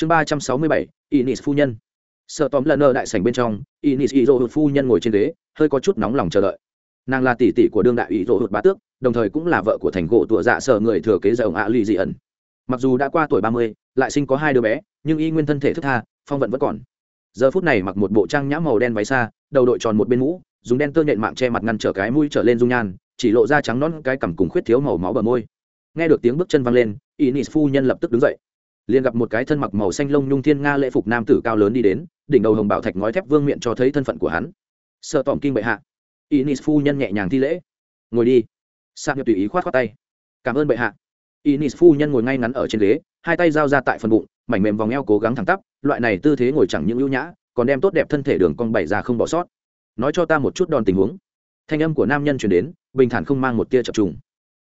chương ba trăm sáu mươi bảy, inis phu nhân. Sợ tóm lần ở đại sảnh bên trong, inis ý rô hụt phu nhân ngồi trên ghế, hơi có chút nóng lòng chờ đợi. Nàng là tỷ tỷ của đương đại ý rô hụt bá tước, đồng thời cũng là vợ của thành gỗ tụa dạ sợ người thừa kế dòng ạ lì dị ẩn. Mặc dù đã qua tuổi ba mươi, lại sinh có hai đứa bé, nhưng y nguyên thân thể thức tha, phong vận vẫn còn. Giờ phút này mặc một bộ trang nhã màu đen váy xa đầu đội tròn một bên mũ, dùng đen tơ nhện mạng che mặt ngăn trở cái mũi trở lên dung nhan, chỉ lộ ra trắng non cái cằm cùng khuyết thiếu màu máu bờ môi. Nghe được tiếng bước chân văng lên, inis phu nhân lập tức đứng dậy liền gặp một cái thân mặc màu xanh lông nhung thiên nga lễ phục nam tử cao lớn đi đến, đỉnh đầu hồng bảo thạch ngói thép vương miệng cho thấy thân phận của hắn. Sợ tỏm kinh bệ hạ. Inis phu nhân nhẹ nhàng thi lễ. Ngồi đi. Sang nhập tùy ý khoát khoát tay. Cảm ơn bệ hạ. Inis phu nhân ngồi ngay ngắn ở trên ghế, hai tay giao ra tại phần bụng, mảnh mềm vòng eo cố gắng thẳng tắp, loại này tư thế ngồi chẳng những ưu nhã, còn đem tốt đẹp thân thể đường cong bảy ra không bỏ sót. Nói cho ta một chút đòn tình huống. Thanh âm của nam nhân chuyển đến, bình thản không mang một tia chập trùng.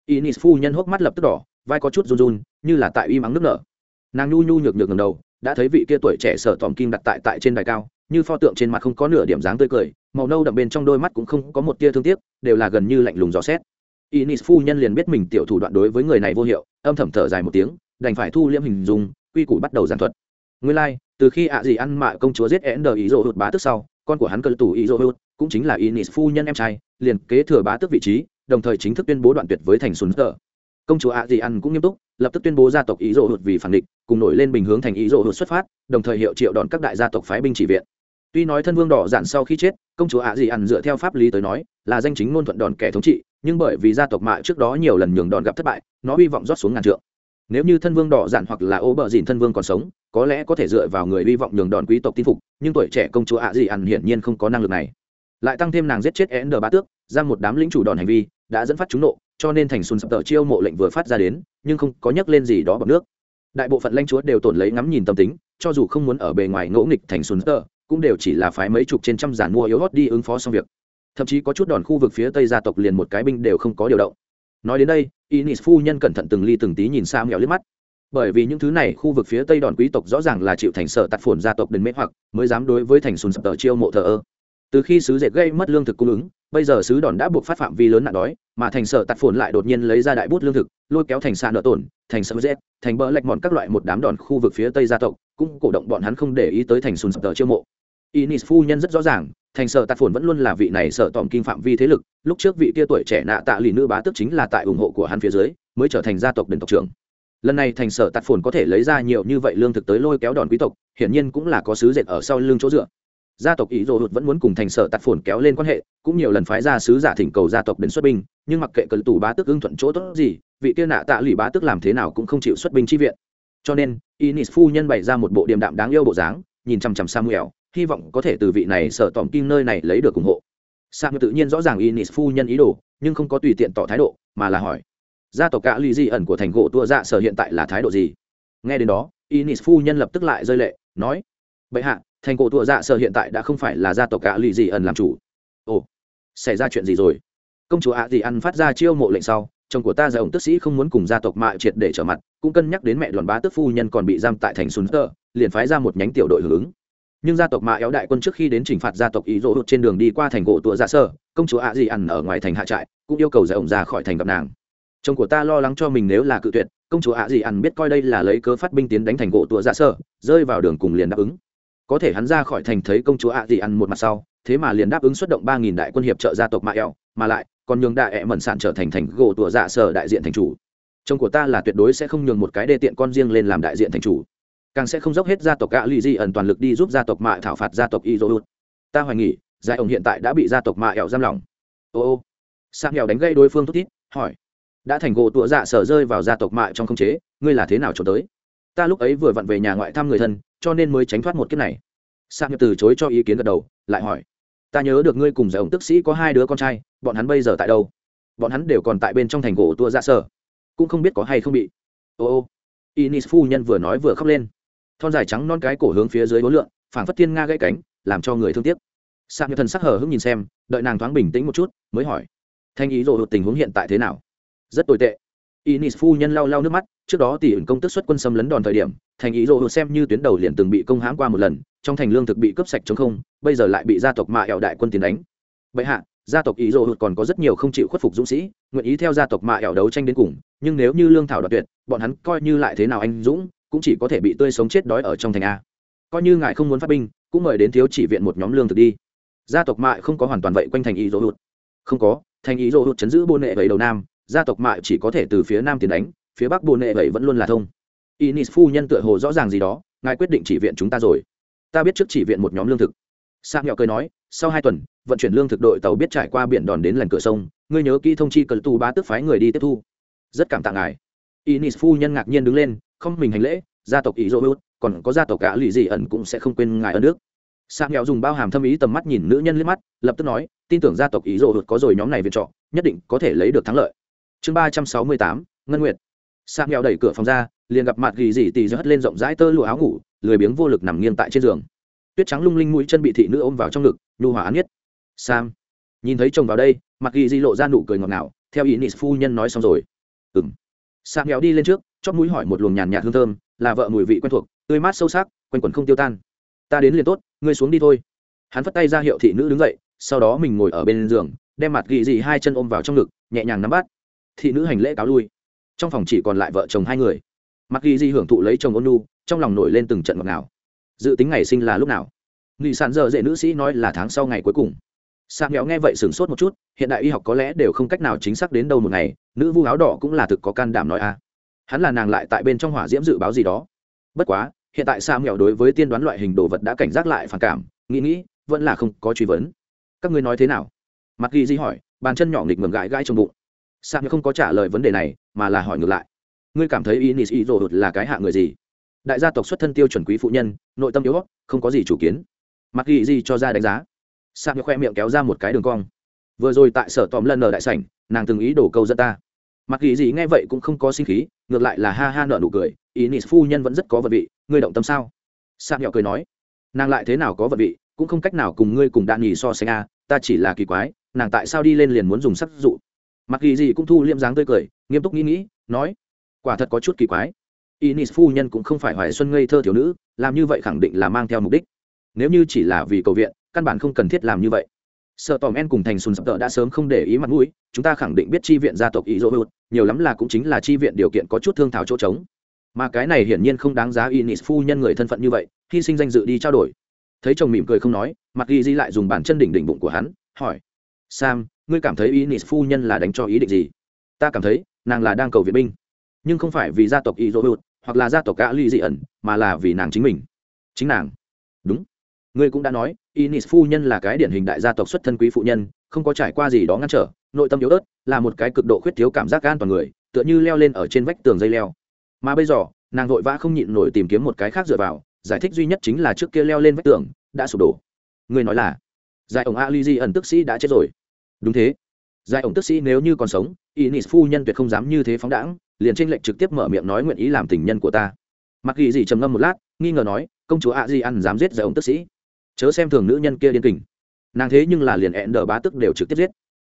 Inis phu nhân hốc mắt lập tức đỏ, vai có chút run run, như là tại uy mắng nước nở nàng nhu nhu nhược nhược ngầm đầu đã thấy vị kia tuổi trẻ sở tòm kim đặt tại tại trên đài cao như pho tượng trên mặt không có nửa điểm dáng tươi cười màu nâu đậm bên trong đôi mắt cũng không có một tia thương tiếc đều là gần như lạnh lùng dò xét. Inis phu nhân liền biết mình tiểu thủ đoạn đối với người này vô hiệu âm thầm thở dài một tiếng đành phải thu liễm hình dung quy củ bắt đầu giảng thuật. Nguyên lai、like, từ khi ạ gì ăn mạ công chúa giết én đờ ý dỗ hụt bá tức sau con của hắn cơ tù ý dỗ hụt cũng chính là inis phu nhân em trai liền kế thừa bá tức vị trí đồng thời chính thức tuyên bố đoạn tuyệt với thành sùn tờ công chúa ạ Dị ăn cũng nghiêm túc, lập tức tuyên bố gia tộc ý dỗ hụt vì phản địch, cùng nổi lên bình hướng thành ý dỗ hụt xuất phát, đồng thời hiệu triệu đòn các đại gia tộc phái binh chỉ viện. Tuy nói thân vương đỏ dạn sau khi chết, công chúa ạ Dị ăn dựa theo pháp lý tới nói, là danh chính ngôn thuận đòn kẻ thống trị, nhưng bởi vì gia tộc mạ trước đó nhiều lần nhường đòn gặp thất bại, nó hy vọng rót xuống ngàn trượng. Nếu như thân vương đỏ dạn hoặc là ô bờ dìn thân vương còn sống, có lẽ có thể dựa vào người hy vọng nhường đòn quý tộc tin phục, nhưng tuổi trẻ công chúa ạ Dị ăn hiển nhiên không có năng lực này. Lại tăng thêm nàng giết chết n bá tước ra một đám lính chủ đòn hành vi, đã dẫn phát chúng nộ cho nên thành xuân sập tờ chiêu mộ lệnh vừa phát ra đến, nhưng không có nhắc lên gì đó bằng nước. Đại bộ phận lãnh chúa đều tổn lấy ngắm nhìn tâm tính, cho dù không muốn ở bề ngoài ngỗ nghịch thành xuân tờ, cũng đều chỉ là phái mấy chục trên trăm giản mua yếu hót đi ứng phó xong việc. Thậm chí có chút đòn khu vực phía tây gia tộc liền một cái binh đều không có điều động. Nói đến đây, inis phu nhân cẩn thận từng ly từng tí nhìn xa mèo liếc mắt. Bởi vì những thứ này khu vực phía tây đòn quý tộc rõ ràng là chịu thành sợ tạt phồn gia tộc đền mễ hoặc, mới dám đối với thành Xuân sập tờ chiêu mộ thờ ơ từ khi sứ dệt gây mất lương thực cung ứng, bây giờ sứ đòn đã buộc phát phạm vi lớn nạn đói, mà thành sở tạt phồn lại đột nhiên lấy ra đại bút lương thực, lôi kéo thành xa nợ tổn, thành sở dệt, thành bỡ lạch mọn các loại một đám đòn khu vực phía tây gia tộc, cũng cổ động bọn hắn không để ý tới thành sùn sập tờ chiêu mộ. Inis phu nhân rất rõ ràng, thành sở tạt phồn vẫn luôn là vị này sở tòm kinh phạm vi thế lực, lúc trước vị kia tuổi trẻ nạ tạ lì nữ bá tức chính là tại ủng hộ của hắn phía dưới, mới trở thành gia tộc đền tộc trưởng. Lần này thành sở tạt phồn có thể lấy ra nhiều như vậy lương thực tới lôi kéo đòn quý tộc, hiển nhiên cũng là có sứ dệt ở sau lưng chỗ dựa gia tộc ý dỗ hụt vẫn muốn cùng thành sở tạt phồn kéo lên quan hệ, cũng nhiều lần phái ra sứ giả thỉnh cầu gia tộc đến xuất binh, nhưng mặc kệ cờ tù bá tức ưng thuận chỗ tốt gì, vị kia nạ tạ lì bá tức làm thế nào cũng không chịu xuất binh chi viện. Cho nên, inis phu nhân bày ra một bộ điềm đạm đáng yêu bộ dáng, nhìn chằm chằm samuel, hy vọng có thể từ vị này sở tòm kim nơi này lấy được ủng hộ. Samuel tự nhiên rõ ràng inis phu nhân ý đồ, nhưng không có tùy tiện tỏ thái độ, mà là hỏi, gia tộc cả lì di ẩn của thành gỗ tua dạ sở hiện tại là thái độ gì? Nghe đến đó, inis phu nhân lập tức lại rơi lệ, nói, bệ hạ thành cổ thụa dạ sở hiện tại đã không phải là gia tộc ạ lì gì ẩn làm chủ. Ồ, xảy ra chuyện gì rồi? Công chúa ạ dị gì ăn phát ra chiêu mộ lệnh sau, chồng của ta giải ổng tức sĩ không muốn cùng gia tộc mạ triệt để trở mặt, cũng cân nhắc đến mẹ đoàn bá tức phu nhân còn bị giam tại thành xuân tơ, liền phái ra một nhánh tiểu đội hưởng ứng. Nhưng gia tộc mạ éo đại quân trước khi đến trừng phạt gia tộc ý dỗ hụt trên đường đi qua thành cổ tụa dạ sơ công chúa ạ dị gì ăn ở ngoài thành hạ trại, cũng yêu cầu giải ổng ra khỏi thành gặp nàng. Chồng của ta lo lắng cho mình nếu là cự tuyệt, công chúa ạ dị gì ăn biết coi đây là lấy cớ phát binh tiến đánh thành cổ tụa dạ sơ rơi vào đường cùng liền đáp ứng có thể hắn ra khỏi thành thấy công chúa ạ gì ăn một mặt sau, thế mà liền đáp ứng xuất động ba nghìn đại quân hiệp trợ gia tộc mạ eo, mà lại, còn nhường đại ẹ mẩn sản trở thành thành gỗ tủa dạ sở đại diện thành chủ. Chồng của ta là tuyệt đối sẽ không nhường một cái đê tiện con riêng lên làm đại diện thành chủ. Càng sẽ không dốc hết gia tộc gã lì di ẩn toàn lực đi giúp gia tộc mạ thảo phạt gia tộc y dô hụt ta hoài nghỉ giải ông hiện tại đã bị gia tộc mạ ẻo giam lỏng. Ô ô. Sang nghèo đánh gây đối phương thút thít, hỏi, đã thành gỗ tủa dạ sở rơi vào gia tộc mạ trong không chế, ngươi là thế nào trốn tới? Ta lúc ấy vừa vặn về nhà ngoại thăm người thân cho nên mới tránh thoát một kiếp này. Sang nhập từ chối cho ý kiến gật đầu, lại hỏi, ta nhớ được ngươi cùng giải ổng tức sĩ có hai đứa con trai, bọn hắn bây giờ tại đâu? Bọn hắn đều còn tại bên trong thành cổ tua ra sở, cũng không biết có hay không bị. Ô ô. Inis phu nhân vừa nói vừa khóc lên. Thon dài trắng non cái cổ hướng phía dưới hối lượng phảng phất thiên nga gãy cánh, làm cho người thương tiếc. Sang nhập thần sắc hờ hững nhìn xem, đợi nàng thoáng bình tĩnh một chút, mới hỏi, thanh ý rộ tình huống hiện tại thế nào? Rất tồi tệ Inis phu nhân lau lau nước mắt, trước đó tỷ ẩn công tức xuất quân xâm lấn đòn thời điểm, thành ý rồ xem như tuyến đầu liền từng bị công hãm qua một lần, trong thành lương thực bị cướp sạch trống không, bây giờ lại bị gia tộc mạ ẻo đại quân tiến đánh. Bệ hạ, gia tộc ý rồ còn có rất nhiều không chịu khuất phục dũng sĩ, nguyện ý theo gia tộc mạ ẻo đấu tranh đến cùng, nhưng nếu như lương thảo đoạt tuyệt, bọn hắn coi như lại thế nào anh dũng, cũng chỉ có thể bị tươi sống chết đói ở trong thành a. Coi như ngài không muốn phát binh cũng mời đến thiếu chỉ viện một nhóm lương thực đi. Gia tộc mạ không có hoàn toàn vậy quanh thành ý rồ hụt. Không có thành ý rồ hụt chấn giữ bồn nệ vậy đầu nam gia tộc mại chỉ có thể từ phía nam tiến đánh, phía bắc bồn nệ vậy vẫn luôn là thông. Inis phu nhân tựa hồ rõ ràng gì đó, ngài quyết định chỉ viện chúng ta rồi. Ta biết trước chỉ viện một nhóm lương thực. Sang nhọ cười nói, sau hai tuần, vận chuyển lương thực đội tàu biết trải qua biển đòn đến lần cửa sông, ngươi nhớ kỹ thông chi cờ tu bá tức phái người đi tiếp thu. Rất cảm tạ ngài. Inis phu nhân ngạc nhiên đứng lên, không mình hành lễ, gia tộc ý dỗ hữu còn có gia tộc cả lì gì ẩn cũng sẽ không quên ngài ở nước. Sang nghèo dùng bao hàm thâm ý tầm mắt nhìn nữ nhân liếc mắt, lập tức nói, tin tưởng gia tộc ý dỗ hữu có rồi nhóm này viện trọ, nhất định có thể lấy được thắng lợi chương ba trăm sáu mươi tám, ngân nguyệt. Sang nghèo đẩy cửa phòng ra, liền gặp mặt ghi dì tì hất lên rộng rãi tơ lụa áo ngủ, lười biếng vô lực nằm nghiêng tại trên giường. Tuyết trắng lung linh mũi chân bị thị nữ ôm vào trong ngực, nhu hòa án nhất sam. Nhìn thấy chồng vào đây, mặt ghi dì lộ ra nụ cười ngọt ngào, theo ý nị phu nhân nói xong rồi. Ừng sam nghèo đi lên trước chót mũi hỏi một luồng nhàn nhạt hương thơm, là vợ mùi vị quen thuộc, tươi mát sâu sắc, quanh quẩn không tiêu tan. Ta đến liền tốt, ngươi xuống đi thôi. Hắn phất tay ra hiệu thị nữ đứng dậy, sau đó mình ngồi ở bên giường, đem mặt ghi dị hai chân ôm vào trong ngực, nhẹ nhàng nắm bắt thị nữ hành lễ cáo lui. Trong phòng chỉ còn lại vợ chồng hai người. Mặc ghi di hưởng thụ lấy chồng ôn nu trong lòng nổi lên từng trận ngọt ngào. Dự tính ngày sinh là lúc nào? Nghị sản giờ dễ nữ sĩ nói là tháng sau ngày cuối cùng. Sạc nghèo nghe vậy sửng sốt một chút, hiện đại y học có lẽ đều không cách nào chính xác đến đâu một ngày, nữ vu áo đỏ cũng là thực có can đảm nói a. Hắn là nàng lại tại bên trong hỏa diễm dự báo gì đó. Bất quá, hiện tại sa mèo đối với tiên đoán loại hình đồ vật đã cảnh giác lại phản cảm, nghĩ nghĩ, vẫn là không có truy vấn. Các ngươi nói thế nào? Mặt ghi di hỏi, bàn chân nhỏ nghịch ngầm gãi gãi trong bụng sao mèo không có trả lời vấn đề này, mà là hỏi ngược lại. Ngươi cảm thấy inis y rồ là cái hạ người gì? Đại gia tộc xuất thân tiêu chuẩn quý phụ nhân, nội tâm yếu không có gì chủ kiến. Mặc ghi gì cho ra đánh giá. Sao mèo khoe miệng kéo ra một cái đường cong. Vừa rồi tại sở tòm lần ở đại sảnh, nàng từng ý đổ câu dẫn ta. Mặc ghi gì nghe vậy cũng không có sinh khí, ngược lại là ha ha nợ nụ cười. Inis phu nhân vẫn rất có vật vị, ngươi động tâm sao? Sao nhỏ cười nói. Nàng lại thế nào có vật vị, cũng không cách nào cùng ngươi cùng đạn nhì so sánh a, ta chỉ là kỳ quái, nàng tại sao đi lên liền muốn dùng sắc dụ? Mặc kỳ gì cũng thu liêm dáng tươi cười nghiêm túc nghĩ nghĩ nói quả thật có chút kỳ quái. Inis phu nhân cũng không phải hoài xuân ngây thơ thiếu nữ, làm như vậy khẳng định là mang theo mục đích. Nếu như chỉ là vì cầu viện, căn bản không cần thiết làm như vậy. Sợ tòm en cùng thành sùn sập tợ đã sớm không để ý mặt mũi chúng ta khẳng định biết chi viện gia tộc ý dỗ hụt nhiều lắm là cũng chính là chi viện điều kiện có chút thương thảo chỗ trống. Mà cái này hiển nhiên không đáng giá inis phu nhân người thân phận như vậy hy sinh danh dự đi trao đổi. Thấy chồng mỉm cười không nói mặt ghi di lại dùng bàn chân đỉnh đỉnh bụng của hắn hỏi sam ngươi cảm thấy inis phu nhân là đánh cho ý định gì? Ta cảm thấy, nàng là đang cầu viện binh. Nhưng không phải vì gia tộc ý dỗ hoặc là gia tộc gã ly dị ẩn, mà là vì nàng chính mình. Chính nàng. Đúng. Ngươi cũng đã nói, inis phu nhân là cái điển hình đại gia tộc xuất thân quý phụ nhân, không có trải qua gì đó ngăn trở, nội tâm yếu ớt, là một cái cực độ khuyết thiếu cảm giác an toàn người, tựa như leo lên ở trên vách tường dây leo. Mà bây giờ, nàng vội vã không nhịn nổi tìm kiếm một cái khác dựa vào, giải thích duy nhất chính là trước kia leo lên vách tường, đã sụp đổ. Ngươi nói là, giải ổng ali di ẩn tức sĩ đã chết rồi đúng thế. Giải ổng tức sĩ nếu như còn sống, inis phu nhân tuyệt không dám như thế phóng đãng, liền tranh lệnh trực tiếp mở miệng nói nguyện ý làm tình nhân của ta. Mặc ghi gì trầm ngâm một lát, nghi ngờ nói, công chúa ạ di ăn dám giết giải ổng tức sĩ? Chớ xem thường nữ nhân kia điên kình. Nàng thế nhưng là liền ẹn đờ bá tức đều trực tiếp giết.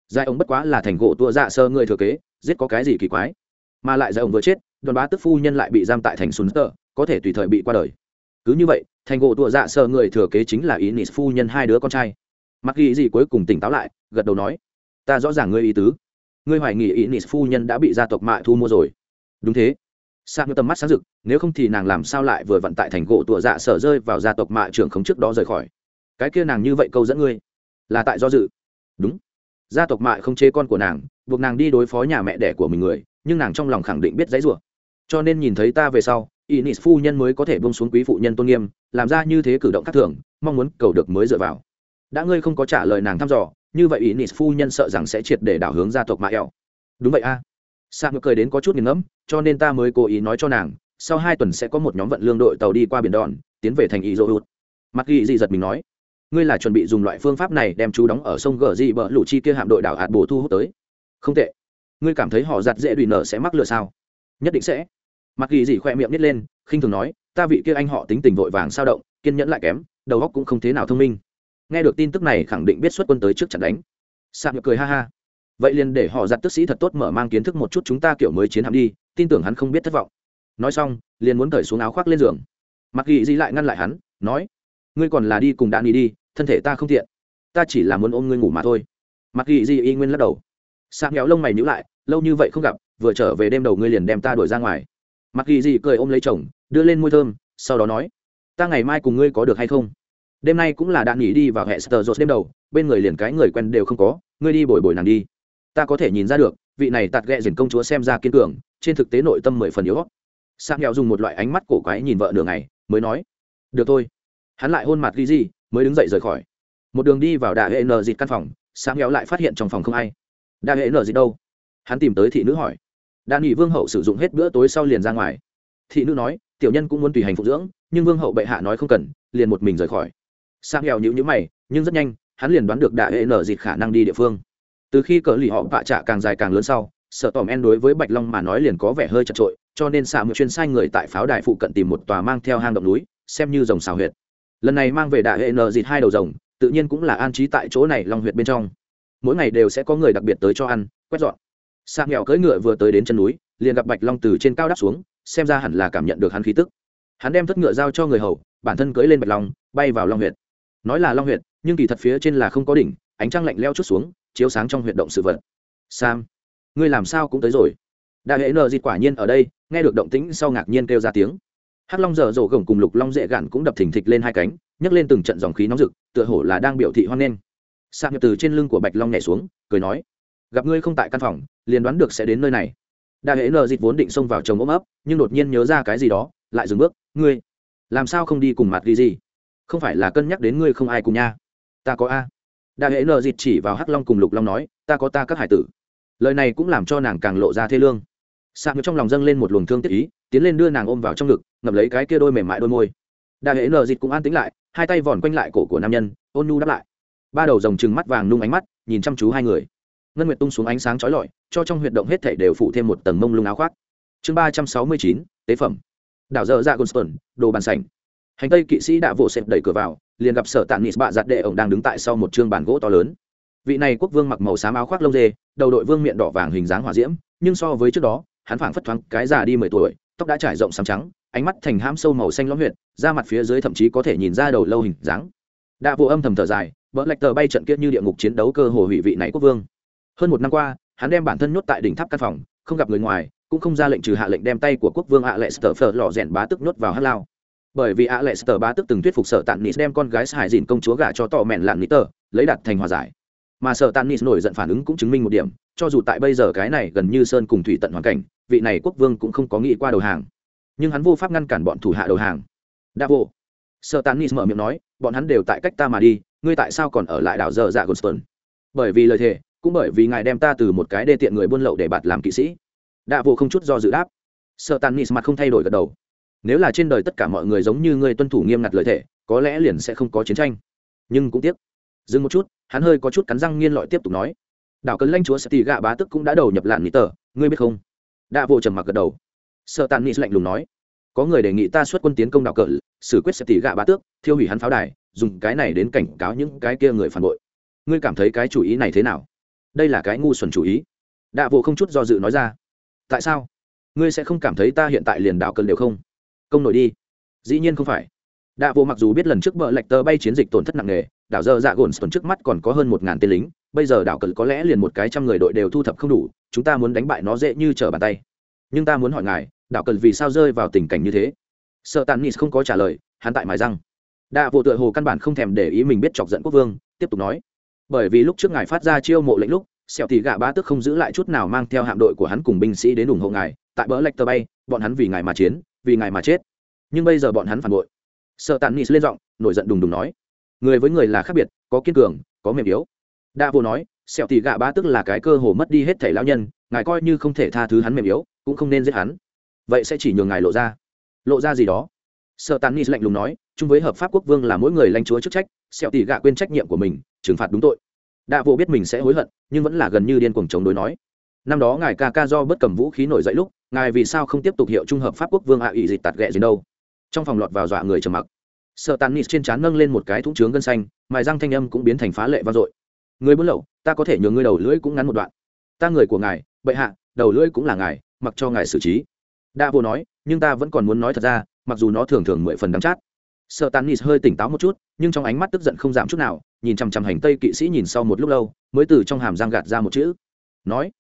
Giai ông bất quá là thành gỗ tua dạ sơ người thừa kế, giết có cái gì kỳ quái? Mà lại giai ông vừa chết, đoàn bá tức phu nhân lại bị giam tại thành sùn tờ, có thể tùy thời bị qua đời. Cứ như vậy, thành gỗ tua dạ sơ người thừa kế chính là ý phu nhân hai đứa con trai mặc ghi gì cuối cùng tỉnh táo lại, gật đầu nói, ta rõ ràng ngươi ý tứ. Ngươi hoài nghi ý nị phu nhân đã bị gia tộc mạ thu mua rồi. Đúng thế. Sang như tầm mắt sáng rực, nếu không thì nàng làm sao lại vừa vận tại thành gỗ tủa dạ sở rơi vào gia tộc mạ trưởng khống trước đó rời khỏi? Cái kia nàng như vậy câu dẫn ngươi, là tại do dự. Đúng. Gia tộc mạ không chế con của nàng, buộc nàng đi đối phó nhà mẹ đẻ của mình người, nhưng nàng trong lòng khẳng định biết dãy rủa. Cho nên nhìn thấy ta về sau Inis phu nhân mới có thể bông xuống quý phụ nhân tôn nghiêm, làm ra như thế cử động khác thường, mong muốn cầu được mới dựa vào đã ngươi không có trả lời nàng thăm dò, như vậy Inis phu nhân sợ rằng sẽ triệt để đảo hướng gia tộc mạ eo. Đúng vậy a. À. sa cười đến có chút nghiền ngẫm, cho nên ta mới cố ý nói cho nàng, sau hai tuần sẽ có một nhóm vận lương đội tàu đi qua biển đòn, tiến về thành ý dô hút mặc ghi dị giật mình nói, ngươi là chuẩn bị dùng loại phương pháp này đem chú đóng ở sông gờ dị bờ lũ chi kia hạm đội đảo hạt bồ thu hút tới. Không tệ. Ngươi cảm thấy họ giặt dễ đùi nở sẽ mắc lừa sao? Nhất định sẽ. Mặc ghi dị khoe miệng nít lên, khinh thường nói, ta vị kia anh họ tính tình vội vàng sao động, kiên nhẫn lại kém, đầu óc cũng không thế nào thông minh nghe được tin tức này, khẳng định biết xuất quân tới trước trận đánh. Sạc cười ha ha. Vậy liền để họ giặt tức sĩ thật tốt mở mang kiến thức một chút chúng ta kiểu mới chiến hạm đi, tin tưởng hắn không biết thất vọng. Nói xong, liền muốn cởi xuống áo khoác lên giường. Mặc ghi di lại ngăn lại hắn, nói, ngươi còn là đi cùng đạn đi đi, thân thể ta không tiện. Ta chỉ là muốn ôm ngươi ngủ mà thôi. Mặc ghi di y nguyên lắc đầu. Sạc nhéo lông mày nhữ lại, lâu như vậy không gặp, vừa trở về đêm đầu ngươi liền đem ta đuổi ra ngoài. Mặc ghi di cười ôm lấy chồng, đưa lên môi thơm, sau đó nói, ta ngày mai cùng ngươi có được hay không? Đêm nay cũng là đạn nghỉ đi vào hệ sờ rột đêm đầu, bên người liền cái người quen đều không có, ngươi đi bồi bồi nàng đi. Ta có thể nhìn ra được, vị này tạt ghẹ dền công chúa xem ra kiên cường, trên thực tế nội tâm mười phần yếu sang nghèo dùng một loại ánh mắt cổ quái nhìn vợ nửa ngày, mới nói, được thôi. Hắn lại hôn mặt ghi gì mới đứng dậy rời khỏi. Một đường đi vào đạ hệ nờ dịt căn phòng sang nghèo lại phát hiện trong phòng không ai. Đạ hệ nờ dịt đâu? Hắn tìm tới thị nữ hỏi. Đan nghỉ vương hậu sử dụng hết bữa tối sau liền ra ngoài. Thị nữ nói, tiểu nhân cũng muốn tùy hành phục dưỡng, nhưng vương hậu bệ hạ nói không cần, liền một mình rời khỏi sang nghèo nhữ nhữ mày, nhưng rất nhanh, hắn liền đoán được đại hệ nở dịt khả năng đi địa phương. Từ khi cờ lì họ vạ trạ càng dài càng lớn sau, sợ tòm en đối với bạch long mà nói liền có vẻ hơi chật trội cho nên xạ một chuyên sai người tại pháo đài phụ cận tìm một tòa mang theo hang động núi, xem như rồng xào huyệt. Lần này mang về đại hệ nở dịt hai đầu rồng, tự nhiên cũng là an trí tại chỗ này long huyệt bên trong. Mỗi ngày đều sẽ có người đặc biệt tới cho ăn, quét dọn. Sang nghèo cưỡi ngựa vừa tới đến chân núi, liền gặp bạch long từ trên cao đáp xuống, xem ra hẳn là cảm nhận được hắn khí tức. Hắn đem thất ngựa giao cho người hầu, bản thân cưỡi lên bạch long, bay vào long huyệt nói là long huyệt, nhưng kỳ thật phía trên là không có đỉnh, ánh trăng lạnh leo chút xuống, chiếu sáng trong huyệt động sự vật. Sam, ngươi làm sao cũng tới rồi. Đại hệ nờ dịt quả nhiên ở đây, nghe được động tĩnh sau ngạc nhiên kêu ra tiếng. Hắc long dở dỗ gồng cùng lục long dễ gạn cũng đập thình thịch lên hai cánh, nhấc lên từng trận dòng khí nóng rực, tựa hổ là đang biểu thị hoan nghênh. Sam từ trên lưng của bạch long nhảy xuống, cười nói, gặp ngươi không tại căn phòng, liền đoán được sẽ đến nơi này. Đại hệ nờ dịt vốn định xông vào chồng ôm ấp, nhưng đột nhiên nhớ ra cái gì đó, lại dừng bước, ngươi, làm sao không đi cùng mặt ghi gì? Không phải là cân nhắc đến ngươi không ai cùng nha. Ta có a. Đại hệ nờ dịt chỉ vào hắc long cùng lục long nói, ta có ta các hải tử. Lời này cũng làm cho nàng càng lộ ra thê lương. Sạc trong lòng dâng lên một luồng thương tiết ý, tiến lên đưa nàng ôm vào trong ngực, ngậm lấy cái kia đôi mềm mại đôi môi. Đại hệ nờ dịt cũng an tính lại, hai tay vòn quanh lại cổ của nam nhân, ôn nhu đáp lại. Ba đầu rồng trừng mắt vàng nung ánh mắt, nhìn chăm chú hai người. Ngân nguyệt tung xuống ánh sáng chói lọi, cho trong huyệt động hết thảy đều phủ thêm một tầng mông lung áo khoác. Chương ba trăm sáu mươi chín, tế phẩm. Đảo dở dạ sơn đồ bàn sảnh hành tây kỵ sĩ đã vỗ xẹp đẩy cửa vào, liền gặp sở tàn nịt bạ giặt đệ ổng đang đứng tại sau một chương bàn gỗ to lớn. Vị này quốc vương mặc màu xám áo khoác lông dê, đầu đội vương miệng đỏ vàng hình dáng hỏa diễm, nhưng so với trước đó, hắn phảng phất thoáng cái già đi mười tuổi, tóc đã trải rộng sáng trắng, ánh mắt thành hãm sâu màu xanh lõm huyệt, da mặt phía dưới thậm chí có thể nhìn ra đầu lâu hình dáng. Đã vô âm thầm thở dài vỡ lạch tờ bay trận kiết như địa ngục chiến đấu cơ hồ hủy vị này quốc vương. Hơn một năm qua, hắn đem bản thân nhốt tại đỉnh tháp căn phòng, không gặp người ngoài, cũng không ra lệnh trừ hạ lệnh đem tay của quốc vương ạ lệ sờ phở lò rèn bá tức nhốt vào hát lao bởi vì ạ lệ sờ bá tức từng thuyết phục sở tàn nít đem con gái hải dìn công chúa gả cho tò mẹn lạn nít tờ, lấy đặt thành hòa giải. Mà sở tàn nít nổi giận phản ứng cũng chứng minh một điểm, cho dù tại bây giờ cái này gần như sơn cùng thủy tận hoàn cảnh, vị này quốc vương cũng không có nghĩ qua đầu hàng. Nhưng hắn vô pháp ngăn cản bọn thủ hạ đầu hàng. Đa vô. Sở tàn nít mở miệng nói, bọn hắn đều tại cách ta mà đi, ngươi tại sao còn ở lại đảo dơ dạ goston bởi vì lời thề, cũng bởi vì ngài đem ta từ một cái đê tiện người buôn lậu để bạt làm kỵ sĩ. Đa vô không chút do dự đáp. Sợ tàn nít mặt không thay đổi gật đầu nếu là trên đời tất cả mọi người giống như ngươi tuân thủ nghiêm ngặt lời thề, có lẽ liền sẽ không có chiến tranh. Nhưng cũng tiếc. Dừng một chút, hắn hơi có chút cắn răng nghiên lọi tiếp tục nói. Đảo cấn lãnh chúa sẽ tì gạ bá tức cũng đã đầu nhập lạn nghĩ tờ, ngươi biết không? Đạ vô trầm mặc gật đầu. Sợ tàn nghĩ lạnh lùng nói. Có người đề nghị ta xuất quân tiến công đảo cờ, xử quyết sẽ tì gạ bá tước, thiêu hủy hắn pháo đài, dùng cái này đến cảnh cáo những cái kia người phản bội. Ngươi cảm thấy cái chủ ý này thế nào? Đây là cái ngu xuẩn chủ ý. Đạ vô không chút do dự nói ra. Tại sao? Ngươi sẽ không cảm thấy ta hiện tại liền đảo cơn đều không? Công nổi đi. Dĩ nhiên không phải. Đạ vô mặc dù biết lần trước bờ lạch tơ bay chiến dịch tổn thất nặng nề, đảo dơ dạ gồn tuần trước mắt còn có hơn một ngàn tên lính, bây giờ đảo cơn có lẽ liền một cái trăm người đội đều thu thập không đủ, chúng ta muốn đánh bại nó dễ như trở bàn tay. Nhưng ta muốn hỏi ngài, đảo cơn vì sao rơi vào tình cảnh như thế? Sợ tàn nis không có trả lời, hắn tại mài răng. Đạ vô tựa hồ căn bản không thèm để ý mình biết chọc giận quốc vương, tiếp tục nói. Bởi vì lúc trước ngài phát ra chiêu mộ lệnh lúc sẹo thì gạ bá tức không giữ lại chút nào mang theo hạm đội của hắn cùng binh sĩ đến ủng hộ ngài, tại bờ lạch tơ bay, bọn hắn vì ngài mà chiến vì ngài mà chết. Nhưng bây giờ bọn hắn phản bội. Sợ tàn nis lên giọng, nổi giận đùng đùng nói, người với người là khác biệt, có kiên cường, có mềm yếu. Đa vô nói, sẹo tì gạ bá tức là cái cơ hồ mất đi hết thể lão nhân, ngài coi như không thể tha thứ hắn mềm yếu, cũng không nên giết hắn. Vậy sẽ chỉ nhường ngài lộ ra. Lộ ra gì đó? Sợ tàn nis lạnh lùng nói, chung với hợp pháp quốc vương là mỗi người lãnh chúa chức trách, sẹo tì gạ quên trách nhiệm của mình, trừng phạt đúng tội. Đa vô biết mình sẽ hối hận, nhưng vẫn là gần như điên cuồng chống đối nói. Năm đó ngài ca ca do bất cầm vũ khí nổi dậy lúc ngài vì sao không tiếp tục hiệu trung hợp pháp quốc vương hạ ủy dịch tạt ghẹ gì đâu? Trong phòng lọt vào dọa người trầm mặc. Sợ tàn nịt trên trán nâng lên một cái thúng trướng gân xanh, mài răng thanh âm cũng biến thành phá lệ vang dội. Người buôn lậu, ta có thể nhường ngươi đầu lưỡi cũng ngắn một đoạn. Ta người của ngài, bệ hạ, đầu lưỡi cũng là ngài, mặc cho ngài xử trí. Đa vô nói, nhưng ta vẫn còn muốn nói thật ra, mặc dù nó thường thường mười phần đắng chát. Sợ tàn nịt hơi tỉnh táo một chút, nhưng trong ánh mắt tức giận không giảm chút nào, nhìn chằm chằm hành tây kỵ sĩ nhìn sau một lúc lâu, mới từ trong hàm giang gạt ra một chữ. Nói,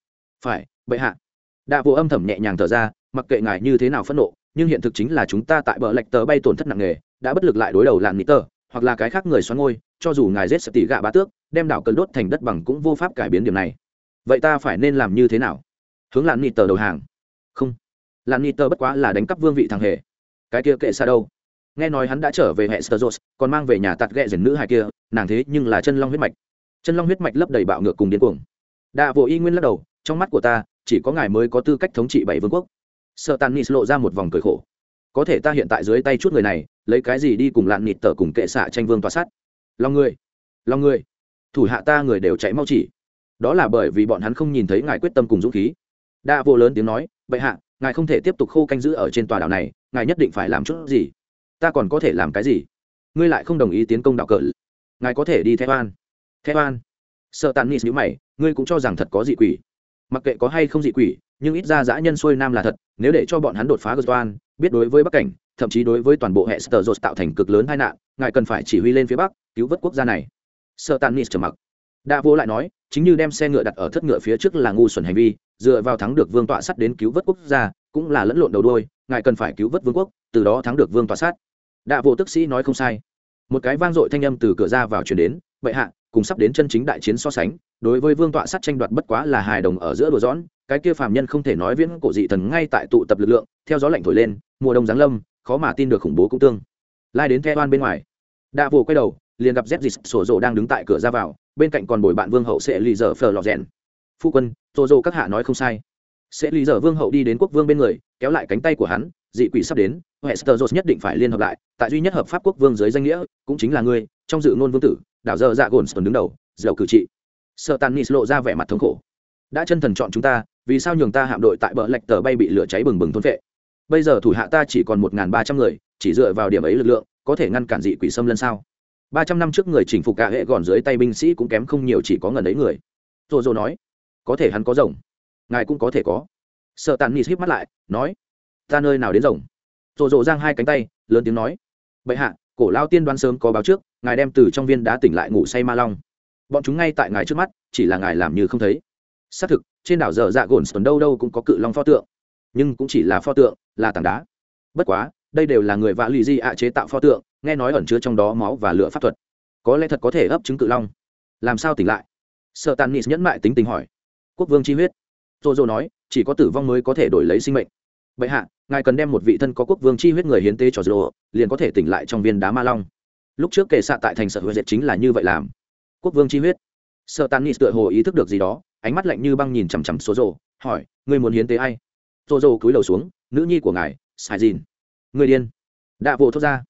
phải, bệ hạ đạ vô âm thầm nhẹ nhàng thở ra, mặc kệ ngài như thế nào phẫn nộ, nhưng hiện thực chính là chúng ta tại bờ lạch tờ bay tổn thất nặng nề, đã bất lực lại đối đầu làn nít tờ, hoặc là cái khác người xoắn ngôi, cho dù ngài giết sập tỷ gạ bá tước, đem đảo cơn đốt thành đất bằng cũng vô pháp cải biến điểm này. Vậy ta phải nên làm như thế nào? Hướng làn nít tờ đầu hàng. Không. Làn nít tờ bất quá là đánh cắp vương vị thằng hề. Cái kia kệ xa đâu? Nghe nói hắn đã trở về hệ sơ còn mang về nhà tạt ghẹ dần nữ hài kia, nàng thế nhưng là chân long huyết mạch. Chân long huyết mạch lấp đầy bạo ngược cùng điên cuồng. Đạ vô y nguyên lắc đầu, trong mắt của ta chỉ có ngài mới có tư cách thống trị bảy vương quốc. Sợ tàn nịt lộ ra một vòng cười khổ. Có thể ta hiện tại dưới tay chút người này, lấy cái gì đi cùng lạn nịt tở cùng kệ xạ tranh vương tòa sát? Lòng người lòng người, thủ hạ ta người đều chạy mau chỉ. Đó là bởi vì bọn hắn không nhìn thấy ngài quyết tâm cùng dũng khí. Đa vô lớn tiếng nói, bệ hạ, ngài không thể tiếp tục khô canh giữ ở trên tòa đảo này, ngài nhất định phải làm chút gì? Ta còn có thể làm cái gì? Ngươi lại không đồng ý tiến công đảo cỡ ngài có thể đi theo an theo an sợ tàn nis nhữ mày, ngươi cũng cho rằng thật có dị quỷ mặc kệ có hay không dị quỷ, nhưng ít ra dã nhân xuôi nam là thật, nếu để cho bọn hắn đột phá gờ toan biết đối với bắc cảnh, thậm chí đối với toàn bộ hệ sờ dột tạo thành cực lớn tai nạn, ngài cần phải chỉ huy lên phía bắc, cứu vớt quốc gia này. Sợ tàn nis trầm mặc. Đa vô lại nói, chính như đem xe ngựa đặt ở thất ngựa phía trước là ngu xuẩn hành vi, dựa vào thắng được vương tọa sắt đến cứu vớt quốc gia, cũng là lẫn lộn đầu đôi ngài cần phải cứu vớt vương quốc, từ đó thắng được vương tọa sát. Đạ vô tức sĩ nói không sai. Một cái vang dội thanh âm từ cửa ra vào chuyển đến, bệ hạ, cùng sắp đến chân chính đại chiến so sánh đối với vương tọa sát tranh đoạt bất quá là hài đồng ở giữa đùa giỡn cái kia phàm nhân không thể nói viễn cổ dị thần ngay tại tụ tập lực lượng, theo gió lạnh thổi lên, mùa đông giáng lâm, khó mà tin được khủng bố cũng tương. Lai đến theo oan bên ngoài. Đạ vô quay đầu, liền gặp z dịch sổ rộ đang đứng tại cửa ra vào, bên cạnh còn bồi bạn vương hậu sẽ lì dở phờ lọt rèn. Phu quân, sổ rộ các hạ nói không sai. Sẽ lì dở vương hậu đi đến quốc vương bên người, kéo lại cánh tay của hắn, dị quỷ sắp đến hester nhất định phải liên hợp lại, tại duy nhất hợp pháp quốc vương dưới danh nghĩa, cũng chính là ngươi, trong dự ngôn vương tử, đảo dơ dạ gồn đứng đầu, dầu cử trị sợ tàn nis lộ ra vẻ mặt thống khổ. Đã chân thần chọn chúng ta, vì sao nhường ta hạm đội tại bờ lạch tờ bay bị lửa cháy bừng bừng thôn vệ? Bây giờ thủ hạ ta chỉ còn một ba trăm người, chỉ dựa vào điểm ấy lực lượng, có thể ngăn cản dị quỷ xâm lân sao? Ba trăm năm trước người chỉnh phục cả hệ gòn dưới tay binh sĩ cũng kém không nhiều chỉ có ngần ấy người. Rô rô nói, có thể hắn có rồng, ngài cũng có thể có. Sợ tàn nis hít mắt lại, nói, ta nơi nào đến rồng? Rô rô giang hai cánh tay, lớn tiếng nói, bệ hạ, cổ lao tiên đoán sớm có báo trước, ngài đem từ trong viên đá tỉnh lại ngủ say ma long bọn chúng ngay tại ngài trước mắt, chỉ là ngài làm như không thấy. Xác thực, trên đảo dở dạ gồn sơn đâu đâu cũng có cự long pho tượng, nhưng cũng chỉ là pho tượng, là tảng đá. Bất quá, đây đều là người vạ lì di ạ chế tạo pho tượng, nghe nói ẩn chứa trong đó máu và lửa pháp thuật. Có lẽ thật có thể ấp trứng cự long. Làm sao tỉnh lại? Sợ tàn nis nhẫn mại tính tình hỏi. Quốc vương chi huyết. Dô dô nói, chỉ có tử vong mới có thể đổi lấy sinh mệnh. Vậy hạ, ngài cần đem một vị thân có quốc vương chi huyết người hiến tế cho dô, liền có thể tỉnh lại trong viên đá ma long. Lúc trước kể xạ tại thành sở huệ diệt chính là như vậy làm quốc vương chi huyết. Sợ tàn nis tựa hồ ý thức được gì đó, ánh mắt lạnh như băng nhìn chằm chằm số rồ hỏi, ngươi muốn hiến tế ai? Rồ rồ cúi đầu xuống, nữ nhi của ngài, sài dìn. Người điên. Đạ vô thốt ra.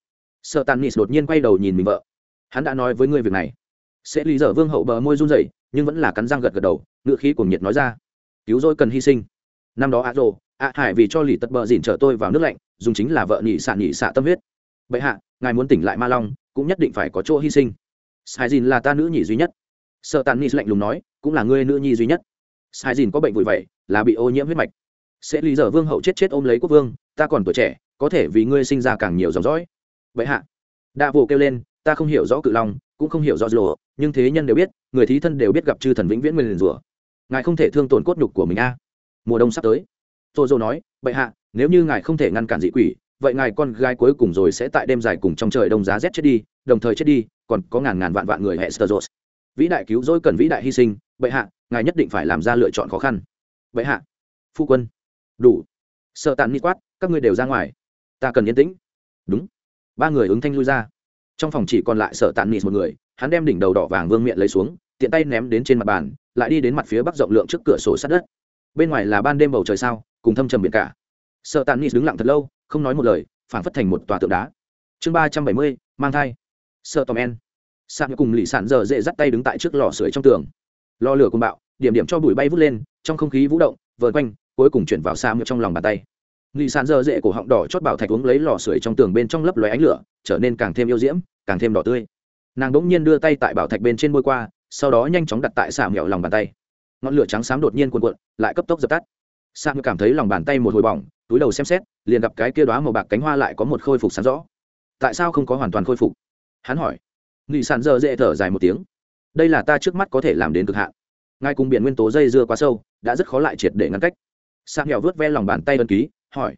Sợ tàn nis đột nhiên quay đầu nhìn mình vợ. Hắn đã nói với ngươi việc này. Sẽ lý dở vương hậu bờ môi run rẩy, nhưng vẫn là cắn răng gật gật đầu ngựa khí cùng nhiệt nói ra. Cứu rỗi cần hy sinh. Năm đó a rồ a hải vì cho lì tật bờ dìn chở tôi vào nước lạnh, dùng chính là vợ nhị xạ nhị xạ tâm huyết. Bệ hạ, ngài muốn tỉnh lại ma long, cũng nhất định phải có chỗ hy sinh sai dìn là ta nữ nhì duy nhất. Sợ tàn nis lạnh lùng nói, cũng là ngươi nữ nhi duy nhất. Sai dìn có bệnh vùi vậy là bị ô nhiễm huyết mạch. Sẽ lý giờ vương hậu chết chết ôm lấy quốc vương, ta còn tuổi trẻ, có thể vì ngươi sinh ra càng nhiều dòng dõi. Vậy hạ. Đa vô kêu lên, ta không hiểu rõ cự long, cũng không hiểu rõ rùa, nhưng thế nhân đều biết, người thí thân đều biết gặp chư thần vĩnh viễn nguyên rùa. Ngài không thể thương tổn cốt nhục của mình a. Mùa đông sắp tới. Tô dô nói bệ hạ, nếu như ngài không thể ngăn cản dị quỷ, vậy ngài con gái cuối cùng rồi sẽ tại đêm dài cùng trong trời đông giá rét chết đi, đồng thời chết đi còn có ngàn ngàn vạn vạn người hệ vĩ đại cứu rỗi cần vĩ đại hy sinh, bệ hạ, ngài nhất định phải làm ra lựa chọn khó khăn. Bệ hạ, phu quân. Đủ. Sợ Tạn quát, các ngươi đều ra ngoài. Ta cần yên tĩnh. Đúng. Ba người ứng thanh lui ra. Trong phòng chỉ còn lại sợ Tạn một người, hắn đem đỉnh đầu đỏ vàng vương miệng lấy xuống, tiện tay ném đến trên mặt bàn, lại đi đến mặt phía bắc rộng lượng trước cửa sổ sát đất. Bên ngoài là ban đêm bầu trời sao, cùng thâm trầm biển cả. Sợ Tạn đứng lặng thật lâu, không nói một lời phản phất thành một tòa tượng đá. Chương ba trăm bảy mươi, mang thai sợ tòm en. Sạc cùng lì sản giờ dễ dắt tay đứng tại trước lò sưởi trong tường. Lò lửa cùng bạo, điểm điểm cho bụi bay vút lên, trong không khí vũ động, vờn quanh, cuối cùng chuyển vào xa trong lòng bàn tay. Lì sản giờ dễ cổ họng đỏ chót bảo thạch uống lấy lò sưởi trong tường bên trong lấp lóe ánh lửa, trở nên càng thêm yêu diễm, càng thêm đỏ tươi. Nàng đỗng nhiên đưa tay tại bảo thạch bên trên môi qua, sau đó nhanh chóng đặt tại xà mẹo lòng bàn tay. Ngọn lửa trắng xám đột nhiên cuộn cuộn, lại cấp tốc dập tắt. Sa cảm thấy lòng bàn tay một hồi bỏng, túi đầu xem xét, liền gặp cái kia đoá màu bạc cánh hoa lại có một khôi phục sáng rõ. Tại sao không có hoàn toàn khôi phục? Hắn hỏi. Nghị sản dơ dễ thở dài một tiếng. Đây là ta trước mắt có thể làm đến cực hạn. Ngay cùng biển nguyên tố dây dưa quá sâu, đã rất khó lại triệt để ngăn cách. Sang nghèo vớt ve lòng bàn tay ân ký, hỏi.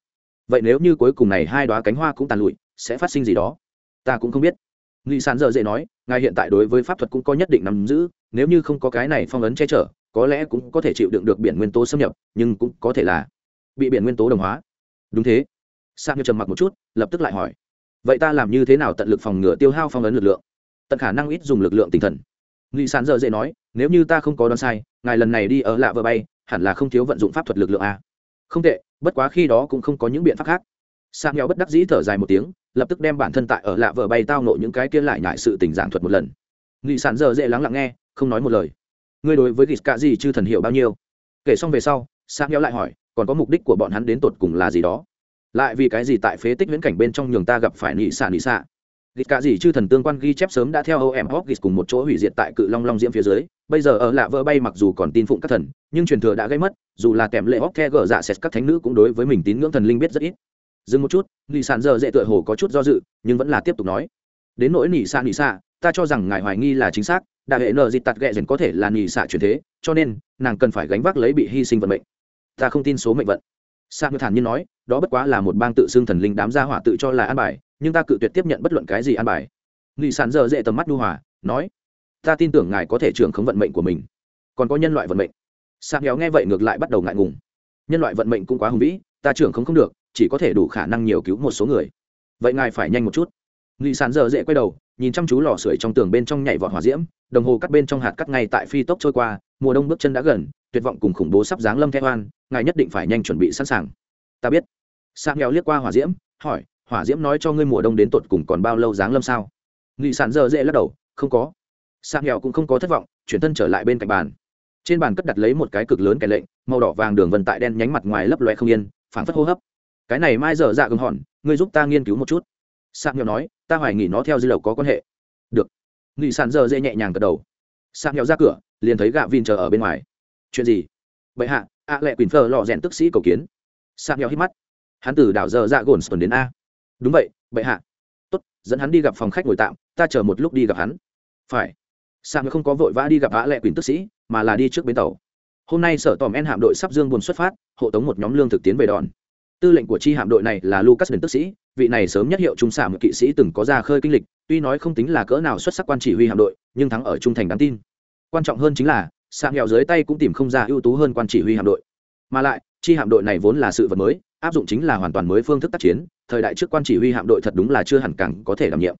Vậy nếu như cuối cùng này hai đoá cánh hoa cũng tàn lụi, sẽ phát sinh gì đó? Ta cũng không biết. Nghị sản dơ dễ nói, ngài hiện tại đối với pháp thuật cũng có nhất định nắm giữ, nếu như không có cái này phong ấn che chở, có lẽ cũng có thể chịu đựng được biển nguyên tố xâm nhập, nhưng cũng có thể là bị biển nguyên tố đồng hóa. Đúng thế. Sang như trầm mặc một chút, lập tức lại hỏi vậy ta làm như thế nào tận lực phòng ngừa tiêu hao phong ấn lực lượng? Tận khả năng ít dùng lực lượng tinh thần. Nghị sán dơ dễ nói, nếu như ta không có đoán sai, ngài lần này đi ở lạ vợ bay, hẳn là không thiếu vận dụng pháp thuật lực lượng a. Không tệ, bất quá khi đó cũng không có những biện pháp khác. Sang nghèo bất đắc dĩ thở dài một tiếng, lập tức đem bản thân tại ở lạ vợ bay tao nộ những cái kia lại nhại sự tình giảng thuật một lần. Nghị sản dơ dễ lắng lặng nghe, không nói một lời. Ngươi đối với ghis cạ gì chư thần hiểu bao nhiêu? Kể xong về sau sang nghèo lại hỏi, còn có mục đích của bọn hắn đến tột cùng là gì đó? Lại vì cái gì tại phế tích viễn cảnh bên trong nhường ta gặp phải nị xạ nị xạ? Gịt cả gì chư thần tương quan ghi chép sớm đã theo em hóc gịt cùng một chỗ hủy diệt tại cự long long diễm phía dưới. Bây giờ ở lạ vỡ bay mặc dù còn tin phụng các thần, nhưng truyền thừa đã gây mất, dù là kèm lệ hóc the gở dạ xét các thánh nữ cũng đối với mình tín ngưỡng thần linh biết rất ít. Dừng một chút, nị sản giờ dễ tựa hồ có chút do dự, nhưng vẫn là tiếp tục nói. Đến nỗi nị xạ nị xạ, ta cho rằng ngài hoài nghi là chính xác, đại hệ nợ dịt tạt ghẹ dần có thể là nị xạ truyền thế, cho nên, nàng cần phải gánh vác lấy bị hy sinh vận mệnh. Ta không tin số mệnh vận sa ngư thản nhiên nói, đó bất quá là một bang tự xưng thần linh đám gia hỏa tự cho là an bài, nhưng ta cự tuyệt tiếp nhận bất luận cái gì an bài. Nghị sản dở dễ tầm mắt đu hòa, nói, ta tin tưởng ngài có thể trưởng khống vận mệnh của mình. Còn có nhân loại vận mệnh. Sa nghèo nghe vậy ngược lại bắt đầu ngại ngùng. Nhân loại vận mệnh cũng quá hùng vĩ, ta trưởng khống không được, chỉ có thể đủ khả năng nhiều cứu một số người. Vậy ngài phải nhanh một chút. Nghị sản dở dễ quay đầu, nhìn chăm chú lò sưởi trong tường bên trong nhảy vọt hỏa diễm, đồng hồ cắt bên trong hạt cắt ngay tại phi tốc trôi qua, mùa đông bước chân đã gần tuyệt vọng cùng khủng bố sắp giáng lâm theo an ngài nhất định phải nhanh chuẩn bị sẵn sàng. Ta biết. Sang nghèo liếc qua hỏa diễm, hỏi, hỏa diễm nói cho ngươi mùa đông đến tột cùng còn bao lâu giáng lâm sao? Nghị sản dơ dễ lắc đầu, không có. Sang nghèo cũng không có thất vọng, chuyển thân trở lại bên cạnh bàn. Trên bàn cất đặt lấy một cái cực lớn kẻ lệnh, màu đỏ vàng đường vân tại đen nhánh mặt ngoài lấp loe không yên, phảng phất hô hấp. Cái này mai giờ dạ gừng hòn, ngươi giúp ta nghiên cứu một chút. Sang nghèo nói, ta hoài nghỉ nó theo dư lầu có quan hệ. Được. Nghị sản dơ dễ nhẹ nhàng gật đầu. Sang nghèo ra cửa, liền thấy gạ vin chờ ở bên ngoài chuyện gì? Bệ hạ, ạ lệ quỳnh phờ lò rèn tức sĩ cầu kiến. Sang nhau hít mắt. Hắn từ đảo giờ dạ gồn tuần đến a. Đúng vậy, bệ hạ. Tốt, dẫn hắn đi gặp phòng khách ngồi tạm, ta chờ một lúc đi gặp hắn. Phải. Sang không có vội vã đi gặp ạ lệ quỳnh tức sĩ, mà là đi trước bến tàu. Hôm nay sở tòm en hạm đội sắp dương buồn xuất phát, hộ tống một nhóm lương thực tiến về đòn. Tư lệnh của chi hạm đội này là lucas đền tức sĩ, vị này sớm nhất hiệu trung xả một kỵ sĩ từng có ra khơi kinh lịch, tuy nói không tính là cỡ nào xuất sắc quan chỉ huy hạm đội, nhưng thắng ở trung thành đáng tin. Quan trọng hơn chính là xạ nghèo dưới tay cũng tìm không ra ưu tú hơn quan chỉ huy hạm đội. Mà lại, chi hạm đội này vốn là sự vật mới, áp dụng chính là hoàn toàn mới phương thức tác chiến, thời đại trước quan chỉ huy hạm đội thật đúng là chưa hẳn càng có thể đảm nhiệm.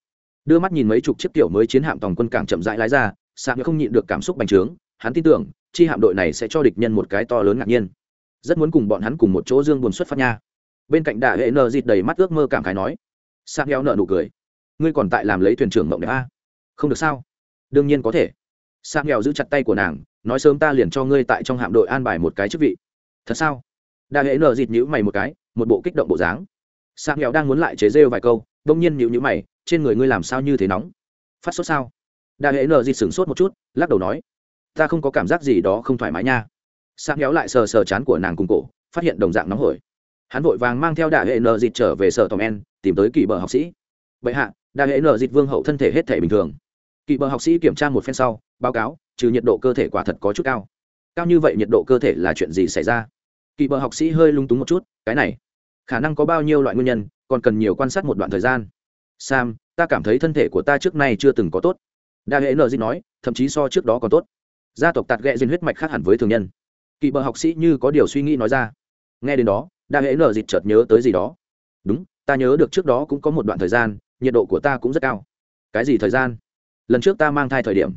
Đưa mắt nhìn mấy chục chiếc kiểu mới chiến hạm tòng quân cảng chậm rãi lái ra xạ nghèo không nhịn được cảm xúc bành trướng, hắn tin tưởng, chi hạm đội này sẽ cho địch nhân một cái to lớn ngạc nhiên. Rất muốn cùng bọn hắn cùng một chỗ dương buồn xuất phát nha. Bên cạnh Đạ hệ nờ dịt đầy mắt ước mơ cảm khái nói. Sang heo nợ nụ cười. Ngươi còn tại làm lấy thuyền trưởng mộng đẹp a? Không được sao? Đương nhiên có thể. Sang heo giữ chặt tay của nàng nói sớm ta liền cho ngươi tại trong hạm đội an bài một cái chức vị. Thật sao? Đa hễ nở dịt nhữ mày một cái, một bộ kích động bộ dáng. Sang nghèo đang muốn lại chế rêu vài câu, đông nhiên nhữ nhữ mày, trên người ngươi làm sao như thế nóng? Phát sốt sao? Đa hễ nở dịt sửng sốt một chút, lắc đầu nói, ta không có cảm giác gì đó không thoải mái nha. Sang nghèo lại sờ sờ chán của nàng cùng cổ, phát hiện đồng dạng nóng hổi. Hắn vội vàng mang theo đa hệ nợ dịt trở về sở tòm en tìm tới kỳ bờ học sĩ. Bệ hạ, đa hệ nợ dịt vương hậu thân thể hết thể bình thường kỳ bờ học sĩ kiểm tra một phen sau, báo cáo, trừ nhiệt độ cơ thể quả thật có chút cao. Cao như vậy nhiệt độ cơ thể là chuyện gì xảy ra? Kỳ bờ học sĩ hơi lung túng một chút, cái này, khả năng có bao nhiêu loại nguyên nhân, còn cần nhiều quan sát một đoạn thời gian. Sam, ta cảm thấy thân thể của ta trước nay chưa từng có tốt. Đa hệ nợ dịt nói, thậm chí so trước đó còn tốt. Gia tộc tạt ghẹ duyên huyết mạch khác hẳn với thường nhân. Kỳ bờ học sĩ như có điều suy nghĩ nói ra. Nghe đến đó, đa hệ nợ dịt chợt nhớ tới gì đó. Đúng, ta nhớ được trước đó cũng có một đoạn thời gian, nhiệt độ của ta cũng rất cao. Cái gì thời gian? Lần trước ta mang thai thời điểm.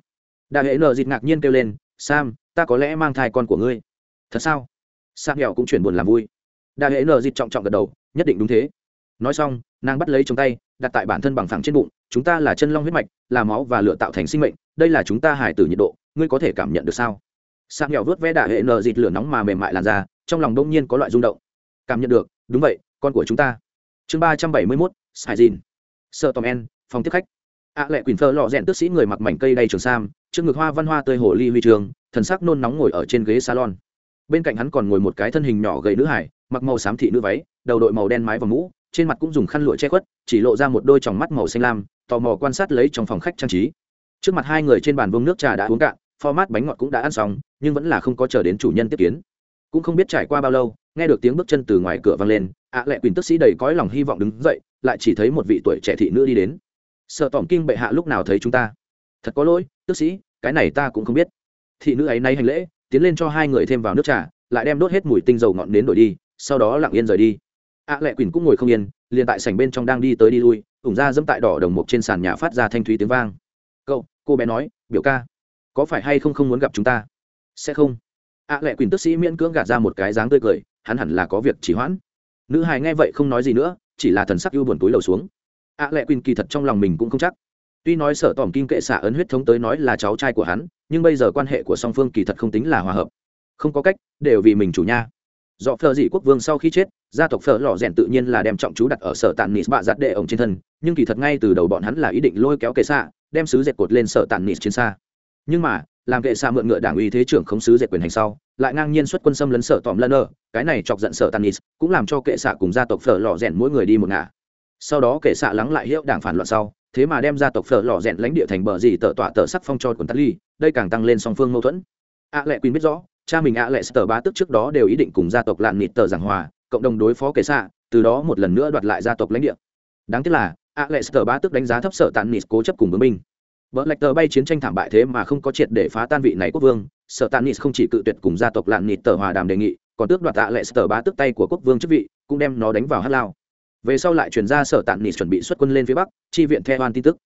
Đại hệ nợ dịt ngạc nhiên kêu lên, sam, ta có lẽ mang thai con của ngươi. Thật sao? Sam nghèo cũng chuyển buồn làm vui. Đại hệ nợ dịt trọng trọng gật đầu, nhất định đúng thế. Nói xong, nàng bắt lấy trong tay, đặt tại bản thân bằng phẳng trên bụng, chúng ta là chân long huyết mạch, là máu và lửa tạo thành sinh mệnh, đây là chúng ta hải tử nhiệt độ, ngươi có thể cảm nhận được sao? Sam nghèo vớt vẽ đại hệ nợ dịt lửa nóng mà mềm mại làn ra trong lòng đông nhiên có loại rung động. Cảm nhận được, đúng vậy, con của chúng ta. Chương ba trăm bảy mươi mốt, sài dìn sợ tòm en phòng tiếp khách ạ à lệ quỳnh phơ lọ rèn tước sĩ người mặc mảnh cây đầy trường sam, trước ngực hoa văn hoa tươi hồ ly huy trường, thần sắc nôn nóng ngồi ở trên ghế salon. Bên cạnh hắn còn ngồi một cái thân hình nhỏ gầy nữ hải, mặc màu xám thị nữ váy, đầu đội màu đen mái và mũ, trên mặt cũng dùng khăn lụa che khuất, chỉ lộ ra một đôi tròng mắt màu xanh lam, tò mò quan sát lấy trong phòng khách trang trí. Trước mặt hai người trên bàn vương nước trà đã uống cạn, format bánh ngọt cũng đã ăn xong, nhưng vẫn là không có chờ đến chủ nhân tiếp kiến. Cũng không biết trải qua bao lâu, nghe được tiếng bước chân từ ngoài cửa vang lên, ạ lệ quỳnh tức sĩ đầy cõi lòng hy vọng đứng dậy, lại chỉ thấy một vị tuổi trẻ thị nữ đi đến sợ tỏm kinh bệ hạ lúc nào thấy chúng ta? Thật có lỗi tức sĩ, cái này ta cũng không biết. Thị nữ ấy nay hành lễ, tiến lên cho hai người thêm vào nước trà, lại đem đốt hết mùi tinh dầu ngọn đến đổi đi, sau đó lặng yên rời đi. Ạ lệ quỳnh cũng ngồi không yên, liền tại sảnh bên trong đang đi tới đi lui, ủng ra dẫm tại đỏ đồng mục trên sàn nhà phát ra thanh thúy tiếng vang. Cậu, cô bé nói, biểu ca, có phải hay không không muốn gặp chúng ta? Sẽ không. Ạ lệ quỳnh tức sĩ miễn cưỡng gạt ra một cái dáng tươi cười, hắn hẳn là có việc chỉ hoãn. Nữ hài nghe vậy không nói gì nữa, chỉ là thần sắc ưu buồn túi lầu xuống ạ lệ quỳnh kỳ thật trong lòng mình cũng không chắc. Tuy nói sở Tỏm kim kệ xạ ấn huyết thống tới nói là cháu trai của hắn, nhưng bây giờ quan hệ của song phương kỳ thật không tính là hòa hợp. Không có cách, đều vì mình chủ nha. Do phờ dị quốc vương sau khi chết, gia tộc phờ lò rèn tự nhiên là đem trọng chú đặt ở sở tàn nịt bạ giặt đệ ổng trên thân, nhưng kỳ thật ngay từ đầu bọn hắn là ý định lôi kéo kệ xạ, đem sứ dệt cột lên sở tàn nịt trên xa. Nhưng mà, làm kệ xạ mượn ngựa đảng uy thế trưởng khống sứ dệt quyền hành sau, lại ngang nhiên xuất quân xâm lấn sở tòm lân ở cái này chọc giận sở tàn nịt, cũng làm cho kệ xạ cùng gia tộc phờ lò rèn mỗi người đi một ngả sau đó kệ xạ lắng lại hiệu đảng phản loạn sau, thế mà đem gia tộc phở lò rèn lãnh địa thành bờ gì tờ tọa tờ sắc phong cho quần tắt ly, đây càng tăng lên song phương mâu thuẫn. Ạ lệ quyên biết rõ, cha mình ạ lệ sờ bá tức trước đó đều ý định cùng gia tộc lạn nịt tờ giảng hòa, cộng đồng đối phó kệ xạ, từ đó một lần nữa đoạt lại gia tộc lãnh địa. Đáng tiếc là ạ lệ sờ bá tức đánh giá thấp sở tàn nịt cố chấp cùng bướng binh. Vợ lạch tờ bay chiến tranh thảm bại thế mà không có triệt để phá tan vị này quốc vương, sở tàn nịt không chỉ cự tuyệt cùng gia tộc lạn nịt tờ hòa đàm đề nghị, còn tước đoạt ạ lệ sờ bá tức tay của quốc vương chức vị, cũng đem nó đánh vào hát lao về sau lại chuyển ra sở tàn nịt chuẩn bị xuất quân lên phía bắc, chi viện theo an tin tức.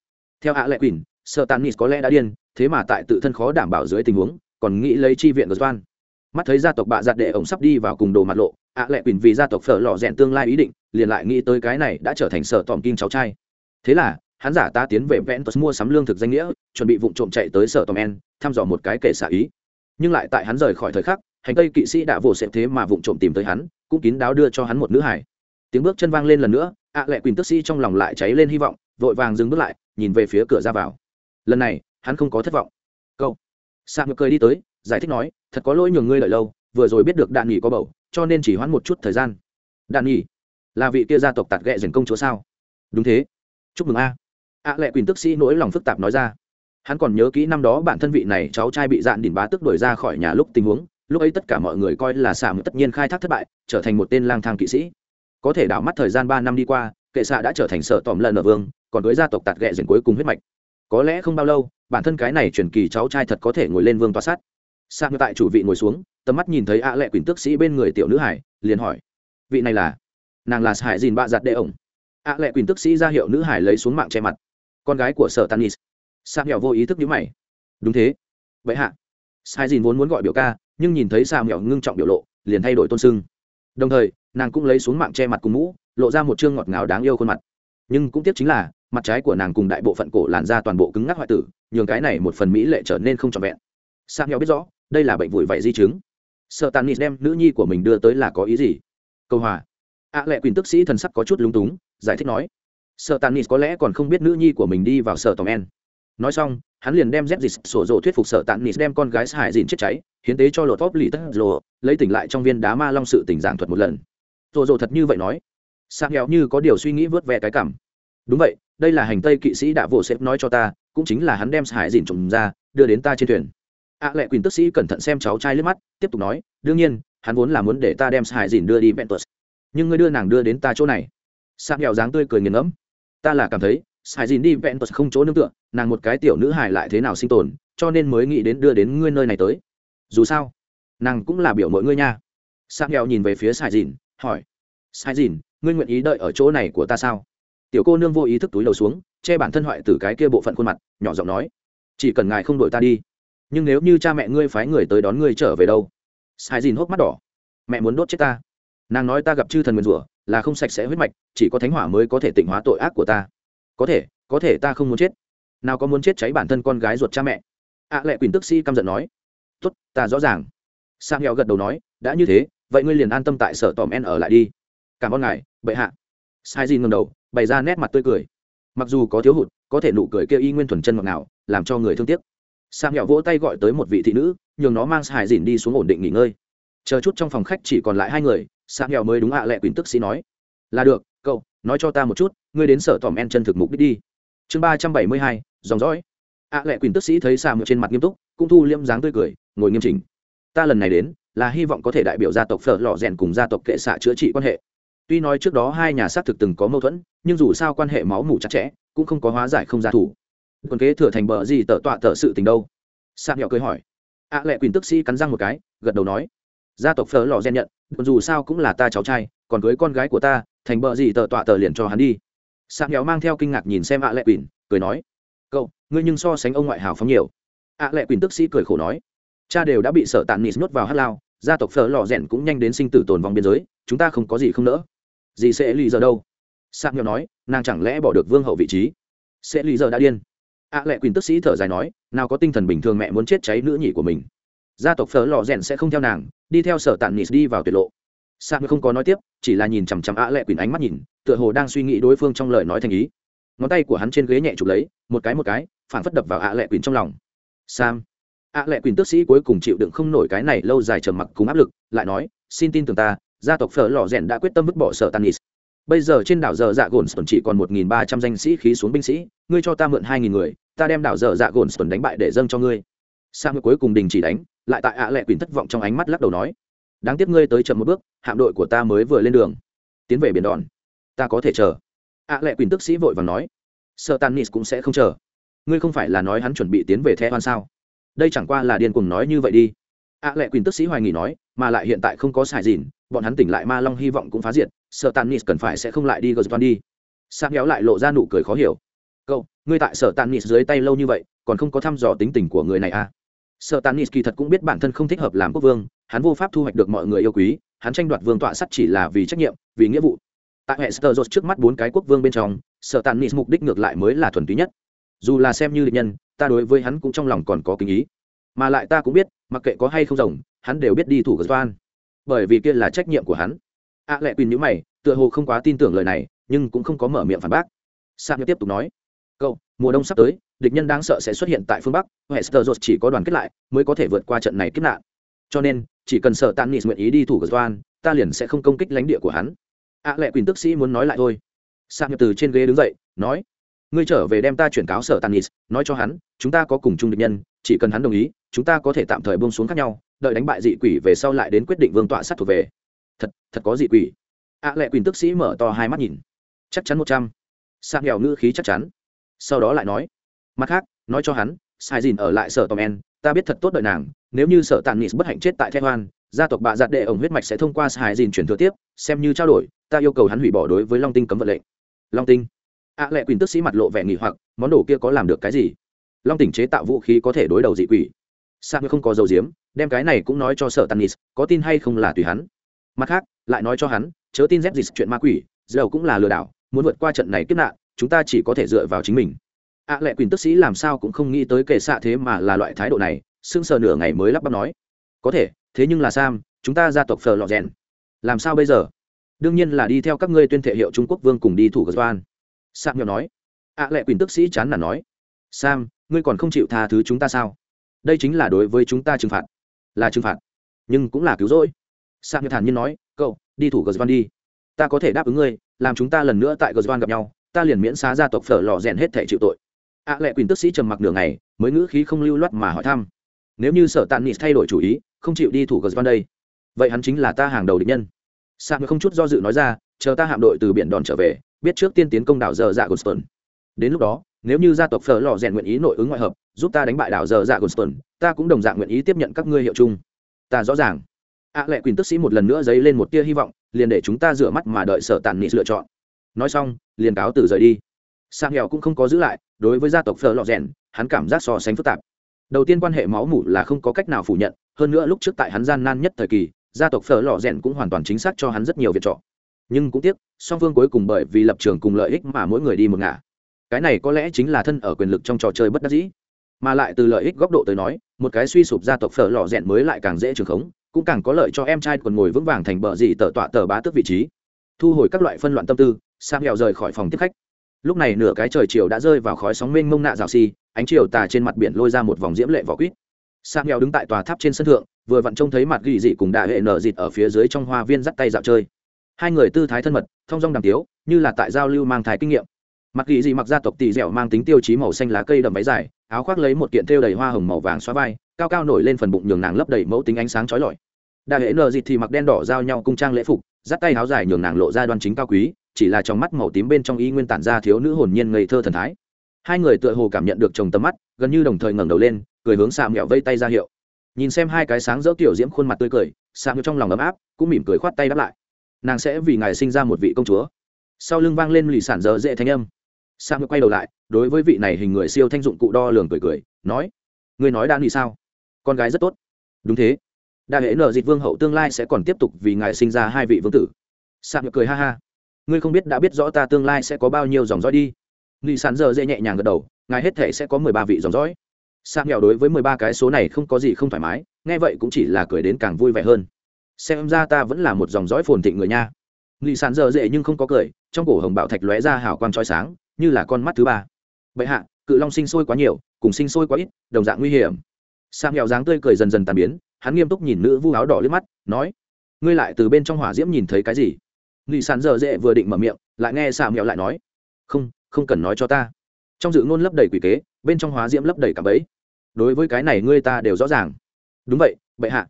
Theo ạ lệ quỳnh, sở tàn nịt có lẽ đã điên, thế mà tại tự thân khó đảm bảo dưới tình huống, còn nghĩ lấy chi viện của doan. Mắt thấy gia tộc bạ giặt đệ ổng sắp đi vào cùng đồ mặt lộ, ạ lệ quỳnh vì gia tộc phở lò rèn tương lai ý định, liền lại nghĩ tới cái này đã trở thành sở tòm kim cháu trai. Thế là, hắn giả ta tiến về vẽn mua sắm lương thực danh nghĩa, chuẩn bị vụ trộm chạy tới sở tòm en, thăm dò một cái kể xả ý. Nhưng lại tại hắn rời khỏi thời khắc, hành tây kỵ sĩ đã vồ xẹp thế mà vụ trộm tìm tới hắn, cũng kín đáo đưa cho hắn một nữ hải tiếng bước chân vang lên lần nữa, ạ lệ quỳnh tức sĩ trong lòng lại cháy lên hy vọng, vội vàng dừng bước lại, nhìn về phía cửa ra vào. Lần này, hắn không có thất vọng. Câu sạc ngược cười đi tới, giải thích nói, thật có lỗi nhường ngươi lợi lâu, vừa rồi biết được đạn nghỉ có bầu, cho nên chỉ hoãn một chút thời gian. Đạn nghỉ là vị kia gia tộc tạt ghẹ dành công chúa sao? Đúng thế. Chúc mừng a. A lệ quỳnh tức sĩ nỗi lòng phức tạp nói ra. Hắn còn nhớ kỹ năm đó bản thân vị này cháu trai bị dạn đỉnh bá tức đuổi ra khỏi nhà lúc tình huống, lúc ấy tất cả mọi người coi là xả tất nhiên khai thác thất bại, trở thành một tên lang thang kỵ sĩ có thể đảo mắt thời gian ba năm đi qua, kệ xạ đã trở thành sở tòm lần ở vương, còn với gia tộc tạt ghẹ dần cuối cùng huyết mạch. Có lẽ không bao lâu, bản thân cái này truyền kỳ cháu trai thật có thể ngồi lên vương tòa sát. Sang tại chủ vị ngồi xuống, tầm mắt nhìn thấy a lệ quyền tước sĩ bên người tiểu nữ hải, liền hỏi, vị này là? Nàng là hải dìn bạ giặt đệ ổng. A lệ quyền tước sĩ ra hiệu nữ hải lấy xuống mạng che mặt. Con gái của sở tanis. Sang nghèo vô ý thức nhữ mày. Đúng thế. Vậy hạ. Hải dìn vốn muốn gọi biểu ca, nhưng nhìn thấy sao nghèo ngưng trọng biểu lộ, liền thay đổi tôn sưng đồng thời, nàng cũng lấy xuống mạng che mặt cùng mũ, lộ ra một chương ngọt ngào đáng yêu khuôn mặt. Nhưng cũng tiếc chính là, mặt trái của nàng cùng đại bộ phận cổ làn da toàn bộ cứng ngắc hoại tử, nhường cái này một phần mỹ lệ trở nên không trọn vẹn. Sao nhau biết rõ, đây là bệnh vùi vạy di chứng. Sợ tàn nịt đem nữ nhi của mình đưa tới là có ý gì? Câu hòa. Ạ lệ quyền tức sĩ thần sắc có chút lúng túng, giải thích nói, sợ tàn nịt có lẽ còn không biết nữ nhi của mình đi vào sở tòm en. Nói xong, hắn liền đem dép dịch sổ rộ thuyết phục sợ tàn nịt đem con gái hải dìn chết cháy hiến tế cho lột top lì tất rồ, lấy tỉnh lại trong viên đá ma long sự tỉnh giảng thuật một lần. Rồ rồ thật như vậy nói. Sang nghèo như có điều suy nghĩ vớt ve cái cảm. Đúng vậy, đây là hành tây kỵ sĩ đã vỗ xếp nói cho ta, cũng chính là hắn đem hải dìn trồng ra, đưa đến ta trên thuyền. Ạ lệ quyền tức sĩ cẩn thận xem cháu trai liếc mắt, tiếp tục nói, đương nhiên, hắn vốn là muốn để ta đem hải dìn đưa đi ventus nhưng ngươi đưa nàng đưa đến ta chỗ này. Sạc nghèo dáng tươi cười nghiền ngẫm. Ta là cảm thấy, hải dìn đi ventus không chỗ nương tựa, nàng một cái tiểu nữ hài lại thế nào sinh tồn, cho nên mới nghĩ đến đưa đến ngươi nơi này tới dù sao nàng cũng là biểu mỗi ngươi nha. Sang nghèo nhìn về phía Sai dìn hỏi Sai dìn ngươi nguyện ý đợi ở chỗ này của ta sao? Tiểu cô nương vô ý thức túi đầu xuống che bản thân hoại từ cái kia bộ phận khuôn mặt nhỏ giọng nói chỉ cần ngài không đuổi ta đi nhưng nếu như cha mẹ ngươi phái người tới đón ngươi trở về đâu? Sai dìn hốc mắt đỏ mẹ muốn đốt chết ta. Nàng nói ta gặp chư thần nguyền rủa là không sạch sẽ huyết mạch chỉ có thánh hỏa mới có thể tịnh hóa tội ác của ta. Có thể có thể ta không muốn chết. Nào có muốn chết cháy bản thân con gái ruột cha mẹ. Ạ à, lệ quỳnh tức si căm giận nói tốt, ta rõ ràng. Sang nghèo gật đầu nói, đã như thế, vậy ngươi liền an tâm tại sở tòm en ở lại đi. Cảm ơn ngài, bệ hạ. Sai dìn ngầm đầu, bày ra nét mặt tươi cười. Mặc dù có thiếu hụt, có thể nụ cười kia y nguyên thuần chân ngọt ngào, làm cho người thương tiếc. Sang nghèo vỗ tay gọi tới một vị thị nữ, nhường nó mang sai dìn đi xuống ổn định nghỉ ngơi. Chờ chút trong phòng khách chỉ còn lại hai người sang nghèo mới đúng ạ lệ quyền tức sĩ nói, là được, cậu, nói cho ta một chút, ngươi đến sở tòm en chân thực mục đích đi. Chương ba trăm bảy mươi hai, dòng dõi. ạ lệ quyền tức sĩ thấy sang trên mặt nghiêm túc, cũng thu liêm dáng tươi cười ngồi nghiêm chỉnh. Ta lần này đến là hy vọng có thể đại biểu gia tộc phở lò rèn cùng gia tộc kệ xạ chữa trị quan hệ. Tuy nói trước đó hai nhà xác thực từng có mâu thuẫn nhưng dù sao quan hệ máu mủ chặt chẽ cũng không có hóa giải không gia thủ. Còn kế thừa thành bờ gì tờ tọa tờ sự tình đâu? Sạc nhỏ cười hỏi. Ạ à, lệ quyền tức sĩ cắn răng một cái gật đầu nói. Gia tộc phở lò Rèn nhận còn dù sao cũng là ta cháu trai còn cưới con gái của ta thành bờ gì tờ tọa tờ liền cho hắn đi. Sạc nhỏ mang theo kinh ngạc nhìn xem ạ à lệ quyền cười nói. Cậu ngươi nhưng so sánh ông ngoại hào phóng nhiều. Ạ à lệ quyền tức sĩ cười khổ nói cha đều đã bị sở tàn nịt nuốt vào hát lao, gia tộc phở lò rèn cũng nhanh đến sinh tử tồn vong biên giới, chúng ta không có gì không nỡ. Gì sẽ lì giờ đâu? Sạc nhọ nói, nàng chẳng lẽ bỏ được vương hậu vị trí? Sẽ lì giờ đã điên. Ạ lệ quyền tức sĩ thở dài nói, nào có tinh thần bình thường mẹ muốn chết cháy nữ nhị của mình. Gia tộc phở lò rèn sẽ không theo nàng, đi theo sở tàn nịt đi vào tuyệt lộ. Sạc không có nói tiếp, chỉ là nhìn chằm chằm ạ lệ quyền ánh mắt nhìn, tựa hồ đang suy nghĩ đối phương trong lời nói thành ý. Ngón tay của hắn trên ghế nhẹ chụp lấy, một cái một cái, phản phất đập vào ạ lệ quyền trong lòng. Sam ạ lệ quyền Tước sĩ cuối cùng chịu đựng không nổi cái này lâu dài trầm mặc cùng áp lực, lại nói, xin tin tưởng ta, gia tộc phở lò rèn đã quyết tâm vứt bỏ sở tannis bây giờ trên đảo dở dạ gồn sơn chỉ còn một nghìn ba trăm danh sĩ khí xuống binh sĩ, ngươi cho ta mượn hai nghìn người, ta đem đảo dở dạ gồn sơn đánh bại để dâng cho ngươi. Sang cuối cùng đình chỉ đánh, lại tại ạ lệ quyền thất vọng trong ánh mắt lắc đầu nói, đáng tiếc ngươi tới chậm một bước, hạm đội của ta mới vừa lên đường. Tiến về biển đòn. Ta có thể chờ. ạ lệ quyền Tước sĩ vội và nói sợ tannis cũng sẽ không chờ. Ngươi không phải là nói hắn chuẩn bị tiến về the hoan sao? Đây chẳng qua là điên cuồng nói như vậy đi. Ạ lệ quyền tức sĩ hoài nghỉ nói, mà lại hiện tại không có xài dìn bọn hắn tỉnh lại ma long hy vọng cũng phá diệt, sợ tàn nis cần phải sẽ không lại đi gờ đi. Sang kéo lại lộ ra nụ cười khó hiểu. Cậu, ngươi tại sở tàn nis dưới tay lâu như vậy, còn không có thăm dò tính tình của người này à? Sợ tàn nis kỳ thật cũng biết bản thân không thích hợp làm quốc vương, hắn vô pháp thu hoạch được mọi người yêu quý, hắn tranh đoạt vương tọa sắt chỉ là vì trách nhiệm, vì nghĩa vụ. Tại hệ sơ trước mắt bốn cái quốc vương bên trong, sợ tàn nis mục đích ngược lại mới là thuần túy nhất. Dù là xem như định nhân ta đối với hắn cũng trong lòng còn có kinh ý. Mà lại ta cũng biết mặc kệ có hay không rồng hắn đều biết đi thủ gờ toan bởi vì kia là trách nhiệm của hắn. Ạ à, lệ quỳnh nhữ mày tựa hồ không quá tin tưởng lời này nhưng cũng không có mở miệng phản bác. Sa tiếp tục nói câu mùa đông sắp tới địch nhân đáng sợ sẽ xuất hiện tại phương bắc hester jot chỉ có đoàn kết lại mới có thể vượt qua trận này kiếp nạn. Cho nên chỉ cần sợ tan nis nguyện ý đi thủ gờ toan ta liền sẽ không công kích lãnh địa của hắn. Ạ à, lệ quỳnh tức sĩ muốn nói lại thôi. Sa từ trên ghế đứng dậy nói ngươi trở về đem ta chuyển cáo sở tannis nói cho hắn chúng ta có cùng chung địch nhân chỉ cần hắn đồng ý chúng ta có thể tạm thời buông xuống khác nhau đợi đánh bại dị quỷ về sau lại đến quyết định vương tọa sát thuộc về. Thật thật có dị quỷ. Ạ à, lệ quỳnh tức sĩ mở to hai mắt nhìn. Chắc chắn một trăm. Sang nghèo ngữ khí chắc chắn. Sau đó lại nói. Mặt khác nói cho hắn sai dìn ở lại sở tòm en ta biết thật tốt đợi nàng nếu như sở tàn nis bất hạnh chết tại Thái hoan gia tộc bạ giặt đệ ổng huyết mạch sẽ thông qua sai dìn chuyển thừa tiếp xem như trao đổi ta yêu cầu hắn hủy bỏ đối với long tinh cấm vận lệnh. Long tinh ạ lệ quỳnh tức sĩ mặt lộ vẻ nghỉ hoặc, món đồ kia có làm được cái gì? Long tỉnh chế tạo vũ khí có thể đối đầu dị quỷ. Sa không có dầu diếm đem cái này cũng nói cho sợ tanis có tin hay không là tùy hắn. Mặt khác, lại nói cho hắn, chớ tin dép gì chuyện ma quỷ, dầu cũng là lừa đảo, muốn vượt qua trận này kiếp nạn, chúng ta chỉ có thể dựa vào chính mình. Ạ lệ quỳnh tức sĩ làm sao cũng không nghĩ tới kệ xạ thế mà là loại thái độ này sưng sờ nửa ngày mới lắp bắp nói. Có thể, thế nhưng là sam, chúng ta gia tộc phờ lò rèn làm sao bây giờ? Đương nhiên là đi theo các ngươi tuyên thệ hiệu trung quốc vương cùng đi thủ gờ doan sam nhỏ nói. Ạ lệ quyền tức sĩ chán là nói. Sam, ngươi còn không chịu tha thứ chúng ta sao? Đây chính là đối với chúng ta trừng phạt. Là trừng phạt. Nhưng cũng là cứu rỗi. Sam thản nhiên nói, cậu, đi thủ gờ đi. Ta có thể đáp ứng ngươi, làm chúng ta lần nữa tại gờ gặp nhau. Ta liền miễn xá gia tộc phở lò rèn hết thể chịu tội. Ạ lệ quyền tức sĩ trầm mặc nửa ngày, mới ngữ khí không lưu loát mà hỏi thăm. Nếu như sở tàn nịt thay đổi chủ ý, không chịu đi thủ gờ van đây, vậy hắn chính là ta hàng đầu địch nhân. Sam không chút do dự nói ra, chờ ta hạm đội từ biển đòn trở về biết trước tiên tiến công đảo giờ dạ goston đến lúc đó, nếu như gia tộc phở lò rèn nguyện ý nội ứng ngoại hợp, giúp ta đánh bại đảo giờ dạ goston ta cũng đồng dạng nguyện ý tiếp nhận các ngươi hiệu chung. Ta rõ ràng. Ạ lệ quỳnh tức sĩ một lần nữa dấy lên một tia hy vọng, liền để chúng ta rửa mắt mà đợi sở tàn nị lựa chọn. Nói xong, liền cáo từ rời đi. Sang nghèo cũng không có giữ lại, đối với gia tộc phở lò rèn, hắn cảm giác so sánh phức tạp. Đầu tiên quan hệ máu mủ là không có cách nào phủ nhận, hơn nữa lúc trước tại hắn gian nan nhất thời kỳ, gia tộc phở lò rèn cũng hoàn toàn chính xác cho hắn rất nhiều việc trọ nhưng cũng tiếc, song phương cuối cùng bởi vì lập trường cùng lợi ích mà mỗi người đi một ngả. Cái này có lẽ chính là thân ở quyền lực trong trò chơi bất đắc dĩ. Mà lại từ lợi ích góc độ tới nói, một cái suy sụp gia tộc phở lò rẽn mới lại càng dễ trường khống, cũng càng có lợi cho em trai còn ngồi vững vàng thành bờ gì tờ tọa tờ bá tước vị trí. Thu hồi các loại phân loạn tâm tư sang nghèo rời khỏi phòng tiếp khách. Lúc này nửa cái trời chiều đã rơi vào khói sóng mênh mông nạ rào xi, ánh chiều tà trên mặt biển lôi ra một vòng diễm lệ vỏ quýt. Sang nghèo đứng tại tòa tháp trên sân thượng, vừa vặn trông thấy mặt ghi dị cùng đại hệ nở dịt ở phía dưới trong hoa viên dắt tay dạo chơi hai người tư thái thân mật thong dong đàm tiếu, như là tại giao lưu mang thái kinh nghiệm. Mặc ghi dị mặc gia tộc tỷ dẻo mang tính tiêu chí màu xanh lá cây đầm váy dài, áo khoác lấy một kiện thêu đầy hoa hồng màu vàng xóa vai, cao cao nổi lên phần bụng nhường nàng lấp đầy mẫu tính ánh sáng chói lọi. Đa hệ nờ dịt thì mặc đen đỏ giao nhau cung trang lễ phục, dắt tay áo dài nhường nàng lộ ra đoan chính cao quý, chỉ là trong mắt màu tím bên trong y nguyên tản ra thiếu nữ hồn nhiên ngây thơ thần thái. Hai người tựa hồ cảm nhận được chồng tầm mắt, gần như đồng thời ngẩng đầu lên, cười hướng xạ mẹo vây tay ra hiệu. Nhìn xem hai cái sáng rỡ kiểu diễm khuôn mặt tươi cười xạ mẹo trong lòng ấm áp, cũng mỉm cười khoát tay đáp lại nàng sẽ vì ngài sinh ra một vị công chúa. Sau lưng vang lên lì sản dở dễ thanh âm. Sa mẹo quay đầu lại, đối với vị này hình người siêu thanh dụng cụ đo lường cười cười, nói, ngươi nói đan lì sao? Con gái rất tốt. Đúng thế. Đại hệ nợ dịch vương hậu tương lai sẽ còn tiếp tục vì ngài sinh ra hai vị vương tử. Sa mẹo cười ha ha. Ngươi không biết đã biết rõ ta tương lai sẽ có bao nhiêu dòng dõi đi. Lì sản dơ dễ nhẹ nhàng gật đầu, ngài hết thể sẽ có mười ba vị dòng dõi. Sang nghèo đối với mười ba cái số này không có gì không thoải mái, nghe vậy cũng chỉ là cười đến càng vui vẻ hơn xem ra ta vẫn là một dòng dõi phồn thịnh người nha. Nghị sản dở dễ nhưng không có cười, trong cổ hồng bảo thạch lóe ra hào quang trói sáng, như là con mắt thứ ba. Bệ hạ, cự long sinh sôi quá nhiều, cùng sinh sôi quá ít, đồng dạng nguy hiểm. Sam nghèo dáng tươi cười dần dần tàn biến, hắn nghiêm túc nhìn nữ vu áo đỏ liếc mắt, nói, ngươi lại từ bên trong hỏa diễm nhìn thấy cái gì? Nghị sản dở dễ vừa định mở miệng, lại nghe sam nghèo lại nói, không không cần nói cho ta. Trong dự ngôn lấp đầy quỷ kế, bên trong hóa diễm lấp đầy cả bấy đối với cái này ngươi ta đều rõ ràng. Đúng vậy, bệ hạ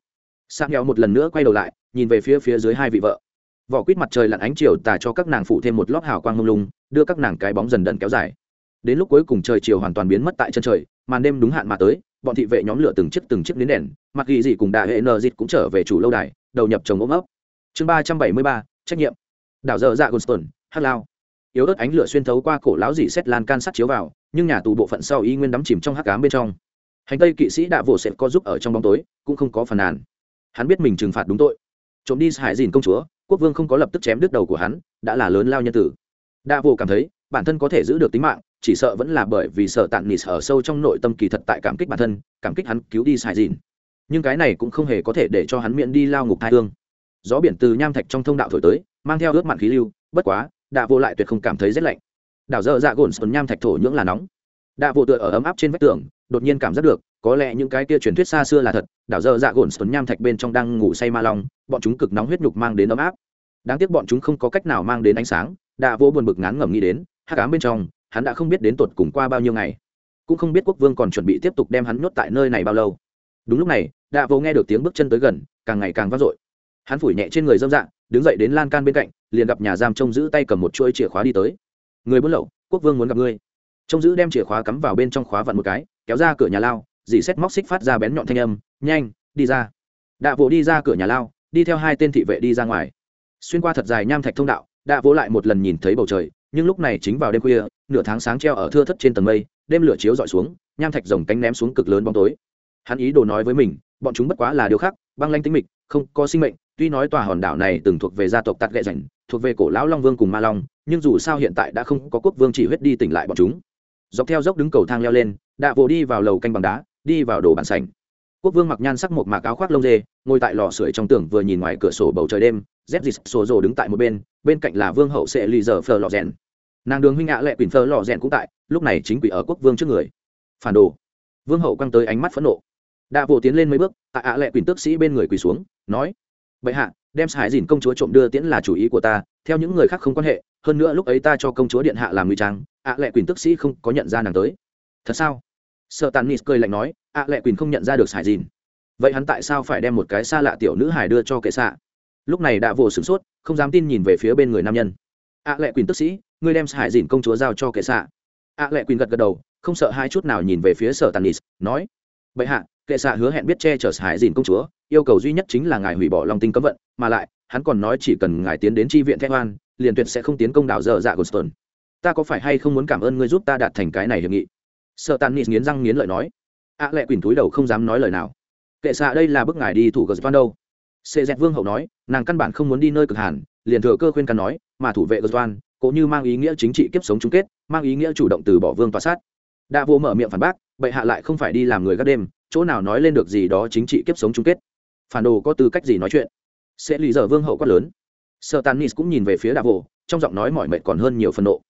xà nghèo một lần nữa quay đầu lại, nhìn về phía phía dưới hai vị vợ. Vỏ quýt mặt trời lặn ánh chiều tà cho các nàng phụ thêm một lót hào quang mông lung, đưa các nàng cái bóng dần đần kéo dài. Đến lúc cuối cùng trời chiều hoàn toàn biến mất tại chân trời, màn đêm đúng hạn mà tới, bọn thị vệ nhóm lửa từng chiếc từng chiếc đến đèn, mặc ghi gì cùng đại hệ nờ dịt cũng trở về chủ lâu đài, đầu nhập chồng ôm ấp. Chương ba trăm bảy mươi ba, trách nhiệm. Đảo dợ dạ gôn hát lao. Yếu ớt ánh lửa xuyên thấu qua cổ lão dị xét lan can sắt chiếu vào, nhưng nhà tù bộ phận sau y nguyên đắm chìm trong hắc cám bên trong. Hành tây kỵ sĩ đã vỗ sẽ có giúp ở trong bóng tối, cũng không có phần nàn hắn biết mình trừng phạt đúng tội. Trộm đi hải dìn công chúa, quốc vương không có lập tức chém đứt đầu của hắn, đã là lớn lao nhân tử. Đa vô cảm thấy, bản thân có thể giữ được tính mạng, chỉ sợ vẫn là bởi vì sợ tạn nịt ở sâu trong nội tâm kỳ thật tại cảm kích bản thân, cảm kích hắn cứu đi hải dìn. Nhưng cái này cũng không hề có thể để cho hắn miễn đi lao ngục thai thương gió biển từ nham thạch trong thông đạo thổi tới, mang theo ướt mặn khí lưu, bất quá đạ vô lại tuyệt không cảm thấy rét lạnh. Đảo dơ dạ gồn sơn nham thạch thổ nhưỡng là nóng đạ vô tựa ở ấm áp trên vách tường, đột nhiên cảm giác được, có lẽ những cái kia truyền thuyết xa xưa là thật, đảo dơ dạ gồn sơn nham thạch bên trong đang ngủ say ma long, bọn chúng cực nóng huyết nhục mang đến ấm áp. Đáng tiếc bọn chúng không có cách nào mang đến ánh sáng, đạ vô buồn bực ngán ngẩm nghĩ đến hát cám bên trong, hắn đã không biết đến tột cùng qua bao nhiêu ngày. Cũng không biết quốc vương còn chuẩn bị tiếp tục đem hắn nhốt tại nơi này bao lâu. Đúng lúc này, đạ vô nghe được tiếng bước chân tới gần, càng ngày càng vang dội. Hắn phủi nhẹ trên người dâm dạng đứng dậy đến lan can bên cạnh, liền gặp nhà giam trông giữ tay cầm một chuỗi chìa khóa đi tới. Người buôn lậu, quốc vương muốn gặp ngươi trông giữ đem chìa khóa cắm vào bên trong khóa vặn một cái, kéo ra cửa nhà lao, dì xét móc xích phát ra bén nhọn thanh âm, nhanh, đi ra. Đạ vỗ đi ra cửa nhà lao, đi theo hai tên thị vệ đi ra ngoài. Xuyên qua thật dài nham thạch thông đạo, đạ vỗ lại một lần nhìn thấy bầu trời, nhưng lúc này chính vào đêm khuya, nửa tháng sáng treo ở thưa thất trên tầng mây, đêm lửa chiếu dọi xuống, nham thạch rồng cánh ném xuống cực lớn bóng tối. Hắn ý đồ nói với mình, bọn chúng bất quá là điều khác, băng lanh tính mịch, không có sinh mệnh, tuy nói tòa hòn đảo này từng thuộc về gia tộc tạt ghẹ rảnh, thuộc về cổ lão long vương cùng ma long, nhưng dù sao hiện tại đã không có quốc vương chỉ huyết đi tỉnh lại bọn chúng dọc theo dốc đứng cầu thang leo lên, đạ vồ đi vào lầu canh bằng đá, đi vào đồ bàn sành. Quốc vương mặc nhan sắc một mạc áo khoác lông dê, ngồi tại lò sưởi trong tường vừa nhìn ngoài cửa sổ bầu trời đêm, dép dịt sổ rồ đứng tại một bên bên cạnh là vương hậu sẽ lì giờ phờ lò rèn. Nàng đường huynh ạ lệ quỳnh phờ lò rèn cũng tại, lúc này chính quỷ ở quốc vương trước người. Phản đồ. Vương hậu quăng tới ánh mắt phẫn nộ. Đạ vồ tiến lên mấy bước ạ ạ lệ quỳnh tước sĩ bên người quỳ xuống, nói, bệ hạ, đem hải dìn công chúa trộm đưa tiễn là chủ ý của ta, theo những người khác không quan hệ, hơn nữa lúc ấy ta cho công chúa điện hạ làm ngụy trang ạ lệ quỳnh tức sĩ không có nhận ra nàng tới. Thật sao? Sợ tàn nis cười lạnh nói, ạ lệ quỳnh không nhận ra được hải dìn. Vậy hắn tại sao phải đem một cái xa lạ tiểu nữ hải đưa cho kệ xạ? Lúc này đã vồ sửng sốt, không dám tin nhìn về phía bên người nam nhân. Ạ lệ quỳnh tức sĩ, ngươi đem hải dìn công chúa giao cho kệ xạ. Ạ lệ quỳnh gật gật đầu, không sợ hai chút nào nhìn về phía sở tàn nis nói vậy hạ, kệ xạ hứa hẹn biết che chở hải dìn công chúa, yêu cầu duy nhất chính là ngài hủy bỏ lòng tinh cấm vận, mà lại, hắn còn nói chỉ cần ngài tiến đến tri viện thép oan liền tuyệt sẽ không tiến công đảo dở dạ goston ta có phải hay không muốn cảm ơn ngươi giúp ta đạt thành cái này hiệp nghị? Sợ tàn nịt nghiến răng nghiến lợi nói. Ạ à lẹ quỳnh túi đầu không dám nói lời nào. Kệ xạ đây là bức ngài đi thủ gosvan đâu? Sệ dẹt vương hậu nói, nàng căn bản không muốn đi nơi cực hàn, liền thừa cơ khuyên căn nói, mà thủ vệ gosvan cố như mang ý nghĩa chính trị kiếp sống chung kết, mang ý nghĩa chủ động từ bỏ vương tòa sát. Đã vô mở miệng phản bác, bệ hạ lại không phải đi làm người gác đêm, chỗ nào nói lên được gì đó chính trị kiếp sống chung kết. Phản đồ có tư cách gì nói chuyện? Sẽ lì giờ vương hậu quát lớn. Sợ tàn nis cũng nhìn về phía đạ vô, trong giọng nói mọi mệt còn hơn nhiều phần nộ.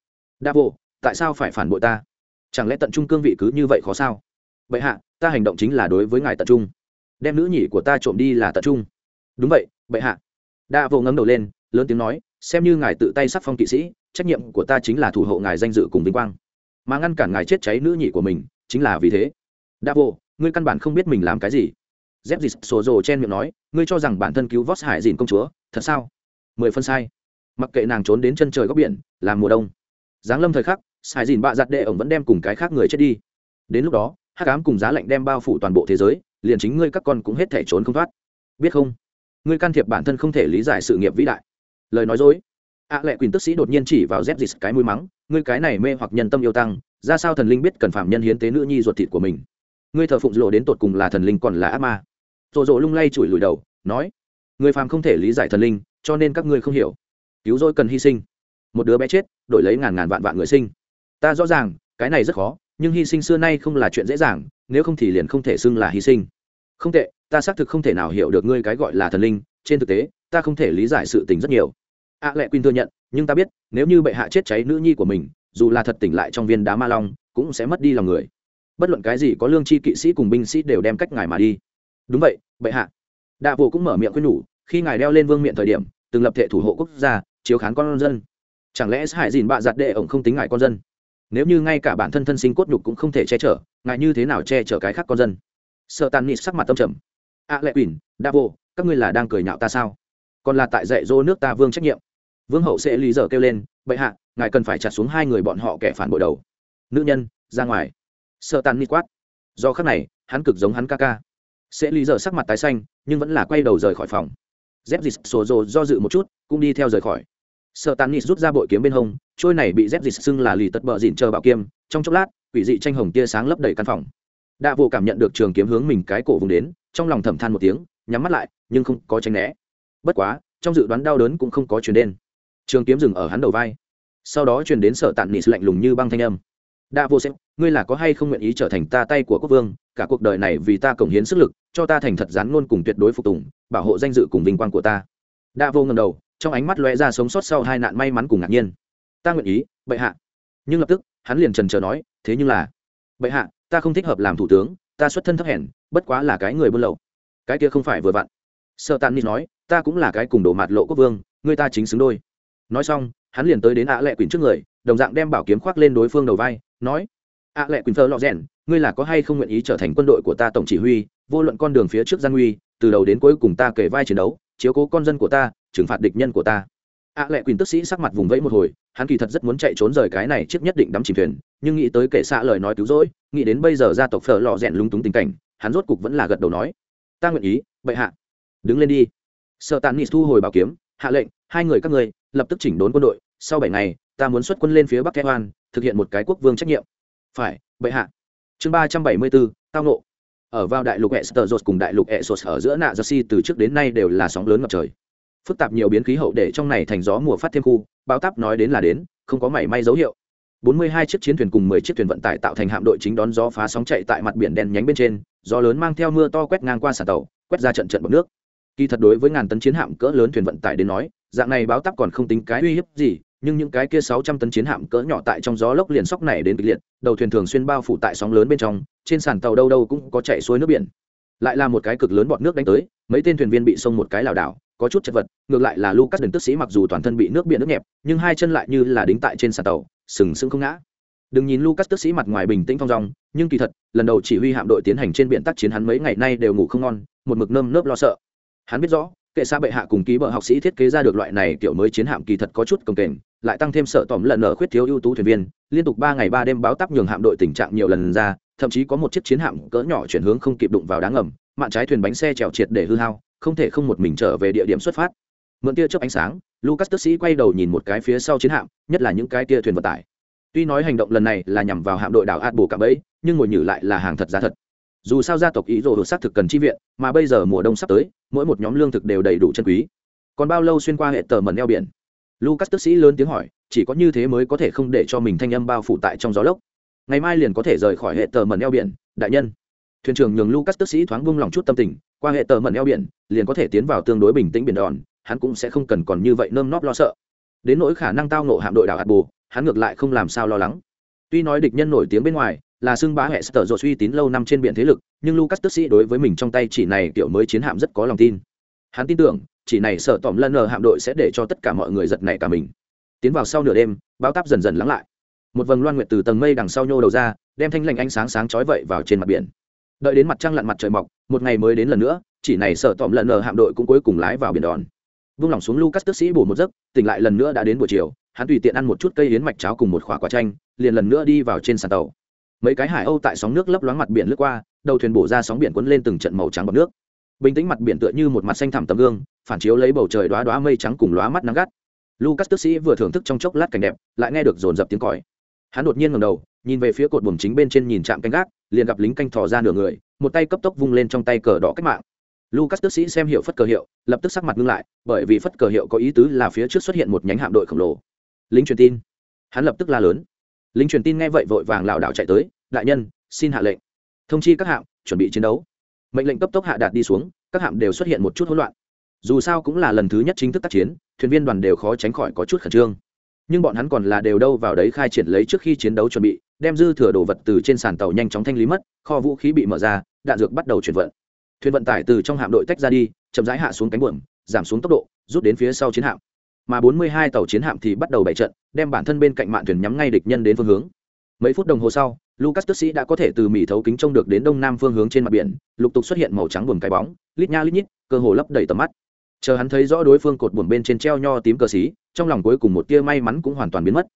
Đa vô, tại sao phải phản bội ta? Chẳng lẽ tận trung cương vị cứ như vậy khó sao? Bệ hạ, ta hành động chính là đối với ngài tận trung. Đem nữ nhị của ta trộm đi là tận trung. Đúng vậy, bệ hạ. Đa vô ngấm đầu lên, lớn tiếng nói, xem như ngài tự tay sắc phong kỵ sĩ, trách nhiệm của ta chính là thủ hộ ngài danh dự cùng vinh quang. Mà ngăn cản ngài chết cháy nữ nhị của mình, chính là vì thế. Đa vô, ngươi căn bản không biết mình làm cái gì. Dép dịt sổ rồ chen miệng nói, ngươi cho rằng bản thân cứu vót hải dìn công chúa, thật sao? Mười phân sai. Mặc kệ nàng trốn đến chân trời góc biển làm mùa đông giáng lâm thời khắc sai dìn bạ giặt đệ ổng vẫn đem cùng cái khác người chết đi. Đến lúc đó, hắc ám cùng giá lạnh đem bao phủ toàn bộ thế giới, liền chính ngươi các con cũng hết thể trốn không thoát. Biết không? Ngươi can thiệp bản thân không thể lý giải sự nghiệp vĩ đại. Lời nói dối. Ạ à lệ quyền tức sĩ đột nhiên chỉ vào dép dịt cái mũi mắng, ngươi cái này mê hoặc nhân tâm yêu tăng, ra sao thần linh biết cần phạm nhân hiến tế nữ nhi ruột thịt của mình? Ngươi thờ phụng lộ đến tột cùng là thần linh còn là ác ma? Rộ rộ lung lay chùi lùi đầu, nói người phàm không thể lý giải thần linh, cho nên các ngươi không hiểu. Cứu rỗi cần hy sinh một đứa bé chết đổi lấy ngàn ngàn vạn vạn người sinh. Ta rõ ràng cái này rất khó nhưng hy sinh xưa nay không là chuyện dễ dàng nếu không thì liền không thể xưng là hy sinh. Không tệ ta xác thực không thể nào hiểu được ngươi cái gọi là thần linh trên thực tế ta không thể lý giải sự tình rất nhiều. A à, lệ quyên thừa nhận nhưng ta biết nếu như bệ hạ chết cháy nữ nhi của mình dù là thật tỉnh lại trong viên đá ma long cũng sẽ mất đi lòng người. Bất luận cái gì có lương tri kỵ sĩ cùng binh sĩ đều đem cách ngài mà đi. Đúng vậy bệ hạ. Đạ vụ cũng mở miệng khuyên nhủ khi ngài đeo lên vương miện thời điểm từng lập thể thủ hộ quốc gia chiếu khán con dân chẳng lẽ hải dìn bạ giặt đệ ổng không tính ngại con dân? Nếu như ngay cả bản thân thân sinh cốt nhục cũng không thể che chở ngài như thế nào che chở cái khác con dân? Sợ tàn nịt sắc mặt tâm trầm. A à lệ quỳnh, đa vô, các ngươi là đang cười nhạo ta sao? Còn là tại dạy dỗ nước ta vương trách nhiệm. Vương hậu sẽ lý giờ kêu lên, bệ hạ, ngài cần phải chặt xuống hai người bọn họ kẻ phản bội đầu. Nữ nhân, ra ngoài. Sợ tàn nịt quát. Do khắc này, hắn cực giống hắn ca ca. Sẽ lý giờ sắc mặt tái xanh, nhưng vẫn là quay đầu rời khỏi phòng. Dép dịt sổ rồ do dự một chút, cũng đi theo rời khỏi sợ tàn nịt rút ra bội kiếm bên hông, trôi này bị dép dịt xưng là lì tật bờ dịn chờ bảo kiếm, trong chốc lát, quỷ dị tranh hồng tia sáng lấp đầy căn phòng. Đạ vô cảm nhận được trường kiếm hướng mình cái cổ vùng đến, trong lòng thầm than một tiếng, nhắm mắt lại, nhưng không có tránh né. Bất quá, trong dự đoán đau đớn cũng không có chuyển đến. Trường kiếm dừng ở hắn đầu vai. Sau đó truyền đến sở tàn nịt lạnh lùng như băng thanh âm. Đạ vô xem ngươi là có hay không nguyện ý trở thành ta tay của quốc vương, cả cuộc đời này vì ta cống hiến sức lực, cho ta thành thật rán ngôn cùng tuyệt đối phục tùng, bảo hộ danh dự cùng vinh quang của ta. Đạ vô ngầm đầu trong ánh mắt lóe ra sống sót sau hai nạn may mắn cùng ngạc nhiên. Ta nguyện ý, bệ hạ. Nhưng lập tức, hắn liền trần trờ nói, thế nhưng là, bệ hạ, ta không thích hợp làm thủ tướng, ta xuất thân thấp hèn, bất quá là cái người buôn lậu. Cái kia không phải vừa vặn. Sợ tàn nít nói, ta cũng là cái cùng đổ mạt lộ quốc vương, người ta chính xứng đôi. Nói xong, hắn liền tới đến ạ lệ quỳnh trước người, đồng dạng đem bảo kiếm khoác lên đối phương đầu vai, nói, ạ lệ quỳnh thơ lọ rèn, ngươi là có hay không nguyện ý trở thành quân đội của ta tổng chỉ huy, vô luận con đường phía trước gian nguy từ đầu đến cuối cùng ta kể vai chiến đấu, chiếu cố con dân của ta trừng phạt địch nhân của ta. Ạ à lệ quyền tức sĩ sắc mặt vùng vẫy một hồi, hắn kỳ thật rất muốn chạy trốn rời cái này trước nhất định đắm chìm thuyền, nhưng nghĩ tới kệ xạ lời nói cứu rỗi, nghĩ đến bây giờ gia tộc phở lò rèn lúng túng tình cảnh, hắn rốt cục vẫn là gật đầu nói. Ta nguyện ý, bệ hạ. Đứng lên đi. Sợ tàn nis thu hồi bảo kiếm, hạ lệnh, hai người các ngươi, lập tức chỉnh đốn quân đội, sau bảy ngày, ta muốn xuất quân lên phía bắc kẽ hoan, thực hiện một cái quốc vương trách nhiệm. Phải, bệ hạ. Chương ba trăm bảy mươi bốn, tao nộ ở vào đại lục e s t e r cùng đại lục e s o s ở giữa nạ jersey từ trước đến nay đều là sóng lớn ngập trời. Phức tạp nhiều biến khí hậu để trong này thành gió mùa phát thêm khu, bão táp nói đến là đến, không có mảy may dấu hiệu. 42 chiếc chiến thuyền cùng 10 chiếc thuyền vận tải tạo thành hạm đội chính đón gió phá sóng chạy tại mặt biển đen nhánh bên trên, gió lớn mang theo mưa to quét ngang qua sàn tàu, quét ra trận trận bọt nước. Kỳ thật đối với ngàn tấn chiến hạm cỡ lớn thuyền vận tải đến nói, dạng này báo táp còn không tính cái uy hiếp gì, nhưng những cái kia 600 tấn chiến hạm cỡ nhỏ tại trong gió lốc liền sóc này đến kịch liệt, đầu thuyền thường xuyên bao phủ tại sóng lớn bên trong, trên sàn tàu đâu đâu cũng có chảy xuôi nước biển. Lại là một cái cực lớn bọt nước đánh tới, mấy tên thuyền viên bị sông một cái lảo đảo, có chút chật vật, ngược lại là Lucas đừng tức sĩ mặc dù toàn thân bị nước biển nước nhẹp, nhưng hai chân lại như là đính tại trên sàn tàu, sừng sững không ngã. Đừng nhìn lucas tức sĩ mặt ngoài bình tĩnh thong dong nhưng kỳ thật lần đầu chỉ huy hạm đội tiến hành trên biển tác chiến hắn mấy ngày nay đều ngủ không ngon một mực nơm nớp lo sợ. Hắn biết rõ kệ xa bệ hạ cùng ký vợ học sĩ thiết kế ra được loại này kiểu mới chiến hạm kỳ thật có chút công kềnh lại tăng thêm sợ tỏm lần ở khuyết thiếu ưu tú thuyền viên liên tục ba ngày ba đêm báo tắp nhường hạm đội tình trạng nhiều lần ra thậm chí có một chiếc chiến hạm cỡ nhỏ chuyển hướng không kịp đụng vào đá ngầm mạn trái thuyền bánh xe trèo triệt để hư hao, không thể không một mình trở về địa điểm xuất phát. Mượn tia chớp ánh sáng, lucas tức sĩ quay đầu nhìn một cái phía sau chiến hạm, nhất là những cái tia thuyền vận tải. Tuy nói hành động lần này là nhằm vào hạm đội đảo ạt bồ cạm ấy nhưng ngồi nhử lại là hàng thật giá thật. Dù sao gia tộc ý đồ xác thực cần chi viện, mà bây giờ mùa đông sắp tới, mỗi một nhóm lương thực đều đầy đủ chân quý. Còn bao lâu xuyên qua hệ tờ mần eo biển? Lucas tức sĩ lớn tiếng hỏi, chỉ có như thế mới có thể không để cho mình thanh âm bao phủ tại trong gió lốc. Ngày mai liền có thể rời khỏi hệ tờ mần eo biển, đại nhân thuyền trưởng nhường lucas tức sĩ thoáng buông lòng chút tâm tình qua hệ tờ mận eo biển liền có thể tiến vào tương đối bình tĩnh biển đòn hắn cũng sẽ không cần còn như vậy nơm nóp lo sợ. Đến nỗi khả năng tao nộ hạm đội đảo hạt bù, hắn ngược lại không làm sao lo lắng. Tuy nói địch nhân nổi tiếng bên ngoài là xưng bá hệ sở dột uy tín lâu năm trên biển thế lực nhưng lucas tức sĩ đối với mình trong tay chỉ này kiểu mới chiến hạm rất có lòng tin. Hắn tin tưởng chỉ này sở tỏm lân ở hạm đội sẽ để cho tất cả mọi người giật nảy cả mình. Tiến vào sau nửa đêm bao táp dần dần lắng lại. Một vầng loan nguyệt từ tầng mây đằng sau nhô đầu ra đem thanh lành ánh sáng sáng chói vậy vào trên mặt biển đợi đến mặt trăng lặn mặt trời mọc, một ngày mới đến lần nữa, chỉ này sợ tỏm lần nờ hạm đội cũng cuối cùng lái vào biển đòn. Vung lòng xuống lucas tức sĩ bổ một giấc, tỉnh lại lần nữa đã đến buổi chiều, hắn tùy tiện ăn một chút cây yến mạch cháo cùng một khóa quả chanh, liền lần nữa đi vào trên sàn tàu. Mấy cái hải âu tại sóng nước lấp loáng mặt biển lướt qua, đầu thuyền bổ ra sóng biển quấn lên từng trận màu trắng bọc nước. Bình tĩnh mặt biển tựa như một mặt xanh thẳm tấm gương, phản chiếu lấy bầu trời đoá đoá mây trắng cùng lóa mắt nắng gắt. Lucas tức sĩ vừa thưởng thức trong chốc lát cảnh đẹp, lại nghe được dồn dập tiếng còi. Hắn đột nhiên ngầm đầu, nhìn về phía cột buồng chính bên trên nhìn trạm canh gác liền gặp lính canh thò ra nửa người, một tay cấp tốc vung lên trong tay cờ đỏ cách mạng. Lucas tức sĩ xem hiệu phất cờ hiệu, lập tức sắc mặt ngưng lại, bởi vì phất cờ hiệu có ý tứ là phía trước xuất hiện một nhánh hạm đội khổng lồ. Lính truyền tin. Hắn lập tức la lớn. Lính truyền tin nghe vậy vội vàng lảo đảo chạy tới, đại nhân, xin hạ lệnh. Thông chi các hạm, chuẩn bị chiến đấu. Mệnh lệnh cấp tốc hạ đạt đi xuống, các hạm đều xuất hiện một chút hỗn loạn. Dù sao cũng là lần thứ nhất chính thức tác chiến, thuyền viên đoàn đều khó tránh khỏi có chút khẩn trương. Nhưng bọn hắn còn là đều đâu vào đấy khai triển lấy trước khi chiến đấu chuẩn bị đem dư thừa đồ vật từ trên sàn tàu nhanh chóng thanh lý mất, kho vũ khí bị mở ra, đạn dược bắt đầu chuyển vận. Thuyền vận tải từ trong hạm đội tách ra đi, chậm rãi hạ xuống cánh buồm, giảm xuống tốc độ, rút đến phía sau chiến hạm. Mà 42 tàu chiến hạm thì bắt đầu bày trận, đem bản thân bên cạnh mạn thuyền nhắm ngay địch nhân đến phương hướng. Mấy phút đồng hồ sau, lucas tức sĩ đã có thể từ mỉ thấu kính trông được đến đông nam phương hướng trên mặt biển, lục tục xuất hiện màu trắng buồm cái bóng, lít nha lít nhít, cơ hồ lấp đầy tầm mắt. Chờ hắn thấy rõ đối phương cột buồm bên trên treo nho tím cờ xí, trong lòng cuối cùng một tia may mắn cũng hoàn toàn biến mất.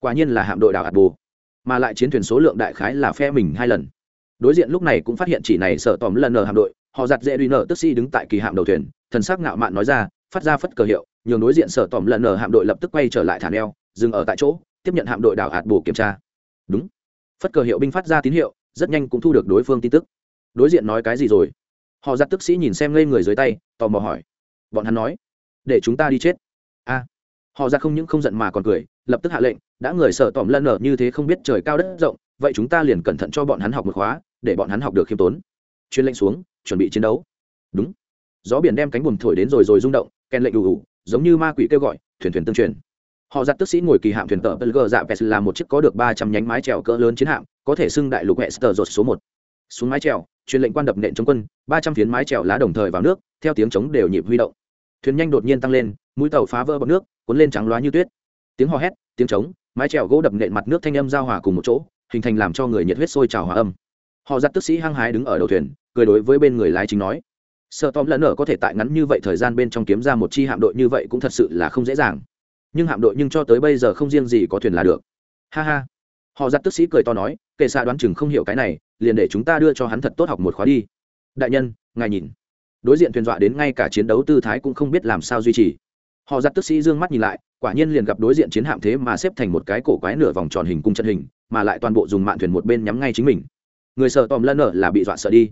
Quả nhiên là hạm đội đảo ạt bồ mà lại chiến thuyền số lượng đại khái là phe mình hai lần. Đối diện lúc này cũng phát hiện chỉ này sợ tòm lần nở hạm đội, họ giặt dễ đuôi nở tức sĩ đứng tại kỳ hạm đầu thuyền, thần sắc ngạo mạn nói ra, phát ra phất cờ hiệu, nhường đối diện sợ tòm lần nở hạm đội lập tức quay trở lại thả neo, dừng ở tại chỗ, tiếp nhận hạm đội đảo hạt bổ kiểm tra. Đúng. Phất cờ hiệu binh phát ra tín hiệu, rất nhanh cũng thu được đối phương tin tức. Đối diện nói cái gì rồi? Họ giặt tức sĩ nhìn xem ngây người dưới tay, tò mò hỏi. Bọn hắn nói, để chúng ta đi chết. A. Họ ra không những không giận mà còn cười lập tức hạ lệnh, đã người sợ tòm lân ở như thế không biết trời cao đất rộng, vậy chúng ta liền cẩn thận cho bọn hắn học một khóa, để bọn hắn học được khiêm tốn. Chuyên lệnh xuống, chuẩn bị chiến đấu. Đúng. Gió biển đem cánh buồm thổi đến rồi rồi rung động, kèn lệnh đủ đủ giống như ma quỷ kêu gọi, thuyền thuyền tương truyền. Họ giặt tức sĩ ngồi kỳ hạm thuyền tờ belger dạ pes là một chiếc có được ba trăm nhánh mái chèo cỡ lớn chiến hạm, có thể xưng đại lục hệ sờ rột số một. Xuống mái chèo truyền lệnh quan đập nện chống quân, ba trăm phiến mái chèo lá đồng thời vào nước, theo tiếng chống đều nhịp huy động. Thuyền nhanh đột nhiên tăng lên, mũi tàu phá vỡ bọc nước, cuốn lên trắng loá như tuyết tiếng hò hét, tiếng trống, mái trèo gỗ đập nện mặt nước thanh âm giao hòa cùng một chỗ, hình thành làm cho người nhiệt huyết sôi trào hòa âm. Họ giặt tức sĩ hăng hái đứng ở đầu thuyền, cười đối với bên người lái chính nói sợ tóm lẫn ở có thể tại ngắn như vậy thời gian bên trong kiếm ra một chi hạm đội như vậy cũng thật sự là không dễ dàng. Nhưng hạm đội nhưng cho tới bây giờ không riêng gì có thuyền là được. Ha ha. Họ giặt tức sĩ cười to nói, kệ xạ đoán chừng không hiểu cái này, liền để chúng ta đưa cho hắn thật tốt học một khóa đi. Đại nhân, ngài nhìn. Đối diện thuyền dọa đến ngay cả chiến đấu tư thái cũng không biết làm sao duy trì họ giặt tức sĩ d ư ơ n g mắt nhìn lại quả nhiên liền gặp đối diện chiến hạm thế mà xếp thành một cái cổ quái nửa vòng tròn hình cung chân hình mà lại toàn bộ dùng mạn thuyền một bên nhắm ngay chính mình. Người sợ tòm lân ở là bị dọa sợ đi.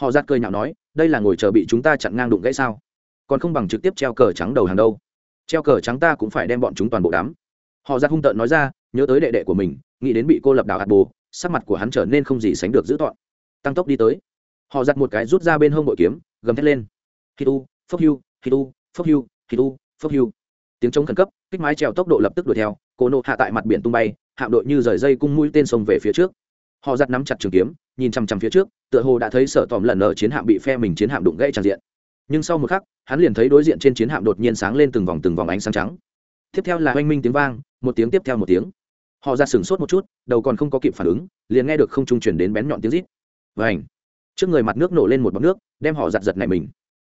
Họ giặt cơi nhạo nói đây là ngồi chờ bị chúng ta chặn ngang đụng gãy sao? Còn không bằng trực tiếp treo cờ trắng đầu hàng đâu. Treo cờ trắng ta cũng phải đem bọn chúng toàn bộ đám họ giặt hung tợn nói ra nhớ tới đệ đệ của mình nghĩ đến bị cô lập đảo hạt bồ sắc mặt của hắn trở nên không gì sánh được dữ tọn tăng tốc đi tới. Họ giặt một cái rút ra bên hông bội kiếm gầm thét lên. Khi tu, phốc hiu, khi tu, phốc hiu, khi tu phốc hưu. Tiếng chống khẩn cấp, kích mái trèo tốc độ lập tức đuổi theo, cô nộ hạ tại mặt biển tung bay, hạm đội như rời dây cung mũi tên sông về phía trước. Họ giặt nắm chặt trường kiếm, nhìn chằm chằm phía trước, tựa hồ đã thấy sở tòm lần ở chiến hạm bị phe mình chiến hạm đụng gãy tràn diện. Nhưng sau một khắc, hắn liền thấy đối diện trên chiến hạm đột nhiên sáng lên từng vòng từng vòng ánh sáng trắng. Tiếp theo là oanh minh tiếng vang, một tiếng tiếp theo một tiếng. Họ ra sửng sốt một chút, đầu còn không có kịp phản ứng, liền nghe được không trung chuyển đến bén nhọn tiếng rít. Và ảnh trước người mặt nước nổ lên một bọc nước, đem họ giặt giật này mình.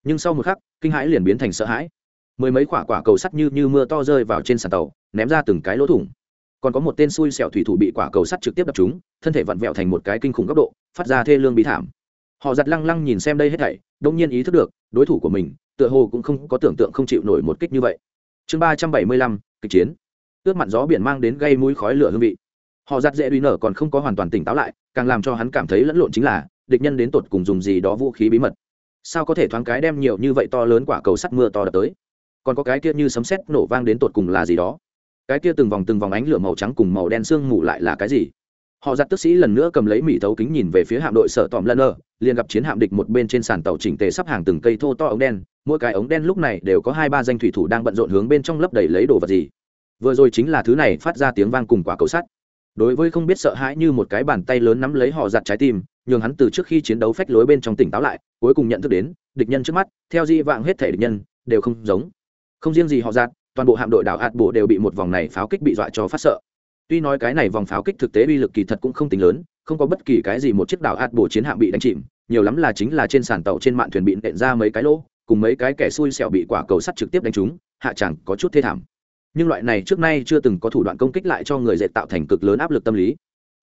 Nhưng sau một khắc, kinh hãi liền biến thành sợ hãi mười mấy quả quả cầu sắt như như mưa to rơi vào trên sàn tàu, ném ra từng cái lỗ thủng. Còn có một tên xui xẻo thủy thủ bị quả cầu sắt trực tiếp đập trúng, thân thể vặn vẹo thành một cái kinh khủng góc độ, phát ra thê lương bí thảm. Họ giặt lăng lăng nhìn xem đây hết thảy, đông nhiên ý thức được, đối thủ của mình, tựa hồ cũng không có tưởng tượng không chịu nổi một kích như vậy. Chương ba trăm bảy mươi lăm, kịch chiến. Ướt mặn gió biển mang đến gây mũi khói lửa hương vị. Họ giặt dễ đuôi nở còn không có hoàn toàn tỉnh táo lại, càng làm cho hắn cảm thấy lẫn lộn chính là, địch nhân đến tột cùng dùng gì đó vũ khí bí mật. Sao có thể thoáng cái đem nhiều như vậy to lớn quả cầu sắt mưa to đập tới? Còn có cái kia như sấm sét nổ vang đến tột cùng là gì đó. Cái kia từng vòng từng vòng ánh lửa màu trắng cùng màu đen sương mù lại là cái gì? Họ giặt tức sĩ lần nữa cầm lấy mỹ thấu kính nhìn về phía hạm đội sở tòm lân ơ liền gặp chiến hạm địch một bên trên sàn tàu chỉnh tề sắp hàng từng cây thô to ống đen, mỗi cái ống đen lúc này đều có hai ba danh thủy thủ đang bận rộn hướng bên trong lấp đầy lấy đồ vật gì. Vừa rồi chính là thứ này, phát ra tiếng vang cùng quả cầu sắt. Đối với không biết sợ hãi như một cái bàn tay lớn nắm lấy họ giặt trái tim, nhường hắn từ trước khi chiến đấu phách lối bên trong tỉnh táo lại, cuối cùng nhận thức đến, địch nhân trước mắt, theo di vạng hết thể địch nhân, đều không giống không riêng gì họ giạt, toàn bộ hạm đội đảo hạt bổ đều bị một vòng này pháo kích bị dọa cho phát sợ. Tuy nói cái này vòng pháo kích thực tế uy lực kỳ thật cũng không tính lớn không có bất kỳ cái gì một chiếc đảo hạt bổ chiến hạm bị đánh chìm nhiều lắm là chính là trên sàn tàu trên mạn thuyền bị nện ra mấy cái lỗ cùng mấy cái kẻ xui xẻo bị quả cầu sắt trực tiếp đánh trúng hạ chẳng có chút thê thảm. Nhưng loại này trước nay chưa từng có thủ đoạn công kích lại cho người dệt tạo thành cực lớn áp lực tâm lý.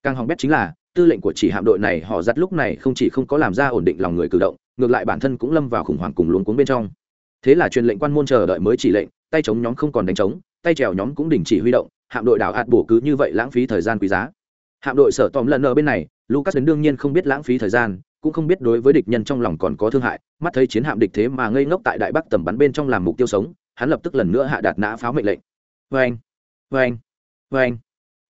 Càng hỏng bét chính là tư lệnh của chỉ hạm đội này họ giặt lúc này không chỉ không có làm ra ổn định lòng người cử động ngược lại bản thân cũng lâm vào khủng hoảng cùng luống cuống bên trong thế là truyền lệnh quan môn chờ đợi mới chỉ lệnh, tay chống nhóm không còn đánh trống, tay trèo nhóm cũng đình chỉ huy động, hạm đội đảo hạt bổ cứ như vậy lãng phí thời gian quý giá. Hạm đội sở tòm lần ở bên này, lucas đến đương nhiên không biết lãng phí thời gian, cũng không biết đối với địch nhân trong lòng còn có thương hại, mắt thấy chiến hạm địch thế mà ngây ngốc tại đại bắc tầm bắn bên trong làm mục tiêu sống, hắn lập tức lần nữa hạ đạt nã pháo mệnh lệnh. Vê anh vê anh vê anh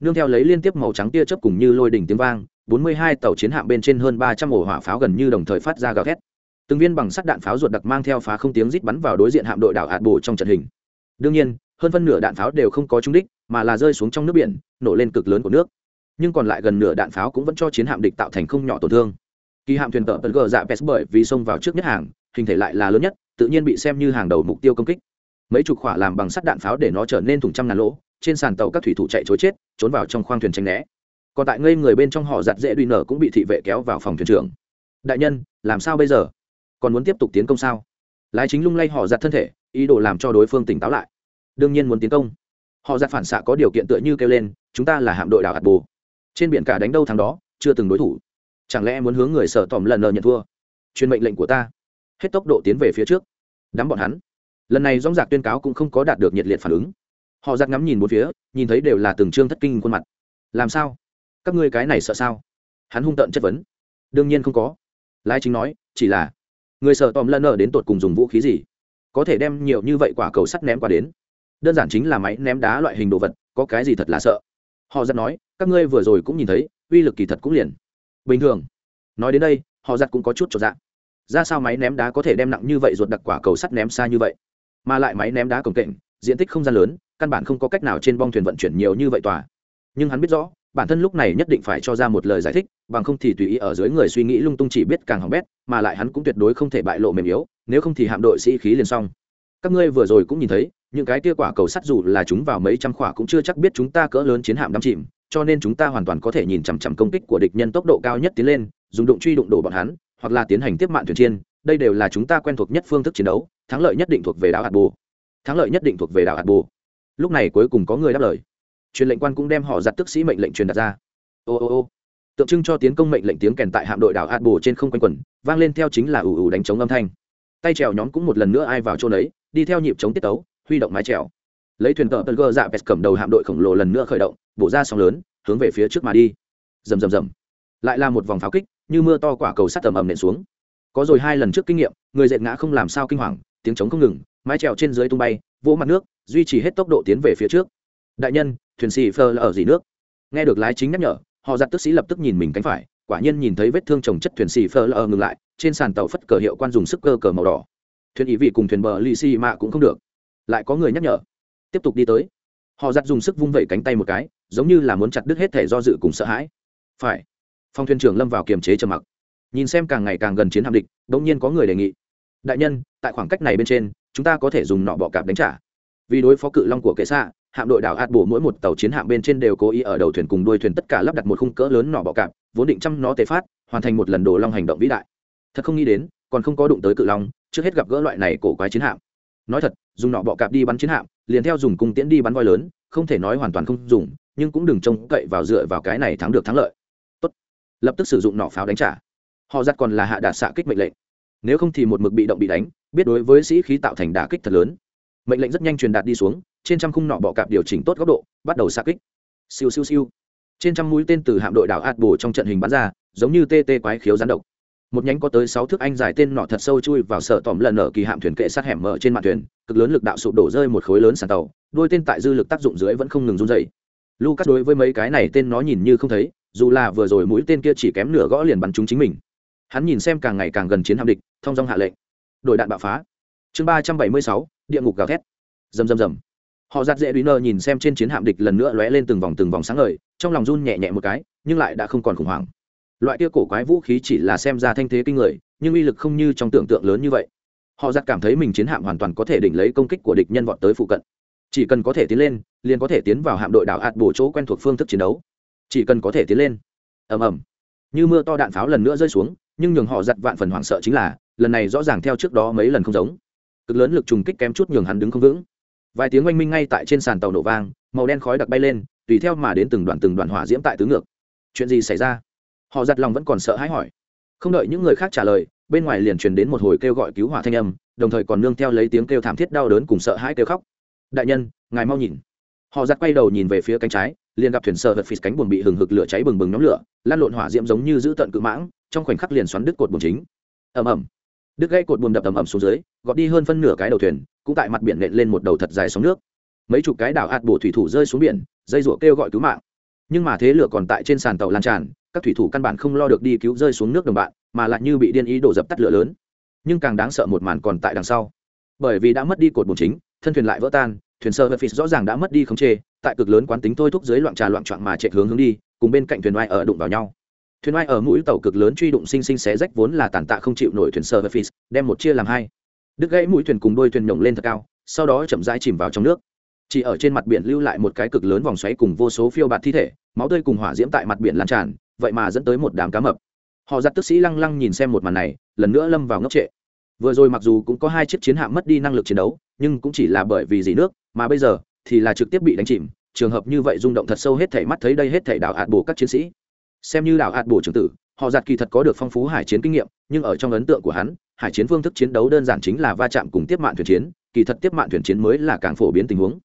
nương theo lấy liên tiếp màu trắng tia chớp cùng như lôi đỉnh tiếng vang 42 tàu chiến hạm bên trên hơn 300 ổ hỏa pháo gần như đồng thời phát ra gào thét từng viên bằng sắt đạn pháo ruột đặc mang theo phá không tiếng rít bắn vào đối diện hạm đội đảo hạt bổ trong trận hình. Đương nhiên, hơn phân nửa đạn pháo đều không có trúng đích, mà là rơi xuống trong nước biển, nổ lên cực lớn của nước. Nhưng còn lại gần nửa đạn pháo cũng vẫn cho chiến hạm địch tạo thành không nhỏ tổn thương. Kỳ hạm thuyền tợ tần gờ dạ pes bởi vì xông vào trước nhất hàng, hình thể lại là lớn nhất, tự nhiên bị xem như hàng đầu mục tiêu công kích. Mấy chục khỏa làm bằng sắt đạn pháo để nó trở nên thùng trăm ngàn lỗ, trên sàn tàu các thủy thủ chạy chối chết, trốn vào trong khoang thuyền tranh né. Còn tại ngây người bên trong họ giặt dễ đuôi nở cũng bị thị vệ kéo vào phòng thuyền trưởng. Đại nhân, làm sao bây giờ? Còn muốn tiếp tục tiến công sao? Lái chính lung lay họ giặt thân thể, ý đồ làm cho đối phương tỉnh táo lại. Đương nhiên muốn tiến công. Họ giặt phản xạ có điều kiện tựa như kêu lên, chúng ta là hạm đội đảo hạt bồ trên biển cả đánh đâu thắng đó, chưa từng đối thủ. Chẳng lẽ muốn hướng người sở tòm lần lờ nhận thua? Truyền mệnh lệnh của ta. Hết tốc độ tiến về phía trước. Đắm bọn hắn. Lần này dóng giặc tuyên cáo cũng không có đạt được nhiệt liệt phản ứng. Họ giặc ngắm nhìn một phía, nhìn thấy đều là từng trương thất kinh khuôn mặt. Làm sao? Các ngươi cái này sợ sao? Hắn hung tợn chất vấn. Đương nhiên không có. Lái chính nói, chỉ là người sợ tòm lần nở đến tột cùng dùng vũ khí gì? Có thể đem nhiều như vậy quả cầu sắt ném qua đến? Đơn giản chính là máy ném đá loại hình đồ vật, có cái gì thật là sợ? Họ giặt nói, các ngươi vừa rồi cũng nhìn thấy, uy lực kỳ thật cũng liền bình thường. Nói đến đây, họ giặt cũng có chút cho dạng ra sao máy ném đá có thể đem nặng như vậy ruột đặc quả cầu sắt ném xa như vậy? Mà lại máy ném đá cổng kệnh diện tích không gian lớn, căn bản không có cách nào trên bong thuyền vận chuyển nhiều như vậy tòa. Nhưng hắn biết rõ bản thân lúc này nhất định phải cho ra một lời giải thích, bằng không thì tùy ý ở dưới người suy nghĩ lung tung chỉ biết càng hỏng bét, mà lại hắn cũng tuyệt đối không thể bại lộ mềm yếu, nếu không thì hạm đội sĩ khí liền xong. Các ngươi vừa rồi cũng nhìn thấy, những cái tia quả cầu sắt dù là chúng vào mấy trăm quả cũng chưa chắc biết chúng ta cỡ lớn chiến hạm đắm chìm, cho nên chúng ta hoàn toàn có thể nhìn chằm chằm công kích của địch nhân tốc độ cao nhất tiến lên, dùng đụng truy đụng đổ bọn hắn, hoặc là tiến hành tiếp mạng thuyền chiên, đây đều là chúng ta quen thuộc nhất phương thức chiến đấu, thắng lợi nhất định thuộc về đảo hạt bồ. Thắng lợi nhất định thuộc về đảo hạt bồ. Lúc này cuối cùng có người đáp lời truyền lệnh quan cũng đem họ giặt tức sĩ mệnh lệnh truyền đặt ra. Ô ô ô. Tượng trưng cho tiến công mệnh lệnh tiếng kèn tại hạm đội đảo hạt bồ trên không quanh quẩn vang lên theo chính là ủ ủ đánh chống âm thanh. Tay trèo nhóm cũng một lần nữa ai vào chỗ đấy đi theo nhịp chống tiết tấu, huy động mái trèo. Lấy thuyền cờ tân gơ dạ pest cầm đầu hạm đội khổng lồ lần nữa khởi động, bổ ra sóng lớn, hướng về phía trước mà đi. Rầm rầm rầm. Lại là một vòng pháo kích, như mưa to quả cầu sắt tầm ầm nện xuống. Có rồi hai lần trước kinh nghiệm, người dệt ngã không làm sao kinh hoàng, tiếng trống không ngừng, mái trèo trên dưới tung bay, vỗ mặt nước, duy trì hết tốc độ tiến về phía trước. Đại nhân thuyền xì phơ là ở gì nước. Nghe được lái chính nhắc nhở, họ giặt tức sĩ lập tức nhìn mình cánh phải, quả nhiên nhìn thấy vết thương trồng chất thuyền xì phơ lờ ngừng lại, trên sàn tàu phất cờ hiệu quan dùng sức cơ cờ màu đỏ. Thuyền ý vị cùng thuyền bờ lì xì mạ cũng không được. Lại có người nhắc nhở. Tiếp tục đi tới. Họ giặt dùng sức vung vẩy cánh tay một cái, giống như là muốn chặt đứt hết thể do dự cùng sợ hãi. Phải. Phong thuyền trưởng lâm vào kiềm chế trầm mặc. Nhìn xem càng ngày càng gần chiến hạm địch đ ỗ n g nhiên có người đề nghị. Đại nhân, tại khoảng cách này bên trên, chúng ta có thể dùng nọ bọ cạp đánh trả. Vì đối phó cự long của kệ xạ hạm đội đảo hạt bổ mỗi một tàu chiến hạm bên trên đều cố ý ở đầu thuyền cùng đuôi thuyền tất cả lắp đặt một khung cỡ lớn nỏ bọ cạp, vốn định chăm nó tế phát, hoàn thành một lần đồ long hành động vĩ đại. Thật không nghĩ đến, còn không có đụng tới cự long, trước hết gặp gỡ loại này cổ quái chiến hạm. Nói thật, dùng nọ bọ cạp đi bắn chiến hạm, liền theo dùng cung tiễn đi bắn voi lớn, không thể nói hoàn toàn không dùng, nhưng cũng đừng trông cậy vào dựa vào cái này thắng được thắng lợi. Tốt. lập tức sử dụng nọ pháo đánh trả. Họ giặt còn là hạ đạt xạ kích mệnh lệnh. Nếu không thì một mực bị động bị đánh, biết đối với sĩ khí tạo thành đả kích thật lớn. Mệnh lệnh rất nhanh truyền đạt đi xuống trên trăm khung nọ bọ cạp điều chỉnh tốt góc độ, bắt đầu xa kích. Siêu siêu siêu. Trên trăm mũi tên từ hạm đội đảo ạt bồ trong trận hình bắn ra, giống như tê tê quái khiếu rán độc. Một nhánh có tới sáu thước anh dài tên nọ thật sâu chui vào sở tỏm lần ở kỳ hạm thuyền kệ sát hẻm mở trên mặt thuyền, cực lớn lực đạo sụp đổ rơi một khối lớn sàn tàu, đôi tên tại dư lực tác dụng dưới vẫn không ngừng run dày lucas đối với mấy cái này tên nó nhìn như không thấy, dù là vừa rồi mũi tên kia chỉ kém nửa gõ liền bắn chúng chính mình. Hắn nhìn xem càng ngày càng gần chiến hạm địch, thông dong hạ lệnh. Đội đạn bạo phá. Chương ba trăm bảy mươi sáu, địa ngục gào thét. Rầm rầm rầm họ giặt dễ đuý nơ nhìn xem trên chiến hạm địch lần nữa lóe lên từng vòng từng vòng sáng ngời, trong lòng run nhẹ nhẹ một cái, nhưng lại đã không còn khủng hoảng. Loại kia cổ quái vũ khí chỉ là xem ra thanh thế kinh người, nhưng uy lực không như trong tưởng tượng lớn như vậy. Họ giặt cảm thấy mình chiến hạm hoàn toàn có thể đỉnh lấy công kích của địch nhân vọt tới phụ cận. Chỉ cần có thể tiến lên, liền có thể tiến vào hạm đội đảo hạt bổ chỗ quen thuộc phương thức chiến đấu. Chỉ cần có thể tiến lên. Ầm ầm. Như mưa to đạn pháo lần nữa rơi xuống, nhưng nhường họ giặt vạn phần hoảng sợ chính là, lần này rõ ràng theo trước đó mấy lần không giống. Cực lớn lực trùng kích kém chút nhường hắn đứng không vững vài tiếng oanh minh ngay tại trên sàn tàu nổ vang, màu đen khói đặc bay lên, tùy theo mà đến từng đoạn từng đoạn hỏa diễm tại tứ ngược. Chuyện gì xảy ra? Họ giặt lòng vẫn còn sợ hãi hỏi. Không đợi những người khác trả lời, bên ngoài liền truyền đến một hồi kêu gọi cứu hỏa thanh âm, đồng thời còn nương theo lấy tiếng kêu thảm thiết đau đớn cùng sợ hãi kêu khóc. Đại nhân, ngài mau nhìn. Họ giặt quay đầu nhìn về phía cánh trái, liền gặp thuyền sợ vật phì cánh buồn bị hừng hực lửa cháy bừng bừng nhóm lửa, lan lộn hỏa diễm giống như giữ tận cự mãng, trong khoảnh khắc liền xoắn đứt cột buồn chính. Ầm ầm đứt gãy cột buồm đập ầm ầm xuống dưới, gọt đi hơn phân nửa cái đầu thuyền, cũng tại mặt biển nện lên một đầu thật dài sóng nước. Mấy chục cái đảo hạt bổ thủy thủ rơi xuống biển, dây rủa kêu gọi cứu mạng. Nhưng mà thế lửa còn tại trên sàn tàu lan tràn, các thủy thủ căn bản không lo được đi cứu rơi xuống nước đồng bạn, mà lại như bị điên ý đổ dập tắt lửa lớn. Nhưng càng đáng sợ một màn còn tại đằng sau. Bởi vì đã mất đi cột bùn chính, thân thuyền lại vỡ tan, thuyền sơ vật rõ ràng đã mất đi khống chế, tại cực lớn quán tính thôi thúc dưới loạn trà loạn trọn mà chạy hướng hướng đi, cùng bên cạnh thuyền oai ở đụng vào nhau thuyền oai ở mũi tàu cực lớn truy đụng sinh sinh xé rách vốn là tàn tạ không chịu nổi thuyền sơ phis đem một chia làm hai. Đứt gãy mũi thuyền cùng đôi thuyền nhổng lên thật cao, sau đó chậm rãi chìm vào trong nước. Chỉ ở trên mặt biển lưu lại một cái cực lớn vòng xoáy cùng vô số phiêu bạt thi thể, máu tươi cùng hỏa diễm tại mặt biển lan tràn, vậy mà dẫn tới một đám cá mập. Họ giặt tức sĩ lăng lăng nhìn xem một màn này, lần nữa lâm vào ngốc trệ. Vừa rồi mặc dù cũng có hai chiếc chiến hạm mất đi năng lực chiến đấu, nhưng cũng chỉ là bởi vì dỉ nước, mà bây giờ thì là trực tiếp bị đánh chìm. Trường hợp như vậy rung động thật sâu hết thảy mắt thấy đây hết thảy đảo hạt bổ các chiến sĩ xem như đảo hạt bổ trưởng tử, họ giặt kỳ thật có được phong phú hải chiến kinh nghiệm, nhưng ở trong ấn tượng của hắn, hải chiến phương thức chiến đấu đơn giản chính là va chạm cùng tiếp mạng thuyền chiến, kỳ thật tiếp mạng thuyền chiến mới là càng phổ biến tình huống.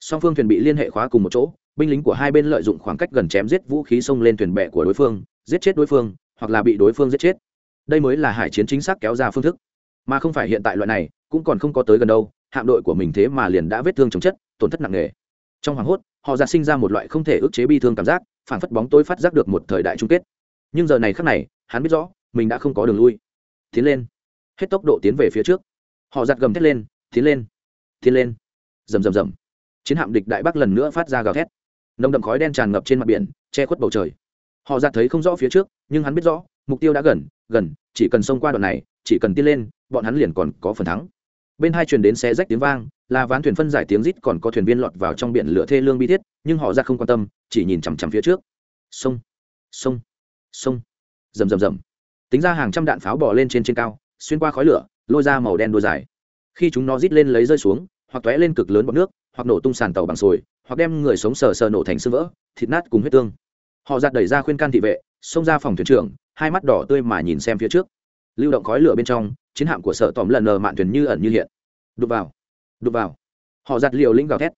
Song phương thuyền bị liên hệ khóa cùng một chỗ, binh lính của hai bên lợi dụng khoảng cách gần chém giết vũ khí xông lên thuyền bè của đối phương, giết chết đối phương, hoặc là bị đối phương giết chết. Đây mới là hải chiến chính xác kéo ra phương thức. Mà không phải hiện tại loại này, cũng còn không có tới gần đâu, hạm đội của mình thế mà liền đã vết thương chống chất, tổn thất nặng nề. Trong hoàng hốt, họ ra sinh ra một loại không thể ức chế bi thương cảm giác phản phất bóng tôi phát giác được một thời đại chung kết. Nhưng giờ này khác này, hắn biết rõ, mình đã không có đường lui. Tiến lên. Hết tốc độ tiến về phía trước. Họ giặt gầm thét lên, tiến lên. Tiến lên. Rầm rầm rầm. Chiến hạm địch đại bắc lần nữa phát ra gào thét. Nồng đậm khói đen tràn ngập trên mặt biển, che khuất bầu trời. Họ giặt thấy không rõ phía trước, nhưng hắn biết rõ, mục tiêu đã gần gần, chỉ cần xông qua đoạn này, chỉ cần tiến lên, bọn hắn liền còn có phần thắng bên hai truyền đến xé rách tiếng vang, là ván thuyền phân giải tiếng rít còn có thuyền viên lọt vào trong biển lửa thê lương bi thiết, nhưng họ ra không quan tâm, chỉ nhìn chằm chằm phía trước. Sông sông sông. Rầm rầm rầm. Tính ra hàng trăm đạn pháo bỏ lên trên trên cao, xuyên qua khói lửa, lôi ra màu đen đua dài. Khi chúng nó rít lên lấy rơi xuống, hoặc tóe lên cực lớn bọc nước, hoặc nổ tung sàn tàu bằng sồi, hoặc đem người sống sờ sờ nổ thành sơ vỡ, thịt nát cùng huyết tương. Họ giặt đẩy ra khuyên can thị vệ, xông ra phòng thuyền trưởng, hai mắt đỏ tươi mà nhìn xem phía trước lưu động khói lửa bên trong, chiến hạm của sở tòm lần nờ mạn thuyền như ẩn như hiện. Đục vào đục vào. Họ giặt liều lĩnh gào thét.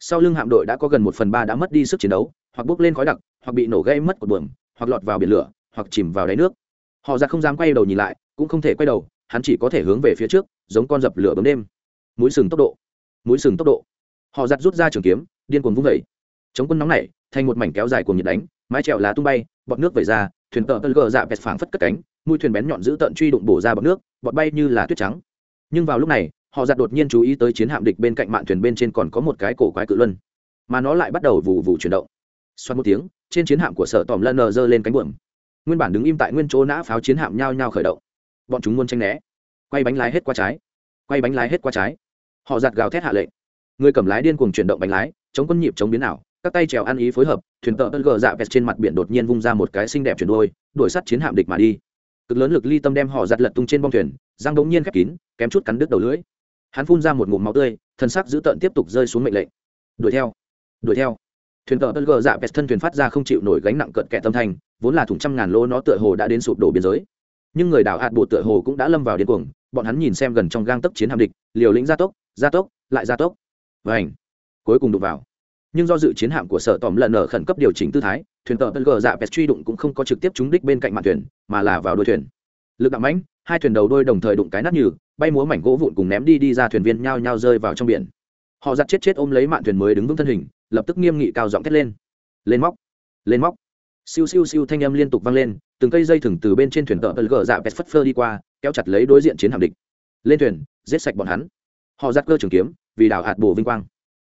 Sau lưng hạm đội đã có gần một phần ba đã mất đi sức chiến đấu, hoặc bốc lên khói đặc, hoặc bị nổ gây mất cột buồng hoặc lọt vào biển lửa, hoặc chìm vào đáy nước. Họ giặt không dám quay đầu nhìn lại, cũng không thể quay đầu, hắn chỉ có thể hướng về phía trước, giống con dập lửa bấm đêm. Mũi sừng tốc độ, mũi sừng tốc độ. Họ giặt rút ra trường kiếm, điên cuồng vung vẩy. Chống quân nóng này thành một mảnh kéo dài cuồng nhiệt đánh, mái trèo lá tung bay, bọt nước vẩy ra thuyền tờ tơ gờ dạ vẹt phảng phất cất cánh, mũi thuyền bén nhọn giữ tận truy đụng bổ ra bọc nước, bọt bay như là tuyết trắng. Nhưng vào lúc này, họ giặt đột nhiên chú ý tới chiến hạm địch bên cạnh mạn thuyền bên trên còn có một cái cổ quái cự luân. Mà nó lại bắt đầu vụ vụ chuyển động. Xoắn một tiếng, trên chiến hạm của sở tòm lân nờ giơ lên cánh buồm. Nguyên bản đứng im tại nguyên chỗ nã pháo chiến hạm nhao nhao khởi động. Bọn chúng muốn tranh né. Quay bánh lái hết qua trái. Quay bánh lái hết qua trái. Họ giặt gào thét hạ lệnh. Người cầm lái điên cuồng chuyển động bánh lái, chống quân nhịp chống biến ảo các tay trèo ăn ý phối hợp, thuyền tợ gờ dạ vẹt trên mặt biển đột nhiên vung ra một cái xinh đẹp chuyển đôi, đuổi sắt chiến hạm địch mà đi. Cực lớn lực ly tâm đem họ giặt lật tung trên bong thuyền giang đống nhiên khép kín, kém chút cắn đứt đầu lưỡi. Hắn phun ra một ngụm máu tươi, thân sắc giữ tợn tiếp tục rơi xuống mệnh lệnh. Đuổi theo đuổi theo. Thuyền tợ gờ dạ vẹt thân thuyền phát ra không chịu nổi gánh nặng cận kẹ tâm thành, vốn là thùng trăm ngàn lô nó tựa hồ đã đến sụp đổ biên giới. Nhưng người đảo hạt bộ tựa hồ cũng đã lâm vào điên cuồng, bọn hắn nhìn xem gần trong gang tấc chiến hạm địch, liều lĩnh gia tốc gia tốc, lại gia tốc. Và ảnh cuối cùng đụng vào nhưng do dự chiến hạm của sở tòm lần ở khẩn cấp điều chỉnh tư thái, thuyền tàu gờ dạ pet truy đụng cũng không có trực tiếp trúng đích bên cạnh mạn thuyền, mà là vào đuôi thuyền. Lực đạo mãnh, hai thuyền đầu đôi đồng thời đụng cái nát nhừ, bay múa mảnh gỗ vụn cùng ném đi đi ra thuyền viên nhao nhao rơi vào trong biển. Họ giặt chết chết ôm lấy mạn thuyền mới đứng vững thân hình, lập tức nghiêm nghị cao giọng thét lên. Lên móc lên móc. Siêu siêu siêu thanh âm liên tục vang lên, từng cây dây thừng từ bên trên thuyền tợ gờ dạ pet phất phơ đi qua, kéo chặt lấy đối diện chiến hạm địch. Lên thuyền, giết sạch bọn hắn. Họ giặt cơ trường kiếm, vì đảo hạt bồ vinh quang.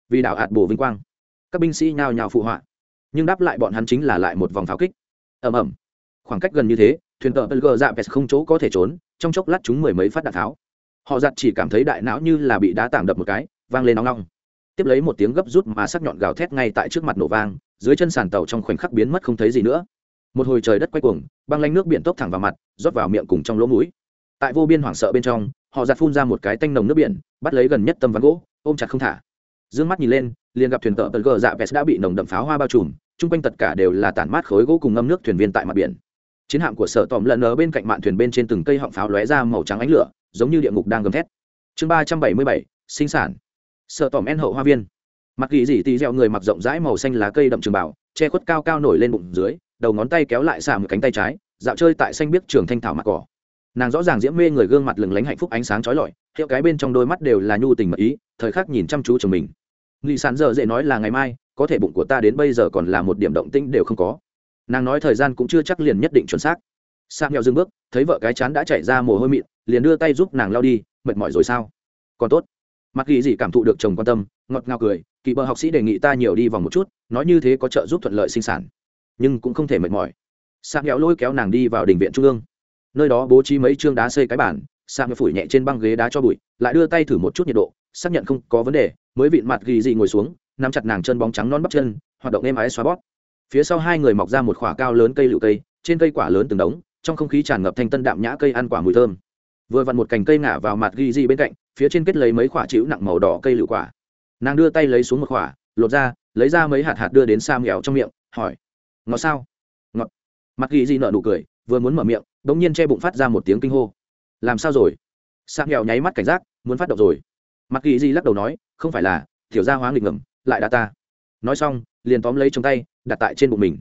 Vì đảo hạt bồ vinh quang các binh sĩ nhào nhào phụ họa. Nhưng đáp lại bọn hắn chính là lại một vòng pháo kích. Ầm ầm. Khoảng cách gần như thế, thuyền tờ belger dạ pes không chỗ có thể trốn, trong chốc lát chúng mười mấy phát đạn tháo họ giặt chỉ cảm thấy đại não như là bị đá tảng đập một cái, vang lên nóng nóng tiếp lấy một tiếng gấp rút mà sắc nhọn gào thét ngay tại trước mặt nổ vang, dưới chân sàn tàu trong khoảnh khắc biến mất không thấy gì nữa. Một hồi trời đất quay cuồng, băng lanh nước biển tốc thẳng vào mặt, rót vào miệng cùng trong lỗ mũi. Tại vô biên hoảng sợ bên trong, họ giặt phun ra một cái tanh nồng nước biển, bắt lấy gần nhất tâm ván gỗ, ôm chặt không thả dương mắt nhìn lên, liền gặp thuyền tợ tờ gờ dạ vẹt đã bị nồng đậm pháo hoa bao trùm, chung quanh tất cả đều là tản mát khối gỗ cùng ngâm nước thuyền viên tại mặt biển. Chiến hạm của sở tòm lần ở bên cạnh mạn thuyền bên trên từng cây họng pháo lóe ra màu trắng ánh lửa, giống như địa ngục đang gầm thét. Chương ba trăm bảy mươi bảy, sinh sản. Sở tòm en hậu hoa viên. Mặc ghi dỉ tì dẻo người mặc rộng rãi màu xanh lá cây đậm trường bảo che khuất cao cao nổi lên bụng dưới, đầu ngón tay kéo lại xả một cánh tay trái, dạo chơi tại xanh biếc trường thanh thảo mặt cỏ nàng rõ ràng diễm mê người gương mặt lừng lánh hạnh phúc ánh sáng trói lọi, hiệu cái bên trong đôi mắt đều là nhu tình mật ý, thời khắc nhìn chăm chú chồng mình. Nghị sàn giờ dễ nói là ngày mai, có thể bụng của ta đến bây giờ còn là một điểm động tĩnh đều không có. Nàng nói thời gian cũng chưa chắc liền nhất định chuẩn xác. Sang nhau dừng bước, thấy vợ cái chán đã chạy ra mồ hôi mịn, liền đưa tay giúp nàng lao đi, mệt mỏi rồi sao? Còn tốt. Mặc ghi gì cảm thụ được chồng quan tâm, ngọt ngào cười kỳ bờ học sĩ đề nghị ta nhiều đi vòng một chút, nói như thế có trợ giúp thuận lợi sinh sản, nhưng cũng không thể mệt mỏi. Sang nhau lôi kéo nàng đi vào đình viện trung ương nơi đó bố trí mấy chương đá xây cái bản sang phủi nhẹ trên băng ghế đá cho bụi, lại đưa tay thử một chút nhiệt độ, xác nhận không có vấn đề, mới vịn mặt ghi gì ngồi xuống, nắm chặt nàng chân bóng trắng non bắp chân, hoạt động êm ái xóa bót phía sau hai người mọc ra một khoả cao lớn cây lựu cây, trên cây quả lớn từng đống, trong không khí tràn ngập thanh tân đạm nhã cây ăn quả mùi thơm. Vừa vặn một cành cây ngả vào mặt ghi dị bên cạnh, phía trên kết lấy mấy khoả chịu nặng màu đỏ cây lựu quả. Nàng đưa tay lấy xuống một khoả lột ra, lấy ra mấy hạt hạt đưa đến sa mèo trong miệng, hỏi, ngọt sao? Ngọt. Mặt ghi dị nợ nụ cười, vừa muốn mở miệng đ ỗ n g nhiên che bụng phát ra một tiếng kinh hô. Làm sao rồi? Sạc nghèo nháy mắt cảnh giác, muốn phát động rồi. Mặt kỳ di lắc đầu nói, không phải là thiểu gia hóa nghịch ngầm, lại đã ta. Nói xong, liền tóm lấy trong tay, đặt tại trên bụng mình.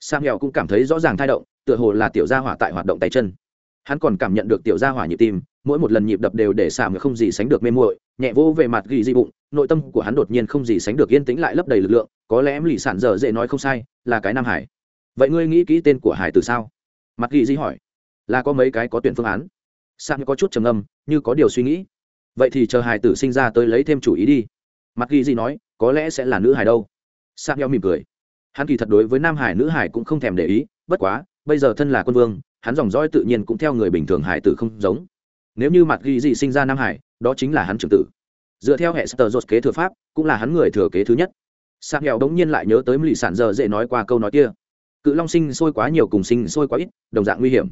Sạc nghèo cũng cảm thấy rõ ràng thai động, tựa hồ là tiểu gia hỏa tại hoạt động tay chân. Hắn còn cảm nhận được tiểu gia hỏa nhịp tim, mỗi một lần nhịp đập đều để xả người không gì sánh được mê muội, nhẹ vô về mặt ghi di bụng, nội tâm của hắn đột nhiên không gì sánh được yên tĩnh lại lấp đầy lực lượng, có lẽ em lì sản dở dễ nói không sai, là cái nam hải. Vậy ngươi nghĩ kỹ tên của hải từ sao? Mặt ghi di hỏi là có mấy cái có tuyển phương án. Sang có chút trầm âm như có điều suy nghĩ. Vậy thì chờ hải tử sinh ra tới lấy thêm chủ ý đi. Mặt ghi gì nói, có lẽ sẽ là nữ hải đâu. Sang nhau mỉm cười. Hắn kỳ thật đối với nam hải nữ hải cũng không thèm để ý, bất quá, bây giờ thân là quân vương, hắn dòng dõi tự nhiên cũng theo người bình thường hải tử không giống. Nếu như mặt ghi dị sinh ra nam hải đó chính là hắn trưởng tử. Dựa theo hệ sơ dột kế thừa pháp, cũng là hắn người thừa kế thứ nhất. Sang nghèo đống nhiên lại nhớ tới lì sản giờ dễ nói qua câu nói kia. Cự long sinh sôi quá nhiều cùng sinh sôi quá ít, đồng dạng nguy hiểm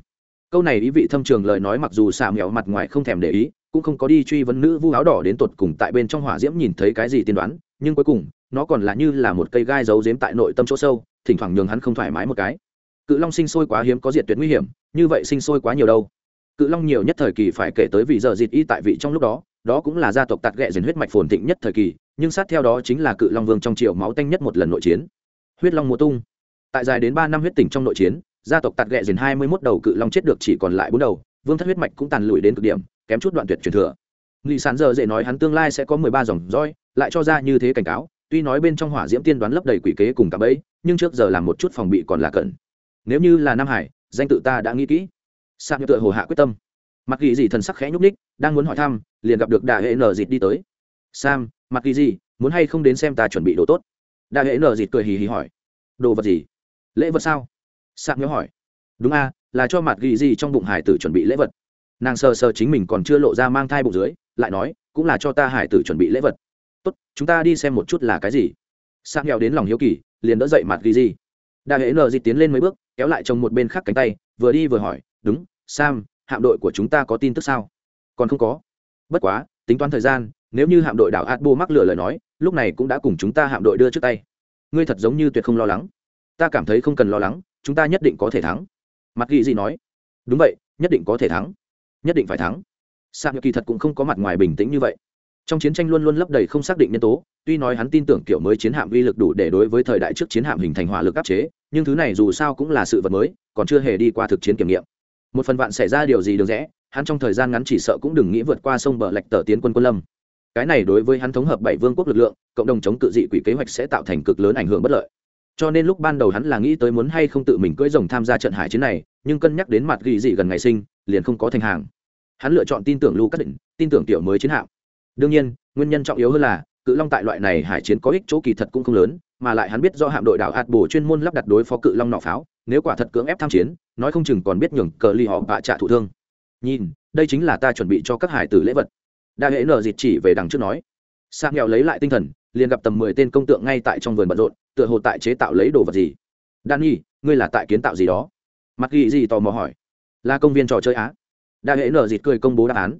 câu này ý vị thâm trường lời nói mặc dù xà mèo mặt ngoài không thèm để ý, cũng không có đi truy vấn nữ vu áo đỏ đến tột cùng tại bên trong hỏa diễm nhìn thấy cái gì tiên đoán, nhưng cuối cùng, nó còn là như là một cây gai giấu giếm tại nội tâm chỗ sâu, thỉnh thoảng nhường hắn không thoải mái một cái. Cự long sinh sôi quá hiếm có diệt tuyệt nguy hiểm, như vậy sinh sôi quá nhiều đâu. Cự long nhiều nhất thời kỳ phải kể tới vị giờ dịt y tại vị trong lúc đó đó cũng là gia tộc tạt ghẹ dền huyết mạch phồn thịnh nhất thời kỳ, nhưng sát theo đó chính là cự long vương trong triều máu tanh nhất một lần nội chiến. Huyết long mùa tung. Tại dài đến ba năm huyết tỉnh trong nội chiến gia tộc tạt ghẹ dền hai mươi mốt đầu cự long chết được chỉ còn lại bốn đầu, vương thất huyết mạch cũng tàn lụi đến cực điểm, kém chút đoạn tuyệt truyền thừa. Nghị sán giờ dễ nói hắn tương lai sẽ có mười ba dòng roi, lại cho ra như thế cảnh cáo, tuy nói bên trong hỏa diễm tiên đoán lấp đầy quỷ kế cùng cả bẫy, nhưng trước giờ làm một chút phòng bị còn là cần. Nếu như là nam hải, danh tự ta đã nghĩ kỹ. Sang tựa hồ hạ quyết tâm. Mặc ghi gì thần sắc khẽ nhúc ních đang muốn hỏi thăm, liền gặp được đại hệ nở dịt đi tới. Sam mặc ghi gì muốn hay không đến xem ta chuẩn bị đồ tốt? Đại hệ nở dịt cười hì hì hỏi. Đồ vật gì? Lễ vật sao? Sang nhớ hỏi. Đúng a, là cho mặt ghi gì trong bụng hải tử chuẩn bị lễ vật. Nàng sờ sờ chính mình còn chưa lộ ra mang thai bụng dưới, lại nói, cũng là cho ta hải tử chuẩn bị lễ vật. Tốt, chúng ta đi xem một chút là cái gì. Sang nghèo đến lòng hiếu kỳ, liền đỡ dậy mặt ghi gì. Đại hệ nờ dịt tiến lên mấy bước, kéo lại chồng một bên khác cánh tay, vừa đi vừa hỏi, đúng, sam, hạm đội của chúng ta có tin tức sao? Còn không có. Bất quá, tính toán thời gian, nếu như hạm đội đảo adbo mắc lửa lời nói, lúc này cũng đã cùng chúng ta hạm đội đưa trước tay. Ngươi thật giống như tuyệt không lo lắng. Ta cảm thấy không cần lo lắng chúng ta nhất định có thể thắng. Mặt ghi gì nói. Đúng vậy, nhất định có thể thắng. Nhất định phải thắng. Sam kỳ thật cũng không có mặt ngoài bình tĩnh như vậy. Trong chiến tranh luôn luôn lấp đầy không xác định nhân tố, tuy nói hắn tin tưởng kiểu mới chiến hạm uy lực đủ để đối với thời đại trước chiến hạm hình thành hỏa lực áp chế, nhưng thứ này dù sao cũng là sự vật mới, còn chưa hề đi qua thực chiến kiểm nghiệm. Một phần vạn xảy ra điều gì được rẽ, hắn trong thời gian ngắn chỉ sợ cũng đừng nghĩ vượt qua sông bờ lạch tờ tiến quân quân lâm. Cái này đối với hắn thống hợp bảy vương quốc lực lượng, cộng đồng chống cự dị quỷ kế hoạch sẽ tạo thành cực lớn ảnh hưởng bất lợi cho nên lúc ban đầu hắn là nghĩ tới muốn hay không tự mình cưỡi rồng tham gia trận hải chiến này, nhưng cân nhắc đến mặt ghi dị gần ngày sinh, liền không có thành hàng. Hắn lựa chọn tin tưởng lưu cắt định, tin tưởng tiểu mới chiến hạm. Đương nhiên, nguyên nhân trọng yếu hơn là, cự long tại loại này hải chiến có ích chỗ kỳ thật cũng không lớn, mà lại hắn biết do hạm đội đảo hạt bổ chuyên môn lắp đặt đối phó cự long nọ pháo, nếu quả thật cưỡng ép tham chiến, nói không chừng còn biết nhường cờ ly họ bạ trả thụ thương. Nhìn, đây chính là ta chuẩn bị cho các hải tử lễ vật. Đa hệ nở dịt chỉ về đằng trước nói. Sang nghèo lấy lại tinh thần liền gặp tầm mười tên công tượng ngay tại trong vườn bận rộn, tựa hồ tại chế tạo lấy đồ vật gì. Danny ngươi là tại kiến tạo gì đó? Mặt ghi gì tò mò hỏi. Là công viên trò chơi á? Đa hệ nở dịt cười công bố đáp án.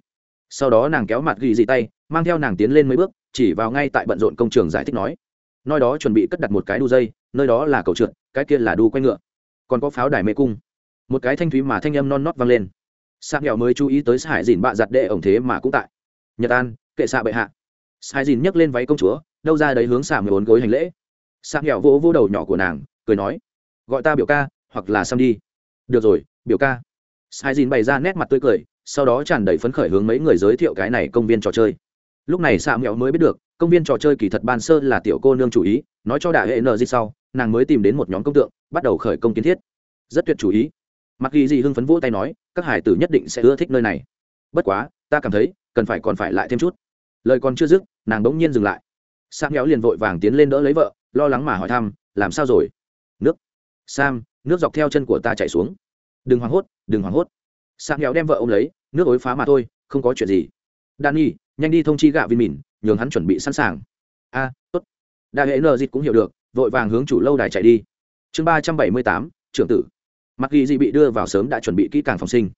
Sau đó nàng kéo mặt ghi dị tay, mang theo nàng tiến lên mấy bước, chỉ vào ngay tại bận rộn công trường giải thích nói. Nơi đó chuẩn bị cất đặt một cái đu dây, nơi đó là cầu trượt, cái kia là đu quay ngựa. Còn có pháo đài mê cung. Một cái thanh thúy mà thanh âm non nót vang lên. Sa nghèo mới chú ý tới hải dìn bạ giặt đệ ổng thế mà cũng tại. Nhật an, kệ xạ bệ hạ. Sải dìn nhấc lên váy công chúa đâu ra đấy hướng xạ mười bốn gối hành lễ. Xạ nghèo vỗ vỗ đầu nhỏ của nàng, cười nói, gọi ta biểu ca, hoặc là sam đi. Được rồi, biểu ca. Sai dìn bày ra nét mặt tươi cười, sau đó tràn đầy phấn khởi hướng mấy người giới thiệu cái này công viên trò chơi. Lúc này xạ mẹo mới biết được, công viên trò chơi kỳ thật ban sơ là tiểu cô nương chủ ý, nói cho đại hệ nợ gì sau, nàng mới tìm đến một nhóm công tượng, bắt đầu khởi công kiến thiết. Rất tuyệt chủ ý. Mặc ghi gì hưng phấn vỗ tay nói, các hải tử nhất định sẽ ưa thích nơi này. Bất quá, ta cảm thấy cần phải còn phải lại thêm chút. Lời còn chưa dứt, nàng đ ỗ n g nhiên dừng lại sam héo liền vội vàng tiến lên đỡ lấy vợ, lo lắng mà hỏi thăm, làm sao rồi? Nước. Sam, nước dọc theo chân của ta chạy xuống. Đừng hoảng hốt, đừng hoảng hốt. Sam héo đem vợ ô m lấy, nước ối phá mà thôi, không có chuyện gì. Danny, nhanh đi thông chi gạ viên mìn, nhường hắn chuẩn bị sẵn sàng. A, tốt. Đại hệ nờ dịt cũng hiểu được, vội vàng hướng chủ lâu đài chạy đi. Chương ba trăm bảy mươi tám, trưởng tử. Mặc ghi dị bị đưa vào sớm đã chuẩn bị kỹ càng phòng sinh.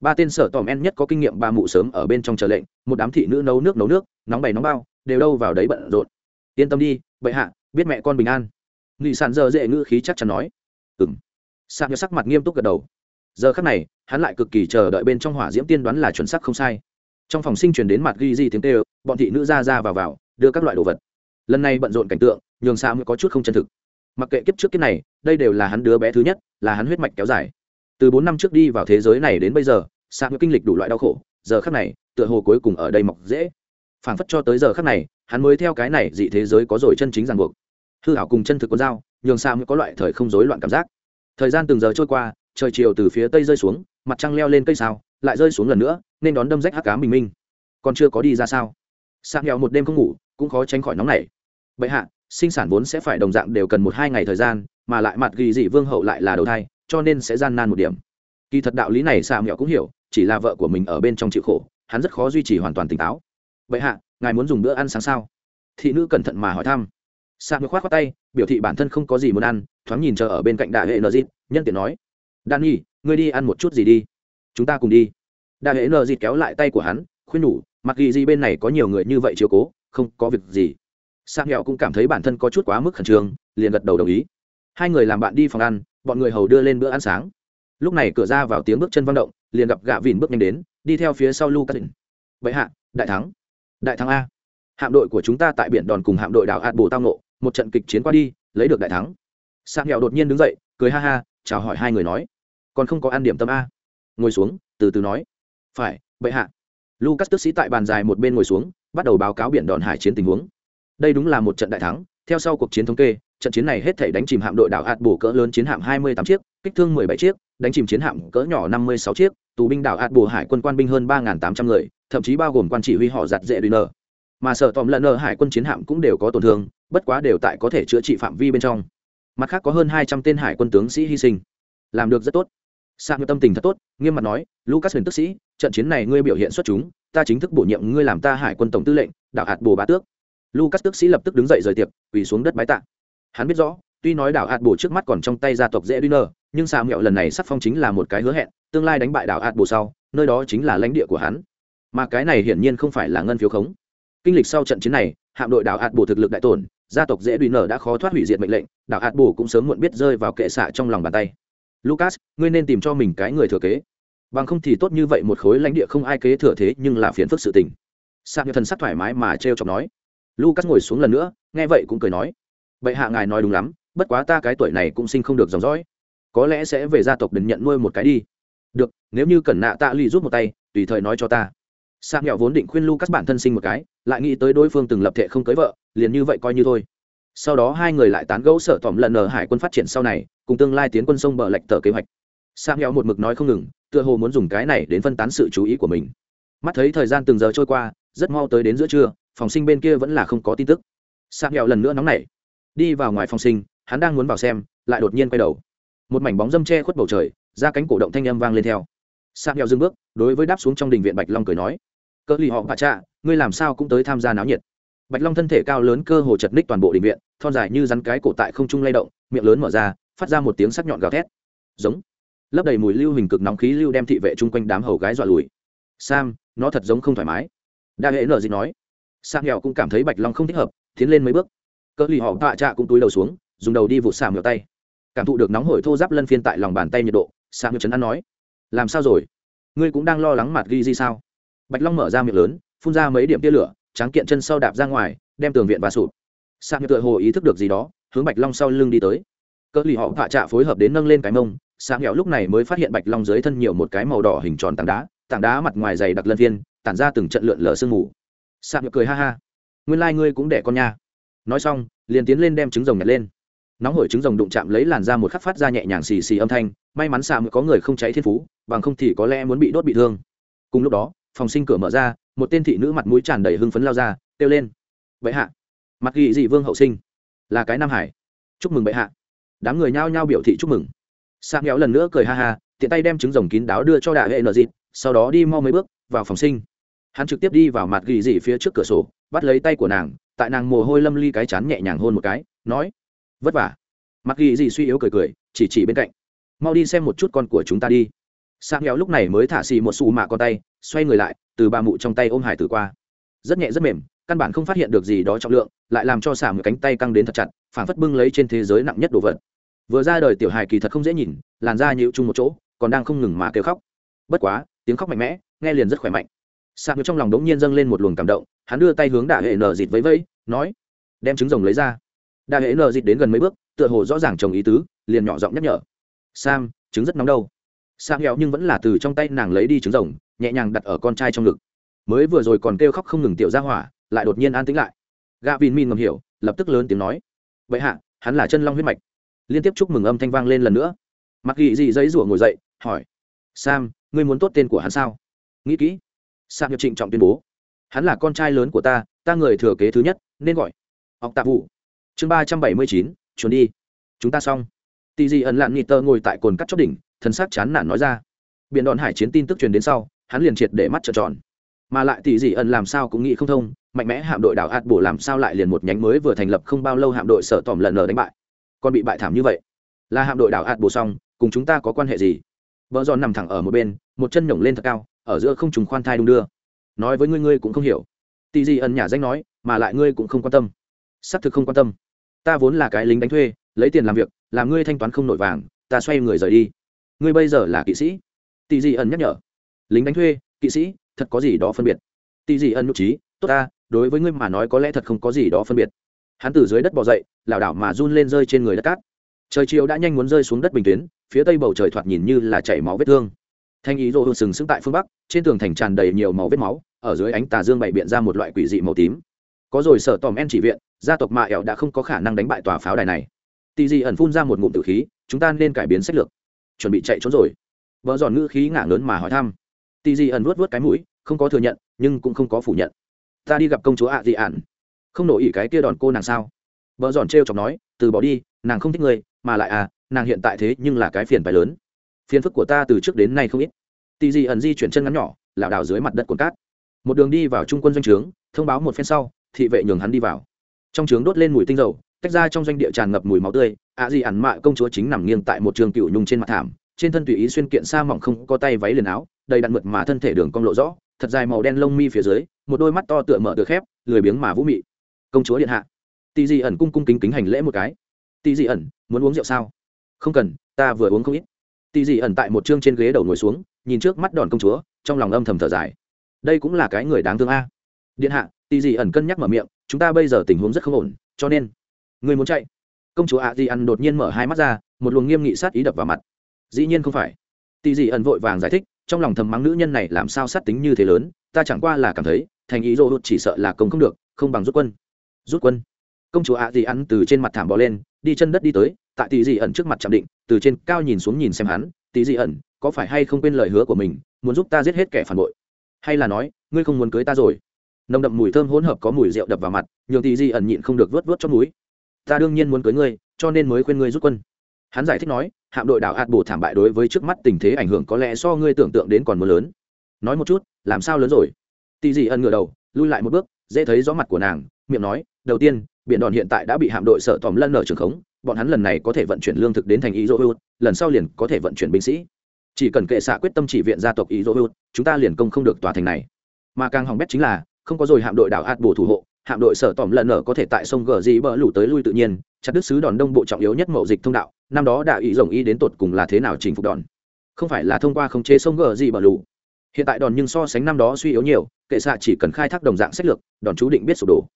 Ba tên sở tòm en nhất có kinh nghiệm ba mụ sớm ở bên trong chờ lệnh, một đám thị nữ nấu nước nấu nước, nóng bày nóng bao, đều đâu vào đấy bận rộn yên tâm đi, bệ hạ, biết mẹ con bình an. Nghị sàn giờ dễ ngữ khí chắc chắn nói. Ừng sạc nhớ sắc mặt nghiêm túc gật đầu. Giờ khắc này, hắn lại cực kỳ chờ đợi bên trong hỏa diễm tiên đoán là chuẩn sắc không sai. Trong phòng sinh truyền đến mặt ghi di tiếng tê bọn thị nữ ra ra vào vào, đưa các loại đồ vật. Lần này bận rộn cảnh tượng, nhường sao mới có chút không chân thực. Mặc kệ kiếp trước kiếp này, đây đều là hắn đứa bé thứ nhất, là hắn huyết mạch kéo dài. Từ bốn năm trước đi vào thế giới này đến bây giờ sao mới kinh lịch đủ loại đau khổ, giờ khắc này, tựa hồ cuối cùng ở đây mọc dễ phảng phất cho tới giờ khắc này, hắn mới theo cái này dị thế giới có rồi chân chính ràng buộc. Hư hảo cùng chân thực con dao, nhường sao mới có loại thời không rối loạn cảm giác. Thời gian từng giờ trôi qua, trời chiều từ phía tây rơi xuống, mặt trăng leo lên cây sao, lại rơi xuống lần nữa, nên đón đâm rách hắc cá bình minh. Còn chưa có đi ra sao? Sang nghèo một đêm không ngủ, cũng khó tránh khỏi nóng này bệ hạ, sinh sản vốn sẽ phải đồng dạng đều cần một hai ngày thời gian, mà lại mặt ghi dị vương hậu lại là đầu thai, cho nên sẽ gian nan một điểm. Kỳ thật đạo lý này xà nghèo cũng hiểu, chỉ là vợ của mình ở bên trong chịu khổ, hắn rất khó duy trì hoàn toàn tỉnh táo vậy hạ, ngài muốn dùng bữa ăn sáng sao? Thị nữ cẩn thận mà hỏi thăm. Sa mới khoát khoát tay, biểu thị bản thân không có gì muốn ăn, thoáng nhìn chờ ở bên cạnh đại hệ nợ dịp nhân tiện nói đan nhi, ngươi đi ăn một chút gì đi. Chúng ta cùng đi. Đại hệ nợ dịp kéo lại tay của hắn, khuyên nhủ, mặc ghi gì bên này có nhiều người như vậy chiếu cố, không có việc gì. Sang hẹo cũng cảm thấy bản thân có chút quá mức khẩn trương, liền gật đầu đồng ý. Hai người làm bạn đi phòng ăn, bọn người hầu đưa lên bữa ăn sáng. Lúc này cửa ra vào tiếng bước chân văng động, liền gặp gạ vìn bước nhanh đến, đi theo phía sau lucas vậy hạ, đại thắng đại thắng a. Hạm đội của chúng ta tại biển đòn cùng hạm đội đảo hạt bồ tao nộ một trận kịch chiến qua đi, lấy được đại thắng. Sang hẹo đột nhiên đứng dậy, cười ha ha, chào hỏi hai người nói. Còn không có ăn điểm tâm a. Ngồi xuống, từ từ nói. Phải, bệ hạ. Lucas tức sĩ tại bàn dài một bên ngồi xuống, bắt đầu báo cáo biển đòn hải chiến tình huống. Đây đúng là một trận đại thắng, theo sau cuộc chiến thống kê, trận chiến này hết thể đánh chìm hạm đội đảo hạt bổ cỡ lớn chiến hạm 28 chiếc kích thương 17 chiếc, đánh chìm chiến hạm cỡ nhỏ 56 chiếc, tù binh đảo hạt bổ hải quân quan binh hơn 3.800 người, thậm chí bao gồm quan chỉ huy họ giặt dễ đùi nở mà sở tòm lẫn ở hải quân chiến hạm cũng đều có tổn thương, bất quá đều tại có thể chữa trị phạm vi bên trong. Mặt khác có hơn 200 tên hải quân tướng sĩ hy sinh. Làm được rất tốt. Sang tâm tình thật tốt, nghiêm mặt nói, lucas huyền tức sĩ, trận chiến này ngươi biểu hiện xuất chúng, ta chính thức bổ nhiệm ngươi làm ta hải quân tổng tư lệnh, đảo hạt bổ bá tước. Lucas tước sĩ lập tức đứng dậy rời tiệc, quỳ xuống đất bái tạ. Hắn biết rõ, tuy nói đảo hạt bổ trước mắt còn trong tay gia tộc dễ duy nơ nhưng xà mẹo lần này sắc phong chính là một cái hứa hẹn, tương lai đánh bại đảo hạt bồ sau, nơi đó chính là lãnh địa của hắn. Mà cái này hiển nhiên không phải là ngân phiếu khống. Kinh lịch sau trận chiến này, hạm đội đảo hạt bồ thực lực đại tổn, gia tộc dễ đùy nở đã khó thoát hủy diệt mệnh lệnh, đảo hạt bồ cũng sớm muộn biết rơi vào kệ xạ trong lòng bàn tay. Lucas, ngươi nên tìm cho mình cái người thừa kế. Bằng không thì tốt như vậy một khối lãnh địa không ai kế thừa thế nhưng là phiền phức sự tình. Sang như thần sắc thoải mái mà t r chọc nói. Lucas ngồi xuống lần nữa, nghe vậy cũng cười nói. Bệ hạ ngài nói đúng lắm, bất quá ta cái tuổi này cũng sinh không được dòng dõi có lẽ sẽ về gia tộc đừng nhận nuôi một cái đi. Được, nếu như cần nạ tạ lì rút một tay, tùy thời nói cho ta. Sa nghèo vốn định khuyên lucas bản thân sinh một cái, lại nghĩ tới đối phương từng lập thể không cưới vợ, liền như vậy coi như thôi. Sau đó hai người lại tán gẫu sợ tỏm lần ở hải quân phát triển sau này, cùng tương lai tiến quân sông bờ lệch tờ kế hoạch. Sa nghèo một mực nói không ngừng, tựa hồ muốn dùng cái này đến phân tán sự chú ý của mình. Mắt thấy thời gian từng giờ trôi qua, rất mau tới đến giữa trưa, phòng sinh bên kia vẫn là không có tin tức. Sa nghèo lần nữa nóng nảy. Đi vào ngoài phòng sinh, hắn đang muốn vào xem, lại đột nhiên quay đầu một mảnh bóng dâm che khuất bầu trời ra cánh cổ động thanh âm vang lên theo. Sang nghèo dưng bước đối với đáp xuống trong đình viện bạch long cười nói cỡ lì họ bà trạ, ngươi làm sao cũng tới tham gia náo nhiệt. Bạch long thân thể cao lớn cơ hồ chật ních toàn bộ đình viện thon dài như rắn cái cổ tại không trung lay động miệng lớn mở ra phát ra một tiếng sắc nhọn gào thét. Giống. Lấp đầy mùi lưu hình cực nóng khí lưu đem thị vệ chung quanh đám hầu gái dọa lùi. Sam nó thật giống không thoải mái. Đa hệ nợ gì nói. Sam nghèo cũng cảm thấy bạch long không thích hợp tiến lên mấy bước. Cỡ lì họ tạ trạ cũng túi đầu xuống dùng đầu đi vụ xả ngược tay cảm thụ được nóng hổi thô giáp lân phiên tại lòng bàn tay nhiệt độ, sa ngư chấn an nói, làm sao rồi? Ngươi cũng đang lo lắng mặt ghi gì sao? Bạch long mở ra miệng lớn, phun ra mấy điểm tia lửa, tráng kiện chân sau đạp ra ngoài, đem tường viện và sụp. Sa ngư tựa hồ ý thức được gì đó, hướng bạch long sau lưng đi tới. Cỡ lì họ hạ trạ phối hợp đến nâng lên cái mông, sa nghèo lúc này mới phát hiện bạch long dưới thân nhiều một cái màu đỏ hình tròn tảng đá tảng đá mặt ngoài dày đặc lân viên tản ra từng trận lượn lờ sương mù. Sạm cười ha ha, nguyên lai、like、ngươi cũng đẻ con nha. Nói xong, liền tiến lên đem trứng rồng nhặt lên nóng hổi trứng rồng đụng chạm lấy làn ra một khắc phát ra nhẹ nhàng xì xì âm thanh may mắn sạm có người không cháy thiên phú bằng không thì có lẽ muốn bị đốt bị thương. Cùng lúc đó phòng sinh cửa mở ra một tên thị nữ mặt mũi tràn đầy hưng phấn lao ra kêu lên. Bệ hạ. Mặc ghi dị vương hậu sinh. Là cái nam hải. Chúc mừng bệ hạ. Đám người nhao nhao biểu thị chúc mừng. Xạ nghèo lần nữa cười ha ha, tiện tay đem trứng rồng kín đáo đưa cho đại hệ nợ dịt, sau đó đi mau mấy bước vào phòng sinh. Hắn trực tiếp đi vào mặt gỉ dị phía trước cửa sổ, bắt lấy tay của nàng, tại nàng mồ hôi lâm ly cái chán nhẹ nhàng hôn một cái, nói: "Vất vả." Mặt ghi gì suy yếu cười cười, chỉ chỉ bên cạnh. "Mau đi xem một chút con của chúng ta đi." Sang nghèo lúc này mới thả xì một xù mạ con tay, xoay người lại, từ ba mụ trong tay ôm hải tử qua. Rất nhẹ rất mềm, căn bản không phát hiện được gì đó trọng lượng, lại làm cho xả một cánh tay căng đến thật chặt, phản phất bưng lấy trên thế giới nặng nhất đồ vật vừa ra đời tiểu hài kỳ thật không dễ nhìn làn da nhịu chung một chỗ còn đang không ngừng mà kêu khóc bất quá tiếng khóc mạnh mẽ nghe liền rất khỏe mạnh sạc trong lòng đống nhiên dâng lên một luồng cảm động hắn đưa tay hướng đạ hệ nở dịt vẫy vẫy nói đem trứng rồng lấy ra Đa hệ nờ dịt đến gần mấy bước, tựa hồ rõ ràng chồng ý tứ, liền nhỏ giọng nhắc nhở. Sam, trứng rất nóng đâu. Sam nghèo nhưng vẫn là từ trong tay nàng lấy đi trứng rồng, nhẹ nhàng đặt ở con trai trong ngực. Mới vừa rồi còn kêu khóc không ngừng tiểu ra hỏa, lại đột nhiên an tĩnh lại. Gà vin min ngầm hiểu, lập tức lớn tiếng nói. Vậy hạ, hắn là chân long huyết mạch. Liên tiếp chúc mừng âm thanh vang lên lần nữa. Mặc ghi dị giấy rủa ngồi dậy, hỏi. Sam, ngươi muốn tốt tên của hắn sao? Nghĩ kỹ. Sam nhập trịnh trọng tuyên bố. Hắn là con trai lớn của ta ta người thừa kế thứ nhất, nên gọi. Học tạ vụ chương ba trăm bảy mươi chín chuồn đi. Chúng ta xong. Tì dị ẩn lạn nghị tơ ngồi tại cồn cắt chóp đỉnh thân xác chán nản nói ra. Biện đòn hải chiến tin tức truyền đến sau, hắn liền triệt để mắt trợn tròn. Mà lại tỷ dị ẩn làm sao cũng nghĩ không thông, mạnh mẽ hạm đội đảo ạt bổ làm sao lại liền một nhánh mới vừa thành lập không bao lâu hạm đội sở tỏm lần nở đánh bại. Còn bị bại thảm như vậy. Là hạm đội đảo ạt bổ xong, cùng chúng ta có quan hệ gì? Vợ giòn nằm thẳng ở một bên, một chân nhổng lên thật cao, ở giữa không trùng khoan thai đung đưa. Nói với ngươi ngươi cũng không hiểu. Tì Dị ẩn nhà danh nói, mà lại ngươi cũng không quan tâm xác thực không quan tâm. Ta vốn là cái lính đánh thuê, lấy tiền làm việc, làm ngươi thanh toán không nổi vàng, ta xoay người rời đi. Ngươi bây giờ là kỵ sĩ? Tỷ gì ẩn nhắc nhở. Lính đánh thuê, kỵ sĩ, thật có gì đó phân biệt. Tỷ gì ẩn nhục trí, tốt ta, đối với ngươi mà nói có lẽ thật không có gì đó phân biệt. Hắn từ dưới đất bỏ dậy, lảo đảo mà run lên rơi trên người đất cát. Trời chiều đã nhanh muốn rơi xuống đất bình tuyến, phía tây bầu trời thoạt nhìn như là chảy máu vết thương. Thanh ý rô sừng sững tại phương bắc, trên tường thành tràn đầy nhiều màu vết máu, ở dưới ánh tà dương bày biện ra một loại quỷ dị màu tím. Có rồi sở tòm en chỉ viện gia tộc mạ ẻo đã không có khả năng đánh bại tòa pháo đài này. Tì dị ẩn phun ra một ngụm tử khí chúng ta nên cải biến sách lược. Chuẩn bị chạy trốn rồi. Vợ giòn ngữ khí ngả lớn mà hỏi thăm. Tì dị ẩn vuốt vuốt cái mũi không có thừa nhận nhưng cũng không có phủ nhận. Ta đi gặp công chúa ạ dị ản. Không nổi ỉ cái kia đòn cô nàng sao? Vợ giòn t r chọc nói từ bỏ đi nàng không thích người, mà lại à nàng hiện tại thế nhưng là cái phiền phải lớn. Phiền phức của ta từ trước đến nay không ít. Tì dị ẩn di chuyển chân ngắn nhỏ lảo đảo dưới mặt đất cồn cát. Một đường đi vào trung quân doanh trướng thông báo một phen sau thị vệ nhường hắn đi vào trong trướng đốt lên mùi tinh dầu, tách ra trong doanh địa tràn ngập mùi máu tươi, ạ gì ẩn mạ công chúa chính nằm nghiêng tại một trường cựu nhung trên mặt thảm, trên thân tùy ý xuyên kiện sa mỏng không có tay váy liền áo, đầy đặn mượt mà thân thể đường cong lộ rõ, thật dài màu đen lông mi phía dưới, một đôi mắt to tựa mở được khép, lười biếng mà vũ mị. Công chúa điện hạ. Tì dị ẩn cung cung kính kính hành lễ một cái. Tì dị ẩn, muốn uống rượu sao? Không cần, ta vừa uống không ít. Tì dị ẩn tại một chương trên ghế đầu ngồi xuống, nhìn trước mắt đòn công chúa, trong lòng âm thầm thở dài. Đây cũng là cái người đáng thương a. Điện hạ tì dị ẩn cân nhắc mở miệng chúng ta bây giờ tình huống rất không ổn, cho nên, người muốn chạy. Công chúa ạ di ăn đột nhiên mở hai mắt ra, một luồng nghiêm nghị sát ý đập vào mặt. Dĩ nhiên không phải. Tì dị ẩn vội vàng giải thích, trong lòng thầm mắng nữ nhân này làm sao sát tính như thế lớn, ta chẳng qua là cảm thấy, thành ý rô chỉ sợ là công không được, không bằng rút quân. Rút quân. Công chúa ạ dị ăn từ trên mặt thảm bỏ lên, đi chân đất đi tới, tại tỷ dị ẩn trước mặt chạm định, từ trên cao nhìn xuống nhìn xem hắn tỷ dị ẩn, có phải hay không quên lời hứa của mình, muốn giúp ta giết hết kẻ phản bội? Hay là nói, ngươi không muốn cưới ta rồi? Nồng đậm mùi thơm hỗn hợp có mùi rượu đập vào mặt, nhường Tì dị ẩn nhịn không được vớt vớt trong núi ta đương nhiên muốn cưới ngươi, cho nên mới khuyên ngươi rút quân. Hắn giải thích nói, hạm đội đảo hạt bổ thảm bại đối với trước mắt tình thế ảnh hưởng có lẽ so ngươi tưởng tượng đến còn mưa lớn. Nói một chút, làm sao lớn rồi? Tì dị ẩn ngửa đầu, lui lại một bước, dễ thấy rõ mặt của nàng, miệng nói, đầu tiên, biển đòn hiện tại đã bị hạm đội sợ tòm lân ở trường khống, bọn hắn lần này có thể vận chuyển lương thực đến thành ý lần sau liền có thể vận chuyển binh sĩ. Chỉ cần kệ xạ quyết tâm chỉ viện gia tộc ý chúng ta liền công không được tòa thành này. Mà càng hỏng bét chính là không có rồi hạm đội đảo ạt bổ thủ hộ, hạm đội sở tỏm lần nở có thể tại sông gờ dĩ bờ lủ tới lui tự nhiên, chặt đứt sứ đòn đông bộ trọng yếu nhất mậu dịch thông đạo, năm đó đã ý rồng ý đến tột cùng là thế nào chỉnh phục đòn. Không phải là thông qua khống chế sông gờ dĩ bờ lủ hiện tại đòn nhưng so sánh năm đó suy yếu nhiều, kệ xạ chỉ cần khai thác đồng dạng sách lược, đòn chú định biết sụp đổ.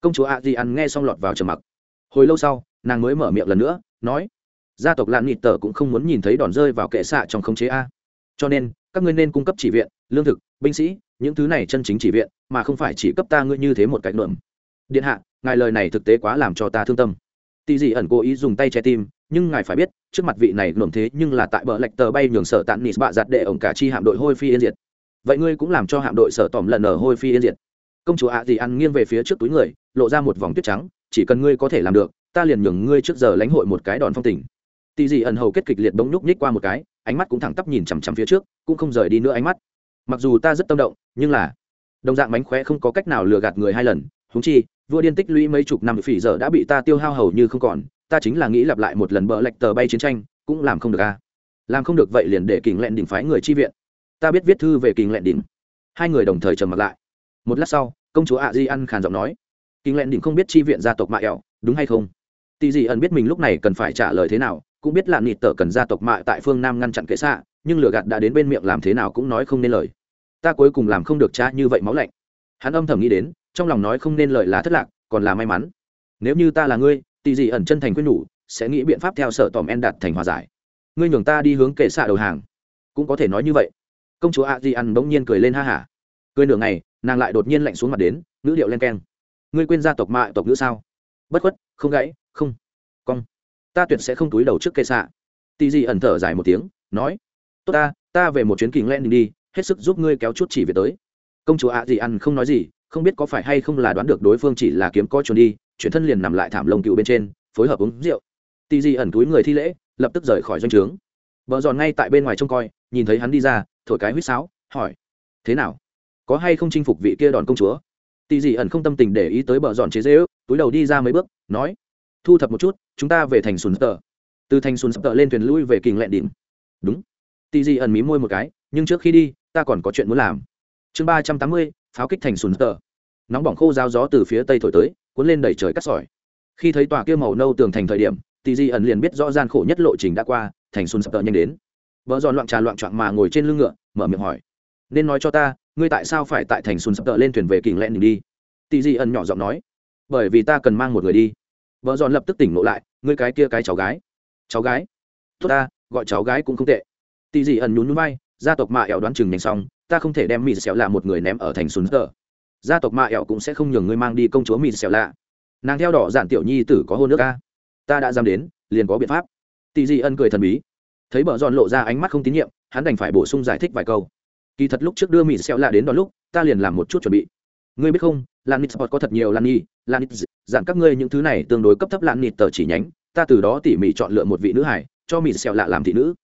Công chúa a di ăn nghe xong lọt vào trầm mặc. Hồi lâu sau, nàng mới mở miệng lần nữa, nói, gia tộc lạn nịt tờ cũng không muốn nhìn thấy đòn rơi vào kệ xạ trong khống chế a. Cho nên, các ngươi nên cung cấp chỉ viện, lương thực, binh sĩ những thứ này chân chính chỉ viện, mà không phải chỉ cấp ta ngươi như thế một cách nượm điện hạ, ngài lời này thực tế quá làm cho ta thương tâm. Tì dị ẩn cố ý dùng tay che tim, nhưng ngài phải biết, trước mặt vị này nổm thế nhưng là tại bờ lạch tờ bay nhường sở tạn nịt bạ giặt để ổng cả chi hạm đội hôi phi yên diệt. Vậy ngươi cũng làm cho hạm đội sở tòm lần ở hôi phi yên diệt. Công chúa ạ gì ăn nghiêng về phía trước túi người, lộ ra một vòng tuyết trắng, chỉ cần ngươi có thể làm được, ta liền nhường ngươi trước giờ lãnh hội một cái đòn phong tình. Tì dị ẩn hầu kết kịch liệt bỗng nhúc nhích qua một cái, ánh mắt cũng thẳng tắp nhìn chằm chằm phía trước, cũng không rời đi nữa ánh mắt. Mặc dù ta rất tâm động nhưng là, đồng dạng mánh khóe không có cách nào lừa gạt người hai lần húng chi, vua điên tích lũy mấy chục năm phỉ giờ đã bị ta tiêu hao hầu như không còn, ta chính là nghĩ lặp lại một lần bỡ lệch tờ bay chiến tranh, cũng làm không được a làm không được vậy liền để kình lẹn đỉnh phái người chi viện. Ta biết viết thư về kình lẹn đỉnh. Hai người đồng thời trầm mặt lại. Một lát sau, công chúa ạ di ăn khàn giọng nói, kình lẹn đỉnh không biết chi viện gia tộc mạ ẹo đúng hay không? Tì dị ẩn biết mình lúc này cần phải trả lời thế nào, cũng biết là nịt tờ cần gia tộc mạ tại phương nam ngăn chặn kệ xạ, nhưng lừa gạt đã đến bên miệng làm thế nào cũng nói không nên lời ta cuối cùng làm không được cha như vậy máu lạnh. Hắn âm thầm nghĩ đến, trong lòng nói không nên lời là thất lạc, còn là may mắn. Nếu như ta là ngươi tì gì ẩn chân thành quyết nhủ, sẽ nghĩ biện pháp theo sở tòm en đạt thành hòa giải. Ngươi nhường ta đi hướng kệ xạ đầu hàng. Cũng có thể nói như vậy. Công chúa a di ăn bỗng nhiên cười lên ha hả. Cười nửa ngày, nàng lại đột nhiên lạnh xuống mặt đến, ngữ điệu len keng. Ngươi quên gia tộc mạ, tộc ngữ sao? Bất khuất, không gãy, không. Cong. Ta tuyệt sẽ không túi đầu trước kệ xạ. Tì gì ẩn thở dài một tiếng, nói, tốt ta ta về một chuyến kính len đi hết sức giúp ngươi kéo chút chỉ về tới. Công chúa ạ gì ăn không nói gì, không biết có phải hay không là đoán được đối phương chỉ là kiếm coi trốn đi, chuyển thân liền nằm lại thảm lông cựu bên trên, phối hợp uống rượu. Tì di ẩn túi người thi lễ, lập tức rời khỏi doanh trướng. Vợ giòn ngay tại bên ngoài trông coi, nhìn thấy hắn đi ra, thổi cái huýt sáo, hỏi, thế nào? Có hay không chinh phục vị kia đòn công chúa? Tì di ẩn không tâm tình để ý tới bờ giòn chế dễ ước túi đầu đi ra mấy bước, nói, thu thập một chút, chúng ta về thành sùn tờ từ thành sùn tờ lên thuyền lui về kình lẹn đỉnh. Đúng. Tì di ẩn mí môi một cái, nhưng trước khi đi ta còn có chuyện muốn làm. Chương ba trăm tám mươi, pháo kích thành sùn tờ. Nóng bỏng khô giao gió từ phía tây thổi tới, cuốn lên đầy trời cắt sỏi. Khi thấy tòa kia màu nâu tường thành thời điểm, tì di ẩn liền biết rõ gian khổ nhất lộ trình đã qua, thành sùn tờ nhanh đến. Vợ giòn loạn trà loạn trọn mà ngồi trên lưng ngựa, mở miệng hỏi. Nên nói cho ta, ngươi tại sao phải tại thành sùn tờ lên thuyền về kình lẹn đi? Tì di ẩn nhỏ giọng nói. Bởi vì ta cần mang một người đi. Vợ giòn lập tức tỉnh ngộ lại, ngươi cái kia cái cháu gái. Cháu gái? Tốt ta, gọi cháu gái cũng không tệ. Tì dị ẩn nhún núi bay gia tộc mạ ẻo đoán chừng nhanh xong, ta không thể đem mỹ xẻo lạ một người ném ở thành sùn tờ. Gia tộc mạ ẻo cũng sẽ không nhường ngươi mang đi công chúa mỹ xẻo lạ. Nàng theo đỏ giản tiểu nhi tử có hôn nước ca ta đã dám đến, liền có biện pháp. Tị di ân cười thần bí. Thấy bờ giòn lộ ra ánh mắt không tín nhiệm, hắn đành phải bổ sung giải thích vài câu. Kỳ thật lúc trước đưa mỹ xẻo lạ đến đó lúc, ta liền làm một chút chuẩn bị. Ngươi biết không lan nít sport có thật nhiều lan nhi lan nít dặn các ngươi những thứ này tương đối cấp thấp lan nít tờ chỉ nhánh, ta từ đó tỉ mỉ chọn lựa một vị nữ hải, cho mỹ xẻo lạ làm thị nữ.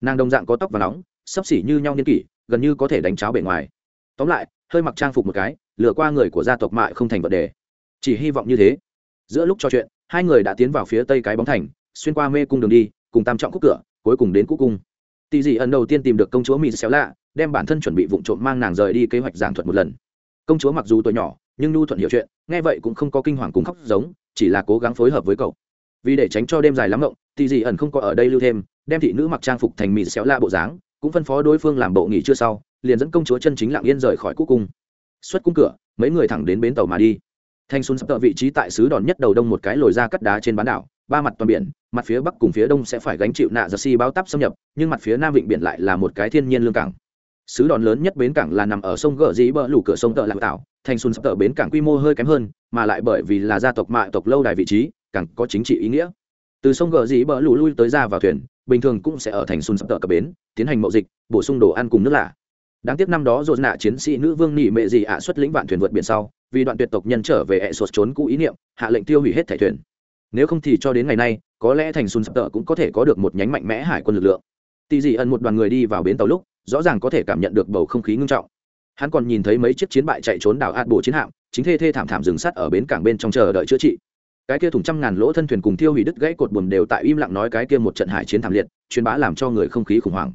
Nàng đồng dạng có tóc và nóng sấp xỉ như nhau niên kỷ, gần như có thể đánh cháo bề ngoài. Tóm lại, hơi mặc trang phục một cái, lừa qua người của gia tộc mại không thành vấn đề. Chỉ hy vọng như thế. Giữa lúc trò chuyện, hai người đã tiến vào phía tây cái bóng thành, xuyên qua mê cung đường đi, cùng tam trọng khúc cửa, cuối cùng đến cúc cung. Tỷ dị ẩn đầu tiên tìm được công chúa mỹ xéo lạ, đem bản thân chuẩn bị vụ trộm mang nàng rời đi kế hoạch giảng thuật một lần. Công chúa mặc dù tuổi nhỏ, nhưng nhu thuận hiểu chuyện, nghe vậy cũng không có kinh hoàng cùng khóc giống, chỉ là cố gắng phối hợp với cậu. Vì để tránh cho đêm dài lắm ngộng tỷ dị ẩn không có ở đây lưu thêm, đem thị nữ mặc trang phục thành mỹ xéo lạ bộ dáng cũng phân phó đối phương làm bộ nghỉ chưa sau, liền dẫn công chúa chân chính lặng yên rời khỏi cúc cung. Xuất cung cửa, mấy người thẳng đến bến tàu mà đi. Thanh xuân sắp tợ vị trí tại xứ đòn nhất đầu đông một cái lồi ra cắt đá trên bán đảo, ba mặt toàn biển, mặt phía bắc cùng phía đông sẽ phải gánh chịu nạ giật si báo tắp xâm nhập, nhưng mặt phía nam vịnh biển lại là một cái thiên nhiên lương cảng. Xứ đòn lớn nhất bến cảng là nằm ở sông gờ dĩ bờ lủ cửa sông tợ lạc tạo thanh xuân sắp tợ bến cảng quy mô hơi kém hơn, mà lại bởi vì là gia tộc mạ tộc lâu đài vị trí, càng có chính trị ý nghĩa. Từ sông gờ dĩ bờ lủ lui tới ra vào thuyền bình thường cũng sẽ ở thành xuân sắp tợ cập bến, tiến hành mậu dịch, bổ sung đồ ăn cùng nước lạ. Đáng tiếc năm đó dồn nạ chiến sĩ nữ vương nị mệ dị ạ xuất lĩnh vạn thuyền vượt biển sau, vì đoạn tuyệt tộc nhân trở về hệ sột trốn cũ ý niệm, hạ lệnh tiêu hủy hết thẻ thuyền. Nếu không thì cho đến ngày nay, có lẽ thành xuân sắp tợ cũng có thể có được một nhánh mạnh mẽ hải quân lực lượng. Tì dị ẩn một đoàn người đi vào bến tàu lúc, rõ ràng có thể cảm nhận được bầu không khí ngưng trọng. Hắn còn nhìn thấy mấy chiếc chiến bại chạy trốn đảo ạt bộ chiến hạm, chính thê thê thảm thảm dừng sắt ở bến cảng bên trong chờ đợi chữa trị cái kia thủng trăm ngàn lỗ thân thuyền cùng tiêu hủy đứt gãy cột buồm đều tại im lặng nói cái kia một trận hải chiến thảm liệt, truyền bá làm cho người không khí khủng hoảng.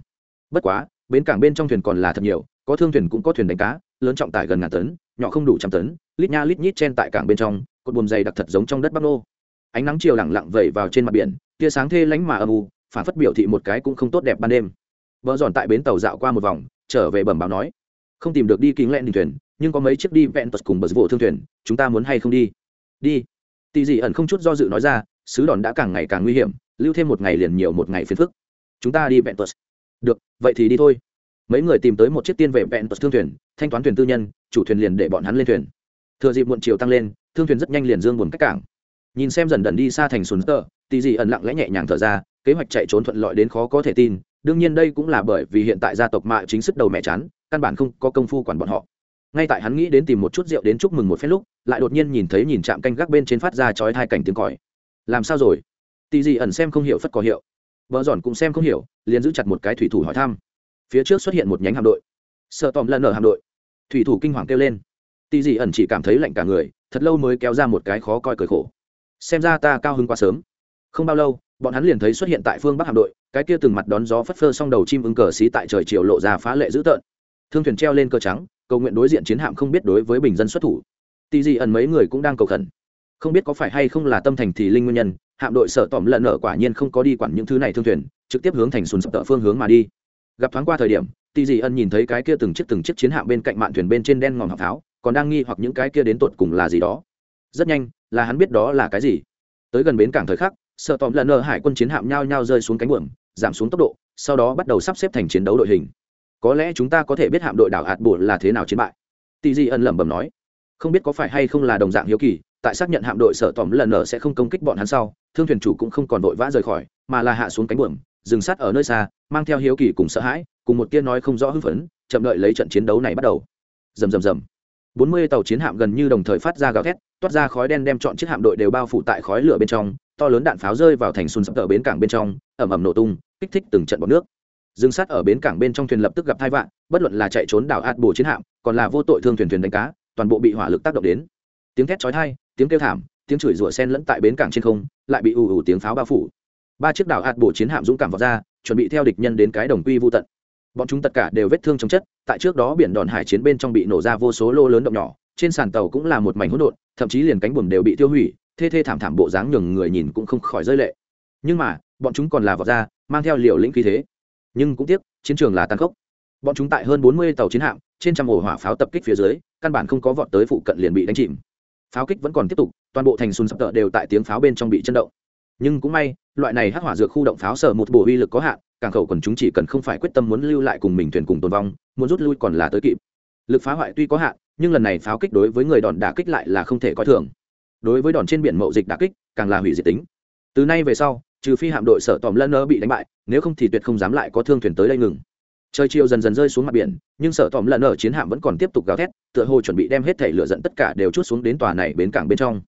Bất quá, bến cảng bên trong thuyền còn là thật nhiều, có thương thuyền cũng có thuyền đánh cá, lớn trọng tải gần ngàn tấn, nhỏ không đủ trăm tấn, lít nha lít nhít chen tại cảng bên trong, cột buồm dày đặc thật giống trong đất bắc nô. Ánh nắng chiều lẳng lặng vẩy vào trên mặt biển, tia sáng thê lánh mà âm u, phản phất biểu thị một cái cũng không tốt đẹp ban đêm. Vợ dọn tại bến tàu dạo qua một vòng, trở về bẩm báo nói, không tìm được đi kính lẹn đình thuyền, nhưng có mấy chiếc đi vẹn tật cùng bờ vụ thương thuyền, chúng ta muốn hay không đi? Đi. Tỷ dị ẩn không chút do dự nói ra, sứ đòn đã càng ngày càng nguy hiểm, lưu thêm một ngày liền nhiều một ngày phiền phức. Chúng ta đi ventus. Được, vậy thì đi thôi. Mấy người tìm tới một chiếc tiên vệ ventus thương thuyền, thanh toán thuyền tư nhân, chủ thuyền liền để bọn hắn lên thuyền. Thừa dịp muộn chiều tăng lên, thương thuyền rất nhanh liền dương buồn cách cảng. Nhìn xem dần dần đi xa thành sùn tơ tỷ dị ẩn lặng lẽ nhẹ nhàng thở ra, kế hoạch chạy trốn thuận lợi đến khó có thể tin, đương nhiên đây cũng là bởi vì hiện tại gia tộc mạ chính sức đầu mẹ chán, căn bản không có công phu quản bọn họ ngay tại hắn nghĩ đến tìm một chút rượu đến chúc mừng một phép lúc, lại đột nhiên nhìn thấy nhìn chạm canh gác bên trên phát ra chói hai cảnh tiếng còi. Làm sao rồi? Tì dị ẩn xem không hiểu phất có hiệu. Vợ giòn cũng xem không hiểu, liền giữ chặt một cái thủy thủ hỏi thăm. Phía trước xuất hiện một nhánh hạm đội. Sợ tòm lần ở hạm đội. Thủy thủ kinh hoàng kêu lên. Tì dị ẩn chỉ cảm thấy lạnh cả người, thật lâu mới kéo ra một cái khó coi cởi khổ. Xem ra ta cao hứng quá sớm. Không bao lâu, bọn hắn liền thấy xuất hiện tại phương bắc hạm đội, cái kia từng mặt đón gió phất phơ xong đầu chim ưng cờ xí tại trời chiều lộ ra phá lệ dữ tợn. Thương thuyền treo lên cờ trắng cầu nguyện đối diện chiến hạm không biết đối với bình dân xuất thủ. Tì dị ẩn mấy người cũng đang cầu khẩn. Không biết có phải hay không là tâm thành thì linh nguyên nhân, hạm đội Sở tỏm lợn nở quả nhiên không có đi quản những thứ này thương thuyền, trực tiếp hướng thành sùn sập tợ phương hướng mà đi. Gặp thoáng qua thời điểm, tì dị ẩn nhìn thấy cái kia từng chiếc từng chiếc chiến hạm bên cạnh mạn thuyền bên trên đen ngòm hạc pháo còn đang nghi hoặc những cái kia đến tột cùng là gì đó. Rất nhanh, là hắn biết đó là cái gì. Tới gần bến cảng thời khắc sợ tòm lần nở hải quân chiến hạm nhao nhao rơi xuống cánh buồm, giảm xuống tốc độ, sau đó bắt đầu sắp xếp thành chiến đấu đội hình có lẽ chúng ta có thể biết hạm đội đảo hạt bồ là thế nào chiến bại. Tỷ di ân lẩm bẩm nói, không biết có phải hay không là đồng dạng hiếu kỳ, tại xác nhận hạm đội sợ tòm lần nở sẽ không công kích bọn hắn sau, thương thuyền chủ cũng không còn vội vã rời khỏi, mà là hạ xuống cánh buồm, dừng sát ở nơi xa, mang theo hiếu kỳ cùng sợ hãi, cùng một tiên nói không rõ hưng phấn, chậm đợi lấy trận chiến đấu này bắt đầu. Rầm rầm rầm. Bốn mươi tàu chiến hạm gần như đồng thời phát ra gào thét, toát ra khói đen đem chọn chiếc hạm đội đều bao phủ tại khói lửa bên trong, to lớn đạn pháo rơi vào thành xuân sập tờ bến cảng bên trong ẩm ẩm nổ tung, kích thích từng trận bọc nước dừng sát ở bến cảng bên trong thuyền lập tức gặp thai vạn bất luận là chạy trốn đảo ạt bồ chiến hạm, còn là vô tội thương thuyền thuyền đánh cá, toàn bộ bị hỏa lực tác động đến. Tiếng thét chói thai tiếng kêu thảm, tiếng chửi rủa sen lẫn tại bến cảng trên không, lại bị ù ù tiếng pháo bao phủ. Ba chiếc đảo ạt bồ chiến hạm dũng cảm vào ra, chuẩn bị theo địch nhân đến cái đồng quy vô tận. Bọn chúng tất cả đều vết thương trong chất, tại trước đó biển đòn hải chiến bên trong bị nổ ra vô số lô lớn động nhỏ, trên sàn tàu cũng là một mảnh hỗn độn, thậm chí liền cánh buồm đều bị tiêu hủy, thê thê thảm thảm bộ dáng nhường người nhìn cũng không khỏi rơi lệ. Nhưng mà, bọn chúng còn là vọt ra, mang theo liều lĩnh khí thế nhưng cũng tiếc, chiến trường là tan khốc. Bọn chúng tại hơn bốn mươi tàu chiến hạm, trên trăm ổ hỏa pháo tập kích phía dưới, căn bản không có vọt tới phụ cận liền bị đánh chìm. Pháo kích vẫn còn tiếp tục, toàn bộ thành sùn sập tợ đều tại tiếng pháo bên trong bị chân động. Nhưng cũng may, loại này hắc hỏa dược khu động pháo sở một bộ uy lực có hạn cảng khẩu còn chúng chỉ cần không phải quyết tâm muốn lưu lại cùng mình thuyền cùng tồn vong, muốn rút lui còn là tới kịp. Lực phá hoại tuy có hạn, nhưng lần này pháo kích đối với người đòn đả kích lại là không thể coi thường. Đối với đòn trên biển mậu dịch đả kích, càng là hủy diệt tính. Từ nay về sau trừ phi hạm đội sở tòm lân nơ bị đánh bại, nếu không thì tuyệt không dám lại có thương thuyền tới đây ngừng. Trời chiều dần dần rơi xuống mặt biển, nhưng sở tòm lân nơ chiến hạm vẫn còn tiếp tục gào thét, tựa hồ chuẩn bị đem hết thể lửa dẫn tất cả đều chút xuống đến tòa này bến cảng bên trong.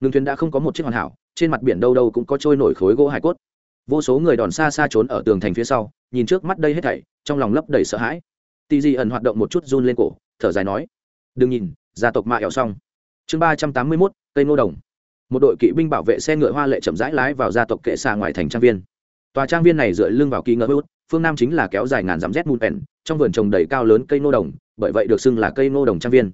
Ngừng thuyền đã không có một chiếc hoàn hảo, trên mặt biển đâu đâu cũng có trôi nổi khối gỗ hải cốt. Vô số người đòn xa xa trốn ở tường thành phía sau, nhìn trước mắt đây hết thảy, trong lòng lấp đầy sợ hãi. Tì di ẩn hoạt động một chút run lên cổ, thở dài nói, đừng nhìn, gia tộc mạ ẻo xong. Chương ba trăm tám mươi mốt, cây ngô đồng một đội kỵ binh bảo vệ xe ngựa hoa lệ chậm rãi lái vào gia tộc kệ xa ngoài thành trang viên. Tòa trang viên này dựa lưng vào kỳ ngỡ hút, phương nam chính là kéo dài ngàn dặm rét mùn pèn trong vườn trồng đầy cao lớn cây ngô đồng, bởi vậy được xưng là cây ngô đồng trang viên.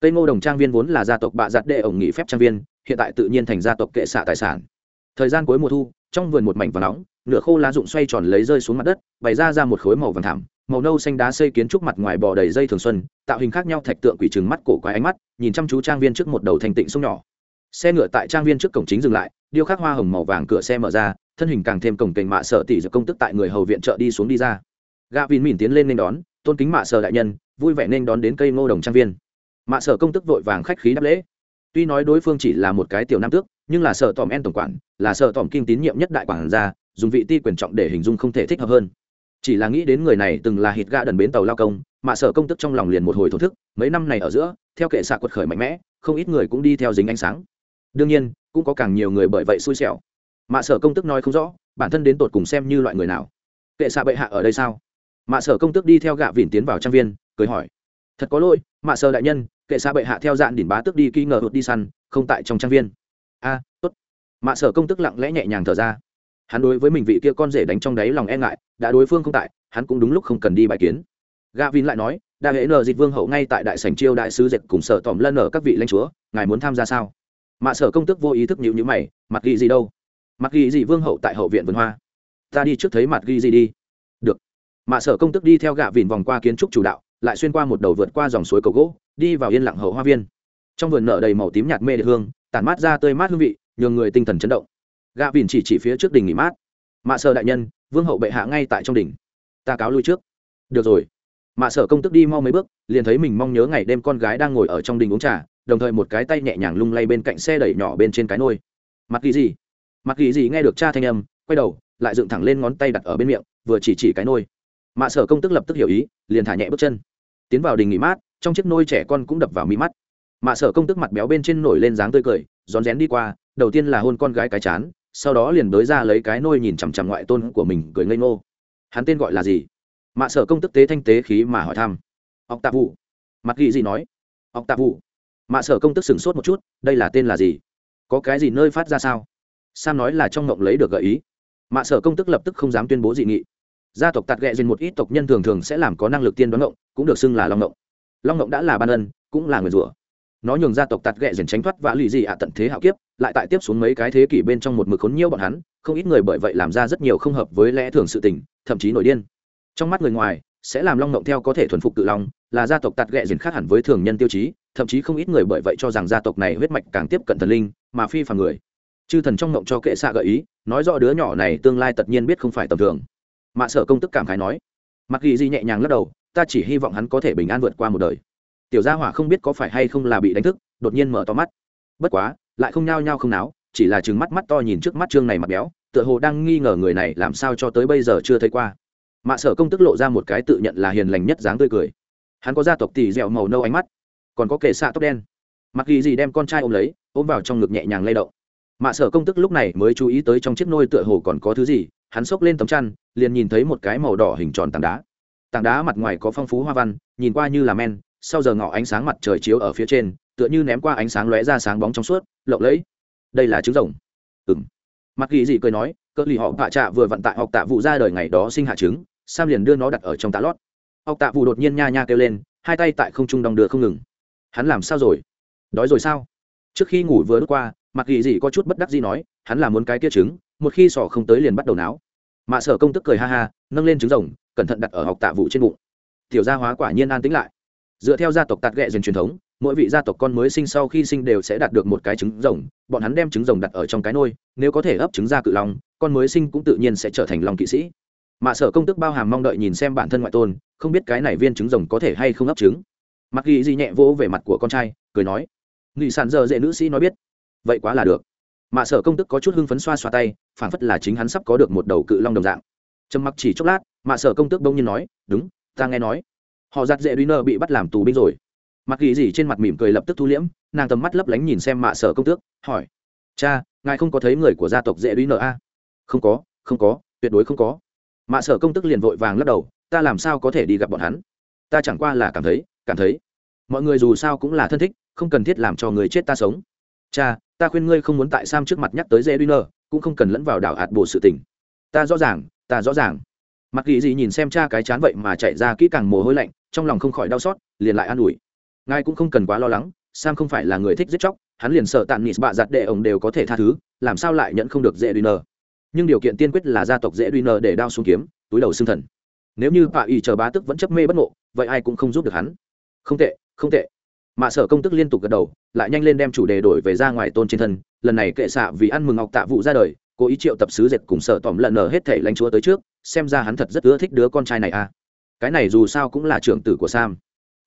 Cây ngô đồng trang viên vốn là gia tộc bạ giặt đệ ổng nghỉ phép trang viên, hiện tại tự nhiên thành gia tộc kệ xạ tài sản. Thời gian cuối mùa thu, trong vườn một mảnh và nóng, nửa khô lá rụng xoay tròn lấy rơi xuống mặt đất, bày ra ra một khối màu vàng thảm, màu nâu xanh đá xây kiến trúc mặt ngoài bò đầy dây thường xuân, tạo hình khác nhau thạch tượng quỷ trừng mắt cổ quái ánh mắt, nhìn chăm chú trang viên trước một đầu thành tịnh sông nhỏ xe ngựa tại trang viên trước cổng chính dừng lại, điêu khắc hoa hồng màu vàng cửa xe mở ra, thân hình càng thêm cổng kềnh mạ sợ tỷ giật công tức tại người hầu viện trợ đi xuống đi ra. Gạ vin mìn tiến lên nên đón, tôn kính mạ sợ đại nhân, vui vẻ nên đón đến cây ngô đồng trang viên. Mạ sợ công tức vội vàng khách khí đáp lễ. Tuy nói đối phương chỉ là một cái tiểu nam tước, nhưng là sợ tòm en tổng quản, là sợ tòm kinh tín nhiệm nhất đại quản gia, dùng vị ti quyền trọng để hình dung không thể thích hợp hơn. Chỉ là nghĩ đến người này từng là hít gạ đần bến tàu lao công mà sở công tức trong lòng liền một hồi thổ thức, mấy năm này ở giữa, theo kệ xạ quật khởi mạnh mẽ, không ít người cũng đi theo dính ánh sáng đương nhiên, cũng có càng nhiều người bởi vậy xui xẻo. Mạ sở công tức nói không rõ, bản thân đến tột cùng xem như loại người nào. Kệ xạ bệ hạ ở đây sao? Mạ sở công tức đi theo gạ vỉn tiến vào trang viên, cười hỏi. Thật có lỗi, mạ sở đại nhân, kệ xạ bệ hạ theo dạn đỉnh bá tức đi kỹ ngờ hụt đi săn, không tại trong trang viên. A, tốt. Mạ sở công tức lặng lẽ nhẹ nhàng thở ra. Hắn đối với mình vị kia con rể đánh trong đáy lòng e ngại, đã đối phương không tại, hắn cũng đúng lúc không cần đi bài kiến. Gạ vin lại nói đại hệ nờ dịch vương hậu ngay tại đại sảnh chiêu đại sứ dệt cùng sở tỏm lân ở các vị lãnh chúa, ngài muốn tham gia sao? Mạ sở công tức vô ý thức nhịu nhữ mày, mặt ghi gì đâu? Mặt ghi gì vương hậu tại hậu viện vườn hoa? Ta đi trước thấy mặt ghi gì đi. Được. Mạ sở công tức đi theo gạ vìn vòng qua kiến trúc chủ đạo, lại xuyên qua một đầu vượt qua dòng suối cầu gỗ, đi vào yên lặng hậu hoa viên. Trong vườn nở đầy màu tím nhạt mê địa hương, tản mát ra tươi mát hương vị, nhường người tinh thần chấn động. Gạ vìn chỉ chỉ phía trước đình nghỉ mát. Mạ sở đại nhân, vương hậu bệ hạ ngay tại trong đỉnh ta cáo lui trước. Được rồi mạ sở công tức đi mau mấy bước, liền thấy mình mong nhớ ngày đêm con gái đang ngồi ở trong đình uống trà, đồng thời một cái tay nhẹ nhàng lung lay bên cạnh xe đẩy nhỏ bên trên cái nôi. Mặt kỳ gì? Mặt kỳ gì nghe được cha thanh âm, quay đầu, lại dựng thẳng lên ngón tay đặt ở bên miệng, vừa chỉ chỉ cái nôi. Mạ sở công tức lập tức hiểu ý, liền thả nhẹ bước chân. Tiến vào đình nghỉ mát, trong chiếc nôi trẻ con cũng đập vào mi mắt. Mạ sở công tức mặt béo bên trên nổi lên dáng tươi cười, rón rén đi qua, đầu tiên là hôn con gái cái chán, sau đó liền đới ra lấy cái nôi nhìn chằm chằm ngoại tôn của mình, cười ngây ngô. Hắn tên gọi là gì? Mạ sở công tức tế thanh tế khí mà hỏi thăm. Ọc tạ vụ. Mặt ghi gì nói? Ọc tạ vụ. Mạ sở công tức sửng sốt một chút, đây là tên là gì? Có cái gì nơi phát ra sao? Sam nói là trong ngộng lấy được gợi ý. Mạ sở công tức lập tức không dám tuyên bố dị nghị. Gia tộc tạt ghẹ dền một ít tộc nhân thường thường sẽ làm có năng lực tiên đoán ngộng, cũng được xưng là long ngộng. Long ngộng đã là ban ân, cũng là người rủa. Nó nhường gia tộc tạt ghẹ dền tránh thoát và lì dị ạ tận thế hạo kiếp, lại tại tiếp xuống mấy cái thế kỷ bên trong một mực khốn nhiêu bọn hắn, không ít người bởi vậy làm ra rất nhiều không hợp với lẽ thường sự tình, thậm chí nổi điên trong mắt người ngoài, sẽ làm long ngộng theo có thể thuần phục tự long, là gia tộc tạt ghẹ dền khác hẳn với thường nhân tiêu chí, thậm chí không ít người bởi vậy cho rằng gia tộc này huyết mạch càng tiếp cận thần linh, mà phi phàm người. Chư thần trong ngộng cho kệ xạ gợi ý, nói rõ đứa nhỏ này tương lai tất nhiên biết không phải tầm thường. Mạ sở công tức cảm khái nói, mặc ghi di nhẹ nhàng lắc đầu, ta chỉ hy vọng hắn có thể bình an vượt qua một đời. Tiểu gia hỏa không biết có phải hay không là bị đánh thức, đột nhiên mở to mắt. Bất quá, lại không nhao nhao không náo, chỉ là chừng mắt mắt to nhìn trước mắt trương này mặt béo, tựa hồ đang nghi ngờ người này làm sao cho tới bây giờ chưa thấy qua mạ sở công tức lộ ra một cái tự nhận là hiền lành nhất dáng tươi cười. Hắn có gia tộc tỉ dẻo màu nâu ánh mắt, còn có kệ xạ tóc đen. Mặc ghi gì đem con trai ôm lấy, ôm vào trong ngực nhẹ nhàng lay động. Mạ sở công tức lúc này mới chú ý tới trong chiếc nôi tựa hồ còn có thứ gì, hắn xốc lên tấm chăn, liền nhìn thấy một cái màu đỏ hình tròn tảng đá. Tảng đá mặt ngoài có phong phú hoa văn, nhìn qua như là men, sau giờ ngọ ánh sáng mặt trời chiếu ở phía trên, tựa như ném qua ánh sáng lóe ra sáng bóng trong suốt, lộng lẫy. Đây là trứng rồng. Ừng mặc ghi gì cười nói cỡ lì họ tạ trạ vừa vận tại học tạ vụ ra đời ngày đó sinh hạ trứng sam liền đưa nó đặt ở trong tạ lót. Học tạ vụ đột nhiên nha nha kêu lên, hai tay tại không trung đong đưa không ngừng. Hắn làm sao rồi? Đói rồi sao? Trước khi ngủ vừa lúc qua mặc ghì dị có chút bất đắc gì nói, hắn là muốn cái kia trứng, một khi sỏ không tới liền bắt đầu náo. Mạ sở công tức cười ha ha, nâng lên trứng rồng, cẩn thận đặt ở học tạ vụ trên bụng. Tiểu gia hóa quả nhiên an tĩnh lại. Dựa theo gia tộc tạt ghẹ dần truyền thống, mỗi vị gia tộc con mới sinh sau khi sinh đều sẽ đạt được một cái trứng rồng, bọn hắn đem trứng rồng đặt ở trong cái nôi, nếu có thể ấp trứng ra cự long, con mới sinh cũng tự nhiên sẽ trở thành long kỵ sĩ mạ sở công tức bao hàm mong đợi nhìn xem bản thân ngoại tôn, không biết cái này viên trứng rồng có thể hay không ấp trứng. Mặc ghi di nhẹ vỗ về mặt của con trai, cười nói nghị sản giờ dễ nữ sĩ nói biết, vậy quá là được. Mạ sở công tức có chút hưng phấn xoa xoa tay phản phất là chính hắn sắp có được một đầu cự long đồng dạng. Trầm mặc chỉ chốc lát mạ sở công tước bỗng nhiên nói, đúng, ta nghe nói, họ giặt dễ duy nơ bị bắt làm tù binh rồi. Mặc ghi gì trên mặt mỉm cười lập tức thu liễm, nàng tầm mắt lấp lánh nhìn xem mạ sở công tước, hỏi, cha, ngài không có thấy người của gia tộc dễ duy nơ a không có không có, tuyệt đối không có mạ sở công tức liền vội vàng lắc đầu, ta làm sao có thể đi gặp bọn hắn? Ta chẳng qua là cảm thấy cảm thấy, mọi người dù sao cũng là thân thích, không cần thiết làm cho người chết ta sống. Cha, ta khuyên ngươi không muốn tại sam trước mặt nhắc tới dê duy cũng không cần lẫn vào đảo hạt bổ sự tình. Ta rõ ràng, ta rõ ràng. Mặc kỳ gì nhìn xem cha cái chán vậy mà chạy ra kỹ càng mồ hôi lạnh, trong lòng không khỏi đau xót, liền lại an ủi. Ngài cũng không cần quá lo lắng, sam không phải là người thích giết chóc, hắn liền sợ tàn nịt bạ giặt đệ ổng đều có thể tha thứ, làm sao lại nhận không được dễ duy nhưng điều kiện tiên quyết là gia tộc dễ duy nờ để đao xuống kiếm, túi đầu xương thần. Nếu như bà ý chờ bá tức vẫn chấp mê bất ngộ, vậy ai cũng không giúp được hắn. Không tệ không tệ. Mạ sở công tức liên tục gật đầu, lại nhanh lên đem chủ đề đổi về ra ngoài tôn trên thân. Lần này kệ xạ vì ăn mừng ngọc tạ vụ ra đời, cố ý triệu tập sứ dệt cùng sợ tỏm lợn nở hết thể lãnh chúa tới trước, xem ra hắn thật rất ưa thích đứa con trai này à. Cái này dù sao cũng là trưởng tử của sam.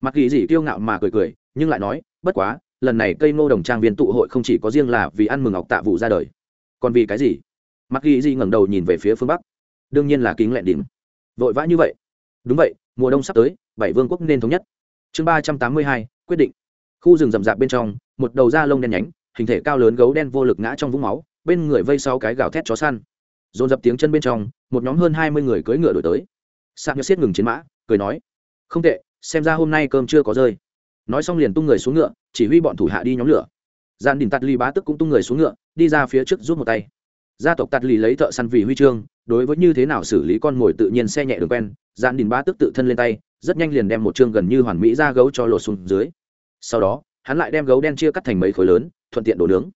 Mặc ghi gì kiêu ngạo mà cười cười, nhưng lại nói, bất quá, lần này cây ngô đồng trang viên tụ hội không chỉ có riêng là vì ăn mừng ngọc tạ vụ ra đời. Còn vì cái gì? Mặc ghi Di ngẩng đầu nhìn về phía phương bắc. Đương nhiên là kính lẹn đỉnh. Vội vã như vậy. Đúng vậy, mùa đông sắp tới, bảy vương quốc nên thống nhất. Chương ba trăm tám mươi hai, quyết định. Khu rừng rậm rạp bên trong, một đầu da lông đen nhánh, hình thể cao lớn gấu đen vô lực ngã trong vũng máu, bên người vây sau cái gào thét chó săn. Dồn dập tiếng chân bên trong, một nhóm hơn hai mươi người cưỡi ngựa đổi tới. Sạc nhựa xiết ngừng chiến mã, cười nói, không tệ, xem ra hôm nay cơm chưa có rơi. Nói xong liền tung người xuống ngựa, chỉ huy bọn thủ hạ đi nhóm lửa. Gian đình tắt ly bá tức cũng tung người xuống ngựa, đi ra phía trước rút một tay gia tộc tạt lì lấy thợ săn vì huy chương, đối với như thế nào xử lý con mồi tự nhiên xe nhẹ đường quen gian đình bá tức tự thân lên tay, rất nhanh liền đem một chương gần như hoàn mỹ ra gấu cho lột xuống dưới. Sau đó, hắn lại đem gấu đen chia cắt thành mấy khối lớn, thuận tiện đổ nướng.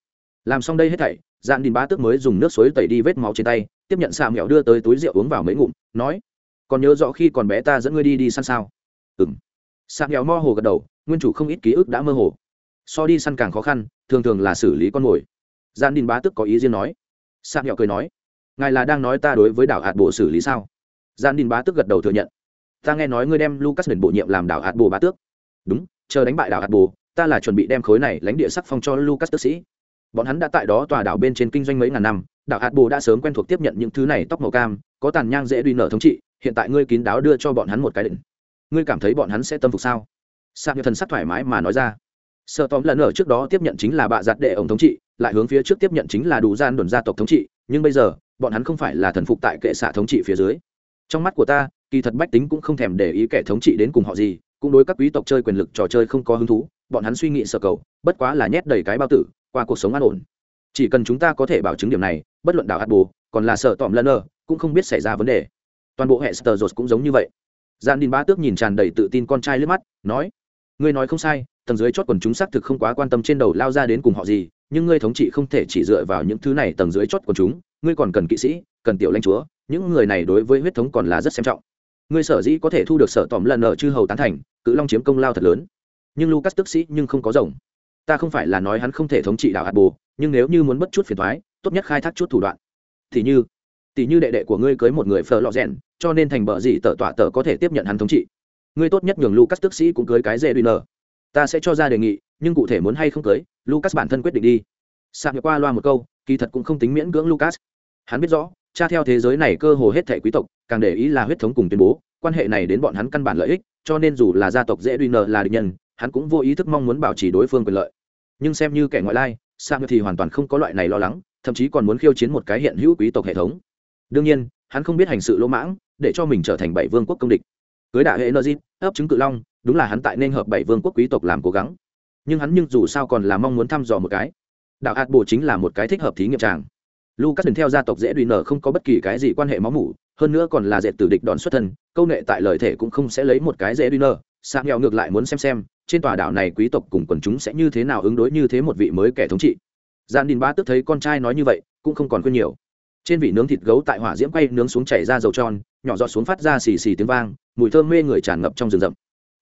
Làm xong đây hết thảy gian đình bá tức mới dùng nước suối tẩy đi vết máu trên tay, tiếp nhận xà mẹo đưa tới túi rượu uống vào mấy ngụm, nói, còn nhớ rõ khi còn bé ta dẫn ngươi đi đi săn sao? Ừng xà mẹo mo hồ gật đầu, nguyên chủ không ít ký ức đã mơ hồ. So đi săn càng khó khăn, thường thường là xử lý con mồi. Gian đình bá tức có ý riêng nói xà nhỏ cười nói, ngài là đang nói ta đối với đảo hạt bộ xử lý sao? Gian đình bá tức gật đầu thừa nhận, ta nghe nói ngươi đem lucas đền bổ nhiệm làm đảo hạt bồ bá tước. Đúng, chờ đánh bại đảo hạt bồ ta là chuẩn bị đem khối này lãnh địa sắc phong cho lucas tước sĩ. Bọn hắn đã tại đó tòa đảo bên trên kinh doanh mấy ngàn năm, đảo hạt bồ đã sớm quen thuộc tiếp nhận những thứ này tóc màu cam, có tàn nhang dễ đi nở thống trị, hiện tại ngươi kín đáo đưa cho bọn hắn một cái định ngươi cảm thấy bọn hắn sẽ tâm phục sao? Sa như thần sắc thoải mái mà nói ra. Sợ tóm lần ở trước đó tiếp nhận chính là bạ giặt đệ ổng thống trị lại hướng phía trước tiếp nhận chính là đủ gian đồn gia tộc thống trị, nhưng bây giờ, bọn hắn không phải là thần phục tại kệ xạ thống trị phía dưới. Trong mắt của ta, kỳ thật bách tính cũng không thèm để ý kẻ thống trị đến cùng họ gì, cũng đối các quý tộc chơi quyền lực trò chơi không có hứng thú, bọn hắn suy nghĩ sở cầu, bất quá là nhét đầy cái bao tử, qua cuộc sống an ổn. Chỉ cần chúng ta có thể bảo chứng điểm này, bất luận đảo hạt bồ còn là sợ tòm lân ơ cũng không biết xảy ra vấn đề. Toàn bộ hệ sờ rột cũng giống như vậy. Gian đình ba tước nhìn tràn đầy tự tin con trai lướt mắt, nói, ngươi nói không sai, tầng dưới chót quần chúng xác thực không quá quan tâm trên đầu lao ra đến cùng họ gì nhưng ngươi thống trị không thể chỉ dựa vào những thứ này tầng dưới chót của chúng, ngươi còn cần kỵ sĩ, cần tiểu lãnh chúa, những người này đối với huyết thống còn là rất xem trọng. Ngươi sở dĩ có thể thu được sở tòm lần ở chư hầu tán thành, cự long chiếm công lao thật lớn. Nhưng lucas tức sĩ nhưng không có rồng. Ta không phải là nói hắn không thể thống trị đảo hạt bồ, nhưng nếu như muốn bất chút phiền thoái tốt nhất khai thác chút thủ đoạn. Thì như tỷ như đệ đệ của ngươi cưới một người phờ lọ rèn, cho nên thành bờ gì tờ tọa tờ có thể tiếp nhận hắn thống trị. Ngươi tốt nhất nhường lucas tức sĩ cũng cưới cái dễ đuôi nở ta sẽ cho ra đề nghị nhưng cụ thể muốn hay không cưới, lucas bản thân quyết định đi. Sạc qua loa một câu, kỳ thật cũng không tính miễn cưỡng lucas. Hắn biết rõ, cha theo thế giới này cơ hồ hết thể quý tộc, càng để ý là huyết thống cùng tuyên bố, quan hệ này đến bọn hắn căn bản lợi ích, cho nên dù là gia tộc dễ duy nợ là địch nhân, hắn cũng vô ý thức mong muốn bảo trì đối phương quyền lợi. Nhưng xem như kẻ ngoại lai sang thì hoàn toàn không có loại này lo lắng, thậm chí còn muốn khiêu chiến một cái hiện hữu quý tộc hệ thống. Đương nhiên, hắn không biết hành sự lỗ mãng, để cho mình trở thành bảy vương quốc công địch. Cưới đại hệ nơ ấp chứng cự long, đúng là hắn tại nên hợp bảy vương quốc quý tộc làm cố gắng nhưng hắn nhưng dù sao còn là mong muốn thăm dò một cái. Đạo hạt bồ chính là một cái thích hợp thí nghiệm tràng. Lucas đừng theo gia tộc dễ đùi nở không có bất kỳ cái gì quan hệ máu mủ, hơn nữa còn là dệt tử địch đòn xuất thân, câu nệ tại lời thể cũng không sẽ lấy một cái dễ đùi nở. Sạc nghèo ngược lại muốn xem xem, trên tòa đảo này quý tộc cùng quần chúng sẽ như thế nào ứng đối như thế một vị mới kẻ thống trị. Gian đình ba tức thấy con trai nói như vậy, cũng không còn quên nhiều. Trên vị nướng thịt gấu tại hỏa diễm quay nướng xuống chảy ra dầu tròn, nhỏ giọt xuống phát ra xì xì tiếng vang, mùi thơm mê người tràn ngập trong rừng rậm.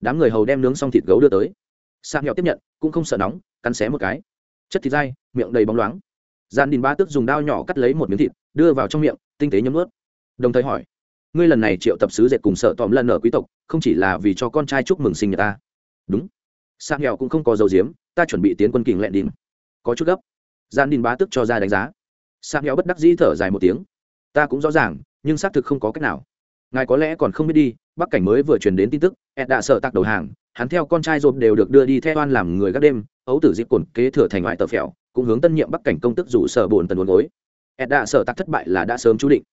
Đám người hầu đem nướng xong thịt gấu đưa tới. Sạc nghèo tiếp nhận, cũng không sợ nóng, cắn xé một cái. Chất thịt dai, miệng đầy bóng loáng. Gian đình ba tức dùng dao nhỏ cắt lấy một miếng thịt, đưa vào trong miệng, tinh tế nhấm ướt đồng thời hỏi, ngươi lần này triệu tập sứ dệt cùng sợ tòm lần ở quý tộc, không chỉ là vì cho con trai chúc mừng sinh nhật ta? Đúng. Sạc nghèo cũng không có dầu diếm ta chuẩn bị tiến quân kình lẹn đình có chút gấp. Gian đình bá tức cho ra đánh giá. Sạc nghèo bất đắc dĩ thở dài một tiếng. Ta cũng rõ ràng, nhưng xác thực không có cách nào. Ngài có lẽ còn không biết đi, bắc cảnh mới vừa truyền đến tin tức, ed đã sợ tạc đầu hàng hắn theo con trai rộp đều được đưa đi theo oan làm người gác đêm, ấu tử dịp cồn kế thừa thành ngoại tờ phèo, cũng hướng tân nhiệm bắc cảnh công tức rủ sở bồn tần uốn gối. Ed đã sợ tắc thất bại là đã sớm chú định.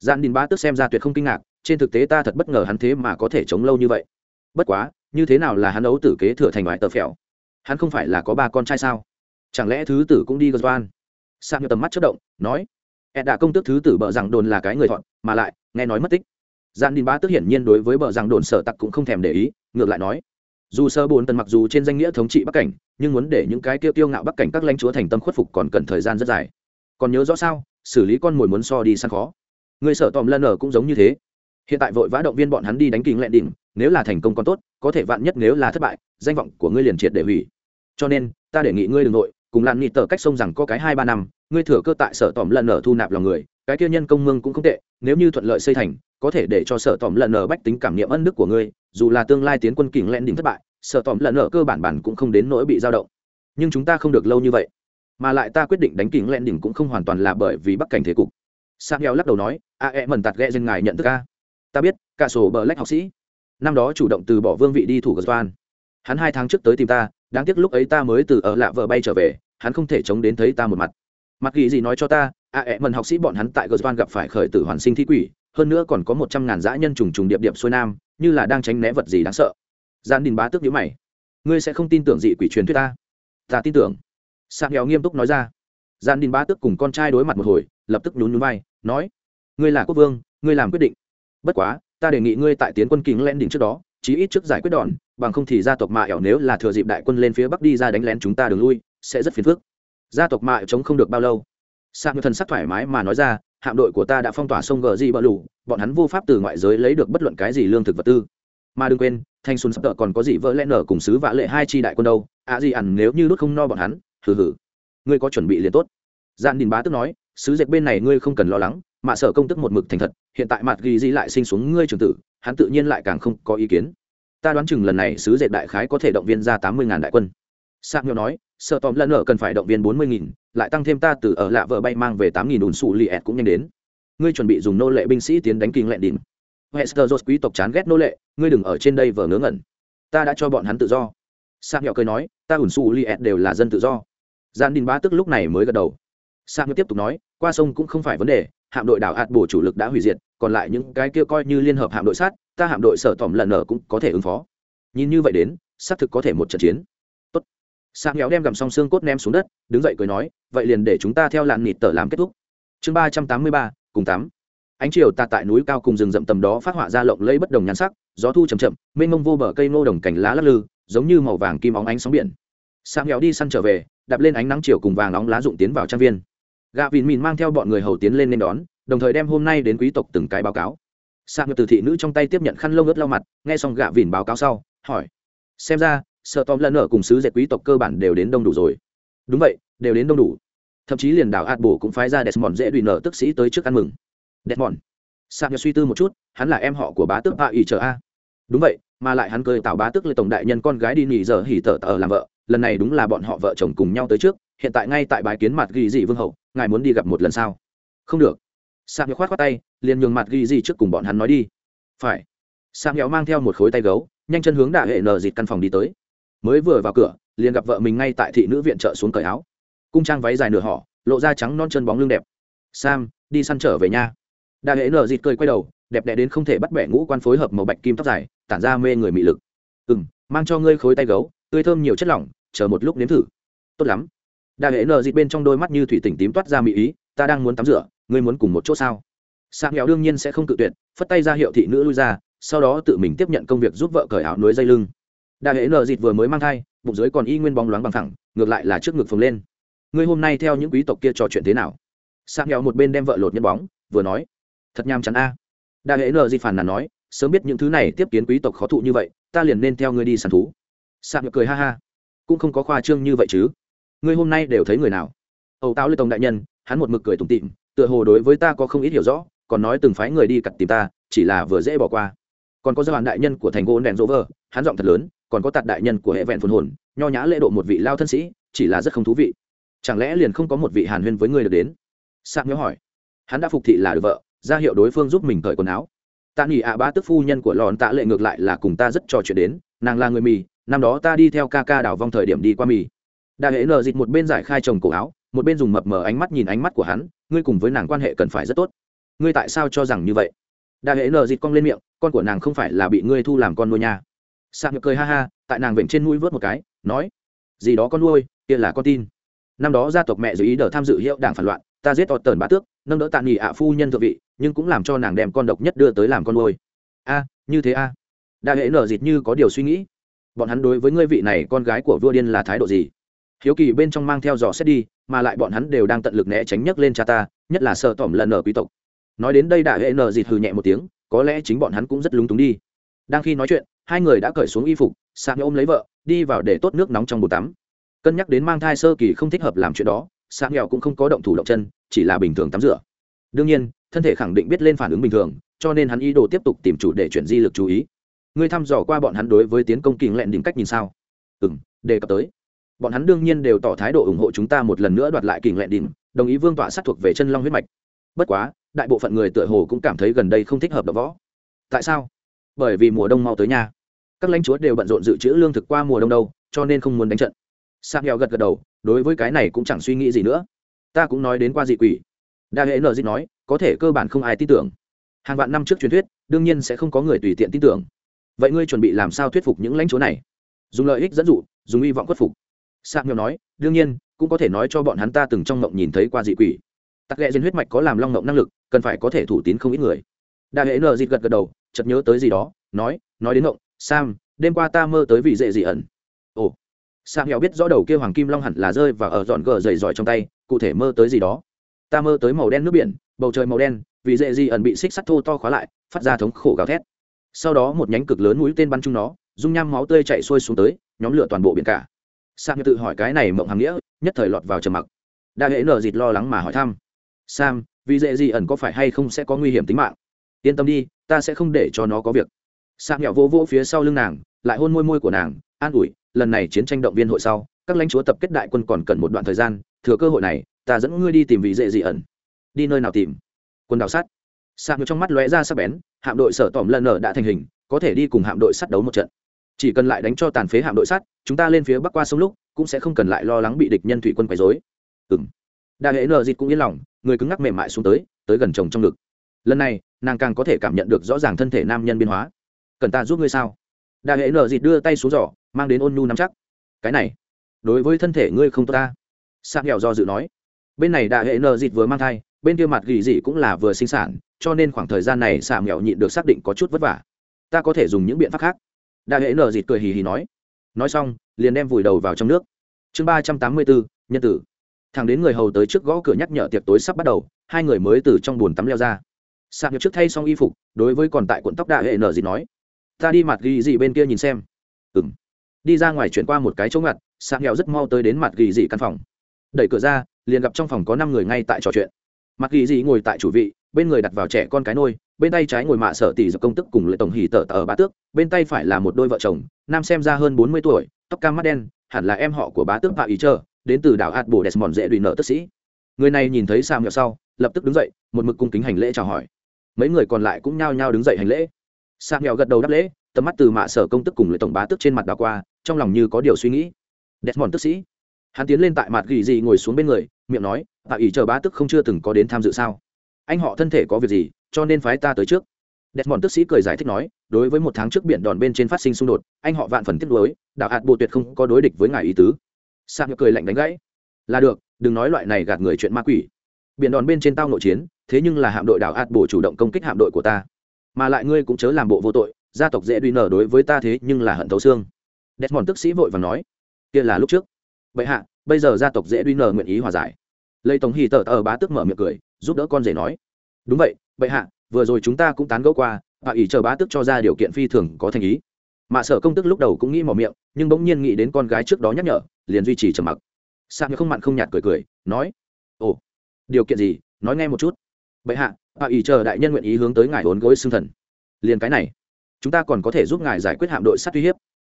Gian đình bá tức xem ra tuyệt không kinh ngạc, trên thực tế ta thật bất ngờ hắn thế mà có thể chống lâu như vậy. Bất quá, như thế nào là hắn ấu tử kế thừa thành ngoại tờ phèo? Hắn không phải là có ba con trai sao? Chẳng lẽ thứ tử cũng đi gờ doan sang như tầm mắt chất động, nói, ed đã công tức thứ tử bợ rằng đồn là cái người thọn, mà lại, nghe nói mất tích. Gian đình bá tức hiển nhiên đối với bợ rằng đồn sở tặc cũng không thèm để ý, ngược lại nói dù sơ bốn tần mặc dù trên danh nghĩa thống trị bắc cảnh, nhưng muốn để những cái tiêu tiêu ngạo bắc cảnh các lãnh chúa thành tâm khuất phục còn cần thời gian rất dài. Còn nhớ rõ sao? Xử lý con mồi muốn so đi săn khó. Người Sở tòm lân ở cũng giống như thế. Hiện tại vội vã động viên bọn hắn đi đánh kính lẹ đỉnh, nếu là thành công còn tốt, có thể vạn nhất nếu là thất bại, danh vọng của ngươi liền triệt để hủy. Cho nên, ta đề nghị ngươi đ ừ n g nội, cùng lan nghị tờ cách sông rằng có cái hai ba năm, ngươi thừa cơ tại sở tòm lần ở thu nạp lòng người, cái kia nhân công mương cũng không tệ, nếu như thuận lợi xây thành, có thể để cho sở tòm lần ở bách tính cảm nghiệm ân đức của ngươi dù là tương lai tiến quân kình lẹn đỉnh thất bại sở tỏm lần ở cơ bản bản cũng không đến nỗi bị dao động. Nhưng chúng ta không được lâu như vậy. Mà lại ta quyết định đánh kình lẹn đỉnh cũng không hoàn toàn là bởi vì bắc cảnh thế cục. Sa heo lắc đầu nói, a e mần tạt ghẹ dân ngài nhận thức a. Ta biết, cả sổ bờ lách học sĩ. Năm đó chủ động từ bỏ vương vị đi thủ gờ toan. Hắn hai tháng trước tới tìm ta, đáng tiếc lúc ấy ta mới từ ở lạ vợ bay trở về, hắn không thể chống đến thấy ta một mặt. Mặc ghi gì nói cho ta, a e mần học sĩ bọn hắn tại gờ toan gặp phải khởi tử hoàn sinh thi quỷ, hơn nữa còn có một trăm ngàn dã nhân trùng trùng điệp điệp xuôi nam như là đang tránh né vật gì đáng sợ. Gian đình bá tước nhíu mày. Ngươi sẽ không tin tưởng dị quỷ truyền thuyết ta? Ta tin tưởng. Sạc nghèo nghiêm túc nói ra. Gian đình bá tước cùng con trai đối mặt một hồi, lập tức nhún nhún vai, nói, ngươi là quốc vương, ngươi làm quyết định. Bất quá, ta đề nghị ngươi tại tiến quân kính lén đỉnh trước đó, chí ít trước giải quyết đòn, bằng không thì gia tộc mạ ẻo nếu là thừa dịp đại quân lên phía bắc đi ra đánh lén chúng ta đường lui, sẽ rất phiền phức. Gia tộc mạ chống không được bao lâu. Sa thần sắc thoải mái mà nói ra hạm đội của ta đã phong tỏa sông gờ di bờ lù, bọn hắn vô pháp từ ngoại giới lấy được bất luận cái gì lương thực vật tư. Mà đừng quên, thanh xuân sắp tợ còn có gì vỡ lẽ nở cùng sứ vã lệ hai chi đại quân đâu, ạ gì ẩn nếu như đốt không no bọn hắn, hừ hừ. Ngươi có chuẩn bị liền tốt. Dạn đình bá tức nói, sứ dệt bên này ngươi không cần lo lắng, mà sở công tức một mực thành thật, hiện tại mặt ghi di lại sinh xuống ngươi trường tử, hắn tự nhiên lại càng không có ý kiến. Ta đoán chừng lần này sứ dệt đại khái có thể động viên ra tám mươi ngàn đại quân sạc nhỏ nói sợ tóm lần nợ cần phải động viên bốn mươi nghìn, lại tăng thêm ta từ ở lạ vợ bay mang về tám nghìn ùn sụ li ẹt cũng nhanh đến. Ngươi chuẩn bị dùng nô lệ binh sĩ tiến đánh kinh lệ đỉnh hester quý tộc chán ghét nô lệ, ngươi đừng ở trên đây vờ ngớ ngẩn. Ta đã cho bọn hắn tự do. Sạc nhỏ cười nói, ta ùn sụ li ẹt đều là dân tự do. Gian đình bá tức lúc này mới gật đầu. Sạc nhỏ tiếp tục nói, qua sông cũng không phải vấn đề, hạm đội đảo hạt bổ chủ lực đã hủy diệt, còn lại những cái kia coi như liên hợp hạm đội sát, ta hạm đội sở tỏm lần nợ cũng có thể ứng phó. Nhìn như vậy đến, xác thực có thể một trận chiến sang héo đem gầm song xương cốt ném xuống đất, đứng dậy cười nói, vậy liền để chúng ta theo làn nịt tờ làm kết thúc. Chương ba trăm tám mươi ba, cùng tám ánh chiều tạt tại núi cao cùng rừng rậm tầm đó phát họa ra lộng lẫy bất đồng nhan sắc, gió thu chầm chậm, mênh mông vô bờ cây nô đồng cảnh lá lắc lư, giống như màu vàng kim óng ánh sóng biển. Sang héo đi săn trở về, đạp lên ánh nắng chiều cùng vàng óng lá rụng tiến vào trang viên. Gạ vịn mìn mang theo bọn người hầu tiến lên nên đón, đồng thời đem hôm nay đến quý tộc từng cái báo cáo. Sang từ thị nữ trong tay tiếp nhận khăn lông ướt lau mặt, nghe xong gạ vịn báo cáo sau, hỏi, xem ra sợ tóm lần ở cùng sứ dệt quý tộc cơ bản đều đến đông đủ rồi. Đúng vậy, đều đến đông đủ. Thậm chí liền đảo ạt bổ cũng phái ra desmond dễ đùi nở tức sĩ tới trước ăn mừng. Desmond. Sang suy tư một chút, hắn là em họ của bá tước a ỉ chờ a. Đúng vậy, mà lại hắn cười tạo bá tước lê tổng đại nhân con gái đi nghỉ giờ hỉ tở tở làm vợ. Lần này đúng là bọn họ vợ chồng cùng nhau tới trước, hiện tại ngay tại bài kiến mặt ghi dị vương hậu, ngài muốn đi gặp một lần sao? Không được. Sang khoát khoát tay, liền nhường mặt ghi dị trước cùng bọn hắn nói đi. Phải. Sang héo mang theo một khối tay gấu, nhanh chân hướng đại hệ nờ dịt căn phòng đi tới mới vừa vào cửa, liền gặp vợ mình ngay tại thị nữ viện trợ xuống cởi áo. Cung trang váy dài nửa họ, lộ ra trắng non chân bóng lưng đẹp. Sam, đi săn trở về nha. Đại hệ nở dịt cười quay đầu, đẹp đẽ đến không thể bắt bẻ ngũ quan phối hợp màu bạch kim tóc dài, tản ra mê người mị lực. Ừ m mang cho ngươi khối tay gấu, tươi thơm nhiều chất lỏng, chờ một lúc nếm thử. Tốt lắm. Đại hệ nở dịt bên trong đôi mắt như thủy tỉnh tím toát ra mị ý, ta đang muốn tắm rửa, ngươi muốn cùng một chỗ sao? Sang nghèo đương nhiên sẽ không cự tuyệt, phất tay ra hiệu thị nữ lui ra, sau đó tự mình tiếp nhận công việc giúp vợ cởi áo núi dây lưng đại hệ nợ dịt vừa mới mang thai, bụng dưới còn y nguyên bóng loáng bằng thẳng, ngược lại là trước ngực phồng lên. Ngươi hôm nay theo những quý tộc kia trò chuyện thế nào? Sang nghèo một bên đem vợ lột nhân bóng, vừa nói. Thật nham chắn a. À. đại hệ nợ dịt phản là nói, sớm biết những thứ này tiếp kiến quý tộc khó thụ như vậy, ta liền nên theo ngươi đi săn thú. Sang cười ha ha. Cũng không có khoa trương như vậy chứ. Ngươi hôm nay đều thấy người nào? Âu táo lê tổng đại nhân, hắn một mực cười tủm tịm tựa hồ đối với ta có không ít hiểu rõ, còn nói từng phái người đi cặt tìm ta, chỉ là vừa dễ bỏ qua. Còn có gia hoàn đại nhân của thành gỗ đèn rỗ vờ hắn giọng thật lớn còn có tạt đại nhân của hệ vẹn phồn hồn, nho nhã lễ độ một vị lao thân sĩ, chỉ là rất không thú vị. Chẳng lẽ liền không có một vị hàn huyên với người được đến? Sạc nhớ hỏi. Hắn đã phục thị là được vợ, ra hiệu đối phương giúp mình cởi quần áo. Tạ nghỉ ạ ba tức phu nhân của lòn tạ lệ ngược lại là cùng ta rất trò chuyện đến, nàng là người mì, năm đó ta đi theo ca ca đảo vong thời điểm đi qua mì. Đại hệ nờ dịch một bên giải khai chồng cổ áo, một bên dùng mập mờ ánh mắt nhìn ánh mắt của hắn, ngươi cùng với nàng quan hệ cần phải rất tốt. Ngươi tại sao cho rằng như vậy? Đại hệ nờ dịch cong lên miệng, con của nàng không phải là bị ngươi thu làm con nuôi nha sạc cười ha ha, tại nàng vịnh trên mũi vớt một cái, nói, gì đó con nuôi, kia là con tin. Năm đó gia tộc mẹ giữ ý đờ tham dự hiệu đảng phản loạn, ta giết tọt tờn bá tước, nâng đỡ tạ nghỉ ạ phu nhân thượng vị, nhưng cũng làm cho nàng đem con độc nhất đưa tới làm con nuôi. A, như thế a. À. đại hệ nở dịt như có điều suy nghĩ. Bọn hắn đối với ngươi vị này con gái của vua điên là thái độ gì? Hiếu kỳ bên trong mang theo dò xét đi, mà lại bọn hắn đều đang tận lực né tránh nhấc lên cha ta, nhất là sợ tỏm lần ở quý tộc. Nói đến đây đại hệ nở dịt hừ nhẹ một tiếng, có lẽ chính bọn hắn cũng rất lúng túng đi đang khi nói chuyện, hai người đã cởi xuống y phục sang ôm lấy vợ, đi vào để tốt nước nóng trong bồn tắm. Cân nhắc đến mang thai sơ kỳ không thích hợp làm chuyện đó sang nghèo cũng không có động thủ động chân, chỉ là bình thường tắm rửa. Đương nhiên, thân thể khẳng định biết lên phản ứng bình thường, cho nên hắn ý đồ tiếp tục tìm chủ để chuyển di lực chú ý. Ngươi thăm dò qua bọn hắn đối với tiến công kình lẹn đỉnh cách nhìn sao? Ừ m đề cập tới. Bọn hắn đương nhiên đều tỏ thái độ ủng hộ chúng ta một lần nữa đoạt lại kình lẹn đỉnh, đồng ý vương tọa sát thuộc về chân long huyết mạch. Bất quá, đại bộ phận người tựa hồ cũng cảm thấy gần đây không thích hợp đập võ. Tại sao? Bởi vì mùa đông mau tới nhà các lãnh chúa đều bận rộn dự trữ lương thực qua mùa đông đâu, cho nên không muốn đánh trận. Sang nghèo gật gật đầu, đối với cái này cũng chẳng suy nghĩ gì nữa. Ta cũng nói đến qua dị quỷ. Đa hệ nợ dịch nói, có thể cơ bản không ai tin tưởng. Hàng vạn năm trước truyền thuyết, đương nhiên sẽ không có người tùy tiện tin tưởng. Vậy ngươi chuẩn bị làm sao thuyết phục những lãnh chúa này? Dùng lợi ích dẫn dụ, dùng hy vọng khuất phục. Sang nghèo nói, đương nhiên, cũng có thể nói cho bọn hắn ta từng trong mộng nhìn thấy qua dị quỷ. Tắc ghẹ diên huyết mạch có làm long mộng năng lực, cần phải có thể thủ tín không ít người đại hệ nờ dịt gật gật đầu, chợt nhớ tới gì đó, nói nói đến ngộng, sam, đêm qua ta mơ tới vị dễ dị ẩn? Ồ. Sam hẹo biết rõ đầu kia hoàng kim long hẳn là rơi và ở dọn gờ dày giỏi trong tay, cụ thể mơ tới gì đó. Ta mơ tới màu đen nước biển, bầu trời màu đen, vì dễ dị ẩn bị xích sắt thô to khóa lại, phát ra thống khổ gào thét. Sau đó một nhánh cực lớn mũi tên bắn chung nó, dung nham máu tươi chạy xuôi xuống tới, nhóm lửa toàn bộ biển cả. Sam tự hỏi cái này mộng hàm nghĩa, nhất thời lọt vào trầm mặc. Đại hệ nở dịt lo lắng mà hỏi thăm. Sam, vì dễ gì ẩn có phải hay không sẽ có nguy hiểm tính mạng? Yên tâm đi, ta sẽ không để cho nó có việc. Sạc nhạo vô vỗ phía sau lưng nàng, lại hôn môi môi của nàng, an ủi, lần này chiến tranh động viên hội sau, các lãnh chúa tập kết đại quân còn cần một đoạn thời gian, thừa cơ hội này, ta dẫn ngươi đi tìm vị dễ dị ẩn. Đi nơi nào tìm? Quân đào sắt. Sam trong mắt lóe ra sắc bén, hạm đội sở tỏm lần nở đã thành hình, có thể đi cùng hạm đội sắt đấu một trận. Chỉ cần lại đánh cho tàn phế hạm đội sắt, chúng ta lên phía bắc qua sông lúc, cũng sẽ không cần lại lo lắng bị địch nhân thủy quân quấy rối. ừng đa hệ nờ dịt cũng yên lòng, người cứng ngắc mềm mại xuống tới tới gần chồng trong ngực lần này, nàng càng có thể cảm nhận được rõ ràng thân thể nam nhân biến hóa. Cần ta giúp ngươi sao? Đại hệ nở dịt đưa tay xuống giỏ, mang đến ôn nhu nắm chắc. Cái này, đối với thân thể ngươi không tốt ta. Sang nghèo do dự nói. Bên này đại hệ nở dịt vừa mang thai, bên kia mặt gỉ dị cũng là vừa sinh sản, cho nên khoảng thời gian này xạ mẹo nhịn được xác định có chút vất vả. Ta có thể dùng những biện pháp khác. Đại hệ nở dịt cười hì hì nói. Nói xong, liền đem vùi đầu vào trong nước. Chương ba trăm tám mươi bốn, nhân tử. Thằng đến người hầu tới trước gõ cửa nhắc nhở tiệc tối sắp bắt đầu, hai người mới từ trong bồn tắm leo ra sạc nhập trước thay xong y phục đối với còn tại cuộn tóc đạ hệ nở gì nói ta đi mặt ghi gì bên kia nhìn xem. Ừng đi ra ngoài chuyển qua một cái chỗ ngặt sạc nghèo rất mau tới đến mặt ghi gì căn phòng. Đẩy cửa ra liền gặp trong phòng có năm người ngay tại trò chuyện. Mặt ghi gì ngồi tại chủ vị bên người đặt vào trẻ con cái nôi bên tay trái ngồi mạ sở tỷ dọc công tức cùng lệ tổng hỉ tờ tờ bá tước bên tay phải là một đôi vợ chồng nam xem ra hơn bốn mươi tuổi tóc cam mắt đen hẳn là em họ của bá tước bạ ý chờ, đến từ đảo hạt bồ desmond dễ đùi nợ tức sĩ. Người này nhìn thấy sam nghèo sau lập tức đứng dậy một mực cung kính hành lễ chào hỏi mấy người còn lại cũng nhao nhao đứng dậy hành lễ Sa nghèo gật đầu đáp lễ tầm mắt từ mạ sở công tức cùng lệ tổng bá tức trên mặt đào qua trong lòng như có điều suy nghĩ desmond tức sĩ hắn tiến lên tại mặt gỉ gì ngồi xuống bên người miệng nói tạ ỉ chờ bá tức không chưa từng có đến tham dự sao anh họ thân thể có việc gì cho nên phái ta tới trước Desmond tức sĩ cười giải thích nói, đối với một tháng trước biển đòn bên trên phát sinh xung đột, anh họ vạn phần tiếp đối đạo hạt bộ tuyệt không có đối địch với ngài ý tứ. Sam cười lạnh đánh gãy. Là được, đừng nói loại này gạt người chuyện ma quỷ. Biển đòn bên trên tao nội chiến, thế nhưng là hạm đội đảo ạt bộ chủ động công kích hạm đội của ta, mà lại ngươi cũng chớ làm bộ vô tội, gia tộc dễ đuy nở đối với ta thế nhưng là hận thấu xương. Desmond tức sĩ vội và nói, kia là lúc trước. Vậy hạ, bây giờ gia tộc dễ đuy nở nguyện ý hòa giải. Lây Tống hì tờ tờ bá tức mở miệng cười, giúp đỡ con rể nói, đúng vậy, vậy hạ, vừa rồi chúng ta cũng tán gẫu qua và ý chờ bá tức cho ra điều kiện phi thường có thành ý mà sở công tức lúc đầu cũng nghĩ mỏ miệng nhưng bỗng nhiên nghĩ đến con gái trước đó nhắc nhở liền duy trì trầm mặc sang không mặn không nhạt cười cười nói ồ điều kiện gì nói nghe một chút bệ hạ bà ỷ chờ đại nhân nguyện ý hướng tới ngài vốn gối xương thần. Liền cái này, chúng ta còn có thể giúp ngài giải quyết hạm đội sát uy hiếp.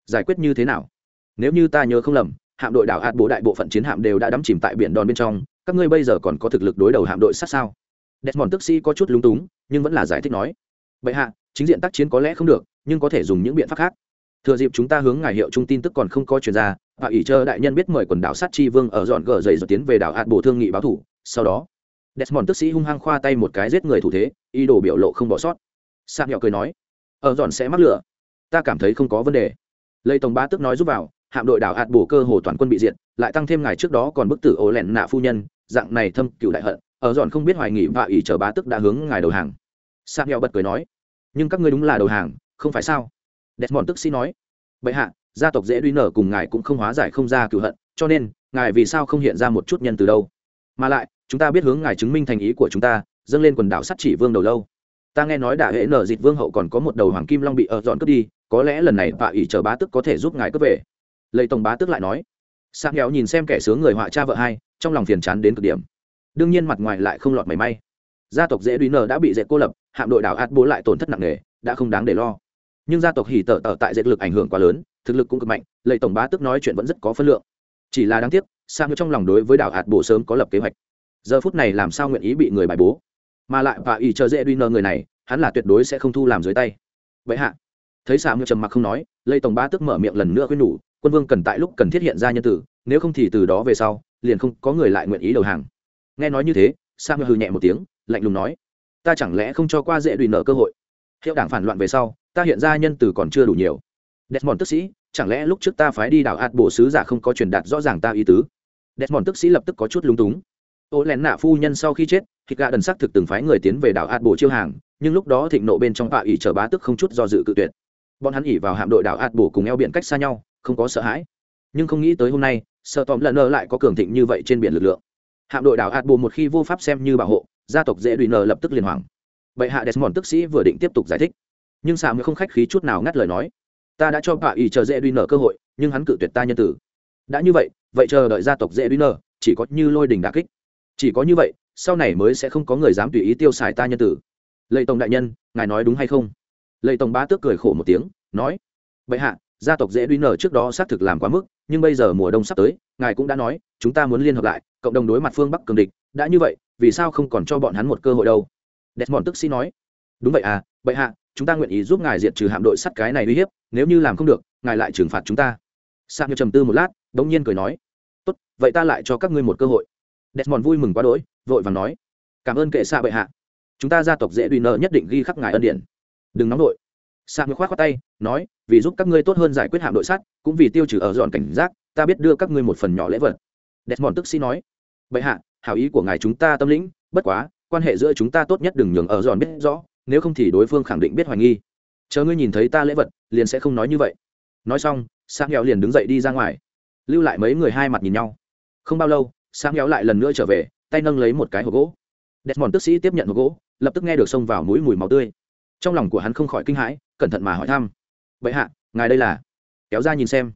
Giải quyết như thế nào? Nếu như ta nhớ không lầm, hạm đội đảo hạt bố đại bộ phận chiến hạm đều đã đắm chìm tại biển đòn bên trong, các ngươi bây giờ còn có thực lực đối đầu hạm đội sát sao? Desmond tức sĩ có chút lúng túng, nhưng vẫn là giải thích nói. Bệ hạ, chính diện tác chiến có lẽ không được, nhưng có thể dùng những biện pháp khác. Thừa dịp chúng ta hướng ngài hiệu trung tin tức còn không có chuyên ra và ủy chờ đại nhân biết mời quần đảo sát chi vương ở dọn gờ dày rồi tiến về đảo hạt bổ thương nghị báo thủ, sau đó desmond tức sĩ hung hăng khoa tay một cái giết người thủ thế, ý đồ biểu lộ không bỏ sót. Sạm nhỏ cười nói, ở giòn sẽ mắc lửa. Ta cảm thấy không có vấn đề. Lây tổng bá tức nói giúp vào, hạm đội đảo hạt bổ cơ hồ toàn quân bị diệt, lại tăng thêm ngày trước đó còn bức tử ổ lẹn nạ phu nhân, dạng này thâm cựu đại hận, ở giòn không biết hoài nghị và ủy chờ bá tức đã hướng ngài đầu hàng. Sạm nhỏ bật cười nói, nhưng các ngươi đúng là đầu hàng, không phải sao? Desmond tức sĩ nói, bệ hạ, gia tộc dễ duy nở cùng ngài cũng không hóa giải không ra cựu hận, cho nên, ngài vì sao không hiện ra một chút nhân từ đâu? Mà lại chúng ta biết hướng ngài chứng minh thành ý của chúng ta, dâng lên quần đảo sắt chỉ vương đầu lâu. Ta nghe nói đã hệ nở dịt vương hậu còn có một đầu hoàng kim long bị ở dọn cướp đi, có lẽ lần này bà ỷ chờ bá tức có thể giúp ngài cướp về. Lệ tổng bá tức lại nói. Sang nghèo nhìn xem kẻ sướng người họa cha vợ hai, trong lòng phiền chán đến cực điểm. Đương nhiên mặt ngoài lại không lọt mảy may. Gia tộc dễ đuý nờ đã bị dệt cô lập, hạm đội đảo át bố lại tổn thất nặng nề, đã không đáng để lo. Nhưng gia tộc hỉ tở tở tại dệt lực ảnh hưởng quá lớn, thực lực cũng cực mạnh, lệ tổng bá tức nói chuyện vẫn rất có phân lượng. Chỉ là đáng tiếc sang trong lòng đối với đảo ạt bộ sớm có lập kế hoạch giờ phút này làm sao nguyện ý bị người bài bố? Mà lại và ý chờ dễ đuý nơ người này, hắn là tuyệt đối sẽ không thu làm dưới tay. Vậy hạ, thấy xạ ngựa trầm mặc không nói lây tổng ba tức mở miệng lần nữa khuyên nhủ, quân vương cần tại lúc cần thiết hiện ra nhân tử, nếu không thì từ đó về sau, liền không có người lại nguyện ý đầu hàng. Nghe nói như thế samu hừ nhẹ một tiếng, lạnh lùng nói, ta chẳng lẽ không cho qua dễ đùi nợ cơ hội? Hiệu đảng phản loạn về sau, ta hiện ra nhân tử còn chưa đủ nhiều. Desmond tức sĩ, chẳng lẽ lúc trước ta phái đi đảo hạt bộ sứ giả không có truyền đạt rõ ràng ta ý tứ? Desmond tức sĩ lập tức có chút lúng túng ô lén nạ phu nhân sau khi chết, thịt gà đần sắc thực từng phái người tiến về đảo ạt bồ chiêu hàng, nhưng lúc đó thịnh nộ bên trong bạ ỉ chờ bá tức không chút do dự cự tuyệt. Bọn hắn ỉ vào hạm đội đảo ạt bồ cùng eo biển cách xa nhau, không có sợ hãi. Nhưng không nghĩ tới hôm nay, sợ tóm lần nơ lại có cường thịnh như vậy trên biển lực lượng. Hạm đội đảo ạt bồ một khi vô pháp xem như bảo hộ, gia tộc dễ đùi nờ lập tức liên hoàng bệ hạ desmond tức sĩ vừa định tiếp tục giải thích. Nhưng xà mới không khách khí chút nào ngắt lời nói. Ta đã cho bà ỉ chờ dễ đuôi nở cơ hội, nhưng hắn cự tuyệt ta nhân tử. Đã như vậy vậy chờ đợi gia tộc dễ đuôi nở chỉ có như lôi đình đà kích chỉ có như vậy, sau này mới sẽ không có người dám tùy ý tiêu xài ta nhân tử. Lệ tổng đại nhân, ngài nói đúng hay không? Lệ tổng bá tước cười khổ một tiếng, nói vậy hạ, gia tộc dễ đuy nở trước đó xác thực làm quá mức, nhưng bây giờ mùa đông sắp tới, ngài cũng đã nói, chúng ta muốn liên hợp lại, cộng đồng đối mặt phương bắc cường địch, đã như vậy, vì sao không còn cho bọn hắn một cơ hội đâu? Desmond tức sĩ nói, đúng vậy à vậy hạ, chúng ta nguyện ý giúp ngài diệt trừ hạm đội sắt cái này uy hiếp, nếu như làm không được, ngài lại trừng phạt chúng ta. Sang như trầm tư một lát đ ỗ n g nhiên cười nói, tốt, vậy ta lại cho các ngươi một cơ hội desmond vui mừng quá đỗi, vội vàng nói, cảm ơn kệ xạ bệ hạ. Chúng ta gia tộc dễ đùi nợ nhất định ghi khắc ngài ân điển. Đừng nóng đội sang như khoát khoát tay, nói, vì giúp các ngươi tốt hơn giải quyết hạm đội sắt cũng vì tiêu trừ ở dọn cảnh giác, ta biết đưa các ngươi một phần nhỏ lễ vật. Desmond tức sĩ nói, bệ hạ, hảo ý của ngài chúng ta tâm lĩnh, bất quá, quan hệ giữa chúng ta tốt nhất đừng nhường ở dọn biết rõ, nếu không thì đối phương khẳng định biết hoài nghi. Chờ ngươi nhìn thấy ta lễ vật, liền sẽ không nói như vậy. Nói xong sang nghèo liền đứng dậy đi ra ngoài, lưu lại mấy người hai mặt nhìn nhau. Không bao lâu sáng kéo lại lần nữa trở về, tay nâng lấy một cái hộp gỗ. Desmond tức sĩ tiếp nhận hộp gỗ, lập tức nghe được xông vào mũi mùi máu tươi. Trong lòng của hắn không khỏi kinh hãi, cẩn thận mà hỏi thăm. Vậy hạ, ngài đây là? Kéo ra nhìn xem.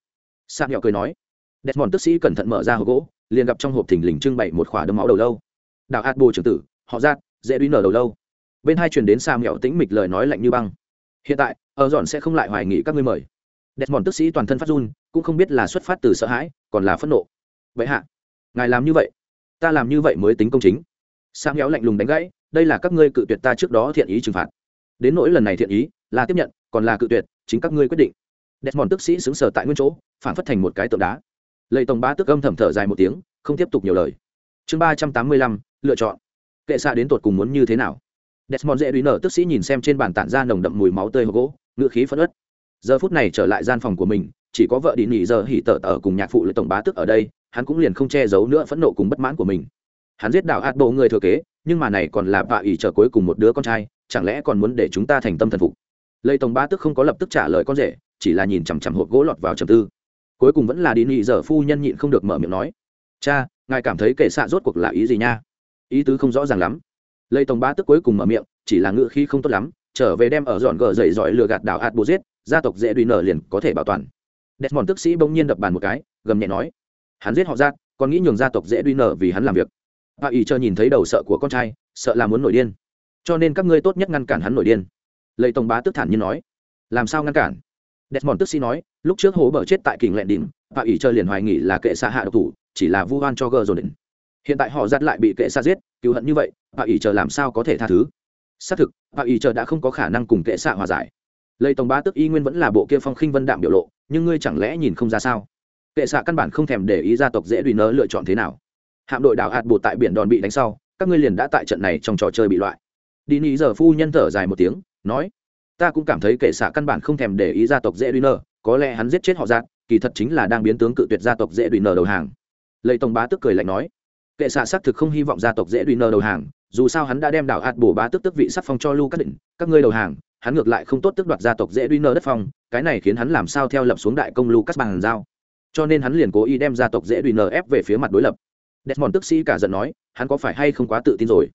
Sáng nghèo cười nói. Desmond tức sĩ cẩn thận mở ra hộp gỗ, liền gặp trong hộp thình lình trưng bày một khỏa đấm máu đầu lâu. Đạo hạt bồ trưởng tử, họ giác, dễ đuôi nở đầu lâu. Bên hai truyền đến Sam mẹo tĩnh mịch lời nói lạnh như băng. Hiện tại, ở dọn sẽ không lại hoài nghị các ngươi mời. Desmond tức sĩ toàn thân phát run, cũng không biết là xuất phát từ sợ hãi, còn là phẫn nộ. Vậy hạ ngài làm như vậy, ta làm như vậy mới tính công chính. Sam héo lạnh lùng đánh gãy, đây là các ngươi cự tuyệt ta trước đó thiện ý trừng phạt. Đến nỗi lần này thiện ý, là tiếp nhận, còn là cự tuyệt, chính các ngươi quyết định. Desmond tức sĩ xứng sở tại nguyên chỗ, phản phất thành một cái tượng đá. Lệ tổng ba tức âm thầm thở dài một tiếng, không tiếp tục nhiều lời. Chương ba trăm tám mươi lăm, lựa chọn. Kệ xa đến tột cùng muốn như thế nào? Desmond dễ đuý nở tức sĩ nhìn xem trên bàn tản ra nồng đậm mùi máu tươi hộp gỗ ngựa khí phẫn ớt giờ phút này trở lại gian phòng của mình, chỉ có vợ đi nghỉ giờ hỉ tở tở cùng nhạc phụ lợi tổng bá tức ở đây hắn cũng liền không che giấu nữa phẫn nộ cùng bất mãn của mình. Hắn giết đảo ạt bộ người thừa kế, nhưng mà này còn là vạ ỉ trở cuối cùng một đứa con trai, chẳng lẽ còn muốn để chúng ta thành tâm thần phục? Lây tổng ba tức không có lập tức trả lời con rể, chỉ là nhìn chằm chằm hộp gỗ lọt vào trầm tư. Cuối cùng vẫn là đi nhị giờ phu nhân nhịn không được mở miệng nói, cha, ngài cảm thấy kệ xạ rốt cuộc là ý gì nha? Ý tứ không rõ ràng lắm. Lây tổng ba tức cuối cùng mở miệng, chỉ là ngữ khí không tốt lắm, trở về đem ở dọn gờ dậy giỏi lừa gạt đảo ạt bộ giết, gia tộc dễ đuôi nở liền có thể bảo toàn. Desmond tức sĩ bỗng nhiên đập bàn một cái, gầm nhẹ nói hắn giết họ ra, còn nghĩ nhường gia tộc dễ đuôi nở vì hắn làm việc. Bà ỉ chờ nhìn thấy đầu sợ của con trai, sợ là muốn nổi điên. Cho nên các ngươi tốt nhất ngăn cản hắn nổi điên. Lệ tổng bá tức thản nhiên nói. Làm sao ngăn cản? Desmond tức sĩ nói, lúc trước hố bở chết tại kình lẹn đỉnh, bà ỉ chờ liền hoài nghỉ là kệ xạ hạ độc thủ, chỉ là vu oan cho gờ rồi định. Hiện tại họ giặt lại bị kệ xa giết, cứu hận như vậy, bà ỉ chờ làm sao có thể tha thứ? Xác thực, bà ỉ chờ đã không có khả năng cùng kệ xạ hòa giải. Lây tổng Bá tức y nguyên vẫn là bộ kia phong khinh vân đạm biểu lộ, nhưng ngươi chẳng lẽ nhìn không ra sao? Kệ xạ căn bản không thèm để ý gia tộc dễ đùi nơ lựa chọn thế nào. Hạm đội đảo hạt bột tại biển đòn bị đánh sau, các ngươi liền đã tại trận này trong trò chơi bị loại. Đi nghĩ giờ phu nhân thở dài một tiếng, nói, ta cũng cảm thấy kệ xạ căn bản không thèm để ý gia tộc dễ đùi nơ có lẽ hắn giết chết họ dạng kỳ thật chính là đang biến tướng cự tuyệt gia tộc dễ đùi nơ đầu hàng. Lệ tổng bá tức cười lạnh nói, kệ xạ xác thực không hy vọng gia tộc dễ đùi nơ đầu hàng, dù sao hắn đã đem đảo hạt bổ bá tức tức vị sắc phong cho lu các định, các ngươi đầu hàng, hắn ngược lại không tốt tức đoạt gia tộc dễ đuôi nơ đất phong, cái này khiến hắn làm sao theo lập xuống đại công lucas bằng giao cho nên hắn liền cố ý đem gia tộc dễ đùi nờ ép về phía mặt đối lập. Desmond tức sĩ cả giận nói, hắn có phải hay không quá tự tin rồi?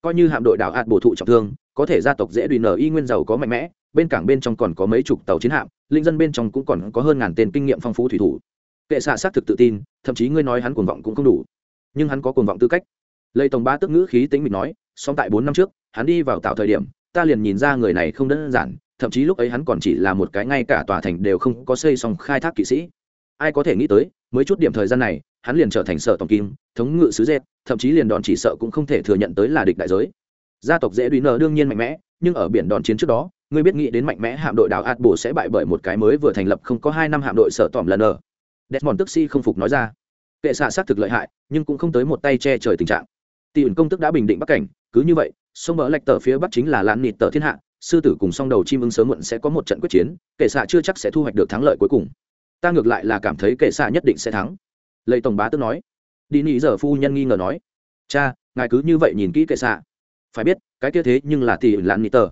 Coi như hạm đội đảo hạt bổ thụ trọng thương, có thể gia tộc dễ đùi nờ y nguyên giàu có mạnh mẽ, bên cảng bên trong còn có mấy chục tàu chiến hạm, linh dân bên trong cũng còn có hơn ngàn tên kinh nghiệm phong phú thủy thủ. Kệ xạ xác thực tự tin, thậm chí ngươi nói hắn cuồng vọng cũng không đủ. Nhưng hắn có cuồng vọng tư cách. Lây tổng ba tức ngữ khí tính mình nói, song tại bốn năm trước, hắn đi vào tạo thời điểm, ta liền nhìn ra người này không đơn giản, thậm chí lúc ấy hắn còn chỉ là một cái ngay cả tòa thành đều không có xây xong khai thác kỵ sĩ ai có thể nghĩ tới, mới chút điểm thời gian này, hắn liền trở thành sở tổng kim, thống ngự sứ dệt, thậm chí liền đòn chỉ sợ cũng không thể thừa nhận tới là địch đại giới. Gia tộc dễ đùy nợ đương nhiên mạnh mẽ, nhưng ở biển đòn chiến trước đó, ngươi biết nghĩ đến mạnh mẽ hạm đội đảo ạt bổ sẽ bại bởi một cái mới vừa thành lập không có hai năm hạm đội sở tỏm lần ở. Desmond tức si không phục nói ra. Kệ xạ xác thực lợi hại, nhưng cũng không tới một tay che trời tình trạng. Tỷ ẩn công tức đã bình định bắc cảnh, cứ như vậy, sông mở lệch tờ phía bắc chính là lan nịt tờ thiên hạ, sư tử cùng song đầu chim ưng sớm muộn sẽ có một trận quyết chiến, kệ xạ chưa chắc sẽ thu hoạch được thắng lợi cuối cùng ta ngược lại là cảm thấy kệ xạ nhất định sẽ thắng. Lệ tổng bá tức nói. Đi nỉ giờ phu nhân nghi ngờ nói. Cha, ngài cứ như vậy nhìn kỹ kệ xạ. Phải biết, cái kia thế nhưng là tỷ lạn nỉ tờ.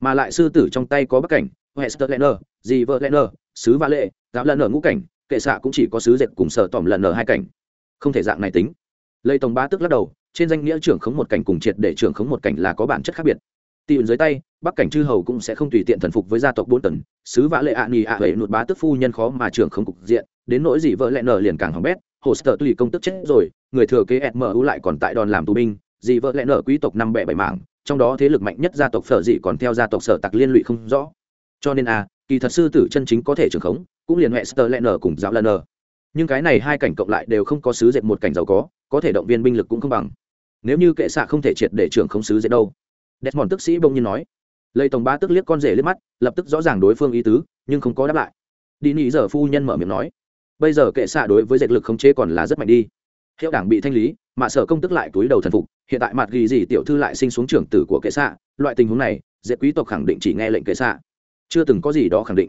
Mà lại sư tử trong tay có bắc cảnh hester lenner dì vợ lenner, sứ va lệ, giáo lần ở ngũ cảnh, kệ xạ cũng chỉ có sứ dệt cùng sở tỏm lần ở hai cảnh. Không thể dạng này tính. Lây tổng bá tức lắc đầu, trên danh nghĩa trưởng khống một cảnh cùng triệt để trưởng khống một cảnh là có bản chất khác biệt tỷ dưới tay, bắc cảnh chư hầu cũng sẽ không tùy tiện thần phục với gia tộc bốn tần sứ vã lệ ạ nhì ạ huệ nụt bá tức phu nhân khó mà trưởng không cục diện, đến nỗi gì vợ lẽ nở liền càng hỏng bét, hồ sơ tùy công tức chết rồi, người thừa kế mu lại còn tại đòn làm tù binh, gì vợ lẽ nở quý tộc năm bẻ bảy mảng, trong đó thế lực mạnh nhất gia tộc phở dị còn theo gia tộc sở tặc liên lụy không rõ. Cho nên a kỳ thật sư tử chân chính có thể trưởng khống, cũng liền hệ sơ lẽ nở cùng giáo lẹ nở. Nhưng cái này hai cảnh cộng lại đều không có sứ dệt một cảnh giàu có có thể động viên binh lực cũng không bằng. Nếu như kệ xạ không thể triệt để trưởng không sứ dệt đâu desmond tức sĩ bỗng nhiên nói. Lây tổng ba tức liếc con rể liếc mắt, lập tức rõ ràng đối phương ý tứ, nhưng không có đáp lại. Đi nghĩ giờ phu nhân mở miệng nói. Bây giờ kệ xạ đối với dệt lực khống chế còn là rất mạnh đi. Hiệu đảng bị thanh lý, mà sở công tức lại túi đầu thần phục, hiện tại mặt ghi gì tiểu thư lại sinh xuống trưởng tử của kệ xạ, loại tình huống này, dệt quý tộc khẳng định chỉ nghe lệnh kệ xạ. Chưa từng có gì đó khẳng định.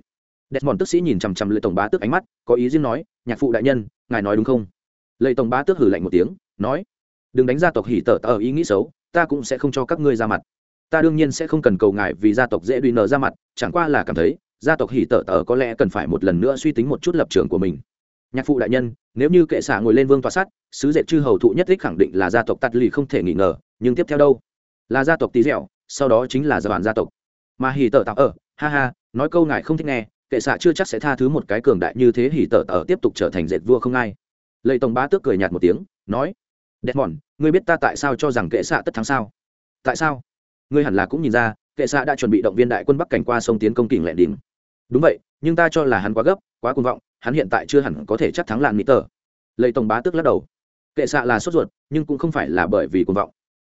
Desmond tức sĩ nhìn chằm chằm lệ tổng bá tức ánh mắt, có ý riêng nói, nhạc phụ đại nhân, ngài nói đúng không? Lệ tổng bá tước hử lạnh một tiếng, nói, đừng đánh gia tộc hỉ tở tờ ý nghĩ xấu, ta cũng sẽ không cho các ngươi ra mặt ta đương nhiên sẽ không cần cầu ngài vì gia tộc dễ đùi nở ra mặt, chẳng qua là cảm thấy, gia tộc hỉ tở tở có lẽ cần phải một lần nữa suy tính một chút lập trường của mình. Nhạc phụ đại nhân, nếu như kệ xả ngồi lên vương tòa sát, sứ dệt chư hầu thụ nhất thích khẳng định là gia tộc tắt lì không thể nghi ngờ, nhưng tiếp theo đâu? Là gia tộc tí dẻo, sau đó chính là gia bản gia tộc. Mà hỉ tở tạo ở, ha ha, nói câu ngài không thích nghe, kệ xạ chưa chắc sẽ tha thứ một cái cường đại như thế, hỉ tở tở tiếp tục trở thành dệt vua không ai. Lệ tổng bá tước cười nhạt một tiếng, nói đẹp mòn ngươi biết ta tại sao cho rằng kệ xạ tất thắng sao? Tại sao? Ngươi hẳn là cũng nhìn ra, kệ xạ đã chuẩn bị động viên đại quân bắc cảnh qua sông tiến công kình lệ đỉnh. Đúng vậy, nhưng ta cho là hắn quá gấp, quá cuồng vọng, hắn hiện tại chưa hẳn có thể chắc thắng lạn mỹ tờ. Lệ tổng bá tức lắc đầu. Kệ xạ là sốt ruột, nhưng cũng không phải là bởi vì cuồng vọng,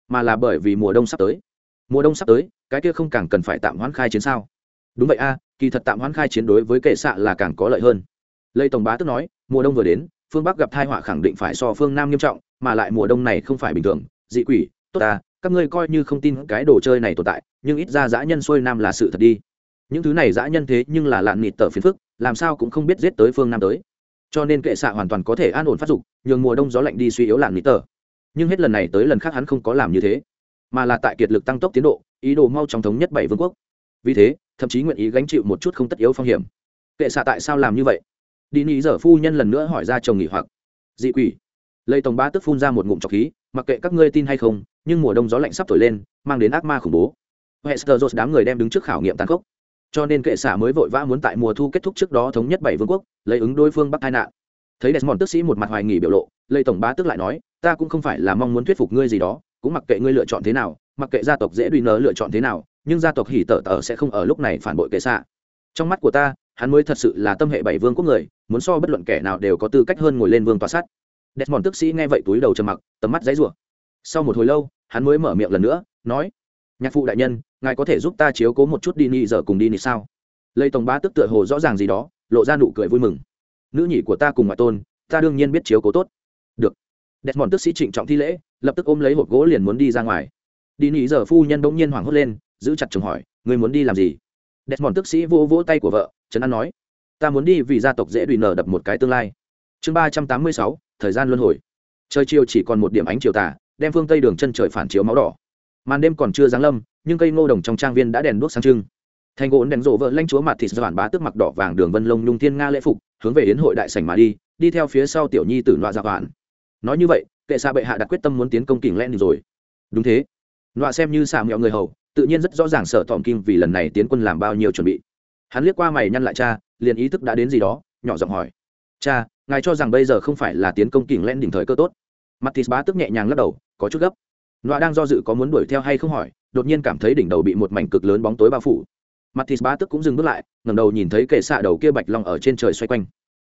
mà là bởi vì mùa đông sắp tới. Mùa đông sắp tới, cái kia không càng cần phải tạm hoãn khai chiến sao? Đúng vậy a, kỳ thật tạm hoãn khai chiến đối với kệ xạ là càng có lợi hơn. Lệ tổng bá tức nói, mùa đông vừa đến, phương bắc gặp thai họa khẳng định phải so phương nam nghiêm trọng, mà lại mùa đông này không phải bình thường. Dị quỷ, tốt ta các ngươi coi như không tin cái đồ chơi này tồn tại, nhưng ít ra dã nhân xuôi nam là sự thật đi. Những thứ này dã nhân thế nhưng là lạn nịt tờ phiền phức, làm sao cũng không biết giết tới phương nam tới. Cho nên kệ xạ hoàn toàn có thể an ổn phát dục, nhường mùa đông gió lạnh đi suy yếu lạn nịt tờ nhưng hết lần này tới lần khác hắn không có làm như thế, mà là tại kiệt lực tăng tốc tiến độ, ý đồ mau chóng thống nhất bảy vương quốc. Vì thế, thậm chí nguyện ý gánh chịu một chút không tất yếu phong hiểm. Kệ xạ tại sao làm như vậy? Đi nghĩ dở phu nhân lần nữa hỏi ra chồng nghỉ hoặc. Dị quỷ. Lấy tổng ba tức phun ra một ngụm trọc khí, mặc kệ các ngươi tin hay không nhưng mùa đông gió lạnh sắp thổi lên, mang đến ác ma khủng bố. Hester jones đám người đem đứng trước khảo nghiệm tàn khốc. Cho nên kệ xạ mới vội vã muốn tại mùa thu kết thúc trước đó thống nhất bảy vương quốc, lấy ứng đối phương bắc tai nạn. Thấy desmond tức sĩ một mặt hoài nghỉ biểu lộ lây tổng bá tức lại nói, ta cũng không phải là mong muốn thuyết phục ngươi gì đó, cũng mặc kệ ngươi lựa chọn thế nào, mặc kệ gia tộc dễ đuôi nở lựa chọn thế nào, nhưng gia tộc hỉ tở tở sẽ không ở lúc này phản bội kệ xạ trong mắt của ta, hắn mới thật sự là tâm hệ bảy vương quốc người, muốn so bất luận kẻ nào đều có tư cách hơn ngồi lên vương tòa sát desmond tức sĩ nghe vậy túi đầu trầm mặc, tầm mắt dãy rủa. Sau một hồi lâu hắn mới mở miệng lần nữa, nói, nhạc phụ đại nhân, ngài có thể giúp ta chiếu cố một chút đi nị giờ cùng đi nị sao? Lây tổng bá tức tựa hồ rõ ràng gì đó, lộ ra nụ cười vui mừng. Nữ nhị của ta cùng ngoại tôn, ta đương nhiên biết chiếu cố tốt. Được. Đẹp mòn tức sĩ trịnh trọng thi lễ, lập tức ôm lấy hộp gỗ liền muốn đi ra ngoài. Đi nị giờ phu nhân bỗng nhiên hoảng hốt lên, giữ chặt chồng hỏi người muốn đi làm gì? Đẹp mòn tức sĩ vỗ vỗ tay của vợ, trấn an nói, ta muốn đi vì gia tộc dễ đùi nở đập một cái tương lai. Chương ba trăm tám mươi sáu, thời gian luân hồi. Trời chiều chỉ còn một điểm ánh chiều tà đem phương tây đường chân trời phản chiếu máu đỏ màn đêm còn chưa giáng lâm nhưng cây ngô đồng trong trang viên đã đèn đuốc sáng trưng thành gỗ đèn rộ vợ lanh chúa mặt thịt giản bá tức mặc đỏ vàng đường vân lông nhung thiên nga lễ phục hướng về yến hội đại sảnh mà đi đi theo phía sau tiểu nhi tử nọa dạ hoạn nói như vậy kệ xa bệ hạ đặt quyết tâm muốn tiến công kình len rồi đúng thế nọa xem như xà mẹo người hầu tự nhiên rất rõ ràng sở tòm kim vì lần này tiến quân làm bao nhiêu chuẩn bị hắn liếc qua mày nhăn lại cha liền ý thức đã đến gì đó nhỏ giọng hỏi cha ngài cho rằng bây giờ không phải là tiến công kình len đỉnh thời cơ tốt mattis bá tức nhẹ nhàng lắc đầu, có chút gấp. Loa đang do dự có muốn đuổi theo hay không hỏi, đột nhiên cảm thấy đỉnh đầu bị một mảnh cực lớn bóng tối bao phủ. Mattis bá tức cũng dừng bước lại, ngẩng đầu nhìn thấy kệ xạ đầu kia bạch long ở trên trời xoay quanh.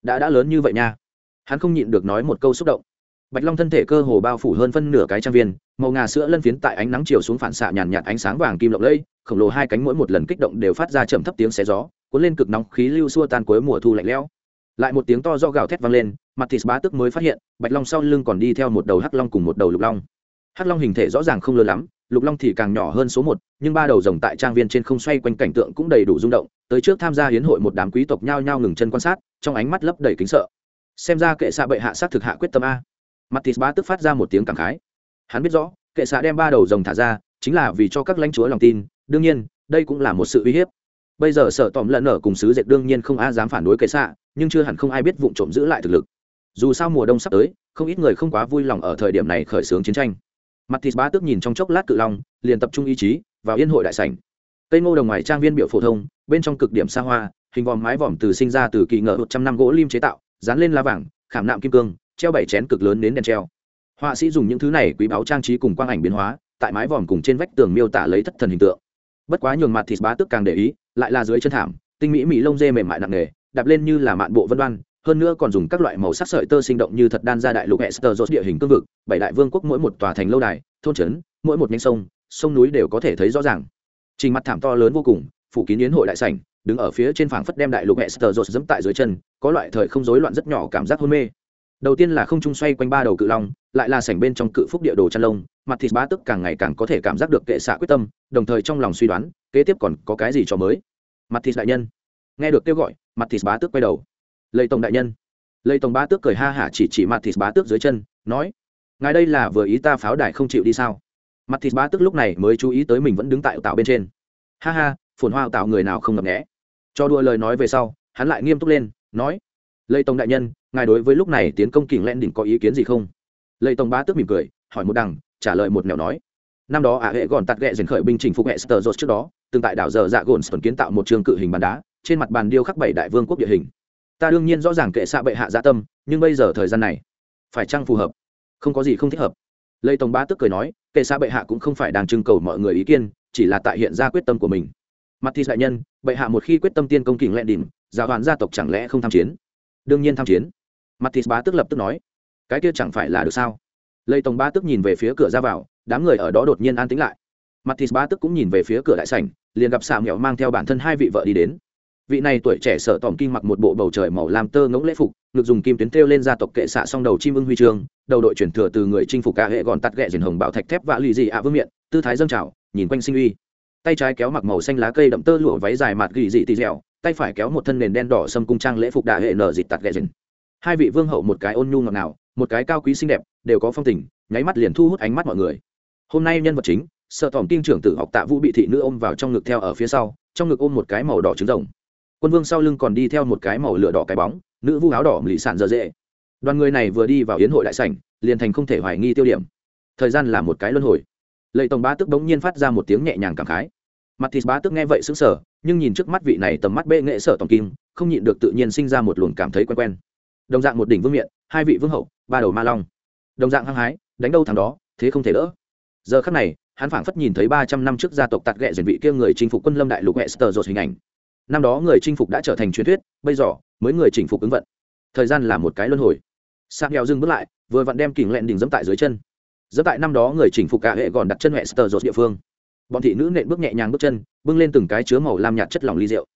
Đã đã lớn như vậy nha. Hắn không nhịn được nói một câu xúc động. Bạch long thân thể cơ hồ bao phủ hơn phân nửa cái trang viên, màu ngà sữa lân phiến tại ánh nắng chiều xuống phản xạ nhàn nhạt ánh sáng vàng kim lộng lẫy, khổng lồ hai cánh mỗi một lần kích động đều phát ra chậm thấp tiếng xé gió, cuốn lên cực nóng khí lưu xua tan cuối mùa thu lạnh lẽo. Lại một tiếng to do gào thét vang lên mặt thịt bá tức mới phát hiện, bạch long sau lưng còn đi theo một đầu hắc long cùng một đầu lục long. Hắc long hình thể rõ ràng không lớn lắm, lục long thì càng nhỏ hơn số một, nhưng ba đầu rồng tại trang viên trên không xoay quanh cảnh tượng cũng đầy đủ rung động, tới trước tham gia hiến hội một đám quý tộc nhao nhao ngừng chân quan sát, trong ánh mắt lấp đầy kính sợ. Xem ra kệ xạ bệ hạ sát thực hạ quyết tâm a. Mặt thịt bá tức phát ra một tiếng cảm khái. Hắn biết rõ, kệ xạ đem ba đầu rồng thả ra, chính là vì cho các lãnh chúa lòng tin, đương nhiên, đây cũng là một sự uy hiếp. Bây giờ sợ tòm lẫn ở cùng sứ dệt đương nhiên không ai dám phản đối kệ xạ, nhưng chưa hẳn không ai biết vụ trộm giữ lại thực lực dù sao mùa đông sắp tới, không ít người không quá vui lòng ở thời điểm này khởi xướng chiến tranh. Mặt thịt bá tước nhìn trong chốc lát cự long, liền tập trung ý chí vào yên hội đại sảnh. Cây ngô đồng ngoài trang viên biểu phổ thông, bên trong cực điểm xa hoa, hình vòm mái vòm từ sinh ra từ kỳ ngờ một trăm năm gỗ lim chế tạo, dán lên la vàng, khảm nạm kim cương, treo bảy chén cực lớn đến đèn treo. Họa sĩ dùng những thứ này quý báu trang trí cùng quang ảnh biến hóa, tại mái vòm cùng trên vách tường miêu tả lấy thất thần hình tượng. Bất quá nhường mặt thịt bá tức càng để ý, lại là dưới chân thảm, tinh mỹ mỹ lông dê mềm mại nặng nề, đạp lên như là mạn bộ vân đoan hơn nữa còn dùng các loại màu sắc sợi tơ sinh động như thật đan ra đại lục Esther rốt địa hình cương vực, bảy đại vương quốc mỗi một tòa thành lâu đài, thôn trấn, mỗi một nhánh sông, sông núi đều có thể thấy rõ ràng. Trình mặt thảm to lớn vô cùng, phủ kín yến hội đại sảnh, đứng ở phía trên phảng phất đem đại lục Esther rốt dẫm tại dưới chân, có loại thời không rối loạn rất nhỏ cảm giác hôn mê. Đầu tiên là không trung xoay quanh ba đầu cự long, lại là sảnh bên trong cự phúc địa đồ chăn lông, mặt thịt bá tức càng ngày càng có thể cảm giác được kệ xạ quyết tâm, đồng thời trong lòng suy đoán, kế tiếp còn có cái gì cho mới. Mặt thịt đại nhân, nghe được kêu gọi, mặt thịt bá tức quay đầu. Lệ tổng đại nhân, lây tổng bá tước cười ha hả chỉ chỉ mặt thịt bá tước dưới chân nói ngài đây là vừa ý ta pháo đài không chịu đi sao? Mặt thịt bá tước lúc này mới chú ý tới mình vẫn đứng tại tạo bên trên. Ha ha phồn hoa tạo người nào không ngập nghẽ cho đua lời nói về sau hắn lại nghiêm túc lên nói lây tổng đại nhân ngài đối với lúc này tiến công kình len đỉnh có ý kiến gì không? Lây tổng bá tước mỉm cười hỏi một đằng trả lời một nẻo nói năm đó ả hệ gòn tạt ghẹ dần khởi binh chỉnh phục hệ sờ trước đó từng tại đảo giờ dạ gồn sơn kiến tạo một trường cự hình bàn đá trên mặt bàn điêu khắc bảy đại vương quốc địa hình ta đương nhiên rõ ràng kệ xạ bệ hạ dạ tâm, nhưng bây giờ thời gian này, phải chăng phù hợp? Không có gì không thích hợp. Lây tổng ba tức cười nói, kệ xạ bệ hạ cũng không phải đang trưng cầu mọi người ý kiến, chỉ là tại hiện ra quyết tâm của mình. Mặt thì đại nhân, bệ hạ một khi quyết tâm tiên công kình lẹn đỉnh, giáo hoàn gia tộc chẳng lẽ không tham chiến? Đương nhiên tham chiến. Mặt thì bá tức lập tức nói, cái kia chẳng phải là được sao? Lây tổng ba tức nhìn về phía cửa ra vào, đám người ở đó đột nhiên an tĩnh lại. Mặt thì bá tức cũng nhìn về phía cửa đại sảnh, liền gặp xà mẹo mang theo bản thân hai vị vợ đi đến vị này tuổi trẻ sợ tỏm kim mặc một bộ bầu trời màu lam tơ ngỗng lễ phục, ngực dùng kim tuyến thêu lên gia tộc kệ xạ song đầu chim ưng huy chương, đầu đội chuyển thừa từ người chinh phục cả hệ gòn tắt ghẹ diền hồng bảo thạch thép vạ lì dị ạ vương miệng tư thái dâng trào, nhìn quanh sinh uy. Tay trái kéo mặc màu xanh lá cây đậm tơ lụa váy dài mặt gỉ dị tì dẻo, tay phải kéo một thân nền đen đỏ xâm cung trang lễ phục đại hệ nở dịt tạt ghẹ diền hai vị vương hậu một cái ôn nhu ngọt ngào, một cái cao quý xinh đẹp, đều có phong tình, nháy mắt liền thu hút ánh mắt mọi người. Hôm nay nhân vật chính sợ tỏm kinh trưởng tử học tạ vũ bị thị nữ ôm vào trong ngực theo ở phía sau, trong ngực ôm một cái màu đỏ trứng rồng quân vương sau lưng còn đi theo một cái màu lửa đỏ cái bóng, nữ vu áo đỏ mỹ sản dở dễ. Đoàn người này vừa đi vào yến hội đại sảnh, liền thành không thể hoài nghi tiêu điểm. Thời gian là một cái luân hồi. Lệ tổng bá tức bỗng nhiên phát ra một tiếng nhẹ nhàng cảm khái. Mặt thịt bá tức nghe vậy sững sờ, nhưng nhìn trước mắt vị này tầm mắt bệ nghệ sở tổng kim, không nhịn được tự nhiên sinh ra một luồng cảm thấy quen quen. Đồng dạng một đỉnh vương miện, hai vị vương hậu, ba đầu ma long. Đồng dạng hăng hái, đánh đâu thằng đó, thế không thể đỡ. Giờ khắc này, hắn phảng phất nhìn thấy ba trăm năm trước gia tộc tạt ghẹ duyệt vị kia người chinh phục quân lâm đại lục hệ sờ dột hình ảnh năm đó người chinh phục đã trở thành truyền thuyết, bây giờ mới người chinh phục ứng vận. Thời gian là một cái luân hồi. Sạc nghèo dừng bước lại, vừa vặn đem kỉnh lẹn đỉnh dẫm tại dưới chân. Dẫm tại năm đó người chinh phục cả hệ còn đặt chân hệ sờ dột địa phương. Bọn thị nữ nện bước nhẹ nhàng bước chân, bưng lên từng cái chứa màu lam nhạt chất lỏng ly rượu.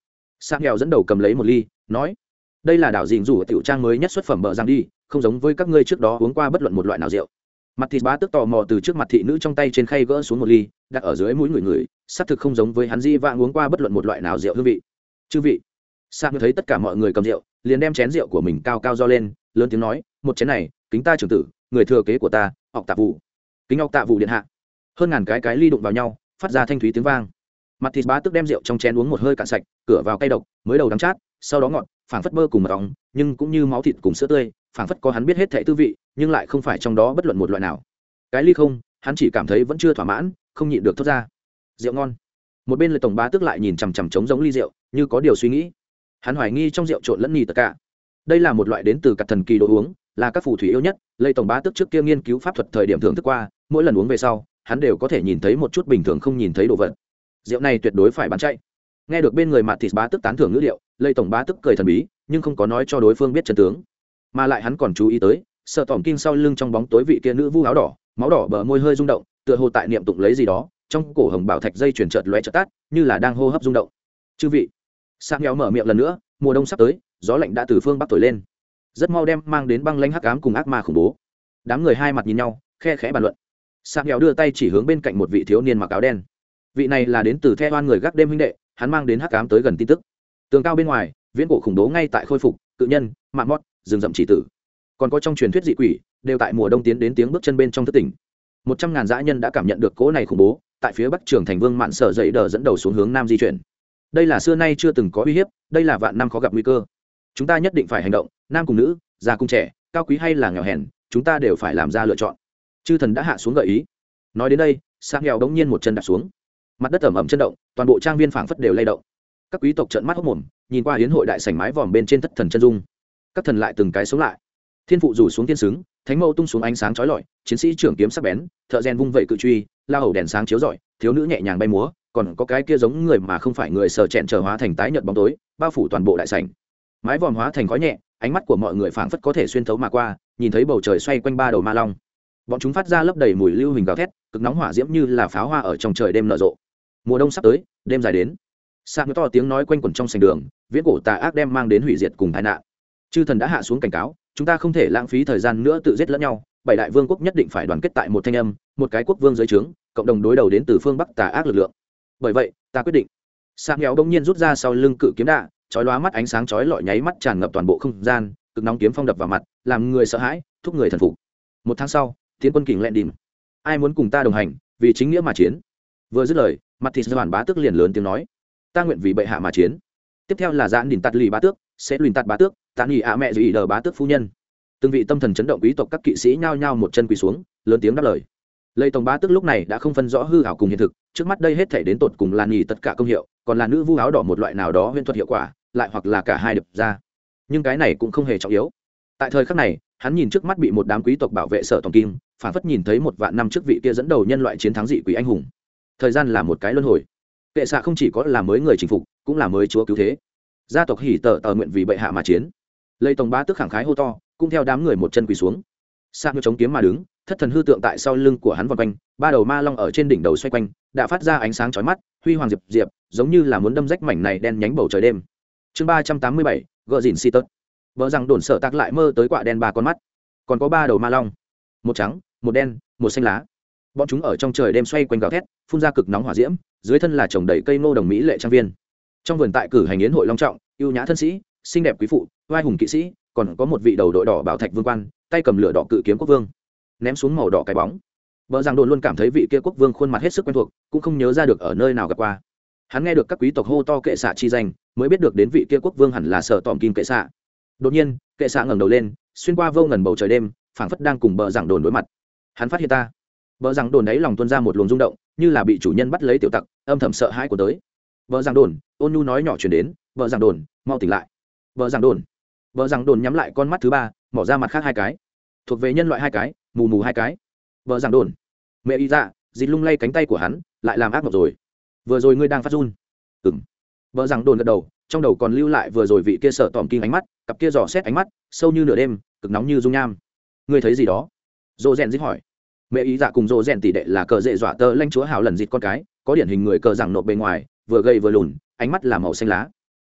Sạc nghèo dẫn đầu cầm lấy một ly, nói, đây là đảo dìn rủ tiểu trang mới nhất xuất phẩm bờ giang đi, không giống với các ngươi trước đó uống qua bất luận một loại nào rượu. Mặt thịt bá tức tò mò từ trước mặt thị nữ trong tay trên khay gỡ xuống một ly, đặt ở dưới mũi người người, xác thực không giống với hắn di vãng uống qua bất luận một loại nào rượu hương vị chư vị. Sa thấy tất cả mọi người cầm rượu, liền đem chén rượu của mình cao cao do lên, lớn tiếng nói, một chén này, kính ta trưởng tử, người thừa kế của ta học tạ vụ kính học tạ vụ điện hạ. Hơn ngàn cái cái ly đụng vào nhau, phát ra thanh thúy tiếng vang. Mặt thịt bá tức đem rượu trong chén uống một hơi cạn sạch, cửa vào cay độc, mới đầu đắng chát, sau đó ngọt, phảng phất bơ cùng mật ong, nhưng cũng như máu thịt cùng sữa tươi, phảng phất có hắn biết hết thệ tư vị, nhưng lại không phải trong đó bất luận một loại nào. Cái ly không, hắn chỉ cảm thấy vẫn chưa thỏa mãn, không nhịn được thốt ra. Rượu ngon. Một bên lời tổng bá tức lại nhìn chằm chằm trống giống ly rượu như có điều suy nghĩ. Hắn hoài nghi trong rượu trộn lẫn nhì tất cả. Đây là một loại đến từ các thần kỳ đồ uống, là các phù thủy yêu nhất lây tổng bá tức trước kia nghiên cứu pháp thuật thời điểm thưởng thức qua, mỗi lần uống về sau, hắn đều có thể nhìn thấy một chút bình thường không nhìn thấy đồ vật. Rượu này tuyệt đối phải bán chạy. Nghe được bên người mặt thịt bá tức tán thưởng ngữ liệu lây tổng bá tức cười thần bí, nhưng không có nói cho đối phương biết chân tướng. Mà lại hắn còn chú ý tới, sợ tỏm kinh sau lưng trong bóng tối vị kia nữ vu áo đỏ, máu đỏ bờ môi hơi rung động, tựa hồ tại niệm tụng lấy gì đó, trong cổ hồng bảo thạch dây chuyển chợt lóe chợt tát như là đang hô hấp rung động. Chư vị sang nghèo mở miệng lần nữa, mùa đông sắp tới, gió lạnh đã từ phương bắc thổi lên. Rất mau đem mang đến băng lãnh hắc ám cùng ác ma khủng bố. Đám người hai mặt nhìn nhau, khe khẽ bàn luận. Sang nghèo đưa tay chỉ hướng bên cạnh một vị thiếu niên mặc áo đen. Vị này là đến từ the oan người gác đêm huynh đệ, hắn mang đến hắc ám tới gần tin tức. Tường cao bên ngoài, viễn cổ khủng bố ngay tại khôi phục, cự nhân, mạng mót rừng rậm chỉ tử. Còn có trong truyền thuyết dị quỷ, đều tại mùa đông tiến đến tiếng bước chân bên trong thất tỉnh. Một trăm ngàn dã nhân đã cảm nhận được cỗ này khủng bố, tại phía bắc trường thành vương mạn sở dậy đờ dẫn đầu xuống hướng nam di chuyển đây là xưa nay chưa từng có uy hiếp, đây là vạn năm khó gặp nguy cơ. Chúng ta nhất định phải hành động, nam cùng nữ, già cùng trẻ, cao quý hay là nghèo hèn, chúng ta đều phải làm ra lựa chọn. Chư thần đã hạ xuống gợi ý. Nói đến đây sang nghèo đống nhiên một chân đạp xuống. Mặt đất ẩm ẩm chân động, toàn bộ trang viên phảng phất đều lay động. Các quý tộc trợn mắt hốc mồm, nhìn qua hiến hội đại sảnh mái vòm bên trên thất thần chân dung. Các thần lại từng cái sống lại. Thiên phụ rủ xuống tiên xứng thánh mẫu tung xuống ánh sáng chói lọi, chiến sĩ trưởng kiếm sắc bén, thợ rèn vung vẩy cự truy la hầu đèn sáng chiếu rọi, thiếu nữ nhẹ nhàng bay múa còn có cái kia giống người mà không phải người sờ chẹn trở hóa thành tái nhợt bóng tối, bao phủ toàn bộ đại sảnh. Mái vòm hóa thành khói nhẹ, ánh mắt của mọi người phảng phất có thể xuyên thấu mà qua, nhìn thấy bầu trời xoay quanh ba đầu ma long. Bọn chúng phát ra lấp đầy mùi lưu hình gào thét, cực nóng hỏa diễm như là pháo hoa ở trong trời đêm nở rộ. Mùa đông sắp tới, đêm dài đến. Sạc to tiếng nói quanh quẩn trong sành đường, viễn cổ tà ác đem mang đến hủy diệt cùng tai nạn. Chư thần đã hạ xuống cảnh cáo, chúng ta không thể lãng phí thời gian nữa tự giết lẫn nhau, bảy đại vương quốc nhất định phải đoàn kết tại một thanh âm, một cái quốc vương dưới trướng, cộng đồng đối đầu đến từ phương bắc tà ác lực lượng bởi vậy, ta quyết định. Sang nghèo bỗng nhiên rút ra sau lưng cự kiếm đạ, chói lóa mắt ánh sáng chói lọi nháy mắt tràn ngập toàn bộ không gian, cực nóng kiếm phong đập vào mặt, làm người sợ hãi, thúc người thần phục. Một tháng sau tiến quân kình lẹn đìm ai muốn cùng ta đồng hành, vì chính nghĩa mà chiến? Vừa dứt lời, mặt thịt hoàn bá tước liền lớn tiếng nói. Ta nguyện vì bệ hạ mà chiến. Tiếp theo là giãn đình tạt lì bá tước, sẽ lùn tạt bá tước tạ nhị ạ mẹ dị đờ bá tước phu nhân. Từng vị tâm thần chấn động quý tộc các kỵ sĩ nhao nhao một chân quỳ xuống, lớn tiếng đáp lời lây tổng bá tức lúc này đã không phân rõ hư hảo cùng hiện thực, trước mắt đây hết thể đến tột cùng là nghỉ tất cả công hiệu, còn là nữ vu áo đỏ một loại nào đó huyễn thuật hiệu quả, lại hoặc là cả hai đập ra. Nhưng cái này cũng không hề trọng yếu. Tại thời khắc này, hắn nhìn trước mắt bị một đám quý tộc bảo vệ sở tổng kim, phản phất nhìn thấy một vạn năm trước vị kia dẫn đầu nhân loại chiến thắng dị quỷ anh hùng. Thời gian là một cái luân hồi. Kệ xạ không chỉ có là mới người chinh phục, cũng là mới chúa cứu thế. Gia tộc hỉ tờ tờ nguyện vì bệ hạ mà chiến. Lây tổng bá tức khẳng khái hô to, cũng theo đám người một chân quỳ xuống sa ngư chống kiếm mà đứng, thất thần hư tượng tại sau lưng của hắn vòng quanh, ba đầu ma long ở trên đỉnh đầu xoay quanh, đã phát ra ánh sáng chói mắt, huy hoàng diệp diệp, giống như là muốn đâm rách mảnh này đen nhánh bầu trời đêm. Chương ba trăm tám mươi bảy, gợ dìn si tớt. Vợ rằng đồn sợ tắc lại mơ tới quả đen ba con mắt. Còn có ba đầu ma long. Một trắng, một đen, một xanh lá. Bọn chúng ở trong trời đêm xoay quanh gào thét, phun ra cực nóng hỏa diễm, dưới thân là trồng đầy cây ngô đồng mỹ lệ trang viên. Trong vườn tại cử hành yến hội long trọng, ưu nhã thân sĩ, xinh đẹp quý phụ vai hùng kỵ sĩ, còn có một vị đầu đội đỏ bảo thạch vương quan tay cầm lửa đỏ cự kiếm quốc vương, ném xuống màu đỏ cái bóng. Vợ rằng đồn luôn cảm thấy vị kia quốc vương khuôn mặt hết sức quen thuộc, cũng không nhớ ra được ở nơi nào gặp qua. Hắn nghe được các quý tộc hô to kệ xạ chi danh, mới biết được đến vị kia quốc vương hẳn là sở tòm kim kệ xạ. Đột nhiên, kệ xạ ngẩng đầu lên, xuyên qua vô ngần bầu trời đêm, phảng phất đang cùng bờ giảng đồn đối mặt. Hắn phát hiện ta. Bờ giảng đồn đấy lòng tuôn ra một luồng rung động, như là bị chủ nhân bắt lấy tiểu tặc, âm thầm sợ hãi của tới. Vợ giảng đồn, ôn nhu nói nhỏ chuyển đến vợ giảng đồn, mau tỉnh lại. Vợ giảng đồn vợ giảng đồn nhắm lại con mắt thứ ba, mỏ ra mặt khác hai cái thuộc về nhân loại hai cái, mù mù hai cái. Vợ giảng đồn. Mẹ y dạ dịt lung lay cánh tay của hắn, lại làm ác mộng rồi. Vừa rồi ngươi đang phát run. Ừng vợ giảng đồn gật đầu, trong đầu còn lưu lại vừa rồi vị kia sợ tòm kim ánh mắt, cặp kia dò xét ánh mắt, sâu như nửa đêm, cực nóng như dung nham. Ngươi thấy gì đó? Dỗ rèn dít hỏi. Mẹ ý dạ cùng dỗ rèn tỷ đệ là cờ dễ dọa tơ lanh chúa hào lần dịt con cái, có điển hình người cờ giảng nộp bề ngoài, vừa gầy vừa lùn, ánh mắt là màu xanh lá.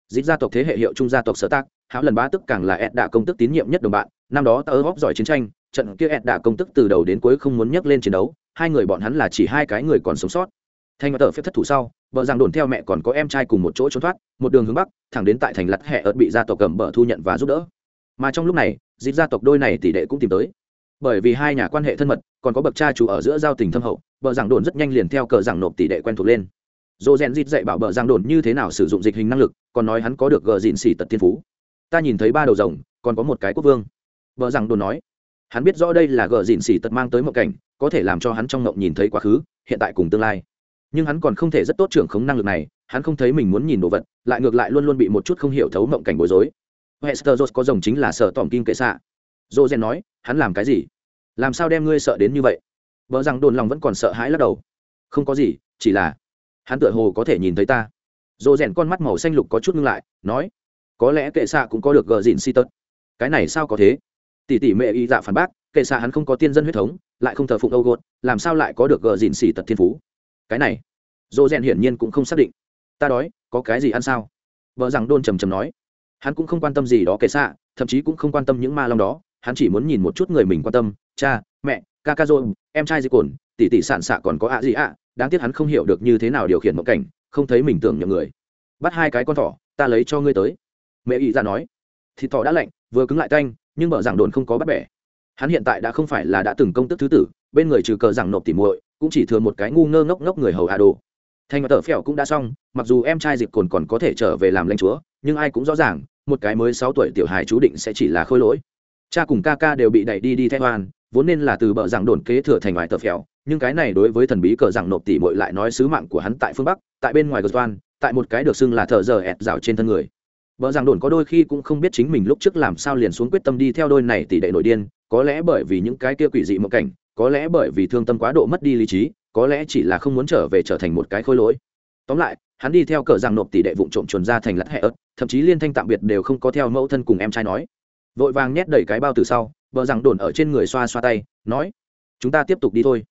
Dít gia tộc thế hệ hiệu trung gia tộc sở tác hào lần bá tức càng là ẹt đạ công tức tín nhiệm nhất đồng bạn năm đó ta tớ góp giỏi chiến tranh, trận kia ẹt đã công tức từ đầu đến cuối không muốn nhắc lên chiến đấu, hai người bọn hắn là chỉ hai cái người còn sống sót. Thanh tờ phép thất thủ sau, vợ rằng đồn theo mẹ còn có em trai cùng một chỗ trốn thoát, một đường hướng bắc, thẳng đến tại thành lặt hẹ ớt bị gia tộc cầm bờ thu nhận và giúp đỡ. Mà trong lúc này, dịp gia tộc đôi này tỷ đệ cũng tìm tới. Bởi vì hai nhà quan hệ thân mật, còn có bậc cha chủ ở giữa giao tình thâm hậu, vợ rằng đồn rất nhanh liền theo cờ rằng nộp tỷ đệ quen thuộc lên. Dồ rèn dịp dạy bảo vợ rằng đồn như thế nào sử dụng dịch hình năng lực, còn nói hắn có được gờ dịn xỉ tật thiên phú. Ta nhìn thấy ba đầu rồng, còn có một cái quốc vương vợ rằng đồn nói, hắn biết rõ đây là gờ dịn xỉ tật mang tới mộng cảnh, có thể làm cho hắn trong mộng nhìn thấy quá khứ, hiện tại cùng tương lai. Nhưng hắn còn không thể rất tốt trưởng khống năng lực này, hắn không thấy mình muốn nhìn đồ vật, lại ngược lại luôn luôn bị một chút không hiểu thấu mộng cảnh bối rối. Hester jones có rồng chính là sợ tỏm kim kệ xạ. Dô gen nói, hắn làm cái gì? Làm sao đem ngươi sợ đến như vậy? Vợ rằng đồn lòng vẫn còn sợ hãi lắc đầu. Không có gì, chỉ là hắn tựa hồ có thể nhìn thấy ta. Dô rèn con mắt màu xanh lục có chút ngưng lại, nói, có lẽ kệ xạ cũng có được gờ dìn si tật. Cái này sao có thế? Tỷ tỷ mẹ y dạ phản bác, kệ xạ hắn không có tiên dân huyết thống, lại không thờ phụng âu gột, làm sao lại có được gờ dìn xì tật thiên phú? Cái này, dô rèn hiển nhiên cũng không xác định. Ta đói, có cái gì ăn sao? Vợ rằng đôn trầm trầm nói. Hắn cũng không quan tâm gì đó kệ xạ thậm chí cũng không quan tâm những ma long đó, hắn chỉ muốn nhìn một chút người mình quan tâm. Cha, mẹ, ca ca dô, em trai di cồn, tỷ tỷ sạn xạ còn có ạ gì ạ, đáng tiếc hắn không hiểu được như thế nào điều khiển mộng cảnh, không thấy mình tưởng nhầm người. Bắt hai cái con thỏ, ta lấy cho ngươi tới. Mẹ ý ra dạ nói. Thịt thỏ đã lạnh, vừa cứng lại canh nhưng mở giảng đồn không có bắt bẻ. Hắn hiện tại đã không phải là đã từng công tức thứ tử, bên người trừ cờ giảng nộp tỉ muội, cũng chỉ thừa một cái ngu ngơ ngốc ngốc người hầu hà đồ. Thành tờ phèo cũng đã xong, mặc dù em trai dịp cồn còn có thể trở về làm lãnh chúa, nhưng ai cũng rõ ràng, một cái mới sáu tuổi tiểu hài chú định sẽ chỉ là khôi lỗi. Cha cùng ca ca đều bị đẩy đi đi theo hoan, vốn nên là từ bờ giảng đồn kế thừa thành ngoài tờ phèo, nhưng cái này đối với thần bí cờ giảng nộp tỉ muội lại nói sứ mạng của hắn tại phương bắc, tại bên ngoài cờ toan tại một cái được xưng là thợ giờ ẹt rào trên thân người vợ rằng đồn có đôi khi cũng không biết chính mình lúc trước làm sao liền xuống quyết tâm đi theo đôi này tỷ đệ nội điên, có lẽ bởi vì những cái kia quỷ dị mộng cảnh, có lẽ bởi vì thương tâm quá độ mất đi lý trí, có lẽ chỉ là không muốn trở về trở thành một cái khôi lỗi. Tóm lại, hắn đi theo cờ rằng nộp tỷ đệ vụn trộm chuồn ra thành lắt hẹ ớt, thậm chí liên thanh tạm biệt đều không có theo mẫu thân cùng em trai nói. Vội vàng nhét đầy cái bao từ sau, vợ rằng đồn ở trên người xoa xoa tay, nói, chúng ta tiếp tục đi thôi.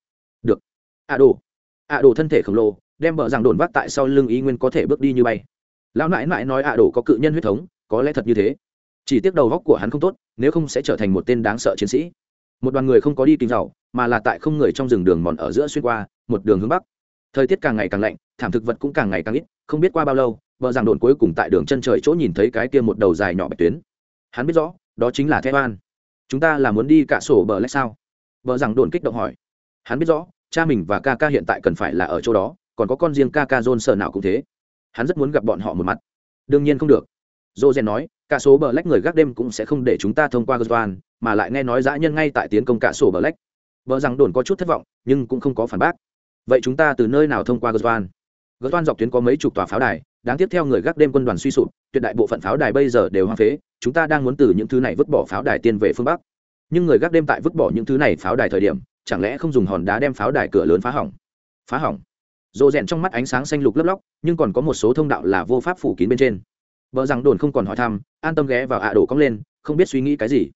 Được. Ạ à đồ. Ạ à đồ thân thể khổng lồ. Đem vợ rằng đồn vác tại sau lưng ý nguyên có thể bước đi như bay lão nãi nãi nói ạ à đồ có cự nhân huyết thống, có lẽ thật như thế. Chỉ tiếc đầu góc của hắn không tốt, nếu không sẽ trở thành một tên đáng sợ chiến sĩ. Một đoàn người không có đi tìm giàu mà là tại không người trong rừng đường mòn ở giữa xuyên qua, một đường hướng bắc. Thời tiết càng ngày càng lạnh, thảm thực vật cũng càng ngày càng ít, không biết qua bao lâu, vợ rằng đồn cuối cùng tại đường chân trời chỗ nhìn thấy cái kia một đầu dài nhỏ bạch tuyến. Hắn biết rõ, đó chính là thép an chúng ta là muốn đi cả sổ bờ lách sao? Vợ rằng đồn kích động hỏi. Hắn biết rõ, cha mình và ca ca hiện tại cần phải là ở chỗ đó, còn có con riêng ca ca john sợ nào cũng thế hắn rất muốn gặp bọn họ một mặt. Đương nhiên không được. Dô rèn nói, cả số bờ lách người gác đêm cũng sẽ không để chúng ta thông qua goswan mà lại nghe nói dã nhân ngay tại tiến công cả sổ bờ lách. Vợ rằng đồn có chút thất vọng, nhưng cũng không có phản bác. Vậy chúng ta từ nơi nào thông qua goswan goswan dọc tuyến có mấy chục tòa pháo đài, đáng tiếp theo người gác đêm quân đoàn suy sụp, tuyệt đại bộ phận pháo đài bây giờ đều hoang phế, chúng ta đang muốn từ những thứ này vứt bỏ pháo đài tiên về phương bắc. Nhưng người gác đêm tại vứt bỏ những thứ này pháo đài thời điểm, chẳng lẽ không dùng hòn đá đem pháo đài cửa lớn phá hỏng? Phá hỏng? Rộ rèn trong mắt ánh sáng xanh lục lấp lóc, nhưng còn có một số thông đạo là vô pháp phủ kín bên trên. Vợ rằng đồn không còn hỏi thăm, an tâm ghé vào ạ à đổ cong lên, không biết suy nghĩ cái gì.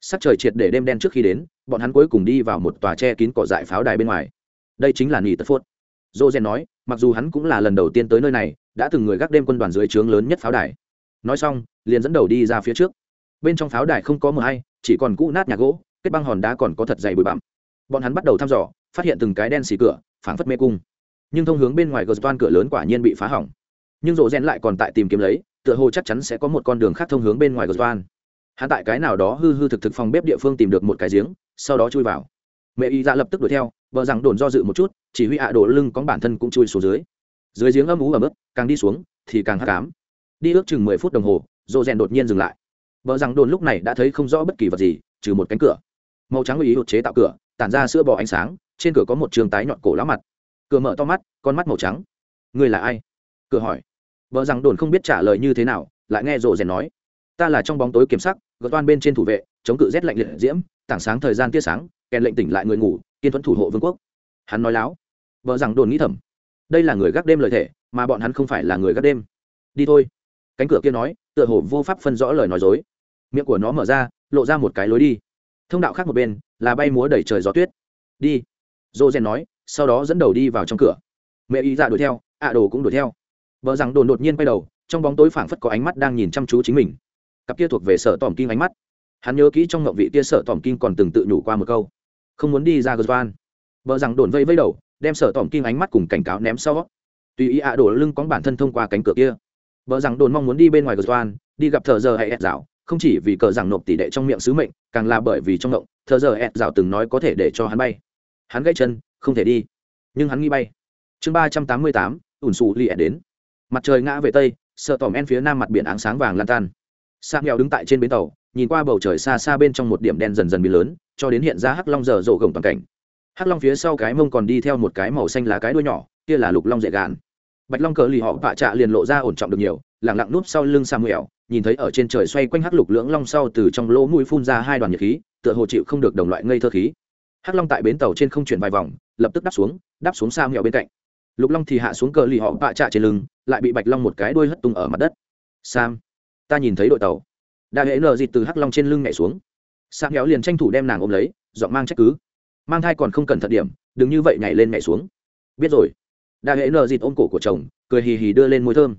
Sắc trời triệt để đêm đen trước khi đến, bọn hắn cuối cùng đi vào một tòa che kín cỏ dại pháo đài bên ngoài. Đây chính là nỉ tật phốt. Dô rèn nói, mặc dù hắn cũng là lần đầu tiên tới nơi này, đã từng người gác đêm quân đoàn dưới trướng lớn nhất pháo đài. Nói xong, liền dẫn đầu đi ra phía trước. Bên trong pháo đài không có mờ hay, chỉ còn cũ nát nhà gỗ, kết băng hòn đá còn có thật dày bụi bặm. Bọn hắn bắt đầu thăm dò, phát hiện từng cái đen xì cửa, phảng phất mê cung nhưng thông hướng bên ngoài gờ toan cửa lớn quả nhiên bị phá hỏng. Nhưng rộ rèn lại còn tại tìm kiếm lấy, tựa hồ chắc chắn sẽ có một con đường khác thông hướng bên ngoài gờ toan. Hắn tại cái nào đó hư hư thực thực phòng bếp địa phương tìm được một cái giếng, sau đó chui vào. Mẹ y ra lập tức đuổi theo vợ rằng đồn do dự một chút, chỉ huy ạ đổ lưng con bản thân cũng chui xuống dưới. Dưới giếng âm ú ở mức càng đi xuống, thì càng hắc ám. Đi ước chừng mười phút đồng hồ, rộ rèn đột nhiên dừng lại. Vợ rằng đồn lúc này đã thấy không rõ bất kỳ vật gì, trừ một cánh cửa. Màu trắng ý hụt chế tạo cửa, tản ra sữa bò ánh sáng, trên cửa có một trường tái nhọn cổ lá mặt cửa mở to mắt, con mắt màu trắng. Người là ai? Cửa hỏi. Vợ rằng đồn không biết trả lời như thế nào, lại nghe rộ rèn nói. Ta là trong bóng tối kiểm sắc gỡ toan bên trên thủ vệ, chống cự rét lạnh liệt diễm, tảng sáng thời gian tia sáng, kèn lệnh tỉnh lại người ngủ, kiên thuẫn thủ hộ vương quốc. Hắn nói láo. Vợ rằng đồn nghĩ thầm. Đây là người gác đêm lời thể mà bọn hắn không phải là người gác đêm. Đi thôi. Cánh cửa kia nói, tựa hồ vô pháp phân rõ lời nói dối. Miệng của nó mở ra, lộ ra một cái lối đi. Thông đạo khác một bên, là bay múa đẩy trời gió tuyết. Đi. Dô gen nói sau đó dẫn đầu đi vào trong cửa. Mẹ ý dạ đuổi theo, ạ đồ cũng đuổi theo. Vợ rằng đồn đột nhiên quay đầu, trong bóng tối phảng phất có ánh mắt đang nhìn chăm chú chính mình. Cặp kia thuộc về sở tòm kinh ánh mắt. Hắn nhớ kỹ trong ngậu vị kia sở tòm kinh còn từng tự nhủ qua một câu. Không muốn đi ra gờ van vợ rằng đồn vây vây đầu, đem sở tòm kinh ánh mắt cùng cảnh cáo ném sau. Tùy ý ạ đổ lưng cóng bản thân thông qua cánh cửa kia. Vợ rằng đồn mong muốn đi bên ngoài gờ van đi gặp thợ giờ hay ép dạo, không chỉ vì cờ rằng nộp tỷ đệ trong miệng sứ mệnh, càng là bởi vì trong ngộng, thợ giờ ép dạo từng nói có thể để cho hắn bay hắn gãy chân, không thể đi. Nhưng hắn nghĩ bay. Chương ba trăm tám mươi tám, ủn xù li đến. Mặt trời ngã về tây, sợ tòm en phía nam mặt biển áng sáng vàng lan tan. Sa nghèo đứng tại trên bến tàu, nhìn qua bầu trời xa xa bên trong một điểm đen dần dần bị lớn, cho đến hiện ra hắc long giờ rộ gồng toàn cảnh. Hắc long phía sau cái mông còn đi theo một cái màu xanh lá cái đuôi nhỏ, kia là lục long dễ gàn bạch long cờ lì họ vạ trạ liền lộ ra ổn trọng được nhiều, lẳng lặng núp sau lưng sa samuel nhìn thấy ở trên trời xoay quanh hắc lục lưỡng long sau từ trong lỗ mũi phun ra hai đoàn nhiệt khí, tựa hồ chịu không được đồng loại ngây thơ khí hắc long tại bến tàu trên không chuyển vài vòng, lập tức đáp xuống đáp xuống samuel bên cạnh. Lục long thì hạ xuống cờ lì họ bạ trạ trên lưng, lại bị bạch long một cái đuôi hất tung ở mặt đất. Sam, ta nhìn thấy đội tàu. Đại hệ nờ dịt từ hắc long trên lưng nhảy xuống. Sam kéo liền tranh thủ đem nàng ôm lấy dọn mang trách cứ. Mang thai còn không cần thận điểm, đừng như vậy nhảy lên nhảy xuống. Biết rồi. Đại hệ nờ dịt ôm cổ của chồng, cười hì hì đưa lên môi thơm.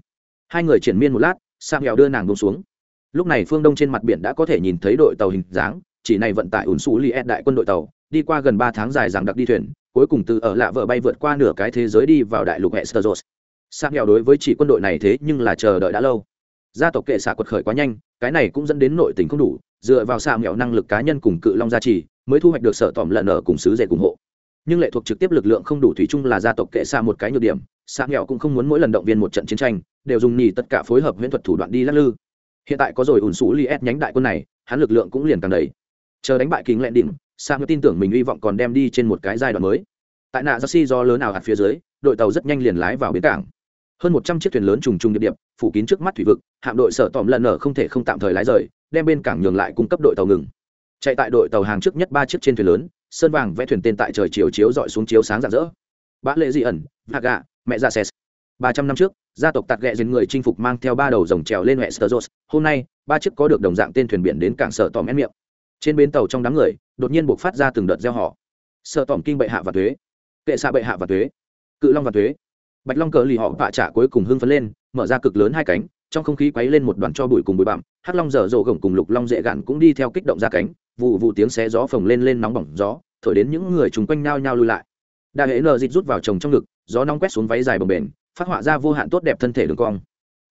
Hai người triển miên một lát sam kéo đưa nàng bông xuống. Lúc này phương đông trên mặt biển đã có thể nhìn thấy đội tàu hình dáng, chỉ này vận tải ủn xú li ed đại quân đội tàu đi qua gần ba tháng dài rằng đặc đi thuyền, cuối cùng từ ở lạ vợ bay vượt qua nửa cái thế giới đi vào đại lục hệ sơ sang nghèo đối với chỉ quân đội này thế nhưng là chờ đợi đã lâu. Gia tộc kệ xạ quật khởi quá nhanh, cái này cũng dẫn đến nội tình không đủ, dựa vào xạ nghèo năng lực cá nhân cùng cự long gia trì, mới thu hoạch được sở tỏm lợn ở cùng sứ dệt ủng hộ. Nhưng lệ thuộc trực tiếp lực lượng không đủ thủy chung là gia tộc kệ xa một cái nhược điểm xã nghèo cũng không muốn mỗi lần động viên một trận chiến tranh, đều dùng nhì tất cả phối hợp huyễn thuật thủ đoạn đi lắc lư. Hiện tại có rồi ủn xú li ép nhánh đại quân này, hắn lực lượng cũng liền càng đầy. Chờ đánh bại kính lẹn đỉnh sang tin tưởng mình hy vọng còn đem đi trên một cái giai đoạn mới. Tại nạ jassy do lớn nào hạt phía dưới, đội tàu rất nhanh liền lái vào bến cảng. Hơn một trăm chiếc thuyền lớn trùng trùng điệp điệp, phủ kín trước mắt thủy vực, hạm đội sở tòm lần nở không thể không tạm thời lái rời, đem bên cảng nhường lại cung cấp đội tàu ngừng. Chạy tại đội tàu hàng trước nhất ba chiếc trên thuyền lớn, sơn vàng vẽ thuyền tên tại trời chiều chiếu dọi xuống chiếu sáng rạng rỡ. Bã lệ di ẩn, hạ mẹ dạ ra ses ba trăm năm trước, gia tộc tạt ghẹ dền người chinh phục mang theo ba đầu rồng trèo lên hệ sơ hôm nay, ba chiếc có được đồng dạng tên thuyền biển đến cảng sở tòm ép miệng trên bến tàu trong đám người, đột nhiên buộc phát ra từng đợt gieo họ. Sợ tòm kinh bệ hạ và thuế. Kệ xạ bệ hạ và thuế. Cự long và thuế. Bạch long cờ lì họ vạ trả cuối cùng hưng phấn lên, mở ra cực lớn hai cánh, trong không khí quấy lên một đoàn cho bụi cùng bụi bặm. Hắc long dở dộ gồng cùng lục long dễ gạn cũng đi theo kích động ra cánh vụ vụ tiếng xé gió phồng lên lên nóng bỏng gió, thổi đến những người chung quanh nao nhao lui lại. Đại hệ nờ dịch rút vào chồng trong ngực, gió nóng quét xuống váy dài bồng bềnh, phát họa ra vô hạn tốt đẹp thân thể đường cong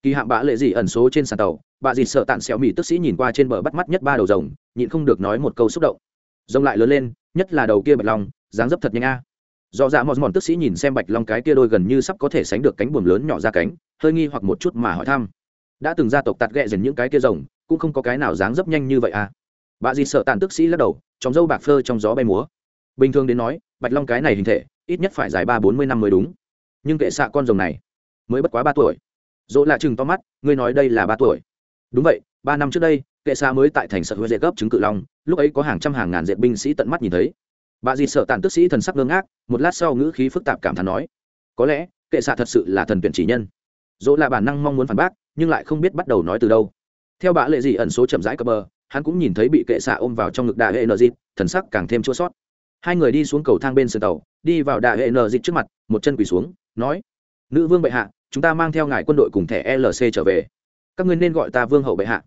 kỳ hạm bã lệ dị ẩn số trên sàn tàu, bà dịt sợ tàn xẻo mỹ tức sĩ nhìn qua trên bờ bắt mắt nhất ba đầu rồng, nhịn không được nói một câu xúc động. Rồng lại lớn lên, nhất là đầu kia bạch long, dáng dấp thật nhanh a. Do dạ mòn mòn tức sĩ nhìn xem bạch long cái kia đôi gần như sắp có thể sánh được cánh buồm lớn nhỏ ra cánh, hơi nghi hoặc một chút mà hỏi thăm. Đã từng gia tộc tạt ghẹ dần những cái kia rồng, cũng không có cái nào dáng dấp nhanh như vậy à? Bà dì sợ tàn tức sĩ lắc đầu, trong dâu bạc phơ trong gió bay múa. Bình thường đến nói, bạch long cái này hình thể, ít nhất phải dài ba bốn mươi năm mới đúng. Nhưng kệ xạ con rồng này, mới bất quá ba tuổi dỗ lạ chừng to mắt, ngươi nói đây là ba tuổi. Đúng vậy, ba năm trước đây, kệ xa mới tại thành sở huệ dệt gấp chứng cự long, lúc ấy có hàng trăm hàng ngàn dệt binh sĩ tận mắt nhìn thấy. Bà dì sợ tàn tức sĩ thần sắc ngơ ngác, một lát sau ngữ khí phức tạp cảm thán nói, có lẽ, kệ xạ thật sự là thần tuyển chỉ nhân. Dỗ là bản năng mong muốn phản bác, nhưng lại không biết bắt đầu nói từ đâu. Theo bà lệ dị ẩn số chậm rãi cập bờ, hắn cũng nhìn thấy bị kệ xạ ôm vào trong ngực đại hệ nợ dịp thần sắc càng thêm chua sót hai người đi xuống cầu thang bên sườn tàu, đi vào đại hệ nợ dịp trước mặt, một chân quỳ xuống, nói, nữ vương bệ hạ chúng ta mang theo ngài quân đội cùng thẻ lc trở về. Các ngươi nên gọi ta vương hậu bệ hạ.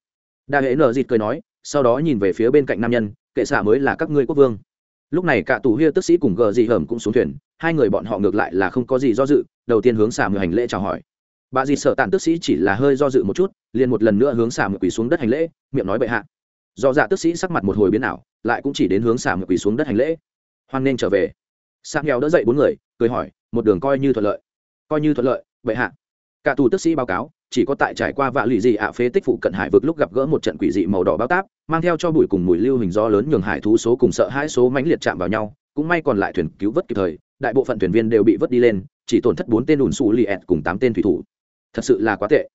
Đa hệ Nở dịt cười nói, sau đó nhìn về phía bên cạnh nam nhân, kệ xạ mới là các ngươi quốc vương. Lúc này cả tù hia tức sĩ cùng gờ dị hởm cũng xuống thuyền, hai người bọn họ ngược lại là không có gì do dự, đầu tiên hướng xả người hành lễ chào hỏi. Bà dì sợ tàn tức sĩ chỉ là hơi do dự một chút, liền một lần nữa hướng xả người quỳ xuống đất hành lễ, miệng nói bệ hạ. Do dạ tức sĩ sắc mặt một hồi biến ảo, lại cũng chỉ đến hướng xả người quỳ xuống đất hành lễ. Hoan nên trở về. Sang nghèo đỡ dậy bốn người, cười hỏi, một đường coi như thuận lợi. Coi như thuận lợi bệ hạ. Cả tù tức sĩ báo cáo, chỉ có tại trải qua vạ lụy dị ạ phế tích phụ cận hải vực lúc gặp gỡ một trận quỷ dị màu đỏ bao táp, mang theo cho bụi cùng mùi lưu hình do lớn nhường hải thú số cùng sợ hai số mãnh liệt chạm vào nhau, cũng may còn lại thuyền cứu vớt kịp thời, đại bộ phận thuyền viên đều bị vớt đi lên, chỉ tổn thất bốn tên ủn xù li ẹt cùng tám tên thủy thủ. Thật sự là quá tệ.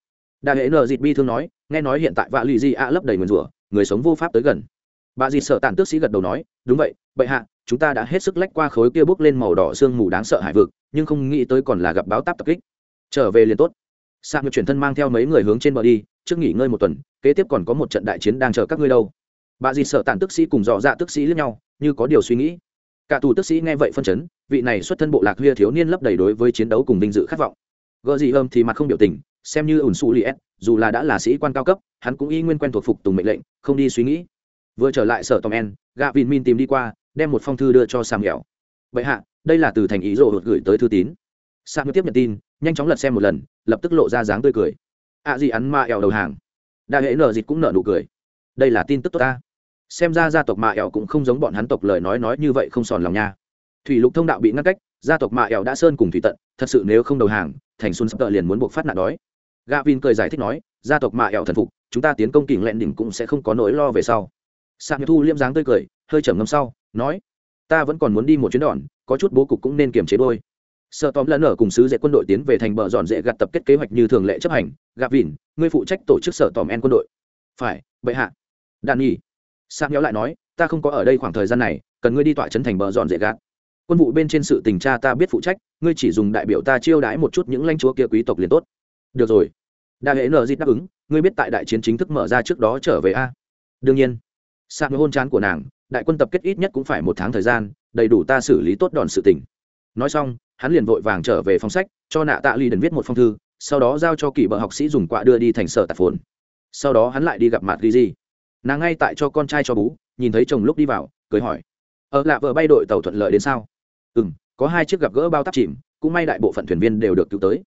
Đại hệ nờ dịt bi thương nói, nghe nói hiện tại vạ lụy dị ạ lấp đầy nguyền rủa, người sống vô pháp tới gần. Bà dịt sợ tàn tước sĩ gật đầu nói, đúng vậy, bệ hạ, chúng ta đã hết sức lách qua khối kia bốc lên màu đỏ sương mù đáng sợ hải vực, nhưng không nghĩ tới còn là gặp báo táp tập kích trở về liền tốt. Sang ngược chuyển thân mang theo mấy người hướng trên bờ đi, trước nghỉ ngơi một tuần, kế tiếp còn có một trận đại chiến đang chờ các ngươi đâu. Bà dì sợ tàn tức sĩ cùng dò dạ tức sĩ lẫn nhau, như có điều suy nghĩ. Cả tù tức sĩ nghe vậy phân chấn, vị này xuất thân bộ lạc huya thiếu niên lấp đầy đối với chiến đấu cùng vinh dự khát vọng. Gợ gì âm thì mặt không biểu tình, xem như ủn xù li s dù là đã là sĩ quan cao cấp, hắn cũng y nguyên quen thuộc phục tùng mệnh lệnh, không đi suy nghĩ. Vừa trở lại sở tòm en, gạ vin min tìm đi qua, đem một phong thư đưa cho sam nghèo vậy hạ, đây là từ thành ý rộ gửi tới thư tín sam tiếp nhận tin, nhanh chóng lật xem một lần, lập tức lộ ra dáng tươi cười. Ạ gì ăn ma ẻo đầu hàng. Đại hệ nở dịch cũng nở nụ cười. Đây là tin tức tốt ta. Xem ra gia tộc mạ ẻo cũng không giống bọn hắn tộc lời nói nói như vậy không sòn lòng nha. Thủy lục thông đạo bị ngăn cách, gia tộc mạ ẻo đã sơn cùng thủy tận, thật sự nếu không đầu hàng, thành xuân sắp tợ liền muốn buộc phát nạn đói. Gavin cười giải thích nói, gia tộc mạ ẻo thần phục, chúng ta tiến công kình lẹn đỉnh cũng sẽ không có nỗi lo về sau. Sạc thu liêm dáng tươi cười, hơi trầm ngâm sau, nói, ta vẫn còn muốn đi một chuyến đòn, có chút bố cục cũng nên kiềm chế đôi sợ tóm lần ở cùng sứ dễ quân đội tiến về thành bờ dọn dễ gặt tập kết kế hoạch như thường lệ chấp hành. Gạp vỉn ngươi phụ trách tổ chức sở tòm en quân đội. Phải, bệ hạ. Đàn nhi sam nhéo lại nói, ta không có ở đây khoảng thời gian này, cần ngươi đi tọa chấn thành bờ dọn dễ gạt. Quân vụ bên trên sự tình tra ta biết phụ trách, ngươi chỉ dùng đại biểu ta chiêu đãi một chút những lãnh chúa kia quý tộc liền tốt. Được rồi. Đa hệ nờ dịt đáp ứng, ngươi biết tại đại chiến chính thức mở ra trước đó trở về a? Đương nhiên. Sam hôn chán của nàng, đại quân tập kết ít nhất cũng phải một tháng thời gian, đầy đủ ta xử lý tốt đòn sự tình nói xong, hắn liền vội vàng trở về phòng sách, cho nạ tạ ly đần viết một phong thư, sau đó giao cho kỳ bợ học sĩ dùng quạ đưa đi thành sở tạp phồn. Sau đó hắn lại đi gặp mặt ghi di nàng ngay tại cho con trai cho bú, nhìn thấy chồng lúc đi vào, cười hỏi ờ lạ vợ bay đội tàu thuận lợi đến sao? Ừ m có hai chiếc gặp gỡ bao tắp chìm, cũng may đại bộ phận thuyền viên đều được cứu tới.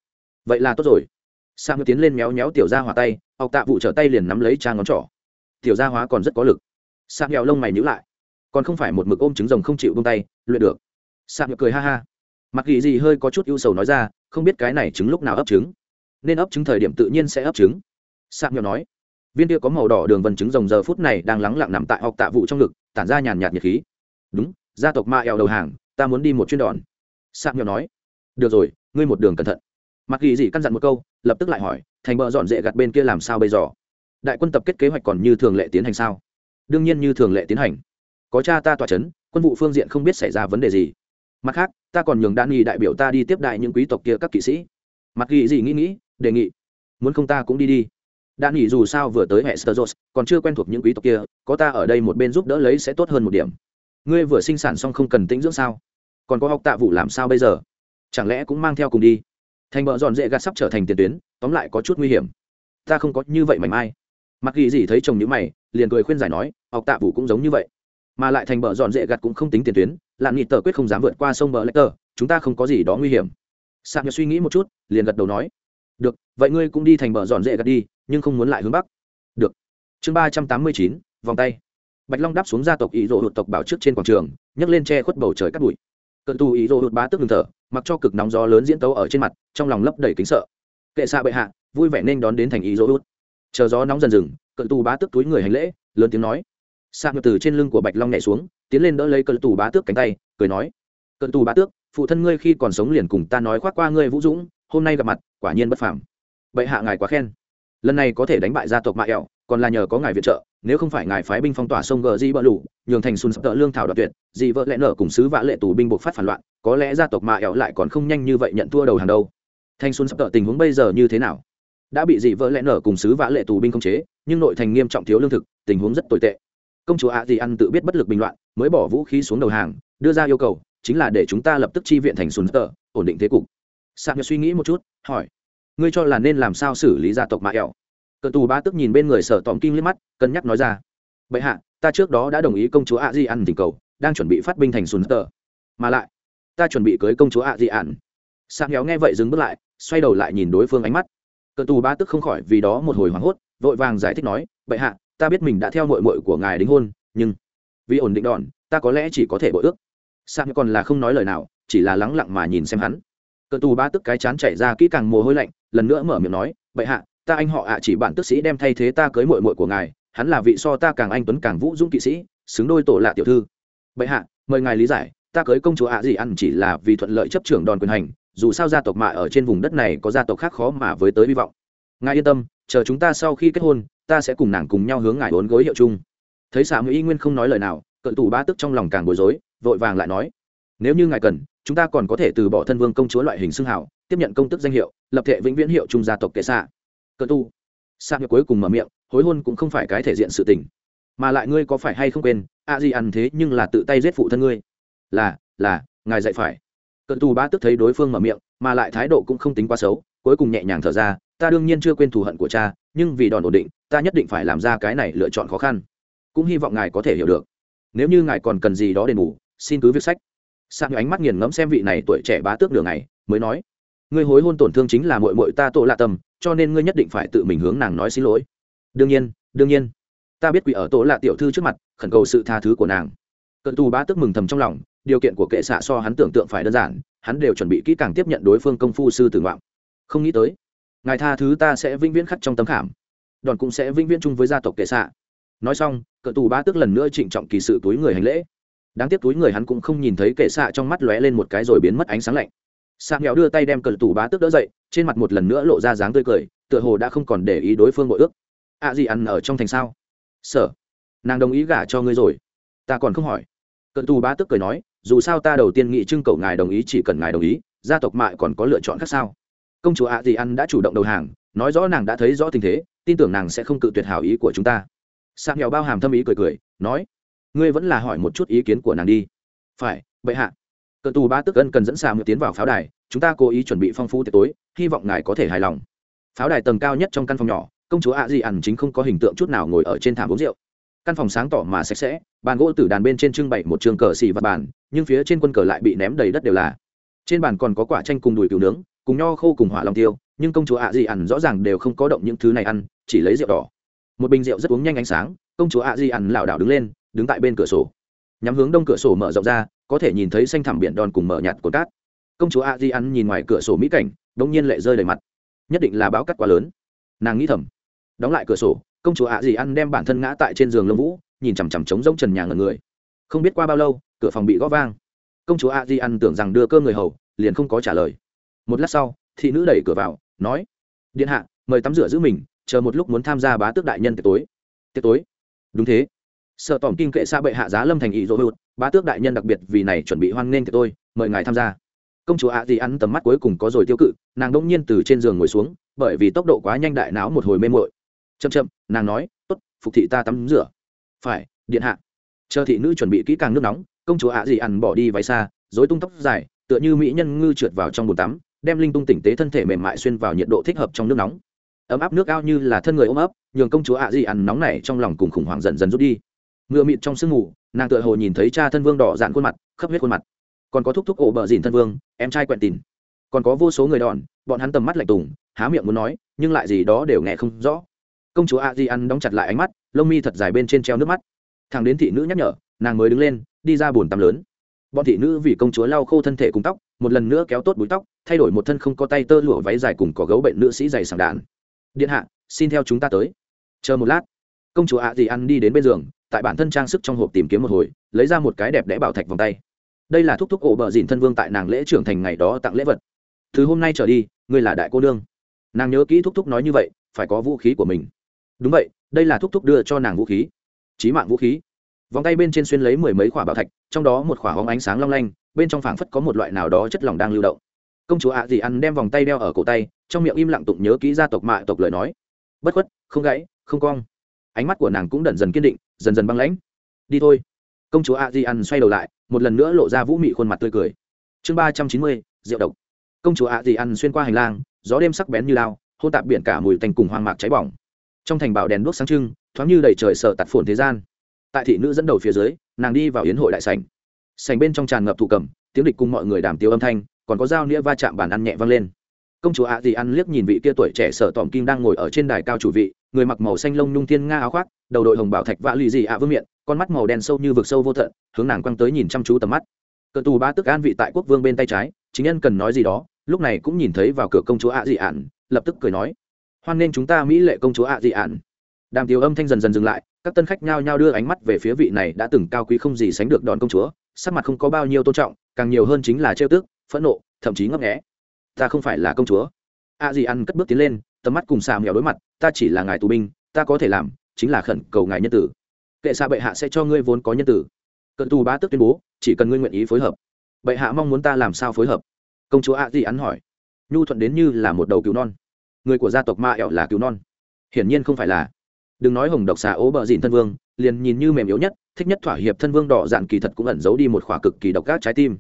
Vậy là tốt rồi. Sang tiến lên méo méo tiểu ra hỏa tay, học tạ vụ trở tay liền nắm lấy trang ngón trỏ. Tiểu gia hóa còn rất có lực. Sang nghèo lông mày nhữ lại. Còn không phải một mực ôm trứng rồng không chịu bông tay, luyện được. Sang cười ha ha mặc Kỳ gì hơi có chút ưu sầu nói ra, không biết cái này trứng lúc nào ấp trứng. Nên ấp trứng thời điểm tự nhiên sẽ ấp trứng. Sạc nhỏ nói. Viên kia có màu đỏ đường vần trứng rồng giờ phút này đang lắng lặng nằm tại học tạ vụ trong ngực, tản ra nhàn nhạt nhiệt khí. Đúng, gia tộc ma eo đầu hàng, ta muốn đi một chuyến đòn. Sạc nhỏ nói. Được rồi, ngươi một đường cẩn thận. Mặc Kỳ gì căn dặn một câu, lập tức lại hỏi, thành bờ dọn dễ gặt bên kia làm sao bây giờ? Đại quân tập kết kế hoạch còn như thường lệ tiến hành sao? Đương nhiên như thường lệ tiến hành. Có cha ta tỏa c h ấ n quân vụ phương diện không biết xảy ra vấn đề gì mặt khác ta còn nhường đan nghi đại biểu ta đi tiếp đại những quý tộc kia các kỵ sĩ. Mặt ghi gì nghĩ nghĩ đề nghị. Muốn không ta cũng đi đi. Đan nghi dù sao vừa tới hệ Steros, còn chưa quen thuộc những quý tộc kia có ta ở đây một bên giúp đỡ lấy sẽ tốt hơn một điểm. Ngươi vừa sinh sản xong không cần tĩnh dưỡng sao? Còn có học tạ vụ làm sao bây giờ? Chẳng lẽ cũng mang theo cùng đi? Thành bờ dọn dễ gạt sắp trở thành tiền tuyến tóm lại có chút nguy hiểm. Ta không có như vậy mảnh mai. Mặc ghi gì thấy chồng như mày liền cười khuyên giải nói học tạ vụ cũng giống như vậy mà lại thành bờ dọn dễ gặt cũng không tính tiền tuyến, lạn nghị tờ quyết không dám vượt qua sông bờ lệch tờ, chúng ta không có gì đó nguy hiểm. Sạc nhật suy nghĩ một chút, liền gật đầu nói, được, vậy ngươi cũng đi thành bờ dọn dễ gặt đi, nhưng không muốn lại hướng bắc. Được. Chương ba trăm tám mươi chín, vòng tay. Bạch long đáp xuống gia tộc ý rộ hụt tộc bảo trước trên quảng trường, nhấc lên che khuất bầu trời cắt bụi. Cận tù ý rộ hụt bá tức ngừng thở, mặc cho cực nóng gió lớn diễn tấu ở trên mặt, trong lòng lấp đầy kính sợ. Kệ xa bệ hạ, vui vẻ nên đón đến thành ý rộ hụt. Chờ gió nóng dần dừng, cận tù bá tức túi người hành lễ, lớn tiếng nói sạc từ trên lưng của bạch long nhảy xuống, tiến lên đỡ lấy cận tù bá tước cánh tay, cười nói, cận tù bá tước, phụ thân ngươi khi còn sống liền cùng ta nói khoác qua ngươi vũ dũng, hôm nay gặp mặt, quả nhiên bất phàm. Bệ hạ ngài quá khen. Lần này có thể đánh bại gia tộc mạ ẹo còn là nhờ có ngài viện trợ, nếu không phải ngài phái binh phong tỏa sông gờ di bờ lũ nhường thành xuân sập tợ lương thảo đoạt tuyệt dị vợ lẽ nở cùng sứ vã lệ tù binh buộc phát phản loạn, có lẽ gia tộc mạ ẹo lại còn không nhanh như vậy nhận thua đầu hàng đâu. Thành xuân sập tợ tình huống bây giờ như thế nào? Đã bị dị vợ lẽ nở cùng sứ vã lệ tù binh khống chế, nhưng nội thành nghiêm trọng thiếu lương thực, tình huống rất tồi tệ công chúa ạ gì ăn tự biết bất lực bình loạn, mới bỏ vũ khí xuống đầu hàng, đưa ra yêu cầu, chính là để chúng ta lập tức chi viện thành sùn tờ, ổn định thế cục. Sạc suy nghĩ một chút, hỏi, ngươi cho là nên làm sao xử lý gia tộc mạ ẻo cờ tù ba tức nhìn bên người sở tòm kim liếc mắt, cân nhắc nói ra, bệ hạ, ta trước đó đã đồng ý công chúa ạ di ăn tình cầu, đang chuẩn bị phát binh thành sùn tờ. Mà lại, ta chuẩn bị cưới công chúa ạ di ăn. Sạc nghèo nghe vậy dừng bước lại, xoay đầu lại nhìn đối phương ánh mắt. Cờ tù ba tức không khỏi vì đó một hồi hoảng hốt, vội vàng giải thích nói, bệ hạ ta biết mình đã theo mội mội của ngài đính hôn, nhưng vì ổn định đòn, ta có lẽ chỉ có thể bội ước. Sang còn là không nói lời nào, chỉ là lắng lặng mà nhìn xem hắn. Cờ tù ba tức cái chán chảy ra kỹ càng mồ hôi lạnh, lần nữa mở miệng nói, bệ hạ, ta anh họ ạ, chỉ bạn tức sĩ đem thay thế ta cưới mội mội của ngài, hắn là vị so ta càng anh tuấn càng vũ dũng kỵ sĩ, xứng đôi tổ lạ tiểu thư. Bệ hạ, mời ngài lý giải, ta cưới công chúa ạ gì ăn chỉ là vì thuận lợi chấp trưởng đòn quyền hành, dù sao gia tộc mạ ở trên vùng đất này có gia tộc khác khó mà với tới hy vọng. Ngài yên tâm chờ chúng ta sau khi kết hôn, ta sẽ cùng nàng cùng nhau hướng ngài bốn gối hiệu chung. Thấy xạ mỹ nguyên không nói lời nào, cận tù ba tức trong lòng càng bối rối, vội vàng lại nói, nếu như ngài cần, chúng ta còn có thể từ bỏ thân vương công chúa loại hình xưng hảo tiếp nhận công tức danh hiệu, lập thể vĩnh viễn hiệu trung gia tộc kệ xạ. Cận tu xạ hiệu cuối cùng mở miệng, hối hôn cũng không phải cái thể diện sự tình, mà lại ngươi có phải hay không quên, a gì ăn thế nhưng là tự tay giết phụ thân ngươi. Là là, ngài dạy phải. Cận tu ba tức thấy đối phương mở miệng, mà lại thái độ cũng không tính quá xấu, cuối cùng nhẹ nhàng thở ra ta đương nhiên chưa quên thù hận của cha, nhưng vì đòn ổn định, ta nhất định phải làm ra cái này lựa chọn khó khăn. Cũng hy vọng ngài có thể hiểu được. Nếu như ngài còn cần gì đó đền bù, xin cứ viết sách. Sang ánh mắt nghiền ngẫm xem vị này tuổi trẻ bá tước đường này mới nói, ngươi hối hôn tổn thương chính là mội mội ta tổ lạ tâm cho nên ngươi nhất định phải tự mình hướng nàng nói xin lỗi. Đương nhiên đương nhiên. Ta biết quỷ ở tổ lạ tiểu thư trước mặt, khẩn cầu sự tha thứ của nàng. Cận tù bá tước mừng thầm trong lòng, điều kiện của kệ xạ so hắn tưởng tượng phải đơn giản, hắn đều chuẩn bị kỹ càng tiếp nhận đối phương công phu sư tử ngoạm không nghĩ tới ngài tha thứ ta sẽ vĩnh viễn khắc trong tấm khảm. Đòn cũng sẽ vĩnh viễn chung với gia tộc kệ xạ. Nói xong cỡ tù ba tức lần nữa trịnh trọng kỳ sự túi người hành lễ. Đáng tiếc túi người hắn cũng không nhìn thấy kệ xạ trong mắt lóe lên một cái rồi biến mất ánh sáng lạnh. Sạc nghèo đưa tay đem cự tù bá tức đỡ dậy, trên mặt một lần nữa lộ ra dáng tươi cười, tựa hồ đã không còn để ý đối phương bội ước. Ạ à gì ăn ở trong thành sao? Sở, nàng đồng ý gả cho ngươi rồi. Ta còn không hỏi. Cự tù bá tức cười nói, dù sao ta đầu tiên nghị trưng cầu ngài đồng ý chỉ cần ngài đồng ý, gia tộc mại còn có lựa chọn khác sao? Công chúa ạ gì ăn đã chủ động đầu hàng, nói rõ nàng đã thấy rõ tình thế, tin tưởng nàng sẽ không cự tuyệt hảo ý của chúng ta. Sạc nghèo bao hàm thâm ý cười cười, nói, ngươi vẫn là hỏi một chút ý kiến của nàng đi. Phải, bệ hạ. Cờ tù ba tức ân cần dẫn xà tiến vào pháo đài, chúng ta cố ý chuẩn bị phong phú tiệc tối, hy vọng ngài có thể hài lòng. Pháo đài tầng cao nhất trong căn phòng nhỏ, công chúa ạ gì ăn chính không có hình tượng chút nào ngồi ở trên thảm uống rượu. Căn phòng sáng tỏ mà sạch sẽ, bàn gỗ tử đàn bên trên trưng bày một trường cờ xì và bàn, nhưng phía trên quân cờ lại bị ném đầy đất đều là. Trên bàn còn có quả chanh cùng đùi cừu nướng cùng nho khô cùng hỏa long tiêu, nhưng công chúa ạ di ẩn rõ ràng đều không có động những thứ này ăn, chỉ lấy rượu đỏ. Một bình rượu rất uống nhanh ánh sáng, công chúa ạ di ẩn lảo đảo đứng lên, đứng tại bên cửa sổ. Nhắm hướng đông cửa sổ mở rộng ra, có thể nhìn thấy xanh thẳm biển đòn cùng mở nhạt của cát. Công chúa a di ăn nhìn ngoài cửa sổ mỹ cảnh đ nhiên lệ rơi đầy mặt. Nhất định là báo cắt quá lớn. Nàng nghĩ thầm. Đóng lại cửa sổ, công chúa ạ di ăn đem bản thân ngã tại trên giường lông vũ, nhìn chằm chằm trống rỗng trần nhà ngần người. Không biết qua bao lâu, cửa phòng bị gõ vang. Công chúa a di ăn tưởng rằng đưa cơ người hầu, liền không có trả lời một lát sau, thị nữ đẩy cửa vào, nói, điện hạ, mời tắm rửa giữ mình, chờ một lúc muốn tham gia bá tước đại nhân tiệc tối. Tiệc tối? Đúng thế. Sợ tỏm kinh kệ xa bệ hạ giá lâm thành ý dỗ hụt, bá tước đại nhân đặc biệt vì này chuẩn bị hoan nghênh tiệc tôi, mời ngài tham gia. Công chúa ạ gì ăn tầm mắt cuối cùng có rồi tiêu cự, nàng đông nhiên từ trên giường ngồi xuống, bởi vì tốc độ quá nhanh đại não một hồi mê mội chậm chậm, nàng nói, tốt, phục thị ta tắm rửa. Phải, điện hạ. Chờ thị nữ chuẩn bị kỹ càng nước nóng, công chúa ạ gì ăn bỏ đi váy xa dối tung tóc dài, tựa như mỹ nhân ngư trượt vào trong bồn tắm đem linh tung tỉnh tế thân thể mềm mại xuyên vào nhiệt độ thích hợp trong nước nóng. Ấm áp nước ao như là thân người ôm ấp, nhường công chúa ạ gì ăn nóng này trong lòng cùng khủng hoảng dần dần rút đi. Ngựa mịt trong sương mù, nàng tựa hồ nhìn thấy cha thân vương đỏ dạn khuôn mặt, khắp huyết khuôn mặt. Còn có thúc thúc ổ bờ dìn thân vương, em trai quẹn tìn. Còn có vô số người đòn, bọn hắn tầm mắt lạnh tùng, há miệng muốn nói, nhưng lại gì đó đều nghe không rõ. Công chúa a di ăn đóng chặt lại ánh mắt, lông mi thật dài bên trên treo nước mắt. Thằng đến thị nữ nhắc nhở, nàng mới đứng lên, đi ra bồn tắm lớn. Bọn thị nữ vì công chúa lau khô thân thể cùng tóc một lần nữa kéo tốt búi tóc, thay đổi một thân không có tay tơ lụa váy dài cùng có gấu bệnh nữ sĩ dày sàng đàn điện hạ, xin theo chúng ta tới. Chờ một lát. Công chúa ạ gì ăn đi đến bên giường, tại bản thân trang sức trong hộp tìm kiếm một hồi, lấy ra một cái đẹp đẽ bảo thạch vòng tay. Đây là thúc thúc ổ bờ dìn thân vương tại nàng lễ trưởng thành ngày đó tặng lễ vật. Từ hôm nay trở đi, ngươi là đại cô nương. Nàng nhớ kỹ thúc thúc nói như vậy, phải có vũ khí của mình. Đúng vậy, đây là thúc thúc đưa cho nàng vũ khí. Trí mạng vũ khí. Vòng tay bên trên xuyên lấy mười mấy khỏa bảo thạch, trong đó một khỏa hóng ánh sáng long lanh bên trong phảng phất có một loại nào đó chất lỏng đang lưu động. Công chúa ạ à gì ăn đem vòng tay đeo ở cổ tay, trong miệng im lặng tụng nhớ kỹ gia tộc mạ tộc lời nói. Bất khuất, không gãy, không cong. Ánh mắt của nàng cũng đần dần kiên định, dần dần băng lãnh. Đi thôi. Công chúa a di ăn xoay đầu lại, một lần nữa lộ ra vũ mị khuôn mặt tươi cười. Chương ba trăm chín mươi, rượu độc. Công chúa a di ăn xuyên qua hành lang, gió đêm sắc bén như lao hô tạp biển cả mùi tanh cùng hoang mạc cháy bỏng. Trong thành bảo đèn đuốc sáng trưng, thoáng như đầy trời sợ tạt phồn thế gian. Tại thị nữ dẫn đầu phía dưới, nàng đi vào yến hội đại sảnh sành bên trong tràn ngập thụ cầm, tiếng địch cùng mọi người đàm tiêu âm thanh, còn có dao nĩa va chạm bàn ăn nhẹ vang lên. Công chúa ạ thì ăn liếc nhìn vị kia tuổi trẻ sở tòm kim đang ngồi ở trên đài cao chủ vị, người mặc màu xanh lông nhung thiên nga áo khoác, đầu đội hồng bảo thạch vạ lì dị ạ vương miệng con mắt màu đen sâu như vực sâu vô tận, hướng nàng quăng tới nhìn chăm chú tầm mắt. Cờ tù ba tức an vị tại quốc vương bên tay trái, chính nhân cần nói gì đó, lúc này cũng nhìn thấy vào cửa công chúa ạ dị ạn, lập tức cười nói, hoan nên chúng ta mỹ lệ công chúa ạ dị ạn. Đàm tiếu âm thanh dần dần dừng lại, các tân khách nhao nhao đưa ánh mắt về phía vị này đã từng cao quý không gì sánh được đòn công chúa sắc mặt không có bao nhiêu tôn trọng, càng nhiều hơn chính là trêu tức, phẫn nộ, thậm chí ngấp nghẽ ta không phải là công chúa. A di ăn cất bước tiến lên, tầm mắt cùng xà mèo đối mặt, ta chỉ là ngài tù binh, ta có thể làm, chính là khẩn cầu ngài nhân tử. Kệ xa bệ hạ sẽ cho ngươi vốn có nhân tử. Cận tù ba tức tuyên bố, chỉ cần ngươi nguyện ý phối hợp. Bệ hạ mong muốn ta làm sao phối hợp? Công chúa a di ăn hỏi. Nhu thuận đến như là một đầu cứu non. Người của gia tộc ma ẹo là cứu non. Hiển nhiên không phải là đừng nói hồng độc xà ố bờ dìn thân vương, liền nhìn như mềm yếu nhất, thích nhất thỏa hiệp thân vương đỏ dạn kỳ thật cũng ẩn giấu đi một khỏa cực kỳ độc các trái tim.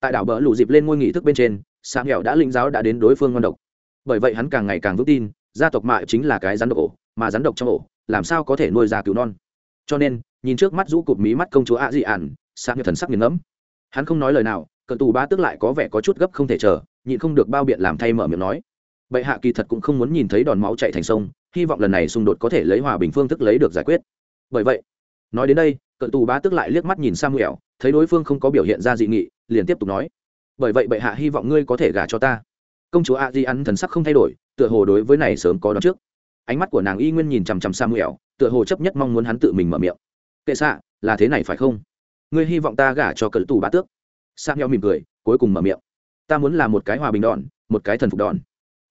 Tại đảo bờ lù dịp lên ngôi nghị thức bên trên xà nghèo đã linh giáo đã đến đối phương ngon độc. Bởi vậy hắn càng ngày càng vững tin, gia tộc mại chính là cái rắn độc ổ, mà rắn độc trong ổ, làm sao có thể nuôi ra cứu non? Cho nên, nhìn trước mắt rũ cụp mí mắt công chúa a dị ản xã nghèo thần sắc nghiền ngẫm. Hắn không nói lời nào, cận tù ba tức lại có vẻ có chút gấp không thể chờ, nhịn không được bao biện làm thay mở miệng nói. Bệ hạ kỳ thật cũng không muốn nhìn thấy đòn máu chạy thành sông hy vọng lần này xung đột có thể lấy hòa bình phương thức lấy được giải quyết. Bởi vậy, nói đến đây cận tù bá tức lại liếc mắt nhìn samuel, thấy đối phương không có biểu hiện ra dị nghị, liền tiếp tục nói, bởi vậy bệ hạ hy vọng ngươi có thể gả cho ta. Công chúa a di ăn thần sắc không thay đổi, tựa hồ đối với này sớm có đón trước. Ánh mắt của nàng y nguyên nhìn chằm chằm samuel, tựa hồ chấp nhất mong muốn hắn tự mình mở miệng. Kệ xạ, là thế này phải không? Ngươi hy vọng ta gả cho cự tù bá tước? Samuel mỉm cười, cuối cùng mở miệng, ta muốn là một cái hòa bình đòn, một cái thần phục đòn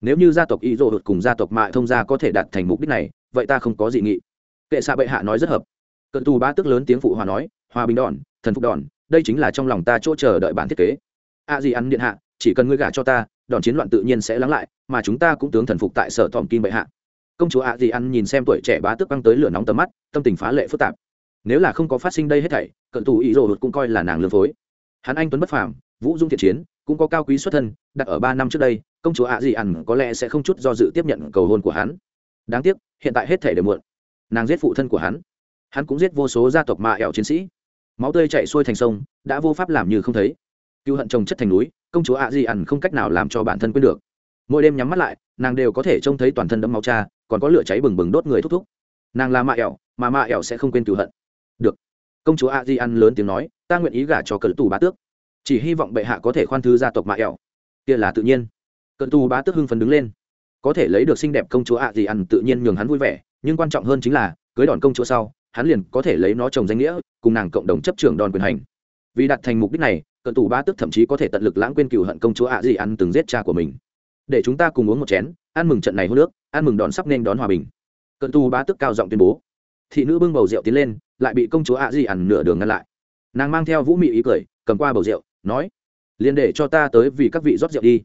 nếu như gia tộc y dô hụt cùng gia tộc Mạ thông gia có thể đạt thành mục đích này, vậy ta không có dị nghị. Kệ xạ bệ hạ nói rất hợp. Cận tù bá tước lớn tiếng phụ hòa nói, hòa bình đòn, thần phục đòn, đây chính là trong lòng ta chỗ chờ đợi bản thiết kế. A gì ăn điện hạ, chỉ cần ngươi gả cho ta, đòn chiến loạn tự nhiên sẽ lắng lại, mà chúng ta cũng tướng thần phục tại sở thòm kim bệ hạ. Công chúa a gì ăn nhìn xem tuổi trẻ bá tước băng tới lửa nóng tầm mắt, tâm tình phá lệ phức tạp. Nếu là không có phát sinh đây hết thảy cận tù ý rồ cũng coi là nàng lương phối. Hắn anh tuấn bất phàm, vũ dung thiện chiến, cũng có cao quý xuất thân, đặt ở ba năm trước đây công chúa ạ gì ẩn có lẽ sẽ không chút do dự tiếp nhận cầu hôn của hắn. Đáng tiếc, hiện tại hết thể đều muộn. Nàng giết phụ thân của hắn. Hắn cũng giết vô số gia tộc mạ ẻo chiến sĩ. Máu tươi chạy xuôi thành sông, đã vô pháp làm như không thấy. Cựu hận trồng chất thành núi, công chúa ạ gì ẩn không cách nào làm cho bản thân quên được. Mỗi đêm nhắm mắt lại, nàng đều có thể trông thấy toàn thân đẫm máu cha, còn có lửa cháy bừng bừng đốt người thúc thúc. Nàng là mạ ẻo mà mạ ẻo sẽ không quên cựu hận. Được. Công chúa a di ăn lớn tiếng nói, ta nguyện ý gả cho cỡ tù bá tước. Chỉ hy vọng bệ hạ có thể khoan thứ gia tộc mạ ẻo kia là tự nhiên. Cận tù bá tước hưng phấn đứng lên. Có thể lấy được xinh đẹp công chúa ạ gì ăn tự nhiên nhường hắn vui vẻ, nhưng quan trọng hơn chính là, cưới đòn công chúa sau, hắn liền có thể lấy nó trồng danh nghĩa, cùng nàng cộng đồng chấp trưởng đòn quyền hành. Vì đặt thành mục đích này cận tù bá tước thậm chí có thể tận lực lãng quên cựu hận công chúa ạ gì ăn từng giết cha của mình. Để chúng ta cùng uống một chén, ăn mừng trận này hô nước ăn mừng đón sắp nên đón hòa bình. Cận tù bá tước cao giọng tuyên bố. Thị nữ bưng bầu rượu tiến lên, lại bị công chúa ạ gì ăn nửa đường ngăn lại. Nàng mang theo vũ mị ý cười, cầm qua bầu rượu, nói liền để cho ta tới vì các vị rót rượu đi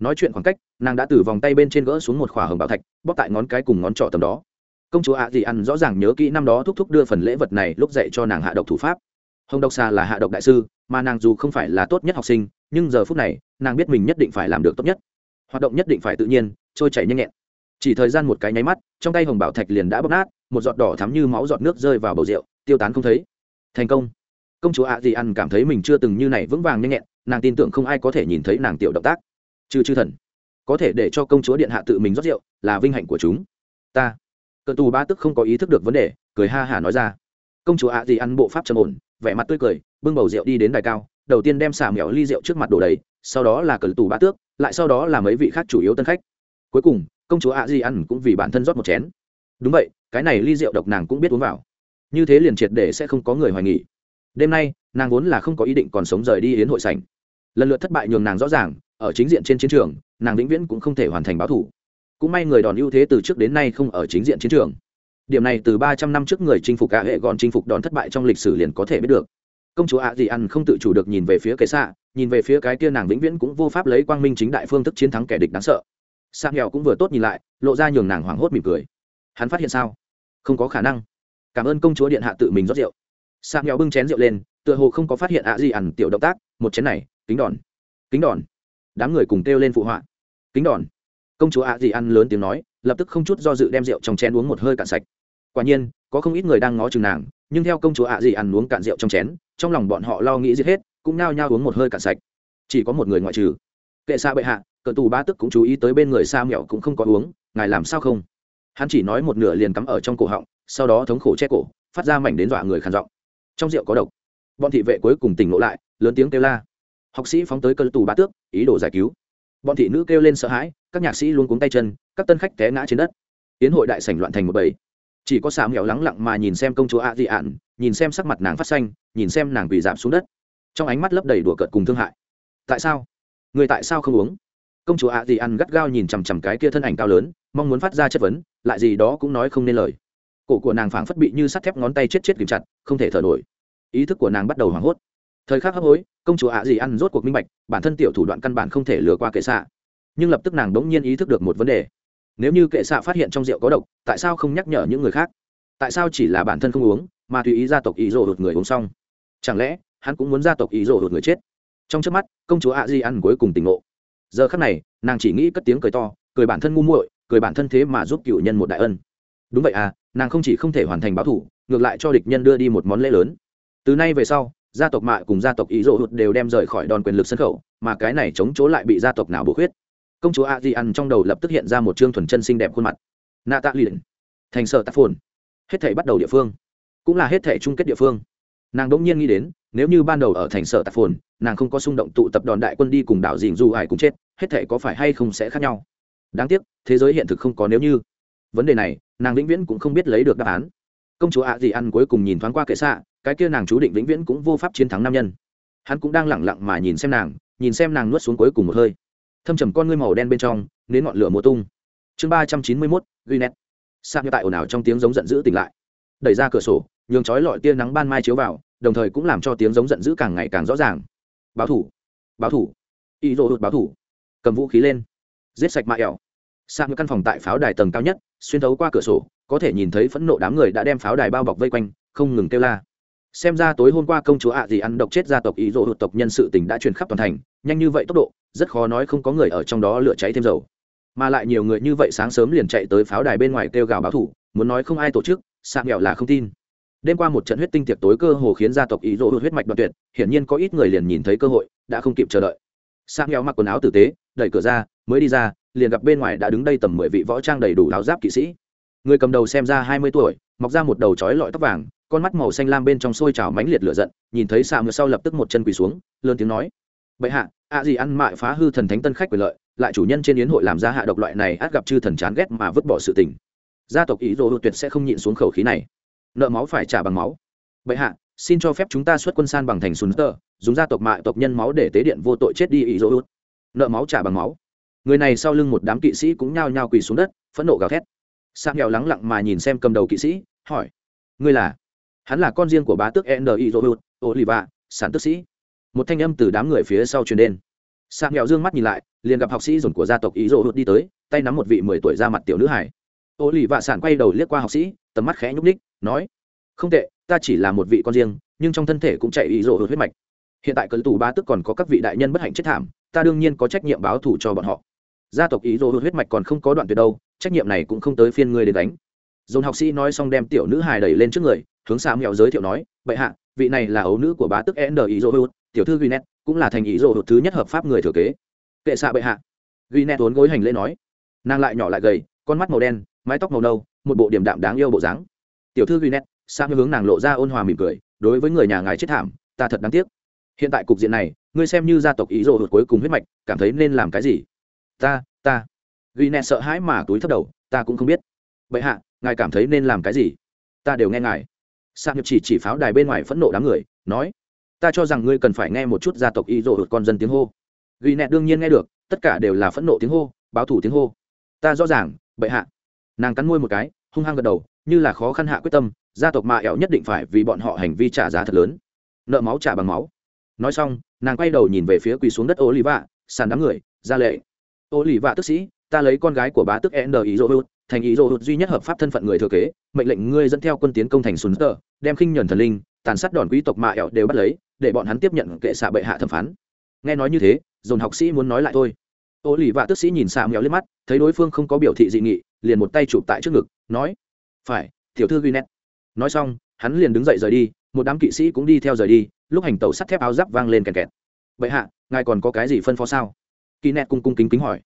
nói chuyện khoảng cách, nàng đã từ vòng tay bên trên gỡ xuống một khỏa hồng bảo thạch, bóp tại ngón cái cùng ngón trỏ tầm đó. Công chúa ạ dị ăn rõ ràng nhớ kỹ năm đó thúc thúc đưa phần lễ vật này lúc dạy cho nàng hạ độc thủ pháp. Hồng độc xà là hạ độc đại sư, mà nàng dù không phải là tốt nhất học sinh, nhưng giờ phút này, nàng biết mình nhất định phải làm được tốt nhất. Hoạt động nhất định phải tự nhiên, trôi chảy nhanh nhẹn. Chỉ thời gian một cái nháy mắt, trong tay hồng bảo thạch liền đã bóp nát, một giọt đỏ thắm như máu giọt nước rơi vào bầu rượu, tiêu tán không thấy. Thành công. Công chúa ạ dị ăn cảm thấy mình chưa từng như này vững vàng nhanh nhẹn, nàng tin tưởng không ai có thể nhìn thấy nàng tiểu động tác trừ chư thần, có thể để cho công chúa điện hạ tự mình rót rượu là vinh hạnh của chúng. Ta. Cờ tù ba tức không có ý thức được vấn đề, cười ha hả nói ra. Công chúa ạ gì ăn bộ pháp trầm ổn, vẻ mặt tươi cười, bưng bầu rượu đi đến đài cao, đầu tiên đem xả mèo ly rượu trước mặt đổ đầy, sau đó là cờ tù ba tước, lại sau đó là mấy vị khác chủ yếu tân khách. Cuối cùng, công chúa ạ gì ăn cũng vì bản thân rót một chén. Đúng vậy, cái này ly rượu độc nàng cũng biết uống vào. Như thế liền triệt để sẽ không có người hoài nghỉ đêm nay, nàng vốn là không có ý định còn sống rời đi yến hội sảnh. Lần lượt thất bại nhường nàng rõ ràng ở chính diện trên chiến trường, nàng vĩnh viễn cũng không thể hoàn thành báo thủ. Cũng may người đòn ưu thế từ trước đến nay không ở chính diện chiến trường. Điểm này từ ba trăm năm trước người chinh phục cả hệ gọn chinh phục đòn thất bại trong lịch sử liền có thể biết được. Công chúa ạ dị ăn không tự chủ được nhìn về phía kệ xạ, nhìn về phía cái kia nàng vĩnh viễn cũng vô pháp lấy quang minh chính đại phương thức chiến thắng kẻ địch đáng sợ. Sang nghèo cũng vừa tốt nhìn lại, lộ ra nhường nàng hoảng hốt mỉm cười. Hắn phát hiện sao? Không có khả năng. Cảm ơn công chúa điện hạ tự mình rót rượu. Sang nghèo bưng chén rượu lên, tựa hồ không có phát hiện ạ gì ăn tiểu động tác, một chén này, kính đòn. Kính đòn đám người cùng kêu lên phụ họa. Kính đòn. Công chúa ạ gì ăn lớn tiếng nói, lập tức không chút do dự đem rượu trong chén uống một hơi cạn sạch. Quả nhiên, có không ít người đang ngó chừng nàng, nhưng theo công chúa ạ gì ăn uống cạn rượu trong chén, trong lòng bọn họ lo nghĩ giết hết, cũng nao nhao uống một hơi cạn sạch. Chỉ có một người ngoại trừ. Kệ xa bệ hạ, cờ tù ba tức cũng chú ý tới bên người sa mẹo cũng không có uống, ngài làm sao không? Hắn chỉ nói một nửa liền cắm ở trong cổ họng, sau đó thống khổ che cổ, phát ra mảnh đến dọa người khàn giọng. Trong rượu có độc. Bọn thị vệ cuối cùng tỉnh ngộ lại, lớn tiếng kêu la học sĩ phóng tới cơn tù bá tước, ý đồ giải cứu. Bọn thị nữ kêu lên sợ hãi, các nhạc sĩ luôn cuống tay chân, các tân khách té ngã trên đất. Tiến hội đại sảnh loạn thành một bầy. Chỉ có xà mèo lắng lặng mà nhìn xem công chúa a dị ạn nhìn xem sắc mặt nàng phát xanh, nhìn xem nàng bị giảm xuống đất. Trong ánh mắt lấp đầy đùa cợt cùng thương hại. Tại sao? Người tại sao không uống? Công chúa a dị ạn gắt gao nhìn chằm chằm cái kia thân ảnh cao lớn, mong muốn phát ra chất vấn, lại gì đó cũng nói không nên lời. Cổ của nàng phảng phất bị như sắt thép ngón tay chết chết kìm chặt, không thể thở nổi. Ý thức của nàng bắt đầu hoảng hốt thời khắc hấp hối, công chúa ạ gì ăn rốt cuộc minh bạch, bản thân tiểu thủ đoạn căn bản không thể lừa qua kệ xạ. Nhưng lập tức nàng đống nhiên ý thức được một vấn đề. Nếu như kệ xạ phát hiện trong rượu có độc, tại sao không nhắc nhở những người khác? Tại sao chỉ là bản thân không uống, mà tùy ý gia tộc ý rồ hụt người uống xong? Chẳng lẽ, hắn cũng muốn gia tộc ý rồ hụt người chết? Trong trước mắt, công chúa ạ di ăn cuối cùng tỉnh ngộ. Giờ khắc này, nàng chỉ nghĩ cất tiếng cười to, cười bản thân ngu muội, cười bản thân thế mà giúp cựu nhân một đại ân. Đúng vậy à nàng không chỉ không thể hoàn thành báo thủ, ngược lại cho địch nhân đưa đi một món lễ lớn. Từ nay về sau gia tộc mạ cùng gia tộc ý rộ hụt đều đem rời khỏi đòn quyền lực sân khẩu, mà cái này chống chỗ lại bị gia tộc nào bổ khuyết. Công chúa a di ăn trong đầu lập tức hiện ra một chương thuần chân xinh đẹp khuôn mặt. Nạ tạ liền thành sở tạ phồn. Hết thể bắt đầu địa phương, cũng là hết thể chung kết địa phương. Nàng đỗng nhiên nghĩ đến, nếu như ban đầu ở thành sở tạp phồn, nàng không có xung động tụ tập đòn đại quân đi cùng đảo dình dù ải cũng chết, hết thể có phải hay không sẽ khác nhau? Đáng tiếc, thế giới hiện thực không có nếu như. Vấn đề này, nàng vĩnh viễn cũng không biết lấy được đáp án công chúa ạ gì ăn cuối cùng nhìn thoáng qua kệ xạ, cái kia nàng chú định vĩnh viễn cũng vô pháp chiến thắng nam nhân. Hắn cũng đang lẳng lặng mà nhìn xem nàng, nhìn xem nàng nuốt xuống cuối cùng một hơi. Thâm trầm con ngươi màu đen bên trong, nến ngọn lửa mùa tung. Chương ba trăm chín mươi mốt ghi nét sạc như tại ồn ào trong tiếng giống giận dữ tỉnh lại. Đẩy ra cửa sổ, nhường trói lọi tia nắng ban mai chiếu vào, đồng thời cũng làm cho tiếng giống giận dữ càng ngày càng rõ ràng. Báo thủ báo thủ. Y rô hụt báo thủ. Cầm vũ khí lên. Giết sạch mạ ẻo. Sạc như căn phòng tại pháo đài tầng cao nhất, xuyên thấu qua cửa sổ có thể nhìn thấy phẫn nộ đám người đã đem pháo đài bao bọc vây quanh, không ngừng kêu la. Xem ra tối hôm qua công chúa ạ gì ăn độc chết gia tộc ý rộ hụt tộc nhân sự tình đã truyền khắp toàn thành, nhanh như vậy tốc độ, rất khó nói không có người ở trong đó lửa cháy thêm dầu. Mà lại nhiều người như vậy sáng sớm liền chạy tới pháo đài bên ngoài kêu gào báo thủ, muốn nói không ai tổ chức, sạc nghèo là không tin. Đêm qua một trận huyết tinh tiệc tối cơ hồ khiến gia tộc ý rộ hụt huyết mạch đoạn tuyệt, hiển nhiên có ít người liền nhìn thấy cơ hội, đã không kịp chờ đợi. Sạc nghèo mặc quần áo tử tế, đẩy cửa ra, mới đi ra, liền gặp bên ngoài đã đứng đây tầm mười vị võ trang đầy đủ áo giáp kỵ sĩ người cầm đầu xem ra hai mươi tuổi, mọc ra một đầu trói lọi tóc vàng, con mắt màu xanh lam bên trong sôi trào mãnh liệt lửa giận, nhìn thấy xạ ngựa sau lập tức một chân quỳ xuống, lớn tiếng nói, bệ hạ, ạ gì ăn mại phá hư thần thánh tân khách quyền lợi, lại chủ nhân trên yến hội làm ra hạ độc loại này át gặp chư thần chán ghét mà vứt bỏ sự tình. Gia tộc ý đồ tuyệt sẽ không nhịn xuống khẩu khí này. Nợ máu phải trả bằng máu. Bệ hạ, xin cho phép chúng ta xuất quân san bằng thành sùn tơ, dùng gia tộc mại tộc nhân máu để tế điện vô tội chết đi ý đồ nợ máu trả bằng máu. Người này sau lưng một đám kỵ sĩ cũng nhao nhao quỳ xuống đất, phẫn nộ gào thét sang nghèo lắng lặng mà nhìn xem cầm đầu kỵ sĩ, hỏi, ngươi là? Hắn là con riêng của bá tước ni robert oliva, sản tước sĩ. Một thanh âm từ đám người phía sau truyền đến. Sang nghèo dương mắt nhìn lại, liền gặp học sĩ dồn của gia tộc ý robert đi tới, tay nắm một vị mười tuổi ra mặt tiểu nữ hải. Oliva sản quay đầu liếc qua học sĩ, tầm mắt khẽ nhúc ních nói, không tệ, ta chỉ là một vị con riêng, nhưng trong thân thể cũng chạy ý robert huyết mạch. Hiện tại cấn tù bá tước còn có các vị đại nhân bất hạnh chết thảm, ta đương nhiên có trách nhiệm báo thù cho bọn họ. Gia tộc ý đồ huyết mạch còn không có đoạn tuyệt đâu trách nhiệm này cũng không tới phiên ngươi đến đánh dồn học sĩ nói xong đem tiểu nữ hài đẩy lên trước người, hướng xa mẹo giới thiệu nói, bệ hạ, vị này là ấu nữ của bá tức n ý dỗ hữu tiểu thư guinet, cũng là thành ý dỗ hữu thứ nhất hợp pháp người thừa kế. Kệ xạ bệ hạ. Guinet vốn gối hành lễ nói. Nàng lại nhỏ lại gầy, con mắt màu đen, mái tóc màu nâu, một bộ điểm đạm đáng yêu bộ dáng. Tiểu thư guinet xa hướng nàng lộ ra ôn hòa mỉm cười, đối với người nhà ngài chết thảm, ta thật đáng tiếc. Hiện tại cục diện này, ngươi xem như gia tộc ý dỗ hụt cuối cùng huyết mạch, cảm thấy nên làm cái gì? Ta ta ghi nẹ sợ hãi mà túi thấp đầu, ta cũng không biết. Bệ hạ, ngài cảm thấy nên làm cái gì? Ta đều nghe ngài. Sạc nhập chỉ chỉ pháo đài bên ngoài phẫn nộ đám người, nói, ta cho rằng ngươi cần phải nghe một chút gia tộc y rộ hụt con dân tiếng hô. Ghi nẹ đương nhiên nghe được, tất cả đều là phẫn nộ tiếng hô, báo thủ tiếng hô. Ta rõ ràng, bệ hạ. Nàng cắn môi một cái, hung hăng gật đầu, như là khó khăn hạ quyết tâm, gia tộc mạ ẻo nhất định phải vì bọn họ hành vi trả giá thật lớn. Nợ máu trả bằng máu. Nói xong, nàng quay đầu nhìn về phía quỳ xuống đất ô lì vạ sàn đám người, ra lệ. Ô lì vạ tức sĩ ta lấy con gái của bá tức n ý dô hữu thành ý dô hữu duy nhất hợp pháp thân phận người thừa kế, mệnh lệnh ngươi dẫn theo quân tiến công thành sùn tờ đem khinh nhuần thần linh, tàn sát đòn quý tộc mạ ẹo đều bắt lấy, để bọn hắn tiếp nhận kệ xạ bệ hạ thẩm phán. Nghe nói như thế, dồn học sĩ muốn nói lại thôi. Ô lì vạ tức sĩ nhìn xạ mèo lên mắt, thấy đối phương không có biểu thị dị nghị, liền một tay chụp tại trước ngực, nói, phải, tiểu thư ghi nét nói xong, hắn liền đứng dậy rời đi, một đám kỵ sĩ cũng đi theo rời đi, lúc hành tàu sắt thép áo giáp vang lên kèn kẹt. Bệ hạ, ngài còn có cái gì phân phó sao? Kỳ nẹt cung cung kính kính hỏi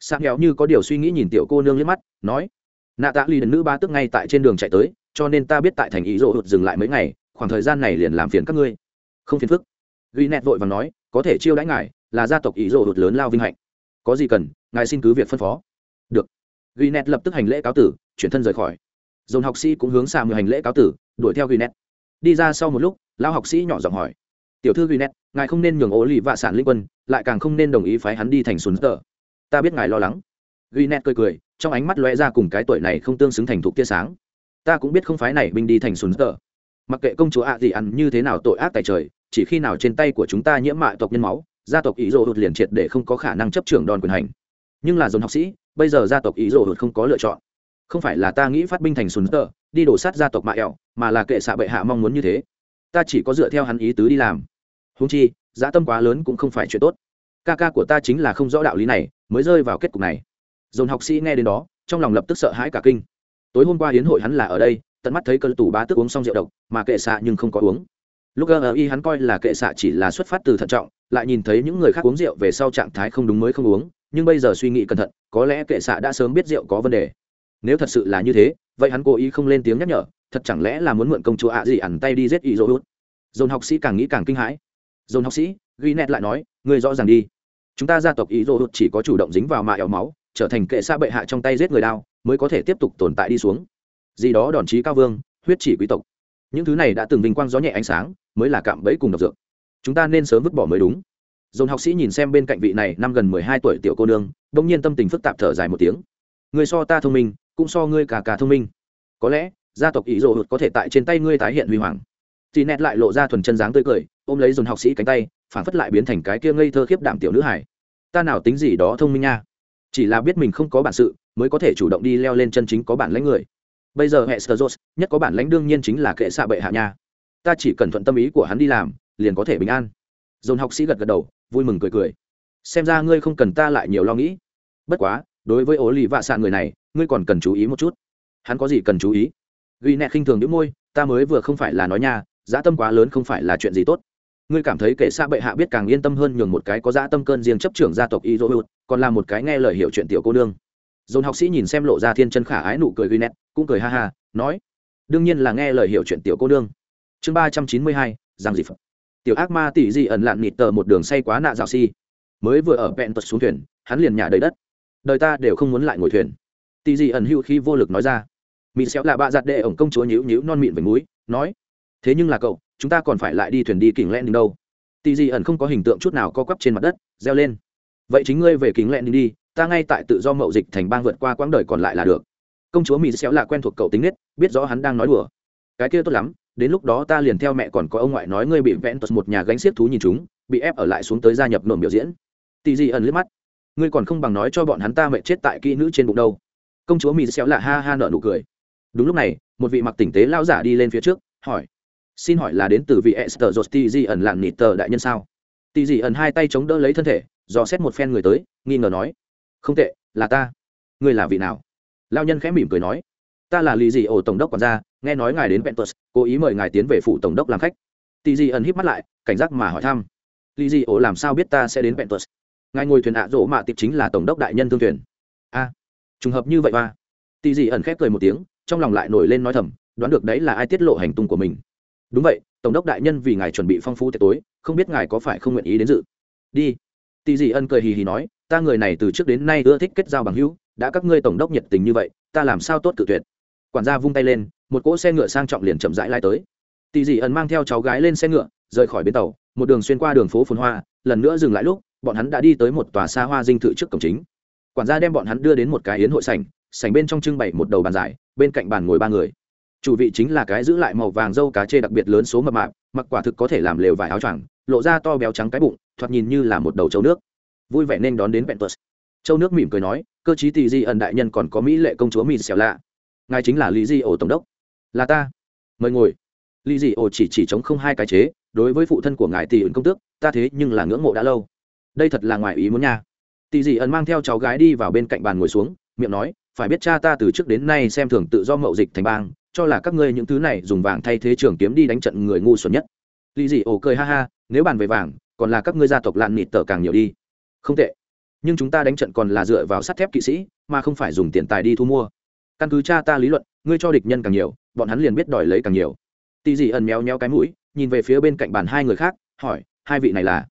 sang nghèo như có điều suy nghĩ nhìn tiểu cô nương liếc mắt, nói, nạ tạ lì đần nữ ba tức ngay tại trên đường chạy tới, cho nên ta biết tại thành ý rỗ hụt dừng lại mấy ngày, khoảng thời gian này liền làm phiền các ngươi. Không phiền phức. Ghi nẹt vội và nói, có thể chiêu đãi ngài, là gia tộc ý rỗ hụt lớn lao vinh hạnh. Có gì cần, ngài xin cứ việc phân phó. Được. Ghi nẹt lập tức hành lễ cáo tử, chuyển thân rời khỏi. Dồn học sĩ cũng hướng xa người hành lễ cáo tử, đuổi theo ghi nẹt đi ra sau một lúc lao học sĩ nhỏ giọng hỏi, tiểu thư ghi nẹt ngài không nên nhường ố lì vạ sản linh quân, lại càng không nên đồng ý phái hắn đi thành sùn tờ ta biết ngài lo lắng. Ghi nét cười cười, trong ánh mắt lóe ra cùng cái tuổi này không tương xứng thành thục tia sáng. Ta cũng biết không phái này binh đi thành sùn tờ. Mặc kệ công chúa ạ gì ăn như thế nào tội ác tại trời, chỉ khi nào trên tay của chúng ta nhiễm mại tộc nhân máu, gia tộc ý rồ hụt liền triệt để không có khả năng chấp trưởng đòn quyền hành. Nhưng là dồn học sĩ, bây giờ gia tộc ý rồ hụt không có lựa chọn. Không phải là ta nghĩ phát binh thành sùn tờ, đi đổ sát gia tộc mạ ẹo, mà là kệ xạ bệ hạ mong muốn như thế. Ta chỉ có dựa theo hắn ý tứ đi làm. Húng chi dã tâm quá lớn cũng không phải chuyện tốt ca ca của ta chính là không rõ đạo lý này, mới rơi vào kết cục này. Dồn học sĩ nghe đến đó, trong lòng lập tức sợ hãi cả kinh. Tối hôm qua hiến hội hắn là ở đây, tận mắt thấy cơn tủ bá tức uống xong rượu độc, mà kệ xạ nhưng không có uống. Lúc ơ y hắn coi là kệ xạ chỉ là xuất phát từ thận trọng, lại nhìn thấy những người khác uống rượu về sau trạng thái không đúng mới không uống, nhưng bây giờ suy nghĩ cẩn thận, có lẽ kệ xạ đã sớm biết rượu có vấn đề. Nếu thật sự là như thế, vậy hắn cố ý không lên tiếng nhắc nhở, thật chẳng lẽ là muốn mượn công chúa ạ gì ẩn tay đi giết ý dỗ hút? Dồn học sĩ càng nghĩ càng kinh hãi. Dồn học sĩ ghi nét lại nói người rõ ràng đi chúng ta gia tộc ý dô hụt chỉ có chủ động dính vào mạ éo máu, trở thành kệ xa bệ hạ trong tay giết người đao, mới có thể tiếp tục tồn tại đi xuống. Gì đó đòn trí cao vương, huyết chỉ quý tộc. Những thứ này đã từng vinh quang gió nhẹ ánh sáng, mới là cạm bẫy cùng độc dược. Chúng ta nên sớm vứt bỏ mới đúng. Dồn học sĩ nhìn xem bên cạnh vị này, năm gần mười hai tuổi tiểu cô nương đông nhiên tâm tình phức tạp thở dài một tiếng. Người so ta thông minh, cũng so ngươi cả cả thông minh. Có lẽ, gia tộc ý dỗ hụt có thể tại trên tay ngươi tái hiện huy hoàng thì nét lại lộ ra thuần chân dáng tươi cười, ôm lấy dồn học sĩ cánh tay phản phất lại biến thành cái kia ngây thơ khiếp đảm tiểu nữ hải ta nào tính gì đó thông minh nha. Chỉ là biết mình không có bản sự, mới có thể chủ động đi leo lên chân chính có bản lãnh người. Bây giờ hệ sơ nhất có bản lãnh đương nhiên chính là kệ xạ bệ hạ nha. Ta chỉ cần thuận tâm ý của hắn đi làm, liền có thể bình an. Dồn học sĩ gật gật đầu, vui mừng cười cười. Xem ra ngươi không cần ta lại nhiều lo nghĩ. Bất quá, đối với ố lì vạ sạn người này, ngươi còn cần chú ý một chút. Hắn có gì cần chú ý? Ghi nẹ khinh thường đĩu môi, ta mới vừa không phải là nói nha dã tâm quá lớn không phải là chuyện gì tốt. Ngươi cảm thấy kệ xa bệ hạ biết càng yên tâm hơn nhường một cái có dã tâm cơn riêng chấp trưởng gia tộc y dỗ còn là một cái nghe lời hiểu chuyện tiểu cô nương. Dồn học sĩ nhìn xem lộ ra thiên chân khả ái nụ cười ghi nét, cũng cười ha ha, nói, đương nhiên là nghe lời hiểu chuyện tiểu cô nương. Chương ba trăm chín mươi hai, giang dị phật. Tiểu ác ma tỷ dị ẩn lạn nịt tờ một đường say quá nạ dạo si. Mới vừa ở vẹn tuật xuống thuyền, hắn liền nhả đầy đất. Đời ta đều không muốn lại ngồi thuyền. Tỷ dị ẩn hữu khi vô lực nói ra. Mỹ xéo là bạ giặt đệ ổng công chúa nhíu nhíu non mịn với múi nói thế nhưng là cậu chúng ta còn phải lại đi thuyền đi kỉnh lẹn đâu. Tỷ dị ẩn không có hình tượng chút nào co quắp trên mặt đất reo lên. Vậy chính ngươi về kính lẹn đi đi, ta ngay tại tự do mậu dịch thành bang vượt qua quãng đời còn lại là được. Công chúa mỹ xéo là quen thuộc cậu tính nết biết rõ hắn đang nói đùa. Cái kia tốt lắm đến lúc đó ta liền theo mẹ còn có ông ngoại nói ngươi bị vẽn tuật một nhà gánh xiếc thú nhìn chúng bị ép ở lại xuống tới gia nhập nộm biểu diễn. Tì dị ẩn liếc mắt. Ngươi còn không bằng nói cho bọn hắn ta mẹ chết tại kỹ nữ trên bụng đâu. Công chúa mỹ xéo là ha ha nợ nụ cười. Đúng lúc này một vị mặc tỉnh tế lão giả đi lên phía trước hỏi xin hỏi là đến từ vị esther jot tì ẩn lặng nịt tờ đại nhân sao? Tỷ dị ẩn hai tay chống đỡ lấy thân thể dò xét một phen người tới nghi ngờ nói không tệ là ta. Ngươi là vị nào? Lao nhân khẽ mỉm cười nói ta là Lý dị ổ tổng đốc quản gia nghe nói ngài đến Ventus, cố ý mời ngài tiến về phủ tổng đốc làm khách. Tỷ dị ẩn híp mắt lại cảnh giác mà hỏi thăm "Lý dị ổ làm sao biết ta sẽ đến Ventus?" ngài ngồi thuyền ạ rỗ mà tiệp chính là tổng đốc đại nhân thương thuyền. A trùng hợp như vậy mà." Tỷ dị ẩn khép cười một tiếng trong lòng lại nổi lên nói thầm đoán được đấy là ai tiết lộ hành tung của mình đúng vậy, tổng đốc đại nhân vì ngài chuẩn bị phong phú tiệc tối, không biết ngài có phải không nguyện ý đến dự. Đi. Tỳ dị ân cười hì hì nói, ta người này từ trước đến nay ưa thích kết giao bằng hữu, đã các ngươi tổng đốc nhiệt tình như vậy, ta làm sao tốt cự tuyệt. Quản gia vung tay lên, một cỗ xe ngựa sang trọng liền chậm rãi lai tới. Tỳ dị ân mang theo cháu gái lên xe ngựa, rời khỏi bến tàu, một đường xuyên qua đường phố phồn hoa, lần nữa dừng lại lúc, bọn hắn đã đi tới một tòa xa hoa dinh thự trước cổng chính. Quản gia đem bọn hắn đưa đến một cái yến hội sảnh sảnh bên trong trưng bày một đầu bàn dài, bên cạnh bàn ngồi ba người chủ vị chính là cái giữ lại màu vàng dâu cá chê đặc biệt lớn số mập mạp mặc quả thực có thể làm lều vải áo choàng lộ ra to béo trắng cái bụng thoạt nhìn như là một đầu châu nước vui vẻ nên đón đến Ventus. Châu nước mỉm cười nói, cơ chí tỷ di ẩn đại nhân còn có mỹ lệ công chúa mìn xẻo lạ. Ngài chính là Lý Di ổ tổng đốc. Là ta. Mời ngồi. Lý Di ổ chỉ chỉ chống không hai cái chế, đối với phụ thân của ngài tỷ ẩn công tước, ta thế nhưng là ngưỡng mộ đã lâu. Đây thật là ngoài ý muốn nha. Tỷ di ẩn mang theo cháu gái đi vào bên cạnh bàn ngồi xuống, miệng nói, phải biết cha ta từ trước đến nay xem thường tự do mậu dịch thành bang, cho là các ngươi những thứ này dùng vàng thay thế trường kiếm đi đánh trận người ngu xuẩn nhất. Lý Dị ổ cười ha ha, nếu bàn về vàng, còn là các ngươi gia tộc lạn nịt tở càng nhiều đi. Không tệ. Nhưng chúng ta đánh trận còn là dựa vào sắt thép kỵ sĩ mà không phải dùng tiền tài đi thu mua. Căn cứ cha ta lý luận ngươi cho địch nhân càng nhiều bọn hắn liền biết đòi lấy càng nhiều. Tì dị ẩn méo méo cái mũi nhìn về phía bên cạnh bàn hai người khác hỏi hai vị này là?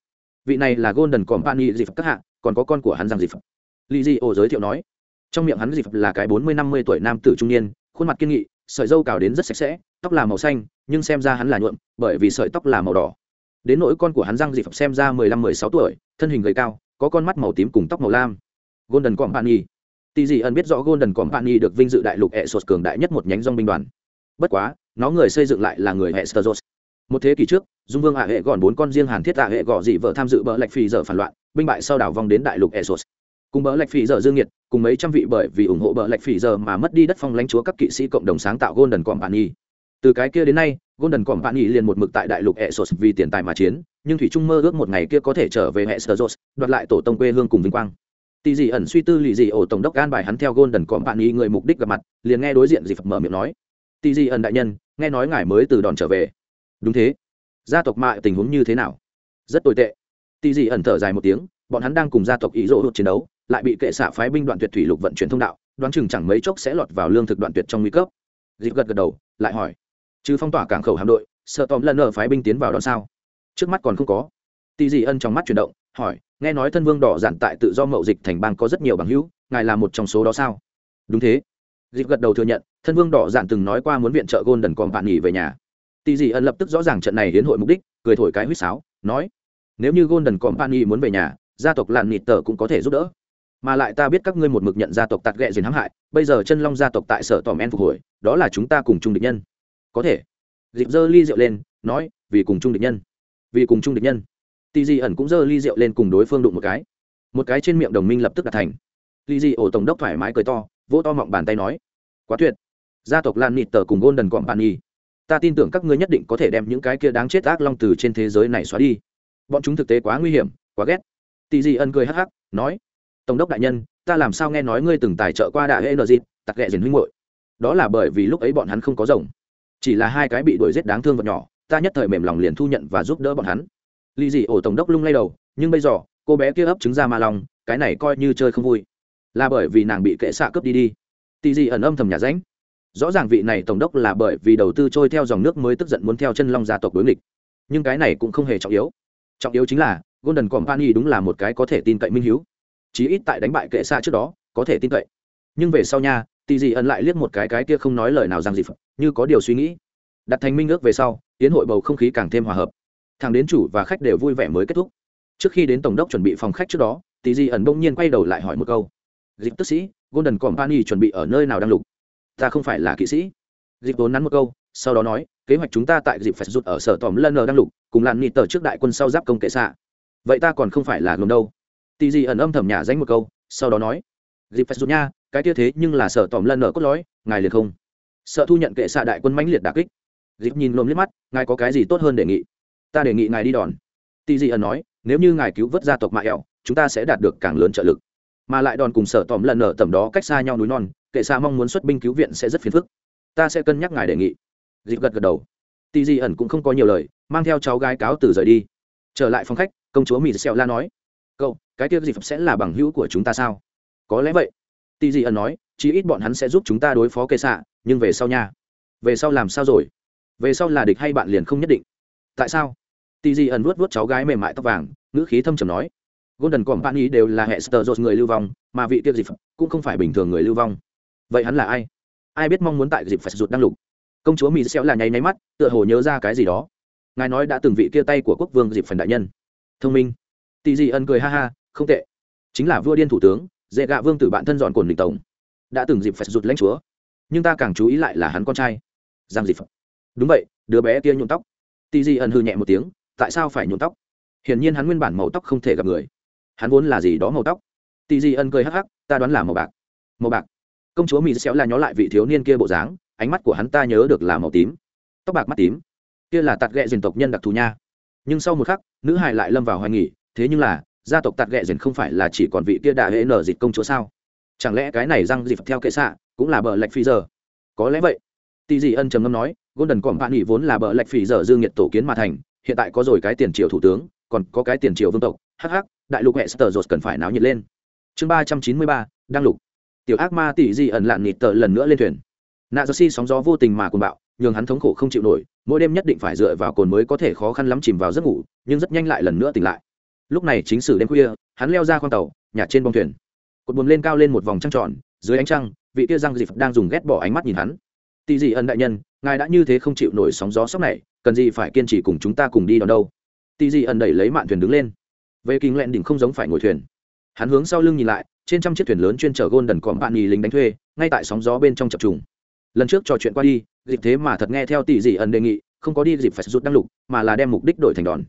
Vị này là golden company dịp các hạ còn có con của hắn rằng dịp lì dị ổ giới thiệu nói. Trong miệng hắn dịp là cái bốn mươi năm mươi tuổi nam tử trung niên khuôn mặt kiên nghị sợi dâu cào đến rất sạch sẽ, tóc là màu xanh, nhưng xem ra hắn là nhuộm, bởi vì sợi tóc là màu đỏ. Đến nỗi con của hắn răng dịp xem ra mười lăm, mười sáu tuổi, thân hình gầy cao, có con mắt màu tím cùng tóc màu lam. Golden company tỷ dị ẩn biết rõ golden company được vinh dự đại lục hệ sột cường đại nhất một nhánh dong binh đoàn. Bất quá, nó người xây dựng lại là người hệ sơ một thế kỷ trước, dung vương hạ hệ gọn bốn con riêng hàn thiết hạ hệ gọ dị vợ tham dự bờ lạch phi dở phản loạn, binh bại sau đảo vong đến đại lục esos cùng bờ lạch phỉ giờ dương nhiệt, cùng mấy trăm vị bởi vì ủng hộ bờ lạch phỉ giờ mà mất đi đất phong lãnh chúa các kỵ sĩ cộng đồng sáng tạo golden company từ cái kia đến nay, golden company liền một mực tại đại lục esos vì tiền tài mà chiến, nhưng thủy trung mơ ước một ngày kia có thể trở về hệ sơ đoạt lại tổ tông quê hương cùng vinh quang. Tỷ dị ẩn suy tư lì dị ổ tổng đốc gan bài hắn theo golden company người mục đích gặp mặt, liền nghe đối diện dị phật mở miệng nói. Tỷ dị ẩn đại nhân, nghe nói ngài mới từ đòn trở về. Đúng thế. Gia tộc mại tình huống như thế nào? Rất tồi tệ. Tỷ dị ẩn thở dài một tiếng, bọn hắn đang cùng gia tộc ý rỗ hụt chiến đấu lại bị kệ xạ phái binh đoạn tuyệt thủy lục vận chuyển thông đạo, đoán chừng chẳng mấy chốc sẽ lọt vào lương thực đoạn tuyệt trong nguy cấp. Dịp gật gật đầu, lại hỏi chứ phong tỏa cảng khẩu hạm đội, sợ tóm lần ở phái binh tiến vào đón sao? Trước mắt còn không có. Tì dị ân trong mắt chuyển động, hỏi, nghe nói thân vương đỏ giản tại tự do mậu dịch thành bang có rất nhiều bằng hữu, ngài là một trong số đó sao? Đúng thế. Dịp gật đầu thừa nhận, thân vương đỏ giản từng nói qua muốn viện trợ gôn đần còn bạn nghỉ về nhà. Tì dị ân lập tức rõ ràng trận này hiến hội mục đích, cười thổi cái huýt sáo, nói, nếu như gôn đần còn bạn nghỉ muốn về nhà, gia tộc làn nịt tờ cũng có thể giúp đỡ mà lại ta biết các ngươi một mực nhận gia tộc tạt ghẹ dền hãm hại, bây giờ chân long gia tộc tại sở tòm en phục hồi, đó là chúng ta cùng chung địch nhân. Có thể. Dịp dơ ly rượu lên, nói, vì cùng chung địch nhân. Vì cùng chung địch nhân. Tì di ẩn cũng dơ ly rượu lên cùng đối phương đụng một cái. Một cái trên miệng đồng minh lập tức đạt thành. Ly di ổ tổng đốc thoải mái cười to, vỗ to mọng bàn tay nói, quá tuyệt. Gia tộc lan nịt tờ cùng gôn đần cọm bàn nhi, ta tin tưởng các ngươi nhất định có thể đem những cái kia đáng chết ác long từ trên thế giới này xóa đi. Bọn chúng thực tế quá nguy hiểm, quá ghét. Tì di ẩn cười hắc hắc, nói tổng đốc đại nhân, ta làm sao nghe nói ngươi từng tài trợ qua đại hệ nợ dịp tặc ghẹ diền huynh hội đó là bởi vì lúc ấy bọn hắn không có rồng. Chỉ là hai cái bị đuổi giết đáng thương vật nhỏ, ta nhất thời mềm lòng liền thu nhận và giúp đỡ bọn hắn. Lì dị ổ tổng đốc lung lay đầu, nhưng bây giờ, cô bé kia ấp trứng ra ma lòng, cái này coi như chơi không vui. Là bởi vì nàng bị kệ xạ cướp đi đi. Tì dị ẩn âm thầm nhà ránh. Rõ ràng vị này tổng đốc là bởi vì đầu tư trôi theo dòng nước mới tức giận muốn theo chân long gia tộc đối nghịch. Nhưng cái này cũng không hề trọng yếu. Trọng yếu chính là, golden company đúng là một cái có thể tin cậy minh hiếu chí ít tại đánh bại kệ xa trước đó, có thể tin cậy. Nhưng về sau nha, Tì dị ẩn lại liếc một cái cái kia không nói lời nào rằng gì phật, như có điều suy nghĩ. Đặt thành minh ước về sau, tiến hội bầu không khí càng thêm hòa hợp. Thằng đến chủ và khách đều vui vẻ mới kết thúc. Trước khi đến tổng đốc chuẩn bị phòng khách trước đó, Tì dị ẩn bỗng nhiên quay đầu lại hỏi một câu. Dịp tức sĩ, golden company chuẩn bị ở nơi nào đang lục? Ta không phải là kỵ sĩ. Dịp vốn nắn một câu, sau đó nói, kế hoạch chúng ta tại dịp phải rút ở sở tòm lần đang lục, cùng làn nịt tờ trước đại quân sau giáp công kệ xạ vậy ta còn không phải là gồm đâu tỷ dị ẩn âm thầm nhả danh một câu, sau đó nói, dịp phải rút nha, cái kia thế nhưng là sở tỏm lân ở cốt lõi, ngài liền không. Sợ thu nhận kệ xạ đại quân mãnh liệt đà kích. Dịp nhìn lồm liếc mắt, ngài có cái gì tốt hơn đề nghị? Ta đề nghị ngài đi đòn. Tỷ dị ẩn nói, nếu như ngài cứu vớt gia tộc mạ ẹo chúng ta sẽ đạt được càng lớn trợ lực. Mà lại đòn cùng sở tòm lần ở tầm đó cách xa nhau núi non, kệ xa mong muốn xuất binh cứu viện sẽ rất phiền phức. Ta sẽ cân nhắc ngài đề nghị. Dịp gật gật đầu. Tì dị ẩn cũng không có nhiều lời, mang theo cháu gái cáo từ rời đi. Trở lại phòng khách, công chúa mỹ xẹo la nói, cậu cái tiếc dịp sẽ là bằng hữu của chúng ta sao? Có lẽ vậy. Tì dị ẩn nói, chí ít bọn hắn sẽ giúp chúng ta đối phó kệ xạ, nhưng về sau nha. Về sau làm sao rồi? Về sau là địch hay bạn liền không nhất định. Tại sao? Tì dị ẩn vuốt vuốt cháu gái mềm mại tóc vàng, ngữ khí thâm trầm nói. Golden còn bạn ý đều là hệ sờ người lưu vong, mà vị tiêu dịp cũng không phải bình thường người lưu vong. Vậy hắn là ai? Ai biết mong muốn tại dịp phải rụt đăng lục? Công chúa mỹ xéo là nháy nháy mắt, tựa hồ nhớ ra cái gì đó. Ngài nói đã từng vị kia tay của quốc vương dịp phần đại nhân. Thông minh. Tỷ dị ẩn cười ha ha không tệ. Chính là vua điên thủ tướng, dễ gạ vương tử bạn thân dọn cồn lịch tổng, đã từng dịp phải rụt lãnh chúa. Nhưng ta càng chú ý lại là hắn con trai, giang dịp. Đúng vậy, đứa bé kia nhuộm tóc. Tì di ân hư nhẹ một tiếng, tại sao phải nhuộm tóc? Hiển nhiên hắn nguyên bản màu tóc không thể gặp người. Hắn vốn là gì đó màu tóc. Tì di ân cười hắc hắc, ta đoán là màu bạc. Màu bạc. Công chúa mỹ xéo là nhó lại vị thiếu niên kia bộ dáng, ánh mắt của hắn ta nhớ được là màu tím. Tóc bạc mắt tím. Kia là tạt ghẹ diền tộc nhân đặc thù nha. Nhưng sau một khắc, nữ hài lại lâm vào hoài nghỉ thế nhưng là gia tộc tạt ghẹ dền không phải là chỉ còn vị kia đại hệ nở dịch công chúa sao? Chẳng lẽ cái này răng dịp theo kệ xạ cũng là bờ lạch phi giờ? Có lẽ vậy. Tỷ dị ân trầm ngâm nói, golden còn bạn nghỉ vốn là bờ lạch phi giờ dương nhiệt tổ kiến mà thành, hiện tại có rồi cái tiền triều thủ tướng, còn có cái tiền triều vương tộc. Hh đại lục hệ sờ dột cần phải náo nhiệt lên. Chương ba trăm chín mươi ba đang lục. Tiểu ác ma tỷ dị ẩn lạn nịt tờ lần nữa lên thuyền. Nạ giơ si sóng gió vô tình mà cuồng bạo, nhường hắn thống khổ không chịu nổi, mỗi đêm nhất định phải dựa vào cồn mới có thể khó khăn lắm chìm vào giấc ngủ, nhưng rất nhanh lại lần nữa tỉnh lại lúc này chính sử đêm khuya, hắn leo ra khoang tàu, nhả trên bông thuyền. Cột buồm lên cao lên một vòng trăng tròn, dưới ánh trăng, vị kia răng dịp đang dùng ghét bỏ ánh mắt nhìn hắn. Tỷ dị ẩn đại nhân, ngài đã như thế không chịu nổi sóng gió sốc này, cần gì phải kiên trì cùng chúng ta cùng đi đón đâu? Tỷ dị ẩn đẩy lấy mạn thuyền đứng lên. Về kinh lẹn đỉnh không giống phải ngồi thuyền. Hắn hướng sau lưng nhìn lại, trên trăm chiếc thuyền lớn chuyên chở gôn đần cọm bạn nhì lính đánh thuê, ngay tại sóng gió bên trong chập trùng. Lần trước trò chuyện qua đi, dịp thế mà thật nghe theo tỷ dị ẩn đề nghị, không có đi dịp phải rút đăng lục, mà là đem mục đích đổi thành đòn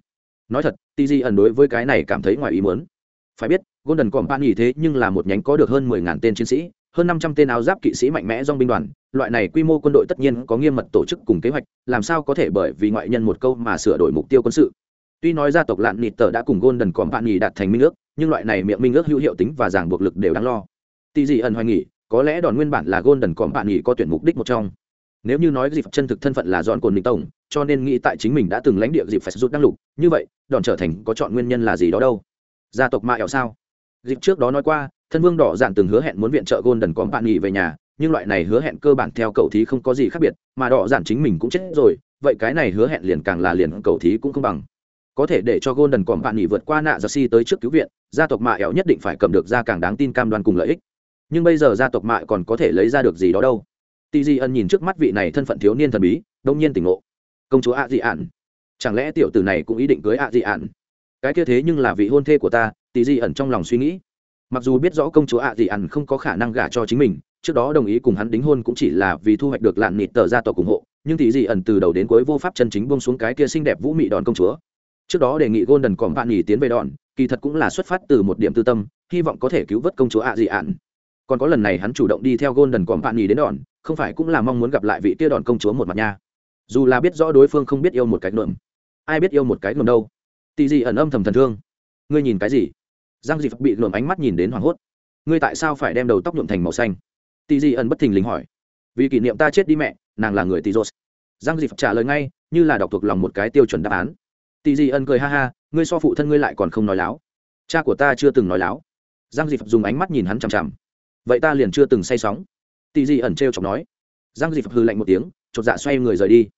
nói thật tỷ di ẩn đối với cái này cảm thấy ngoài ý muốn. Phải biết, golden cọm bạn thế nhưng là một nhánh có được hơn mười ngàn tên chiến sĩ, hơn năm trăm tên áo giáp kỵ sĩ mạnh mẽ dong binh đoàn, loại này quy mô quân đội tất nhiên có nghiêm mật tổ chức cùng kế hoạch, làm sao có thể bởi vì ngoại nhân một câu mà sửa đổi mục tiêu quân sự. Tuy nói gia tộc lạn nịt tờ đã cùng golden cọm bạn đạt thành minh ước, nhưng loại này miệng minh ước hữu hiệu tính và giảng buộc lực đều đáng lo. Tỷ di ẩn hoài nghỉ có lẽ đòn nguyên bản là golden cọm bạn nghỉ có tuyển mục đích một trong nếu như nói dịp chân thực thân phận là dọn cồn ninh tổng, cho nên nghĩ tại chính mình đã từng lãnh địa dịp phải rút đăng lục, như vậy, đòn trở thành có chọn nguyên nhân là gì đó đâu? Gia tộc mạ ẻo sao? Dịp trước đó nói qua, thân vương đỏ dạn từng hứa hẹn muốn viện trợ golden có bạn nghỉ về nhà, nhưng loại này hứa hẹn cơ bản theo cậu thí không có gì khác biệt, mà đỏ dạn chính mình cũng chết rồi, vậy cái này hứa hẹn liền càng là liền cậu thí cũng không bằng. Có thể để cho golden cọm bạn nghỉ vượt qua nạ giặc si tới trước cứu viện, gia tộc mạ ẻo nhất định phải cầm được ra càng đáng tin cam đoan cùng lợi ích. Nhưng bây giờ gia tộc mạ còn có thể lấy ra được gì đó đâu? Tì di ân nhìn trước mắt vị này thân phận thiếu niên thần bí, đông nhiên tỉnh ngộ. Công chúa ạ dị ạn chẳng lẽ tiểu tử này cũng ý định cưới ạ dị ạn cái kia thế nhưng là vị hôn thê của ta, tì di ẩn trong lòng suy nghĩ. Mặc dù biết rõ công chúa ạ dị ạn không có khả năng gả cho chính mình, trước đó đồng ý cùng hắn đính hôn cũng chỉ là vì thu hoạch được lạn nịt tờ gia tộc ủng hộ, nhưng tỷ dị ẩn từ đầu đến cuối vô pháp chân chính buông xuống cái kia xinh đẹp vũ mị đòn công chúa. Trước đó đề nghị golden còn bạn nghỉ tiến về đòn, kỳ thật cũng là xuất phát từ một điểm tư tâm, hy vọng có thể cứu vớt công chúa ạ dị ạn còn có lần này hắn chủ động đi theo golden còn bạn nghỉ đến đòn không phải cũng là mong muốn gặp lại vị tia đòn công chúa một mặt nha. Dù là biết rõ đối phương không biết yêu một cái nượm ai biết yêu một cái nượm đâu. Tì gì ẩn âm thầm thần thương. Ngươi nhìn cái gì? Giang dị bị nượm ánh mắt nhìn đến hoảng hốt. Ngươi tại sao phải đem đầu tóc nhuộm thành màu xanh? Tì gì ẩn bất thình lình hỏi. Vì kỷ niệm ta chết đi mẹ, nàng là người tì rột giang dị trả lời ngay, như là đọc thuộc lòng một cái tiêu chuẩn đáp án. Tì gì ẩn cười ha ha, ngươi so phụ thân ngươi lại còn không nói láo. Cha của ta chưa từng nói láo. Giang dị dùng ánh mắt nhìn hắn chằm chằm. Vậy ta liền chưa từng say sóng. Tỷ dị ẩn t r e o chọc nói. Giang dịp hư lạnh một tiếng, chột dạ xoay người rời đi.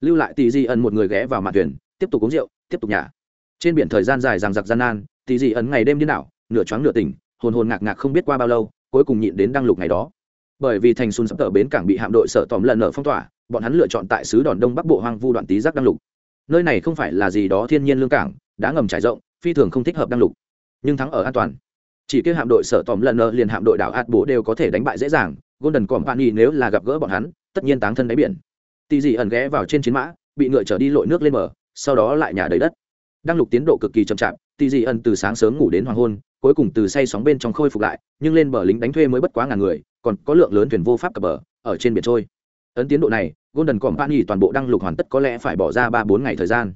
Lưu lại tỷ di ẩn một người ghé vào mặt thuyền, tiếp tục uống rượu, tiếp tục nhả. Trên biển thời gian dài rằng giặc gian nan tỷ di ẩn ngày đêm đi đảo, nửa choáng nửa tỉnh, hồn hồn ngạc ngạc không biết qua bao lâu, cuối cùng nhịn đến đăng lục ngày đó. Bởi vì thành xuân sắp tờ bến cảng bị hạm đội sở tòm lần ở phong tỏa, bọn hắn lựa chọn tại xứ đòn đông bắc bộ hoang vu đoạn tý giác đăng lục. Nơi này không phải là gì đó thiên nhiên lương cảng, đã ngầm trải rộng, phi thường không thích hợp đăng lục. Nhưng thắng ở an toàn. Chỉ kia hạm đội sở tòm lần nở liền hạm đội đảo ạt bố đều có thể đánh bại dễ dàng golden company nếu là gặp gỡ bọn hắn, tất nhiên táng thân đáy biển. Tì dị ẩn ghé vào trên chiến mã, bị ngựa trở đi lội nước lên mở sau đó lại nhả đầy đất. Đăng lục tiến độ cực kỳ chậm chạp, tì dị ẩn từ sáng sớm ngủ đến hoàng hôn, cuối cùng từ say sóng bên trong khôi phục lại, nhưng lên bờ lính đánh thuê mới bất quá ngàn người, còn có lượng lớn thuyền vô pháp cập bờ, ở trên biển trôi. Ấn tiến độ này, golden company toàn bộ đăng lục hoàn tất có lẽ phải bỏ ra ba bốn ngày thời gian.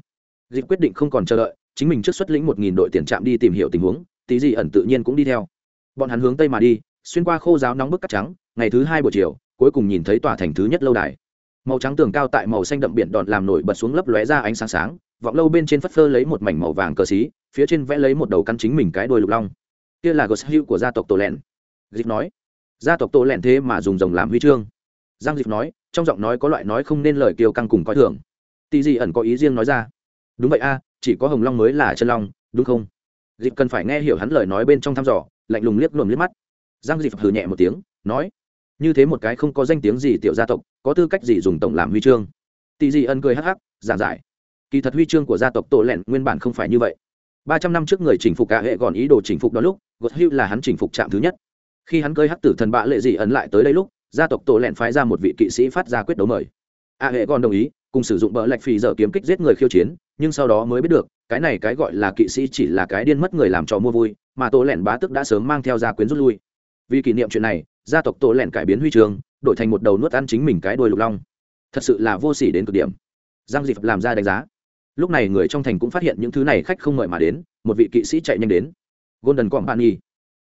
Dịch quyết định không còn chờ đợi, chính mình trước xuất lĩnh một nghìn đội tiền trạm đi tìm hiểu tình huống tí gì ẩn tự nhiên cũng đi theo. Bọn hắn hướng tây mà đi, xuyên qua khô giáo nóng bức cắt trắng ngày thứ hai buổi chiều, cuối cùng nhìn thấy tòa thành thứ nhất lâu đài. Màu trắng tường cao tại màu xanh đậm biển đòn làm nổi bật xuống lấp lóe ra ánh sáng sáng, vọng lâu bên trên phất phơ lấy một mảnh màu vàng cờ xí, phía trên vẽ lấy một đầu căn chính mình cái đuôi lục long. Kia là gos hữu của gia tộc tổ lẹn. Dịp nói. Gia tộc tổ lẹn thế mà dùng rồng làm huy chương. Giang dịp nói, trong giọng nói có loại nói không nên lời kiêu căng cùng coi thường. Tì gì ẩn có ý riêng nói ra. Đúng vậy a, chỉ có hồng long mới là chân long, đúng không? Dịp cần phải nghe hiểu hắn lời nói bên trong thăm dò, lạnh lùng liếc luồng liếc mắt. Giang dịp hừ nhẹ một tiếng, nói như thế một cái không có danh tiếng gì tiểu gia tộc, có tư cách gì dùng tổng làm huy chương? Tỷ gì ân cười hắc hắc, giảng giải. Kỳ thật huy chương của gia tộc tổ lẹn nguyên bản không phải như vậy. Ba trăm năm trước người chỉnh phục cả hệ còn ý đồ chỉnh phục đó lúc, gột hữu là hắn chỉnh phục trạm thứ nhất. Khi hắn cơi hắc tử thần bạ lệ dị ấn lại tới đây lúc, gia tộc tổ lẹn phái ra một vị kỵ sĩ phát ra quyết đấu mời. A hệ còn đồng ý, cùng sử dụng bỡ lạch phì dở kiếm kích giết người khiêu chiến, nhưng sau đó mới biết được, cái này cái gọi là kỵ sĩ chỉ là cái điên mất người làm trò mua vui, mà tổ lẹn bá tức đã sớm mang theo gia quyến rút lui. Vì kỷ niệm chuyện này gia tộc tổ lẹn cải biến huy trường đổi thành một đầu nuốt ăn chính mình cái đuôi lục long. Thật sự là vô sỉ đến cực điểm. Giang dịp làm ra đánh giá. Lúc này người trong thành cũng phát hiện những thứ này khách không mời mà đến, một vị kỵ sĩ chạy nhanh đến. Golden company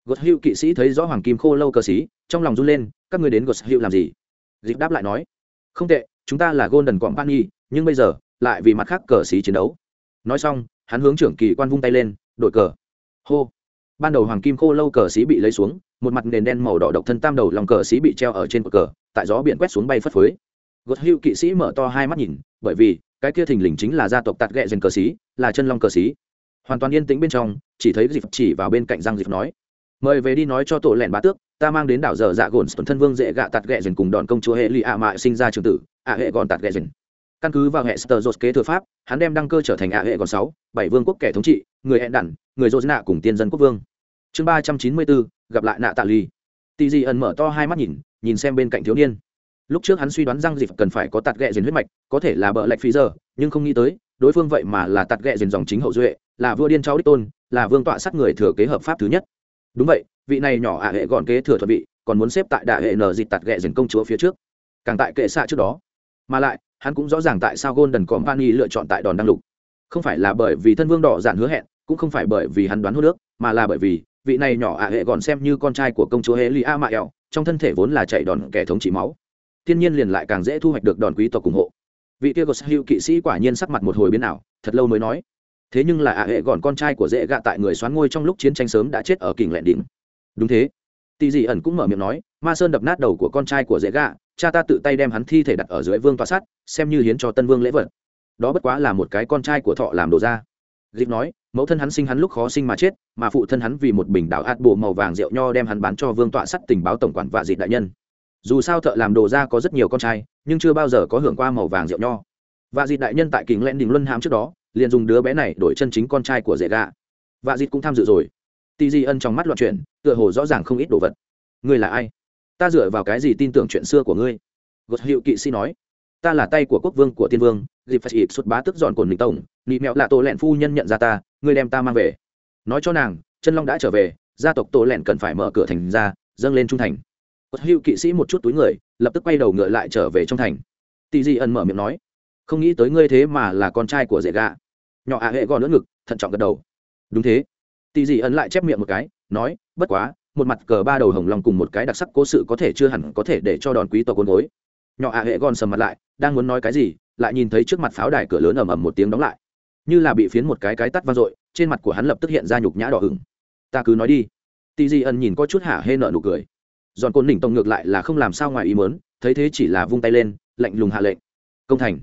gột hữu kỵ sĩ thấy rõ hoàng kim khô lâu cờ xí trong lòng run lên, các người đến gột hữu làm gì? Dịp đáp lại nói. Không tệ, chúng ta là golden company nhưng bây giờ, lại vì mặt khác cờ xí chiến đấu. Nói xong, hắn hướng trưởng kỳ quan vung tay lên đội cờ. Hô ban đầu hoàng kim khô lâu cờ xí bị lấy xuống, một mặt nền đen màu đỏ độc thân tam đầu lòng cờ xí bị treo ở trên cờ, tại gió biển quét xuống bay phất phới. Gột hữu kỵ sĩ mở to hai mắt nhìn, bởi vì, cái kia thình lình chính là gia tộc tạt ghẹ dền cờ xí, là chân long cờ xí. Hoàn toàn yên tĩnh bên trong, chỉ thấy dịp chỉ vào bên cạnh răng dịp nói, mời về đi nói cho tổ lẻn bá tước, ta mang đến đảo dở dạ gồn tuần thân vương dễ gạ tạt ghẹ dền cùng đòn công chúa hệ lụy ạ mại sinh ra trường tử, ạ hệ gòn tạt ghẹ dền căn cứ vào hệ sơ dột kế thừa pháp, hắn đem đăng cơ trở thành ạ hệ còn sáu, bảy vương quốc kẻ thống trị, người hẹn đản, người dô nạ cùng tiên dân quốc vương chương ba trăm chín mươi bốn, gặp lại nạ tạ ly tì dị ẩn mở to hai mắt nhìn nhìn xem bên cạnh thiếu niên. Lúc trước hắn suy đoán răng dịp cần phải có tạt ghẹ dền huyết mạch, có thể là bợ lệch phi giờ, nhưng không nghĩ tới, đối phương vậy mà là tạt ghẹ dền dòng chính hậu duệ, là vua điên cháu đích tôn, là vương tọa sát người thừa kế hợp pháp thứ nhất. Đúng vậy, vị này nhỏ ạ hệ gọn kế thừa thuận vị, còn muốn xếp tại đại hệ nờ dịp tạt ghẹ dền công chúa phía trước. Càng tại kệ xạ trước đó. Mà lại, hắn cũng rõ ràng tại sao golden company lựa chọn tại đòn đăng lục. Không phải là bởi vì thân vương đỏ dạn hứa hẹn, cũng không phải bởi vì hắn đoán hô nước, mà là bởi vì vị này nhỏ ạ hệ gọn xem như con trai của công chúa hệ lì a mạ ẹo trong thân thể vốn là chạy đòn kẻ thống trị máu. Thiên nhiên liền lại càng dễ thu hoạch được đòn quý tộc ủng hộ. Vị kia của hữu kỵ sĩ quả nhiên sắc mặt một hồi biến ảo, thật lâu mới nói. Thế nhưng là ạ hệ gọn con trai của dễ gạ tại người xoán ngôi trong lúc chiến tranh sớm đã chết ở kình lẹn đỉnh. Đúng thế. Tỳ dị ẩn cũng mở miệng nói, ma sơn đập nát đầu của con trai của dễ gạ, cha ta tự tay đem hắn thi thể đặt ở dưới vương tòa sát, xem như hiến cho tân vương lễ vật. Đó bất quá là một cái con trai của thọ làm đồ ra dịp nói, mẫu thân hắn sinh hắn lúc khó sinh mà chết, mà phụ thân hắn vì một bình đảo ạt bộ màu vàng rượu nho đem hắn bán cho vương tọa sắt tình báo tổng quản Vạ dịp đại nhân. Dù sao thợ làm đồ ra có rất nhiều con trai, nhưng chưa bao giờ có hưởng qua màu vàng rượu nho. Vạ dịp đại nhân tại kính lẽn đình luân hãm trước đó, liền dùng đứa bé này đổi chân chính con trai của dễ gạ vạ dịp cũng tham dự rồi. Tì di ân trong mắt loạn chuyện tựa hồ rõ ràng không ít đồ vật. Ngươi là ai? Ta dựa vào cái gì tin tưởng chuyện xưa của ngươi? Gột hiệu kỵ sĩ nói. Ta là tay của quốc vương của tiên vương dịp phải xuất bá tức dọn cồn mình tổng, nị mẹo là tổ lẹn phu nhân nhận ra ta, ngươi đem ta mang về. Nói cho nàng, chân long đã trở về, gia tộc tổ lẹn cần phải mở cửa thành ra, dâng lên trung thành. Hữu hiệu kỵ sĩ một chút túi người, lập tức quay đầu ngựa lại trở về trong thành. Tì di ẩn mở miệng nói, không nghĩ tới ngươi thế mà là con trai của dễ gạ nhỏ ạ hệ gò nữa ngực, thận trọng gật đầu. Đúng thế. Tì dị ẩn lại chép miệng một cái, nói, bất quá, một mặt cờ ba đầu hồng long cùng một cái đặc sắc cố sự có thể chưa hẳn có thể để cho đòn quý tộc côn gối nhỏ ạ hệ gòn sầm mặt lại, đang muốn nói cái gì lại nhìn thấy trước mặt pháo đài cửa lớn ầm ầm một tiếng đóng lại. Như là bị phiến một cái cái tắt vang dội, trên mặt của hắn lập tức hiện ra nhục nhã đỏ hừng ta cứ nói đi. Tì dị ẩn nhìn có chút hả hê nợ nụ cười. Giòn côn đỉnh tông ngược lại là không làm sao ngoài ý mớn thấy thế chỉ là vung tay lên, lạnh lùng hạ lệnh. Công thành.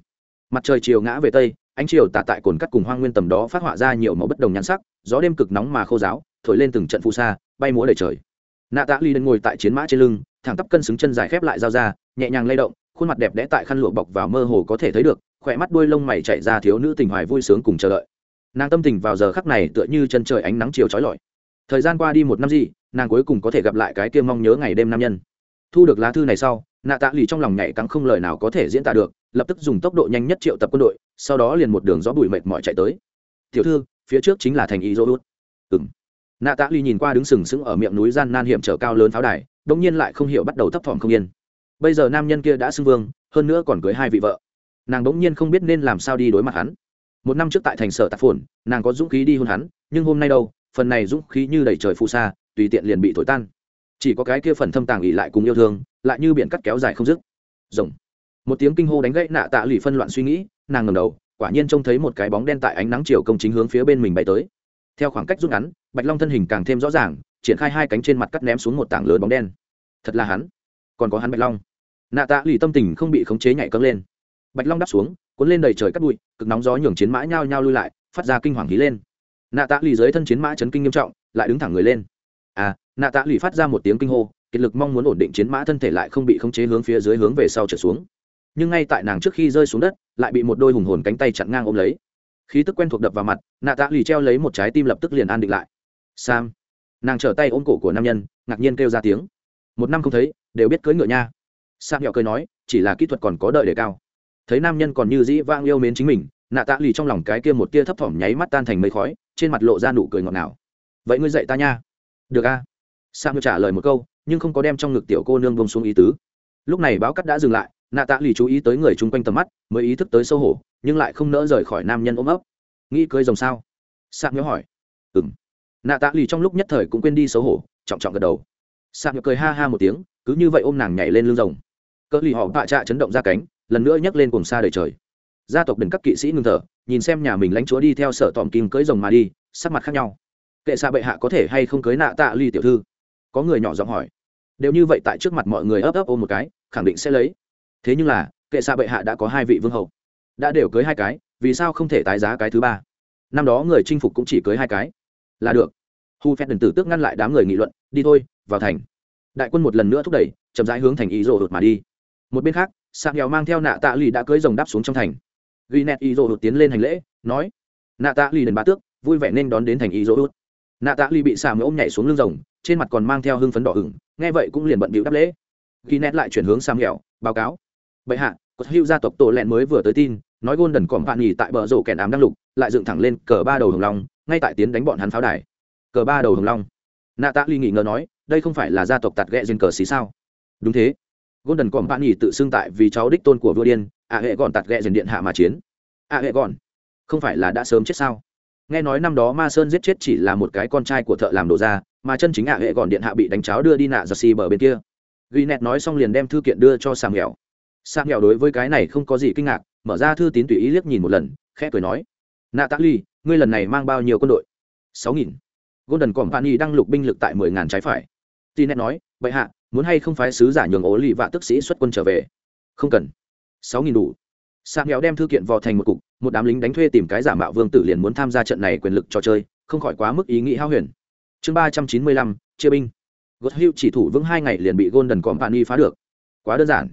Mặt trời chiều ngã về tây, ánh chiều tạ tại cồn cắt cùng hoang nguyên tầm đó phát họa ra nhiều màu bất đồng nhan sắc, gió đêm cực nóng mà khô giáo, thổi lên từng trận phù sa, bay múa đầy trời. Nạ tạ ly đến ngồi tại chiến mã trên lưng, thẳng tắp cân xứng chân dài khép lại dao ra, nhẹ nhàng lay động khuôn mặt đẹp đẽ tại khăn lụa bọc vào mơ hồ có thể thấy được, khỏe mắt đuôi lông mày chạy ra thiếu nữ tình hoài vui sướng cùng chờ đợi. Nàng tâm tình vào giờ khắc này tựa như chân trời ánh nắng chiều trói lọi. Thời gian qua đi một năm gì, nàng cuối cùng có thể gặp lại cái kia mong nhớ ngày đêm nam nhân. Thu được lá thư này sau, nạ tạ lì trong lòng nhảy cắn không lời nào có thể diễn tả được, lập tức dùng tốc độ nhanh nhất triệu tập quân đội, sau đó liền một đường gió bụi mệt mỏi chạy tới. Tiểu thư, phía trước chính là thành ý dô út. Ừng nạ tạ lì nhìn qua đứng sừng sững ở miệng núi gian nan hiểm trở cao lớn pháo đài đông nhiên lại không hiểu bắt đầu thấp thỏm không yên bây giờ nam nhân kia đã xưng vương, hơn nữa còn cưới hai vị vợ. Nàng bỗng nhiên không biết nên làm sao đi đối mặt hắn. Một năm trước tại thành sở tạp phồn, nàng có dũng khí đi hôn hắn, nhưng hôm nay đâu, phần này dũng khí như đẩy trời phù sa, tùy tiện liền bị thổi tan. Chỉ có cái kia phần thâm tàng ỉ lại cùng yêu thương, lại như biển cắt kéo dài không dứt. Rồng. Một tiếng kinh hô đánh gãy nạ tạ lì phân loạn suy nghĩ, nàng ngầm đầu, quả nhiên trông thấy một cái bóng đen tại ánh nắng chiều công chính hướng phía bên mình bay tới. Theo khoảng cách rút ngắn, bạch long thân hình càng thêm rõ ràng, triển khai hai cánh trên mặt cắt ném xuống một tảng lớn bóng đen. Thật là hắn. Còn có hắn bạch long nạ tạ lì tâm tình không bị khống chế nhảy cấm lên. Bạch long đáp xuống, cuốn lên đầy trời cắt bụi, cực nóng gió nhường chiến mã nhao nhao lui lại, phát ra kinh hoàng hí lên. Nạ tạ lì dưới thân chiến mã chấn kinh nghiêm trọng, lại đứng thẳng người lên. À nạ tạ lì phát ra một tiếng kinh hô, kiệt lực mong muốn ổn định chiến mã thân thể lại không bị khống chế hướng phía dưới hướng về sau trở xuống. Nhưng ngay tại nàng trước khi rơi xuống đất, lại bị một đôi hùng hồn cánh tay chặn ngang ôm lấy. Khí tức quen thuộc đập vào mặt, nạ tạ lì treo lấy một trái tim lập tức liền an định lại. Sam, nàng trở tay ôm cổ của nam nhân, ngạc nhiên kêu ra tiếng. Một năm không thấy, đều biết cưỡi ngựa nha. Sang nhỏ cười nói, chỉ là kỹ thuật còn có đợi để cao. Thấy nam nhân còn như dĩ vang yêu mến chính mình, nạ tạ lì trong lòng cái kia một tia thấp thỏm nháy mắt tan thành mây khói, trên mặt lộ ra nụ cười ngọt ngào. Vậy ngươi dạy ta nha. Được a. Sam trả lời một câu, nhưng không có đem trong ngực tiểu cô nương bông xuống ý tứ. Lúc này báo cắt đã dừng lại, nạ tạ lì chú ý tới người chung quanh tầm mắt, mới ý thức tới sâu hổ, nhưng lại không nỡ rời khỏi nam nhân ôm ấp. Nghĩ cưới rồng sao? Sang nhỏ hỏi. Ừ m nạ tạ lì trong lúc nhất thời cũng quên đi xấu hổ, trọng trọng gật đầu. Sang nhỏ cười ha ha một tiếng, cứ như vậy ôm nàng nhảy lên lưng rồng cỡ lì họ bạ trạ chấn động ra cánh, lần nữa nhấc lên cùng xa đời trời. Gia tộc đừng các kỵ sĩ ngưng thở, nhìn xem nhà mình lãnh chúa đi theo sở tòm kim cưới rồng mà đi, sắc mặt khác nhau. Kệ xạ bệ hạ có thể hay không cưới nạ tạ ly tiểu thư? Có người nhỏ giọng hỏi. Đều như vậy tại trước mặt mọi người ấp ấp ôm một cái, khẳng định sẽ lấy. Thế nhưng là, kệ xạ bệ hạ đã có hai vị vương hậu đã đều cưới hai cái, vì sao không thể tái giá cái thứ ba? Năm đó người chinh phục cũng chỉ cưới hai cái. Là được. Hu phép đần tử tước ngăn lại đám người nghị luận, đi thôi, vào thành. Đại quân một lần nữa thúc đẩy, chậm rãi hướng thành ý rồ hụt mà đi một bên khác, sạc nghèo mang theo nạ tạ lì đã cưới rồng đáp xuống trong thành. Ghi nẹt y dô hụt tiến lên hành lễ, nói nạ tạ lì đền bá tước, vui vẻ nên đón đến thành y dô hụt nạ tạ lì bị xà mới ôm nhảy xuống lưng rồng, trên mặt còn mang theo hưng phấn đỏ hửng. nghe vậy cũng liền bận bịu đáp lễ. Ghi nẹt lại chuyển hướng sang nghèo, báo cáo, bệ hạ có hữu gia tộc tổ lẹn mới vừa tới tin, nói gôn đần còm bạn nghỉ tại bờ rổ kèn ám đăng lục, lại dựng thẳng lên cờ ba đầu hồng long, ngay tại tiến đánh bọn hắn pháo đài. Cờ ba đầu hồng long. Nạ tạ ly nghỉ ngờ nói, đây không phải là gia tộc tạt ghẹ duyên cờ xí sao? Đúng thế. Golden đần còm bạn nghỉ tự xưng tại vì cháu đích tôn của vua điên ạ hệ gọn tạt ghẹ dền điện hạ mà chiến. Ạ hệ gọn, không phải là đã sớm chết sao? Nghe nói năm đó ma sơn giết chết chỉ là một cái con trai của thợ làm đồ ra, mà chân chính ạ hệ gọn điện hạ bị đánh cháo đưa đi nạ giật xì bờ bên kia. Ghi nẹt nói xong liền đem thư kiện đưa cho sàng nghèo. Sàng nghèo đối với cái này không có gì kinh ngạc, mở ra thư tín tùy ý liếc nhìn một lần, khẽ cười nói, nạ tạ ly, ngươi lần này mang bao nhiêu quân đội? Sáu nghìn. Golden company đang lục binh lực tại mười ngàn trái phải. Tinet nói vậy hạ muốn hay không phái sứ giả nhường ố lì vạ tức sĩ xuất quân trở về? Không cần. Sáu nghìn đủ. Sa nghèo đem thư kiện vò thành một cục, một đám lính đánh thuê tìm cái giả mạo vương tử liền muốn tham gia trận này quyền lực trò chơi, không khỏi quá mức ý nghĩ hao huyền. Chương ba trăm chín mươi lăm, chia binh. Gót hữu chỉ thủ vững hai ngày liền bị golden company phá được. Quá đơn giản.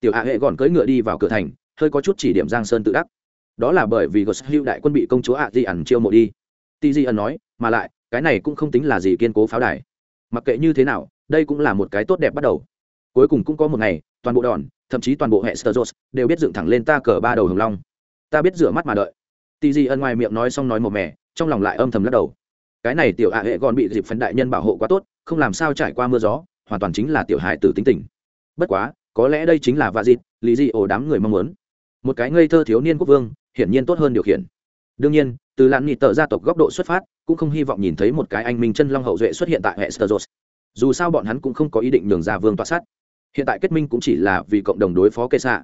Tiểu hạ hệ gọn cưỡi ngựa đi vào cửa thành, hơi có chút chỉ điểm giang sơn tự đắc. Đó là bởi vì gót hữu đại quân bị công chúa ạ di ẩn chiêu mộ đi. Ti di ẩn nói, mà lại, cái này cũng không tính là gì kiên cố pháo đài. Mặc kệ như thế nào đây cũng là một cái tốt đẹp bắt đầu. Cuối cùng cũng có một ngày, toàn bộ đòn, thậm chí toàn bộ hệ sơ đều biết dựng thẳng lên ta cờ ba đầu hồng long. Ta biết rửa mắt mà đợi. Tì gì ân ngoài miệng nói xong nói một mẻ, trong lòng lại âm thầm lắc đầu. Cái này tiểu ạ hệ còn bị dịp phấn đại nhân bảo hộ quá tốt, không làm sao trải qua mưa gió, hoàn toàn chính là tiểu hài tử tính tình. Bất quá, có lẽ đây chính là vạ dịt, lý dị ổ đám người mong muốn. Một cái ngây thơ thiếu niên quốc vương, hiển nhiên tốt hơn điều khiển. Đương nhiên, từ lạn nghị tờ gia tộc góc độ xuất phát, cũng không hy vọng nhìn thấy một cái anh minh chân long hậu duệ xuất hiện tại hệ sơ dù sao bọn hắn cũng không có ý định nhường ra vương tọa sát. Hiện tại kết minh cũng chỉ là vì cộng đồng đối phó kê xạ.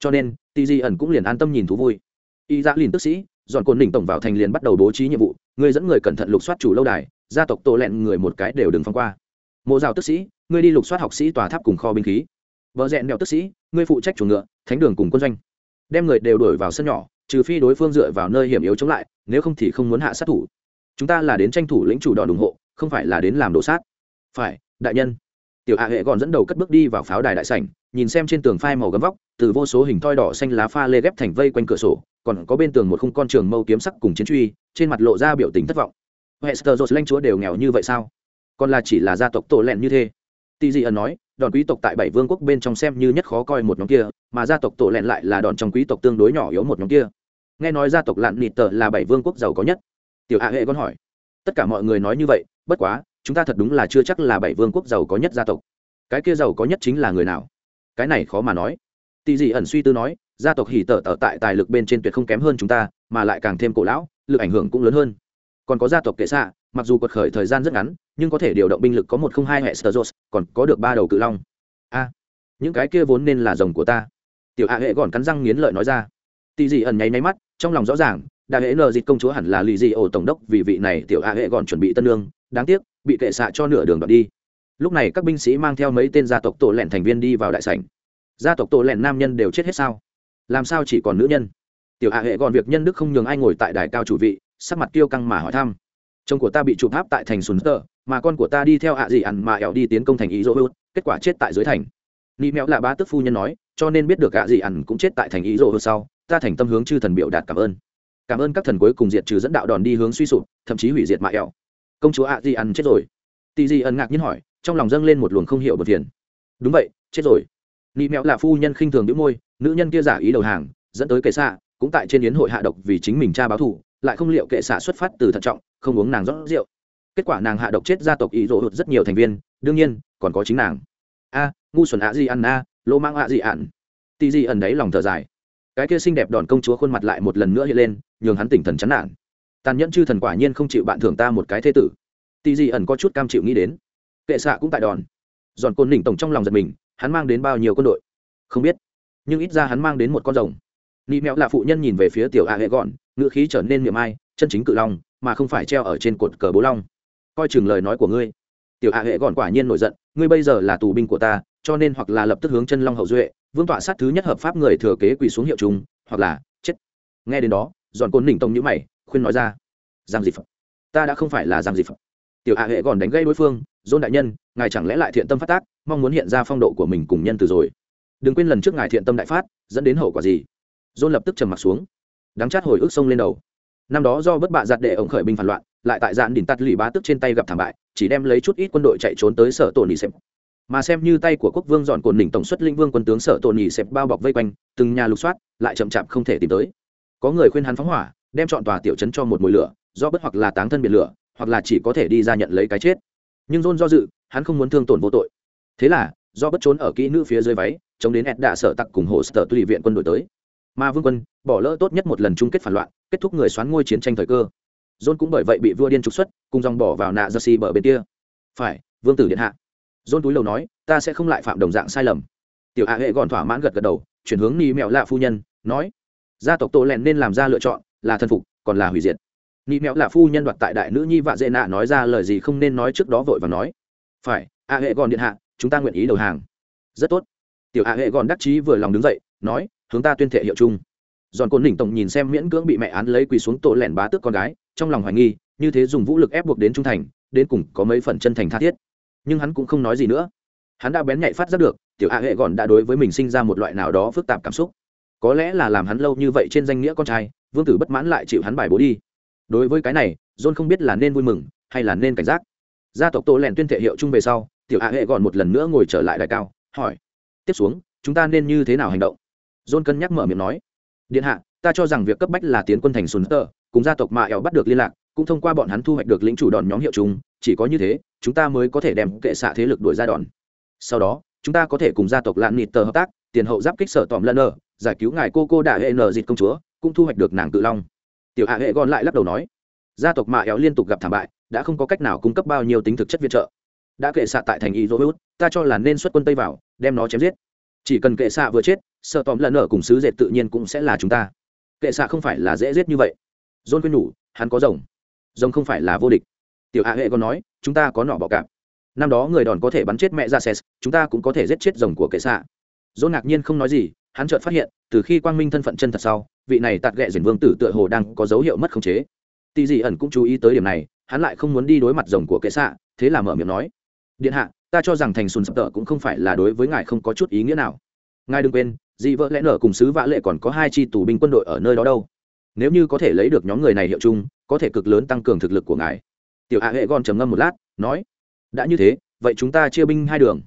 Cho nên tì di ẩn cũng liền an tâm nhìn thú vui. Y Dã liền tức sĩ, dọn cồn đỉnh tổng vào thành liền bắt đầu bố trí nhiệm vụ, người dẫn người cẩn thận lục soát chủ lâu đài, gia tộc tổ lẹn người một cái đều đừng phong qua. Mộ rào tức sĩ ngươi đi lục soát học sĩ tòa tháp cùng kho binh khí. Vợ rẽn đèo tức sĩ ngươi phụ trách chuồng ngựa, thánh đường cùng quân doanh. Đem người đều đuổi vào sân nhỏ, trừ phi đối phương dựa vào nơi hiểm yếu chống lại, nếu không thì không muốn hạ sát thủ. Chúng ta là đến tranh thủ lĩnh chủ đòn ủng hộ, không phải là đến làm đồ sát phải, đại nhân. Tiểu hạ hệ gọn dẫn đầu cất bước đi vào pháo đài đại sảnh, nhìn xem trên tường phai màu gấm vóc, từ vô số hình thoi đỏ xanh lá pha lê ghép thành vây quanh cửa sổ, còn có bên tường một khung con trường mâu kiếm sắc cùng chiến truy, trên mặt lộ ra biểu tình thất vọng. Hester dột lanh chúa đều nghèo như vậy sao? Còn là chỉ là gia tộc tổ lẹn như thế. Tỷ dị ẩn nói, đòn quý tộc tại bảy vương quốc bên trong xem như nhất khó coi một nhóm kia, mà gia tộc tổ lẹn lại là đòn trong quý tộc tương đối nhỏ yếu một nhóm kia. Nghe nói gia tộc lạn nịt tờ là bảy vương quốc giàu có nhất. Tiểu hạ hệ còn hỏi, tất cả mọi người nói như vậy, bất quá chúng ta thật đúng là chưa chắc là bảy vương quốc giàu có nhất gia tộc. Cái kia giàu có nhất chính là người nào? Cái này khó mà nói. Tỷ dị ẩn suy tư nói, gia tộc hỉ tở tở tại tài lực bên trên tuyệt không kém hơn chúng ta, mà lại càng thêm cổ lão, lực ảnh hưởng cũng lớn hơn. Còn có gia tộc kệ xạ, mặc dù quật khởi thời gian rất ngắn, nhưng có thể điều động binh lực có một không hai hệ sơ còn có được ba đầu cự long. A, những cái kia vốn nên là rồng của ta. Tiểu hạ hệ gọn cắn răng nghiến lợi nói ra. Tỷ dị ẩn nháy máy mắt, trong lòng rõ ràng đại hệ nờ dịch công chúa hẳn là lì dị ổ tổng đốc vì vị này tiểu hạ hệ gọn chuẩn bị tân lương đáng tiếc, bị kệ xạ cho nửa đường đoạn đi. Lúc này các binh sĩ mang theo mấy tên gia tộc tổ lẹn thành viên đi vào đại sảnh. Gia tộc tổ lẹn nam nhân đều chết hết sao? Làm sao chỉ còn nữ nhân? Tiểu hạ hệ gọn việc nhân đức không nhường ai ngồi tại đài cao chủ vị, sắc mặt kêu căng mà hỏi thăm. Chồng của ta bị chụp áp tại thành sùn tơ mà con của ta đi theo hạ dị ăn mà ẻo đi tiến công thành ý dỗ hữu kết quả chết tại dưới thành. Nị mẹo là bá tức phu nhân nói, cho nên biết được hạ dị ăn cũng chết tại thành ý dỗ hữu sau, ta thành tâm hướng chư thần biểu đạt cảm ơn. Cảm ơn các thần cuối cùng diệt trừ dẫn đạo đòn đi hướng suy sụp, thậm chí hủy diệt mạ ẻo công chúa ạ di ẩn chết rồi. Tì di ẩn ngạc nhiên hỏi, trong lòng dâng lên một luồng không hiểu bật phiền. Đúng vậy, chết rồi. Nị mẹo là phu nhân khinh thường đĩu môi, nữ nhân kia giả ý đầu hàng, dẫn tới kệ xạ, cũng tại trên yến hội hạ độc vì chính mình cha báo thù, lại không liệu kệ xạ xuất phát từ thận trọng, không uống nàng rót rượu. Kết quả nàng hạ độc chết gia tộc ý rỗ hụt rất nhiều thành viên, đương nhiên, còn có chính nàng. A, ngu xuẩn ạ gì ăn a, lỗ mang ạ gì ạn tì gì ẩn đấy lòng thở dài. Cái kia xinh đẹp đòn công chúa khuôn mặt lại một lần nữa hiện lên, nhường hắn tỉnh thần chán nản tàn nhẫn chư thần quả nhiên không chịu bạn thưởng ta một cái thế tử. Tì gì ẩn có chút cam chịu nghĩ đến. Kệ xạ cũng tại đòn. Giòn côn đỉnh tổng trong lòng giật mình, hắn mang đến bao nhiêu quân đội? Không biết. Nhưng ít ra hắn mang đến một con rồng. Nị mẹo là phụ nhân nhìn về phía tiểu a hệ gọn ngựa khí trở nên miệng ai chân chính cự long, mà không phải treo ở trên cột cờ bố long. Coi chừng lời nói của ngươi. Tiểu hạ hệ gọn quả nhiên nổi giận, ngươi bây giờ là tù binh của ta, cho nên hoặc là lập tức hướng chân long hậu duệ, vương tọa sát thứ nhất hợp pháp người thừa kế quỳ xuống hiệu trung hoặc là chết. Nghe đến đó, giòn côn đỉnh tổng nhữ mày khuyên nói ra, giang dịp ta đã không phải là giang dịp tiểu hạ hệ còn đánh gây đối phương, dôn đại nhân, ngài chẳng lẽ lại thiện tâm phát tác, mong muốn hiện ra phong độ của mình cùng nhân từ rồi? Đừng quên lần trước ngài thiện tâm đại phát, dẫn đến hậu quả gì? Dôn lập tức trầm m ặ t xuống, đắng chát hồi ức sông lên đầu. Năm đó do bất bạ giặt đệ ổng khởi binh phản loạn, lại tại dạn đỉnh tắt lì bá tức trên tay gặp thảm bại, chỉ đem lấy chút ít quân đội chạy trốn tới sở tổ nỉ xẹp mà xem như tay của quốc vương dọn cồn đỉnh tổng suất linh vương quân tướng sở tổ nỉ xẹp bao bọc vây quanh, từng nhà lục soát, lại chậm chạp không thể tìm tới. Có người khuyên hắn phóng hỏa đem chọn tòa tiểu trấn cho một mùi lửa, do bất hoặc là táng thân biệt lửa, hoặc là chỉ có thể đi ra nhận lấy cái chết. Nhưng dôn do dự, hắn không muốn thương tổn vô tội. Thế là, do bất trốn ở kỹ nữ phía dưới váy, chống đến ed đạ sở tặc cùng hồ sở tùy viện quân đội tới. Mà vương quân, bỏ lỡ tốt nhất một lần chung kết phản loạn, kết thúc người xoán ngôi chiến tranh thời cơ. John cũng bởi vậy bị vua điên trục xuất, cùng dòng bỏ vào nạ jersey bờ bên kia. Phải, vương tử điện hạ. John túi lầu nói, ta sẽ không lại phạm đồng dạng sai lầm. Tiểu hạ hệ gòn thỏa mãn gật gật đầu, chuyển hướng ni mẹo lạ phu nhân, nói, gia tộc tô lẹn nên làm ra lựa chọn là thân phục, còn là hủy diệt. Nị mẹo là phu nhân đoạt tại đại nữ nhi vạ dễ nạ nói ra lời gì không nên nói trước đó vội và nói. Phải, a hệ gòn điện hạ, chúng ta nguyện ý đầu hàng. Rất tốt. Tiểu hạ hệ gòn đắc chí vừa lòng đứng dậy, nói, hướng ta tuyên thệ hiệu chung. Giòn cồn đỉnh tổng nhìn xem miễn cưỡng bị mẹ án lấy quỳ xuống tổ lẻn bá tước con gái, trong lòng hoài nghi, như thế dùng vũ lực ép buộc đến trung thành, đến cùng có mấy phần chân thành tha thiết. Nhưng hắn cũng không nói gì nữa. Hắn đã bén nhạy phát giác được, tiểu a hệ gòn đã đối với mình sinh ra một loại nào đó phức tạp cảm xúc. Có lẽ là làm hắn lâu như vậy trên danh nghĩa con trai vương tử bất mãn lại chịu hắn bài bố đi. Đối với cái này john không biết là nên vui mừng hay là nên cảnh giác. Gia tộc Tô Lẹn tuyên thệ hiệu chung về sau tiểu hạ hệ gọn một lần nữa ngồi trở lại đại cao hỏi tiếp xuống chúng ta nên như thế nào hành động? John cân nhắc mở miệng nói điện hạ ta cho rằng việc cấp bách là tiến quân thành sùn tơ cùng gia tộc mạ ẻo bắt được liên lạc cũng thông qua bọn hắn thu hoạch được lĩnh chủ đòn nhóm hiệu chúng chỉ có như thế chúng ta mới có thể đem kệ xạ thế lực đuổi ra đòn. Sau đó chúng ta có thể cùng gia tộc lạn nịt tờ hợp tác tiền hậu giáp kích sở tòm lân ở, giải cứu ngài cô cô đại hệ nờ dịt công chúa cũng thu hoạch được nàng cự long. Tiểu hạ hệ gọn lại lắc đầu nói, gia tộc mạ éo liên tục gặp thảm bại, đã không có cách nào cung cấp bao nhiêu tính thực chất viện trợ. Đã kệ xạ tại thành y dô ta cho là nên xuất quân tây vào, đem nó chém giết. Chỉ cần kệ xạ vừa chết, sợ tóm lần ở cùng sứ dệt tự nhiên cũng sẽ là chúng ta. Kệ xạ không phải là dễ giết như vậy. John quên nhủ, hắn có rồng. Rồng không phải là vô địch. Tiểu hạ hệ còn nói, chúng ta có nọ bọ cạp. Năm đó người đòn có thể bắn chết mẹ ra ses chúng ta cũng có thể giết chết rồng của kệ xạ. Dôn ngạc nhiên không nói gì, hắn chợt phát hiện, từ khi quang minh thân phận chân thật sau vị này tạt ghẹ diển vương tử tựa hồ đang có dấu hiệu mất khống chế. Tì dị ẩn cũng chú ý tới điểm này, hắn lại không muốn đi đối mặt rồng của kệ xạ, thế là mở miệng nói, điện hạ, ta cho rằng thành sùn sập tợ cũng không phải là đối với ngài không có chút ý nghĩa nào. Ngài đừng quên, dị vợ lẽ nở cùng sứ vã lệ còn có hai chi tù binh quân đội ở nơi đó đâu. Nếu như có thể lấy được nhóm người này hiệu chung, có thể cực lớn tăng cường thực lực của ngài. Tiểu hạ hệ gon trầm ngâm một lát, nói, đã như thế, vậy chúng ta chia binh hai đường.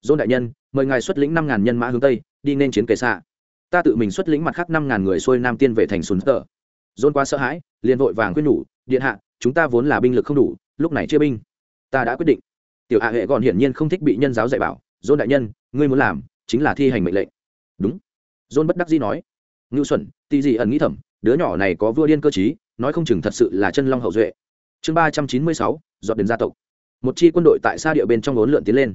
Dôn đại nhân, mời ngài xuất lĩnh năm ngàn nhân mã hướng tây, đi nên chiến kệ xạ ta tự mình xuất lĩnh mặt khác năm ngàn người xuôi nam tiên về thành sùn tờ dôn quá sợ hãi, liền vội vàng quyết nhủ, điện hạ, chúng ta vốn là binh lực không đủ, lúc này chia binh. Ta đã quyết định. Tiểu hạ hệ còn hiển nhiên không thích bị nhân giáo dạy bảo. Dôn đại nhân, ngươi muốn làm chính là thi hành mệnh lệnh. Đúng. Dôn bất đắc dĩ nói. Ngưu xuẩn tì gì ẩn nghĩ thầm, đứa nhỏ này có vua điên cơ chí nói không chừng thật sự là chân long hậu duệ. Chương ba trăm chín mươi sáu, dọn đến gia tộc. Một chi quân đội tại xa địa bên trong ốn lượn tiến lên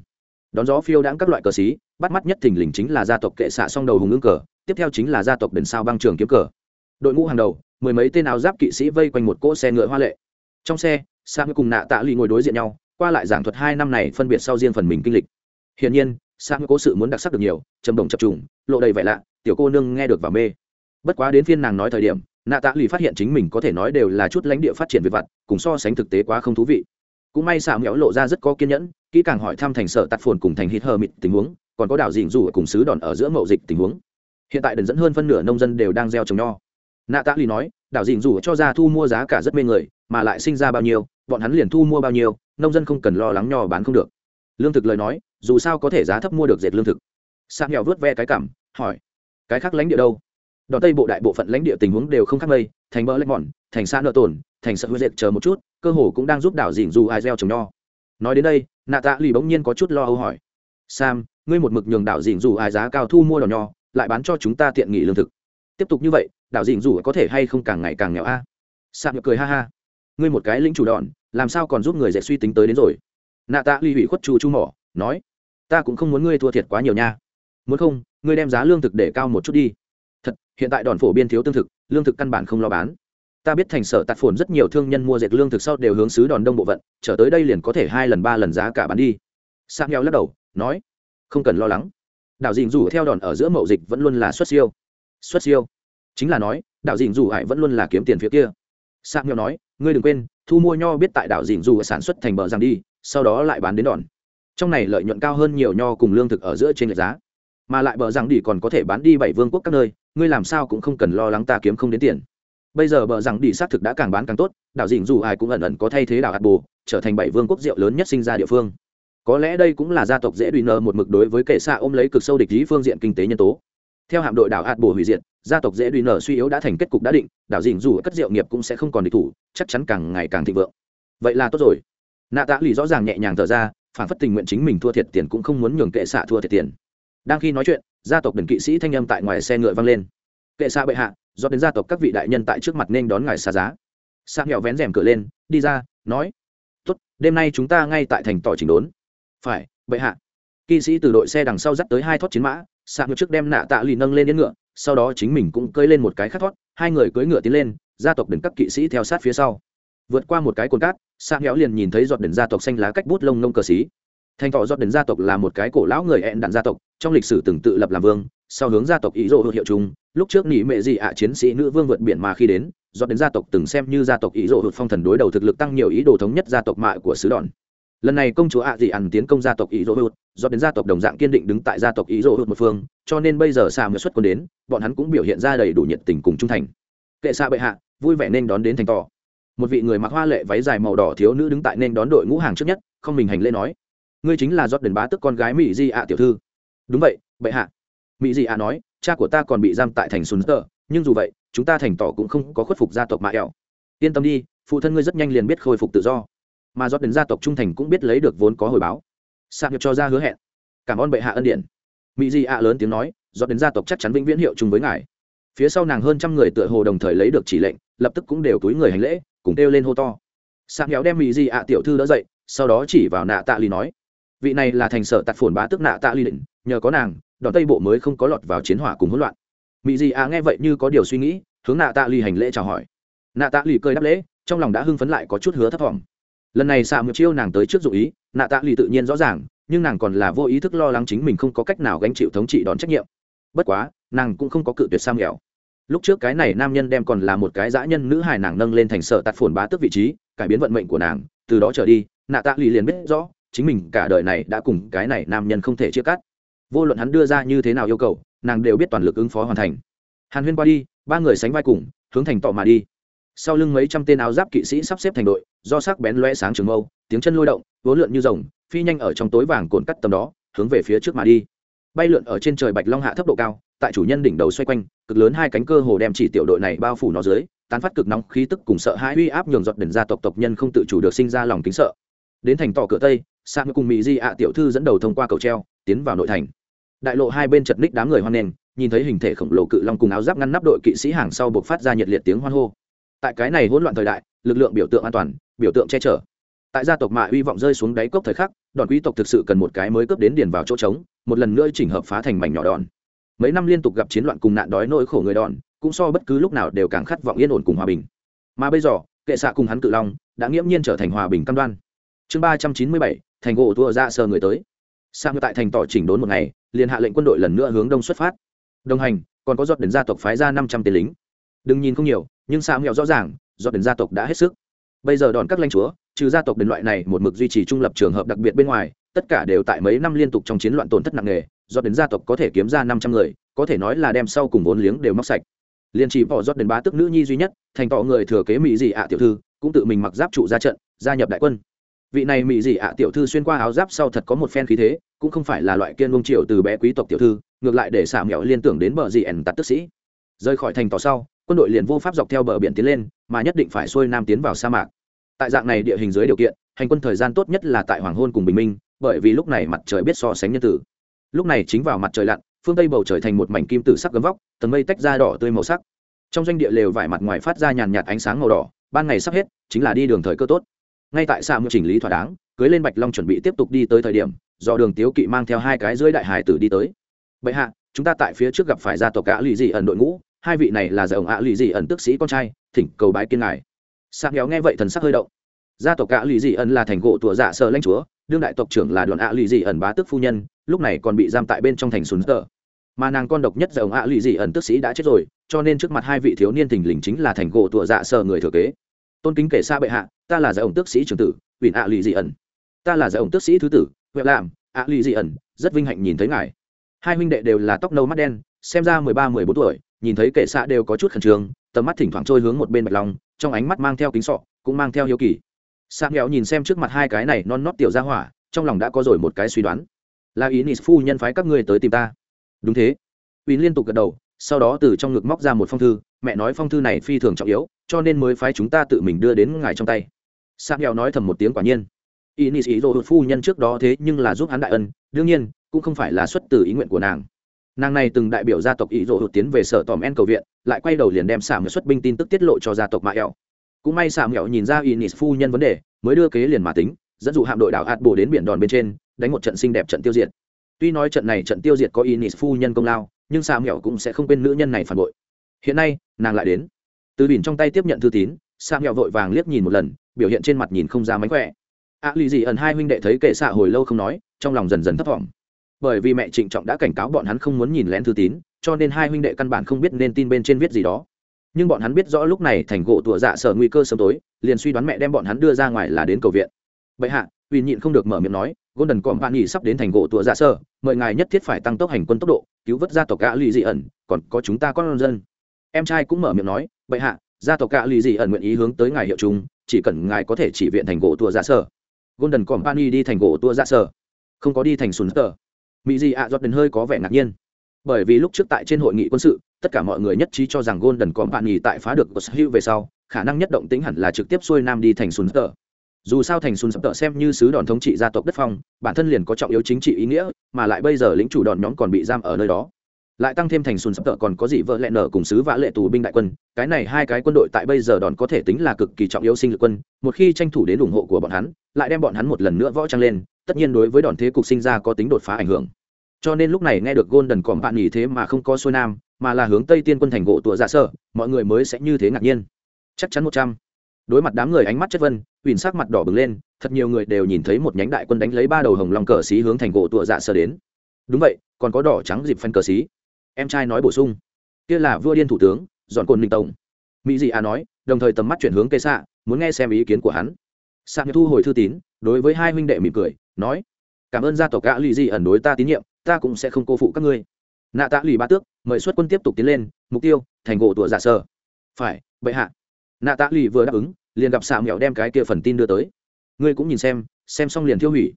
đón gió phiêu đãng các loại cờ xí, bắt mắt nhất thình lình chính là gia tộc kệ xạ song đầu hùng ương cờ, tiếp theo chính là gia tộc đền sao băng trường kiếm cờ. Đội ngũ hàng đầu, mười mấy tên áo giáp kỵ sĩ vây quanh một cỗ xe ngựa hoa lệ. Trong xe sang cùng nạ tạ lụy ngồi đối diện nhau, qua lại giảng thuật hai năm này phân biệt sau riêng phần mình kinh lịch. Hiển nhiên sang cố sự muốn đặc sắc được nhiều, trầm đồng chập trùng, lộ đầy vẻ lạ, tiểu cô nương nghe được và mê. Bất quá đến phiên nàng nói thời điểm, nạ tạ lụy phát hiện chính mình có thể nói đều là chút lãnh địa phát triển về vặt, cùng so sánh thực tế quá không thú vị cũng may xạ méo lộ ra rất có kiên nhẫn, kỹ càng hỏi thăm thành sở tạt phồn cùng thành hít hờ mịt tình huống, còn có đảo dịn dù cùng sứ đòn ở giữa mậu dịch tình huống. Hiện tại đần dẫn hơn phân nửa nông dân đều đang gieo trồng nho. Nạ tạ lì nói, đảo dịn dù cho ra thu mua giá cả rất mê người, mà lại sinh ra bao nhiêu, bọn hắn liền thu mua bao nhiêu, nông dân không cần lo lắng nho bán không được. Lương thực lời nói, dù sao có thể giá thấp mua được dệt lương thực. Sang nghèo vớt ve cái cảm, hỏi, cái khác lãnh địa đâu? Đòn tây bộ đại bộ phận lãnh địa tình huống đều không khác mây, thành bờ lãnh mòn, thành xã nợ tổn thành sợ huế dệt chờ một chút cơ hồ cũng đang giúp đảo dìn dù ai gieo trồng nho. Nói đến đây, nạ tạ lì bỗng nhiên có chút lo âu hỏi. Sam, ngươi một mực nhường đảo dìn dù ai giá cao thu mua đỏ nho, lại bán cho chúng ta tiện nghị lương thực. Tiếp tục như vậy, đảo dìn dù có thể hay không càng ngày càng nghèo a? À? sam cười ha ha. Ngươi một cái lĩnh chủ đòn, làm sao còn giúp người dễ suy tính tới đến rồi? Nạ tạ lì hủy khuất chu chu mỏ, nói, ta cũng không muốn ngươi thua thiệt quá nhiều nha. Muốn không, ngươi đem giá lương thực để cao một chút đi. Thật, hiện tại đòn phổ biên thiếu tương thực, lương thực căn bản không lo bán ta biết thành sở tạt phồn rất nhiều thương nhân mua dệt lương thực sau đều hướng xứ đòn đông bộ vận, trở tới đây liền có thể hai lần ba lần giá cả bán đi. Sang heo lắc đầu, nói, không cần lo lắng. Đạo dình dù theo đòn ở giữa mậu dịch vẫn luôn là xuất siêu. Xuất siêu. Chính là nói đạo dình dù hải vẫn luôn là kiếm tiền phía kia. Sang heo nói, ngươi đừng quên, thu mua nho biết tại đảo dình dù sản xuất thành bờ rằng đi, sau đó lại bán đến đòn. Trong này lợi nhuận cao hơn nhiều nho cùng lương thực ở giữa trên lệch giá. Mà lại bờ rằng đi còn có thể bán đi bảy vương quốc các nơi, ngươi làm sao cũng không cần lo lắng ta kiếm không đến tiền bây giờ bờ rằng đi xác thực đã càng bán càng tốt, đảo dình dù ai cũng ẩn ẩn có thay thế đảo hạt bồ, trở thành bảy vương quốc rượu lớn nhất sinh ra địa phương. Có lẽ đây cũng là gia tộc dễ đùi nợ một mực đối với kệ xạ ôm lấy cực sâu địch lý phương diện kinh tế nhân tố. Theo hạm đội đảo hạt bồ hủy diệt, gia tộc dễ đùi nợ suy yếu đã thành kết cục đã định, đảo dình dù cất rượu nghiệp cũng sẽ không còn địch thủ, chắc chắn càng ngày càng thịnh vượng. Vậy là tốt rồi. Nạ tạ lì rõ ràng nhẹ nhàng thở ra, phản phất tình nguyện chính mình thua thiệt tiền cũng không muốn nhường kệ xạ thua thiệt tiền. Đang khi nói chuyện, gia tộc đần kỵ sĩ thanh âm tại ngoài xe ngựa vang lên. Kệ xạ bệ hạ do đến gia tộc các vị đại nhân tại trước mặt nên đón ngài xa giá. Sang hẹo vén rèm cửa lên, đi ra, nói, tốt, đêm nay chúng ta ngay tại thành tỏ chỉnh đốn. Phải, bệ hạ. Kỵ sĩ từ đội xe đằng sau dắt tới hai thoát chiến mã sang ngựa trước đem nạ tạ lì nâng lên đến ngựa, sau đó chính mình cũng cơi lên một cái khát thoát hai người cưỡi ngựa tiến lên, gia tộc đứng các kỵ sĩ theo sát phía sau. Vượt qua một cái cồn cát sang héo liền nhìn thấy giọt đền gia tộc xanh lá cách bút lông nông cờ xí. Thành thọ giọt đền gia tộc là một cái cổ lão người ẹn đạn gia tộc, trong lịch sử từng tự lập làm vương sau hướng gia tộc ý rộ hiệu chung, lúc trước nỉ mệ gì ạ, chiến sĩ nữ vương vượt biển mà khi đến, do đến gia tộc từng xem như gia tộc ý rộ hụt phong thần đối đầu thực lực tăng nhiều ý đồ thống nhất gia tộc mại của sứ đòn. Lần này công chúa ạ dị ẩn tiến công gia tộc ý rộ hụt, do đến gia tộc đồng dạng kiên định đứng tại gia tộc ý rộ hụt một phương, cho nên bây giờ xa mới xuất quân đến, bọn hắn cũng biểu hiện ra đầy đủ nhiệt tình cùng trung thành. Kệ xa bệ hạ, vui vẻ nên đón đến thành tỏ một vị người mặc hoa lệ váy dài màu đỏ thiếu nữ đứng tại nên đón đội ngũ hàng trước nhất, không mình hành lễ nói, ngươi chính là giót đền bá tức con gái mỹ di ạ tiểu thư. Đúng vậy, bệ hạ mỹ Dị ạ nói, cha của ta còn bị giam tại thành sùn tờ, nhưng dù vậy, chúng ta thành tỏ cũng không có khuất phục gia tộc mạ ẹo yên tâm đi, phụ thân ngươi rất nhanh liền biết khôi phục tự do. Mà do đến gia tộc trung thành cũng biết lấy được vốn có hồi báo. Sạc nhập cho ra hứa hẹn. Cảm ơn bệ hạ ân điển. Mỹ Dị ạ lớn tiếng nói, do đến gia tộc chắc chắn vĩnh viễn hiệu chung với ngài. Phía sau nàng hơn trăm người tựa hồ đồng thời lấy được chỉ lệnh, lập tức cũng đều túi người hành lễ, cùng kêu lên hô to. Sạc nhéo đem mỹ Dị ạ tiểu thư đỡ dậy, sau đó chỉ vào nạ tạ ly nói, vị này là thành sở tạt phồn bá tức nạ tạ ly định, nhờ có nàng đòn tây bộ mới không có lọt vào chiến hỏa cùng hỗn loạn. Mỹ dị ạ nghe vậy như có điều suy nghĩ, hướng nạ tạ lì hành lễ chào hỏi. Nạ tạ lì cười đáp lễ, trong lòng đã hưng phấn lại có chút hứa thấp thỏm. Lần này xạ một chiêu nàng tới trước dụ ý, nạ tạ lì tự nhiên rõ ràng, nhưng nàng còn là vô ý thức lo lắng chính mình không có cách nào gánh chịu thống trị đòn trách nhiệm. Bất quá, nàng cũng không có cự tuyệt sam nghèo. Lúc trước cái này nam nhân đem còn là một cái dã nhân nữ hài nàng nâng lên thành sở tạt phồn bá tước vị trí, cải biến vận mệnh của nàng, từ đó trở đi, nạ tạ lì liền biết rõ, chính mình cả đời này đã cùng cái này nam nhân không thể chia cắt vô luận hắn đưa ra như thế nào yêu cầu, nàng đều biết toàn lực ứng phó hoàn thành. Hàn huyên qua đi, ba người sánh vai cùng, hướng thành tọ mà đi. Sau lưng mấy trăm tên áo giáp kỵ sĩ sắp xếp thành đội, do sắc bén loe sáng trường mâu, tiếng chân lôi động, vốn lượn như rồng, phi nhanh ở trong tối vàng cồn cắt tầm đó, hướng về phía trước mà đi. Bay lượn ở trên trời bạch long hạ thấp độ cao, tại chủ nhân đỉnh đầu xoay quanh, cực lớn hai cánh cơ hồ đem chỉ tiểu đội này bao phủ nó dưới, tán phát cực nóng khí tức cùng sợ hãi uy áp nhường giọt đền ra tộc tộc nhân không tự chủ được sinh ra lòng kính sợ. Đến thành tỏ cửa tây sang cùng mỹ di ạ tiểu thư dẫn đầu thông qua cầu treo, tiến vào nội thành đại lộ hai bên chật ních đám người hoan nghênh, nhìn thấy hình thể khổng lồ cự long cùng áo giáp ngăn nắp đội kỵ sĩ hàng sau buộc phát ra nhiệt liệt tiếng hoan hô. Tại cái này hỗn loạn thời đại, lực lượng biểu tượng an toàn, biểu tượng che chở. Tại gia tộc mạ hy vọng rơi xuống đáy cốc thời khắc đòn quý tộc thực sự cần một cái mới cướp đến điền vào chỗ trống, một lần nữa chỉnh hợp phá thành mảnh nhỏ đòn. Mấy năm liên tục gặp chiến loạn cùng nạn đói nỗi khổ người đòn, cũng so bất cứ lúc nào đều càng khát vọng yên ổn cùng hòa bình. Mà bây giờ, kệ xạ cùng hắn cự long đã nghiễm nhiên trở thành hòa bình căn đoan. Chương ba trăm chín mươi bảy, thành gỗ thua ra sờ người tới. Sang tại thành tỏ chỉnh đốn một ngày liền hạ lệnh quân đội lần nữa hướng đông xuất phát. Đồng hành, còn có giọt đến gia tộc phái ra năm trăm tên lính. Đừng nhìn không nhiều, nhưng sao nghèo rõ ràng, giọt đến gia tộc đã hết sức. Bây giờ đòn các lãnh chúa, trừ gia tộc đến loại này một mực duy trì trung lập trường hợp đặc biệt bên ngoài, tất cả đều tại mấy năm liên tục trong chiến loạn tổn thất nặng nề do đến gia tộc có thể kiếm ra năm trăm người, có thể nói là đem sau cùng vốn liếng đều móc sạch. Liền chỉ bỏ rót đến bá tức nữ nhi duy nhất, thành tỏ người thừa kế mỹ dị ạ tiểu thư, cũng tự mình mặc giáp trụ ra trận, gia nhập đại quân vị này mỹ dị ạ tiểu thư xuyên qua áo giáp sau thật có một phen khí thế, cũng không phải là loại kiên ngông triệu từ bé quý tộc tiểu thư, ngược lại để xả mẹo liên tưởng đến bờ dị ẩn tắt tức sĩ. Rời khỏi thành tỏ sau, quân đội liền vô pháp dọc theo bờ biển tiến lên, mà nhất định phải xuôi nam tiến vào sa mạc. Tại dạng này địa hình dưới điều kiện, hành quân thời gian tốt nhất là tại hoàng hôn cùng bình minh, bởi vì lúc này mặt trời biết so sánh nhân tử. Lúc này chính vào mặt trời lặn, phương tây bầu trời thành một mảnh kim tử sắc gấm vóc, tầng mây tách ra đỏ tươi màu sắc. Trong doanh địa lều vải mặt ngoài phát ra nhàn nhạt ánh sáng màu đỏ, ban ngày sắp hết, chính là đi đường thời cơ tốt ngay tại xạ mưu chỉnh lý thỏa đáng, cưới lên bạch long chuẩn bị tiếp tục đi tới thời điểm, do đường tiếu kỵ mang theo hai cái dưới đại hải tử đi tới. Bệ hạ, chúng ta tại phía trước gặp phải gia tộc ạ lụy dị ẩn đội ngũ, hai vị này là giờ ông ạ lụy dị ẩn tức sĩ con trai, thỉnh cầu bái kiên ngài. Sa nghèo nghe vậy thần sắc hơi động. Gia tộc ạ lụy dị ẩn là thành gỗ tùa dạ sợ lãnh chúa, đương đại tộc trưởng là đoàn ạ lụy dị ẩn bá tức phu nhân, lúc này còn bị giam tại bên trong thành sùn tờ. Mà nàng con độc nhất giờ ông ạ lụy dị ẩn tức sĩ đã chết rồi, cho nên trước mặt hai vị thiếu niên thình lình chính là thành gỗ tùa dạ sợ người thừa kế tôn kính kể xa bệ hạ, ta là giải ông tước sĩ trưởng tử ủy ạ lụy dị ẩn. Ta là giải ông tước sĩ thứ tử, huệ làm ạ lụy dị ẩn, rất vinh hạnh nhìn thấy ngài. Hai huynh đệ đều là tóc nâu mắt đen, xem ra mười ba, mười bốn tuổi, nhìn thấy kệ xạ đều có chút khẩn trương, tầm mắt thỉnh thoảng trôi hướng một bên bạch long, trong ánh mắt mang theo kính sọ, cũng mang theo hiếu kỳ. Xạ nghèo nhìn xem trước mặt hai cái này non nót tiểu ra hỏa, trong lòng đã có rồi một cái suy đoán. Là ý nis phu nhân phái các ngươi tới tìm ta. Đúng thế. Uy liên tục gật đầu, sau đó từ trong ngực móc ra một phong thư, mẹ nói phong thư này phi thường trọng yếu cho nên mới phái chúng ta tự mình đưa đến ngài trong tay. Sạc nghèo nói thầm một tiếng quả nhiên. Ý nị ý đồ phu nhân trước đó thế nhưng là giúp hắn đại ân, đương nhiên, cũng không phải là xuất từ ý nguyện của nàng. Nàng này từng đại biểu gia tộc ý rộ hụt tiến về sở tòm en cầu viện, lại quay đầu liền đem xả mượn xuất binh tin tức tiết lộ cho gia tộc mạ ẻo cũng may xả mẹo nhìn ra inis phu nhân vấn đề, mới đưa kế liền mà tính, dẫn dụ hạm đội đảo hạt bổ đến biển đòn bên trên, đánh một trận xinh đẹp trận tiêu diệt. Tuy nói trận này trận tiêu diệt có inis phu nhân công lao, nhưng xả mẹo cũng sẽ không quên nữ nhân này phản bội. Hiện nay, nàng lại đến từ bỉn trong tay tiếp nhận thư tín sam mẹo vội vàng liếc nhìn một lần biểu hiện trên mặt nhìn không ra mánh khỏe. A à, lì dì ẩn hai huynh đệ thấy kệ xạ hồi lâu không nói trong lòng dần dần thấp thỏm. Bởi vì mẹ trịnh trọng đã cảnh cáo bọn hắn không muốn nhìn lén thư tín cho nên hai huynh đệ căn bản không biết nên tin bên trên viết gì đó. Nhưng bọn hắn biết rõ lúc này thành gỗ tủa dạ sở nguy cơ sớm tối liền suy đoán mẹ đem bọn hắn đưa ra ngoài là đến cầu viện. Vậy hạ uy nhịn không được mở miệng nói golden còm bạn nghỉ sắp đến thành gỗ tủa dạ sở mời ngài nhất thiết phải tăng tốc hành quân tốc độ cứu vớt gia tộc gã lì dị ẩn còn có chúng ta con dân. Em trai cũng mở miệng nói vậy hạ, gia tộc cạ lì dị ẩn nguyện ý hướng tới ngài hiệu chúng, chỉ cần ngài có thể chỉ viện thành gỗ tua dạ sở. Golden company đi thành gỗ tua dạ sở. Không có đi thành sùn tờ. Mỹ dị ạ giọt đến hơi có vẻ ngạc nhiên. Bởi vì lúc trước tại trên hội nghị quân sự, tất cả mọi người nhất trí cho rằng golden company tại phá được hữu về sau, khả năng nhất động tính hẳn là trực tiếp xuôi nam đi thành sùn tờ. Dù sao thành sùn tờ xem như sứ đòn thống trị gia tộc đất phong, bản thân liền có trọng yếu chính trị ý nghĩa, mà lại bây giờ lính chủ đòn nhóm còn bị giam ở nơi đó lại tăng thêm thành sùn sắp tợ còn có gì vợ lẹ nở cùng sứ vã lệ tù binh đại quân. Cái này hai cái quân đội tại bây giờ đòn có thể tính là cực kỳ trọng yếu sinh lực quân. Một khi tranh thủ đến ủng hộ của bọn hắn lại đem bọn hắn một lần nữa võ trang lên tất nhiên đối với đòn thế cục sinh ra có tính đột phá ảnh hưởng. Cho nên lúc này nghe được golden còn bạn nghỉ thế mà không có xuôi nam mà là hướng tây tiên quân thành gỗ tụa dạ sơ mọi người mới sẽ như thế ngạc nhiên. Chắc chắn một trăm. Đối mặt đám người ánh mắt chất vân Huỳnh sắc mặt đỏ bừng lên, thật nhiều người đều nhìn thấy một nhánh đại quân đánh lấy ba đầu hồng long cờ xí hướng thành gỗ tụa dạ sơ đến. Đúng vậy, còn có đỏ trắng dịp phân cờ xí. Em trai nói bổ sung, kia là vua điên thủ tướng, dọn cồn ninh tổng. Mỹ dị a nói, đồng thời tầm mắt chuyển hướng cây xạ, muốn nghe xem ý kiến của hắn. Sạ thu hồi thư tín, đối với hai huynh đệ mỉm cười, nói: "Cảm ơn gia tộc gã lì dị ẩn đối ta tín nhiệm, ta cũng sẽ không cô phụ các ngươi." Nạ Tạ lì ba tước, mời xuất quân tiếp tục tiến lên, mục tiêu, thành gỗ tủa dạ sơ. Phải, bệ hạ. Nạ Tạ lì vừa đáp ứng, liền gặp xạ mẹo đem cái kia phần tin đưa tới ngươi cũng nhìn xem xem xong liền tiêu hủy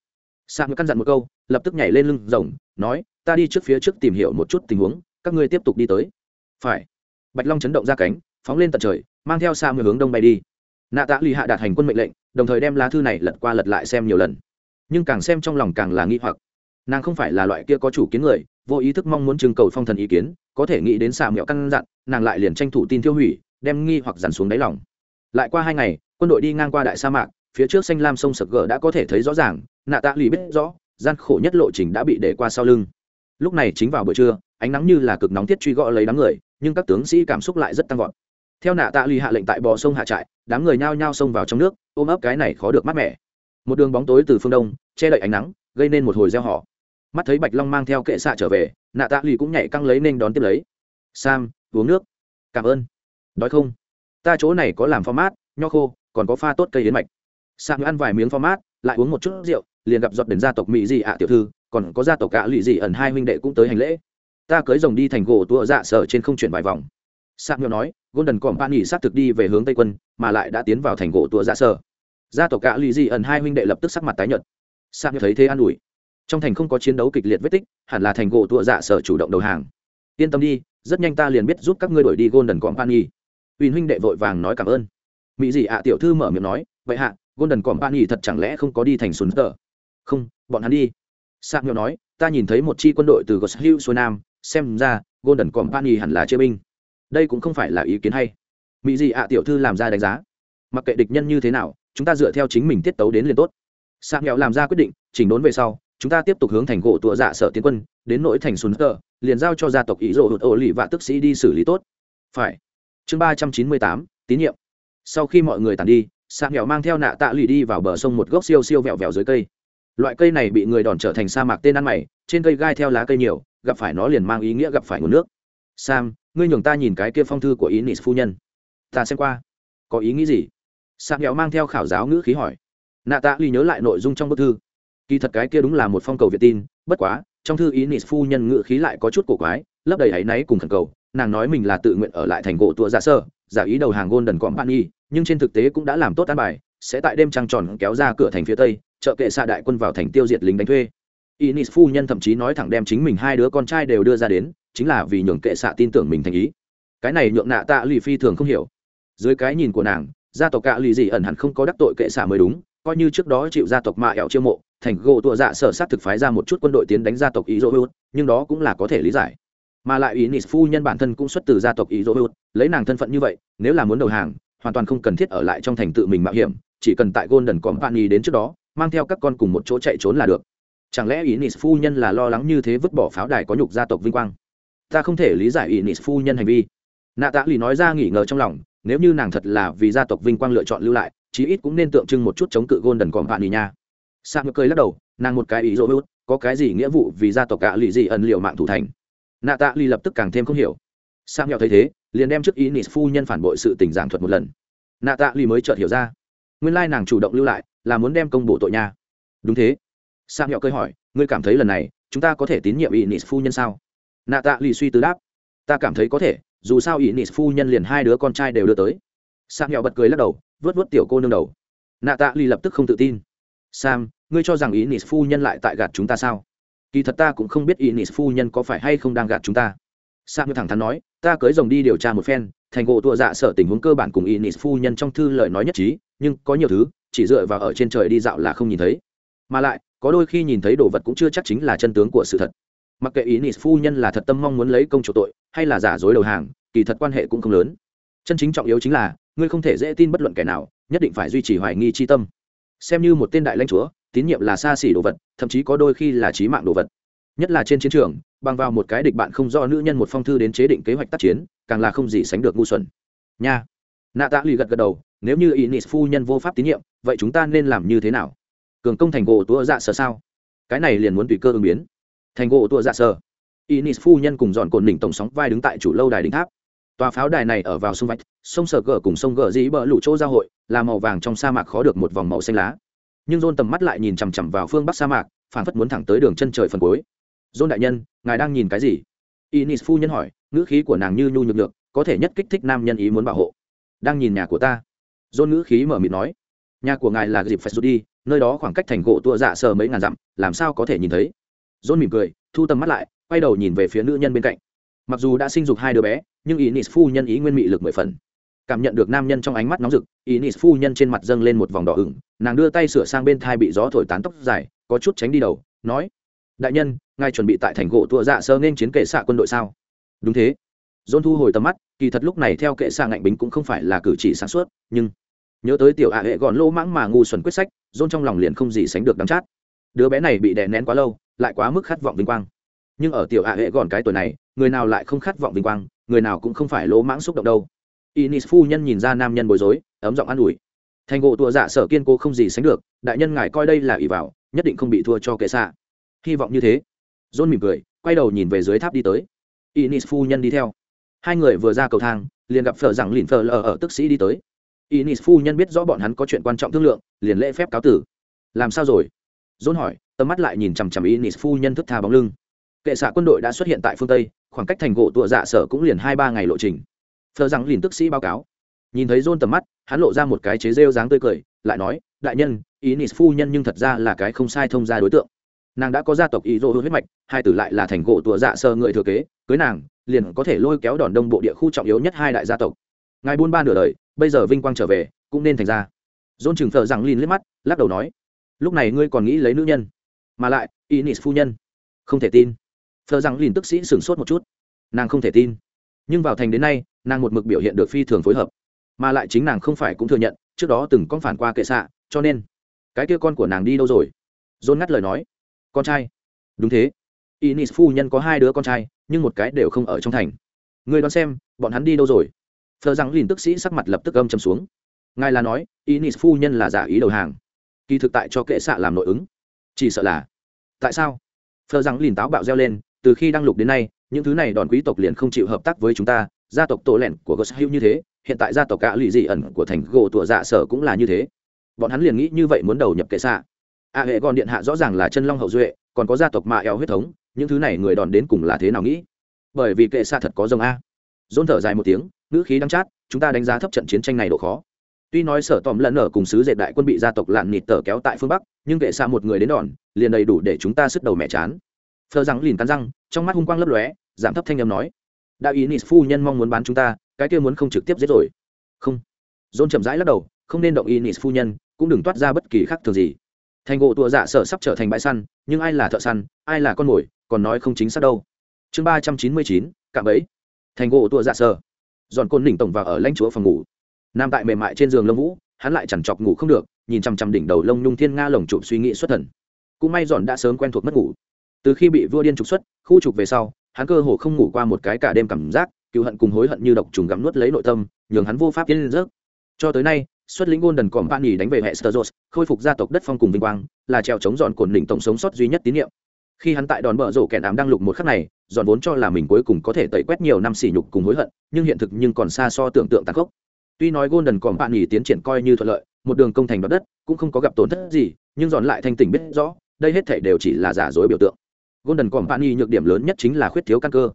Sa mẹo căn dặn một câu, lập tức nhảy lên lưng rồng, nói, ta đi trước phía trước tìm hiểu một chút tình huống, các ngươi tiếp tục đi tới. Phải. Bạch long chấn động ra cánh, phóng lên tận trời, mang theo Sa mẹo hướng đông bay đi. Nạ tạ lì hạ đạt hành quân mệnh lệnh, đồng thời đem lá thư này lật qua lật lại xem nhiều lần. Nhưng càng xem trong lòng càng là nghi hoặc. Nàng không phải là loại kia có chủ kiến người, vô ý thức mong muốn trưng cầu phong thần ý kiến, có thể nghĩ đến xạ mẹo căn dặn, nàng lại liền tranh thủ tin tiêu hủy, đem nghi hoặc dằn xuống đáy lòng. Lại qua hai ngày, quân đội đi ngang qua đại sa mạc, phía trước xanh lam sông sập gờ đã có thể thấy rõ ràng nạ tạ lì biết rõ gian khổ nhất lộ trình đã bị để qua sau lưng. Lúc này chính vào buổi trưa ánh nắng như là cực nóng thiết truy gõ lấy đám người nhưng các tướng sĩ cảm xúc lại rất tăng vọt. Theo nạ tạ lì hạ lệnh tại bờ sông hạ trại đám người nhao nhao xông vào trong nước ôm ấp cái này khó được mát mẻ. Một đường bóng tối từ phương đông che đậy ánh nắng gây nên một hồi gieo họ. Mắt thấy bạch long mang theo kệ xạ trở về nạ tạ lì cũng nhảy căng lấy nên đón tiếp lấy. Sam uống nước. Cảm ơn. Đói không? Ta chỗ này có làm pho mát, nho khô còn có pha tốt cây yến mạch. Sang ăn vài miếng pho mát, lại uống một chút rượu liền gặp giọt đến gia tộc mỹ dị ạ tiểu thư còn có gia tộc cả lụy dị ẩn hai huynh đệ cũng tới hành lễ. Ta cưới rồng đi thành gỗ tua dạ sở trên không chuyển vài vòng. Sang nhớ nói golden company xác thực đi về hướng tây quân mà lại đã tiến vào thành gỗ tua dạ sở. Gia tộc cả lụy dị ẩn hai huynh đệ lập tức sắc mặt tái nhợt. Sang nhớ thấy thế an ủi. Trong thành không có chiến đấu kịch liệt vết tích hẳn là thành gỗ tua dạ sở chủ động đầu hàng. Yên tâm đi rất nhanh ta liền biết giúp các ngươi đổi đi golden company Uy huynh đệ vội vàng nói cảm ơn. Mỹ dị ạ tiểu thư mở miệng nói, vậy hạ, Golden Company thật chẳng lẽ không có đi thành xuống tờ? Không, bọn hắn đi. Sạc Miêu nói, ta nhìn thấy một chi quân đội từ Ghost Hill xuôi nam, xem ra Golden Company hẳn là chia binh. Đây cũng không phải là ý kiến hay. Mỹ dị ạ tiểu thư làm ra đánh giá. Mặc kệ địch nhân như thế nào, chúng ta dựa theo chính mình tiết tấu đến liền tốt. Sạc Miêu làm ra quyết định, chỉnh đốn về sau, chúng ta tiếp tục hướng thành gỗ tụa dạ sở tiến quân, đến nỗi thành Sun Tơ, liền giao cho gia tộc ý rồ hụt ổ lì và tức sĩ đi xử lý tốt. Phải chương ba trăm chín mươi tám tín nhiệm sau khi mọi người tàn đi sạc nghèo mang theo nạ tạ lì đi vào bờ sông một gốc siêu siêu vẹo vẹo dưới cây loại cây này bị người đòn trở thành sa mạc tên ăn mày trên cây gai theo lá cây nhiều gặp phải nó liền mang ý nghĩa gặp phải nguồn nước. Sam ngươi nhường ta nhìn cái kia phong thư của ý nis phu nhân. Ta xem qua. Có ý nghĩ gì? Sam nghèo mang theo khảo giáo ngữ khí hỏi. Nạ tạ ly nhớ lại nội dung trong bức thư. Kỳ thật cái kia đúng là một phong cầu việt tin bất quá trong thư ý nis phu nhân ngữ khí lại có chút cổ quái lấp đầy áy náy cùng thần cầu nàng nói mình là tự nguyện ở lại thành gỗ tụa giả sơ giả ý đầu hàng gôn đần quọn bạn nhi, nhưng trên thực tế cũng đã làm tốt an bài sẽ tại đêm trăng tròn kéo ra cửa thành phía tây, chợ kệ xạ đại quân vào thành tiêu diệt lính đánh thuê. Inis phu nhân thậm chí nói thẳng đem chính mình hai đứa con trai đều đưa ra đến, chính là vì nhường kệ xạ tin tưởng mình thành ý. Cái này nhượng nạ tạ lì phi thường không hiểu. Dưới cái nhìn của nàng, gia tộc cạ lì gì ẩn hẳn không có đắc tội kệ xạ mới đúng, coi như trước đó chịu gia tộc mạ ẹo chiêu mộ, thành gỗ tụa dạ sở sát thực phái ra một chút quân đội tiến đánh gia tộc ý dỗ hữu nhưng đó cũng là có thể lý giải. Mà lại ý phu nhân bản thân cũng xuất từ gia tộc ý dỗ hữu lấy nàng thân phận như vậy, nếu là muốn đầu hàng, hoàn toàn không cần thiết ở lại trong thành tự mình mạo hiểm chỉ cần tại golden company đến trước đó, mang theo các con cùng một chỗ chạy trốn là được. Chẳng lẽ Inis phu nhân là lo lắng như thế vứt bỏ pháo đài có nhục gia tộc vinh quang? Ta không thể lý giải Inis phu nhân hành vi. Nạ tạ lì nói ra nghỉ ngờ trong lòng, nếu như nàng thật là vì gia tộc vinh quang lựa chọn lưu lại, chí ít cũng nên tượng trưng một chút chống cự golden company nha. Sa ngược cười lắc đầu, nàng một cái ý dỗ hữu có cái gì nghĩa vụ vì gia tộc cả lì gì ẩn liệu mạng thủ thành? Nạ tạ Lì lập tức càng thêm không hiểu. Sang nghèo thấy thế, liền đem trước ý nị phu nhân phản bội sự tình giảng thuật một lần. Nạ tạ Lì mới chợt hiểu ra nguyên lai nàng chủ động lưu lại, là muốn đem công bộ tội nha. Đúng thế. Sang nghèo cơ hỏi, ngươi cảm thấy lần này, chúng ta có thể tín nhiệm ý nị phu nhân sao? Nạ tạ lì suy tư đáp, ta cảm thấy có thể, dù sao ý nị phu nhân liền hai đứa con trai đều đưa tới. Sang nghèo bật cười lắc đầu, vớt vớt tiểu cô nương đầu. Nạ tạ lì lập tức không tự tin. Sam, ngươi cho rằng ý nị phu nhân lại tại gạt chúng ta sao? Kỳ thật ta cũng không biết Inis phu nhân có phải hay không đang gạt chúng ta. Sam thẳng thắn nói, ta cưới rồng đi điều tra một phen, thành gỗ tụa dạ sở tình huống cơ bản cùng Inis phu nhân trong thư lời nói nhất trí nhưng có nhiều thứ, chỉ dựa vào ở trên trời đi dạo là không nhìn thấy. Mà lại, có đôi khi nhìn thấy đồ vật cũng chưa chắc chính là chân tướng của sự thật. Mặc kệ ý nị phu nhân là thật tâm mong muốn lấy công chủ tội, hay là giả dối đầu hàng, kỳ thật quan hệ cũng không lớn. Chân chính trọng yếu chính là, ngươi không thể dễ tin bất luận kẻ nào, nhất định phải duy trì hoài nghi chi tâm. Xem như một tên đại lãnh chúa, tín nhiệm là xa xỉ đồ vật, thậm chí có đôi khi là trí mạng đồ vật. Nhất là trên chiến trường, bằng vào một cái địch bạn không do nữ nhân một phong thư đến chế định kế hoạch tác chiến, càng là không gì sánh được ngu xuẩn. Nha. Nạ tạ lì gật gật đầu nếu như inis phu nhân vô pháp tín nhiệm, vậy chúng ta nên làm như thế nào? Cường công thành gỗ tua dạ sở sao? Cái này liền muốn tùy cơ ứng biến. Thành gỗ tua dạ sở. Inis phu nhân cùng dọn cồn đỉnh tổng sóng vai đứng tại chủ lâu đài đỉnh tháp. Tòa pháo đài này ở vào sông vách, sông sở gờ cùng sông gờ dĩ bờ lũ chỗ giao hội, là màu vàng trong sa mạc khó được một vòng màu xanh lá. Nhưng dôn tầm mắt lại nhìn chằm chằm vào phương bắc sa mạc phản phất muốn thẳng tới đường chân trời phần cuối. Dôn đại nhân, ngài đang nhìn cái gì? Inis phu nhân hỏi, ngữ khí của nàng như nhu nhược được có thể nhất kích thích nam nhân ý muốn bảo hộ. Đang nhìn nhà của ta dôn ngữ khí mở mịt nói, nhà của ngài là dịp phải rút đi, nơi đó khoảng cách thành gỗ tua dạ sờ mấy ngàn dặm, làm sao có thể nhìn thấy? Dôn mỉm cười, thu tầm mắt lại, quay đầu nhìn về phía nữ nhân bên cạnh. Mặc dù đã sinh dục hai đứa bé, nhưng inis phu nhân ý nguyên mị lực mười phần. Cảm nhận được nam nhân trong ánh mắt nóng rực, inis phu nhân trên mặt dâng lên một vòng đỏ ửng, nàng đưa tay sửa sang bên thai bị gió thổi tán tóc dài, có chút tránh đi đầu, nói, đại nhân, ngài chuẩn bị tại thành gỗ tua dạ sơ nên chiến kệ xạ quân đội sao? Đúng thế dôn thu hồi tầm mắt, kỳ thật lúc này theo kệ xạ ngạnh bính cũng không phải là cử chỉ sáng suốt, nhưng nhớ tới tiểu ạ hệ gọn lỗ mãng mà ngu xuẩn quyết sách dôn trong lòng liền không gì sánh được đắm chát. Đứa bé này bị đè nén quá lâu, lại quá mức khát vọng vinh quang. Nhưng ở tiểu ạ hệ gọn cái tuổi này, người nào lại không khát vọng vinh quang, người nào cũng không phải lỗ mãng xúc động đâu. Inis phu nhân nhìn ra nam nhân bối rối, ấm giọng an ủi. Thành gỗ tụa dạ sở kiên cố không gì sánh được, đại nhân ngài coi đây là ỷ vào, nhất định không bị thua cho kệ xạ. Hy vọng như thế. John mỉm cười, quay đầu nhìn về dưới tháp đi tới. Inis phu nhân đi theo hai người vừa ra cầu thang, liền gặp phở rằng lìn phở lờ ở tức sĩ đi tới. Inis phu nhân biết rõ bọn hắn có chuyện quan trọng thương lượng, liền lễ phép cáo tử. Làm sao rồi? John hỏi, tầm mắt lại nhìn chằm chằm inis phu nhân thức tha bóng lưng. Kệ xạ quân đội đã xuất hiện tại phương tây, khoảng cách thành gỗ tụa dạ sở cũng liền hai ba ngày lộ trình. Phờ rằng lìn tức sĩ báo cáo. Nhìn thấy john tầm mắt, hắn lộ ra một cái chế rêu dáng tươi cười, lại nói, đại nhân, inis phu nhân nhưng thật ra là cái không sai thông ra đối tượng. Nàng đã có gia tộc ý dô huyết mạch, hai tử lại là thành gỗ tụa dạ sơ người thừa kế, cưới nàng liền có thể lôi kéo đòn đông bộ địa khu trọng yếu nhất hai đại gia tộc. Ngài buôn ba nửa đời, bây giờ vinh quang trở về, cũng nên thành ra. Dôn chừng thợ rằng lin liếc mắt, lắc đầu nói, lúc này ngươi còn nghĩ lấy nữ nhân, mà lại inis phu nhân, không thể tin. Thợ rằng lin tức sĩ sửng sốt một chút. Nàng không thể tin. Nhưng vào thành đến nay, nàng một mực biểu hiện được phi thường phối hợp. Mà lại chính nàng không phải cũng thừa nhận, trước đó từng con phản qua kệ xạ, cho nên, cái kia con của nàng đi đâu rồi? Dôn ngắt lời nói, con trai. Đúng thế. Inis phu nhân có hai đứa con trai nhưng một cái đều không ở trong thành. Người đoán xem, bọn hắn đi đâu rồi? Phờ rằng lìn tức sĩ sắc mặt lập tức âm trầm xuống. Ngài là nói, inis phu nhân là giả ý đầu hàng. Kỳ thực tại cho kệ xạ làm nội ứng. Chỉ sợ là, tại sao? Phờ rằng lìn táo bạo reo lên, từ khi đăng lục đến nay, những thứ này đòn quý tộc liền không chịu hợp tác với chúng ta, gia tộc tổ lẻn của gos hữu như thế, hiện tại gia tộc cả lụy dị ẩn của thành gỗ tủa dạ sở cũng là như thế. Bọn hắn liền nghĩ như vậy muốn đầu nhập kệ xạ. A hệ còn điện hạ rõ ràng là chân long hậu duệ, còn có gia tộc mạ eo huyết thống những thứ này người đòn đến cùng là thế nào nghĩ? Bởi vì kệ xạ thật có rồng a. Dôn thở dài một tiếng, ngữ khí đắng chát, chúng ta đánh giá thấp trận chiến tranh này độ khó. Tuy nói sở tòm lẫn ở cùng sứ dệt đại quân bị gia tộc lạn nịt tờ kéo tại phương bắc, nhưng kệ xạ một người đến đòn, liền đầy đủ để chúng ta sức đầu mẹ chán. Thơ rằng lìn cắn răng, trong mắt hung quang lấp lóe, giảm thấp thanh âm nói đạo ý nịt phu nhân mong muốn bán chúng ta, cái kia muốn không trực tiếp giết rồi. Không. Dôn chậm rãi lắc đầu, không nên động ý nịt phu nhân, cũng đừng toát ra bất kỳ khác thường gì. Thành gỗ tùa dạ sở sắp trở thành bãi săn, nhưng ai là thợ săn, ai là con mồi còn nói không chính xác đâu. Chương ba trăm chín mươi chín cạm ấy thành gỗ tua dạ sờ. Dọn côn đỉnh tổng vào ở lãnh chúa phòng ngủ. Nam tại mềm mại trên giường lông vũ hắn lại chẳng chọc ngủ không được nhìn chằm chằm đỉnh đầu lông nhung thiên nga lồng chụp suy nghĩ xuất thần. Cũng may dọn đã sớm quen thuộc mất ngủ. Từ khi bị vua điên trục xuất khu trục về sau hắn cơ hồ không ngủ qua một cái cả đêm cảm giác cựu hận cùng hối hận như độc trùng gặm nuốt lấy nội tâm nhường hắn vô pháp tiến lên rớt cho tới nay xuất lĩnh golden còm bạn nhì đánh về hệ Steros, khôi phục gia tộc đất phong cùng vinh quang là trèo chống dọn côn đỉnh tổng sống sót duy nhất tín nhiệm khi hắn tại đòn bờ rổ kẻ đám đang lục một khắc này, dọn vốn cho là mình cuối cùng có thể tẩy quét nhiều năm sỉ nhục cùng hối hận, nhưng hiện thực nhưng còn xa so tưởng tượng tàn khốc. Tuy nói golden còn bạn nghỉ tiến triển coi như thuận lợi, một đường công thành đoạt đất, cũng không có gặp tổn thất gì, nhưng dọn lại thanh tỉnh biết rõ, đây hết thể đều chỉ là giả dối biểu tượng. Golden còn bạn nghỉ nhược điểm lớn nhất chính là khuyết thiếu căn cơ.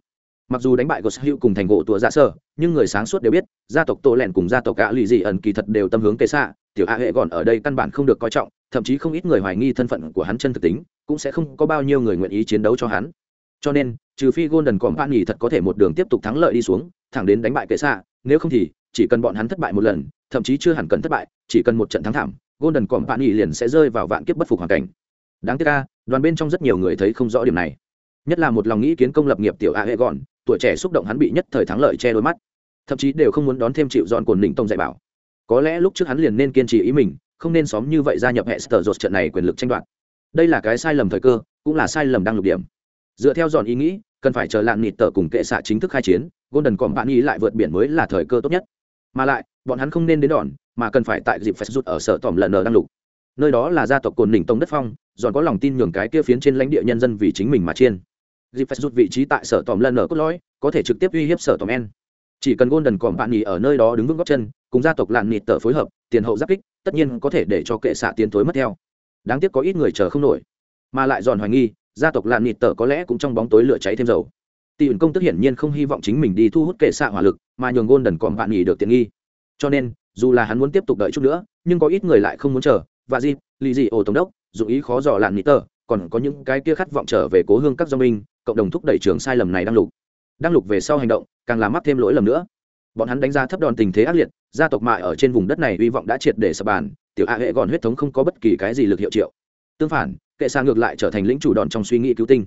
Mặc dù đánh bại gos hữu cùng thành gỗ tùa dạ sơ nhưng người sáng suốt đều biết, gia tộc tô lẹn cùng gia tộc gã lì dị ẩn kỳ thật đều tâm hướng kệ xạ tiểu a hệ còn ở đây căn bản không được coi trọng, thậm chí không ít người hoài nghi thân phận của hắn chân thực tính cũng sẽ không có bao nhiêu người nguyện ý chiến đấu cho hắn. Cho nên, trừ phi golden company thật có thể một đường tiếp tục thắng lợi đi xuống, thẳng đến đánh bại kệ xạ, nếu không thì chỉ cần bọn hắn thất bại một lần, thậm chí chưa hẳn cần thất bại, chỉ cần một trận thắng thảm, golden company liền sẽ rơi vào vạn kiếp bất phục hoàn cảnh. Đáng tiếc ca đoàn bên trong rất nhiều người thấy không rõ điểm này. Nhất là một lòng nghĩ kiến công lập nghiệp tiểu a hệ gọn, tuổi trẻ xúc động hắn bị nhất thời thắng lợi che đôi mắt. Thậm chí đều không muốn đón thêm chịu dọn cồn đỉnh tông dạy bảo. Có lẽ lúc trước hắn liền nên kiên trì ý mình, không nên xóm như vậy gia nhập hệ sở dột trận này quyền lực tranh đoạt đây là cái sai lầm thời cơ, cũng là sai lầm đang lục điểm. Dựa theo dọn ý nghĩ, cần phải chờ lạng nịt tờ cùng kệ xạ chính thức khai chiến, golden còn bạn ý lại vượt biển mới là thời cơ tốt nhất. Mà lại, bọn hắn không nên đến đòn, mà cần phải tại dịp phải rút ở sở tòm lần nờ đang lục. Nơi đó là gia tộc cồn đỉnh tông đất phong, dọn có lòng tin nhường cái kia phiến trên lãnh địa nhân dân vì chính mình mà chiên. Dịp phải rút vị trí tại sở tòm lần nờ cốt lõi, có thể trực tiếp uy hiếp sở tòm en. Chỉ cần golden còn bạn nghỉ ở nơi đó đứng vững góc chân, cùng gia tộc lạn nịt tờ phối hợp, tiền hậu giáp kích, tất nhiên có thể để cho kệ xạ tiến tối mất theo đáng tiếc có ít người chờ không nổi. Mà lại giòn hoài nghi, gia tộc lạn nịt tờ có lẽ cũng trong bóng tối lửa cháy thêm dầu. Tỷ ẩn công tức hiển nhiên không hy vọng chính mình đi thu hút kệ xạ hỏa lực, mà nhường gôn đần còn bạn nghỉ được tiện nghi. Cho nên, dù là hắn muốn tiếp tục đợi chút nữa, nhưng có ít người lại không muốn chờ. Và gì lì gì ổ tổng đốc dụng ý khó dò lạn nịt tờ còn có những cái kia khát vọng trở về cố hương các do minh cộng đồng thúc đẩy trường sai lầm này đang lục. Đang lục về sau hành động, càng làm mắc thêm lỗi lầm nữa. Bọn hắn đánh giá thấp đòn tình thế ác liệt, gia tộc mại ở trên vùng đất này hy vọng đã triệt để sập bàn tiểu a hệ gòn huyết thống không có bất kỳ cái gì lực hiệu triệu. Tương phản, kệ xa ngược lại trở thành lĩnh chủ đòn trong suy nghĩ cứu tinh.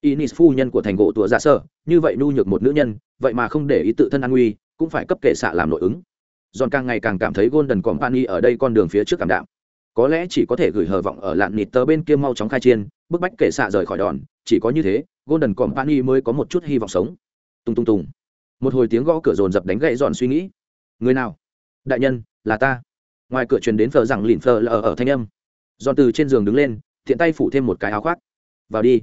Inis phu nhân của thành gỗ tùa giả sơ, như vậy nu nhược một nữ nhân, vậy mà không để ý tự thân an nguy, cũng phải cấp kệ xạ làm nội ứng. Giòn càng ngày càng cảm thấy golden company ở đây con đường phía trước cảm đạm. Có lẽ chỉ có thể gửi hờ vọng ở lạn nịt tờ bên kia mau chóng khai chiên, bức bách kệ xạ rời khỏi đòn, chỉ có như thế, golden company mới có một chút hy vọng sống. Tung tung tùng một hồi tiếng gõ cửa rồn dập đánh gậy Giòn suy nghĩ. Người nào? Đại nhân, là ta ngoài cửa truyền đến phờ rằng lìn phờ lờ ở thanh âm. Dọn từ trên giường đứng lên, thiện tay phủ thêm một cái áo khoác. Vào đi.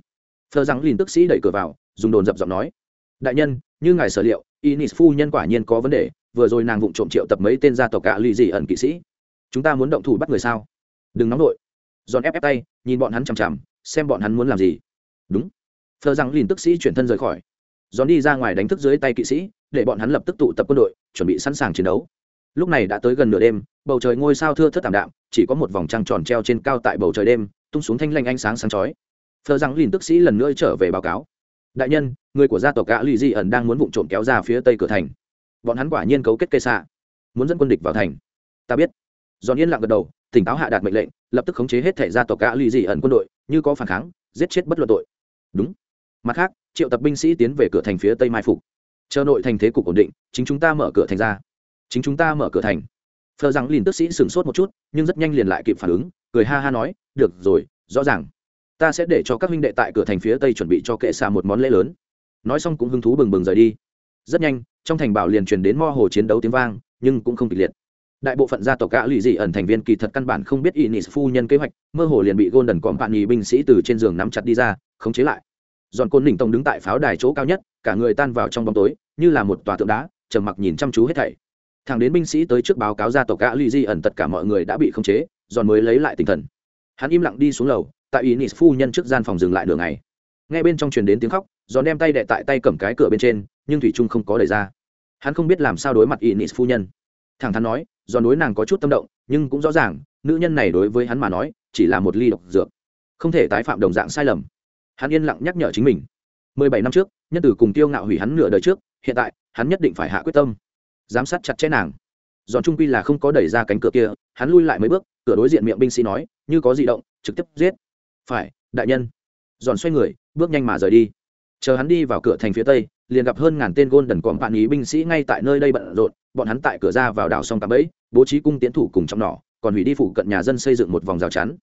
Phờ rằng lìn tức sĩ đẩy cửa vào, dùng đồn dập giọng nói. Đại nhân, như ngài sở liệu, inis phu nhân quả nhiên có vấn đề, vừa rồi nàng vụng trộm triệu tập mấy tên gia tộc cạ lì dị ẩn kỵ sĩ. Chúng ta muốn động thủ bắt người sao? Đừng nóng đội dọn ép ép tay, nhìn bọn hắn chằm chằm, xem bọn hắn muốn làm gì. Đúng. Phờ rằng lìn tức sĩ chuyển thân rời khỏi. Dọn đi ra ngoài đánh thức dưới tay kỵ sĩ, để bọn hắn lập tức tụ tập quân đội, chuẩn bị sẵn sàng chiến đấu lúc này đã tới gần nửa đêm, bầu trời ngôi sao thưa thất tảm đạm, chỉ có một vòng trăng tròn treo trên cao tại bầu trời đêm, tung xuống thanh lanh ánh sáng sáng chói. Phờ rằng lìn tức sĩ lần nữa trở về báo cáo. Đại nhân, người của gia tộc gã lì di ẩn đang muốn vụ trộm kéo ra phía tây cửa thành. Bọn hắn quả nhiên cấu kết cây xạ muốn dẫn quân địch vào thành. Ta biết. Giòn yên lặng gật đầu, tỉnh táo hạ đạt mệnh lệnh, lập tức khống chế hết thể gia tộc gã lì di ẩn quân đội, như có phản kháng, giết chết bất luận tội. Đúng. Mặt khác, triệu tập binh sĩ tiến về cửa thành phía tây mai phục. Chờ nội thành thế cục ổn định, chính chúng ta mở cửa thành ra chính chúng ta mở cửa thành. Phờ rằng liền tức sĩ sửng sốt một chút nhưng rất nhanh liền lại kịp phản ứng cười ha ha nói được rồi rõ ràng. Ta sẽ để cho các huynh đệ tại cửa thành phía tây chuẩn bị cho kệ xa một món lễ lớn. Nói xong cũng hứng thú bừng bừng rời đi. Rất nhanh trong thành bảo liền truyền đến mo hồ chiến đấu tiếng vang nhưng cũng không kịch liệt. Đại bộ phận gia tộc gã lụy dị ẩn thành viên kỳ thật căn bản không biết Inis phu nhân kế hoạch, mơ hồ liền bị Golden cóm bạn nhì binh sĩ từ trên giường nắm chặt đi ra, khống chế lại. dọn Côn Đỉnh Tông đứng tại pháo đài chỗ cao nhất, cả người tan vào trong bóng tối, như là một tòa tượng đá, trầm mặc nhìn chăm chú hết thảy. Thằng đến binh sĩ tới trước báo cáo gia tộc gã lì dị ẩn tất cả mọi người đã bị khống chế, Giòn mới lấy lại tinh thần. Hắn im lặng đi xuống lầu, tại ý nị phu nhân trước gian phòng dừng lại đường này Nghe bên trong truyền đến tiếng khóc, Giòn đem tay đệ tại tay cầm cái cửa bên trên, nhưng thủy trung không có đẩy ra. Hắn không biết làm sao đối mặt ý nị phu nhân. Thẳng thắn nói, giòn đối nàng có chút tâm động nhưng cũng rõ ràng nữ nhân này đối với hắn mà nói chỉ là một ly độc dược không thể tái phạm đồng dạng sai lầm hắn yên lặng nhắc nhở chính mình mười bảy năm trước nhân tử cùng tiêu ngạo hủy hắn nửa đời trước hiện tại hắn nhất định phải hạ quyết tâm giám sát chặt chẽ nàng. Giòn trung quy là không có đẩy ra cánh cửa kia, hắn lui lại mấy bước, cửa đối diện miệng binh sĩ nói, như có di động, trực tiếp giết. Phải, đại nhân. Giòn xoay người, bước nhanh mà rời đi. Chờ hắn đi vào cửa thành phía tây, liền gặp hơn ngàn tên gôn đần còm bạn ý binh sĩ ngay tại nơi đây bận rộn, bọn hắn tại cửa ra vào đảo sông cạm bẫy, bố trí cung tiến thủ cùng trong nỏ, còn hủy đi phụ cận nhà dân xây dựng một vòng rào chắn.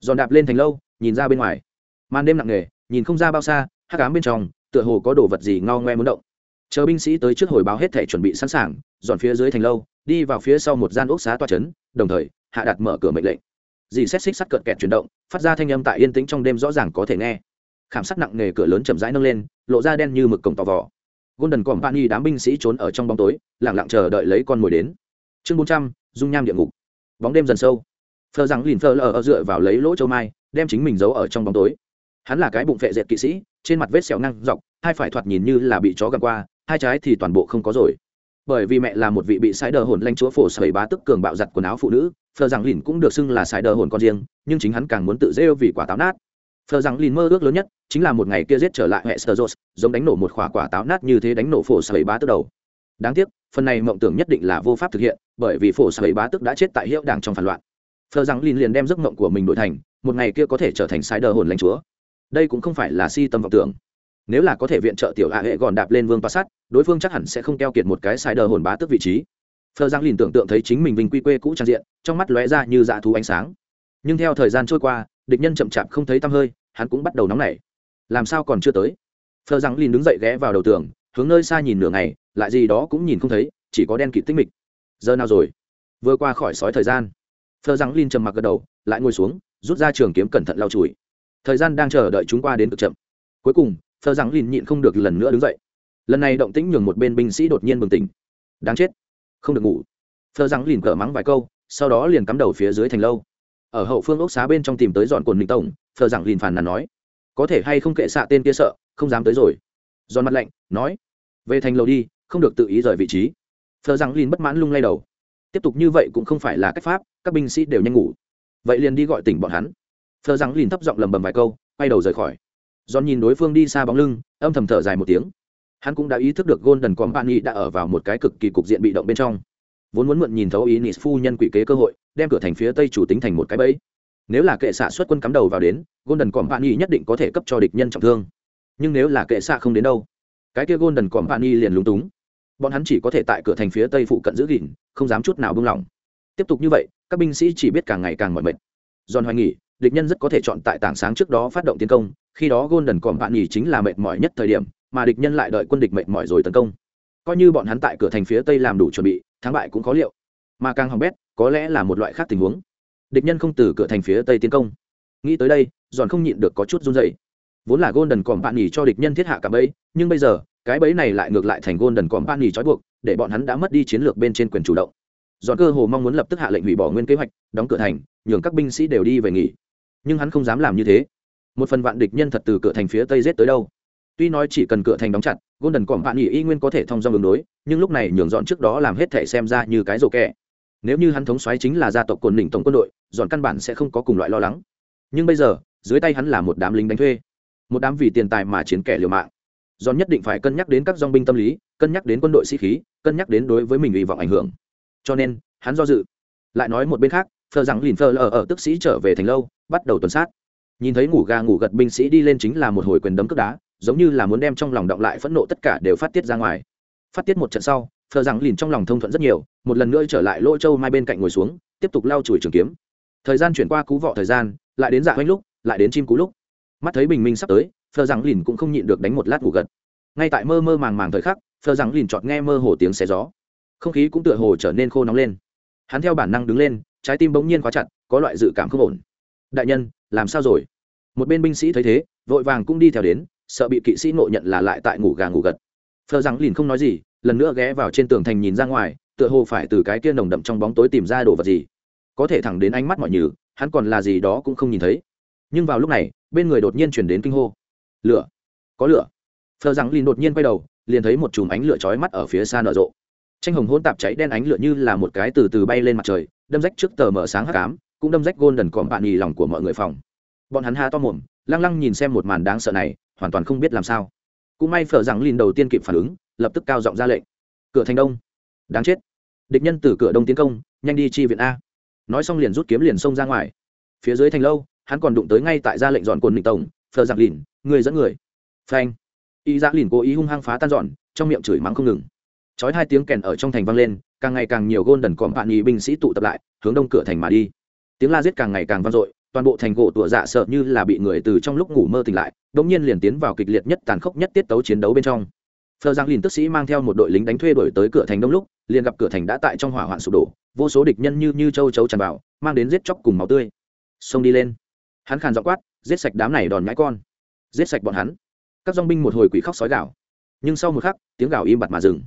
Giòn đạp lên thành lâu, nhìn ra bên ngoài. Màn đêm nặng nề, nhìn không ra bao xa, hắc ám bên trong, tựa hồ có đồ vật gì ngao ngoe muốn động chờ binh sĩ tới trước hồi báo hết thể chuẩn bị sẵn sàng, dọn phía dưới thành lâu, đi vào phía sau một gian ốc xá toa trấn đồng thời, hạ đặt mở cửa mệnh lệnh. Dì xét xích sắt cợt kẹt chuyển động, phát ra thanh âm tại yên tĩnh trong đêm rõ ràng có thể nghe. Khảm sắt nặng nề cửa lớn chậm rãi nâng lên, lộ ra đen như mực cổng tò vò. Golden company đám binh sĩ trốn ở trong bóng tối lẳng lặng chờ đợi lấy con mồi đến. Chương bốn trăm, dung nham địa ngục. Bóng đêm dần sâu. Phờ rằng lìn phờ lờ dựa vào lấy lỗ châu mai, đem chính mình giấu ở trong bóng tối. Hắn là cái bụng phệ dệt kỵ sĩ, trên mặt vết sẹo ngang dọc hai phải thoạt nhìn như là bị chó gặm qua, hai trái thì toàn bộ không có rồi. Bởi vì mẹ là một vị bị sái đờ hồn lanh chúa phổ sẩy bá tức cường bạo giặt quần áo phụ nữ, phờ rằng lìn cũng được xưng là sái đờ hồn con riêng, nhưng chính hắn càng muốn tự rêu vì quả táo nát. Phờ rằng lìn mơ ước lớn nhất chính là một ngày kia giết trở lại hệ sơ giống đánh nổ một quả quả táo nát như thế đánh nổ phổ sẩy bá tức đầu. Đáng tiếc, phần này mộng tưởng nhất định là vô pháp thực hiện, bởi vì phổ sẩy bá tức đã chết tại hiệu đảng trong phản loạn. Phờ rằng lìn liền đem giấc mộng của mình đổi thành, một ngày kia có thể trở thành sái đờ hồn lãnh chúa. Đây cũng không phải là si tâm vọng tưởng nếu là có thể viện trợ tiểu hạ hệ gòn đạp lên vương pa sát, đối phương chắc hẳn sẽ không keo kiệt một cái sai đờ hồn bá tức vị trí. Phờ giang lìn tưởng tượng thấy chính mình vinh quy quê cũ trang diện, trong mắt lóe ra như dạ thú ánh sáng. Nhưng theo thời gian trôi qua, địch nhân chậm chạp không thấy tăm hơi, hắn cũng bắt đầu nóng nảy. Làm sao còn chưa tới? Phờ giang lìn đứng dậy ghé vào đầu tường, hướng nơi xa nhìn nửa ngày, lại gì đó cũng nhìn không thấy, chỉ có đen kịt tích mịch. Giờ nào rồi? Vừa qua khỏi sói thời gian. Phờ giang liền trầm mặc gật đầu, lại ngồi xuống, rút ra trường kiếm cẩn thận lau chùi. Thời gian đang chờ đợi chúng qua đến cực chậm. Cuối cùng phờ rằng lìn nhịn không được lần nữa đứng dậy. Lần này động tĩnh nhường một bên binh sĩ đột nhiên bừng tỉnh. Đáng chết. Không được ngủ. Phờ rằng lìn cỡ mắng vài câu, sau đó liền cắm đầu phía dưới thành lâu. Ở hậu phương ốc xá bên trong tìm tới dọn cồn minh tổng phờ rằng lìn phản nàn nói. Có thể hay không kệ xạ tên kia sợ, không dám tới rồi. Giòn mặt lạnh, nói. Về thành lâu đi, không được tự ý rời vị trí. Phờ rằng lìn bất mãn lung lay đầu. Tiếp tục như vậy cũng không phải là cách pháp, các binh sĩ đều nhanh ngủ. Vậy liền đi gọi tỉnh bọn hắn. Phờ rằng lìn thấp giọng lầm bầm vài câu, quay đầu rời khỏi giòn nhìn đối phương đi xa bóng lưng, âm thầm thở dài một tiếng. Hắn cũng đã ý thức được golden company đã ở vào một cái cực kỳ cục diện bị động bên trong. Vốn muốn mượn nhìn thấu ý nis phu nhân quỷ kế cơ hội, đem cửa thành phía tây chủ tính thành một cái bẫy. Nếu là kệ xạ xuất quân cắm đầu vào đến, golden company nhất định có thể cấp cho địch nhân trọng thương. Nhưng nếu là kệ xạ không đến đâu, cái kia golden company liền lúng túng. Bọn hắn chỉ có thể tại cửa thành phía tây phụ cận giữ gìn, không dám chút nào buông lỏng. Tiếp tục như vậy, các binh sĩ chỉ biết càng ngày càng mỏi mệt. Giòn hoài nghỉ địch nhân rất có thể chọn tại tảng sáng trước đó phát động tiến công khi đó golden nhì chính là mệt mỏi nhất thời điểm, mà địch nhân lại đợi quân địch mệt mỏi rồi tấn công. Coi như bọn hắn tại cửa thành phía tây làm đủ chuẩn bị, thắng bại cũng có liệu. Mà càng hỏng bét, có lẽ là một loại khác tình huống. Địch nhân không từ cửa thành phía tây tiến công. Nghĩ tới đây, giòn không nhịn được có chút run dày vốn là golden còn bạn nhì cho địch nhân thiết hạ cả bẫy, nhưng bây giờ, cái bẫy này lại ngược lại thành golden còn bạn nhì trói buộc, để bọn hắn đã mất đi chiến lược bên trên quyền chủ động. Giòn cơ hồ mong muốn lập tức hạ lệnh hủy bỏ nguyên kế hoạch, đóng cửa thành, nhường các binh sĩ đều đi về nghỉ. Nhưng hắn không dám làm như thế một phần vạn địch nhân thật từ cửa thành phía tây giết tới đâu. Tuy nói chỉ cần cửa thành đóng chặt, golden còm bạn nghỉ y nguyên có thể thông do đường đối, nhưng lúc này nhường dọn trước đó làm hết thể xem ra như cái rổ kẹ nếu như hắn thống xoáy chính là gia tộc cồn đỉnh tổng quân đội, dọn căn bản sẽ không có cùng loại lo lắng. Nhưng bây giờ, dưới tay hắn là một đám lính đánh thuê, một đám vì tiền tài mà chiến kẻ liều mạng. Dọn nhất định phải cân nhắc đến các dong binh tâm lý, cân nhắc đến quân đội sĩ khí, cân nhắc đến đối với mình hy vọng ảnh hưởng. Cho nên, hắn do dự. Lại nói một bên khác, phờ rằng lìn phờ ở ở tức sĩ trở về thành lâu, bắt đầu tuần sát nhìn thấy ngủ gà ngủ gật binh sĩ đi lên chính là một hồi quyền đấm cướp đá, giống như là muốn đem trong lòng động lại phẫn nộ tất cả đều phát tiết ra ngoài. Phát tiết một trận sau thờ rằng lìn trong lòng thông thuận rất nhiều, một lần nữa trở lại lỗ châu mai bên cạnh ngồi xuống, tiếp tục lau chùi trường kiếm. Thời gian chuyển qua cú vọ thời gian, lại đến dạ hoanh lúc, lại đến chim cú lúc. Mắt thấy bình minh sắp tới thờ rằng lìn cũng không nhịn được đánh một lát ngủ gật. Ngay tại mơ mơ màng màng thời khắc thờ rằng lìn chọt nghe mơ hồ tiếng xe gió. Không khí cũng tựa hồ trở nên khô nóng lên. Hắn theo bản năng đứng lên, trái tim bỗng nhiên khóa chặt, có loại dự cảm không ổn. Đại nhân làm sao rồi? Một bên binh sĩ thấy thế, vội vàng cũng đi theo đến, sợ bị kỵ sĩ ngộ nhận là lại tại ngủ gà ngủ gật. Phờ rằng lìn không nói gì, lần nữa ghé vào trên tường thành nhìn ra ngoài, tựa hồ phải từ cái kia nồng đậm trong bóng tối tìm ra đồ vật gì. Có thể thẳng đến ánh mắt mọi nhử hắn còn là gì đó cũng không nhìn thấy. Nhưng vào lúc này, bên người đột nhiên chuyển đến kinh hô. Lửa. Có lửa. Phờ rằng lìn đột nhiên quay đầu, liền thấy một chùm ánh lửa chói mắt ở phía xa nở rộ. Tranh hồng hôn tạp cháy đen ánh lửa như là một cái từ từ bay lên mặt trời, đâm rách trước tờ mở sáng hắc ám cũng đâm rách gôn đần cọm bạn nhì lòng của mọi người phòng. Bọn hắn ha to mồm, lăng lăng nhìn xem một màn đáng sợ này, hoàn toàn không biết làm sao. Cũng may phở rằng lìn đầu tiên kịp phản ứng, lập tức cao giọng ra lệnh. Cửa thành đông. Đáng chết. Địch nhân từ cửa đông tiến công, nhanh đi chi viện a. Nói xong liền rút kiếm liền xông ra ngoài. Phía dưới thành lâu, hắn còn đụng tới ngay tại ra lệnh dọn cồn định tổng phờ giặc lìn người dẫn người. Phanh. Y dạ giã lìn cố ý hung hăng phá tan dọn, trong miệng chửi mắng không ngừng. Chói hai tiếng kèn ở trong thành vang lên, càng ngày càng nhiều gôn đần cọm bạn nhì binh sĩ tụ tập lại, hướng đông cửa thành mà đi tiếng la giết càng ngày càng vang dội, toàn bộ thành gỗ tủa dạ sợ như là bị người từ trong lúc ngủ mơ tỉnh lại đ ỗ n g nhiên liền tiến vào kịch liệt nhất tàn khốc nhất tiết tấu chiến đấu bên trong. Phờ giang lìn tức sĩ mang theo một đội lính đánh thuê đổi tới cửa thành đông lúc, liền gặp cửa thành đã tại trong hỏa hoạn sụp đổ, vô số địch nhân như như châu chấu tràn vào, mang đến giết chóc cùng máu tươi. Xông đi lên. Hắn khàn dọ quát, giết sạch đám này đòn nhãi con. Giết sạch bọn hắn. Các dong binh một hồi quỷ khóc sói gạo nhưng sau một khắc, tiếng gào im bặt mà dừng.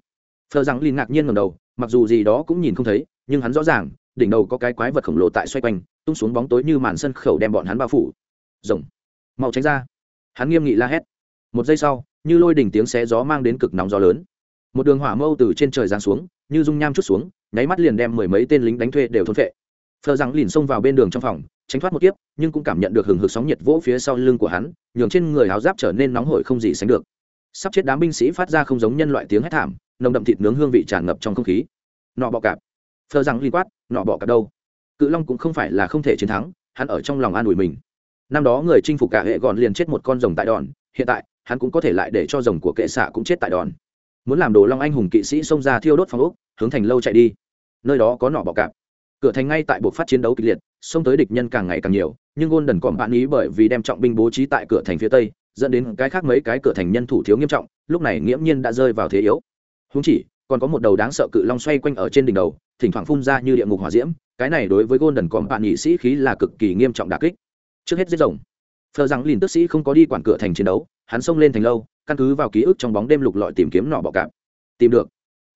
Phờ Giang lìn ngạc nhiên ngầm đầu, mặc dù gì đó cũng nhìn không thấy, nhưng hắn rõ ràng đỉnh đầu có cái quái vật khổng lồ tại xoay quanh, tung xuống bóng tối như màn sân khẩu đem bọn hắn bao phủ. Rồng. Mau tránh ra. Hắn nghiêm nghị la hét. Một giây sau, như lôi đỉnh tiếng xé gió mang đến cực nóng gió lớn. Một đường hỏa mâu từ trên trời giáng xuống, như dung nham chút xuống, nháy mắt liền đem mười mấy tên lính đánh thuê đều thôn phệ. Phờ rằng lìn xông vào bên đường trong phòng, tránh thoát một kiếp, nhưng cũng cảm nhận được hừng hực sóng nhiệt vỗ phía sau lưng của hắn, nhường trên người áo giáp trở nên nóng hổi không gì sánh được. Sắp chết đám binh sĩ phát ra không giống nhân loại tiếng hét thảm, nồng đậm thịt nướng hương vị tràn ngập trong không khí. Nọ bọ cạp phờ rằng liên quát, nọ bỏ cả đâu? Cự long cũng không phải là không thể chiến thắng, hắn ở trong lòng an ủi mình. Năm đó người chinh phục cả hệ gọn liền chết một con rồng tại đòn, hiện tại, hắn cũng có thể lại để cho rồng của kệ xạ cũng chết tại đòn. Muốn làm đồ long anh hùng kỵ sĩ xông ra thiêu đốt phòng úc hướng thành lâu chạy đi. Nơi đó có nọ bọ cạp. Cửa thành ngay tại buộc phát chiến đấu kịch liệt, xông tới địch nhân càng ngày càng nhiều, nhưng gôn đần còn bạn ý bởi vì đem trọng binh bố trí tại cửa thành phía tây, dẫn đến cái khác mấy cái cửa thành nhân thủ thiếu nghiêm trọng, lúc này nghiễm nhiên đã rơi vào thế yếu. Húng chỉ còn có một đầu đáng sợ cự long xoay quanh ở trên đỉnh đầu, thỉnh thoảng phun ra như địa ngục hỏa diễm, cái này đối với golden còn bạn nghị sĩ khí là cực kỳ nghiêm trọng đà kích. Trước hết giết rồng. Phờ rằng lìn tức sĩ không có đi quản cửa thành chiến đấu, hắn xông lên thành lâu, căn cứ vào ký ức trong bóng đêm lục lọi tìm kiếm nỏ bọ cạp. Tìm được.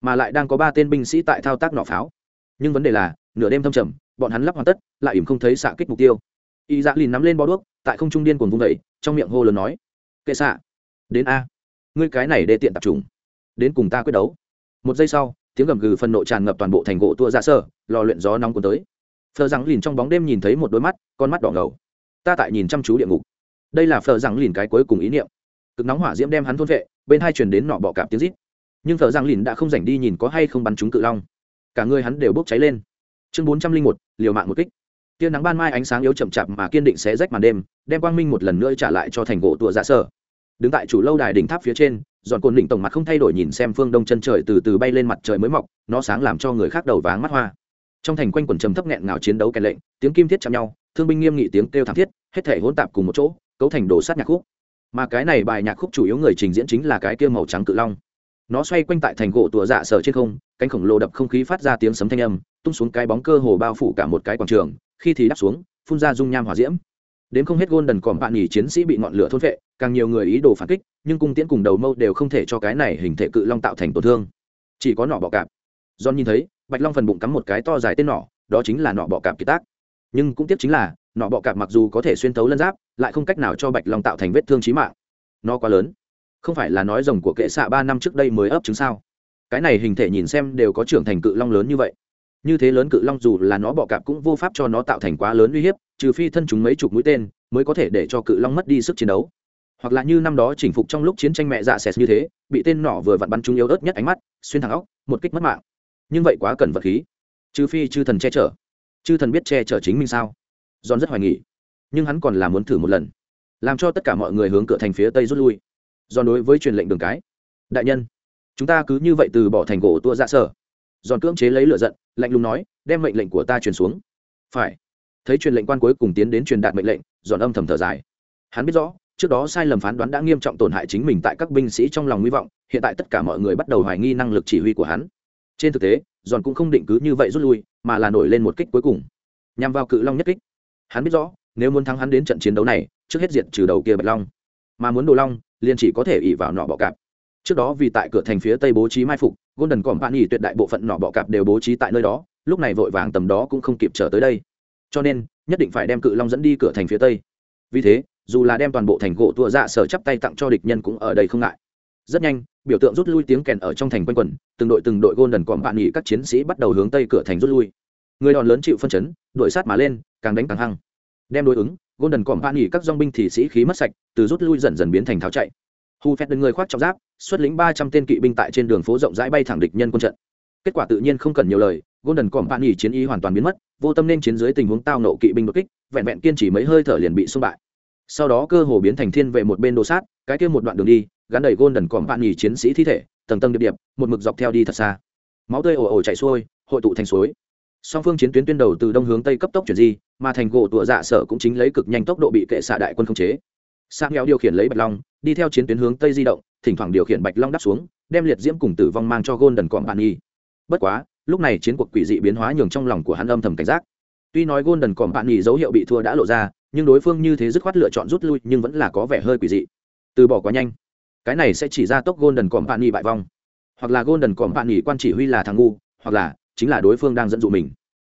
Mà lại đang có ba tên binh sĩ tại thao tác nỏ pháo. Nhưng vấn đề là, nửa đêm thâm trầm, bọn hắn lắp hoàn tất, lại ỉm không thấy xạ kích mục tiêu. Y dạ lìn nắm lên bó đuốc, tại không trung điên cuồng vung vẩy trong miệng hô lớn nói, kệ xạ, đến a. Ngươi cái này để tiện tập trung. Đến cùng ta quyết đấu một giây sau tiếng gầm gừ phân nộ tràn ngập toàn bộ thành gỗ tua dạ ra sở, lò luyện gió nóng cuốn tới. Phờ rằng lìn trong bóng đêm nhìn thấy một đôi mắt con mắt đỏ ngầu. Ta tại nhìn chăm chú địa ngục. Đây là phờ rằng lìn cái cuối cùng ý niệm. Cực nóng hỏa diễm đem hắn thôn vệ bên hai truyền đến nọ bọ cạp tiếng rít. Nhưng phờ rằng lìn đã không rảnh đi nhìn có hay không bắn trúng cự long. Cả người hắn đều bốc cháy lên. Chương bốn trăm linh một liều mạng một kích. Tia nắng ban mai ánh sáng yếu chậm chạp mà kiên định sẽ rách màn đêm đem quang minh một lần nữa trả lại cho thành gỗ tua dạ ra sở đứng tại chủ lâu đài đỉnh tháp phía trên dọn cồn đỉnh tổng mặt không thay đổi nhìn xem phương đông chân trời từ từ bay lên mặt trời mới mọc, nó sáng làm cho người khác đầu váng mắt hoa. Trong thành quanh quần trầm thấp nghẹn ngào chiến đấu kèn lệnh, tiếng kim thiết chạm nhau, thương binh nghiêm nghị tiếng kêu thảm thiết, hết thể hỗn tạp cùng một chỗ, cấu thành đồ sát nhạc khúc. Mà cái này bài nhạc khúc chủ yếu người trình diễn chính là cái kia màu trắng cự long. Nó xoay quanh tại thành gỗ tùa dạ sở trên không, cánh khổng lồ đập không khí phát ra tiếng sấm thanh âm, tung xuống cái bóng cơ hồ bao phủ cả một cái quảng trường, khi thì đắp xuống, phun ra dung nham hỏa diễm đến không hết gôn đần còn bạn nhỉ chiến sĩ bị ngọn lửa thôn vệ càng nhiều người ý đồ phản kích, nhưng cung tiễn cùng đầu mâu đều không thể cho cái này hình thể cự long tạo thành tổn thương. Chỉ có nỏ bọ cạp. John nhìn thấy, bạch long phần bụng cắm một cái to dài tên nỏ đó chính là nỏ bọ cạp kiệt tác. Nhưng cũng tiếc chính là nỏ bọ cạp mặc dù có thể xuyên tấu lân giáp, lại không cách nào cho bạch long tạo thành vết thương trí mạng. Nó quá lớn. Không phải là nói rồng của kệ xạ ba năm trước đây mới ấp trứng sao? Cái này hình thể nhìn xem đều có trưởng thành cự long lớn như vậy như thế lớn cự long dù là nó bọ cạp cũng vô pháp cho nó tạo thành quá lớn uy hiếp, trừ phi thân chúng mấy chục mũi tên mới có thể để cho cự long mất đi sức chiến đấu. Hoặc là như năm đó chỉnh phục trong lúc chiến tranh mẹ dạ xẹt như thế, bị tên nỏ vừa vặn bắn trúng yếu ớt nhất ánh mắt, xuyên thẳng óc, một kích mất mạng. Nhưng vậy quá cần vật khí. Trừ phi chư thần che chở. Chư thần biết che chở chính mình sao? Giòn rất hoài nghỉ nhưng hắn còn là muốn thử một lần. Làm cho tất cả mọi người hướng cửa thành phía tây rút lui. Do đối với truyền lệnh đường cái. Đại nhân, chúng ta cứ như vậy từ bỏ thành gỗ tua ra sở. Giòn cưỡng chế lấy lửa giận lạnh lùng nói, đem mệnh lệnh của ta truyền xuống. Phải. Thấy truyền lệnh quan cuối cùng tiến đến truyền đạt mệnh lệnh, giòn âm thầm thở dài. Hắn biết rõ, trước đó sai lầm phán đoán đã nghiêm trọng tổn hại chính mình tại các binh sĩ trong lòng hy vọng, hiện tại tất cả mọi người bắt đầu hoài nghi năng lực chỉ huy của hắn. Trên thực tế, giòn cũng không định cứ như vậy rút lui, mà là nổi lên một kích cuối cùng. Nhằm vào cự long nhất kích. Hắn biết rõ, nếu muốn thắng hắn đến trận chiến đấu này, trước hết diện trừ đầu kia bạch long. Mà muốn đồ long, liền chỉ có thể ỉ vào nọ bọ cạp trước đó vì tại cửa thành phía tây bố trí mai phục, golden còn bạn nghỉ tuyệt đại bộ phận nọ bọ cạp đều bố trí tại nơi đó, lúc này vội vàng tầm đó cũng không kịp trở tới đây. Cho nên, nhất định phải đem cự long dẫn đi cửa thành phía tây. Vì thế, dù là đem toàn bộ thành gỗ tua dạ sở chắp tay tặng cho địch nhân cũng ở đây không ngại. Rất nhanh, biểu tượng rút lui tiếng kèn ở trong thành quanh quẩn, từng đội từng đội golden còn bạn nghỉ các chiến sĩ bắt đầu hướng tây cửa thành rút lui. Người đòn lớn chịu phân chấn đội sát mà lên, càng đánh càng hăng. Đem đối ứng, golden còn bạn nghỉ các dong binh thì sĩ khí mất sạch, từ rút lui dần dần biến thành tháo chạy. Hu phét đơn người khoác trọng giáp xuất lĩnh ba trăm tên kỵ binh tại trên đường phố rộng rãi bay thẳng địch nhân quân trận. Kết quả tự nhiên không cần nhiều lời, golden còm bạn nghỉ chiến ý hoàn toàn biến mất, vô tâm nên chiến dưới tình huống tao nộ kỵ binh đột kích, vẹn vẹn kiên trì mấy hơi thở liền bị xung bại. Sau đó cơ hồ biến thành thiên về một bên đồ sát, cái kia một đoạn đường đi, gắn đầy golden còm bạn nghỉ chiến sĩ thi thể, tầng tầng điệp điệp, một mực dọc theo đi thật xa. Máu tươi ồ ồ chảy xuôi, hội tụ thành suối. Song phương chiến tuyến tuyến đầu từ đông hướng tây cấp tốc chuyển di, mà thành gỗ tụa dạ sở cũng chính lấy cực nhanh tốc độ bị kệ xạ đại quân khống chế. Sang nghèo điều khiển lấy bạch long đi theo chiến tuyến hướng tây di động, thỉnh thoảng điều khiển bạch long đắp xuống, đem liệt diễm cùng tử vong mang cho golden còm bạn nhi bất quá, lúc này chiến cuộc quỷ dị biến hóa nhường trong lòng của hắn âm thầm cảnh giác. Tuy nói golden còm bạn nhi dấu hiệu bị thua đã lộ ra, nhưng đối phương như thế dứt khoát lựa chọn rút lui, nhưng vẫn là có vẻ hơi quỷ dị. Từ bỏ quá nhanh. Cái này sẽ chỉ ra tốc golden còm bạn nhi bại vong. Hoặc là golden còm bạn nhi quan chỉ huy là thằng ngu, hoặc là chính là đối phương đang dẫn dụ mình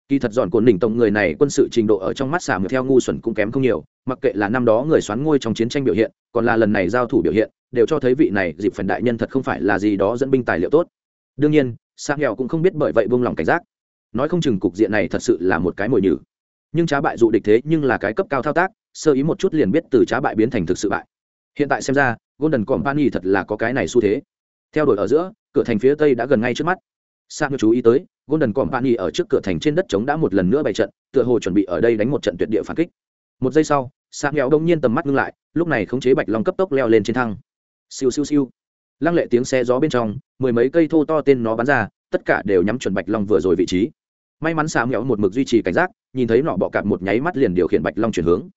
kỳ thật dọn cồn đỉnh tổng người này quân sự trình độ ở trong mắt xả theo ngu xuẩn cũng kém không nhiều, mặc kệ là năm đó người xoán ngôi trong chiến tranh biểu hiện, còn là lần này giao thủ biểu hiện, đều cho thấy vị này dịp phần đại nhân thật không phải là gì đó dẫn binh tài liệu tốt. Đương nhiên sang nghèo cũng không biết bởi vậy buông lòng cảnh giác. Nói không chừng cục diện này thật sự là một cái mồi nhử. Nhưng trá bại dụ địch thế nhưng là cái cấp cao thao tác, sơ ý một chút liền biết từ trá bại biến thành thực sự bại. Hiện tại xem ra, golden company thật là có cái này xu thế. Theo đuổi ở giữa, cửa thành phía tây đã gần ngay trước mắt. Sang chú ý tới golden company ở trước cửa thành trên đất trống đã một lần nữa bày trận tựa hồ chuẩn bị ở đây đánh một trận tuyệt địa phản kích. Một giây sau sang nghèo đông nhiên tầm mắt ngưng lại lúc này khống chế bạch long cấp tốc leo lên trên thăng siêu siêu siêu. Lăng lệ tiếng xe gió bên trong mười mấy cây thô to tên nó bắn ra tất cả đều nhắm chuẩn bạch long vừa rồi vị trí. May mắn xà nghèo một mực duy trì cảnh giác nhìn thấy nọ bọ cạp một nháy mắt liền điều khiển bạch long chuyển hướng.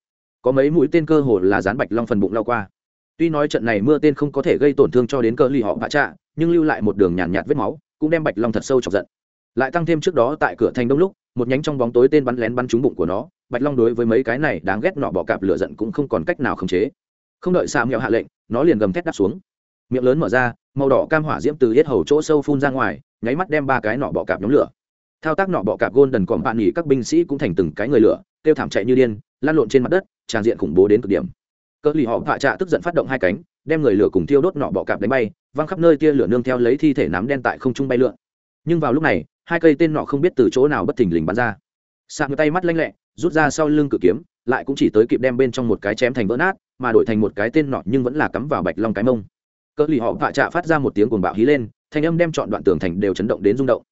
Có mấy mũi tên cơ hồ là dán bạch long phần bụng lao qua. Tuy nói trận này mưa tên không có thể gây tổn thương cho đến cơ lì họ bạ trạ nhưng lưu lại một đường nhàn nhạt, nhạt vết máu cũng đem bạch long thật sâu chọc giận lại tăng thêm trước đó tại cửa thành đông lúc, một nhánh trong bóng tối tên bắn lén bắn trúng bụng của nó, bạch long đối với mấy cái này đáng ghét nọ bỏ cạp lửa giận cũng không còn cách nào khống chế. Không đợi xà mẹo hạ lệnh, nó liền gầm thét đáp xuống. Miệng lớn mở ra, màu đỏ cam hỏa diễm từ hết hầu chỗ sâu phun ra ngoài, nháy mắt đem ba cái nọ bọ cạp nhóm lửa. Thao tác nọ bọ cạp gôn đần còm bạn nghỉ các binh sĩ cũng thành từng cái người lửa, kêu thảm chạy như điên, lan lộn trên mặt đất, tràn diện khủng bố đến cực điểm. Cỡ lì họ vạ trạ tức giận phát động hai cánh, đem người lửa cùng thiêu đốt nọ bọ cạp đánh bay, văng khắp nơi tia lửa nương theo lấy thi thể nám đen tại không trung bay lượn nhưng vào lúc này, hai cây tên nọ không biết từ chỗ nào bất thình lình bắn ra. Sạc tay mắt lanh lẹ, rút ra sau lưng cự kiếm, lại cũng chỉ tới kịp đem bên trong một cái chém thành vỡ nát, mà đổi thành một cái tên nọ nhưng vẫn là cắm vào bạch long cái mông. Cỡ lì họ vạ trạ phát ra một tiếng cuồng bạo hí lên, thanh âm đem chọn đoạn tường thành đều chấn động đến rung động.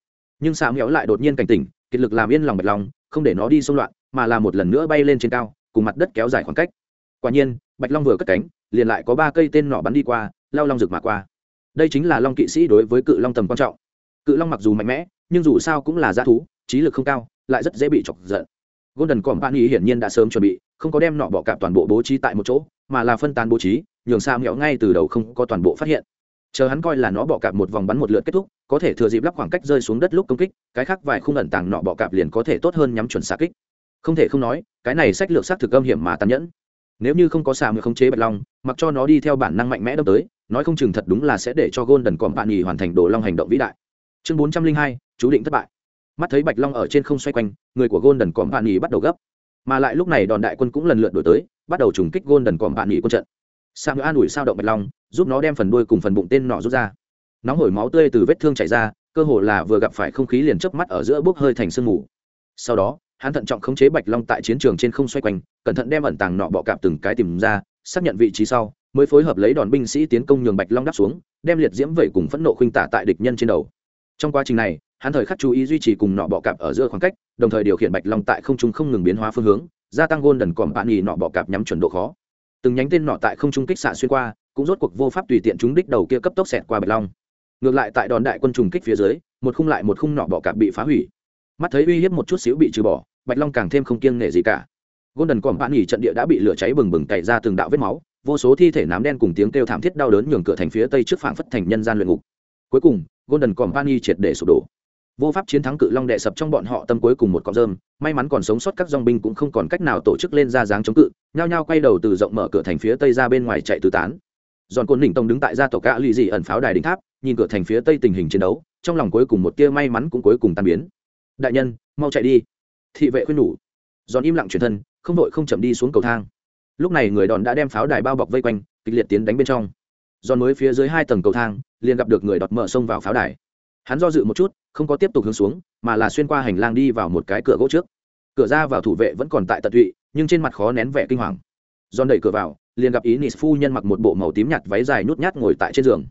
Nhưng xạ méo lại đột nhiên cảnh tỉnh, kiệt lực làm yên lòng bạch long, không để nó đi xông loạn, mà là một lần nữa bay lên trên cao, cùng mặt đất kéo dài khoảng cách. Quả nhiên, bạch long vừa cất cánh, liền lại có ba cây tên nọ bắn đi qua, lao long rực mà qua. Đây chính là long kỵ sĩ đối với cự long tầm quan trọng cự long mặc dù mạnh mẽ, nhưng dù sao cũng là g thú, trí lực không cao, lại rất dễ bị chọc giận. Golden company hiển nhiên đã sớm chuẩn bị, không có đem nọ bọ cạp toàn bộ bố trí tại một chỗ, mà là phân tán bố trí, nhường xa mẹo ngay từ đầu không có toàn bộ phát hiện. Chờ hắn coi là nó bọ cạp một vòng bắn một lượt kết thúc, có thể thừa dịp lắp khoảng cách rơi xuống đất lúc công kích, cái khác vài khung ẩn tàng nọ bọ cạp liền có thể tốt hơn nhắm chuẩn xa kích. Không thể không nói, cái này sách lược xác thực âm hiểm mà tàn nhẫn. Nếu như không có xà người khống chế bạch long, mặc cho nó đi theo bản năng mạnh mẽ đâm tới, nói không chừng thật đúng là sẽ để cho golden còm bạn nhì hoàn thành đồ long hành động vĩ đại chương bốn trăm linh hai, chú định thất bại. Mắt thấy bạch long ở trên không xoay quanh, người của golden còm bạn nhì bắt đầu gấp. Mà lại lúc này đòn đại quân cũng lần lượt đổi tới, bắt đầu trùng kích golden còm bạn nhì quân trận. Sang ngựa an ủi sao động bạch long, giúp nó đem phần đuôi cùng phần bụng tên nọ rút ra. Nóng hổi máu tươi từ vết thương chảy ra, cơ hồ là vừa gặp phải không khí liền chớp mắt ở giữa bốc hơi thành sương mù. Sau đó, hắn thận trọng khống chế bạch long tại chiến trường trên không xoay quanh, cẩn thận đem ẩn tàng nọ bọ cạp từng cái tìm ra, xác nhận vị trí sau, mới phối hợp lấy đòn binh sĩ tiến công nhường bạch long đáp xuống, đem liệt diễm vẩy cùng phẫn nộ khuynh tả tại địch nhân trên đầu trong quá trình này, hắn thời khắc chú ý duy trì cùng nọ bọ cạp ở giữa khoảng cách, đồng thời điều khiển bạch long tại không trung không ngừng biến hóa phương hướng, gia tăng gôn đần còm bạn nhì nọ bọ cạp nhắm chuẩn độ khó. Từng nhánh tên nọ tại không trung kích xạ xuyên qua, cũng rốt cuộc vô pháp tùy tiện chúng đích đầu kia cấp tốc xẹt qua bạch long. Ngược lại tại đòn đại quân trùng kích phía dưới, một khung lại một khung nọ bọ cạp bị phá hủy. Mắt thấy uy hiếp một chút xíu bị trừ bỏ, bạch long càng thêm không kiêng nể gì cả. Golden còm bạn nghỉ trận địa đã bị lửa cháy bừng bừng cày ra từng đạo vết máu, vô số thi thể nám đen cùng tiếng kêu thảm thiết đau đớn nhường cửa thành phía tây trước phảng phất thành nhân gian luyện ngục. Cuối cùng golden company triệt để sụp đổ. Vô pháp chiến thắng cự long đệ sập trong bọn họ tâm cuối cùng một cọng rơm, may mắn còn sống sót các dòng binh cũng không còn cách nào tổ chức lên ra dáng chống cự, nhao nhao quay đầu từ rộng mở cửa thành phía tây ra bên ngoài chạy tứ tán. Giòn côn đỉnh tông đứng tại gia tộc gã lì dị ẩn pháo đài đỉnh tháp, nhìn cửa thành phía tây tình hình chiến đấu, trong lòng cuối cùng một tia may mắn cũng cuối cùng tan biến. Đại nhân, mau chạy đi. Thị vệ khuyên nhủ. Giòn im lặng chuyển thân, không đội không chậm đi xuống cầu thang. Lúc này người đòn đã đem pháo đài bao bọc vây quanh, kịch liệt tiến đánh bên trong giòn mới phía dưới hai tầng cầu thang, liền gặp được người đọt mở xông vào pháo đài. Hắn do dự một chút, không có tiếp tục hướng xuống, mà là xuyên qua hành lang đi vào một cái cửa gỗ trước. Cửa ra vào thủ vệ vẫn còn tại tận tụy, nhưng trên mặt khó nén vẻ kinh hoàng. Giòn đẩy cửa vào, liền gặp ý nị phu nhân mặc một bộ màu tím nhạt váy dài nhút nhát ngồi tại trên giường.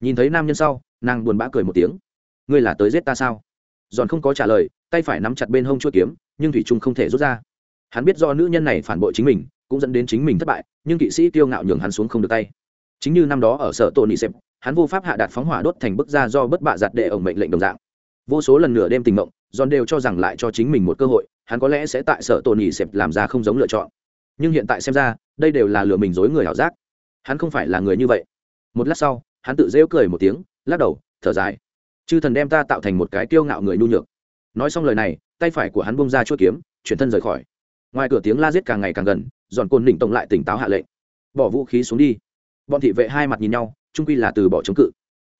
Nhìn thấy nam nhân sau, nàng buồn bã cười một tiếng. Ngươi là tới giết ta sao? Giòn không có trả lời, tay phải nắm chặt bên hông chuôi kiếm, nhưng thủy trung không thể rút ra. Hắn biết do nữ nhân này phản bội chính mình, cũng dẫn đến chính mình thất bại, nhưng kỵ sĩ kiêu ngạo nhường hắn xuống không được tay chính như năm đó ở sở tổ nị xếp, hắn vô pháp hạ đạt phóng hỏa đốt thành bức ra do bất bạ giặt đệ ổng mệnh lệnh đồng dạng. Vô số lần nửa đêm tình mộng giòn đều cho rằng lại cho chính mình một cơ hội, hắn có lẽ sẽ tại sở tổ nị xếp làm ra không giống lựa chọn. Nhưng hiện tại xem ra, đây đều là lừa mình dối người hảo giác. Hắn không phải là người như vậy. Một lát sau, hắn tự rêu cười một tiếng, lắc đầu, thở dài. Chư thần đem ta tạo thành một cái kiêu ngạo người nhu nhược. Nói xong lời này, tay phải của hắn bông ra chuỗi kiếm, chuyển thân rời khỏi. Ngoài cửa tiếng la giết càng ngày càng gần giòn côn đỉnh tổng lại tỉnh táo hạ lệnh. Bỏ vũ khí xuống đi bọn thị vệ hai mặt nhìn nhau trung quy là từ bỏ chống cự.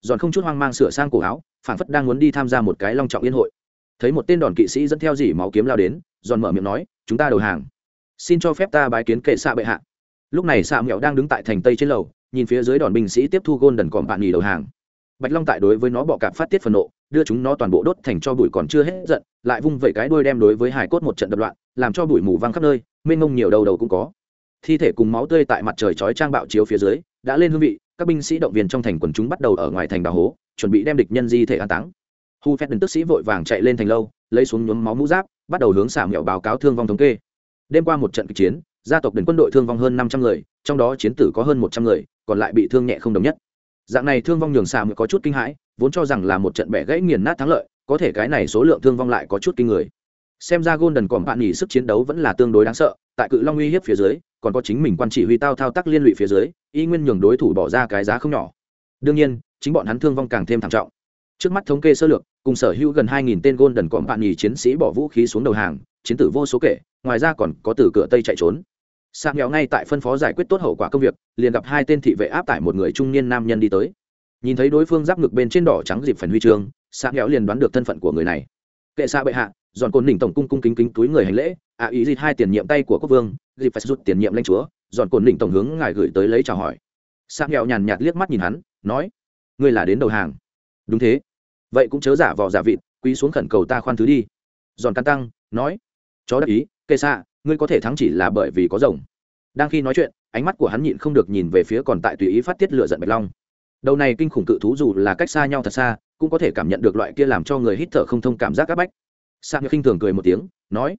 Giòn không chút hoang mang sửa sang cổ áo phản phất đang muốn đi tham gia một cái long trọng yên hội. Thấy một tên đòn kỵ sĩ dẫn theo dỉ máu kiếm lao đến, giòn mở miệng nói, chúng ta đầu hàng. Xin cho phép ta bái kiến kệ xạ bệ hạ. Lúc này xạ mẹo đang đứng tại thành tây trên lầu, nhìn phía dưới đòn binh sĩ tiếp thu gôn đần còn bạn nghỉ đầu hàng. Bạch long tại đối với nó bọ cạp phát tiết phần nộ, đưa chúng nó toàn bộ đốt thành cho bụi còn chưa hết giận, lại vung vẩy cái đuôi đem đối với hải cốt một trận đập loạn, làm cho bụi mù văng khắp nơi, mênh mông nhiều đầu đầu cũng có. Thi thể cùng máu tươi tại mặt trời chói trang bạo chiếu phía dưới đã lên hương vị, các binh sĩ động viên trong thành quần chúng bắt đầu ở ngoài thành đào hố, chuẩn bị đem địch nhân di thể an táng. Hu phép đần tức sĩ vội vàng chạy lên thành lâu, lấy xuống nhuốm máu mũ giáp, bắt đầu hướng xả mẹo báo cáo thương vong thống kê. Đêm qua một trận kịch chiến, gia tộc đền quân đội thương vong hơn năm trăm người, trong đó chiến tử có hơn một trăm người, còn lại bị thương nhẹ không đồng nhất. Dạng này thương vong nhường xà mới có chút kinh hãi, vốn cho rằng là một trận bẻ gãy nghiền nát thắng lợi, có thể cái này số lượng thương vong lại có chút kinh người. Xem ra golden còn bạn nghỉ sức chiến đấu vẫn là tương đối đáng sợ tại cự long uy hiếp phía dưới, còn có chính mình quan chỉ huy tao thao tác liên lụy phía dưới, y nguyên nhường đối thủ bỏ ra cái giá không nhỏ. Đương nhiên, chính bọn hắn thương vong càng thêm thảm trọng. Trước mắt thống kê sơ lược, cùng sở hữu gần 2.000 tên gôn đần cọm bạn nhì chiến sĩ bỏ vũ khí xuống đầu hàng, chiến tử vô số kể, ngoài ra còn có từ cửa tây chạy trốn. Sang nghèo ngay tại phân phó giải quyết tốt hậu quả công việc, liền gặp hai tên thị vệ áp tải một người trung niên nam nhân đi tới. Nhìn thấy đối phương giáp ngực bên trên đỏ trắng dịp phần huy chương sang nghèo liền đoán được thân phận của người này kệ xa bệ hạ dọn cồn đỉnh tổng cung cung kính kính túi người hành lễ ạ ý dịt hai tiền nhiệm tay của quốc vương, dịp phải rút tiền nhiệm lãnh chúa dọn cồn đỉnh tổng hướng ngài gửi tới lấy chào hỏi. Sa nghèo nhàn nhạt liếc mắt nhìn hắn, nói, ngươi là đến đầu hàng. Đúng thế. Vậy cũng chớ giả vò giả vịt, quý xuống khẩn cầu ta khoan thứ đi. Giòn căn tăng nói, chó đắc ý, kệ xa, ngươi có thể thắng chỉ là bởi vì có rồng. Đang khi nói chuyện, ánh mắt của hắn nhịn không được nhìn về phía còn tại tùy ý phát tiết lửa giận bạch long đầu này kinh khủng cự thú dù là cách xa nhau thật xa, cũng có thể cảm nhận được loại kia làm cho người hít thở không thông cảm giác áp bách. Sang khinh thường cười một tiếng, nói,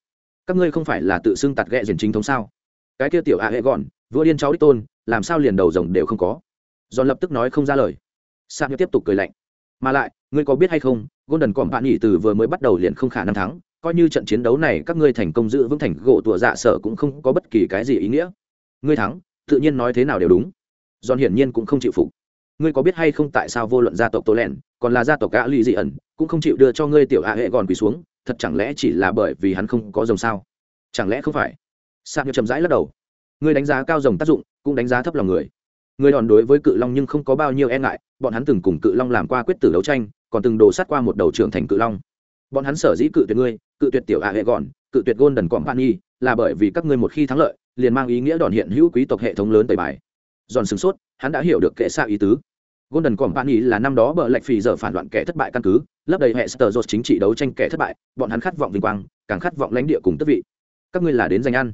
các ngươi không phải là tự xưng tạt ghẹ diền chính thống sao? Cái kia tiểu ạ hệ gọn vua điên cháu đích tôn, làm sao liền đầu rồng đều không có? Giòn lập tức nói không ra lời. Sang tiếp tục cười lạnh, mà lại, ngươi có biết hay không, golden còm bạn nghỉ từ vừa mới bắt đầu liền không khả năng thắng, coi như trận chiến đấu này các ngươi thành công giữ vững thành gỗ tủa dạ sở cũng không có bất kỳ cái gì ý nghĩa. Ngươi thắng, tự nhiên nói thế nào đều đúng. Giòn hiển nhiên cũng không chịu phục ngươi có biết hay không tại sao vô luận gia tộc tô lẹn còn là gia tộc gã lì dị ẩn, cũng không chịu đưa cho ngươi tiểu hạ hệ gòn quỳ xuống, thật chẳng lẽ chỉ là bởi vì hắn không có rồng sao? Chẳng lẽ không phải? Sạc nhập chậm rãi lắc đầu. Ngươi đánh giá cao rồng tác dụng, cũng đánh giá thấp lòng người. Ngươi đòn đối với cự long nhưng không có bao nhiêu e ngại, bọn hắn từng cùng cự long làm qua quyết tử đấu tranh, còn từng đồ sát qua một đầu trưởng thành cự long. Bọn hắn sở dĩ cự tuyệt ngươi, cự tuyệt tiểu hạ hệ gòn, cự tuyệt golden company là bởi vì các ngươi một khi thắng lợi, liền mang ý nghĩa đòn hiện hữu quý tộc hệ thống lớn tẩy bài. Giòn sửng sốt, hắn đã hiểu được kệ xa ý tứ golden company là năm đó bờ lệch phỉ giờ phản loạn kẻ thất bại căn cứ, lấp đầy hệ sờ chính trị đấu tranh kẻ thất bại, bọn hắn khát vọng vinh quang, càng khát vọng lãnh địa cùng tước vị. Các ngươi là đến danh ăn.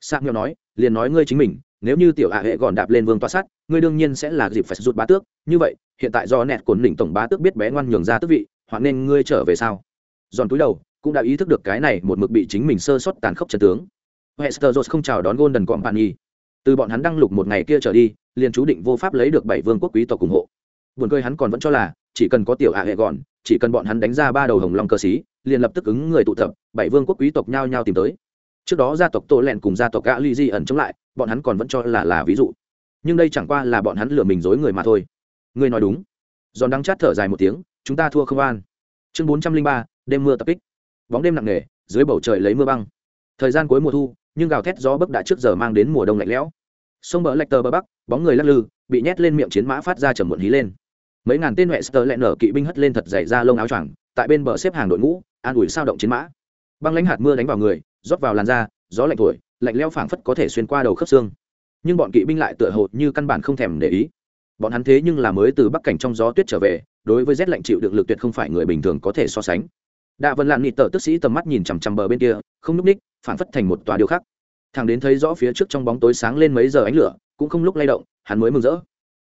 Sang nghèo nói, liền nói ngươi chính mình, nếu như tiểu hạ hệ gọn đạp lên vương toa sát, ngươi đương nhiên sẽ là dịp phải rút bá tước. Như vậy, hiện tại do nẹt cuốn đỉnh tổng bá tước biết bé ngoan nhường ra tước vị hoặc nên ngươi trở về sao? Giòn túi đầu, cũng đã ý thức được cái này một mực bị chính mình sơ sót tàn khốc chân tướng. Hệ hester không chào đón golden company từ bọn hắn đăng lục một ngày kia trở đi, liền chú định vô pháp lấy được bảy vương quốc quý tộc ủng hộ buồn cười hắn còn vẫn cho là, chỉ cần có tiểu hạ hệ gọn, chỉ cần bọn hắn đánh ra ba đầu hồng long cơ xí, liền lập tức ứng người tụ tập, bảy vương quốc quý tộc nhao nhao tìm tới. Trước đó gia tộc tô lẹn cùng gia tộc gã ly di ẩn chống lại, bọn hắn còn vẫn cho là là ví dụ. Nhưng đây chẳng qua là bọn hắn lừa mình dối người mà thôi. Ngươi nói đúng. Giòn đắng chát thở dài một tiếng, chúng ta thua không an. Chương bốn trăm linh ba, đêm mưa tập kích. Bóng đêm nặng nề, dưới bầu trời lấy mưa băng. Thời gian cuối mùa thu, nhưng gào thét gió bấc đã trước giờ mang đến mùa đông lạnh lẽo. Sông bờ lạch tờ bờ bắc, bóng người lắc lư, bị nhét lên miệng chiến mã phát ra trầm muộn hí lên mấy ngàn tên huệ sơ lẹ nở kỵ binh hất lên thật dày ra lông áo choàng, tại bên bờ xếp hàng đội ngũ, an ủi sao động chiến mã. Băng lãnh hạt mưa đánh vào người, rót vào làn da, gió lạnh thổi, lạnh leo phảng phất có thể xuyên qua đầu khớp xương. Nhưng bọn kỵ binh lại tựa hồ như căn bản không thèm để ý. Bọn hắn thế nhưng là mới từ bắc cảnh trong gió tuyết trở về, đối với rét lạnh chịu được lực tuyệt không phải người bình thường có thể so sánh. Đạ vân lạn nghị tờ tức sĩ tầm mắt nhìn chằm chằm bờ bên kia, không nhúc ních, phảng phất thành một tòa điều khác. thằng đến thấy rõ phía trước trong bóng tối sáng lên mấy giờ ánh lửa, cũng không lúc lay động, hắn mới mừng rỡ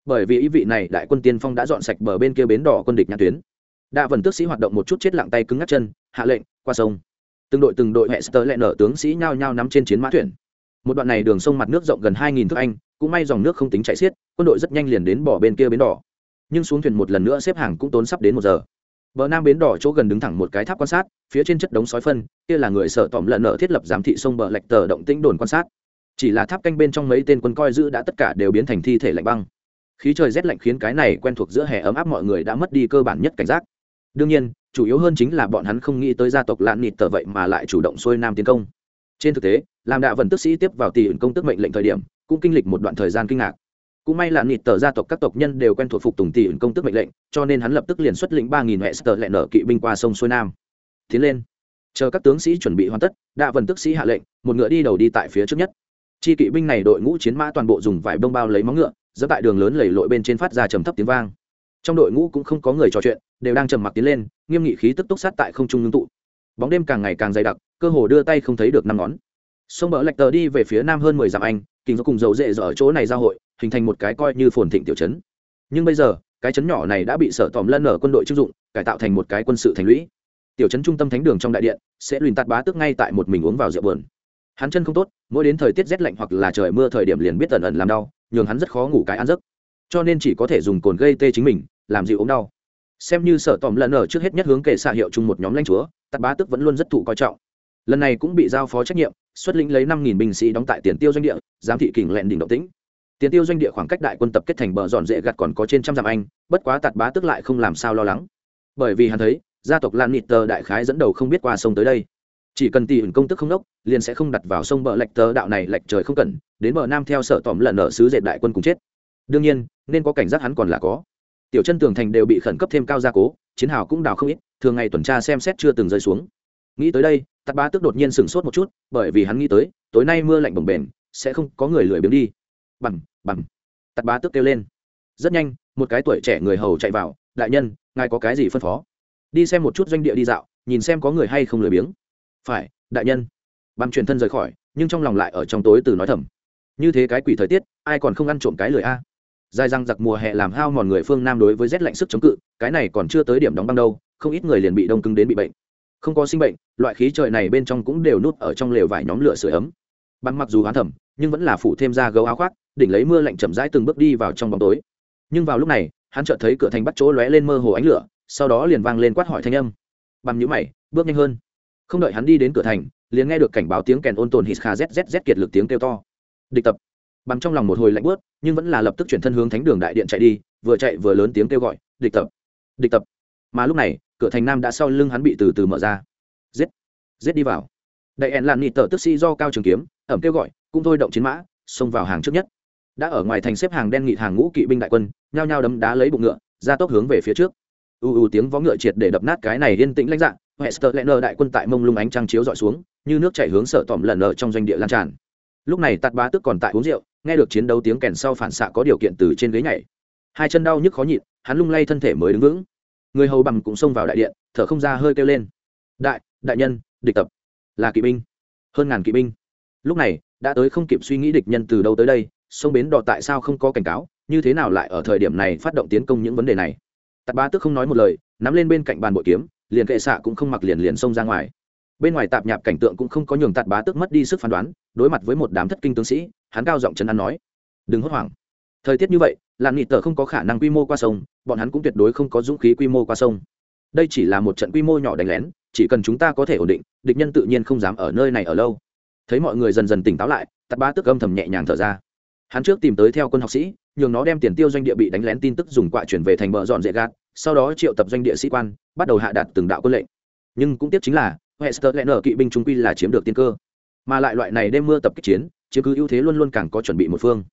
bởi vì ý vị này đại quân tiên phong đã dọn sạch bờ bên kia bến đỏ quân địch nhà tuyến. Đạ vần tước sĩ hoạt động một chút chết lặng tay cứng ngắt chân, hạ lệnh, qua sông. Từng đội từng đội hệ sơ lẹ nở tướng sĩ nhao nhao nắm trên chiến mã thuyền. Một đoạn này đường sông mặt nước rộng gần hai nghìn thước anh, cũng may dòng nước không tính chạy xiết, quân đội rất nhanh liền đến bỏ bên kia bến đỏ. Nhưng xuống thuyền một lần nữa xếp hàng cũng tốn sắp đến một giờ. Bờ nam bến đỏ chỗ gần đứng thẳng một cái tháp quan sát, phía trên chất đống sói phân, kia là người sợ tỏm lợn nợ thiết lập giám thị sông bờ lạch tờ động tĩnh đồn quan sát. Chỉ là tháp canh bên trong mấy tên quân coi giữ đã tất cả đều biến thành thi thể lạnh băng khí trời rét lạnh khiến cái này quen thuộc giữa hè ấm áp mọi người đã mất đi cơ bản nhất cảnh giác. Đương nhiên, chủ yếu hơn chính là bọn hắn không nghĩ tới gia tộc lạn nịt tờ vậy mà lại chủ động xuôi nam tiến công. Trên thực tế, làm đạ vần tức sĩ tiếp vào tỷ ẩn công tức mệnh lệnh thời điểm, cũng kinh lịch một đoạn thời gian kinh ngạc. Cũng may là nịt tờ gia tộc các tộc nhân đều quen thuộc phục tùng tỷ ẩn công tức mệnh lệnh, cho nên hắn lập tức liền xuất lĩnh ba nghìn hệ sờ lẹ nở kỵ binh qua sông xuôi nam. Tiến lên. Chờ các tướng sĩ chuẩn bị hoàn tất, đạ vần tức sĩ hạ lệnh, một ngựa đi đầu đi tại phía trước nhất. Chi kỵ binh này đội ngũ chiến mã toàn bộ dùng vải bông bao lấy móng ngựa dẫn tại đường lớn lầy lội bên trên phát ra trầm thấp tiếng vang. Trong đội ngũ cũng không có người trò chuyện, đều đang trầm mặc tiến lên, nghiêm nghị khí tức túc sát tại không trung ngưng tụ. Bóng đêm càng ngày càng dày đặc, cơ hồ đưa tay không thấy được năm ngón. Sông bờ lạch tờ đi về phía nam hơn mười dặm anh kinh do cùng dầu dễ dở ở chỗ này giao hội, hình thành một cái coi như phồn thịnh tiểu trấn. Nhưng bây giờ, cái trấn nhỏ này đã bị sở tòm lân ở quân đội chức dụng, cải tạo thành một cái quân sự thành lũy. Tiểu trấn trung tâm thánh đường trong đại điện, sẽ luyện tạt bá tức ngay tại một mình uống vào rượu buồn. Hắn chân không tốt, mỗi đến thời tiết rét lạnh hoặc là trời mưa thời điểm liền biết ẩn ẩn làm đau nhường hắn rất khó ngủ cái ăn giấc. Cho nên chỉ có thể dùng cồn gây tê chính mình, làm dịu ốm đau. Xem như sở tòm lần ở trước hết nhất hướng kể xạ hiệu chung một nhóm lãnh chúa, tạt bá tức vẫn luôn rất thụ coi trọng. Lần này cũng bị giao phó trách nhiệm, xuất lĩnh lấy năm nghìn binh sĩ đóng tại tiền tiêu doanh địa, giám thị kình lẹn đỉnh động tĩnh. Tiền tiêu doanh địa khoảng cách đại quân tập kết thành bờ dọn dễ gặt còn có trên trăm dặm anh, bất quá tạt bá tức lại không làm sao lo lắng. Bởi vì hắn thấy, gia tộc lan nịt tờ đại khái dẫn đầu không biết qua sông tới đây chỉ cần tỷ ẩn công tức không đốc liền sẽ không đặt vào sông bờ lệch tờ đạo này lệch trời không cần, đến bờ nam theo sở tòm lần nợ sứ dệt đại quân cùng chết. Đương nhiên, nên có cảnh giác hắn còn là có. Tiểu chân tường thành đều bị khẩn cấp thêm cao gia cố, chiến hào cũng đào không ít, thường ngày tuần tra xem xét chưa từng rơi xuống. Nghĩ tới đây, tạt ba tức đột nhiên sửng sốt một chút, bởi vì hắn nghĩ tới, tối nay mưa lạnh bồng bềnh, sẽ không có người lười biếng đi. Bằng bằng tạt ba tức kêu lên. Rất nhanh, một cái tuổi trẻ người hầu chạy vào, đại nhân, ngài có cái gì phân phó? Đi xem một chút doanh địa đi dạo, nhìn xem có người hay không lười biếng phải, đại nhân. Bằng truyền thân rời khỏi, nhưng trong lòng lại ở trong tối từ nói thầm. Như thế cái quỷ thời tiết, ai còn không ăn trộm cái lười a? Dài răng giặc mùa hè làm hao mòn người phương nam đối với rét lạnh sức chống cự, cái này còn chưa tới điểm đóng băng đâu, không ít người liền bị đông cứng đến bị bệnh. Không có sinh bệnh, loại khí trời này bên trong cũng đều nút ở trong lều vải nhóm lửa sửa ấm. Bắn mặc dù hoán thẩm, nhưng vẫn là phủ thêm ra gấu áo khoác, đỉnh lấy mưa lạnh chậm rãi từng bước đi vào trong bóng tối. Nhưng vào lúc này, hắn chợt thấy cửa thành bắt chỗ lóe lên mơ hồ ánh lửa, sau đó liền vang lên quát hỏi thanh âm. Bằng nhũ mày, bước nhanh hơn không đợi hắn đi đến cửa thành, liền nghe được cảnh báo tiếng kèn ôn tồn hít kha zzz kiệt lực tiếng kêu to. Địch tập. Bằng trong lòng một hồi lạnh bớt nhưng vẫn là lập tức chuyển thân hướng thánh đường đại điện chạy đi, vừa chạy vừa lớn tiếng kêu gọi, địch tập! Địch tập! Mà lúc này, cửa thành nam đã sau lưng hắn bị từ từ mở ra. Giết! Giết đi vào. Đại ẹn làn nịt tờ tức sĩ do cao trường kiếm, ẩm kêu gọi, cũng thôi động chiến mã, xông vào hàng trước nhất. Đã ở ngoài thành xếp hàng đen nghị hàng ngũ kỵ binh đại quân, nhao nhao đấm đá lấy bụng ngựa, ra tốc hướng về phía trước. U u tiếng vó ngựa triệt để đập nát cái này yên tĩnh lãnh dạng hester lenner đại quân tại mông lung ánh trăng chiếu dọi xuống, như nước chảy hướng sở tỏm lần ở trong doanh địa lan tràn. Lúc này tạt bá tức còn tại uống rượu, nghe được chiến đấu tiếng kèn sau phản xạ có điều kiện từ trên ghế nhảy. Hai chân đau nhức khó nhịn, hắn lung lay thân thể mới đứng vững. Người hầu bằng cũng xông vào đại điện, thở không ra hơi kêu lên. Đại đại nhân, địch tập. Là kỵ binh. Hơn ngàn kỵ binh. Lúc này, đã tới không kịp suy nghĩ địch nhân từ đâu tới đây, sông bến đỏ tại sao không có cảnh cáo, như thế nào lại ở thời điểm này phát động tiến công những vấn đề này. Tạt ba tức không nói một lời, nắm lên bên cạnh bàn bội kiếm liền kệ xạ cũng không mặc liền liền xông ra ngoài. Bên ngoài tạp nhạp cảnh tượng cũng không có nhường tạt bá tức mất đi sức phán đoán, đối mặt với một đám thất kinh tướng sĩ, hắn cao giọng trấn an nói, đừng hốt hoảng. Thời tiết như vậy làn nghị tờ không có khả năng quy mô qua sông, bọn hắn cũng tuyệt đối không có dũng khí quy mô qua sông. Đây chỉ là một trận quy mô nhỏ đánh lén, chỉ cần chúng ta có thể ổn định, địch nhân tự nhiên không dám ở nơi này ở lâu. Thấy mọi người dần dần tỉnh táo lại, tạt bá tức âm thầm nhẹ nhàng thở ra. Hắn trước tìm tới theo quân học sĩ, nhường nó đem tiền tiêu doanh địa bị đánh lén tin tức dùng quạ chuyển về thành bờ dọn dễ gạt sau đó triệu tập doanh địa sĩ quan, bắt đầu hạ đạt từng đạo quân lệnh. Nhưng cũng tiếc chính là hester lẽ nở kỵ binh trung quy là chiếm được tiên cơ. Mà lại loại này đêm mưa tập kích chiến chứ cứ ưu thế luôn luôn càng có chuẩn bị một phương.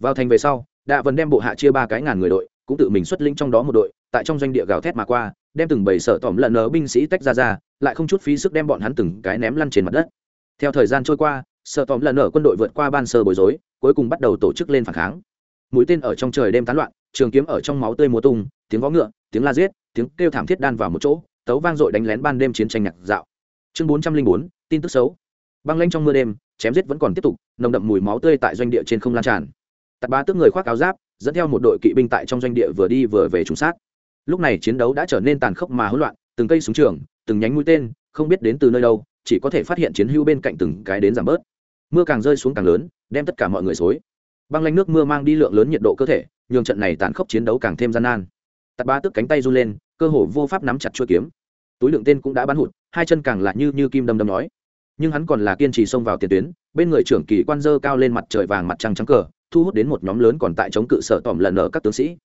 Vào thành về sau, đạ vần đem bộ hạ chia ba cái ngàn người đội, cũng tự mình xuất lĩnh trong đó một đội, tại trong doanh địa gào thét mà qua, đem từng bảy sở tỏm lần nở binh sĩ tách ra ra, lại không chút phí sức đem bọn hắn từng cái ném lăn trên mặt đất. Theo thời gian trôi qua, sở tỏm lần nở quân đội vượt qua ban sơ bối rối, cuối cùng bắt đầu tổ chức lên phản kháng. Mũi tên ở trong trời đêm tán loạn, trường kiếm ở trong máu tươi múa tung, tiếng vó ngựa tiếng la giết, tiếng kêu thảm thiết đan vào một chỗ, tấu vang dội đánh lén ban đêm chiến tranh nhạc dạo. Chương bốn trăm linh bốn, tin tức xấu. Băng lanh trong mưa đêm, chém giết vẫn còn tiếp tục, nồng đậm mùi máu tươi tại doanh địa trên không lan tràn. Tạt ba tức người khoác áo giáp, dẫn theo một đội kỵ binh tại trong doanh địa vừa đi vừa về trùng sát. Lúc này chiến đấu đã trở nên tàn khốc mà hỗn loạn, từng cây súng trường, từng nhánh mũi tên, không biết đến từ nơi đâu, chỉ có thể phát hiện chiến hưu bên cạnh từng cái đến giảm bớt. Mưa càng rơi xuống càng lớn, đem tất cả mọi người xối. Băng lanh nước mưa mang đi lượng lớn nhiệt độ cơ thể, nhường trận này tàn khốc chiến đấu càng thêm gian nan tạt ba tức cánh tay run lên, cơ hồ vô pháp nắm chặt chuôi kiếm. Túi lượng tên cũng đã bắn hụt, hai chân càng là như như kim đâm đâm nói. Nhưng hắn còn là kiên trì xông vào tiền tuyến, bên người trưởng kỳ quan dơ cao lên mặt trời vàng mặt trăng trắng cờ, thu hút đến một nhóm lớn còn tại chống cự sở tỏm lần ở các tướng sĩ.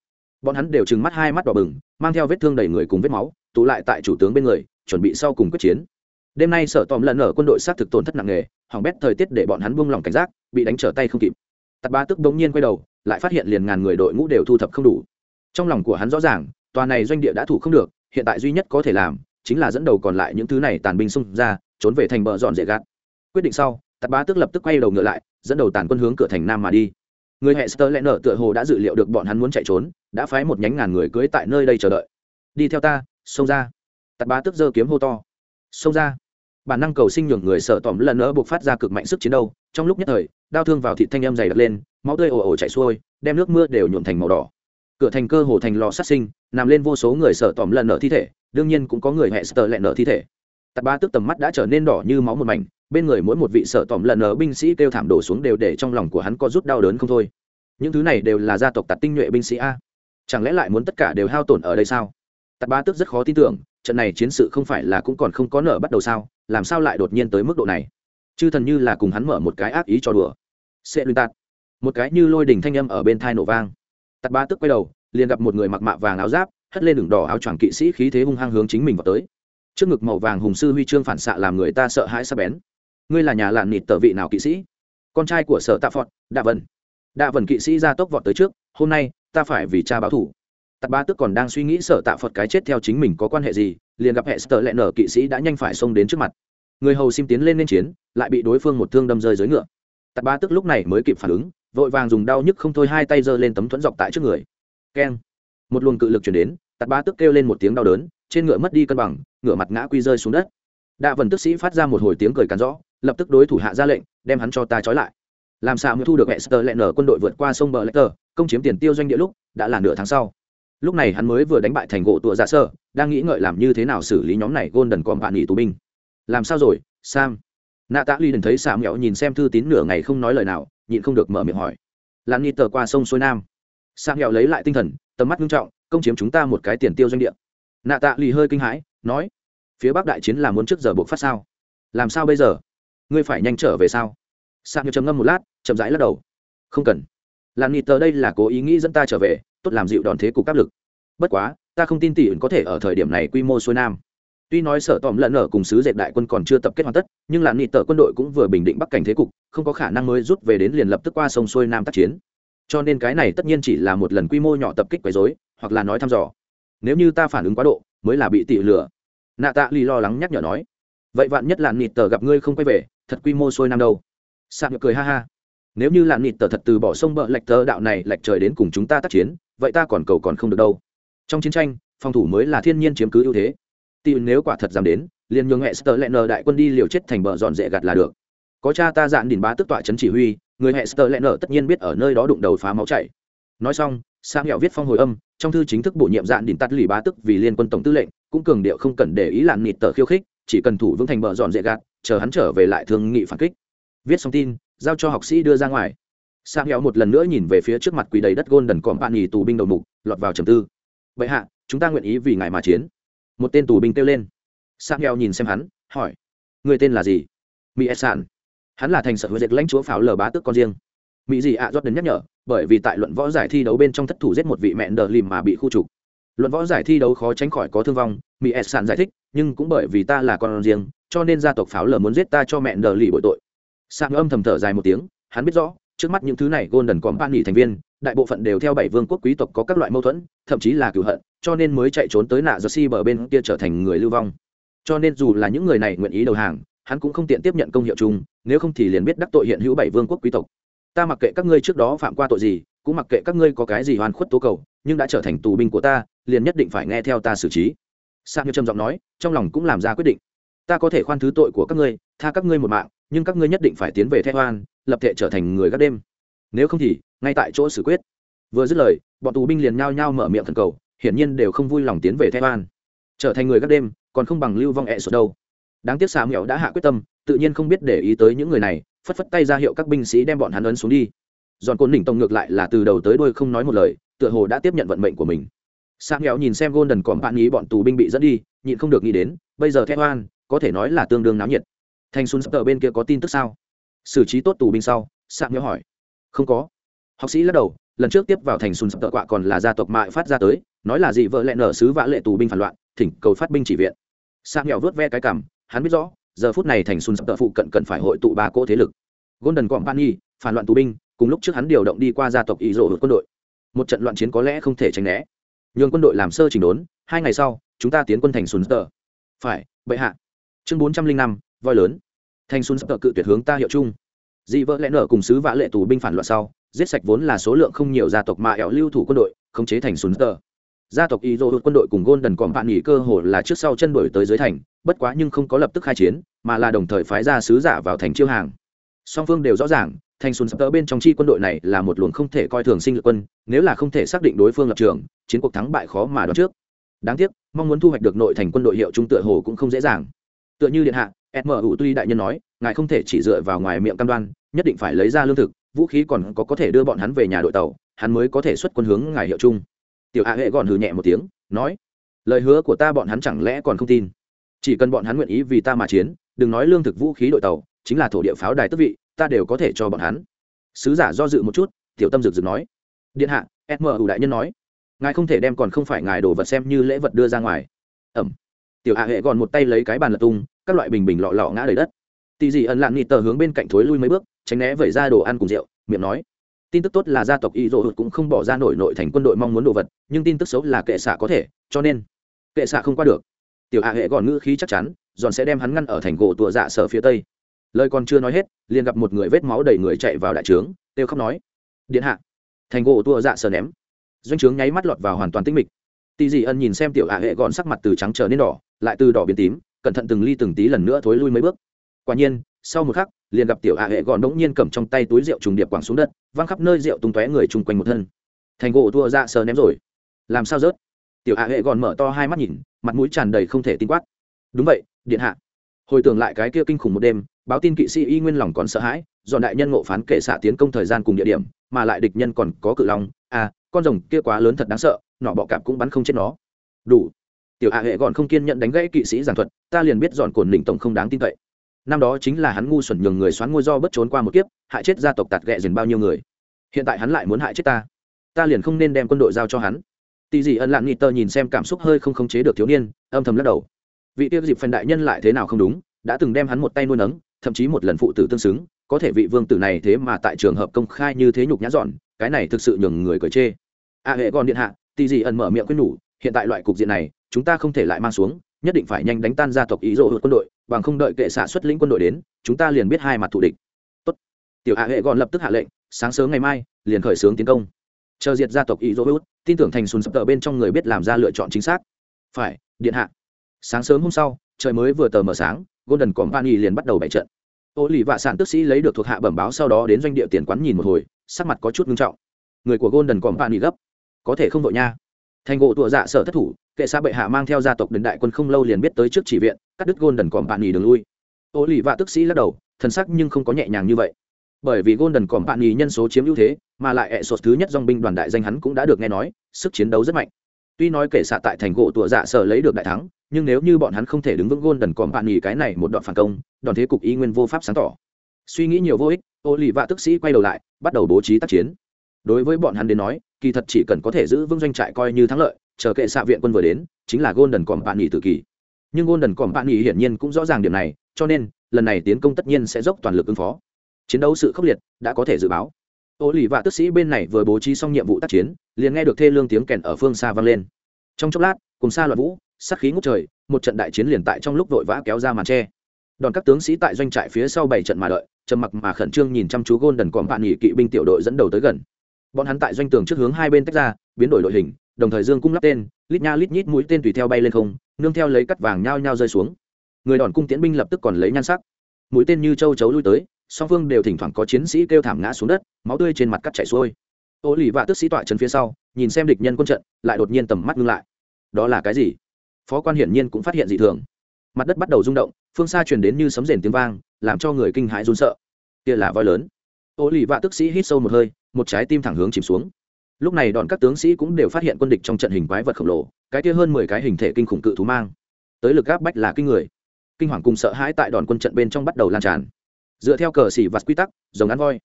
Bọn hắn đều trừng mắt hai mắt đỏ bừng, mang theo vết thương đầy người cùng vết máu, tụ lại tại chủ tướng bên người, chuẩn bị sau cùng quyết chiến. Đêm nay sở tòm lần ở quân đội xác thực tổn thất nặng nề, hỏng bét thời tiết để bọn hắn buông lỏng cảnh giác, bị đánh trở tay không kịp. Tạt ba tức bỗng nhiên quay đầu, lại phát hiện liền ngàn người đội ngũ đều thu thập không đủ trong lòng của hắn rõ ràng, tòa này doanh địa đã thủ không được, hiện tại duy nhất có thể làm chính là dẫn đầu còn lại những thứ này tàn binh xung ra, trốn về thành bờ dọn dễ gạt. Quyết định sau, tạt Bá tức lập tức quay đầu ngựa lại, dẫn đầu tàn quân hướng cửa thành nam mà đi. Người hệ sơ lẽ nở tựa hồ đã dự liệu được bọn hắn muốn chạy trốn, đã phái một nhánh ngàn người cưới tại nơi đây chờ đợi. Đi theo ta, xông ra. Tạt Bá tức giơ kiếm hô to. Xông ra. Bản năng cầu sinh nhường người sợ tỏm lần nữa buộc phát ra cực mạnh sức chiến đấu, trong lúc nhất thời đau thương vào thị thanh em dày đặc lên, máu tươi ồ ồ chảy xuôi, đem nước mưa đều nhuộm thành màu đỏ cửa thành cơ hồ thành lò sát sinh, nằm lên vô số người sợ tòm lần nở thi thể, đương nhiên cũng có người hệ sợ lẹn nở thi thể. Tạt ba tức tầm mắt đã trở nên đỏ như máu một mảnh, bên người mỗi một vị sợ tòm lần nở binh sĩ kêu thảm đổ xuống đều để trong lòng của hắn có rút đau đớn không thôi. Những thứ này đều là gia tộc tạt tinh nhuệ binh sĩ a. Chẳng lẽ lại muốn tất cả đều hao tổn ở đây sao? Tạt ba tức rất khó tin tưởng, trận này chiến sự không phải là cũng còn không có nợ bắt đầu sao, làm sao lại đột nhiên tới mức độ này? Chư thần như là cùng hắn mở một cái ác ý cho đùa. Sẽ luyện tạt. Một cái như lôi đỉnh thanh âm ở bên thai nổ vang tạt ba tức quay đầu, liền gặp một người mặc mạ vàng áo giáp, hất lên đường đỏ áo choàng kỵ sĩ khí thế hung hăng hướng chính mình vào tới. Trước ngực màu vàng hùng sư huy chương phản xạ làm người ta sợ hãi sắc bén. Ngươi là nhà lạn nịt tờ vị nào kỵ sĩ? Con trai của sở tạ phọt, đạ vân. Đạ vân kỵ sĩ ra tốc vọt tới trước, hôm nay, ta phải vì cha báo thủ. Tạt ba tức còn đang suy nghĩ sở tạ phật cái chết theo chính mình có quan hệ gì, liền gặp hệ sở lẹ nở kỵ sĩ đã nhanh phải xông đến trước mặt. Người hầu sim tiến lên nên chiến, lại bị đối phương một thương đâm rơi dưới ngựa. Tạt ba tức lúc này mới kịp phản ứng vội vàng dùng đau nhức không thôi hai tay giơ lên tấm thuẫn dọc tại trước người. Keng. Một luồng cự lực chuyển đến, tạt ba tức kêu lên một tiếng đau đớn, trên ngựa mất đi cân bằng, ngựa mặt ngã quy rơi xuống đất. Đạ vần tức sĩ phát ra một hồi tiếng cười cắn rõ lập tức đối thủ hạ ra lệnh, đem hắn cho ta trói lại. Làm sao mới thu được hệ sơ lẹ nở quân đội vượt qua sông bờ lê tờ, công chiếm tiền tiêu doanh địa lúc, đã là nửa tháng sau. Lúc này hắn mới vừa đánh bại thành gỗ tụa giả sơ, đang nghĩ ngợi làm như thế nào xử lý nhóm này golden còn bạn nghỉ tù binh. Làm sao rồi, sam? Nạ tạ ly đừng thấy xà mẹo nhìn xem thư tín nửa ngày không nói lời nào nhịn không được mở miệng hỏi. Lan ni tờ qua sông xuôi nam. Sang mẹo lấy lại tinh thần, tầm mắt nghiêm trọng, công chiếm chúng ta một cái tiền tiêu doanh địa. Nạ tạ lì hơi kinh hãi, nói, phía bắc đại chiến là muốn trước giờ buộc phát sao? Làm sao bây giờ? Ngươi phải nhanh trở về sao? Sang mẹo trầm ngâm một lát, chậm rãi lắc đầu. Không cần. Lan ni tờ đây là cố ý nghĩ dẫn ta trở về, tốt làm dịu đòn thế cục áp lực. Bất quá, ta không tin tỷ ứng có thể ở thời điểm này quy mô xuôi nam tuy nói sở tòm lẫn ở cùng sứ dệt đại quân còn chưa tập kết hoàn tất, nhưng là nhị tờ quân đội cũng vừa bình định bắc cảnh thế cục, không có khả năng mới rút về đến liền lập tức qua sông xuôi nam tác chiến. Cho nên cái này tất nhiên chỉ là một lần quy mô nhỏ tập kích quấy dối hoặc là nói thăm dò. Nếu như ta phản ứng quá độ, mới là bị tỷ lừa. Nạ tạ lì lo lắng nhắc nhở nói. Vậy vạn nhất là nhị tờ gặp ngươi không quay về, thật quy mô xuôi nam đâu? Sạc cười ha ha. Nếu như là nịt tờ thật từ bỏ sông bờ lệch tờ đạo này lệch trời đến cùng chúng ta tác chiến, vậy ta còn cầu còn không được đâu. Trong chiến tranh, phòng thủ mới là thiên nhiên chiếm cứ ưu thế tỷ nếu quả thật dám đến, liền nhường hệ sơ lẹ nờ đại quân đi liều chết thành bờ dọn dễ gạt là được. Có cha ta dạn đỉnh bá tức tọa chấn chỉ huy, người hệ sơ lẹ nờ tất nhiên biết ở nơi đó đụng đầu phá máu chảy. Nói xong sang hẹo viết phong hồi âm, trong thư chính thức bổ nhiệm dạn đỉnh tắt lì bá tức vì liên quân tổng tư lệnh, cũng cường điệu không cần để ý làn nịt tờ khiêu khích, chỉ cần thủ vững thành bờ dọn dễ gạt, chờ hắn trở về lại thương nghị phản kích. Viết xong tin, giao cho học sĩ đưa ra ngoài. Sang hẹo một lần nữa nhìn về phía trước mặt quỳ đầy đất gôn đần còm bạn nhì tù binh đầu mục, lọt vào trầm tư. Vậy hạ, chúng ta nguyện ý vì ngài mà chiến một tên tù binh kêu lên. Sang heo nhìn xem hắn hỏi người tên là gì? Mỹ s sản hắn là thành sở hữu dệt lãnh chúa pháo lờ bá tước con riêng. Mỹ gì ạ à, rót đến nhắc nhở bởi vì tại luận võ giải thi đấu bên trong thất thủ giết một vị mẹ đờ lìm mà bị khu trục. Luận võ giải thi đấu khó tránh khỏi có thương vong mỹ s sản giải thích nhưng cũng bởi vì ta là con riêng cho nên gia tộc pháo lờ muốn giết ta cho mẹ đờ lì bội tội. Sang âm thầm thở dài một tiếng hắn biết rõ trước mắt những thứ này golden company thành viên đại bộ phận đều theo bảy vương quốc quý tộc có các loại mâu thuẫn thậm chí là cửu hận cho nên mới chạy trốn tới nạ giơ si bờ bên kia trở thành người lưu vong. Cho nên dù là những người này nguyện ý đầu hàng, hắn cũng không tiện tiếp nhận công hiệu chung, nếu không thì liền biết đắc tội hiện hữu bảy vương quốc quý tộc. Ta mặc kệ các ngươi trước đó phạm qua tội gì, cũng mặc kệ các ngươi có cái gì hoàn khuất tố cầu, nhưng đã trở thành tù binh của ta, liền nhất định phải nghe theo ta xử trí. Sang như trầm giọng nói, trong lòng cũng làm ra quyết định. Ta có thể khoan thứ tội của các ngươi, tha các ngươi một mạng, nhưng các ngươi nhất định phải tiến về theo Hoan, lập thể trở thành người gác đêm. Nếu không thì, ngay tại chỗ xử quyết. Vừa dứt lời, bọn tù binh liền nhao nhao mở miệng thần cầu hiển nhiên đều không vui lòng tiến về thái trở thành người gác đêm, còn không bằng lưu vong ẹ sột đâu. Đáng tiếc Sám mẹo đã hạ quyết tâm, tự nhiên không biết để ý tới những người này, phất phất tay ra hiệu các binh sĩ đem bọn hắn ấn xuống đi. Giòn côn đỉnh tông ngược lại là từ đầu tới đuôi không nói một lời, tựa hồ đã tiếp nhận vận mệnh của mình. Sám nghèo nhìn xem golden còn bạn nghĩ bọn tù binh bị dẫn đi, nhịn không được nghĩ đến, bây giờ Taiwan có thể nói là tương đương náo nhiệt. Thành xuân sắp bên kia có tin tức sao? Xử trí tốt tù binh sau Sám nghèo hỏi. Không có. Học sĩ lắc đầu, lần trước tiếp vào thành xuân sập tợ quạ còn là gia tộc mại phát ra tới nói là gì vợ lẽ nở sứ vã lệ tù binh phản loạn, thỉnh cầu phát binh chỉ viện. Sang nghèo vớt ve cái cảm, hắn biết rõ, giờ phút này thành xuân sập tợ phụ cận cần phải hội tụ ba cỗ thế lực. Golden company phản loạn tù binh, cùng lúc trước hắn điều động đi qua gia tộc ý rộ hụt quân đội. Một trận loạn chiến có lẽ không thể tránh né. Nhường quân đội làm sơ chỉnh đốn, hai ngày sau, chúng ta tiến quân thành xuân tợ. Phải, bệ hạ. Chương bốn trăm linh năm, voi lớn. Thành xuân tợ cự tuyệt hướng ta hiệu chung. Dị vợ lẽ nở cùng sứ vã lệ tù binh phản loạn sau, giết sạch vốn là số lượng không nhiều gia tộc mà ẻo lưu thủ quân đội, khống chế thành xuân tờ gia tộc y dô quân đội cùng gôn đần còn bạn nghỉ cơ hồ là trước sau chân đổi tới dưới thành, bất quá nhưng không có lập tức khai chiến, mà là đồng thời phái ra sứ giả vào thành chiêu hàng. Song phương đều rõ ràng, thành xuân sắp tớ bên trong chi quân đội này là một luồng không thể coi thường sinh lực quân, nếu là không thể xác định đối phương lập trường, chiến cuộc thắng bại khó mà đoán trước. Đáng tiếc, mong muốn thu hoạch được nội thành quân đội hiệu trung tựa hồ cũng không dễ dàng. Tựa như điện hạ smu tuy đại nhân nói, ngài không thể chỉ dựa vào ngoài miệng cam đoan, nhất định phải lấy ra lương thực, vũ khí còn có có thể đưa bọn hắn về nhà đội tàu, hắn mới có thể xuất quân hướng ngài hiệu trung tiểu hạ hệ gọn hừ nhẹ một tiếng, nói, lời hứa của ta bọn hắn chẳng lẽ còn không tin? Chỉ cần bọn hắn nguyện ý vì ta mà chiến, đừng nói lương thực vũ khí đội tàu, chính là thổ địa pháo đài tức vị, ta đều có thể cho bọn hắn. Sứ giả do dự một chút, tiểu tâm rực rực nói. Điện hạ sm ủ đại nhân nói, ngài không thể đem còn không phải ngài đồ vật xem như lễ vật đưa ra ngoài. Ẩm. Tiểu hạ hệ gọn một tay lấy cái bàn lật tung, các loại bình bình lọ lọ ngã đầy đất. Tì dị ẩn lặng nghị tờ hướng bên cạnh thối lui mấy bước, tránh né vẩy ra đồ ăn cùng rượu, miệng nói tin tức tốt là gia tộc y dỗ hụt cũng không bỏ ra nổi nội thành quân đội mong muốn đồ vật, nhưng tin tức xấu là kệ xạ có thể, cho nên kệ xạ không qua được. Tiểu hạ hệ gọn ngữ khí chắc chắn, giòn sẽ đem hắn ngăn ở thành gỗ tùa dạ sở phía tây. Lời còn chưa nói hết, liền gặp một người vết máu đầy người chạy vào đại trướng têu khóc nói, điện hạ. Thành gỗ tua dạ sở ném. Doanh trướng nháy mắt lọt vào hoàn toàn tinh mịch. Tì dị ân nhìn xem tiểu hạ hệ gọn sắc mặt từ trắng trở nên đỏ, lại từ đỏ biến tím, cẩn thận từng ly từng tí lần nữa thối lui mấy bước quả nhiên, sau một khắc, liền gặp tiểu hạ hệ gọn đống nhiên cầm trong tay túi rượu trùng điệp quẳng xuống đất, văng khắp nơi rượu tung tóe người chung quanh một thân. Thành gỗ thua ra sờ ném rồi. Làm sao rớt? Tiểu hạ hệ gọn mở to hai mắt nhìn, mặt mũi tràn đầy không thể tin quát. Đúng vậy, điện hạ. Hồi tưởng lại cái kia kinh khủng một đêm, báo tin kỵ sĩ y nguyên lòng còn sợ hãi, dọn đại nhân ngộ phán kệ xạ tiến công thời gian cùng địa điểm, mà lại địch nhân còn có cự long. À con rồng kia quá lớn thật đáng sợ, nọ bọ cạp cũng bắn không chết nó. Đủ. Tiểu hạ hệ gọn không kiên nhận đánh gãy kỵ sĩ giảng thuật, ta liền biết dọn cồn đỉnh tổng không đáng tin cậy năm đó chính là hắn ngu xuẩn nhường người xoán ngôi do bất trốn qua một kiếp hại chết gia tộc tạt ghẹ dền bao nhiêu người. Hiện tại hắn lại muốn hại chết ta. Ta liền không nên đem quân đội giao cho hắn. Tì dị ân lạng nghị tơ nhìn xem cảm xúc hơi không khống chế được thiếu niên âm thầm lắc đầu. Vị tiêu dịp phần đại nhân lại thế nào không đúng đã từng đem hắn một tay nuôi nấng thậm chí một lần phụ tử tương xứng có thể vị vương tử này thế mà tại trường hợp công khai như thế nhục nhã dọn cái này thực sự nhường người cởi chê. A à, hệ còn điện hạ tì Dị ẩn mở miệng quyết nhủ hiện tại loại cục diện này chúng ta không thể lại mang xuống nhất định phải nhanh đánh tan gia tộc ý rộ hụt quân đội, bằng không đợi kệ xạ xuất lĩnh quân đội đến, chúng ta liền biết hai mặt thủ địch. Tốt. tiểu hạ hệ gọn lập tức hạ lệnh, sáng sớm ngày mai, liền khởi xướng tiến công. Chờ diệt gia tộc ý rộ hụt, tin tưởng thành sùn sập tờ bên trong người biết làm ra lựa chọn chính xác. Phải, điện hạ. Sáng sớm hôm sau, trời mới vừa tờ mờ sáng, golden company liền bắt đầu bày trận. Ô lì vạ sản tức sĩ lấy được thuộc hạ bẩm báo sau đó đến doanh địa tiền quán nhìn một hồi, sắc mặt có chút nghiêm trọng. Người của golden company gấp. Có thể không đội nha thành gỗ tụa dạ sở thất thủ, kệ xa bệ hạ mang theo gia tộc đến đại quân không lâu liền biết tới trước chỉ viện, cắt đứt gôn đần cọm bạn company đường lui. Ô lì vạ tức sĩ lắc đầu, thần sắc nhưng không có nhẹ nhàng như vậy. Bởi vì golden company nhân số chiếm ưu thế, mà lại hệ sột thứ nhất dong binh đoàn đại danh hắn cũng đã được nghe nói, sức chiến đấu rất mạnh. Tuy nói kể xạ tại thành gỗ tụa dạ sở lấy được đại thắng, nhưng nếu như bọn hắn không thể đứng vững gôn đần còm bạn nghỉ cái này một đoạn phản công đoàn thế cục y nguyên vô pháp sáng tỏ. Suy nghĩ nhiều vô ích, ô lì vạ tức sĩ quay đầu lại, bắt đầu bố trí tác chiến. Đối với bọn hắn đến nói kỳ thật chỉ cần có thể giữ vững doanh trại coi như thắng lợi, chờ kệ xạ viện quân vừa đến, chính là Golden đần bạn nghỉ tự kỳ. Nhưng Golden đần bạn nghỉ hiển nhiên cũng rõ ràng điểm này, cho nên, lần này tiến công tất nhiên sẽ dốc toàn lực ứng phó. Chiến đấu sự khốc liệt đã có thể dự báo. Ô lì và tức sĩ bên này vừa bố trí xong nhiệm vụ tác chiến, liền nghe được thê lương tiếng kèn ở phương xa vang lên. Trong chốc lát, cùng xa loạn vũ sắc khí ngút trời, một trận đại chiến liền tại trong lúc vội vã kéo ra màn tre. Đòn các tướng sĩ tại doanh trại phía sau bảy trận mà đợi, trầm mặc mà khẩn trương nhìn chăm chú gôn đần còm bạn nghỉ kỵ binh tiểu đội dẫn đầu tới gần bọn hắn tại doanh tường trước hướng hai bên tách ra, biến đổi đội hình, đồng thời dương cung lắp tên, lít nha lít nhít mũi tên tùy theo bay lên không, nương theo lấy cắt vàng nhao nhao rơi xuống. Người đòn cung tiễn binh lập tức còn lấy nhan sắc. Mũi tên như châu chấu lui tới, song phương đều thỉnh thoảng có chiến sĩ kêu thảm ngã xuống đất, máu tươi trên mặt cắt chảy xuôi. Ô lì vạ tức sĩ tọa chân phía sau, nhìn xem địch nhân quân trận, lại đột nhiên tầm mắt ngưng lại. Đó là cái gì? Phó quan hiển nhiên cũng phát hiện dị thường. Mặt đất bắt đầu rung động, phương xa truyền đến như sấm rền tiếng vang, làm cho người kinh hãi run sợ. Kia là voi lớn ô lì vạ tức sĩ hít sâu một hơi, một trái tim thẳng hướng chìm xuống. Lúc này đòn các tướng sĩ cũng đều phát hiện quân địch trong trận hình quái vật khổng lồ, cái kia hơn mười cái hình thể kinh khủng cự thú mang. Tới lực gáp bách là kinh người. Kinh hoàng cùng sợ hãi tại đòn quân trận bên trong bắt đầu lan tràn. Dựa theo cờ xỉ vặt quy tắc rồng ăn voi.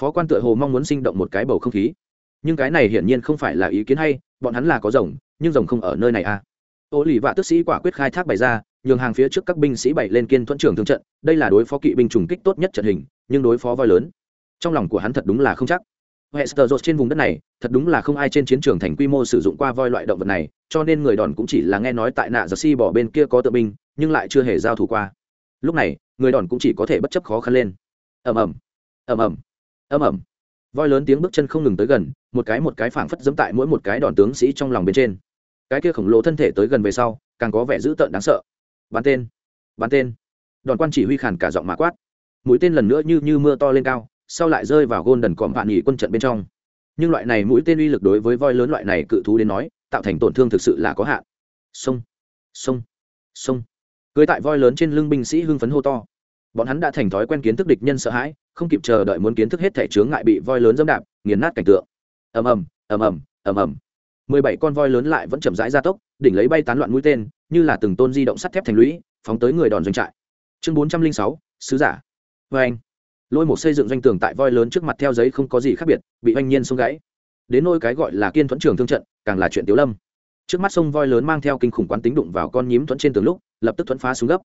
Phó quan tựa hồ mong muốn sinh động một cái bầu không khí. Nhưng cái này hiển nhiên không phải là ý kiến hay, bọn hắn là có rồng, nhưng rồng không ở nơi này à. Ô lì vạ tức sĩ quả quyết khai thác bày ra, nhường hàng phía trước các binh sĩ bày lên kiên thuẫn trường thương trận, đây là đối phó kỵ binh trùng kích tốt nhất trận hình, nhưng đối phó voi lớn trong lòng của hắn thật đúng là không chắc Hester trên vùng đất này, thật đúng là không ai trên chiến trường thành quy mô sử dụng qua voi loại động vật này, cho nên người đòn cũng chỉ là nghe nói tại nạ giật si bỏ bên kia có tự binh, nhưng lại chưa hề giao thủ qua. Lúc này, người đòn cũng chỉ có thể bất chấp khó khăn lên. Ầm ầm, ầm ầm, ầm ầm. Voi lớn tiếng bước chân không ngừng tới gần, một cái một cái phảng phất giẫm tại mỗi một cái đòn tướng sĩ trong lòng bên trên cái kia khổng lồ thân thể tới gần về sau càng có vẻ dữ tợn đáng sợ bắn tên bắn tên đòn quan chỉ huy khản cả giọng mà quát mũi tên lần nữa như như mưa to lên cao sau lại rơi vào gôn đần cọm vạn nghỉ quân trận bên trong. Nhưng loại này mũi tên uy lực đối với voi lớn loại này cự thú đến nói, tạo thành tổn thương thực sự là có hạn. Sông sông sông. Cưới tại voi lớn trên lưng binh sĩ hưng phấn hô to. Bọn hắn đã thành thói quen kiến thức địch nhân sợ hãi, không kịp chờ đợi muốn kiến thức hết thể chướng ngại bị voi lớn dẫm đạp, nghiền nát cảnh tượng. Ầm ầm ầm ầm ầm ầm. Mười bảy con voi lớn lại vẫn chậm rãi gia tốc, đỉnh lấy bay tán loạn mũi tên, như là từng tôn di động sắt thép thành lũy, phóng tới người đòn doanh trại. Chương bốn trăm linh sáu, sứ giả. Vê anh lôi một xây dựng doanh tường tại voi lớn trước mặt theo giấy không có gì khác biệt, bị oanh nhiên xông gãy. Đến nôi cái gọi là kiên thuẫn trường thương trận, càng là chuyện tiếu lâm. Trước mắt sông voi lớn mang theo kinh khủng quán tính đụng vào con nhím thuẫn trên tường lúc, lập tức thuẫn phá xuống gấp.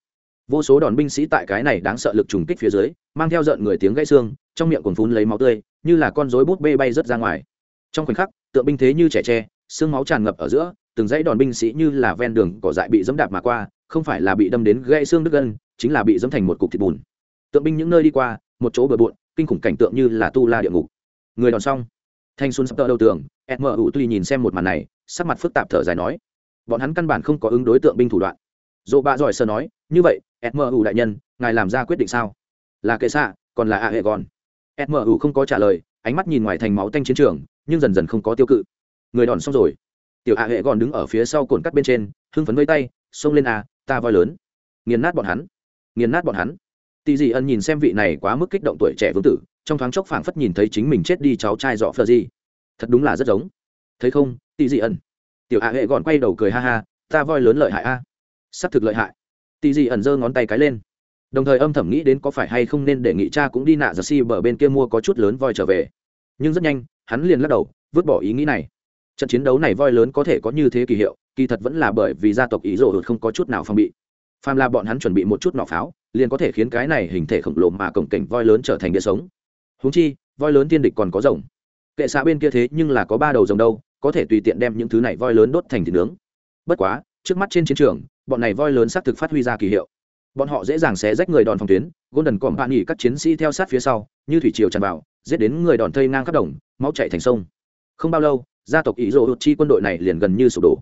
Vô số đòn binh sĩ tại cái này đáng sợ lực trùng kích phía dưới, mang theo giận người tiếng gãy xương, trong miệng còn phun lấy máu tươi, như là con rối bút bê bay rớt ra ngoài. Trong khoảnh khắc, tượng binh thế như trẻ tre, xương máu tràn ngập ở giữa, từng dãy đòn binh sĩ như là ven đường cỏ dại bị dẫm đạp mà qua, không phải là bị đâm đến gãy xương đứt gân, chính là bị dẫm thành một cục thịt bùn. Tượng binh những nơi đi qua một chỗ bừa bộn, kinh khủng cảnh tượng như là tu la địa ngục. Người đòn xong. Thanh xuân sắp tơ đầu tường edmu tuy nhìn xem một màn này, sắc mặt phức tạp thở dài nói, bọn hắn căn bản không có ứng đối tượng binh thủ đoạn. Dỗ bạ giỏi sơ nói, như vậy edmu đại nhân, ngài làm ra quyết định sao? Là kệ xạ, còn là a hệ gòn. Edmu không có trả lời, ánh mắt nhìn ngoài thành máu tanh chiến trường, nhưng dần dần không có tiêu cự. Người đòn xong rồi. Tiểu a hệ gòn đứng ở phía sau cồn cắt bên trên, hưng phấn vây tay, xông lên a, ta voi lớn. Nghiền nát bọn hắn. Nghiền nát bọn hắn tỷ dị ân nhìn xem vị này quá mức kích động tuổi trẻ vương tử, trong thoáng chốc phảng phất nhìn thấy chính mình chết đi cháu trai dọ phờ gì thật đúng là rất giống. Thấy không tỷ dị ân? Tiểu a hệ gọn quay đầu cười ha ha, ta voi lớn lợi hại a. Sắp thực lợi hại. Tỷ dị ẩn giơ ngón tay cái lên. Đồng thời âm thầm nghĩ đến có phải hay không nên để nghị cha cũng đi nạ giật si bờ bên kia mua có chút lớn voi trở về. Nhưng rất nhanh, hắn liền lắc đầu, vứt bỏ ý nghĩ này. Trận chiến đấu này voi lớn có thể có như thế kỳ hiệu, kỳ thật vẫn là bởi vì gia tộc ý rồ không có chút nào phòng bị phàm là bọn hắn chuẩn bị một chút nỏ pháo, liền có thể khiến cái này hình thể khổng lồ mà cổng cảnh voi lớn trở thành địa sống. Húng chi, voi lớn tiên địch còn có rồng. Kệ xã bên kia thế nhưng là có ba đầu rồng đâu, có thể tùy tiện đem những thứ này voi lớn đốt thành thịt nướng. Bất quá, trước mắt trên chiến trường, bọn này voi lớn xác thực phát huy ra kỳ hiệu. Bọn họ dễ dàng xé rách người đòn phòng tuyến, golden còm bạn nghỉ các chiến sĩ theo sát phía sau, như thủy triều tràn vào, giết đến người đòn thây ngang khắp đồng, máu chạy thành sông. Không bao lâu, gia tộc ý rộ chi quân đội này liền gần như sụp đổ.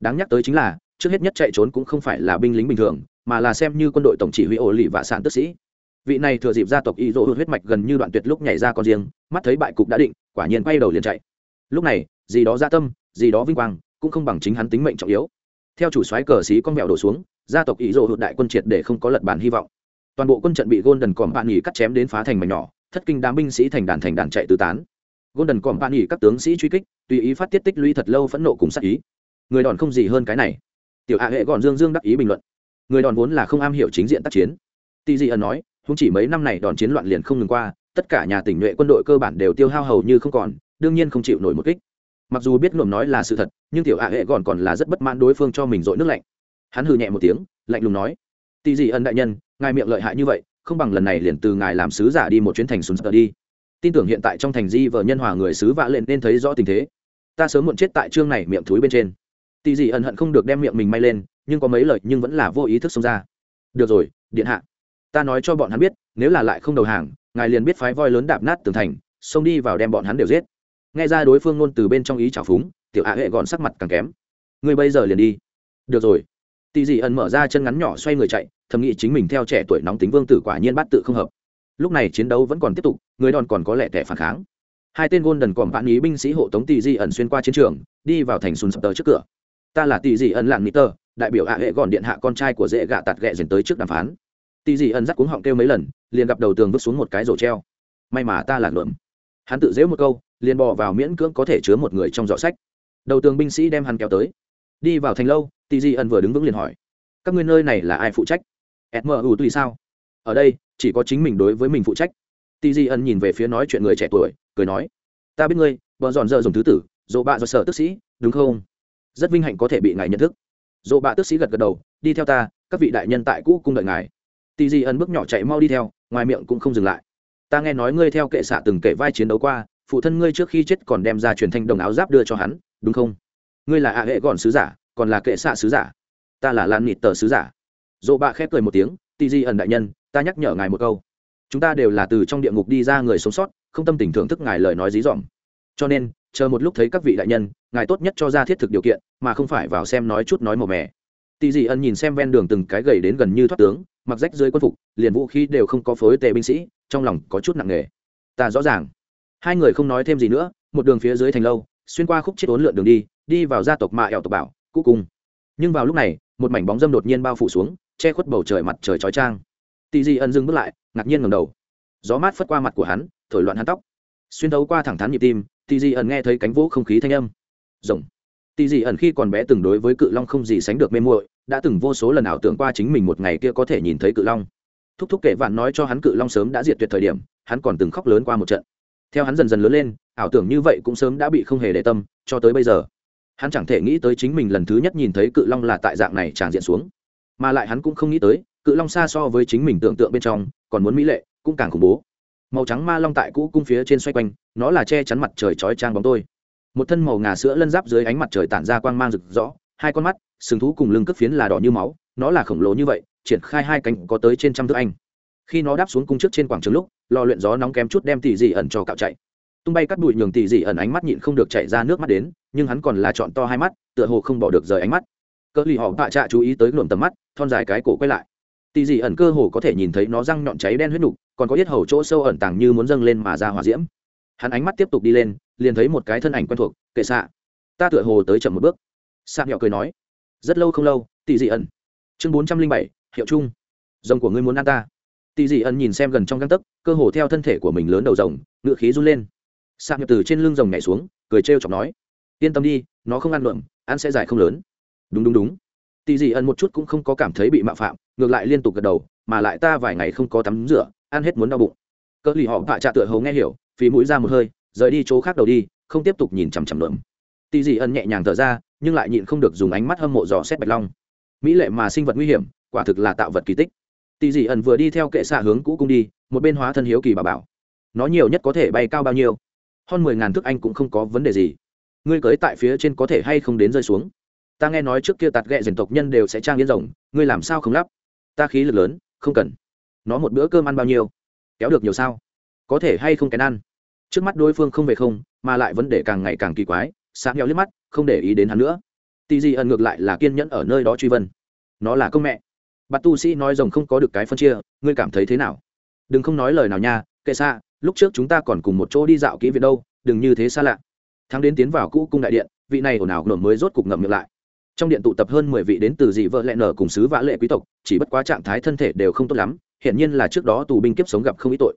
Đáng nhắc tới chính là trước hết nhất chạy trốn cũng không phải là binh lính bình thường, mà là xem như quân đội tổng chỉ huy ổ lì và sản tức sĩ. Vị này thừa dịp gia tộc ý rộ huyết mạch gần như đoạn tuyệt lúc nhảy ra con riêng, mắt thấy bại cục đã định, quả nhiên quay đầu liền chạy. Lúc này, gì đó gia tâm, gì đó vinh quang, cũng không bằng chính hắn tính mệnh trọng yếu. Theo chủ soái cờ xí con mèo đổ xuống, gia tộc ý dỗ hụt đại quân triệt để không có lật bản hy vọng. Toàn bộ quân trận bị golden còm bạn nghỉ cắt chém đến phá thành mảnh nhỏ, thất kinh đám binh sĩ thành đàn thành đàn chạy tứ tán. Golden còm bạn nghỉ các tướng sĩ truy kích, tùy ý phát tiết tích lũy thật lâu phẫn nộ cùng sát ý. Người đòn không gì hơn cái này tiểu hạ hệ gọn dương dương đắc ý bình luận. Người đòn vốn là không am hiểu chính diện tác chiến. Tỷ dị ẩn nói không chỉ mấy năm này đòn chiến loạn liền không ngừng qua, tất cả nhà tỉnh nhuệ quân đội cơ bản đều tiêu hao hầu như không còn, đương nhiên không chịu nổi một kích. Mặc dù biết luồng nói là sự thật, nhưng tiểu hạ hệ gọn còn là rất bất mãn đối phương cho mình dội nước lạnh. Hắn hừ nhẹ một tiếng, lạnh lùng nói tỷ dị ẩn đại nhân, ngài miệng lợi hại như vậy, không bằng lần này liền từ ngài làm sứ giả đi một chuyến thành sùn sờ đi. Tin tưởng hiện tại trong thành di vợ nhân hòa người sứ vạ lên nên thấy rõ tình thế. Ta sớm muộn chết tại chương này miệng thúi bên trên tỷ dị ẩn hận không được đem miệng mình may lên, nhưng có mấy lời nhưng vẫn là vô ý thức xông ra. Được rồi, điện hạ. Ta nói cho bọn hắn biết, nếu là lại không đầu hàng, ngài liền biết phái voi lớn đạp nát tường thành, xông đi vào đem bọn hắn đều giết. Nghe ra đối phương ngôn từ bên trong ý trào phúng, tiểu hạ hệ gọn sắc mặt càng kém. Ngươi bây giờ liền đi. Được rồi. Tỷ dị ẩn mở ra chân ngắn nhỏ xoay người chạy, thầm nghĩ chính mình theo trẻ tuổi nóng tính vương tử quả nhiên bắt tự không hợp. Lúc này chiến đấu vẫn còn tiếp tục, người đòn còn có lẽ tẻ phản kháng. Hai tên gôn đần còn bạn ý binh sĩ hộ tống tỷ di ẩn xuyên qua chiến trường, đi vào thành sùn sập tờ trước cửa ta là tỷ dị ẩn lạng nít tờ đại biểu hạ hệ gọn điện hạ con trai của dễ gạ tạt ghẹ dần tới trước đàm phán. Tỷ dị ẩn dắt cuống họng kêu mấy lần, liền gặp đầu tường vứt xuống một cái rổ treo. May mà ta là lượm hắn tự dễu một câu, liền bò vào miễn cưỡng có thể chứa một người trong giỏ sách. Đầu tường binh sĩ đem hắn kéo tới. Đi vào thành lâu tỷ dị ẩn vừa đứng vững liền hỏi, các ngươi nơi này là ai phụ trách? Mu tùy sao? Ở đây, chỉ có chính mình đối với mình phụ trách. Tỷ dị ẩn nhìn về phía nói chuyện người trẻ tuổi, cười nói, ta biết ngươi vợ dọn dở dùng thứ tử, dỗ bạ do sở tức sĩ, đúng không? Rất vinh hạnh có thể bị ngài nhận thức. Dồ bạ tước sĩ gật gật đầu, đi theo ta, các vị đại nhân tại cũ cung đợi ngài. Tì di ẩn bước nhỏ chạy mau đi theo, ngoài miệng cũng không dừng lại. Ta nghe nói ngươi theo kệ xạ từng kể vai chiến đấu qua, phụ thân ngươi trước khi chết còn đem ra truyền thanh đồng áo giáp đưa cho hắn, đúng không? Ngươi là ạ hệ gọn sứ giả, còn là kệ xạ sứ giả? Ta là lan nịt tờ sứ giả. Dồ bạ khép cười một tiếng, tì di ẩn đại nhân, ta nhắc nhở ngài một câu. Chúng ta đều là từ trong địa ngục đi ra người sống sót, không tâm tình thưởng thức ngài lời nói dí dỏm. Cho nên, chờ một lúc thấy các vị đại nhân ngài tốt nhất cho ra thiết thực điều kiện, mà không phải vào xem nói chút nói màu mè. Tỷ dị ân nhìn xem ven đường từng cái gầy đến gần như thoát tướng, mặc rách dưới quân phục, liền vũ khí đều không có phối tệ binh sĩ, trong lòng có chút nặng nề. Ta rõ ràng. Hai người không nói thêm gì nữa, một đường phía dưới thành lâu, xuyên qua khúc chết ốn lượn đường đi đi vào gia tộc mạ ẻo tộc bảo, cũ cung. Nhưng vào lúc này, một mảnh bóng dâm đột nhiên bao phủ xuống, che khuất bầu trời mặt trời chói trang tỷ dị ân dừng bước lại, ngạc nhiên ngầm đầu. Gió mát phất qua mặt của hắn, thổi loạn hắn tóc. Xuyên thấu qua thẳng thắn nhịp tim, tỳ dị ẩn nghe thấy cánh vỗ không khí thanh âm rồng. Tỳ dị ẩn khi còn bé từng đối với cự long không gì sánh được mê muội, đã từng vô số lần ảo tưởng qua chính mình một ngày kia có thể nhìn thấy cự long. Thúc thúc kể vạn nói cho hắn cự long sớm đã diệt tuyệt thời điểm, hắn còn từng khóc lớn qua một trận. Theo hắn dần dần lớn lên, ảo tưởng như vậy cũng sớm đã bị không hề để tâm, cho tới bây giờ. Hắn chẳng thể nghĩ tới chính mình lần thứ nhất nhìn thấy cự long là tại dạng này tràn diện xuống. Mà lại hắn cũng không nghĩ tới, cự long xa so với chính mình tưởng tượng bên trong, còn muốn mỹ lệ, cũng càng khủng bố. Màu trắng ma long tại cũ cung phía trên xoay quanh, nó là che chắn mặt trời chói trang bóng tôi một thân màu ngà sữa lân giáp dưới ánh mặt trời tản ra quang mang rực rõ hai con mắt, sừng thú cùng lưng cất phiến là đỏ như máu, nó là khổng lồ như vậy, triển khai hai cánh có tới trên trăm thước anh. Khi nó đáp xuống cung trước trên quảng trường lúc lò luyện gió nóng kém chút đem tỷ dị ẩn cho cạo chạy. Tung bay cắt bụi nhường tỷ dị ẩn ánh mắt nhịn không được chạy ra nước mắt đến, nhưng hắn còn là chọn to hai mắt, tựa hồ không bỏ được rời ánh mắt. Cỡ lì họ tạ trạ chú ý tới luồng tầm mắt, thon dài cái cổ quay lại. Tỷ dị ẩn cơ hồ có thể nhìn thấy nó răng nhọn cháy đen huyết nục, còn có yết hầu chỗ sâu ẩn tàng như muốn dâng lên mà ra hỏa diễm hắn ánh mắt tiếp tục đi lên, liền thấy một cái thân ảnh quen thuộc, kệ xạ ta tựa hồ tới chậm một bước. Xạ nhỏ cười nói, rất lâu không lâu, tỷ dị ẩn. Chương bốn trăm linh bảy, hiệu chung rồng của ngươi muốn ăn ta. Tỷ dị ẩn nhìn xem gần trong găng tấc, cơ hồ theo thân thể của mình lớn đầu rồng ngựa khí run lên. Xạ nhập từ trên lưng rồng nhảy xuống, cười trêu chọc nói, yên tâm đi, nó không ăn luộm, ăn sẽ dài không lớn. Đúng đúng đúng. Tỷ dị ẩn một chút cũng không có cảm thấy bị mạo phạm, ngược lại liên tục gật đầu, mà lại ta vài ngày không có tắm rửa, ăn hết muốn đau bụng. Cỡ lì họ vạ trạ tựa hầu nghe hiểu phí mũi ra một hơi, rời đi chỗ khác đầu đi, không tiếp tục nhìn chằm chằm lượm Tì dị ẩn nhẹ nhàng thở ra, nhưng lại nhịn không được dùng ánh mắt hâm mộ dò xét bạch long. Mỹ lệ mà sinh vật nguy hiểm, quả thực là tạo vật kỳ tích. Tì dị ẩn vừa đi theo kệ xạ hướng cũ cung đi, một bên hóa thân hiếu kỳ bà bảo. Nó nhiều nhất có thể bay cao bao nhiêu? Hơn mười ngàn thước anh cũng không có vấn đề gì. Ngươi cưới tại phía trên có thể hay không đến rơi xuống? Ta nghe nói trước kia tạt ghẹ dền tộc nhân đều sẽ trang yên rồng, ngươi làm sao không lắp? Ta khí lực lớn, không cần. Nó một bữa cơm ăn bao nhiêu? Kéo được nhiều sao? Có thể hay không kén ăn. Trước mắt đối phương không về không, mà lại vấn đề càng ngày càng kỳ quái sáng nhau liếc mắt, không để ý đến hắn nữa. Tì gì ẩn ngược lại là kiên nhẫn ở nơi đó truy vân. Nó là công mẹ. Bạt tu sĩ nói rồng không có được cái phân chia, ngươi cảm thấy thế nào? Đừng không nói lời nào nha, kệ xa, lúc trước chúng ta còn cùng một chỗ đi dạo kỹ viện đâu, đừng như thế xa lạ. Thắng đến tiến vào cũ cung đại điện, vị này ồn ào nổi mới rốt cục ngậm miệng lại. Trong điện tụ tập hơn mười vị đến từ dị vợ lẹ nở cùng sứ vã lệ quý tộc, chỉ bất quá trạng thái thân thể đều không tốt lắm, hiển nhiên là trước đó tù binh kiếp sống gặp không ít tội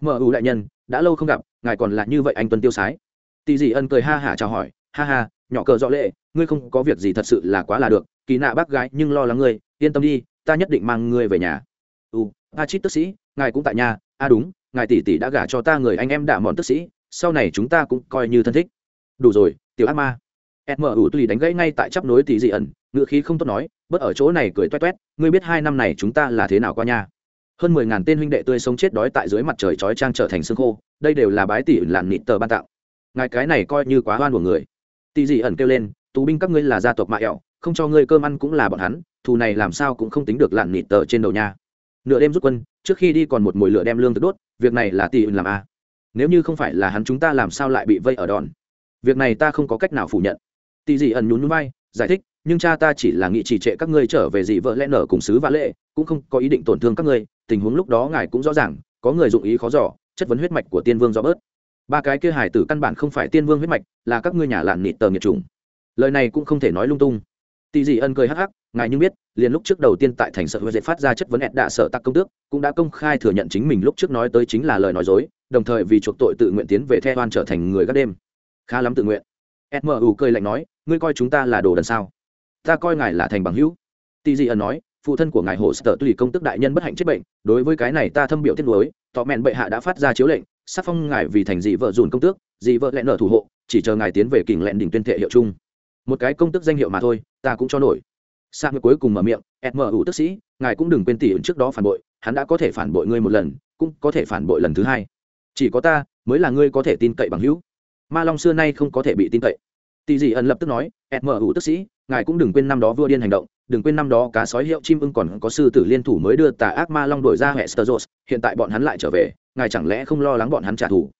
mu đại nhân, đã lâu không gặp, ngài còn là như vậy anh tuân tiêu sái. Tỷ dị ân cười ha hả chào hỏi, ha ha, nhỏ cờ rõ lệ, ngươi không có việc gì thật sự là quá là được, kỳ nạ bác gái, nhưng lo lắng ngươi, yên tâm đi, ta nhất định mang ngươi về nhà. U, a chít tức sĩ, ngài cũng tại nhà. A, đúng, ngài tỷ tỷ đã gả cho ta người anh em đạ mòn tức sĩ, sau này chúng ta cũng coi như thân thích. Đủ rồi, tiểu ác ma. Mu tùy đánh gãy ngay tại chắp nối tỷ dị ẩn ngựa khí không tốt nói, bớt ở chỗ này cười toét toét, ngươi biết hai năm này chúng ta là thế nào qua nhà? Hơn mười ngàn tên huynh đệ tươi sống chết đói tại dưới mặt trời chói trang trở thành xương khô, đây đều là bái tỷ ẩn làn nịt tờ ban tạo. Ngài cái này coi như quá hoan của người. Tỷ dị ẩn kêu lên, tù binh các ngươi là gia tộc mạ ẹo, không cho ngươi cơm ăn cũng là bọn hắn, thù này làm sao cũng không tính được làn nịt tờ trên đầu nha. Nửa đêm rút quân, trước khi đi còn một mồi lửa đem lương thực đốt, việc này là tỷ ẩn làm a à. nếu như không phải là hắn chúng ta làm sao lại bị vây ở đòn? Việc này ta không có cách nào phủ nhận. Tỷ dị ẩn nhún vai, giải thích, nhưng cha ta chỉ là nghị chỉ trệ các ngươi trở về dị vợ lẽ nở cùng sứ và lệ, cũng không có ý định tổn thương các ngươi tình huống lúc đó ngài cũng rõ ràng, có người dụng ý khó giỏ chất vấn huyết mạch của tiên vương do bớt. Ba cái kia hải tử căn bản không phải tiên vương huyết mạch, là các ngươi nhà lạn nịt tờ nghiệt trùng lời này cũng không thể nói lung tung. Tỷ dị ân cười hắc hắc, ngài nhưng biết, liền lúc trước đầu tiên tại thành sở huệ phát ra chất vấn ẹt đạ sở tắc công tước, cũng đã công khai thừa nhận chính mình lúc trước nói tới chính là lời nói dối, đồng thời vì chuộc tội tự nguyện tiến về theo oan trở thành người gác đêm. Khá lắm tự nguyện. Mu cười lạnh nói, ngươi coi chúng ta là đồ đần sao? Ta coi ngài là thành bằng hữu. Tỷ dị ân nói phụ thân của ngài hồ sở tùy công tức đại nhân bất hạnh chết bệnh, đối với cái này ta thâm biểu tiết lối tọ mẹn bệ hạ đã phát ra chiếu lệnh sắc phong ngài vì thành dị vợ dùn công tước, dị vợ lẹn nở thủ hộ, chỉ chờ ngài tiến về kình lẹn đỉnh tuyên thệ hiệu chung. Một cái công tức danh hiệu mà thôi, ta cũng cho nổi. Sa ngược cuối cùng mở miệng mu tức sĩ, ngài cũng đừng quên tỷ trước đó phản bội, hắn đã có thể phản bội ngươi một lần, cũng có thể phản bội lần thứ hai. Chỉ có ta, mới là ngươi có thể tin cậy bằng hữu. Ma long xưa nay không có thể bị tin cậy. Tỷ dị ẩn lập tức nói mu tức sĩ, ngài cũng đừng quên năm đó vua điên hành động đừng quên năm đó cá sói hiệu chim ưng còn có sư tử liên thủ mới đưa tà ác ma long đổi ra hệ sơ hiện tại bọn hắn lại trở về, ngài chẳng lẽ không lo lắng bọn hắn trả thù?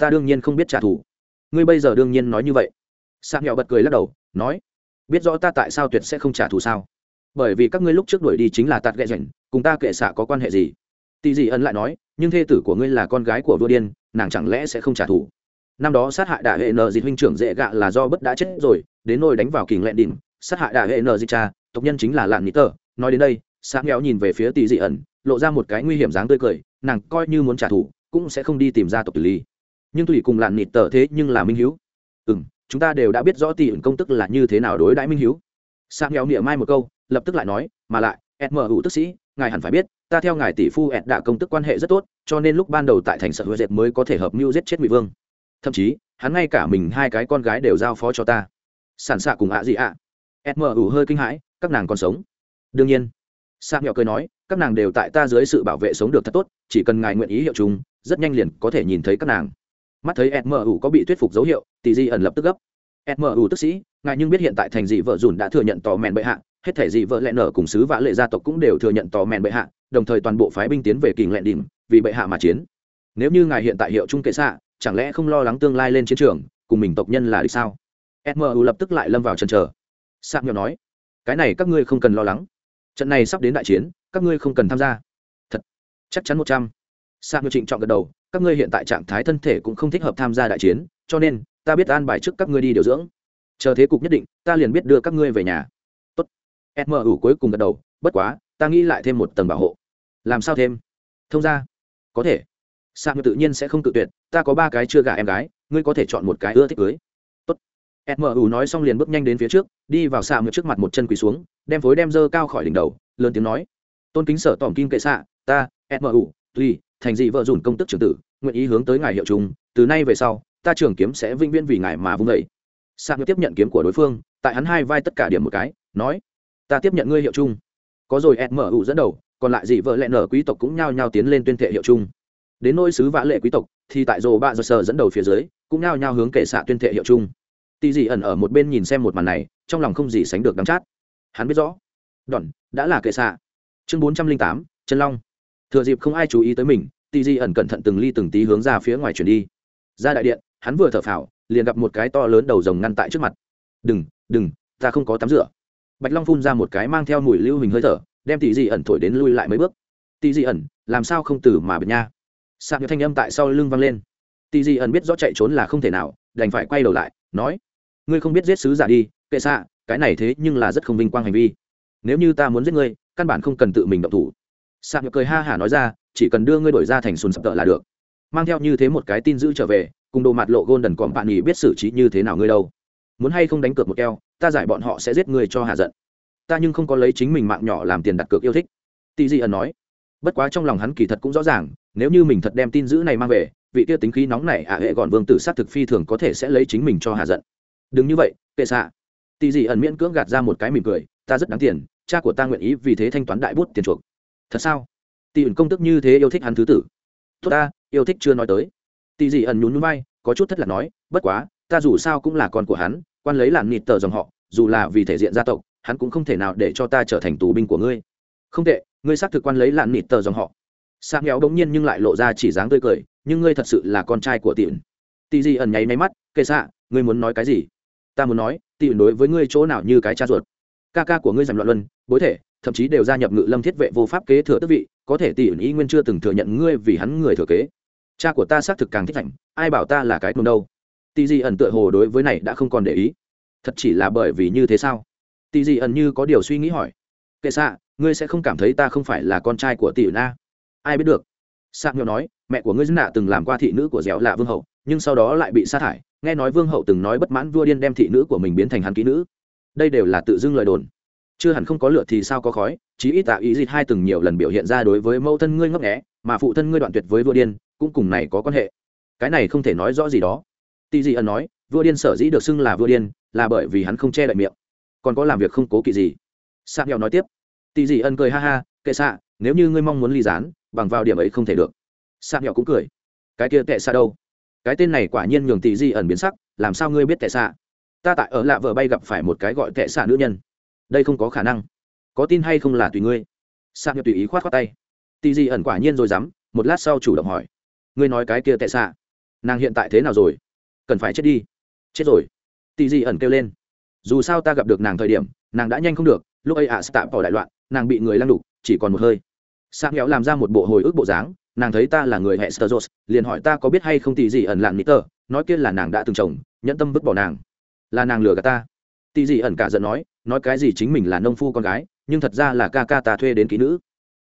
Ta đương nhiên không biết trả thù. Ngươi bây giờ đương nhiên nói như vậy. Sang nhỏ bật cười lắc đầu, nói, biết rõ ta tại sao tuyệt sẽ không trả thù sao? Bởi vì các ngươi lúc trước đuổi đi chính là tạt gẹ rảnh cùng ta kệ xạ có quan hệ gì? Tỷ dị ẩn lại nói, nhưng thê tử của ngươi là con gái của vua điên, nàng chẳng lẽ sẽ không trả thù? Năm đó sát hại đại hệ nờ dịch huynh trưởng dễ gạ là do bất đã chết rồi, đến nỗi đánh vào kình lẹn đỉnh, sát hại đại hệ nờ dịch cha tộc nhân chính là lạn Nhị tờ. Nói đến đây sáng nghèo nhìn về phía tỷ dị ẩn, lộ ra một cái nguy hiểm dáng tươi cười, nàng coi như muốn trả thù, cũng sẽ không đi tìm ra tộc tử ly. Nhưng tùy cùng lạn Nhị tờ thế nhưng là minh Hiếu. ừ m chúng ta đều đã biết rõ tỷ ẩn công tức là như thế nào đối đãi minh Hiếu. sáng nghèo niệm mai một câu, lập tức lại nói, mà lại mu tức sĩ, ngài hẳn phải biết, ta theo ngài tỷ phu ẹt đạ công tức quan hệ rất tốt, cho nên lúc ban đầu tại thành sở huệ dệt mới có thể hợp mưu giết chết ngụy vương. Thậm chí, hắn ngay cả mình hai cái con gái đều giao phó cho ta. Sản xạ cùng ạ gì ạ. Smu hơi kinh hãi các nàng còn sống. Đương nhiên sa nghèo cười nói, các nàng đều tại ta dưới sự bảo vệ sống được thật tốt, chỉ cần ngài nguyện ý hiệu chúng, rất nhanh liền có thể nhìn thấy các nàng. Mắt thấy mu có bị thuyết phục dấu hiệu tỷ di ẩn lập tức gấp. Mu tức sĩ, ngài nhưng biết hiện tại thành dị vợ dùn đã thừa nhận tò mèn bệ hạ, hết thể dị vợ lẹ nở cùng sứ vã lệ gia tộc cũng đều thừa nhận tò mèn bệ hạ, đồng thời toàn bộ phái binh tiến về kình lẹn đỉnh, vì bệ hạ mà chiến. Nếu như ngài hiện tại hiệu trung kệ xạ, chẳng lẽ không lo lắng tương lai lên chiến trường, cùng mình tộc nhân là đi sao? Mu lập tức lại lâm vào trần trờ sạc nghèo nói cái này các ngươi không cần lo lắng. Trận này sắp đến đại chiến, các ngươi không cần tham gia. Thật. Chắc chắn một trăm. Sa ngư trịnh trọng gật đầu, các ngươi hiện tại trạng thái thân thể cũng không thích hợp tham gia đại chiến, cho nên, ta biết an bài trước các ngươi đi điều dưỡng. Chờ thế cục nhất định, ta liền biết đưa các ngươi về nhà. Tốt. Smu cuối cùng gật đầu, bất quá, ta nghĩ lại thêm một tầng bảo hộ. Làm sao thêm? Thông ra. Có thể. Sa ngư tự nhiên sẽ không tự tuyệt, ta có ba cái chưa gả em gái, ngươi có thể chọn một cái ưa thích cưới. Tốt. Smu nói xong liền bước nhanh đến phía trước đi vào xạ ngược trước mặt một chân quỳ xuống, đem phối đem dơ cao khỏi đỉnh đầu, lớn tiếng nói, tôn kính sở tỏm kim kệ xạ, ta mu tuy thành dị vợ dùn công tức trưởng tử, nguyện ý hướng tới ngài hiệu chúng từ nay về sau, ta trường kiếm sẽ vĩnh viễn vì ngài mà vung dậy. Xạ ngược tiếp nhận kiếm của đối phương, tại hắn hai vai tất cả điểm một cái, nói, ta tiếp nhận ngươi hiệu chung có rồi mu dẫn đầu, còn lại dị vợ lẹ nở quý tộc cũng nhao nhao tiến lên tuyên thệ hiệu chung đến nỗi sứ vã lệ quý tộc, thì tại rồ bạ giờ sờ dẫn đầu phía dưới, cũng nhao nhao hướng kệ xạ tuyên thệ hiệu chung tì dị ẩn ở một bên nhìn xem một màn này, trong lòng không gì sánh được đắm chát. Hắn biết rõ, đòn đã là kệ xạ. Chương bốn trăm linh tám, chân long. Thừa dịp không ai chú ý tới mình, tì dị ẩn cẩn thận từng ly từng tí hướng ra phía ngoài chuyển đi. Ra đại điện, hắn vừa thở phào, liền gặp một cái to lớn đầu rồng ngăn tại trước mặt. Đừng đừng, ta không có tắm rửa. Bạch long phun ra một cái mang theo mùi lưu hình hơi thở, đem tỷ dị ẩn thổi đến lui lại mấy bước. Tỷ dị ẩn, làm sao không tử mà bật nha? Sạc như thanh âm tại sau lưng vang lên. Tỷ dị ẩn biết rõ chạy trốn là không thể nào, đành phải quay đầu lại, nói ngươi không biết giết sứ giả đi, kệ xạ, cái này thế nhưng là rất không vinh quang hành vi. Nếu như ta muốn giết ngươi, căn bản không cần tự mình động thủ. Sạc nhược cười ha hả nói ra, chỉ cần đưa ngươi đổi ra thành sùn sập tợ là được. Mang theo như thế một cái tin giữ trở về, cùng đồ mặt lộ gôn đần còn bạn nghỉ biết xử trí như thế nào ngươi đâu. Muốn hay không đánh cược một keo, ta giải bọn họ sẽ giết ngươi cho hạ giận. Ta nhưng không có lấy chính mình mạng nhỏ làm tiền đặt cược yêu thích. Tị di ẩn nói, bất quá trong lòng hắn kỳ thật cũng rõ ràng, nếu như mình thật đem tin giữ này mang về, vị kia tính khí nóng này ạ hệ gọn vương tử sát thực phi thường có thể sẽ lấy chính mình cho hạ giận đừng như vậy, kệ xạ. Tì dị ẩn miễn cưỡng gạt ra một cái mỉm cười, ta rất đáng tiền, cha của ta nguyện ý vì thế thanh toán đại bút tiền chuộc. Thật sao? Tì ẩn công tức như thế yêu thích hắn thứ tử. Tốt ta, yêu thích chưa nói tới. Tì dị ẩn nhún nhún vai, có chút thất lạc nói, bất quá, ta dù sao cũng là con của hắn, quan lấy làm nịt tờ dòng họ, dù là vì thể diện gia tộc, hắn cũng không thể nào để cho ta trở thành tù binh của ngươi. Không tệ, ngươi xác thực quan lấy lạn nịt tờ dòng họ. Sa nghèo đống nhiên nhưng lại lộ ra chỉ dáng tươi cười, nhưng ngươi thật sự là con trai của tịn tì dị ẩn nháy máy mắt, kệ xạ, ngươi muốn nói cái gì? Ta muốn nói tỷ đối với ngươi chỗ nào như cái cha ruột. Ca ca của ngươi giành loạn luân bối thể thậm chí đều gia nhập ngự lâm thiết vệ vô pháp kế thừa tước vị có thể tỷ ý nguyên chưa từng thừa nhận ngươi vì hắn người thừa kế. Cha của ta xác thực càng thích ảnh, ai bảo ta là cái nôn đâu. Tỷ di ẩn tựa hồ đối với này đã không còn để ý. Thật chỉ là bởi vì như thế sao? Tỷ di ẩn như có điều suy nghĩ hỏi. Kệ xạ ngươi sẽ không cảm thấy ta không phải là con trai của tỷ ẩn a? Ai biết được? Sạc nghèo nói mẹ của ngươi dân nạ từng làm qua thị nữ của dẻo là vương hậu, nhưng sau đó lại bị sa thải. Nghe nói vương hậu từng nói bất mãn vua điên đem thị nữ của mình biến thành hắn kỹ nữ. Đây đều là tự dưng lời đồn. Chưa hẳn không có lửa thì sao có khói, chí ít tạo ý dịt hai từng nhiều lần biểu hiện ra đối với mẫu thân ngươi ngấp nghẽ mà phụ thân ngươi đoạn tuyệt với vua điên, cũng cùng này có quan hệ. Cái này không thể nói rõ gì đó. Tì dị ẩn nói, vua điên sở dĩ được xưng là vua điên, là bởi vì hắn không che đậy miệng. Còn có làm việc không cố kỵ gì. Sạc nghèo nói tiếp. Tì dị ẩn cười ha ha, kệ xạ nếu như ngươi mong muốn ly gián, bằng vào điểm ấy không thể được sạc nhỏ cũng cười. Cái kia tệ xa đâu? Cái tên này quả nhiên nhường tỷ di ẩn biến sắc làm sao ngươi biết tệ xạ? Ta tại ở lạ vợ bay gặp phải một cái gọi tệ xạ nữ nhân. Đây không có khả năng. Có tin hay không là tùy ngươi. Sạc nhỏ tùy ý khoát khoát tay. Tỷ di ẩn quả nhiên rồi dám một lát sau chủ động hỏi. Ngươi nói cái kia tệ xạ nàng hiện tại thế nào rồi? Cần phải chết đi. Chết rồi. Tỷ di ẩn kêu lên. Dù sao ta gặp được nàng thời điểm nàng đã nhanh không được lúc ấy ạ à, tạm bỏ đại loạn nàng bị người lăng đục chỉ còn một hơi sang nghèo làm ra một bộ hồi ức bộ dáng, nàng thấy ta là người hệ sơ dốt liền hỏi ta có biết hay không tỷ gì ẩn lạng nít tờ, nói kia là nàng đã từng chồng, nhẫn tâm vứt bỏ nàng. Là nàng lừa gạt ta. Tỷ gì ẩn cả giận nói nói cái gì chính mình là nông phu con gái, nhưng thật ra là ca ca ta thuê đến kỹ nữ.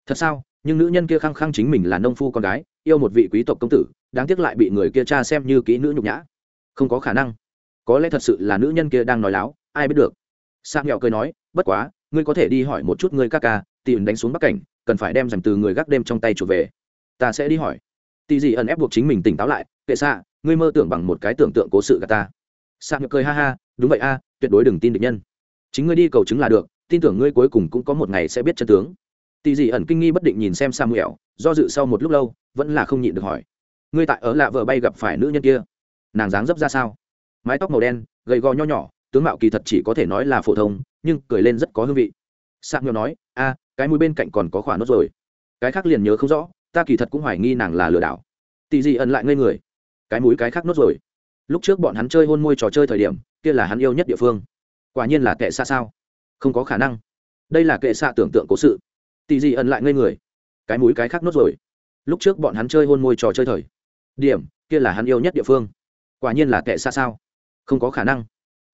Thật sao? Nhưng nữ nhân kia khăng khăng chính mình là nông phu con gái, yêu một vị quý tộc công tử, đáng tiếc lại bị người kia cha xem như kỹ nữ nhục nhã. Không có khả năng. Có lẽ thật sự là nữ nhân kia đang nói láo, ai biết được. Sang nghèo cười nói, bất quá, ngươi có thể đi hỏi một chút ngươi ca ca tìm đánh xuống bắc cảnh cần phải đem dành từ người gác đêm trong tay trở về. Ta sẽ đi hỏi. Tì gì ẩn ép buộc chính mình tỉnh táo lại, kệ xạ ngươi mơ tưởng bằng một cái tưởng tượng cố sự gà ta. Xạ ngược cười ha ha, đúng vậy a, tuyệt đối đừng tin địch nhân. Chính ngươi đi cầu chứng là được, tin tưởng ngươi cuối cùng cũng có một ngày sẽ biết chân tướng. Tì dị ẩn kinh nghi bất định nhìn xem samuel, do dự sau một lúc lâu, vẫn là không nhịn được hỏi, ngươi tại ở lạ vợ bay gặp phải nữ nhân kia, nàng dáng dấp ra sao? Mái tóc màu đen, gầy gò nho nhỏ, tướng mạo kỳ thật chỉ có thể nói là phổ thông, nhưng cười lên rất có hương vị. Samuel nói, a cái mũi bên cạnh còn có khoản nốt rồi. Cái khác liền nhớ không rõ, ta kỳ thật cũng hoài nghi nàng là lừa đảo. Tỷ dị ẩn lại ngây người. Cái mũi cái khác nốt rồi. Lúc trước bọn hắn chơi hôn môi trò chơi thời điểm, kia là hắn yêu nhất địa phương. Quả nhiên là kệ xa sao. Không có khả năng. Đây là kệ xạ tưởng tượng cố sự. Tỷ dị ẩn lại ngây người. Cái mũi cái khác nốt rồi. Lúc trước bọn hắn chơi hôn môi trò chơi thời điểm, kia là hắn yêu nhất địa phương. Quả nhiên là kệ xạ sao. Không có khả năng.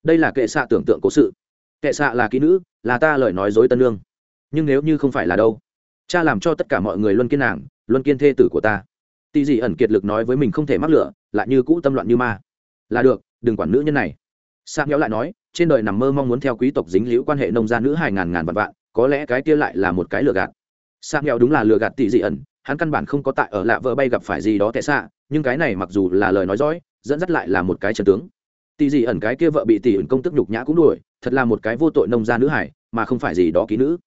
Đây là kệ xạ tưởng tượng cố sự. Kệ xạ là kỹ nữ, là ta lời nói dối tân lương nhưng nếu như không phải là đâu, cha làm cho tất cả mọi người luân kiên nàng, luân kiên thê tử của ta. Tỳ dị ẩn kiệt lực nói với mình không thể mắc lửa, lại như cũ tâm loạn như ma. Là được, đừng quản nữ nhân này. Sa nhéo lại nói, trên đời nằm mơ mong muốn theo quý tộc dính liễu quan hệ nông gia nữ hài ngàn ngàn vạn vạn, có lẽ cái kia lại là một cái lừa gạt. Sa nhéo đúng là lừa gạt tỷ dị ẩn, hắn căn bản không có tại ở lạ vợ bay gặp phải gì đó tệ xạ nhưng cái này mặc dù là lời nói dối, dẫn dắt lại là một cái trần tướng. Tỷ dị ẩn cái kia vợ bị tỷ ẩn công tức nhục nhã cũng đuổi, thật là một cái vô tội nông gia nữ hải mà không phải gì đó ký nữ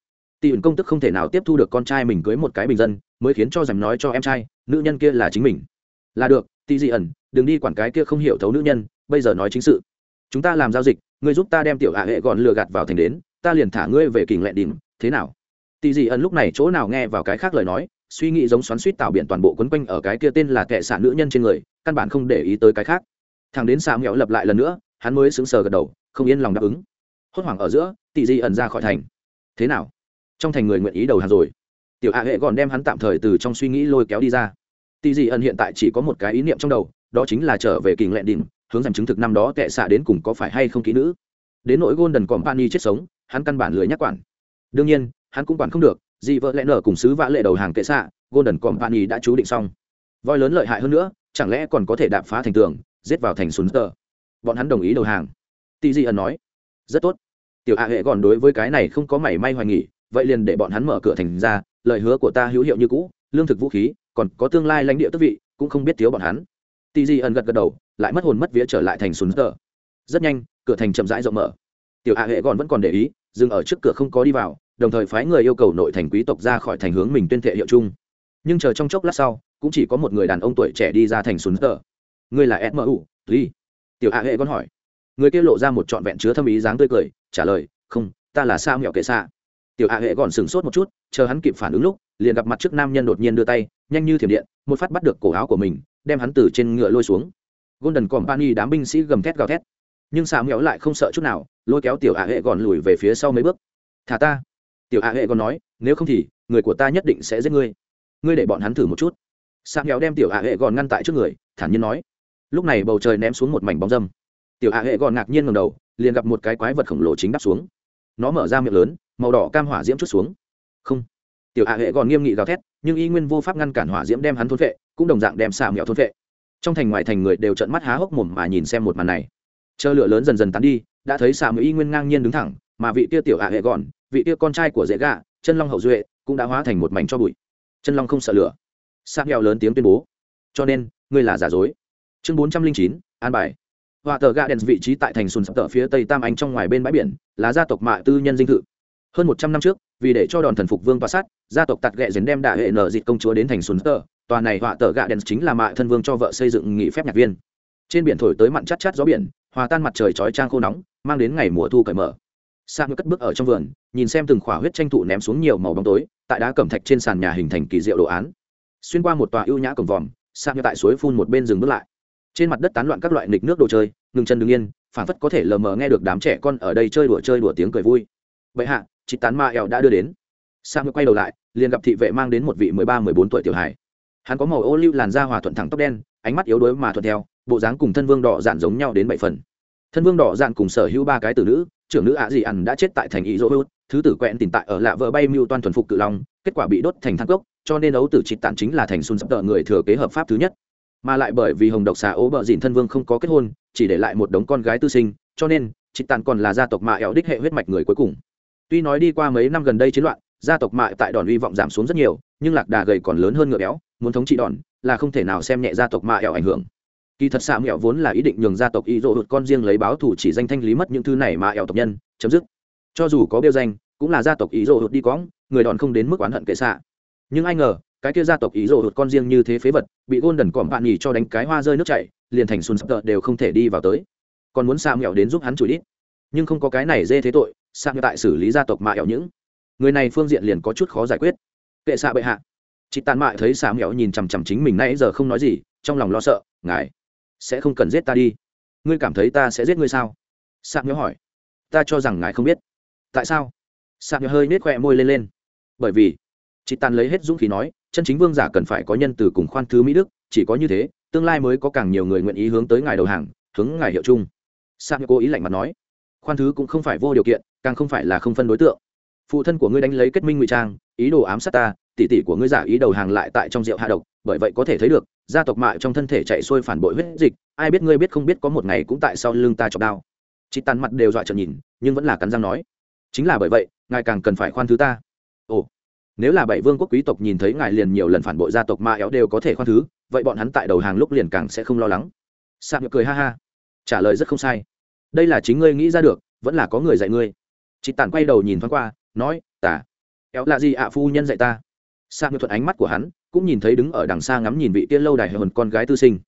tỷ ẩn công tức không thể nào tiếp thu được con trai mình cưới một cái bình dân, mới khiến cho dành nói cho em trai, nữ nhân kia là chính mình. Là được tỷ dị ẩn, đừng đi quản cái kia không hiểu thấu nữ nhân, bây giờ nói chính sự. Chúng ta làm giao dịch, ngươi giúp ta đem tiểu hạ hệ gọn lừa gạt vào thành đến, ta liền thả ngươi về kình lẹ đỉnh, thế nào? Tỷ dị ẩn lúc này chỗ nào nghe vào cái khác lời nói, suy nghĩ giống xoắn suýt tạo biển toàn bộ quấn quanh ở cái kia tên là kệ xạ nữ nhân trên người, căn bản không để ý tới cái khác. Thằng đến xạ nghẹo lập lại lần nữa, hắn mới sững sờ gật đầu, không yên lòng đáp ứng. Hốt hoảng ở giữa tỷ dị ẩn ra khỏi thành. Thế nào? Trong thành người nguyện ý đầu hàng rồi. Tiểu hạ hệ còn đem hắn tạm thời từ trong suy nghĩ lôi kéo đi ra. Tỷ dị ẩn hiện tại chỉ có một cái ý niệm trong đầu, đó chính là trở về kình lẹn đỉnh, hướng rằng chứng thực năm đó tệ xạ đến cùng có phải hay không kỹ nữ. Đến nỗi golden company chết sống, hắn căn bản lười nhắc quản. Đương nhiên, hắn cũng quản không được, dị vợ lẽ nở cùng sứ vã lệ đầu hàng tệ xạ, golden company đã chú định xong. Voi lớn lợi hại hơn nữa, chẳng lẽ còn có thể đạp phá thành tường, giết vào thành súng tờ? Bọn hắn đồng ý đầu hàng. Tị dị ẩn nói. Rất tốt. Tiểu hạ hệ còn đối với cái này không có mảy may hoài nghỉ vậy liền để bọn hắn mở cửa thành ra, lời hứa của ta hữu hiệu như cũ, lương thực vũ khí, còn có tương lai lãnh địa tức vị, cũng không biết thiếu bọn hắn. Tì di ẩn gật gật đầu, lại mất hồn mất vía trở lại thành sùn tờ rất nhanh, cửa thành chậm rãi rộng mở. Tiểu hạ hệ còn vẫn còn để ý, dừng ở trước cửa không có đi vào, đồng thời phái người yêu cầu nội thành quý tộc ra khỏi thành hướng mình tuyên thệ hiệu chung. Nhưng chờ trong chốc lát sau, cũng chỉ có một người đàn ông tuổi trẻ đi ra thành sùn tờ ngươi là smu tuy tiểu hạ hệ còn hỏi. Người kia lộ ra một trọn vẹn chứa thâm ý dáng tươi cười, trả lời, không, ta là sa mẹo kệ xa tiểu hạ hệ còn sửng sốt một chút, chờ hắn kịp phản ứng lúc, liền gặp mặt trước nam nhân đột nhiên đưa tay, nhanh như thiểm điện, một phát bắt được cổ áo của mình, đem hắn từ trên ngựa lôi xuống. Golden company đám binh sĩ gầm thét gào thét. Nhưng xà mẹo lại không sợ chút nào, lôi kéo tiểu hạ hệ còn lùi về phía sau mấy bước. Thả ta. Tiểu hạ hệ còn nói, nếu không thì, người của ta nhất định sẽ giết ngươi. Ngươi để bọn hắn thử một chút. Xà mẹo đem tiểu hạ hệ còn ngăn tại trước người, thản nhiên nói. Lúc này bầu trời ném xuống một mảnh bóng dâm. Tiểu hạ hệ còn ngạc nhiên ngầm đầu, liền gặp một cái quái vật khổng lồ chính đắp xuống nó mở ra miệng lớn, màu đỏ cam hỏa diễm chút xuống. Không. Tiểu hạ hệ còn nghiêm nghị gào thét, nhưng y nguyên vô pháp ngăn cản hỏa diễm đem hắn thôn vệ, cũng đồng dạng đem xà mẹo thôn vệ. Trong thành ngoài thành người đều trợn mắt há hốc mồm mà nhìn xem một màn này. Chờ lửa lớn dần dần tán đi, đã thấy xà mẹo y nguyên ngang nhiên đứng thẳng, mà vị tia tiểu hạ hệ gọn vị tia con trai của dễ gạ, chân long hậu duệ, cũng đã hóa thành một mảnh cho bụi. Chân long không sợ lửa. Xà nghèo lớn tiếng tuyên bố. Cho nên, ngươi là giả dối. Chương bốn trăm linh chín, an bài họa tờ gà đèn vị trí tại thành sùn sập tờ phía tây tam anh trong ngoài bên bãi biển, là gia tộc mạ tư nhân dinh thự. Hơn một trăm năm trước, vì để cho đòn thần phục vương tòa sát, gia tộc tạt ghẹ diễn đem đạ hệ nở dịt công chúa đến thành sùn tờ. Tòa này họa tờ gà đèn chính là mạ thân vương cho vợ xây dựng nghỉ phép nhạc viên. Trên biển thổi tới mặn chát chát gió biển, hòa tan mặt trời chói trang khô nóng, mang đến ngày mùa thu cởi mở. Sa ngư cất bước ở trong vườn, nhìn xem từng khỏa huyết tranh thụ ném xuống nhiều màu bóng tối, tại đá cẩm thạch trên sàn nhà hình thành kỳ diệu đồ án. Xuyên qua một tòa ưu nhã cổng vòm sa ngư tại suối phun một bên dừng bước lại trên mặt đất tán loạn các loại nịch nước đồ chơi, ngừng chân đứng yên phản phất có thể lờ mờ nghe được đám trẻ con ở đây chơi đùa chơi đùa tiếng cười vui. Vậy hạ, chị tán ma ẻo đã đưa đến. Sang quay đầu lại, liền gặp thị vệ mang đến một vị mười ba, mười bốn tuổi tiểu hải hắn có màu ô lưu làn da hòa thuận thẳng tóc đen, ánh mắt yếu đuối mà thuận theo, bộ dáng cùng thân vương đỏ dạn giống nhau đến bảy phần. Thân vương đỏ dạn cùng sở hữu ba cái tử nữ, trưởng nữ ạ dị ẩn đã chết tại thành ý dỗ hữu thứ tử quẹn tìm tại ở lạ vợ bay mưu toan thuần phục cự long, kết quả bị đốt thành thang cốc, cho nên ấu tử trịt tản chính là thành xuân sắp tợ người thừa kế hợp pháp thứ nhất mà lại bởi vì hồng độc xà ố bợ dìn thân vương không có kết hôn, chỉ để lại một đống con gái tư sinh, cho nên, trịnh tàn còn là gia tộc mạ ẻo đích hệ huyết mạch người cuối cùng. Tuy nói đi qua mấy năm gần đây chiến loạn, gia tộc mạ tại đòn hy vọng giảm xuống rất nhiều, nhưng lạc đà gầy còn lớn hơn ngựa béo, muốn thống trị đòn, là không thể nào xem nhẹ gia tộc mạ ẻo ảnh hưởng. Kỳ thật xạ mẹo vốn là ý định nhường gia tộc y rộ hụt con riêng lấy báo thủ chỉ danh thanh lý mất những thứ này mà ẻo tộc nhân, chấm dứt. Cho dù có biêu danh, cũng là gia tộc y rộ hụt đi cõng người đòn không đến mức oán hận kệ xạ nhưng ai ngờ cái kia gia tộc ý rồ hụt con riêng như thế phế vật, bị gôn đần còm bạn nhì cho đánh cái hoa rơi nước chảy, liền thành sùn sập đều không thể đi vào tới. Còn muốn xạ mẹo đến giúp hắn chửi đít. Nhưng không có cái này dê thế tội xạ mẹo tại xử lý gia tộc mạ ẻo những. Người này phương diện liền có chút khó giải quyết. Kệ xạ bệ hạ. Chị tàn mại thấy xạ mẹo nhìn chằm chằm chính mình nãy giờ không nói gì, trong lòng lo sợ, ngài sẽ không cần giết ta đi. Ngươi cảm thấy ta sẽ giết ngươi sao? Xạ mẹo hỏi. Ta cho rằng ngài không biết. Tại sao? Xạ mẹo hơi nết khoe môi lên lên. Bởi vì, chị tàn lấy hết dũng khí nói chân chính vương giả cần phải có nhân từ cùng khoan thứ mỹ đức, chỉ có như thế, tương lai mới có càng nhiều người nguyện ý hướng tới ngài đầu hàng, hướng ngài hiệu chung. Sao cô ý lạnh mặt nói. Khoan thứ cũng không phải vô điều kiện, càng không phải là không phân đối tượng. Phụ thân của ngươi đánh lấy kết minh ngụy trang, ý đồ ám sát ta, tỷ tỷ của ngươi giả ý đầu hàng lại tại trong rượu hạ độc, bởi vậy có thể thấy được, gia tộc mại trong thân thể chạy xuôi phản bội huyết dịch, ai biết ngươi biết không biết có một ngày cũng tại sau lưng ta chọc đao chị tàn mặt đều dọa trợn nhìn, nhưng vẫn là cắn răng nói. Chính là bởi vậy, ngài càng cần phải khoan thứ ta. Ồ nếu là bảy vương quốc quý tộc nhìn thấy ngài liền nhiều lần phản bội gia tộc ma éo đều có thể khoan thứ, vậy bọn hắn tại đầu hàng lúc liền càng sẽ không lo lắng. Sạm cười ha ha. Trả lời rất không sai. Đây là chính ngươi nghĩ ra được, vẫn là có người dạy ngươi. Chị tản quay đầu nhìn thoáng qua, nói, tả, éo là gì ạ? Phu nhân dạy ta. Sạm thuận ánh mắt của hắn, cũng nhìn thấy đứng ở đằng xa ngắm nhìn vị tiên lâu đài hồn con gái tư sinh.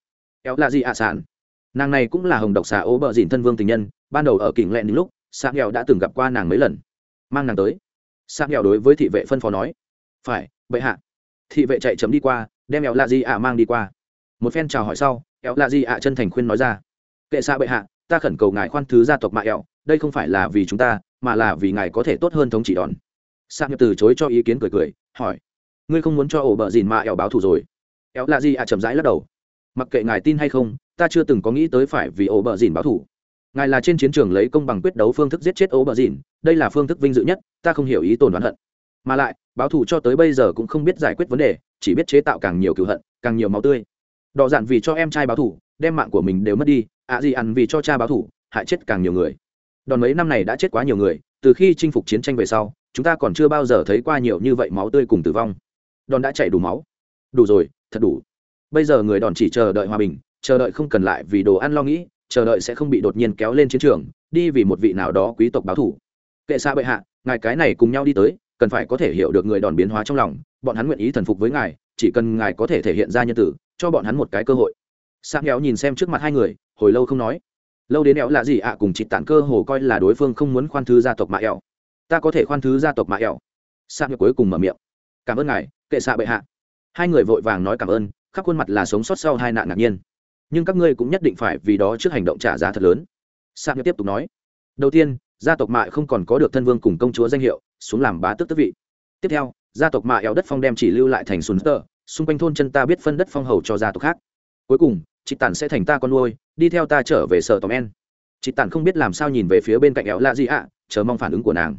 Éo là gì ạ, sản? Nàng này cũng là hồng độc xà ố bờ dìn thân vương tình nhân, ban đầu ở kỉnh lẹn những lúc sạm nghèo đã từng gặp qua nàng mấy lần. Mang nàng tới. Sạm nghèo đối với thị vệ phân phó nói phải, bệ hạ. Thị vệ chạy chấm đi qua, đem éo lạ di ạ mang đi qua. Một phen chào hỏi sau éo lạ di ạ chân thành khuyên nói ra. Kệ xạ bệ hạ, ta khẩn cầu ngài khoan thứ gia tộc mạ éo đây không phải là vì chúng ta, mà là vì ngài có thể tốt hơn thống trị đòn. Sang nhập từ chối cho ý kiến cười cười, hỏi, ngươi không muốn cho ổ bờ dìn mạ éo báo thù rồi? Éo lạ di ạ chậm rãi lắc đầu. Mặc kệ ngài tin hay không, ta chưa từng có nghĩ tới phải vì ổ bờ dìn báo thù. Ngài là trên chiến trường lấy công bằng quyết đấu phương thức giết chết ổ bờ dìn, đây là phương thức vinh dự nhất, ta không hiểu ý tồn đoán hận mà lại, báo thù cho tới bây giờ cũng không biết giải quyết vấn đề, chỉ biết chế tạo càng nhiều cựu hận, càng nhiều máu tươi. Đỏ dạn vì cho em trai báo thù, đem mạng của mình đều mất đi, ạ gì ăn vì cho cha báo thù, hại chết càng nhiều người. Đòn mấy năm này đã chết quá nhiều người, từ khi chinh phục chiến tranh về sau, chúng ta còn chưa bao giờ thấy qua nhiều như vậy máu tươi cùng tử vong. Đòn đã chảy đủ máu. Đủ rồi, thật đủ. Bây giờ người đòn chỉ chờ đợi hòa bình, chờ đợi không cần lại vì đồ ăn lo nghĩ, chờ đợi sẽ không bị đột nhiên kéo lên chiến trường, đi vì một vị nào đó quý tộc báo thủ kệ xa bệ hạ, ngài cái này cùng nhau đi tới cần phải có thể hiểu được người đòn biến hóa trong lòng, bọn hắn nguyện ý thần phục với ngài, chỉ cần ngài có thể thể hiện ra nhân tử, cho bọn hắn một cái cơ hội. Sang kéo nhìn xem trước mặt hai người, hồi lâu không nói. Lâu đến éo là gì ạ? Cùng chị tản cơ hồ coi là đối phương không muốn khoan thứ gia tộc mạ éo ta có thể khoan thứ gia tộc mạ éo sang kéo cuối cùng mở miệng. Cảm ơn ngài, kệ xạ bệ hạ. Hai người vội vàng nói cảm ơn, khắp khuôn mặt là sống sót sau hai nạn ngạc nhiên. Nhưng các ngươi cũng nhất định phải vì đó trước hành động trả giá thật lớn. Sang nghèo tiếp tục nói. Đầu tiên, gia tộc mạ không còn có được thân vương cùng công chúa danh hiệu xuống làm bá tước tước vị. Tiếp theo, gia tộc mạ éo đất phong đem chỉ lưu lại thành sùn tơ, xung quanh thôn chân ta biết phân đất phong hầu cho gia tộc khác. Cuối cùng chị tản sẽ thành ta con nuôi, đi theo ta trở về sở tòm en. Chị tản không biết làm sao nhìn về phía bên cạnh éo lạ gì ạ chờ mong phản ứng của nàng.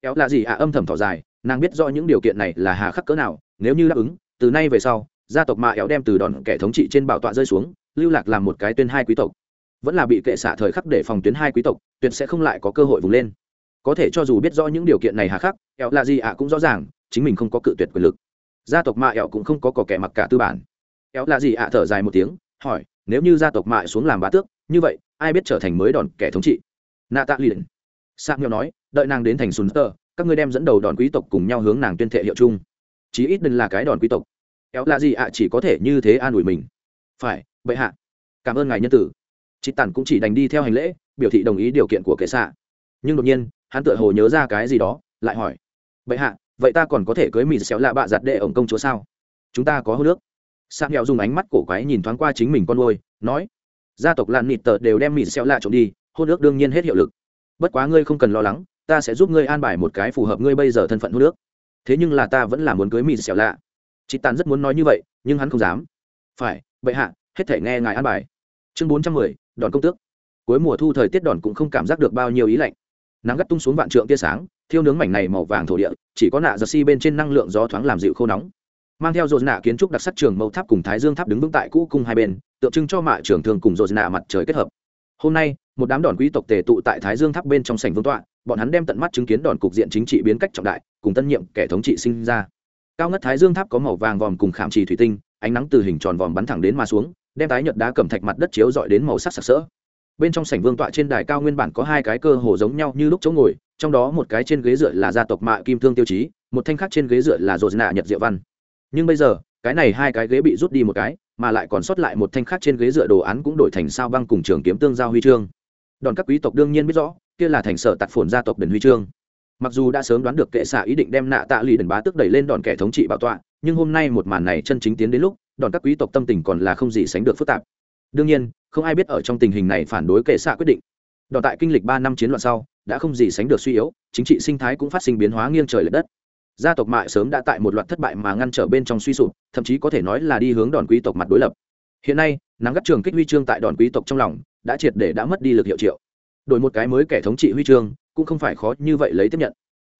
Éo lạ gì ạ âm thầm thỏ dài, nàng biết rõ những điều kiện này là hà khắc cỡ nào, nếu như đáp ứng, từ nay về sau, gia tộc mạ éo đem từ đòn kẻ thống trị trên bảo tọa rơi xuống, lưu lạc làm một cái tuyên hai quý tộc. Vẫn là bị kệ xạ thời khắc để phòng tuyến hai quý tộc, tuyệt sẽ không lại có cơ hội vùng lên có thể cho dù biết rõ những điều kiện này hà khắc ẹo là gì ạ cũng rõ ràng, chính mình không có cự tuyệt quyền lực. Gia tộc mạ ẹo cũng không có cỏ kẻ mặc cả tư bản. Ẹo là gì ạ thở dài một tiếng, hỏi, nếu như gia tộc mạ xuống làm bá tước, như vậy, ai biết trở thành mới đòn kẻ thống trị? Nạ tạ liền sang nhau nói, đợi nàng đến thành sùn tơ, các ngươi đem dẫn đầu đòn quý tộc cùng nhau hướng nàng tuyên thệ hiệu chung. Chí ít đừng là cái đòn quý tộc. Éo là gì ạ chỉ có thể như thế an ủi mình. Phải bệ hạ. Cảm ơn ngài nhân tử. Chị tản cũng chỉ đành đi theo hành lễ, biểu thị đồng ý điều kiện của kệ xạ. Nhưng đột nhiên hắn tựa hồ nhớ ra cái gì đó, lại hỏi, bệ hạ, vậy ta còn có thể cưới mì xéo lạ bạ giặt đệ ổng công chúa sao? Chúng ta có hô nước. Sang hẹo dùng ánh mắt cổ quái nhìn thoáng qua chính mình con nuôi, nói, gia tộc lạn nịt tờ đều đem mì xéo lạ trộm đi, hô nước đương nhiên hết hiệu lực. Bất quá ngươi không cần lo lắng, ta sẽ giúp ngươi an bài một cái phù hợp ngươi bây giờ thân phận hô nước. Thế nhưng là ta vẫn là muốn cưới mì xéo lạ. Chị tàn rất muốn nói như vậy, nhưng hắn không dám. Phải, bệ hạ, hết thể nghe ngài an bài. Chương bốn trăm mười, đòn công tước. Cuối mùa thu thời tiết đòn cũng không cảm giác được bao nhiêu ý lạnh nắng gắt tung xuống vạn trượng tia sáng, thiêu nướng mảnh này màu vàng thổ địa, chỉ có nạ giật si bên trên năng lượng gió thoáng làm dịu khô nóng. Mang theo dồn nạ kiến trúc đặc sắc trường mẫu tháp cùng thái dương tháp đứng vững tại cũ cung hai bên, tượng trưng cho mạ trưởng thường cùng dồn nạ mặt trời kết hợp. Hôm nay, một đám đòn quý tộc tề tụ tại thái dương tháp bên trong sảnh vương tọa, bọn hắn đem tận mắt chứng kiến đòn cục diện chính trị biến cách trọng đại, cùng tân nhiệm kẻ thống trị sinh ra. Cao ngất thái dương tháp có màu vàng vòm cùng khảm trì thủy tinh, ánh nắng từ hình tròn vòm bắn thẳng đến mà xuống, đem tái nhật đá cẩm thạch mặt đất chiếu dọi đến màu sắc sặc sỡ bên trong sảnh vương tọa trên đài cao nguyên bản có hai cái cơ hồ giống nhau như lúc chỗ ngồi, trong đó một cái trên ghế dựa là gia tộc mạ kim thương tiêu chí, một thanh khác trên ghế dựa là dồn nạ nhật diệu văn. Nhưng bây giờ, cái này hai cái ghế bị rút đi một cái, mà lại còn sót lại một thanh khác trên ghế dựa đồ án cũng đổi thành sao băng cùng trường kiếm tương giao huy chương. Đòn các quý tộc đương nhiên biết rõ, kia là thành sở tạc phồn gia tộc đền huy chương. Mặc dù đã sớm đoán được kệ xạ ý định đem nạ tạ lì đền bá tức đẩy lên đòn kẻ thống trị bảo tọa, nhưng hôm nay một màn này chân chính tiến đến lúc, đòn các quý tộc tâm tình còn là không gì sánh được phức tạp đương nhiên, không ai biết ở trong tình hình này phản đối kệ xạ quyết định. Đòn tại kinh lịch ba năm chiến loạn sau, đã không gì sánh được suy yếu, chính trị sinh thái cũng phát sinh biến hóa nghiêng trời l ệ đất. Gia tộc mại sớm đã tại một loạt thất bại mà ngăn trở bên trong suy sụp, thậm chí có thể nói là đi hướng đòn quý tộc mặt đối lập. Hiện nay, nắng gắt trường kích huy chương tại đòn quý tộc trong lòng, đã triệt để đã mất đi lực hiệu triệu. Đổi một cái mới kẻ thống trị huy chương, cũng không phải khó như vậy lấy tiếp nhận.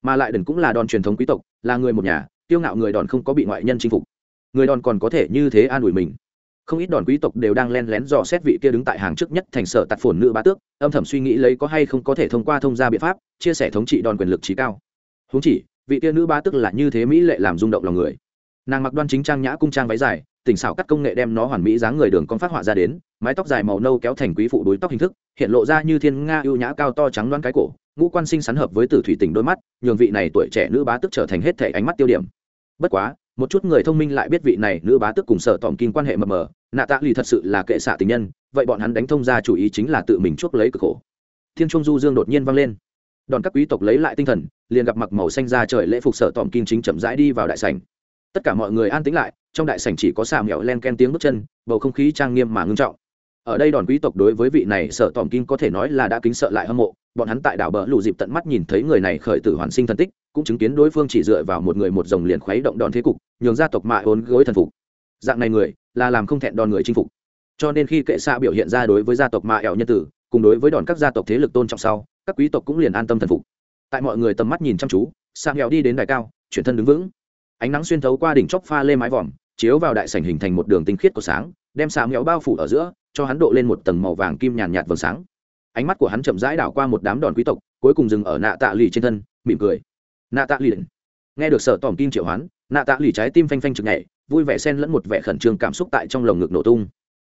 Mà lại đần cũng là đòn truyền thống quý tộc, là người một nhà tiêu ngạo người đòn không có bị ngoại nhân chinh phục. Người đòn còn có thể như thế an ủi mình không ít đòn quý tộc đều đang len lén dò xét vị kia đứng tại hàng trước nhất thành sở tạt phồn nữ bá tước, âm thầm suy nghĩ lấy có hay không có thể thông qua thông gia biện pháp, chia sẻ thống trị đòn quyền lực trí cao. Húng chỉ, vị kia nữ bá tước là như thế mỹ lệ làm rung động lòng người. Nàng mặc đoan chính trang nhã cung trang váy dài, tỉnh xảo cắt công nghệ đem nó hoàn mỹ dáng người đường con phát họa ra đến, mái tóc dài màu nâu kéo thành quý phụ đối tóc hình thức, hiện lộ ra như thiên nga ưu nhã cao to trắng đoan cái cổ, ngũ quan sinh sắn hợp với tử thủy tình đôi mắt, nhường vị này tuổi trẻ nữ bá tức trở thành hết thể ánh mắt tiêu điểm. Bất quá một chút người thông minh lại biết vị này nữ bá tước cùng sở tòm kim quan hệ mờ mờ. Nạ tạ lì thật sự là kệ xạ tình nhân, vậy bọn hắn đánh thông ra chủ ý chính là tự mình chuốc lấy cực khổ. Thiên trung du dương đột nhiên vang lên. Đòn các quý tộc lấy lại tinh thần, liền gặp mặc màu xanh ra trời lễ phục sở tòm kim chính chậm rãi đi vào đại sảnh. Tất cả mọi người an tĩnh lại, trong đại sảnh chỉ có xà mèo len ken tiếng bước chân, bầu không khí trang nghiêm mà ngưng trọng. Ở đây đòn quý tộc đối với vị này sở tòm kim có thể nói là đã kính sợ lại hâm mộ, bọn hắn tại đảo bờ lù dịp tận mắt nhìn thấy người này khởi tử hoàn sinh thân tích, cũng chứng kiến đối phương chỉ dựa vào một người một dòng liền khuấy động đòn thế cục nhường gia tộc mạ ốn gối thần phục. Dạng này người, là làm không thẹn đòn người chinh phục. Cho nên khi kệ xạ biểu hiện ra đối với gia tộc mạ ẻo nhân tử, cùng đối với đòn các gia tộc thế lực tôn trọng sau, các quý tộc cũng liền an tâm thần phục. Tại mọi người tầm mắt nhìn chăm chú, xạ nghèo đi đến đài cao, chuyển thân đứng vững. Ánh nắng xuyên thấu qua đỉnh chóp pha lê mái vòm, chiếu vào đại sảnh hình thành một đường tinh khiết của sáng, đem xạ nghèo bao phủ ở giữa, cho hắn độ lên một tầng màu vàng kim nhàn nhạt vầng sáng. Ánh mắt của hắn chậm rãi đảo qua một đám đòn quý tộc, cuối cùng dừng ở nạ tạ lì trên thân, mỉm cười. Nạ tạ lì. Nghe được sở tòm kim triệu hoán nạ tạ lì trái tim phanh phanh chực nhảy, vui vẻ xen lẫn một vẻ khẩn trương cảm xúc tại trong lồng ngực nổ tung.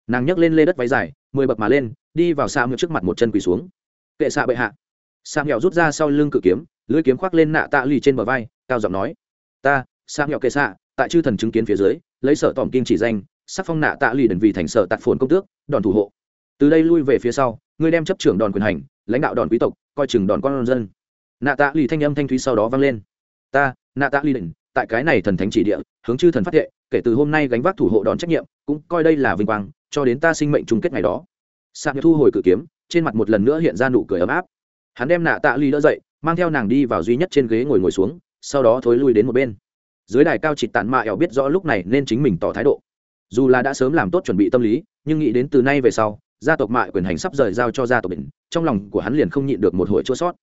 Nàng nhấc lên lê đất váy dài, mười bậc mà lên, đi vào xa ngược trước mặt một chân quỳ xuống. Kệ xạ bệ hạ. Xa nghèo rút ra sau lưng cự kiếm, lưỡi kiếm khoác lên nạ tạ lì trên bờ vai, cao giọng nói, ta xa nghèo kệ xạ tại chư thần chứng kiến phía dưới, lấy sở tỏm kim chỉ danh, sắc phong nạ tạ lì đần vì thành sở tạt phồn công tước, đòn thủ hộ. Từ đây lui về phía sau, ngươi đem chấp trưởng đòn quyền hành, lãnh đạo đòn quý tộc, coi chừng đòn con dân. Nạ tạ lì thanh âm thanh thúy sau đó vang lên. Ta, nạ tạ lì định tại cái này thần thánh chỉ địa, hướng chư thần phát thệ, kể từ hôm nay gánh vác thủ hộ đòn trách nhiệm, cũng coi đây là vinh quang, cho đến ta sinh mệnh chung kết ngày đó. Sạc thu hồi cự kiếm, trên mặt một lần nữa hiện ra nụ cười ấm áp. Hắn đem nạ tạ ly đỡ dậy, mang theo nàng đi vào duy nhất trên ghế ngồi ngồi xuống, sau đó thối lui đến một bên. Dưới đài cao trịt tàn mạ ẻo biết rõ lúc này nên chính mình tỏ thái độ. Dù là đã sớm làm tốt chuẩn bị tâm lý, nhưng nghĩ đến từ nay về sau, gia tộc mạ quyền hành sắp rời giao cho gia tộc đỉnh trong lòng của hắn liền không nhịn được một hồi chua sót.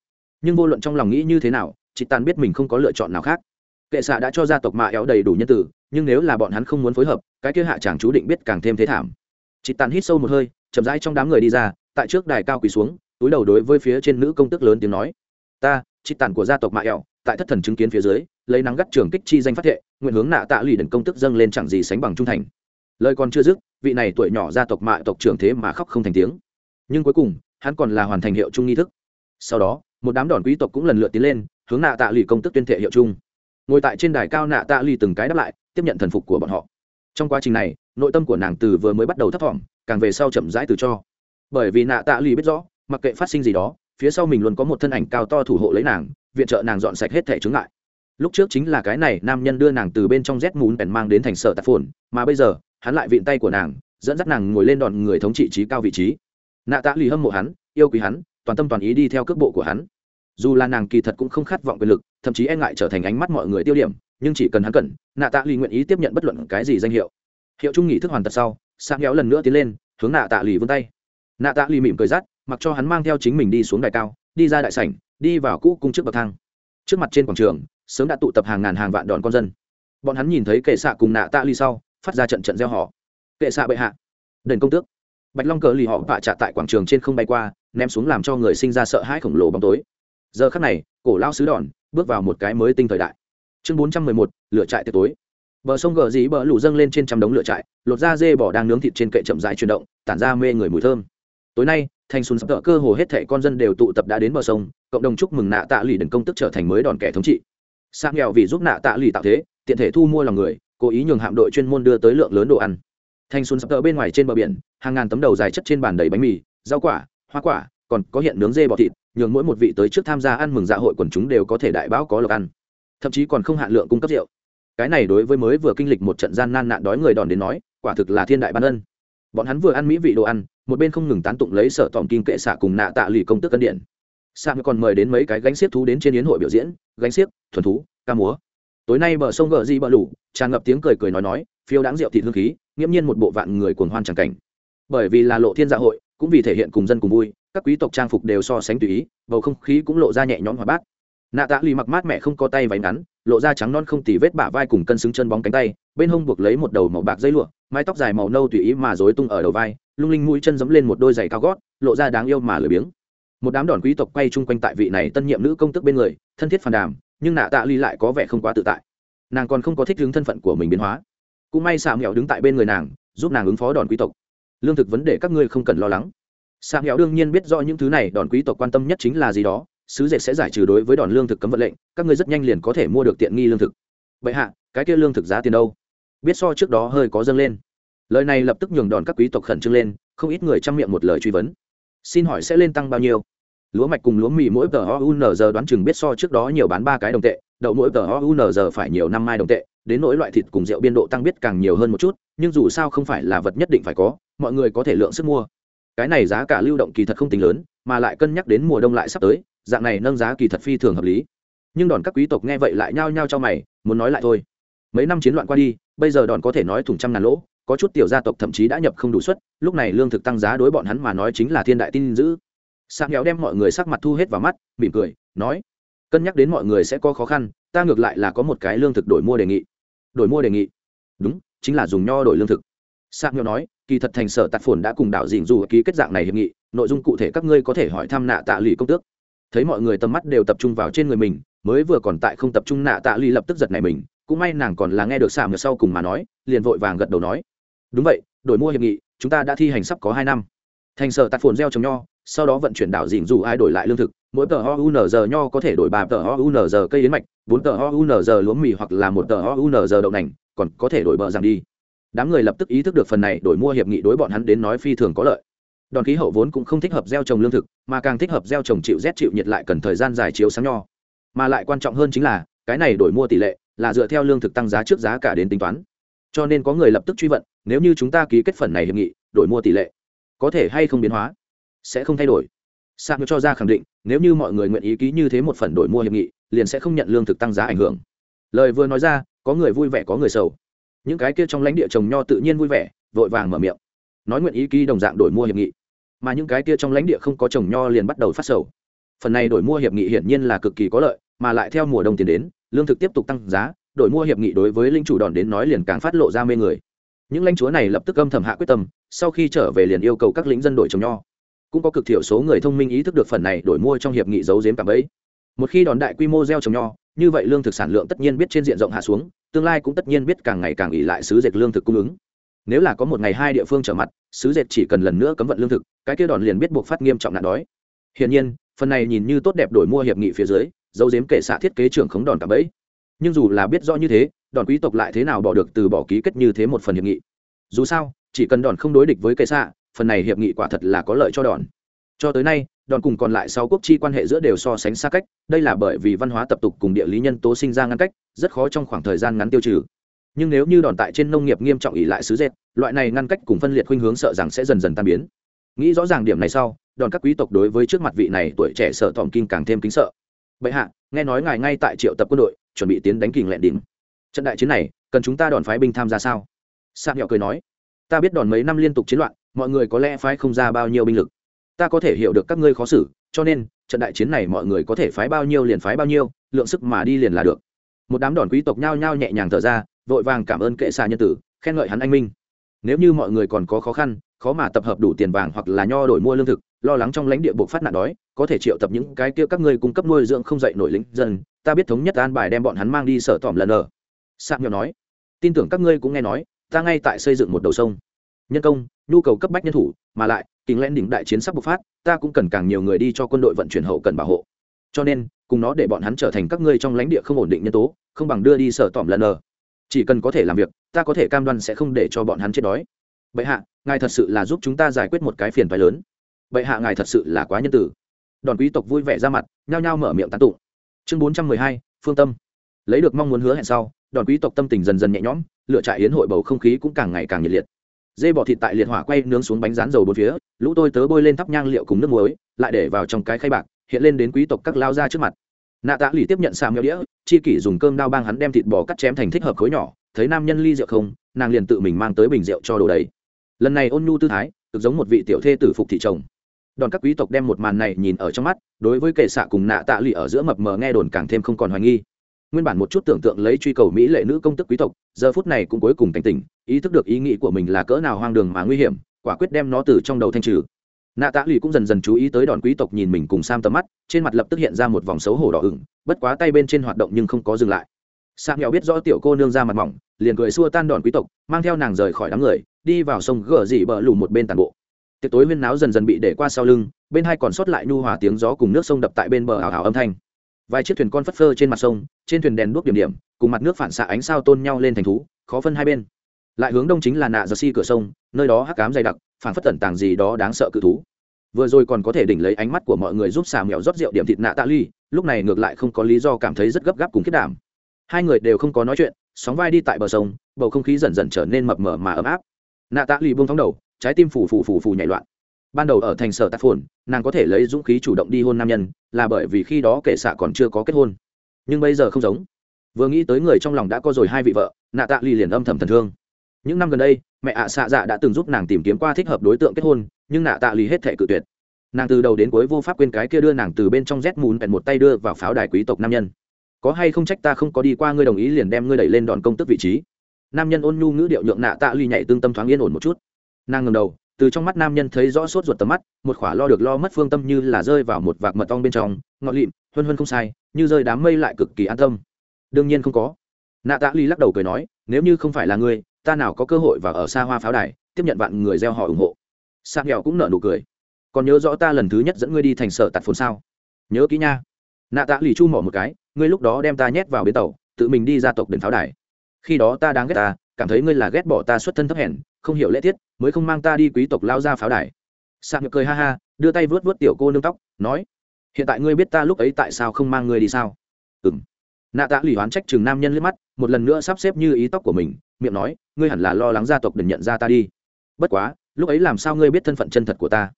Nhưng vô luận trong lòng nghĩ như thế nào chị tàn biết mình không có lựa chọn nào khác kệ xạ đã cho gia tộc mạ éo đầy đủ nhân tử, nhưng nếu là bọn hắn không muốn phối hợp, cái kia hạ chàng chú định biết càng thêm thế thảm. Chị tàn hít sâu một hơi, chậm rãi trong đám người đi ra, tại trước đài cao quỳ xuống, túi đầu đối với phía trên nữ công tức lớn tiếng nói, ta chị tàn của gia tộc mạ éo, tại thất thần chứng kiến phía dưới, lấy nắng gắt trường kích chi danh phát thệ, nguyện hướng nạ tạ lụy đần công tức dâng lên chẳng gì sánh bằng trung thành. Lời còn chưa dứt, vị này tuổi nhỏ gia tộc mạ tộc trưởng thế mà khóc không thành tiếng. Nhưng cuối cùng, hắn còn là hoàn thành hiệu trung nghi thức. Sau đó, một đám đòn quý tộc cũng lần lượt tiến lên, hướng nạ tạ lụy công tức tuyên thệ hiệu chung ngồi tại trên đài cao nạ tạ Ly từng cái đáp lại, tiếp nhận thần phục của bọn họ. Trong quá trình này, nội tâm của nàng từ vừa mới bắt đầu thấp thỏm, càng về sau chậm rãi từ cho. Bởi vì nạ tạ Ly biết rõ, mặc kệ phát sinh gì đó, phía sau mình luôn có một thân ảnh cao to thủ hộ lấy nàng, viện trợ nàng dọn sạch hết thẻ chứng lại lúc trước chính là cái này, nam nhân đưa nàng từ bên trong rét mún bèn mang đến thành sở tạp phồn, mà bây giờ, hắn lại viện tay của nàng, dẫn dắt nàng ngồi lên đòn người thống trị trí cao vị trí. Nạ tạ lì hâm mộ hắn, yêu quý hắn, toàn tâm toàn ý đi theo cước bộ của hắn dù là nàng kỳ thật cũng không khát vọng quyền lực, thậm chí e ngại trở thành ánh mắt mọi người tiêu điểm, nhưng chỉ cần hắn cần, nạ tạ lì nguyện ý tiếp nhận bất luận cái gì danh hiệu. Hiệu trung nghỉ thức hoàn tật sau sáng kéo lần nữa tiến lên, hướng nạ tạ lì vươn tay. Nạ tạ lì mỉm cười rát, mặc cho hắn mang theo chính mình đi xuống đài cao, đi ra đại sảnh, đi vào cũ cung trước bậc thang. Trước mặt trên quảng trường, sớm đã tụ tập hàng ngàn hàng vạn đòn con dân. Bọn hắn nhìn thấy kệ xạ cùng nạ tạ lì sau, phát ra trận trận gieo họ kệ xạ bệ hạ, đền công tước. Bạch long cờ lì họ vạ trả tại quảng trường trên không bay qua, ném xuống làm cho người sinh ra sợ hãi khổng lồ bóng tối giờ khắc này, cổ lao sứ đòn bước vào một cái mới tinh thời đại. Chương bốn trăm mười một, lửa trại tiệc tối. Bờ sông gờ dí bờ lũ dâng lên trên trăm đống lửa trại, lột da dê bỏ đang nướng thịt trên kệ chậm rãi chuyển động, tản ra mê người mùi thơm. Tối nay, thành xuân sắp tợ cơ hồ hết thẻ con dân đều tụ tập đã đến bờ sông, cộng đồng chúc mừng nạ tạ lì đần công tức trở thành mới đòn kẻ thống trị. Sang nghèo vì giúp nạ tạ lì tạo thế, tiện thể thu mua lòng người, cố ý nhường hạm đội chuyên môn đưa tới lượng lớn đồ ăn. Thành xuân sắp tợ bên ngoài trên bờ biển, hàng ngàn tấm đầu dài chất trên bàn đầy bánh mì, rau quả, hoa quả còn có hiện nướng dê bọ thịt, nhường mỗi một vị tới trước tham gia ăn mừng dạ hội quần chúng đều có thể đại báo có lộc ăn. Thậm chí còn không hạn lượng cung cấp rượu. Cái này đối với mới vừa kinh lịch một trận gian nan nạn đói người đòn đến nói, quả thực là thiên đại ban ân. Bọn hắn vừa ăn mỹ vị đồ ăn, một bên không ngừng tán tụng lấy sở tòm kim kệ xạ cùng nạ tạ lì công tức cân điện. Sang còn mời đến mấy cái gánh xiếc thú đến trên yến hội biểu diễn, gánh xiếc, thuần thú, ca múa. Tối nay bờ sông gờ di bờ lủ tràn ngập tiếng cười cười nói nói, phiêu đáng rượu thịt hương khí, nghiễm nhiên một bộ vạn người cuồng hoan tràng cảnh. Bởi vì là lộ thiên dạ hội, cũng vì thể hiện cùng dân cùng vui các quý tộc trang phục đều so sánh tùy ý, bầu không khí cũng lộ ra nhẹ nhõm hòa bát. Nạ tạ lì mặc mát mẹ không có tay váy ngắn, lộ ra trắng non không tì vết bả vai cùng cân xứng chân bóng cánh tay, bên hông buộc lấy một đầu màu bạc dây lụa, mái tóc dài màu nâu tùy ý mà rối tung ở đầu vai, lung linh mũi chân dẫm lên một đôi giày cao gót, lộ ra đáng yêu mà lười biếng. Một đám đòn quý tộc quay chung quanh tại vị này tân nhiệm nữ công tức bên người, thân thiết phàn đàm, nhưng nạ tạ ly lại có vẻ không quá tự tại. Nàng còn không có thích hướng thân phận của mình biến hóa. Cũng may xạ mẹo đứng tại bên người nàng, giúp nàng ứng phó đòn quý tộc. Lương thực vấn đề các ngươi không cần lo lắng xạ hẹo đương nhiên biết rõ những thứ này, đòn quý tộc quan tâm nhất chính là gì đó, sứ dệt sẽ giải trừ đối với đòn lương thực cấm vận lệnh, các ngươi rất nhanh liền có thể mua được tiện nghi lương thực. Vậy hạ, cái kia lương thực giá tiền đâu? Biết so trước đó hơi có dâng lên. Lời này lập tức nhường đòn các quý tộc khẩn trương lên, không ít người chăm miệng một lời truy vấn. Xin hỏi sẽ lên tăng bao nhiêu? Lúa mạch cùng lúa mì mỗi tờ ounz đoán chừng biết so trước đó nhiều bán ba cái đồng tệ, đậu mỗi tờ ounz phải nhiều năm mai đồng tệ, đến nỗi loại thịt cùng rượu biên độ tăng biết càng nhiều hơn một chút, nhưng dù sao không phải là vật nhất định phải có, mọi người có thể lượng sức mua cái này giá cả lưu động kỳ thật không tính lớn, mà lại cân nhắc đến mùa đông lại sắp tới, dạng này nâng giá kỳ thật phi thường hợp lý. Nhưng đòn các quý tộc nghe vậy lại nhao nhao cho mày, muốn nói lại thôi. Mấy năm chiến loạn qua đi, bây giờ đòn có thể nói thủng trăm ngàn lỗ, có chút tiểu gia tộc thậm chí đã nhập không đủ suất, lúc này lương thực tăng giá đối bọn hắn mà nói chính là thiên đại tin dữ. Sạc nghèo đem mọi người sắc mặt thu hết vào mắt, mỉm cười, nói, cân nhắc đến mọi người sẽ có khó khăn, ta ngược lại là có một cái lương thực đổi mua đề nghị. Đổi mua đề nghị? Đúng, chính là dùng nho đổi lương thực. Sạc nghèo nói kỳ thật thành sở tạt phồn đã cùng đảo dình dù ký kết dạng này hiệp nghị, nội dung cụ thể các ngươi có thể hỏi thăm nạ tạ lì công tước. Thấy mọi người tầm mắt đều tập trung vào trên người mình, mới vừa còn tại không tập trung nạ tạ lì lập tức giật này mình, cũng may nàng còn là nghe được xả ngược sau cùng mà nói, liền vội vàng gật đầu nói. Đúng vậy, đổi mua hiệp nghị, chúng ta đã thi hành sắp có hai năm. Thành sở tạt phồn gieo trồng nho, sau đó vận chuyển đảo dình dù ai đổi lại lương thực, mỗi tờ ounz nho có thể đổi ba tờ ounz cây yến mạch, bốn tờ ounz lúa mì hoặc là một tờ ounz đậu nành, còn có thể đổi bờ rằng đi đám người lập tức ý thức được phần này đổi mua hiệp nghị đối bọn hắn đến nói phi thường có lợi. Đòn khí hậu vốn cũng không thích hợp gieo trồng lương thực, mà càng thích hợp gieo trồng chịu rét chịu nhiệt lại cần thời gian dài chiếu sáng nho. Mà lại quan trọng hơn chính là, cái này đổi mua tỷ lệ là dựa theo lương thực tăng giá trước giá cả đến tính toán. Cho nên có người lập tức truy vận, nếu như chúng ta ký kết phần này hiệp nghị, đổi mua tỷ lệ có thể hay không biến hóa? Sẽ không thay đổi. Sạc cho ra khẳng định, nếu như mọi người nguyện ý ký như thế một phần đổi mua hiệp nghị, liền sẽ không nhận lương thực tăng giá ảnh hưởng. Lời vừa nói ra, có người vui vẻ, có người sầu những cái kia trong lãnh địa trồng nho tự nhiên vui vẻ, vội vàng mở miệng. Nói nguyện ý ký đồng dạng đổi mua hiệp nghị. Mà những cái kia trong lãnh địa không có trồng nho liền bắt đầu phát sầu. Phần này đổi mua hiệp nghị hiển nhiên là cực kỳ có lợi, mà lại theo mùa đông tiền đến, lương thực tiếp tục tăng giá, đổi mua hiệp nghị đối với linh chủ đòn đến nói liền càng phát lộ ra mê người. Những lãnh chúa này lập tức âm thầm hạ quyết tâm, sau khi trở về liền yêu cầu các lính dân đổi trồng nho. Cũng có cực thiểu số người thông minh ý thức được phần này đổi mua trong hiệp nghị giấu giếm cảm ấy một khi đòn đại quy mô gieo trồng nho như vậy lương thực sản lượng tất nhiên biết trên diện rộng hạ xuống, tương lai cũng tất nhiên biết càng ngày càng ỉ lại xứ dệt lương thực cung ứng. Nếu là có một ngày hai địa phương trở mặt, sứ dệt chỉ cần lần nữa cấm vận lương thực, cái kia đòn liền biết buộc phát nghiêm trọng nạn đói. Hiển nhiên, phần này nhìn như tốt đẹp đổi mua hiệp nghị phía dưới, dấu dếm kể xạ thiết kế trưởng khống đòn cả bẫy. Nhưng dù là biết rõ như thế, đòn quý tộc lại thế nào bỏ được từ bỏ ký kết như thế một phần hiệp nghị. Dù sao, chỉ cần đòn không đối địch với kệ xạ, phần này hiệp nghị quả thật là có lợi cho đòn. Cho tới nay đòn cùng còn lại sáu quốc chi quan hệ giữa đều so sánh xa cách, đây là bởi vì văn hóa tập tục cùng địa lý nhân tố sinh ra ngăn cách, rất khó trong khoảng thời gian ngắn tiêu trừ. Nhưng nếu như đòn tại trên nông nghiệp nghiêm trọng ỉ lại xứ dệt, loại này ngăn cách cùng phân liệt khuynh hướng sợ rằng sẽ dần dần tan biến. Nghĩ rõ ràng điểm này sau, đòn các quý tộc đối với trước mặt vị này tuổi trẻ sợ thỏm kinh càng thêm kính sợ. Bệ hạ, nghe nói ngài ngay tại triệu tập quân đội, chuẩn bị tiến đánh kình lẹn đỉnh. Trận đại chiến này, cần chúng ta đòn phái binh tham gia sao? Sạc nhọ cười nói. Ta biết đòn mấy năm liên tục chiến loạn, mọi người có lẽ phái không ra bao nhiêu binh lực ta có thể hiểu được các ngươi khó xử, cho nên, trận đại chiến này mọi người có thể phái bao nhiêu liền phái bao nhiêu, lượng sức mà đi liền là được. Một đám đòn quý tộc nhao nhao nhẹ nhàng thở ra, vội vàng cảm ơn kệ xa nhân tử, khen ngợi hắn anh minh. Nếu như mọi người còn có khó khăn, khó mà tập hợp đủ tiền vàng hoặc là nho đổi mua lương thực, lo lắng trong lãnh địa buộc phát nạn đói, có thể triệu tập những cái kia các ngươi cung cấp nuôi dưỡng không dậy nổi lính dân, ta biết thống nhất an bài đem bọn hắn mang đi sở tỏm lần ở. Sạc nhỏ nói, tin tưởng các ngươi cũng nghe nói, ta ngay tại xây dựng một đầu sông. Nhân công, nhu cầu cấp bách nhân thủ, mà lại kính lẽn đỉnh đại chiến sắp bộc phát, ta cũng cần càng nhiều người đi cho quân đội vận chuyển hậu cần bảo hộ. Cho nên, cùng nó để bọn hắn trở thành các ngươi trong lãnh địa không ổn định nhân tố, không bằng đưa đi sở tỏm lần nờ chỉ cần có thể làm việc, ta có thể cam đoan sẽ không để cho bọn hắn chết đói. Bệ hạ, ngài thật sự là giúp chúng ta giải quyết một cái phiền phái lớn. Bệ hạ, ngài thật sự là quá nhân tử. Đòn quý tộc vui vẻ ra mặt, nhao nhao mở miệng tán tụng. Chương bốn trăm mười hai, phương tâm. Lấy được mong muốn hứa hẹn sau, đòn quý tộc tâm tình dần dần nhẹ nhõm lựa trại yến hội bầu không khí cũng càng ngày càng nhiệt liệt dê bỏ thịt tại liệt hỏa quay nướng xuống bánh rán dầu bốn phía, lũ tôi tớ bôi lên thắp nhang liệu cùng nước muối, lại để vào trong cái khay bạc, hiện lên đến quý tộc các lao ra trước mặt. Nạ tạ lì tiếp nhận xà mèo đĩa, chi kỷ dùng cơm đao bang hắn đem thịt bò cắt chém thành thích hợp khối nhỏ, thấy nam nhân ly rượu không, nàng liền tự mình mang tới bình rượu cho đồ đấy lần này ôn nhu tư thái, cực giống một vị tiểu thê tử phục thị chồng. Đòn các quý tộc đem một màn này nhìn ở trong mắt, đối với kệ xạ cùng nạ tạ lì ở giữa mập mờ nghe đồn càng thêm không còn hoài nghi nguyên bản một chút tưởng tượng lấy truy cầu mỹ lệ nữ công tức quý tộc, giờ phút này cũng cuối cùng cảnh tỉnh, ý thức được ý nghĩ của mình là cỡ nào hoang đường mà nguy hiểm, quả quyết đem nó từ trong đầu thanh trừ. Nạ tạ lì cũng dần dần chú ý tới đòn quý tộc nhìn mình cùng sam tầm mắt, trên mặt lập tức hiện ra một vòng xấu hổ đỏ ửng, bất quá tay bên trên hoạt động nhưng không có dừng lại. Sam nghèo biết rõ tiểu cô nương ra mặt mỏng, liền cười xua tan đòn quý tộc, mang theo nàng rời khỏi đám người, đi vào sông gờ dị bờ lù một bên tàn bộ. Tiệc tối huyên náo dần dần bị để qua sau lưng, bên hai còn sót lại nhu hòa tiếng gió cùng nước sông đập tại bên bờ ảo ảo âm thanh vài chiếc thuyền con phất phơ trên mặt sông, trên thuyền đèn đuốc điểm điểm, cùng mặt nước phản xạ ánh sao tôn nhau lên thành thú, khó phân hai bên. Lại hướng đông chính là nạ giơ si cửa sông, nơi đó hắc cám dày đặc, phản phất tẩn tàng gì đó đáng sợ cự thú. Vừa rồi còn có thể đỉnh lấy ánh mắt của mọi người giúp xà mèo rót rượu điểm thịt nạ tạ ly, lúc này ngược lại không có lý do cảm thấy rất gấp gáp cùng kết đảm. Hai người đều không có nói chuyện, sóng vai đi tại bờ sông, bầu không khí dần dần trở nên mập mờ mà ấm áp. Nạ tạ ly buông thóng đầu, trái tim phù phù phù phù nhảy loạn ban đầu ở thành sở tạp phồn, nàng có thể lấy dũng khí chủ động đi hôn nam nhân, là bởi vì khi đó kệ xạ còn chưa có kết hôn. Nhưng bây giờ không giống. Vừa nghĩ tới người trong lòng đã có rồi hai vị vợ, nạ tạ ly liền âm thầm thần thương. Những năm gần đây, mẹ ạ xạ dạ đã từng giúp nàng tìm kiếm qua thích hợp đối tượng kết hôn, nhưng nạ tạ ly hết thể cự tuyệt. Nàng từ đầu đến cuối vô pháp quên cái kia đưa nàng từ bên trong rét mùn bèn một tay đưa vào pháo đài quý tộc nam nhân. Có hay không trách ta không có đi qua ngươi đồng ý liền đem ngươi đẩy lên đòn công tức vị trí. Nam nhân ôn nhu ngữ điệu nhượng nạ tạ ly nhảy tương tâm thoáng yên ổn một chút. Nàng ngầm đầu từ trong mắt nam nhân thấy rõ sốt ruột tầm mắt, một khỏa lo được lo mất phương tâm như là rơi vào một vạc mật ong bên trong ngọn lịm, huân huân không sai, như rơi đám mây lại cực kỳ an tâm. Đương nhiên không có. Nạ tạ ly lắc đầu cười nói, nếu như không phải là ngươi, ta nào có cơ hội và ở xa hoa pháo đài, tiếp nhận vạn người gieo họ ủng hộ. Sang nghèo cũng nở nụ cười. Còn nhớ rõ ta lần thứ nhất dẫn ngươi đi thành sở tạt phồn sao? Nhớ kỹ nha. Nạ tạ lì chu mỏ một cái, ngươi lúc đó đem ta nhét vào bến tàu, tự mình đi ra tộc đền pháo đài. Khi đó ta đáng ghét ta, cảm thấy ngươi là ghét bỏ ta xuất thân thấp hèn không hiểu lễ tiết, mới không mang ta đi quý tộc lao ra pháo đài. Sạc nhược cười ha ha, đưa tay vớt vớt tiểu cô nương tóc, nói, hiện tại ngươi biết ta lúc ấy tại sao không mang ngươi đi sao? Ừng nạ tạ lì hoán trách chừng nam nhân liếc mắt, một lần nữa sắp xếp như ý tóc của mình, miệng nói, ngươi hẳn là lo lắng gia tộc đừng nhận ra ta đi. Bất quá, lúc ấy làm sao ngươi biết thân phận chân thật của ta?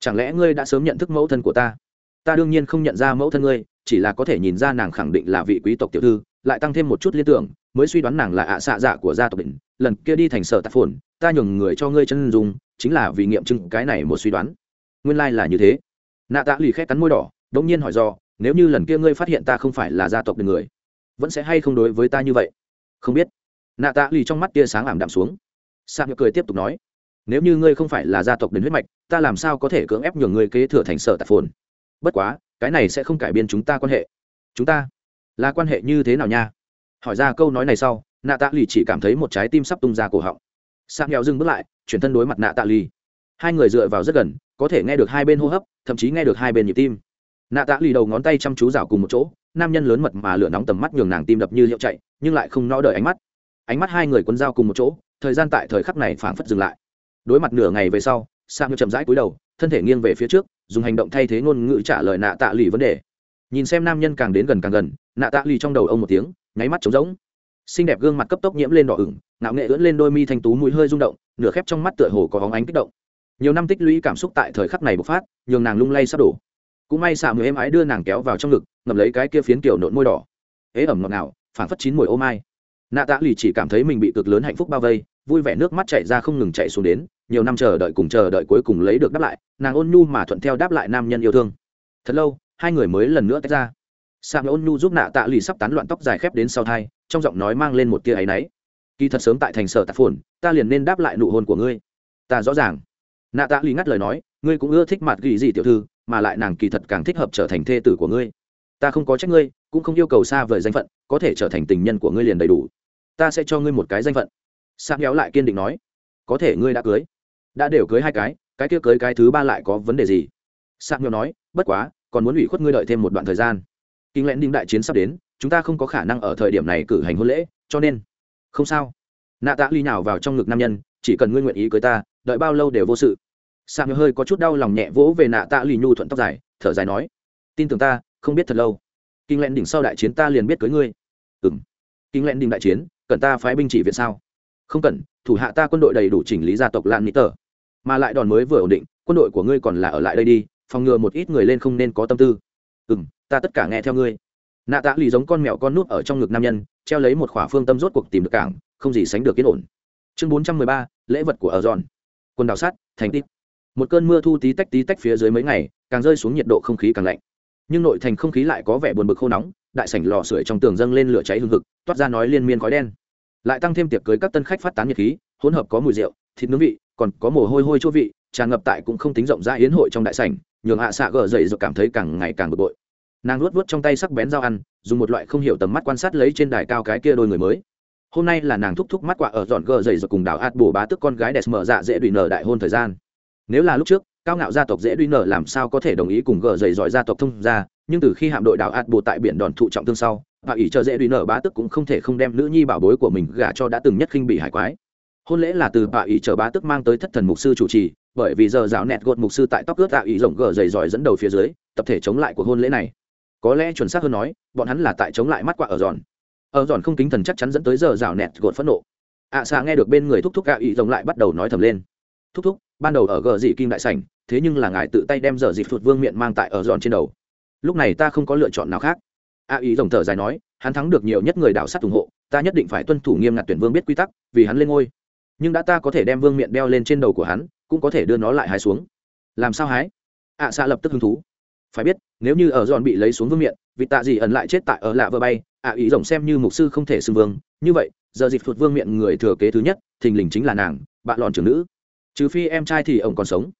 Chẳng lẽ ngươi đã sớm nhận thức mẫu thân của ta? Ta đương nhiên không nhận ra mẫu thân ngươi, chỉ là có thể nhìn ra nàng khẳng định là vị quý tộc tiểu thư lại tăng thêm một chút liên tưởng, mới suy đoán nàng là ạ xạ dạ của gia tộc định lần kia đi thành sở tạp phồn, ta nhường người cho ngươi chân dùng chính là vì nghiệm chứng cái này một suy đoán. Nguyên lai、like、là như thế. Nạ tạ lì khét cắn môi đỏ đ ỗ n g nhiên hỏi do, nếu như lần kia ngươi phát hiện ta không phải là gia tộc đừng người, vẫn sẽ hay không đối với ta như vậy? Không biết. Nạ tạ lì trong mắt tia sáng ảm đạm xuống. Sạc nhựa cười tiếp tục nói, nếu như ngươi không phải là gia tộc đền huyết mạch, ta làm sao có thể cưỡng ép nhường ngươi kế thừa thành sở tạp phồn? Bất quá, cái này sẽ không cải biên chúng ta quan hệ. Chúng ta là quan hệ như thế nào nha? Hỏi ra câu nói này sau nạ tạ lì chỉ cảm thấy một trái tim sắp tung ra cổ họng. Sa nghèo dừng bước lại, chuyển thân đối mặt nạ tạ lì hai người dựa vào rất gần, có thể nghe được hai bên hô hấp, thậm chí nghe được hai bên nhịp tim. Nạ tạ lì đầu ngón tay chăm chú rảo cùng một chỗ, nam nhân lớn mật mà lửa nóng tầm mắt nhường nàng tim đập như hiệu chạy, nhưng lại không no đợi ánh mắt. Ánh mắt hai người quân dao cùng một chỗ, thời gian tại thời khắc này phảng phất dừng lại. Đối mặt nửa ngày về sau sang chậm rãi cúi đầu, thân thể nghiêng về phía trước, dùng hành động thay thế ngôn ngữ trả lời nạ tạ lì vấn đề nhìn xem nam nhân càng đến gần càng gần, nạ tạ lì trong đầu ông một tiếng, nháy mắt trống rỗng. Xinh đẹp gương mặt cấp tốc nhiễm lên đỏ ửng nạo nghệ ưỡn lên đôi mi thanh tú mũi hơi rung động, nửa khép trong mắt tựa hồ có hóng ánh kích động. Nhiều năm tích lũy cảm xúc tại thời khắc này bộc phát, nhường nàng lung lay sắp đổ. Cũng may xạ người êm ái đưa nàng kéo vào trong ngực, ngậm lấy cái kia phiến kiểu nộn môi đỏ. Ế ẩm ngọt ngào phản phất chín mùi ô mai. Nạ tạ lì chỉ cảm thấy mình bị cực lớn hạnh phúc bao vây, vui vẻ nước mắt chạy ra không ngừng chạy xuống đến, nhiều năm chờ đợi cùng chờ đợi cuối cùng lấy được đáp lại, nàng ôn nhu mà thuận theo đáp lại nam nhân yêu thương. Thật lâu hai người mới lần nữa tách ra. Sam ôn nhu giúp nạ tạ lì sắp tán loạn tóc dài khép đến sau thai, trong giọng nói mang lên một tia áy náy. Kỳ thật sớm tại thành sở tạp phồn, ta liền nên đáp lại nụ hôn của ngươi. Ta rõ ràng. Nạ tạ lì ngắt lời nói, ngươi cũng ưa thích mặt ghi gì tiểu thư, mà lại nàng kỳ thật càng thích hợp trở thành thê tử của ngươi. Ta không có trách ngươi, cũng không yêu cầu xa vời danh phận, có thể trở thành tình nhân của ngươi liền đầy đủ. Ta sẽ cho ngươi một cái danh phận. Sam kéo lại kiên định nói, có thể ngươi đã cưới. Đã đều cưới hai cái cái kia cưới cái thứ ba lại có vấn đề gì? Sam héo nói, bất quá còn muốn ủy khuất ngươi đợi thêm một đoạn thời gian. Kinh lẽn đinh đại chiến sắp đến, chúng ta không có khả năng ở thời điểm này cử hành hôn lễ, cho nên không sao. Nạ tạ ly nào vào trong ngực nam nhân, chỉ cần ngươi nguyện ý cưới ta, đợi bao lâu đều vô sự. Sam hơi có chút đau lòng nhẹ vỗ về nạ tạ ly nhu thuận tóc dài, thở dài nói, tin tưởng ta, không biết thật lâu. Kinh lẽn đỉnh sau đại chiến ta liền biết cưới ngươi. Ừng kinh lẽn đỉnh đại chiến, cần ta phái binh chỉ viện sao? Không cần, thủ hạ ta quân đội đầy đủ chỉnh lý gia tộc lan mỹ tờ. Mà lại đòn mới vừa ổn định, quân đội của ngươi còn là ở lại đây đi phòng ngừa một ít người lên không nên có tâm tư. Ừ m ta tất cả nghe theo ngươi. Nạ tạ lì giống con mèo con nút ở trong ngực nam nhân, treo lấy một khỏa phương tâm rốt cuộc tìm được cảng, không gì sánh được yên ổn. Chương bốn trăm mười ba, lễ vật của ở giòn. Quần đào sát thành tít một cơn mưa thu tí tách tí tách phía dưới mấy ngày, càng rơi xuống nhiệt độ không khí càng lạnh. Nhưng nội thành không khí lại có vẻ buồn bực khô nóng, đại sảnh lò sưởi trong tường dâng lên lửa cháy hương hực, toát ra nói liên miên khói đen. Lại tăng thêm tiệc cưới các tân khách phát tán nhiệt khí, hỗn hợp có mùi rượu, thịt nướng vị, còn có mồ hôi hôi chỗ vị, tràn ngập tại cũng không tính rộng ra yến hội trong đại sảnh nhường hạ xạ gờ dậy rồi cảm thấy càng ngày càng bực bội. Nàng luốt vút trong tay sắc bén dao ăn, dùng một loại không hiểu tầm mắt quan sát lấy trên đài cao cái kia đôi người mới. Hôm nay là nàng thúc thúc mắt quạ ở dọn gờ dậy rồi cùng đảo ạt bổ bá tức con gái đẹp mở dạ dễ đùi nở đại hôn thời gian. Nếu là lúc trước, cao ngạo gia tộc dễ đuôi nở làm sao có thể đồng ý cùng gờ dậy giỏi gia tộc thông ra nhưng từ khi hạm đội đảo ạt bồ tại biển đòn thụ trọng thương sau và ỷ cho dễ đuôi nở bá tức cũng không thể không đem nữ nhi bảo bối của mình gả cho đã từng nhất khinh bị hải quái. Hôn lễ là từ bà ỷ chờ bá tức mang tới thất thần mục sư chủ trì bởi vì giờ rào nẹt gột mục sư tại tóc ướt tạo ý rộng gờ dày giỏi dẫn đầu phía dưới tập thể chống lại của hôn lễ này. Có lẽ chuẩn xác hơn nói bọn hắn là tại chống lại mắt quạ ở giòn. Ở giòn không kính thần chắc chắn dẫn tới giờ rào nẹt gột phẫn nộ. Ạ à, xạ nghe được bên người thúc thúc gạ ý rộng lại bắt đầu nói thầm lên. Thúc thúc ban đầu ở gờ dị kim đại sảnh thế nhưng là ngài tự tay đem giờ dịp thụt vương miệng mang tại ở giòn trên đầu. Lúc này ta không có lựa chọn nào khác. A ý rồng thở dài nói hắn thắng được nhiều nhất người đảo sắt ủng hộ ta nhất định phải tuân thủ nghiêm ngặt tuyển vương biết quy tắc vì hắn lên ngôi. Nhưng đã ta có thể đem vương miệng đeo lên trên đầu của hắn cũng có thể đưa nó lại hái xuống. Làm sao hái? Ạ à, xạ lập tức hứng thú. Phải biết nếu như ở giòn bị lấy xuống vương miệng vì tạ gì ẩn lại chết tại ở lạ vơ bay ạ ý rồng xem như mục sư không thể xưng vương. Như vậy giờ dịp thuật vương miệng người thừa kế thứ nhất thình lình chính là nàng bạn lòn trưởng nữ. Trừ phi em trai thì ông còn sống.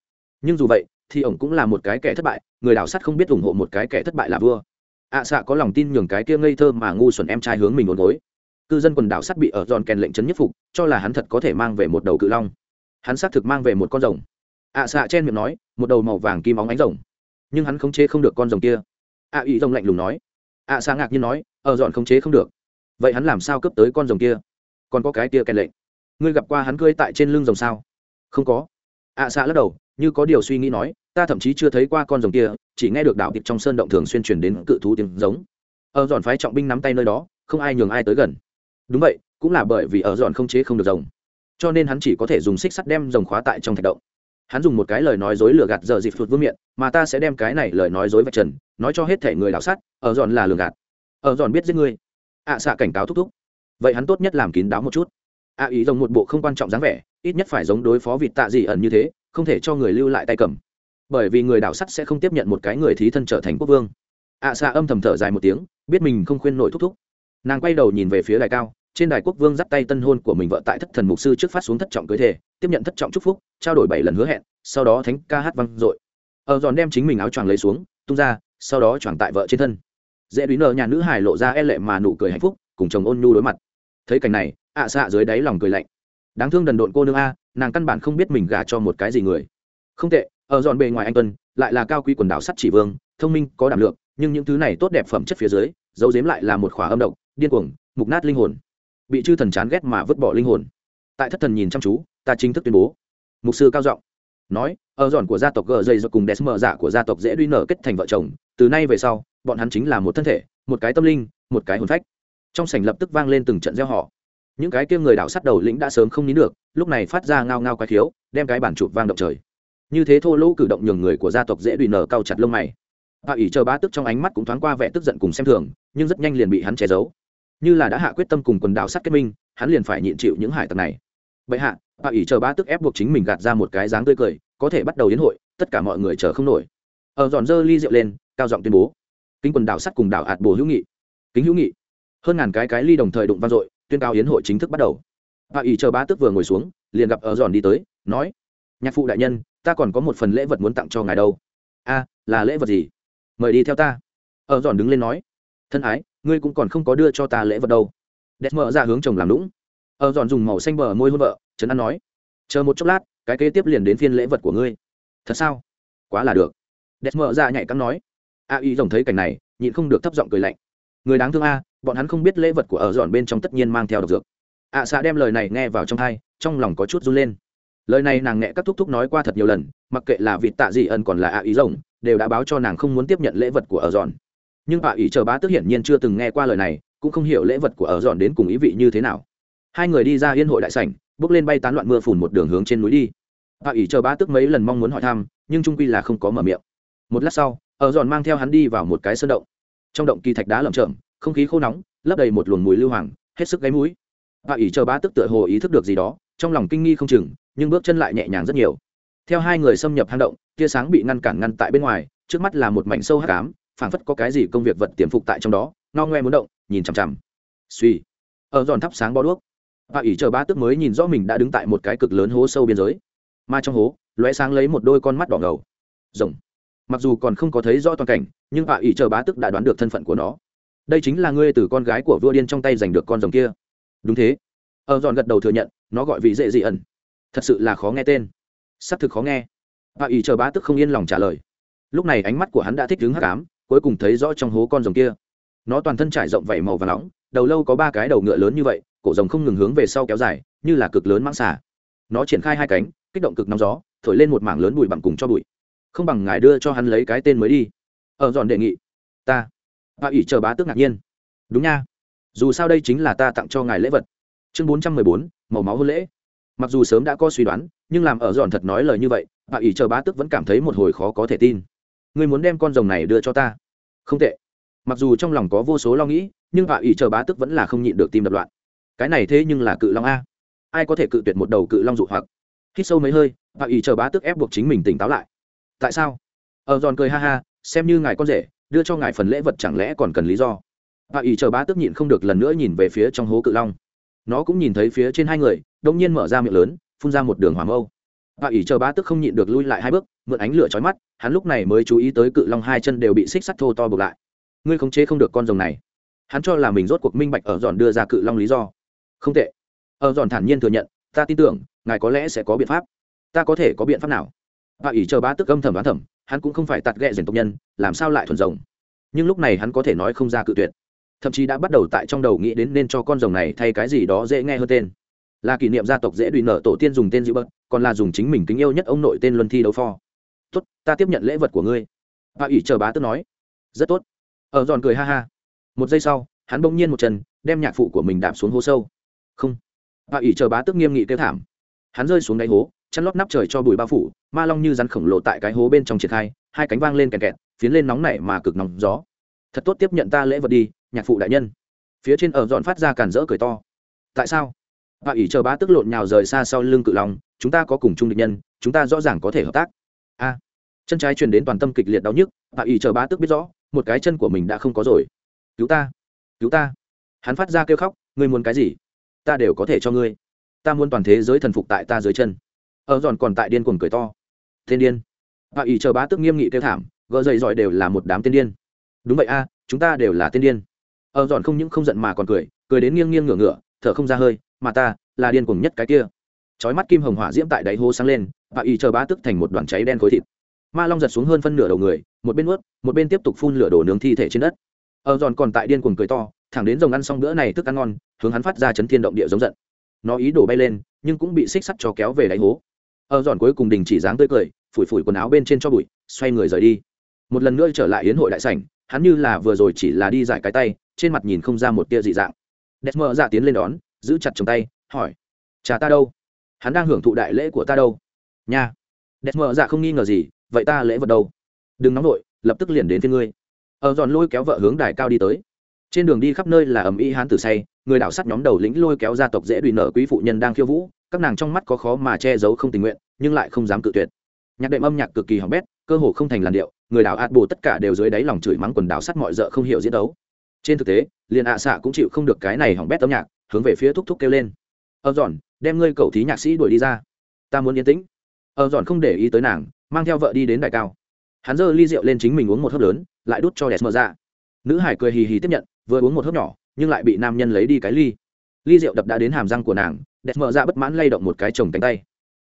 Nhưng dù vậy thì ông cũng là một cái kẻ thất bại người đảo sắt không biết ủng hộ một cái kẻ thất bại là vua. Ạ à, xạ có lòng tin nhường cái kia ngây thơ mà ngu xuẩn em trai hướng mình ồn gối. Cư dân quần đảo sắt bị ở giòn kèn lệnh chấn nhất phục cho là hắn thật có thể mang về một đầu cự long hắn xác thực mang về một con rồng. Ạ à, xạ chen miệng nói một đầu màu vàng kim óng ánh rồng. Nhưng hắn khống chế không được con rồng kia. Ạ ý rồng lạnh lùng nói. Ạ xạ ngạc nhiên nói ờ, ở giòn khống chế không được. Vậy hắn làm sao cướp tới con rồng kia? Còn có cái kia kèn lệnh. Ngươi gặp qua hắn cưỡi tại trên lưng rồng sao? Không có. Ạ à, xạ lắc đầu như có điều suy nghĩ nói ta thậm chí chưa thấy qua con rồng kia chỉ nghe được đạo tiệp trong sơn động thường xuyên truyền đến cự thú tiếng giống. Ờ, ở giòn phái trọng binh nắm tay nơi đó không ai nhường ai tới gần. Đúng vậy cũng là bởi vì ờ, ở giòn không chế không được rồng cho nên hắn chỉ có thể dùng xích sắt đem rồng khóa tại trong thạch động. Hắn dùng một cái lời nói dối lừa gạt giờ dịp phụt vương miệng mà ta sẽ đem cái này lời nói dối vạch trần nói cho hết thể người đảo sắt ở giòn là lừa gạt. Ở giòn biết giết ngươi. Ạ à, xạ cảnh cáo thúc thúc. Vậy hắn tốt nhất làm kín đáo một chút. Ạ ý rồng một bộ không quan trọng dáng vẻ ít nhất phải giống đối phó vịt tạ gì ẩn như thế không thể cho người lưu lại tay cầm. Bởi vì người đảo sắt sẽ không tiếp nhận một cái người thí thân trở thành quốc vương. Ạ à, xạ âm thầm thở dài một tiếng biết mình không khuyên nổi thúc thúc. Nàng quay đầu nhìn về phía đài cao trên đài quốc vương dắt tay tân hôn của mình vợ tại thất thần mục sư trước phát xuống thất trọng cưới thể tiếp nhận thất trọng chúc phúc, trao đổi bảy lần hứa hẹn, sau đó thánh ca hát văng dội. Ở giòn đem chính mình áo choàng lấy xuống, tung ra, sau đó choàng tại vợ trên thân. Dễ đúy nợ nhà nữ hải lộ ra e lệ mà nụ cười hạnh phúc, cùng chồng ôn nhu đối mặt. Thấy cảnh này, ạ à xạ dưới đáy lòng cười lạnh. Đáng thương đần độn cô nương a, nàng căn bản không biết mình gả cho một cái gì người. Không tệ, ở giòn bề ngoài anh tuân, lại là cao quý quần đảo sắt chỉ vương, thông minh, có đảm lượng, nhưng những thứ này tốt đẹp phẩm chất phía dưới, dấu dếm lại là một khỏa âm độc, điên cuồng, mục nát linh hồn bị chư thần chán ghét mà vứt bỏ linh hồn. Tại thất thần nhìn chăm chú, ta chính thức tuyên bố. Mục sư cao giọng nói, ở giòn của gia tộc gờ dây do cùng đès mở giả của gia tộc dễ duy nở kết thành vợ chồng, từ nay về sau, bọn hắn chính là một thân thể, một cái tâm linh, một cái hồn phách. Trong sảnh lập tức vang lên từng trận gieo họ những cái kia người đảo sắt đầu lĩnh đã sớm không nín được, lúc này phát ra ngao ngao quái thiếu đem cái bản chụp vang động trời. Như thế thô lỗ cử động nhường người của gia tộc dễ đùi nở cao chặt lông mày. Bà ỷ chờ bá tức trong ánh mắt cũng thoáng qua vẻ tức giận cùng xem thường, nhưng rất nhanh liền bị hắn che giấu như là đã hạ quyết tâm cùng quần đảo sắt kết minh, hắn liền phải nhịn chịu những hải tặc này. Bệ hạ, bà ỷ chờ ba tức ép buộc chính mình gạt ra một cái dáng tươi cười, có thể bắt đầu đến hội, tất cả mọi người chờ không nổi. Ở giòn dơ ly rượu lên, cao giọng tuyên bố. Kính quần đảo sắt cùng đảo hạt bồ hữu nghị. Kính hữu nghị. Hơn ngàn cái cái ly đồng thời đụng vang dội, tuyên cao hiến hội chính thức bắt đầu. Bà ỷ chờ ba tức vừa ngồi xuống, liền gặp ở giòn đi tới, nói, nhạc phụ đại nhân, ta còn có một phần lễ vật muốn tặng cho ngài đâu. A, là lễ vật gì? Mời đi theo ta. Ở giòn đứng lên nói, thân ái ngươi cũng còn không có đưa cho ta lễ vật đâu. Đẹp mở ra hướng chồng làm lũng ở ờ, dọn dùng màu xanh bờ môi hôn vợ, trấn an nói. Chờ một chốc lát, cái kế tiếp liền đến phiên lễ vật của ngươi. Thật sao? Quá là được. Đẹp mở ra nhạy cắn nói. A y rồng thấy cảnh này, nhịn không được thấp giọng cười lạnh. Người đáng thương a, bọn hắn không biết lễ vật của ở dọn bên trong tất nhiên mang theo độc dược. Ạ xạ đem lời này nghe vào trong thai trong lòng có chút run lên. Lời này nàng nghe các thúc thúc nói qua thật nhiều lần, mặc kệ là vịt tạ gì ân còn là ạ ý rồng, đều đã báo cho nàng không muốn tiếp nhận lễ vật của ở dọn nhưng bà ý chờ bá tức hiển nhiên chưa từng nghe qua lời này, cũng không hiểu lễ vật của ở dọn đến cùng ý vị như thế nào. Hai người đi ra yên hội đại sảnh, bước lên bay tán loạn mưa phùn một đường hướng trên núi đi. Bà ý chờ bá tức mấy lần mong muốn hỏi thăm, nhưng trung quy là không có mở miệng. Một lát sau, ở dọn mang theo hắn đi vào một cái sơn động. Trong động kỳ thạch đá lởm chởm, không khí khô nóng, lấp đầy một luồng mùi lưu hoàng, hết sức gáy mũi. Bà ý chờ bá tức tựa hồ ý thức được gì đó, trong lòng kinh nghi không chừng, nhưng bước chân lại nhẹ nhàng rất nhiều. Theo hai người xâm nhập hang động, tia sáng bị ngăn cản ngăn tại bên ngoài, trước mắt là một mảnh sâu hắc ám phảng phất có cái gì công việc vật tiềm phục tại trong đó no ngoe muốn động, nhìn chằm chằm. Suy. Ở giòn thắp sáng bó đuốc. Và ỉ chờ bá tức mới nhìn rõ mình đã đứng tại một cái cực lớn hố sâu biên giới. Mà trong hố, lóe sáng lấy một đôi con mắt đỏ ngầu. Rồng. Mặc dù còn không có thấy rõ toàn cảnh, nhưng bà ỷ chờ bá tức đã đoán được thân phận của nó. Đây chính là ngươi từ con gái của vua điên trong tay giành được con rồng kia. Đúng thế. Ở giòn gật đầu thừa nhận, nó gọi vị dễ dị ẩn. Thật sự là khó nghe tên. Xác thực khó nghe. Bà ỷ chờ bá tức không yên lòng trả lời. Lúc này ánh mắt của hắn đã thích đứng hắc ám cuối cùng thấy rõ trong hố con rồng kia. Nó toàn thân trải rộng vảy màu và nóng, đầu lâu có ba cái đầu ngựa lớn như vậy, cổ rồng không ngừng hướng về sau kéo dài, như là cực lớn mãng xả nó triển khai hai cánh, kích động cực nóng gió, thổi lên một mảng lớn bụi bằng cùng cho bụi. Không bằng ngài đưa cho hắn lấy cái tên mới đi. Ở dọn đề nghị. Ta. Bà ủy chờ bá tước ngạc nhiên. Đúng nha. Dù sao đây chính là ta tặng cho ngài lễ vật. Chương bốn trăm mười bốn, màu máu hôn lễ. Mặc dù sớm đã có suy đoán, nhưng làm ở dọn thật nói lời như vậy bà ủy chờ bá tước vẫn cảm thấy một hồi khó có thể tin ngươi muốn đem con rồng này đưa cho ta? Không tệ. Mặc dù trong lòng có vô số lo nghĩ, nhưng bà ỷ chờ bá tức vẫn là không nhịn được tim đập loạn. Cái này thế nhưng là cự long a. Ai có thể cự tuyệt một đầu cự long dụ hoặc? Hít sâu mấy hơi bà ỷ chờ bá tức ép buộc chính mình tỉnh táo lại. Tại sao? Ở giòn cười ha ha, xem như ngài con rể, đưa cho ngài phần lễ vật chẳng lẽ còn cần lý do? Bà ỷ chờ bá tức nhịn không được lần nữa nhìn về phía trong hố cự long. Nó cũng nhìn thấy phía trên hai người đông nhiên mở ra miệng lớn, phun ra một đường hoàng âu bà ỷ chờ bá tước không nhịn được lui lại hai bước, mượn ánh lửa chói mắt, hắn lúc này mới chú ý tới cự long hai chân đều bị xích sắt thô to buộc lại. Ngươi khống chế không được con rồng này. Hắn cho là mình rốt cuộc minh bạch ở giòn đưa ra cự long lý do. Không tệ. Ở giòn thản nhiên thừa nhận, ta tin tưởng, ngài có lẽ sẽ có biện pháp. Ta có thể có biện pháp nào? Bà ỷ chờ bá tức âm thầm đoán thầm, hắn cũng không phải tạt ghẹ rèn tộc nhân, làm sao lại thuần rồng? Nhưng lúc này hắn có thể nói không ra cự tuyệt. Thậm chí đã bắt đầu tại trong đầu nghĩ đến nên cho con rồng này thay cái gì đó dễ nghe hơn tên. Là kỷ niệm gia tộc dễ đùi nợ tổ tiên dùng tên dữ bớt còn là dùng chính mình kính yêu nhất ông nội tên luân thi đấu pho. Tốt, ta tiếp nhận lễ vật của ngươi. Bà ủy chờ bá tức nói. Rất tốt. Ở giòn cười ha ha. Một giây sau, hắn bỗng nhiên một chân, đem nhạc phụ của mình đạp xuống hố sâu. Không. Bà ủy chờ bá tức nghiêm nghị kêu thảm. Hắn rơi xuống đáy hố, chăn lót nắp trời cho bụi bao phủ, ma long như rắn khổng lồ tại cái hố bên trong triển khai, hai cánh vang lên kẹt kẹt, phiến lên nóng nảy mà cực nóng gió. Thật tốt, tiếp nhận ta lễ vật đi, nhạc phụ đại nhân. Phía trên ở dọn phát ra cản rỡ cười to. Tại sao? Bà ỷ chờ bá tức lộn nhào rời xa sau lưng cự lòng chúng ta có cùng chung địch nhân, chúng ta rõ ràng có thể hợp tác. A. Chân trái truyền đến toàn tâm kịch liệt đau nhức, bà ý chờ bá tức biết rõ, một cái chân của mình đã không có rồi. Cứu ta cứu ta. Hắn phát ra kêu khóc, ngươi muốn cái gì? Ta đều có thể cho ngươi. Ta muốn toàn thế giới thần phục tại ta dưới chân. Ở giòn còn tại điên cuồng cười to. Tên điên. Bà ý chờ bá tức nghiêm nghị kêu thảm, gỡ dậy giỏi đều là một đám tên điên. Đúng vậy a, chúng ta đều là tên điên. Ở giòn không những không giận mà còn cười cười đến nghiêng nghiêng ngửa ngửa, thở không ra hơi, mà ta là điên cuồng nhất cái kia chói mắt kim hồng hỏa diễm tại đáy hố sáng lên, và y chờ bá tức thành một đoàn cháy đen khối thịt. Ma long giật xuống hơn phân nửa đầu người, một bên ướt một bên tiếp tục phun lửa đổ nướng thi thể trên đất. Ở giòn còn tại điên cuồng cười to, thẳng đến rồng ăn xong bữa này thức ăn ngon, hướng hắn phát ra chấn thiên động địa giống giận. Nó ý đổ bay lên, nhưng cũng bị xích sắt cho kéo về đáy hố. Ở giòn cuối cùng đình chỉ dáng tươi cười, phủi phủi quần áo bên trên cho bụi, xoay người rời đi. Một lần nữa trở lại hiến hội đại sảnh, hắn như là vừa rồi chỉ là đi giải cái tay, trên mặt nhìn không ra một tia dị dạng. Đẹp mơ dạ tiến lên đón, giữ chặt trong tay, hỏi, cha ta đâu? Hắn đang hưởng thụ đại lễ của ta đâu? Nha. Đẹp mờ dạ không nghi ngờ gì, vậy ta lễ vật đâu? Đừng nóng nổi lập tức liền đến phía ngươi. Ở giòn lôi kéo vợ hướng đài cao đi tới. Trên đường đi khắp nơi là ầm ĩ hán tử say, người đảo sắt nhóm đầu lĩnh lôi kéo gia tộc dễ đùi nở quý phụ nhân đang khiêu vũ, các nàng trong mắt có khó mà che giấu không tình nguyện, nhưng lại không dám cự tuyệt. Nhạc đệm âm nhạc cực kỳ hỏng bét, cơ hồ không thành làn điệu, người đảo ạt bù tất cả đều dưới đáy lòng chửi mắng quần đảo sắt mọi rợ không hiểu diễn đấu. Trên thực tế, liền ạ xạ cũng chịu không được cái này hỏng bét âm nhạc, hướng về phía thúc thúc kêu lên. Ơ giòn đem ngươi cầu thí nhạc sĩ đuổi đi ra. Ta muốn yên tĩnh. Ở giòn không để ý tới nàng, mang theo vợ đi đến đại cao. Hắn giơ ly rượu lên chính mình uống một hớp lớn, lại đút cho đẹp mờ ra. Nữ hải cười hì hì tiếp nhận, vừa uống một hớp nhỏ, nhưng lại bị nam nhân lấy đi cái ly. Ly rượu đập đã đến hàm răng của nàng đẹp mở ra bất mãn lay động một cái chồng cánh tay.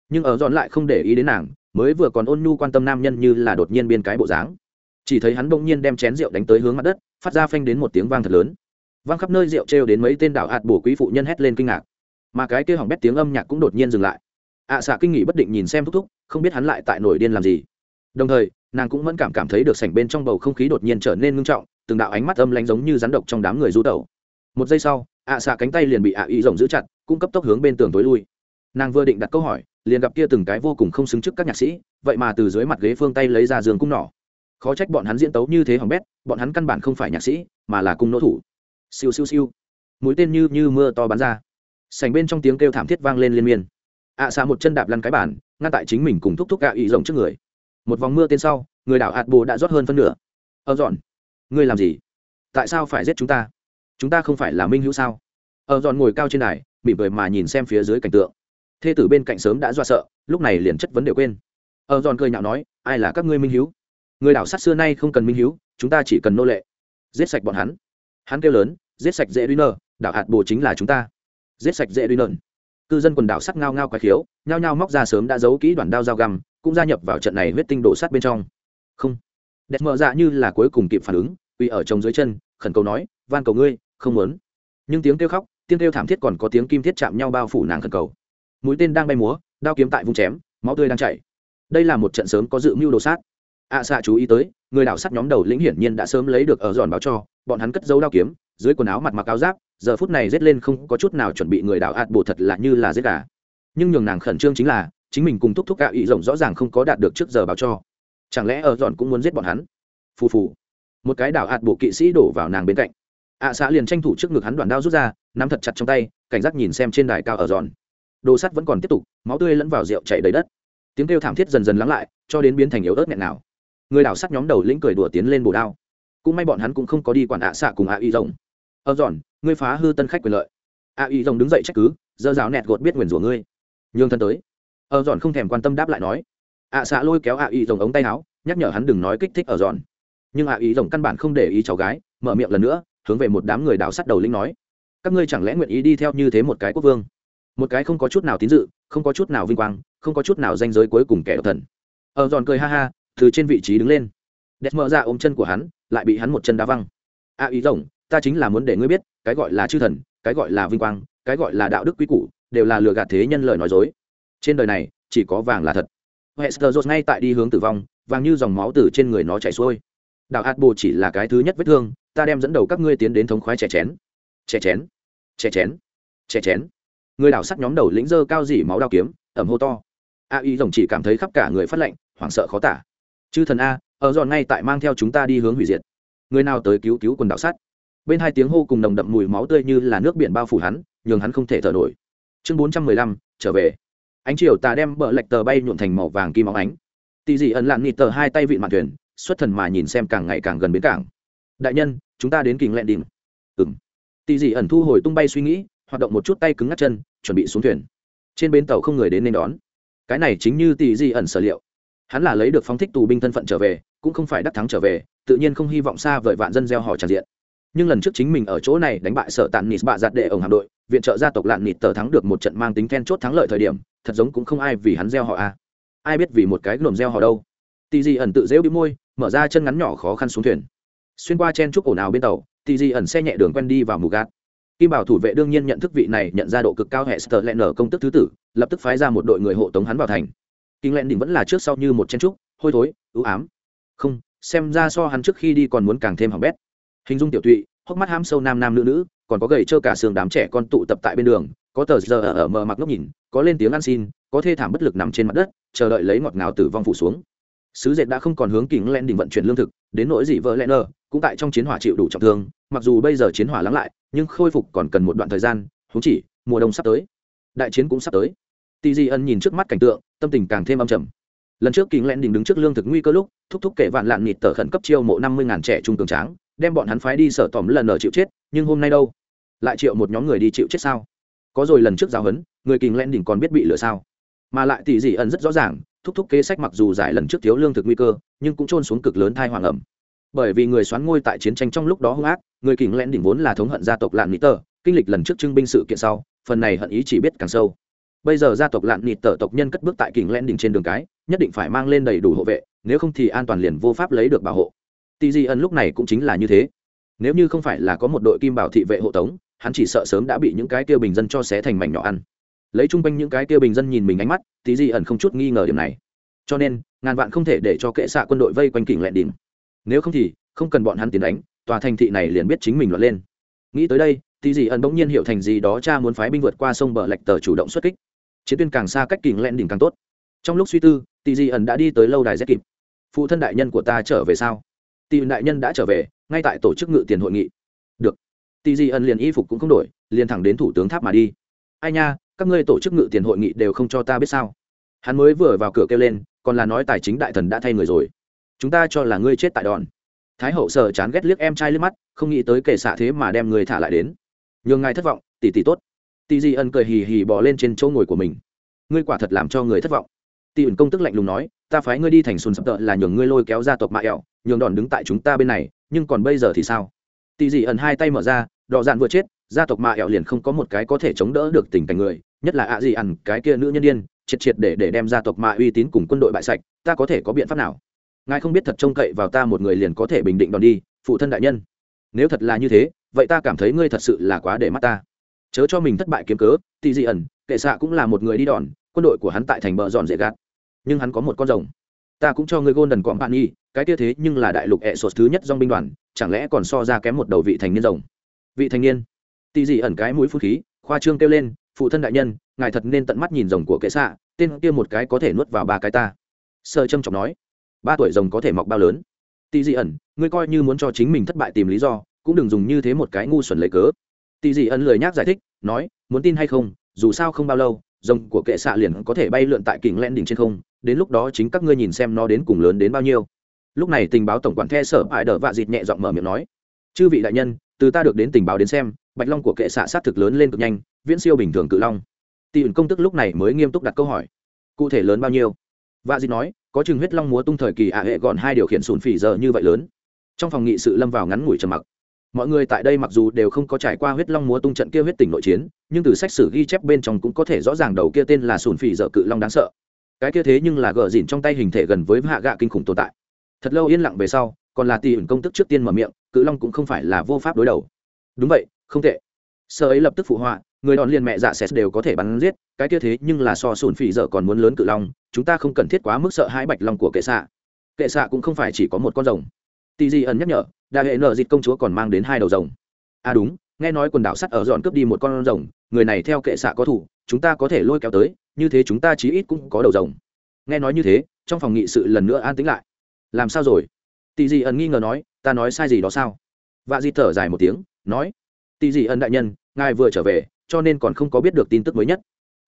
Nhưng ở dọn lại không để ý đến nàng, mới vừa còn ôn nhu quan tâm nam nhân như là đột nhiên biên cái bộ dáng. Chỉ thấy hắn bỗng nhiên đem chén rượu đánh tới hướng mặt đất, phát ra phanh đến một tiếng vang thật lớn. Vang khắp nơi rượu trêu đến mấy tên đảo hạt bổ quý phụ nhân hét lên kinh ngạc mà cái kia hỏng bét tiếng âm nhạc cũng đột nhiên dừng lại. Ạ à, xạ kinh nghỉ bất định nhìn xem thúc thúc không biết hắn lại tại nổi điên làm gì. Đồng thời nàng cũng mẫn cảm cảm thấy được sảnh bên trong bầu không khí đột nhiên trở nên ngưng trọng từng đạo ánh mắt âm lánh giống như rắn độc trong đám người du tẩu. Một giây sau ạ à xạ cánh tay liền bị ạ y rồng giữ chặt cũng cấp tốc hướng bên tường tối lui. Nàng vừa định đặt câu hỏi liền gặp kia từng cái vô cùng không xứng trước các nhạc sĩ vậy mà từ dưới mặt ghế phương tây lấy ra giường cung nỏ. Khó trách bọn hắn diễn tấu như thế hỏng bét bọn hắn căn bản không phải nhạc sĩ mà là cung nỗ thủ. Siêu siêu siêu. Mũi tên như như mưa to bắn ra sành bên trong tiếng kêu thảm thiết vang lên liên miên. ạ à xạ một chân đạp lăn cái bản ngăn tại chính mình cùng thúc thúc gạ ý rồng trước người. một vòng mưa tên sau, người đảo hạt bồ đã rót hơn phân nửa. ơ, dọn, ngươi làm gì? tại sao phải giết chúng ta? chúng ta không phải là minh hữu sao? ơ, dọn ngồi cao trên đài, mỉm cười mà nhìn xem phía dưới cảnh tượng. thê tử bên cạnh sớm đã do sợ, lúc này liền chất vấn đều quên. ơ, dọn cười nhạo nói, ai là các ngươi minh hữu? người đảo sát xưa nay không cần minh hữu, chúng ta chỉ cần nô lệ. giết sạch bọn hắn. Hắn kêu lớn, giết sạch dễ đuôi nơ, đảo hạt bồ chính là chúng ta giết sạch dễ đuôi nợn. Cư dân quần đảo sắc ngao ngao quái khiếu nhao nhao móc ra sớm đã giấu kỹ đoàn đao dao găm cũng gia nhập vào trận này huyết tinh đổ sát bên trong. Không. Đẹp mở dạ như là cuối cùng kịp phản ứng uy ở trong dưới chân khẩn cầu nói van cầu ngươi không muốn. Nhưng tiếng kêu khóc tiếng kêu thảm thiết còn có tiếng kim thiết chạm nhau bao phủ nàng khẩn cầu. Mũi tên đang bay múa đao kiếm tại vùng chém máu tươi đang chảy. Đây là một trận sớm có dự mưu đồ sát. Ạ à, xạ chú ý tới người đảo sắt nhóm đầu lĩnh hiển nhiên đã sớm lấy được ở giòn báo cho bọn hắn cất dấu đao kiếm dưới quần áo mặt mặc áo giáp giờ phút này rết lên không có chút nào chuẩn bị người đảo ạt bộ thật là như là giết gà. Nhưng nhường nàng khẩn trương chính là chính mình cùng thúc thúc gạo ý rộng rõ ràng không có đạt được trước giờ báo cho. Chẳng lẽ ở giòn cũng muốn giết bọn hắn? Phù phù. Một cái đảo ạt bộ kỵ sĩ đổ vào nàng bên cạnh. Ạ à, xã liền tranh thủ trước ngực hắn đoàn đao rút ra nắm thật chặt trong tay cảnh giác nhìn xem trên đài cao ở giòn. Đồ sắt vẫn còn tiếp tục máu tươi lẫn vào rượu chảy đầy đất. Tiếng kêu thảm thiết dần dần lắng lại cho đến biến thành yếu ớt nghẹn nào người đảo sắt nhóm đầu lĩnh cười đùa tiến lên bồ đao. Cũng may bọn hắn cũng không có đi quản ạ xạ cùng ạ y rồng. Ơ giòn, ngươi phá hư tân khách quyền lợi. Ạ y rồng đứng dậy trách cứ dơ rào nẹt gột biết nguyền rủa ngươi. Nhường thân tới. Ơ giòn không thèm quan tâm đáp lại nói. Ạ xạ lôi kéo ạ y rồng ống tay áo, nhắc nhở hắn đừng nói kích thích ở giòn. Nhưng ạ y rồng căn bản không để ý cháu gái, mở miệng lần nữa, hướng về một đám người đảo sắt đầu lĩnh nói. Các ngươi chẳng lẽ nguyện ý đi theo như thế một cái quốc vương? Một cái không có chút nào tín dự, không có chút nào vinh quang, không có chút nào danh giới cuối cùng kẻ độc thần. Ở giòn cười ha ha từ trên vị trí đứng lên. Đẹp mở ra ôm chân của hắn, lại bị hắn một chân đá văng. A ý rồng, ta chính là muốn để ngươi biết, cái gọi là chư thần, cái gọi là vinh quang, cái gọi là đạo đức quý củ, đều là lừa gạt thế nhân lời nói dối. Trên đời này, chỉ có vàng là thật. Hester ngay tại đi hướng tử vong, vàng như dòng máu từ trên người nó chảy xuôi. Đạo hạt bồ chỉ là cái thứ nhất vết thương, ta đem dẫn đầu các ngươi tiến đến thống khoái trẻ chén. Trẻ chén? Trẻ chén? Trẻ chén? Người đảo sắt nhóm đầu lĩnh dơ cao dỉ máu đao kiếm, ẩm hô to. A y rồng chỉ cảm thấy khắp cả người phát lạnh, hoảng sợ khó tả chư thần a, ở giòn ngay tại mang theo chúng ta đi hướng hủy diệt. Người nào tới cứu cứu quần đảo sắt bên hai tiếng hô cùng nồng đậm mùi máu tươi như là nước biển bao phủ hắn, nhường hắn không thể thở nổi. Chương bốn trăm mười lăm, trở về. Ánh chiều tà đem bờ lệch tờ bay nhuộn thành màu vàng kim óng ánh. Tì dị ẩn lặn nịt tờ hai tay vịn mạn thuyền, xuất thần mà nhìn xem càng ngày càng gần bến cảng. Đại nhân, chúng ta đến kình lẹn đỉnh. Ừng tì dị ẩn thu hồi tung bay suy nghĩ, hoạt động một chút tay cứng ngắt chân, chuẩn bị xuống thuyền. Trên bến tàu không người đến nên đón. Cái này chính như tì dị ẩn sở liệu hắn là lấy được phóng thích tù binh thân phận trở về, cũng không phải đắc thắng trở về, tự nhiên không hy vọng xa vời vạn dân gieo họ tràn diện. Nhưng lần trước chính mình ở chỗ này đánh bại sở tàn nịt bạ giặt đệ ổng hạm đội, viện trợ gia tộc lạn nịt tờ thắng được một trận mang tính then chốt thắng lợi thời điểm, thật giống cũng không ai vì hắn gieo họ a à. ai biết vì một cái nồm gieo họ đâu. Tì di ẩn tự dễu bị môi, mở ra chân ngắn nhỏ khó khăn xuống thuyền. Xuyên qua chen trúc ồn ào bên tàu, tì di ẩn xe nhẹ đường quen đi vào mù gạt. Kim bảo thủ vệ đương nhiên nhận thức vị này, nhận ra độ cực cao hệ sờ lẹn nở công tức thứ tử, lập tức phái ra một đội người hộ tống hắn vào thành kinh lẹn đỉnh vẫn là trước sau như một chen trúc, hôi thối, ưu ám. Không, xem ra so hắn trước khi đi còn muốn càng thêm hỏng bét. Hình dung tiểu tụy, hốc mắt ham sâu nam nam nữ nữ, còn có gầy trơ cả xương đám trẻ con tụ tập tại bên đường, có tờ giờ ở mờ mặc ngốc nhìn, có lên tiếng ăn xin, có thê thảm bất lực nằm trên mặt đất, chờ đợi lấy ngọt ngào tử vong phủ xuống. Sứ dệt đã không còn hướng kính len đỉnh vận chuyển lương thực, đến nỗi gì vợ len nơ cũng tại trong chiến hỏa chịu đủ trọng thương, mặc dù bây giờ chiến hỏa lắng lại, nhưng khôi phục còn cần một đoạn thời gian thú chỉ, mùa đông sắp tới. Đại chiến cũng sắp tới tì di ân nhìn trước mắt cảnh tượng, tâm tình càng thêm âm trầm. Lần trước kính len đỉnh đứng trước lương thực nguy cơ lúc, thúc thúc kể vạn lạn nịt tờ khẩn cấp chiêu mộ năm mươi ngàn trẻ trung cường tráng, đem bọn hắn phái đi sở tỏm lần ở chịu chết, nhưng hôm nay đâu? Lại triệu một nhóm người đi chịu chết sao? Có rồi lần trước giáo huấn, người kình len đỉnh còn biết bị lừa sao? Mà lại tỷ dị ẩn rất rõ ràng, thúc thúc kế sách mặc dù giải lần trước thiếu lương thực nguy cơ, nhưng cũng trôn xuống cực lớn thai hoàng ẩm. Bởi vì người xoán ngôi tại chiến tranh trong lúc đó hung ác, người kình len đỉnh vốn là thống hận gia tộc lạn nịt tờ kinh lịch lần trước trưng binh sự kiện sau, phần này hận ý chỉ biết càng sâu bây giờ gia tộc lạn nịt tở tộc nhân cất bước tại kình len đỉnh trên đường cái, nhất định phải mang lên đầy đủ hộ vệ, nếu không thì an toàn liền vô pháp lấy được bảo hộ. Tì di ân lúc này cũng chính là như thế. Nếu như không phải là có một đội kim bảo thị vệ hộ tống, hắn chỉ sợ sớm đã bị những cái kia bình dân cho xé thành mảnh nhỏ ăn. Lấy chung quanh những cái kia bình dân nhìn mình ánh mắt tí di ẩn không chút nghi ngờ điểm này. Cho nên, ngàn vạn không thể để cho kệ xạ quân đội vây quanh kỉnh lẹn đỉnh. Nếu không thì, không cần bọn hắn tiến đánh, tòa thành thị này liền biết chính mình loạn lên. Nghĩ tới đây tí di ẩn bỗng nhiên hiểu thành gì đó cha muốn phái binh vượt qua sông bờ lạch tờ chủ động xuất kích chiến tuyên càng xa cách kỉnh lẹn đỉnh càng tốt. Trong lúc suy tư tí di ẩn đã đi tới lâu đài z kịp. Phụ thân đại nhân của ta trở về sao? Tỷ đại nhân đã trở về, ngay tại tổ chức ngự tiền hội nghị. Được. Tỷ di ẩn liền y phục cũng không đổi, liền thẳng đến thủ tướng tháp mà đi. Ai nha, các ngươi tổ chức ngự tiền hội nghị đều không cho ta biết sao? Hắn mới vừa vào cửa kêu lên, còn là nói tài chính đại thần đã thay người rồi. Chúng ta cho là ngươi chết tại đòn. Thái hậu sợ chán ghét liếc em trai liếc mắt, không nghĩ tới kể xạ thế mà đem người thả lại đến. Nhường ngài thất vọng, tỷ tỷ tốt tỷ di ân cười hì hì bò lên trên chỗ ngồi của mình. Ngươi quả thật làm cho người thất vọng. Tỷ ẩn công tức lạnh lùng nói, ta phái ngươi đi thành sùn sập tợ là nhường ngươi lôi kéo gia tộc mạ ẹo nhường đòn đứng tại chúng ta bên này, nhưng còn bây giờ thì sao? Tỷ dị ẩn hai tay mở ra, đỏ dạn vừa chết, gia tộc mạ ẹo liền không có một cái có thể chống đỡ được tình cảnh người, nhất là ạ à gì ẩn cái kia nữ nhân điên, triệt triệt để để đem gia tộc mạ uy tín cùng quân đội bại sạch, ta có thể có biện pháp nào? Ngài không biết thật trông cậy vào ta một người liền có thể bình định đòn đi, phụ thân đại nhân. Nếu thật là như thế, vậy ta cảm thấy ngươi thật sự là quá để mắt ta chớ cho mình thất bại kiếm cớ tỷ dị ẩn, kệ xạ cũng là một người đi đòn, quân đội của hắn tại thành bờ dọn dễ gạt. Nhưng hắn có một con rồng. Ta cũng cho ngươi gôn đần quảng bạn nhi, cái kia thế nhưng là đại lục ẹ sột thứ nhất dong binh đoàn, chẳng lẽ còn so ra kém một đầu vị thành niên rồng? Vị thành niên. Tị dị ẩn cái mũi phút khí, khoa trương kêu lên, phụ thân đại nhân, ngài thật nên tận mắt nhìn rồng của kệ xạ tên kia một cái có thể nuốt vào ba cái ta. Sơ trâm trọng nói, ba tuổi rồng có thể mọc bao lớn. Tị dị ẩn, ngươi coi như muốn cho chính mình thất bại tìm lý do, cũng đừng dùng như thế một cái ngu xuẩn lấy cớ. Tỷ dị ẩn lười nhác giải thích, nói, muốn tin hay không, dù sao không bao lâu, rồng của kệ xạ liền có thể bay lượn tại kình len đỉnh trên không, đến lúc đó chính các ngươi nhìn xem nó đến cùng lớn đến bao nhiêu. Lúc này tình báo tổng quản the sở ải đờ vạ dịt nhẹ giọng mở miệng nói, chư vị đại nhân, từ ta được đến tình báo đến xem, bạch long của kệ xạ sát thực lớn lên cực nhanh, viễn siêu bình thường cự long. Tỷ ẩn công tức lúc này mới nghiêm túc đặt câu hỏi, cụ thể lớn bao nhiêu? Vạ dịt nói, có chừng huyết long múa tung thời kỳ ả hệ gọn hai điều khiển sùn phỉ giờ như vậy lớn. Trong phòng nghị sự lâm vào ngắn ngủi trầm mặc mọi người tại đây mặc dù đều không có trải qua huyết long múa tung trận kia huyết tỉnh nội chiến, nhưng từ sách sử ghi chép bên trong cũng có thể rõ ràng đầu kia tên là sùn phỉ dở cự long đáng sợ. Cái kia thế nhưng là gờ dìn trong tay hình thể gần với hạ gạ kinh khủng tồn tại. Thật lâu yên lặng về sau, còn là tỷ ẩn công tức trước tiên mở miệng, cự long cũng không phải là vô pháp đối đầu. Đúng vậy, không tệ. Sơ ấy lập tức phụ họa, người đòn liền mẹ dạ sẽ đều có thể bắn giết, cái kia thế nhưng là so sùn phỉ dở còn muốn lớn cự long, chúng ta không cần thiết quá mức sợ hãi bạch long của kệ xạ. Kệ xạ cũng không phải chỉ có một con rồng. Tỷ di ẩn nhắc nhở đại hệ nợ dịt công chúa còn mang đến hai đầu rồng. À đúng, nghe nói quần đảo sắt ở dọn cướp đi một con rồng, người này theo kệ xạ có thủ, chúng ta có thể lôi kéo tới, như thế chúng ta chí ít cũng có đầu rồng. Nghe nói như thế, trong phòng nghị sự lần nữa an tĩnh lại. Làm sao rồi? Tỷ dị ẩn nghi ngờ nói, ta nói sai gì đó sao? Vạ Dị thở dài một tiếng, nói tỷ dị ẩn đại nhân, ngài vừa trở về, cho nên còn không có biết được tin tức mới nhất.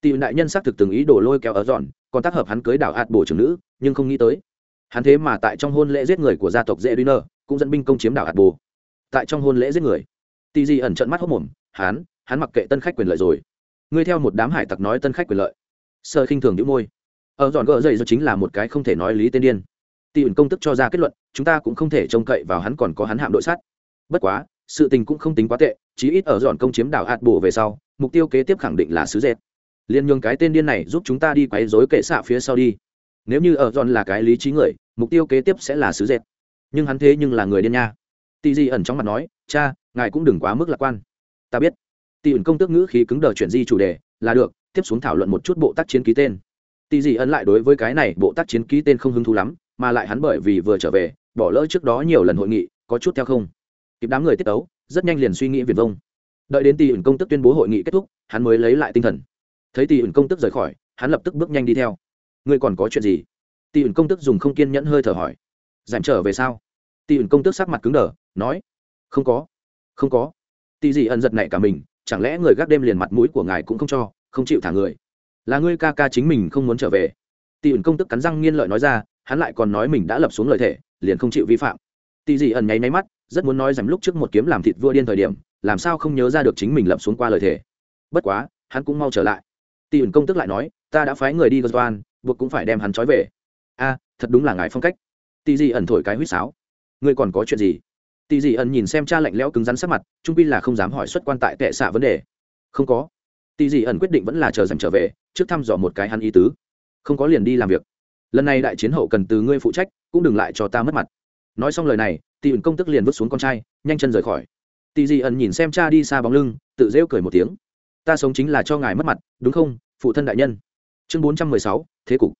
Tỷ đại nhân xác thực từng ý đồ lôi kéo ở dọn, còn tác hợp hắn cưới đảo hạt bổ trưởng nữ, nhưng không nghĩ tới. Hắn thế mà tại trong hôn lễ giết người của gia tộc dễ duy nơ cũng dẫn binh công chiếm đảo ạt bồ. Tại trong hôn lễ giết người tỷ di ẩn trận mắt hốc mồm hắn hắn mặc kệ tân khách quyền lợi rồi. Ngươi theo một đám hải tặc nói tân khách quyền lợi. Sơ khinh thường đĩu môi. Ở dọn gỡ dậy do chính là một cái không thể nói lý tên điên. Tỷ ẩn công tức cho ra kết luận, chúng ta cũng không thể trông cậy vào hắn còn có hắn hạm đội sát. Bất quá, sự tình cũng không tính quá tệ, chí ít ở dọn công chiếm đảo hạt bồ về sau, mục tiêu kế tiếp khẳng định là sứ dệt. Liên nhường cái tên điên này giúp chúng ta đi quấy rối kệ xạ phía sau đi. Nếu như ở dọn là cái lý trí người, mục tiêu kế tiếp sẽ là sứ dệt nhưng hắn thế nhưng là người điên nha. Tỷ di ẩn trong mặt nói, cha, ngài cũng đừng quá mức lạc quan. Ta biết. Tỷ ẩn công tước ngữ khí cứng đờ chuyển di chủ đề, là được, tiếp xuống thảo luận một chút bộ tác chiến ký tên. Tỷ dị ẩn lại đối với cái này bộ tác chiến ký tên không hứng thú lắm, mà lại hắn bởi vì vừa trở về, bỏ lỡ trước đó nhiều lần hội nghị, có chút theo không. Kịp đám người tiết tấu, rất nhanh liền suy nghĩ viền vông. Đợi đến tỷ ẩn công tức tuyên bố hội nghị kết thúc, hắn mới lấy lại tinh thần. Thấy tỷ ẩn công tức rời khỏi, hắn lập tức bước nhanh đi theo. Ngươi còn có chuyện gì? Tỷ ẩn công tức dùng không kiên nhẫn hơi thở hỏi giảm trở về sao? Tỷ ẩn công tức sắc mặt cứng đờ, nói, không có không có. Tỷ dị ẩn giật nảy cả mình, chẳng lẽ người gác đêm liền mặt mũi của ngài cũng không cho, không chịu thả người? Là ngươi ca ca chính mình không muốn trở về. Tỷ ẩn công tức cắn răng nghiên lợi nói ra, hắn lại còn nói mình đã lập xuống lời thể liền không chịu vi phạm. Tỷ dị ẩn nháy nháy mắt, rất muốn nói rằng lúc trước một kiếm làm thịt vua điên thời điểm, làm sao không nhớ ra được chính mình lập xuống qua lời thể bất quá, hắn cũng mau trở lại. Tỷ ẩn công tức lại nói, ta đã phái người đi gờ buộc cũng phải đem hắn trói về. A, thật đúng là ngài phong cách tỷ dị ẩn thổi cái huýt sáo. Ngươi còn có chuyện gì? Tỷ dị ẩn nhìn xem cha lạnh lẽo cứng rắn sắc mặt, trung pi là không dám hỏi xuất quan tại tệ xạ vấn đề. Không có. Tỷ dị ẩn quyết định vẫn là chờ dành trở về, trước thăm dò một cái hắn ý tứ. Không có liền đi làm việc. Lần này đại chiến hậu cần từ ngươi phụ trách, cũng đừng lại cho ta mất mặt. Nói xong lời này tỷ ẩn công tức liền vứt xuống con trai, nhanh chân rời khỏi. Tỷ dị ẩn nhìn xem cha đi xa bóng lưng, tự rêu cười một tiếng. Ta sống chính là cho ngài mất mặt, đúng không, phụ thân đại nhân? Chương bốn trăm mười sáu, thế cục.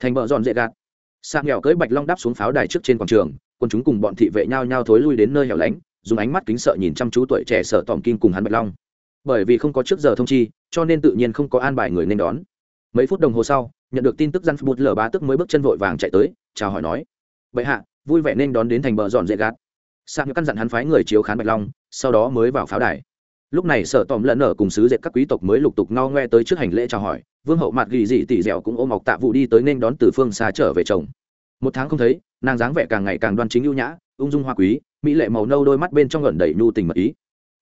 Thành vợ dọn dễ gạt sạc nghèo cưỡi bạch long đáp xuống pháo đài trước trên quảng trường, quân chúng cùng bọn thị vệ nhau nhau thối lui đến nơi hẻo lánh, dùng ánh mắt kính sợ nhìn chăm chú tuổi trẻ sợ tòm kim cùng hắn bạch long. Bởi vì không có trước giờ thông chi, cho nên tự nhiên không có an bài người nên đón. Mấy phút đồng hồ sau, nhận được tin tức răn bụt lở bá tức mới bước chân vội vàng chạy tới, chào hỏi nói, bệ hạ, vui vẻ nên đón đến thành bờ dọn dễ gạt. Sạc căn dặn hắn phái người chiếu khán bạch long, sau đó mới vào pháo đài lúc này sợ tòm lẫn ở cùng sứ dệt các quý tộc mới lục tục no ngoe tới trước hành lễ chào hỏi, vương hậu mặt gỉ dị tỉ dẻo cũng ôm mọc tạ vụ đi tới nên đón từ phương xa trở về chồng. Một tháng không thấy, nàng dáng vẻ càng ngày càng đoan chính ưu nhã, ung dung hoa quý, mỹ lệ màu nâu đôi mắt bên trong gần đầy nhu tình mật ý.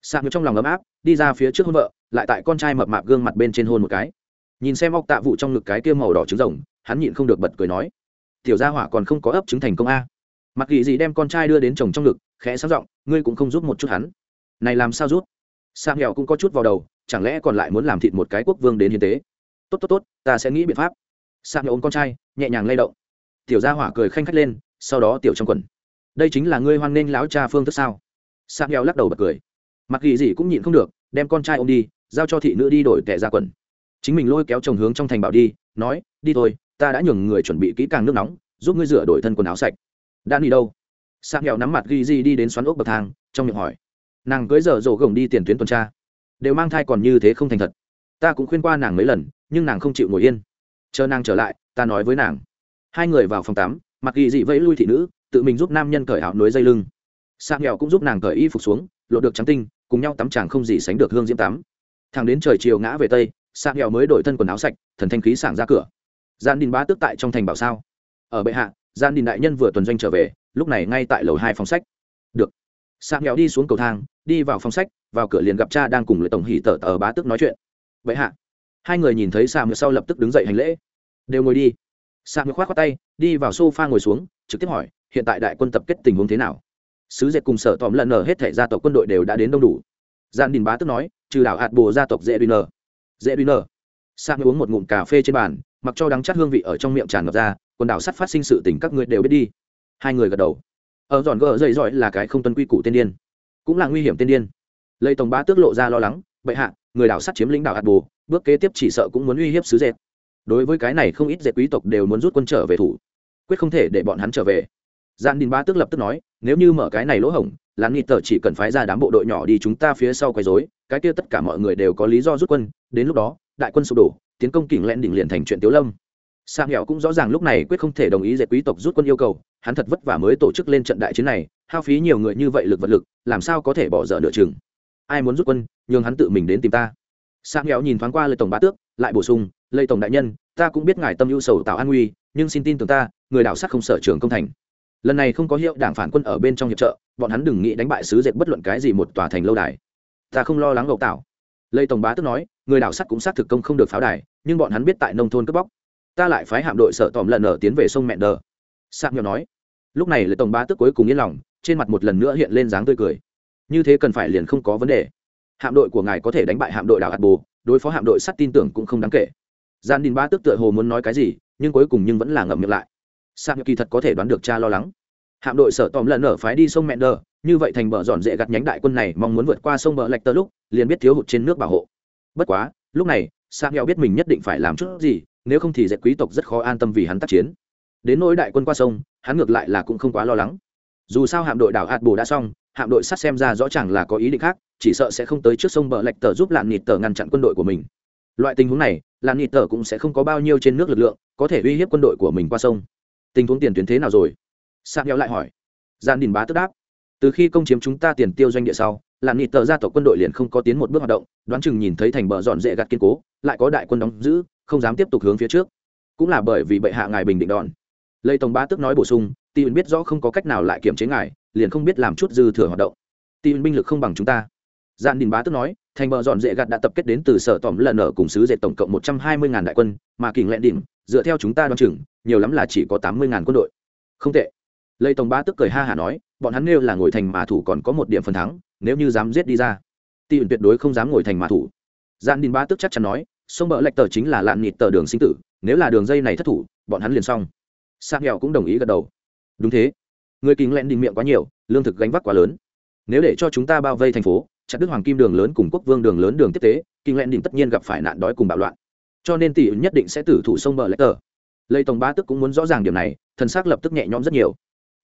Sạc trong lòng ấm áp, đi ra phía trước hôn vợ, lại tại con trai mập mạp gương mặt bên trên hôn một cái. Nhìn xem mọc tạ vụ trong ngực cái kia màu đỏ trứng rồng, hắn nhịn không được bật cười nói, tiểu gia hỏa còn không có ấp trứng thành công a. Mặc ghi gì đem con trai đưa đến chồng trong ngực, khẽ sáng giọng, ngươi cũng không giúp một chút hắn. Này làm sao rút sang nghèo cũng có chút vào đầu, chẳng lẽ còn lại muốn làm thịt một cái quốc vương đến hiến tế? Tốt tốt tốt, ta sẽ nghĩ biện pháp. Sang nghèo ôm con trai, nhẹ nhàng lay động. Tiểu gia hỏa cười khanh khách lên, sau đó tiểu trong quần. Đây chính là ngươi hoan nghênh láo cha phương thức sao? Sang nghèo lắc đầu bật cười. Mặc ghi gì cũng nhịn không được, đem con trai ôm đi, giao cho thị nữ đi đổi tệ ra quần. Chính mình lôi kéo chồng hướng trong thành bảo đi, nói, đi thôi, ta đã nhường người chuẩn bị kỹ càng nước nóng, giúp ngươi rửa đổi thân quần áo sạch. Đã đi đâu? Sang nghèo nắm mặt ghi gì đi đến xoắn ốc bậc thang, trong miệng hỏi nàng cưới giờ rổ gồng đi tiền tuyến tuần tra. Đều mang thai còn như thế không thành thật. Ta cũng khuyên qua nàng mấy lần, nhưng nàng không chịu ngồi yên. Chờ nàng trở lại, ta nói với nàng. Hai người vào phòng tắm, mặc ghi dị vẫy lui thị nữ, tự mình giúp nam nhân cởi áo núi dây lưng. Sang nghèo cũng giúp nàng cởi y phục xuống lộ được trắng tinh, cùng nhau tắm chàng không gì sánh được hương diễm tắm. Thằng đến trời chiều ngã về tây sang nghèo mới đổi thân quần áo sạch, thần thanh khí sảng ra cửa. Gian đình bá tước tại trong thành bảo sao? Ở bệ hạ gian đình đại nhân vừa tuần doanh trở về, lúc này ngay tại lầu hai phòng sách. Được sang nghèo đi xuống cầu thang, đi vào phòng sách, vào cửa liền gặp cha đang cùng lưỡi tổng hỉ tờ tờ bá tước nói chuyện. Vậy hạ. Hai người nhìn thấy sa mưa sau lập tức đứng dậy hành lễ. Đều ngồi đi. Sa mưa khoát khoát tay, đi vào sofa ngồi xuống, trực tiếp hỏi, hiện tại đại quân tập kết tình huống thế nào? Sứ dệt cùng sở tòm lần nở hết thể gia tộc quân đội đều đã đến đông đủ. Gian đình bá tức nói, trừ đảo hạt bồ gia tộc dễ duy nở. Dễ duy nở? Sa mưa uống một ngụm cà phê trên bàn, mặc cho đắng chắt hương vị ở trong miệng tràn ngập ra, quần đảo sắt phát sinh sự tình các ngươi đều biết đi. Hai người gật đầu ở giòn gờ dậy giỏi là cái không tuân quy củ tiên điên. Cũng là nguy hiểm tiên điên. Lây tổng bá tước lộ ra lo lắng, bệ hạ, người đảo sắt chiếm lĩnh đảo hạt bồ, bước kế tiếp chỉ sợ cũng muốn uy hiếp sứ dệt. Đối với cái này không ít dệt quý tộc đều muốn rút quân trở về thủ. Quyết không thể để bọn hắn trở về. Gian đình bá tước lập tức nói, nếu như mở cái này lỗ hổng lán nghị tờ chỉ cần phái ra đám bộ đội nhỏ đi chúng ta phía sau quấy rối, cái kia tất cả mọi người đều có lý do rút quân, đến lúc đó, đại quân sụp đổ, tiến công kỉnh lẹn đỉnh liền thành chuyện tiếu lâm sang hẹo cũng rõ ràng lúc này quyết không thể đồng ý dệt quý tộc rút quân yêu cầu, hắn thật vất vả mới tổ chức lên trận đại chiến này, hao phí nhiều người như vậy lực vật lực, làm sao có thể bỏ dở nửa chừng? Ai muốn rút quân, nhường hắn tự mình đến tìm ta. Sang hẹo nhìn thoáng qua lời tổng bá tước, lại bổ sung lây tổng đại nhân, ta cũng biết ngài tâm ưu sầu tạo an nguy, nhưng xin tin tưởng ta, người đảo sắc không sở trường công thành. Lần này không có hiệu đảng phản quân ở bên trong hiệp trợ, bọn hắn đừng nghĩ đánh bại sứ dệt bất luận cái gì một tòa thành lâu đài. Ta không lo lắng gậu tạo lây tổng bá tức nói, người đảo sắt cũng xác thực công không được pháo đài, nhưng bọn hắn biết tại nông thôn cướp bóc ta lại phái hạm đội sợ tòm lần ở tiến về sông mẹ đờ. Sạc nhỏ nói. Lúc này lệ tổng ba tức cuối cùng yên lòng, trên mặt một lần nữa hiện lên dáng tươi cười. Như thế cần phải liền không có vấn đề. Hạm đội của ngài có thể đánh bại hạm đội đảo hạt bồ đối phó hạm đội sắt tin tưởng cũng không đáng kể. Gian đình ba tức tựa hồ muốn nói cái gì, nhưng cuối cùng nhưng vẫn là ngậm miệng lại. Sạc kỳ thật có thể đoán được cha lo lắng. Hạm đội sở tòm lần ở phái đi sông mẹ đờ, như vậy thành bờ dọn dễ gặt nhánh đại quân này mong muốn vượt qua sông bờ lạch tơ lúc, liền biết thiếu hụt trên nước bảo hộ. Bất quá, lúc này, sạc nghèo biết mình nhất định phải làm chút gì nếu không thì dẹp quý tộc rất khó an tâm vì hắn tác chiến. Đến nỗi đại quân qua sông, hắn ngược lại là cũng không quá lo lắng. Dù sao hạm đội đảo hạt bồ đã xong, hạm đội sắt xem ra rõ ràng là có ý định khác, chỉ sợ sẽ không tới trước sông bờ lạch tờ giúp lạn nịt tờ ngăn chặn quân đội của mình. Loại tình huống này, lạn nịt tờ cũng sẽ không có bao nhiêu trên nước lực lượng, có thể uy hiếp quân đội của mình qua sông. Tình huống tiền tuyến thế nào rồi? Sạc nhau lại hỏi. Gian đình bá tức đáp. Từ khi công chiếm chúng ta tiền tiêu doanh địa sau, lạn nịt tờ gia tộc quân đội liền không có tiến một bước hoạt động, đoán chừng nhìn thấy thành bờ dọn dễ gạt kiên cố, lại có đại quân đóng giữ không dám tiếp tục hướng phía trước. Cũng là bởi vì bệ hạ ngài bình định đòn. Lây tổng bá tức nói bổ sung tỷ biết rõ không có cách nào lại kiểm chế ngài liền không biết làm chút dư thừa hoạt động. Tỷ binh lực không bằng chúng ta. Giản Đình Bá tức nói, thành bờ dọn dễ gạt đã tập kết đến từ sở tỏm lần ở cùng sứ dệt tổng cộng một trăm hai mươi ngàn đại quân, mà kình lẹn đỉnh, dựa theo chúng ta đoán chừng, nhiều lắm là chỉ có tám mươi ngàn quân đội. Không tệ. Lây Tổng Bá tức cười ha hả nói, bọn hắn nêu là ngồi thành mà thủ còn có một điểm phần thắng nếu như dám giết đi ra tỷ tuyệt đối không dám ngồi thành mà thủ. Gian đình bá tức chắc chắn nói sông bờ lệch tờ chính là lạn nịt tờ đường sinh tử, nếu là đường dây này thất thủ, bọn hắn liền xong. Sang nghèo cũng đồng ý gật đầu. Đúng thế. Người kính lẹn đình miệng quá nhiều, lương thực gánh vác quá lớn. Nếu để cho chúng ta bao vây thành phố, chặt đứt hoàng kim đường lớn cùng quốc vương đường lớn đường tiếp tế kinh lẹn đình tất nhiên gặp phải nạn đói cùng bạo loạn. Cho nên tỷ nhất định sẽ tử thủ sông bờ lệch tờ. Lây tổng ba tức cũng muốn rõ ràng điểm này, thần xác lập tức nhẹ nhõm rất nhiều.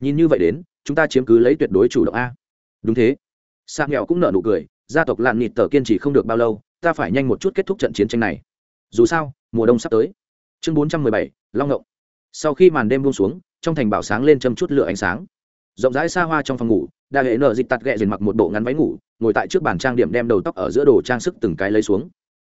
Nhìn như vậy đến, chúng ta chiếm cứ lấy tuyệt đối chủ động a. Đúng thế. Sang nghèo cũng nợ nụ cười, gia tộc lạn nịt tờ kiên trì không được bao lâu ta phải nhanh một chút kết thúc trận chiến tranh này. Dù sao, mùa đông sắp tới. Chương bốn trăm mười bảy, long ngộng. Sau khi màn đêm buông xuống, trong thành bảo sáng lên châm chút lửa ánh sáng. Rộng rãi xa hoa trong phòng ngủ, đa hệ nợ dịch tạt ghẹ dền mặc một bộ ngắn váy ngủ, ngồi tại trước bàn trang điểm đem đầu tóc ở giữa đồ trang sức từng cái lấy xuống.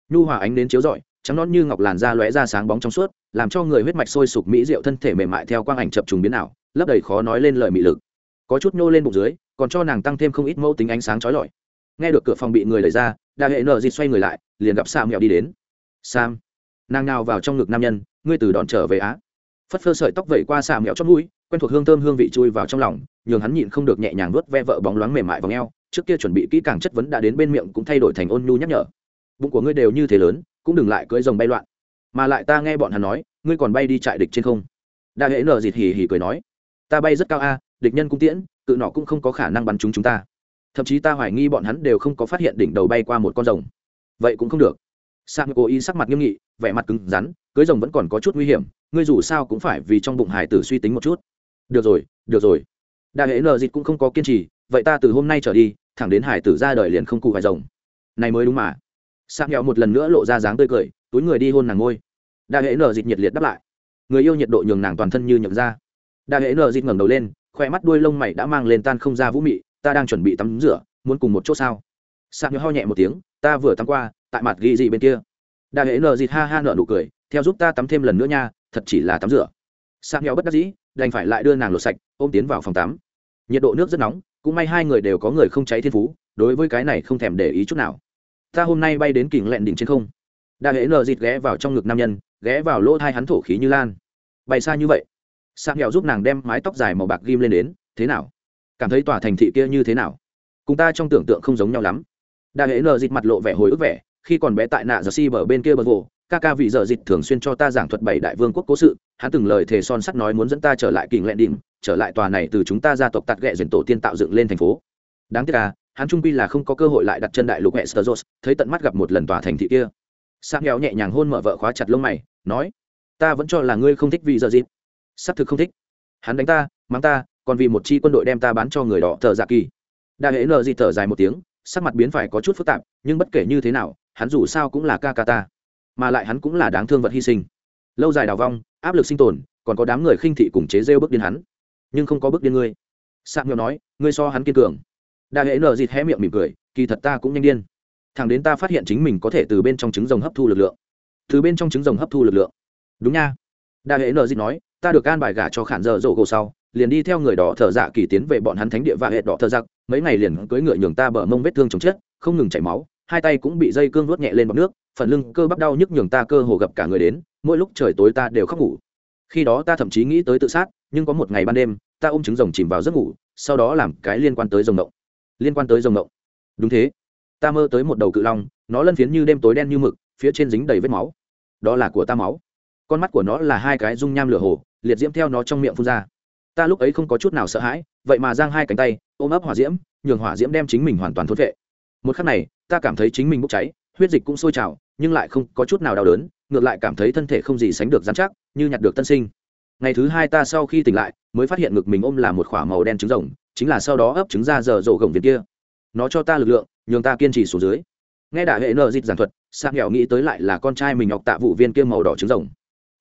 Nhu hòa ánh đến chiếu rọi, trắng nón như ngọc làn da lóe ra sáng bóng trong suốt, làm cho người huyết mạch sôi sục mỹ rượu thân thể mềm mại theo quang ảnh chập trùng biến ảo, lấp đầy khó nói lên lời mị lực. Có chút nhô lên bụng dưới, còn cho nàng tăng thêm không ít mẫu tính ánh sáng trói lọi. Nghe được cửa phòng bị người đẩy ra đa hệ nợ dịt xoay người lại, liền gặp sam mẹo đi đến. Sam, nàng nào vào trong ngực nam nhân, ngươi từ đòn trở về á? Phất phơ sợi tóc vẩy qua xà mẹo chót mũi, quen thuộc hương thơm hương vị chui vào trong lòng, nhường hắn nhịn không được nhẹ nhàng nuốt ve vợ bóng loáng mềm mại vào ngheo trước kia chuẩn bị kỹ càng chất vấn đã đến bên miệng cũng thay đổi thành ôn nhu nhắc nhở. Bụng của ngươi đều như thế lớn, cũng đừng lại cưỡi rồng bay loạn. Mà lại ta nghe bọn hắn nói, ngươi còn bay đi trại địch trên không. Đa hễ nở dịt hì hì cười nói, ta bay rất cao a, địch nhân cũng tiễn, cự nọ cũng không có khả năng bắn chúng chúng ta thậm chí ta hoài nghi bọn hắn đều không có phát hiện đỉnh đầu bay qua một con rồng. Vậy cũng không được. Sang cố ý sắc mặt nghiêm nghị, vẻ mặt cứng rắn, cưới rồng vẫn còn có chút nguy hiểm, ngươi dù sao cũng phải vì trong bụng hải tử suy tính một chút. Được rồi được rồi. Đại hệ nờ dịch cũng không có kiên trì, vậy ta từ hôm nay trở đi, thẳng đến hải tử ra đời liền không cụ hải rồng. Này mới đúng mà. Sang nghèo một lần nữa lộ ra dáng tươi cười, túi người đi hôn nàng ngôi. Đại hệ nờ dịch nhiệt liệt đáp lại. Người yêu nhiệt độ nhường nàng toàn thân như nhậm ra. Đại hệ nờ dịch ngẩng đầu lên, khoe mắt đuôi lông mày đã mang lên tan không ra vũ mị ta đang chuẩn bị tắm rửa, muốn cùng một chỗ sao? Sang nhớ ho nhẹ một tiếng, ta vừa tắm qua, tại mặt ghi gì bên kia? Đại hệ nờ dịt ha ha nợ nụ cười, theo giúp ta tắm thêm lần nữa nha, thật chỉ là tắm rửa. Sang nhớ bất đắc dĩ, đành phải lại đưa nàng lột sạch, ôm tiến vào phòng tắm. Nhiệt độ nước rất nóng, cũng may hai người đều có người không cháy thiên phú, đối với cái này không thèm để ý chút nào. Ta hôm nay bay đến kỉnh lẹn đỉnh trên không. Đại hệ nờ dịt ghé vào trong ngực nam nhân, ghé vào lỗ thai hắn thổ khí như lan. Bay xa như vậy. Sang nghèo giúp nàng đem mái tóc dài màu bạc ghim lên đến, thế nào? Cảm thấy tòa thành thị kia như thế nào? Cùng ta trong tưởng tượng không giống nhau lắm. Đại hệ nờ dịt mặt lộ vẻ hồi ức vẻ, khi còn bé tại nạ giờ si bờ bên kia bờ vồ ca ca vị giờ dịch thường xuyên cho ta giảng thuật bảy đại vương quốc cố sự, hắn từng lời thề son sắt nói muốn dẫn ta trở lại kình lệ đỉnh, trở lại tòa này từ chúng ta gia tộc tạt ghẹ dền tổ tiên tạo dựng lên thành phố. Đáng tiếc là hắn trung pi là không có cơ hội lại đặt chân đại lục hệ sơ thấy tận mắt gặp một lần tòa thành thị kia. Sang nghèo nhẹ nhàng hôn mở vợ khóa chặt lông mày, nói, ta vẫn cho là ngươi không thích vị giờ dịch. Xác thực không thích. Hắn đánh ta, mắng ta còn vì một chi quân đội đem ta bán cho người đỏ thợ dạ kỳ. Đại hệ nợ gì thở dài một tiếng, sắc mặt biến phải có chút phức tạp, nhưng bất kể như thế nào, hắn dù sao cũng là ca ca ta, mà lại hắn cũng là đáng thương vật hy sinh. Lâu dài đào vong, áp lực sinh tồn, còn có đám người khinh thị cùng chế rêu bước điên hắn. Nhưng không có bước điên ngươi. Sạc nghèo nói, ngươi so hắn kiên cường. Đại hệ nợ dịt hé miệng mỉm cười, kỳ thật ta cũng nhanh điên. Thằng đến ta phát hiện chính mình có thể từ bên trong trứng rồng hấp thu lực lượng. Từ bên trong trứng rồng hấp thu lực lượng. Đúng nha. Đại hệ nợ dịt nói, ta được can bài gả cho khản giờ rổ gỗ sau liền đi theo người đỏ thợ dạ kỳ tiến về bọn hắn thánh địa và hệ đỏ thợ giặc dạ. mấy ngày liền cưỡi ngựa nhường ta bờ mông vết thương chồng chết, không ngừng chảy máu, hai tay cũng bị dây cương nuốt nhẹ lên bọc nước, phần lưng cơ bắp đau nhức nhường ta cơ hồ gặp cả người đến, mỗi lúc trời tối ta đều khóc ngủ. Khi đó ta thậm chí nghĩ tới tự sát, nhưng có một ngày ban đêm, ta ôm trứng rồng chìm vào giấc ngủ, sau đó làm cái liên quan tới rồng động liên quan tới rồng động đúng thế. Ta mơ tới một đầu cự long, nó lân phiến như đêm tối đen như mực, phía trên dính đầy vết máu. Đó là của ta máu. Con mắt của nó là hai cái dung nham lửa hồ, liệt diễm theo nó trong miệng phun ra ta lúc ấy không có chút nào sợ hãi, vậy mà giang hai cánh tay, ôm ấp hỏa diễm, nhường hỏa diễm đem chính mình hoàn toàn thốt vệ một khắc này, ta cảm thấy chính mình bốc cháy, huyết dịch cũng sôi trào, nhưng lại không có chút nào đau đớn, ngược lại cảm thấy thân thể không gì sánh được dán chắc, như nhặt được tân sinh. Ngày thứ hai ta sau khi tỉnh lại, mới phát hiện ngực mình ôm là một k h ỏ a màu đen trứng rồng, chính là sau đó ấp trứng ra giờ rổ gồng việt kia. Nó cho ta lực lượng, nhường ta kiên trì xuống dưới. Nghe đại hệ nợ dịch giản thuật sang nghèo nghĩ tới lại là con trai mình học tạ vụ viên kia màu đỏ trứng rồng.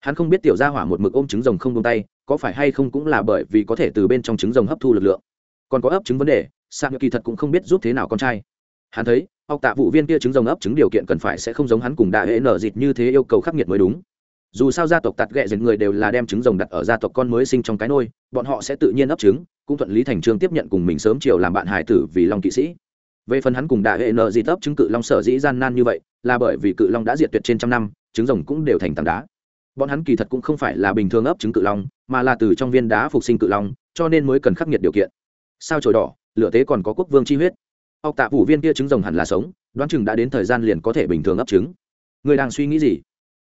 Hắn không biết tiểu gia hỏa một mực ôm trứng rồng không tung tay có phải hay không cũng là bởi vì có thể từ bên trong trứng rồng hấp thu lực lượng. Còn có ấp trứng vấn đề sang kỳ thật cũng không biết giúp thế nào con trai. Hắn thấy, học tạ vụ viên kia trứng rồng ấp trứng điều kiện cần phải sẽ không giống hắn cùng đại hệ nở dịt như thế yêu cầu khắc nghiệt mới đúng. Dù sao gia tộc tạt ghẹ dệt người đều là đem trứng rồng đặt ở gia tộc con mới sinh trong cái nôi, bọn họ sẽ tự nhiên ấp trứng, cũng thuận lý thành trương tiếp nhận cùng mình sớm chiều làm bạn hải tử vì long kỵ sĩ. Về phần hắn cùng đại hệ nợ dịt ấp trứng cự long sở dĩ gian nan như vậy, là bởi vì cự long đã diệt tuyệt trên trăm năm, trứng rồng cũng đều thành tảng đá bọn hắn kỳ thật cũng không phải là bình thường ấp trứng cự long, mà là từ trong viên đá phục sinh cự long, cho nên mới cần khắc nghiệt điều kiện. Sao trời đỏ lựa tế còn có quốc vương chi huyết. Ọc tạ phủ viên kia trứng rồng hẳn là sống, đoán chừng đã đến thời gian liền có thể bình thường ấp trứng. Người đang suy nghĩ gì?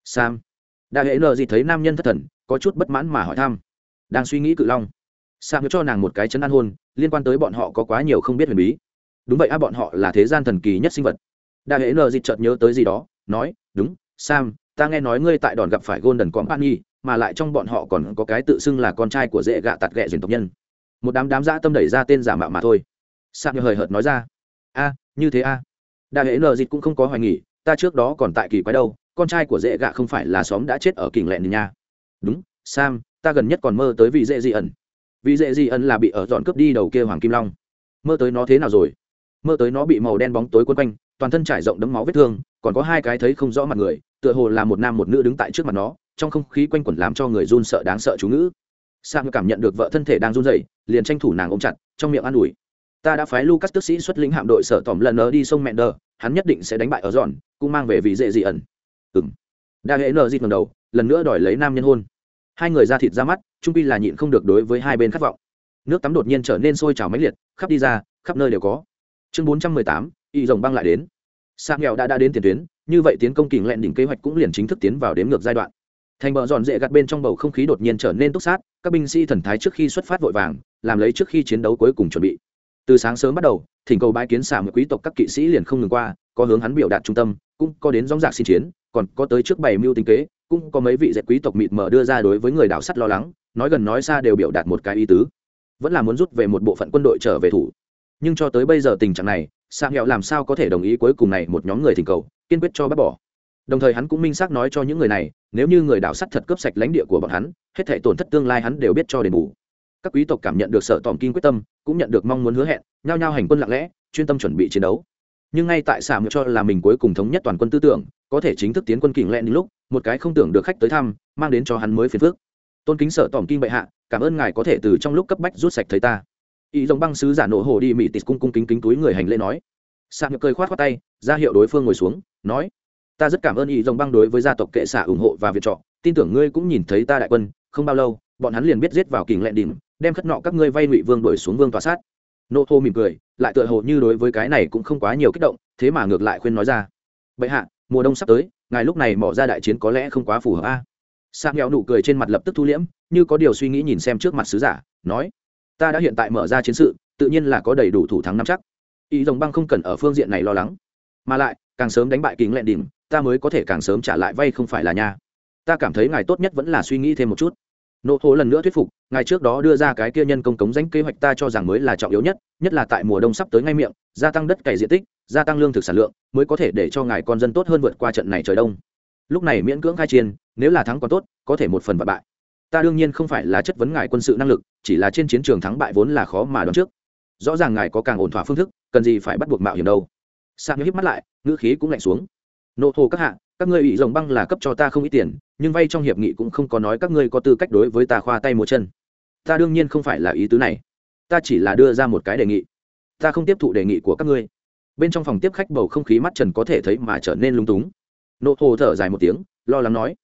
Sam. Đại hệ nợ gì thấy nam nhân thất thần, có chút bất mãn mà hỏi thăm. Đang suy nghĩ cự long. Sam cho nàng một cái chấn an hôn, liên quan tới bọn họ có quá nhiều không biết huyền bí. Đúng vậy a bọn họ là thế gian thần kỳ nhất sinh vật. Đại hệ nợ dịch chợt nhớ tới gì đó, nói, đúng, sam ta nghe nói ngươi tại đòn gặp phải golden company mà lại trong bọn họ còn có cái tự xưng là con trai của dễ gạ tạt ghẹ dền tộc nhân. Một đám đám dã tâm đẩy ra tên giả mạo mà thôi. Sam hời hợt nói ra, a, như thế a. Đại hệ nợ dịch cũng không có hoài nghỉ ta trước đó còn tại kỳ quái đâu, con trai của dễ gạ không phải là xóm đã chết ở kình lẹn nha. Đúng, sam, ta gần nhất còn mơ tới vị dễ dị ẩn. Vị dễ dị ẩn là bị ở dọn cướp đi đầu kia hoàng kim long. Mơ tới nó thế nào rồi? Mơ tới nó bị màu đen bóng tối quấn quanh, toàn thân trải rộng đấm máu vết thương, còn có hai cái thấy không rõ mặt người tựa hồ là một nam một nữ đứng tại trước mặt nó trong không khí quanh quẩn làm cho người run sợ đáng sợ chú ngữ. Sam cảm nhận được vợ thân thể đang run rẩy liền tranh thủ nàng ôm chặt trong miệng an ủi. Ta đã phái lucas tức sĩ xuất lĩnh hạm đội sở tỏm lần nờ đi sông mẹ đờ hắn nhất định sẽ đánh bại ở giòn, cũng mang về vị dễ dị ẩn. Ừng đa hệ nờ dịt ngầm đầu lần nữa đòi lấy nam nhân hôn. Hai người ra thịt ra mắt trung pi là nhịn không được đối với hai bên khát vọng. Nước tắm đột nhiên trở nên sôi trào mãnh liệt khắp đi ra khắp nơi đều có. Chương bốn trăm mười tám y rồng băng lại đến sa nghèo đã đã đến tiền tuyến, như vậy tiến công kình lẹn đỉnh kế hoạch cũng liền chính thức tiến vào đếm ngược giai đoạn. Thành bờ dọn dễ gạt bên trong bầu không khí đột nhiên trở nên túc sát, các binh sĩ thần thái trước khi xuất phát vội vàng, làm lấy trước khi chiến đấu cuối cùng chuẩn bị. Từ sáng sớm bắt đầu, thỉnh cầu bãi kiến xả quý tộc các kỵ sĩ liền không ngừng qua, có hướng hắn biểu đạt trung tâm, cũng có đến dóng dạc xin chiến, còn có tới trước bảy mưu tinh kế, cũng có mấy vị dạy quý tộc mịt mờ đưa ra đối với người đảo sắt lo lắng, nói gần nói xa đều biểu đạt một cái ý tứ. Vẫn là muốn rút về một bộ phận quân đội trở về thủ. Nhưng cho tới bây giờ tình trạng này xạ nghèo làm sao có thể đồng ý cuối cùng này một nhóm người thỉnh cầu, kiên quyết cho bác bỏ. Đồng thời hắn cũng minh xác nói cho những người này, nếu như người đảo sắt thật cướp sạch lãnh địa của bọn hắn, hết thể tổn thất tương lai hắn đều biết cho đền bù. Các quý tộc cảm nhận được sở tòm kinh quyết tâm, cũng nhận được mong muốn hứa hẹn, nhao nhao hành quân lặng lẽ, chuyên tâm chuẩn bị chiến đấu. Nhưng ngay tại xạ cho là mình cuối cùng thống nhất toàn quân tư tưởng, có thể chính thức tiến quân kình lẹn đến lúc, một cái không tưởng được khách tới thăm, mang đến cho hắn mới phiền phước tôn kính sở tòm kinh bệ hạ, cảm ơn ngài có thể từ trong lúc cấp bách rút sạch thấy ta ý giống băng sứ giả nổ hồ đi mỹ tịt cung cung kính kính túi người hành lễ nói. Xạ nhược cười khoát khoát tay, ra hiệu đối phương ngồi xuống, nói, ta rất cảm ơn ý giống băng đối với gia tộc kệ xạ ủng hộ và viện trọ tin tưởng ngươi cũng nhìn thấy ta đại quân, không bao lâu, bọn hắn liền biết giết vào kình lẹn đỉnh, đem khất nọ các ngươi vay ngụy vương đuổi xuống vương tòa sát. Nô thô mỉm cười, lại tựa hồ như đối với cái này cũng không quá nhiều kích động, thế mà ngược lại khuyên nói ra, bệ hạ, mùa đông sắp tới, ngài lúc này mỏ ra đại chiến có lẽ không quá phù hợp a. À? sang nghèo nụ cười trên mặt lập tức thu liễm, như có điều suy nghĩ nhìn xem trước mặt sứ giả, nói ta đã hiện tại mở ra chiến sự, tự nhiên là có đầy đủ thủ thắng năm chắc. Ý rồng băng không cần ở phương diện này lo lắng. Mà lại, càng sớm đánh bại kính lẹn đỉnh, ta mới có thể càng sớm trả lại vay không phải là nha. Ta cảm thấy ngài tốt nhất vẫn là suy nghĩ thêm một chút. Nộ hồ lần nữa thuyết phục, ngài trước đó đưa ra cái kia nhân công cống danh kế hoạch ta cho rằng mới là trọng yếu nhất nhất là tại mùa đông sắp tới ngay miệng, gia tăng đất cày diện tích, gia tăng lương thực sản lượng, mới có thể để cho ngài con dân tốt hơn vượt qua trận này trời đông. Lúc này miễn cưỡng khai chiến, nếu là thắng còn tốt, có thể một phần và bại ta đương nhiên không phải là chất vấn ngài quân sự năng lực, chỉ là trên chiến trường thắng bại vốn là khó mà đoán trước. Rõ ràng ngài có càng ổn thỏa phương thức, cần gì phải bắt buộc mạo hiểm đâu. Sang híp mắt lại, ngữ khí cũng lạnh xuống. Nộ thô các hạ, các ngươi ủy rồng băng là cấp cho ta không ít tiền, nhưng vay trong hiệp nghị cũng không có nói các ngươi có tư cách đối với ta khoa tay một chân. Ta đương nhiên không phải là ý tứ này. Ta chỉ là đưa ra một cái đề nghị. Ta không tiếp thụ đề nghị của các ngươi. Bên trong phòng tiếp khách bầu không khí mắt trần có thể thấy mà trở nên lung túng. Nộ thổ thở dài một tiếng, lo lắng nói.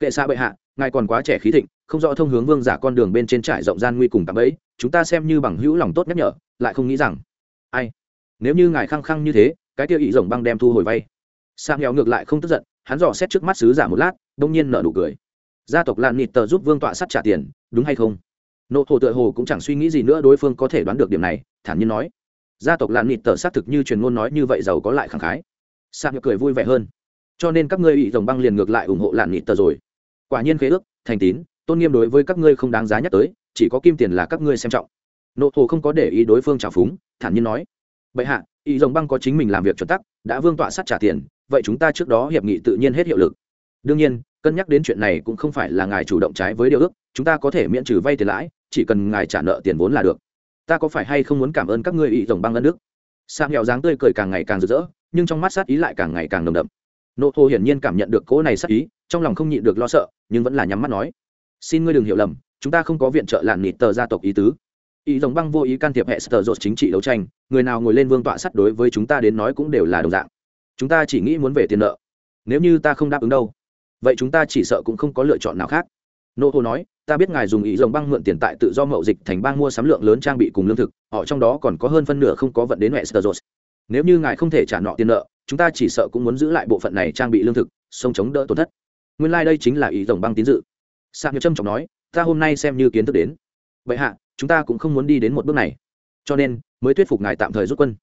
Kệ xa bệ hạ, ngài còn quá trẻ khí thịnh không rõ thông hướng vương giả con đường bên trên trải rộng gian nguy cùng tạm ấy, chúng ta xem như bằng hữu lòng tốt nhắc nhở, lại không nghĩ rằng. Ai? Nếu như ngài khăng khăng như thế, cái tiêu ý rồng băng đem thu hồi vay. Sang nghèo ngược lại không tức giận, hắn dò xét trước mắt sứ giả một lát, đông nhiên nở nụ cười. Gia tộc lạn nịt tờ giúp vương tọa sắt trả tiền, đúng hay không? Nộ thổ tựa hồ cũng chẳng suy nghĩ gì nữa đối phương có thể đoán được điểm này, thản nhiên nói. Gia tộc lạn nịt tờ xác thực như truyền ngôn nói như vậy giàu có lại khẳng khái. Sang nghèo cười vui vẻ hơn. Cho nên các ngươi ý rồng băng liền ngược lại ủng hộ lạn nịt tờ rồi. Quả nhiên khế ước, thành tín tôn nghiêm đối với các ngươi không đáng giá nhắc tới, chỉ có kim tiền là các ngươi xem trọng. Nộ thổ không có để ý đối phương trào phúng, thản nhiên nói, bệ hạ ý dòng băng có chính mình làm việc chuẩn tắc, đã vương tọa sắt trả tiền, vậy chúng ta trước đó hiệp nghị tự nhiên hết hiệu lực. Đương nhiên, cân nhắc đến chuyện này cũng không phải là ngài chủ động trái với điều ước, chúng ta có thể miễn trừ vay tiền lãi, chỉ cần ngài trả nợ tiền vốn là được. Ta có phải hay không muốn cảm ơn các ngươi ý rồng băng ân đức? Sang hẹo dáng tươi cười càng ngày càng rực rỡ, nhưng trong mắt sát ý lại càng ngày càng nồng đậm. Nộ hồ hiển nhiên cảm nhận được cỗ này sát ý, trong lòng không nhịn được lo sợ, nhưng vẫn là nhắm mắt nói xin ngươi đừng hiểu lầm, chúng ta không có viện trợ làn nịt tờ gia tộc ý tứ. Ý Dòng băng vô ý can thiệp hệ sờ dột chính trị đấu tranh, người nào ngồi lên vương tọa sắt đối với chúng ta đến nói cũng đều là đồng dạng. Chúng ta chỉ nghĩ muốn về tiền nợ. Nếu như ta không đáp ứng đâu, vậy chúng ta chỉ sợ cũng không có lựa chọn nào khác. Nô hồ nói, ta biết ngài dùng ý Dòng băng mượn tiền tại tự do mậu dịch thành bang mua sắm lượng lớn trang bị cùng lương thực, họ trong đó còn có hơn phân nửa không có vận đến westeros nếu như ngài không thể trả nọ tiền nợ, chúng ta chỉ sợ cũng muốn giữ lại bộ phận này trang bị lương thực sông chống đỡ tổn thất. Nguyên lai、like、đây chính là ý Dòng băng tín dự sạc Nhược trâm trọng nói, ta hôm nay xem như kiến thức đến. Vậy hạ, chúng ta cũng không muốn đi đến một bước này. Cho nên, mới thuyết phục ngài tạm thời rút quân.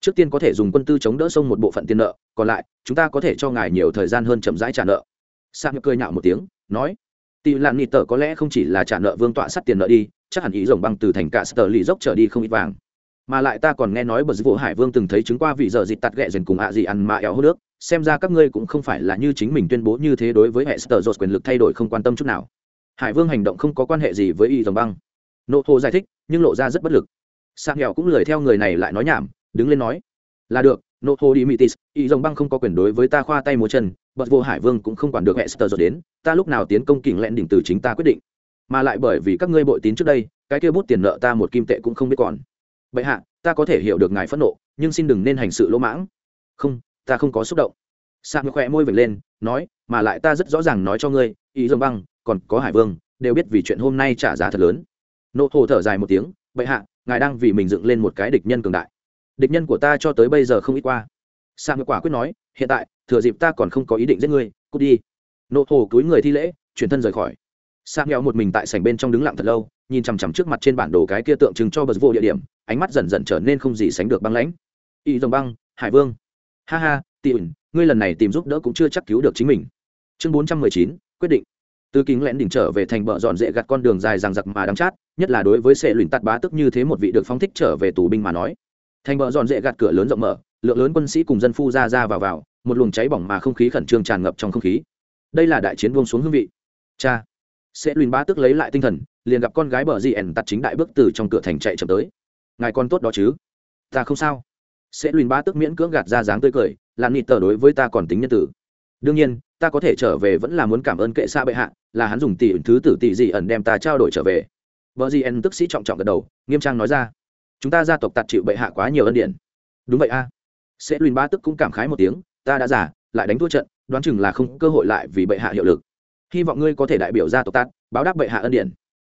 Trước tiên có thể dùng quân tư chống đỡ sông một bộ phận tiền nợ, còn lại, chúng ta có thể cho ngài nhiều thời gian hơn chậm rãi trả nợ. Sạc Nhược cười nhạo một tiếng, nói, tỷ lạn nịt tở có lẽ không chỉ là trả nợ vương tọa sắt tiền nợ đi, chắc hẳn ý rồng băng từ thành cả sờ lì dốc trở đi không ít vàng. Mà lại ta còn nghe nói bờ vụ hải vương từng thấy chứng qua vị giờ dịt tạt ghẹ dần cùng ạ gì ăn mà éo hô nước, xem ra các ngươi cũng không phải là như chính mình tuyên bố như thế đối với hệ sờ dột quyền lực thay đổi không quan tâm chút nào hải vương hành động không có quan hệ gì với y dòng băng. Nộ thô giải thích, nhưng lộ ra rất bất lực. Sang nghèo cũng lời theo người này lại nói nhảm, đứng lên nói, là được, nộ thô đi mitis, y dòng băng không có quyền đối với ta khoa tay múa chân, bật vô hải vương cũng không quản được hệ sờ dột đến, ta lúc nào tiến công kỉnh lẹn đỉnh từ chính ta quyết định. Mà lại bởi vì các ngươi bội tín trước đây, cái kia bút tiền nợ ta một kim tệ cũng không biết còn. Bệ hạ, ta có thể hiểu được ngài phẫn nộ, nhưng xin đừng nên hành sự lỗ mãng. Không, ta không có xúc động. Sang khỏe môi vệt lên, nói, mà lại ta rất rõ ràng nói cho ngươi ý Dòng băng còn có hải vương, đều biết vì chuyện hôm nay trả giá thật lớn. Nộ hồ thở dài một tiếng, bệ hạ, ngài đang vì mình dựng lên một cái địch nhân cường đại. Địch nhân của ta cho tới bây giờ không ít qua. Sạc quả quyết nói, hiện tại, thừa dịp ta còn không có ý định giết ngươi, cút đi. Nộ hồ cúi người thi lễ, chuyển thân rời khỏi. Sang nghèo một mình tại sảnh bên trong đứng lặng thật lâu, nhìn chằm chằm trước mặt trên bản đồ cái kia tượng trưng cho bờ vô địa điểm, ánh mắt dần dần trở nên không gì sánh được băng lãnh. Y dòng băng, hải vương. Ha ha tỉ ngươi lần này tìm giúp đỡ cũng chưa chắc cứu được chính mình. Chương bốn trăm mười chín, quyết định từ kính lén đỉnh trở về thành bờ dọn dễ gặt con đường dài rằng giặc mà đắng chát, nhất là đối với sệ luyện tạt bá tức như thế một vị được phóng thích trở về tù binh mà nói. Thành bờ dọn dễ gặt cửa lớn rộng mở, lượng lớn quân sĩ cùng dân phu ra ra vào vào, một luồng cháy bỏng mà không khí khẩn trương tràn ngập trong không khí. Đây là đại chiến buông xuống hương vị. Cha. Sẽ luyện bá tức lấy lại tinh thần, liền gặp con gái bờ di ẻn tặt chính đại bước từ trong cửa thành chạy chậm tới. Ngài con tốt đó chứ? Ta không sao. Sẽ luyện bá tức miễn cưỡng gạt ra dáng tươi cười làm nịt tờ đối với ta còn tính nhân tử. Đương nhiên, ta có thể trở về vẫn là muốn cảm ơn kệ xa bệ hạ là hắn dùng tỷ thứ tử tỷ dị ẩn đem ta trao đổi trở về. Vợ dị ẩn tức sĩ trọng trọng gật đầu, nghiêm trang nói ra, chúng ta gia tộc tạt chịu bệ hạ quá nhiều ân điển. Đúng vậy a. Sẽ luyện ba tức cũng cảm khái một tiếng, ta đã giả lại đánh thua trận, đoán chừng là không cơ hội lại vì bệ hạ hiệu lực. Hy vọng ngươi có thể đại biểu gia tộc tạt, báo đáp bệ hạ ân điển.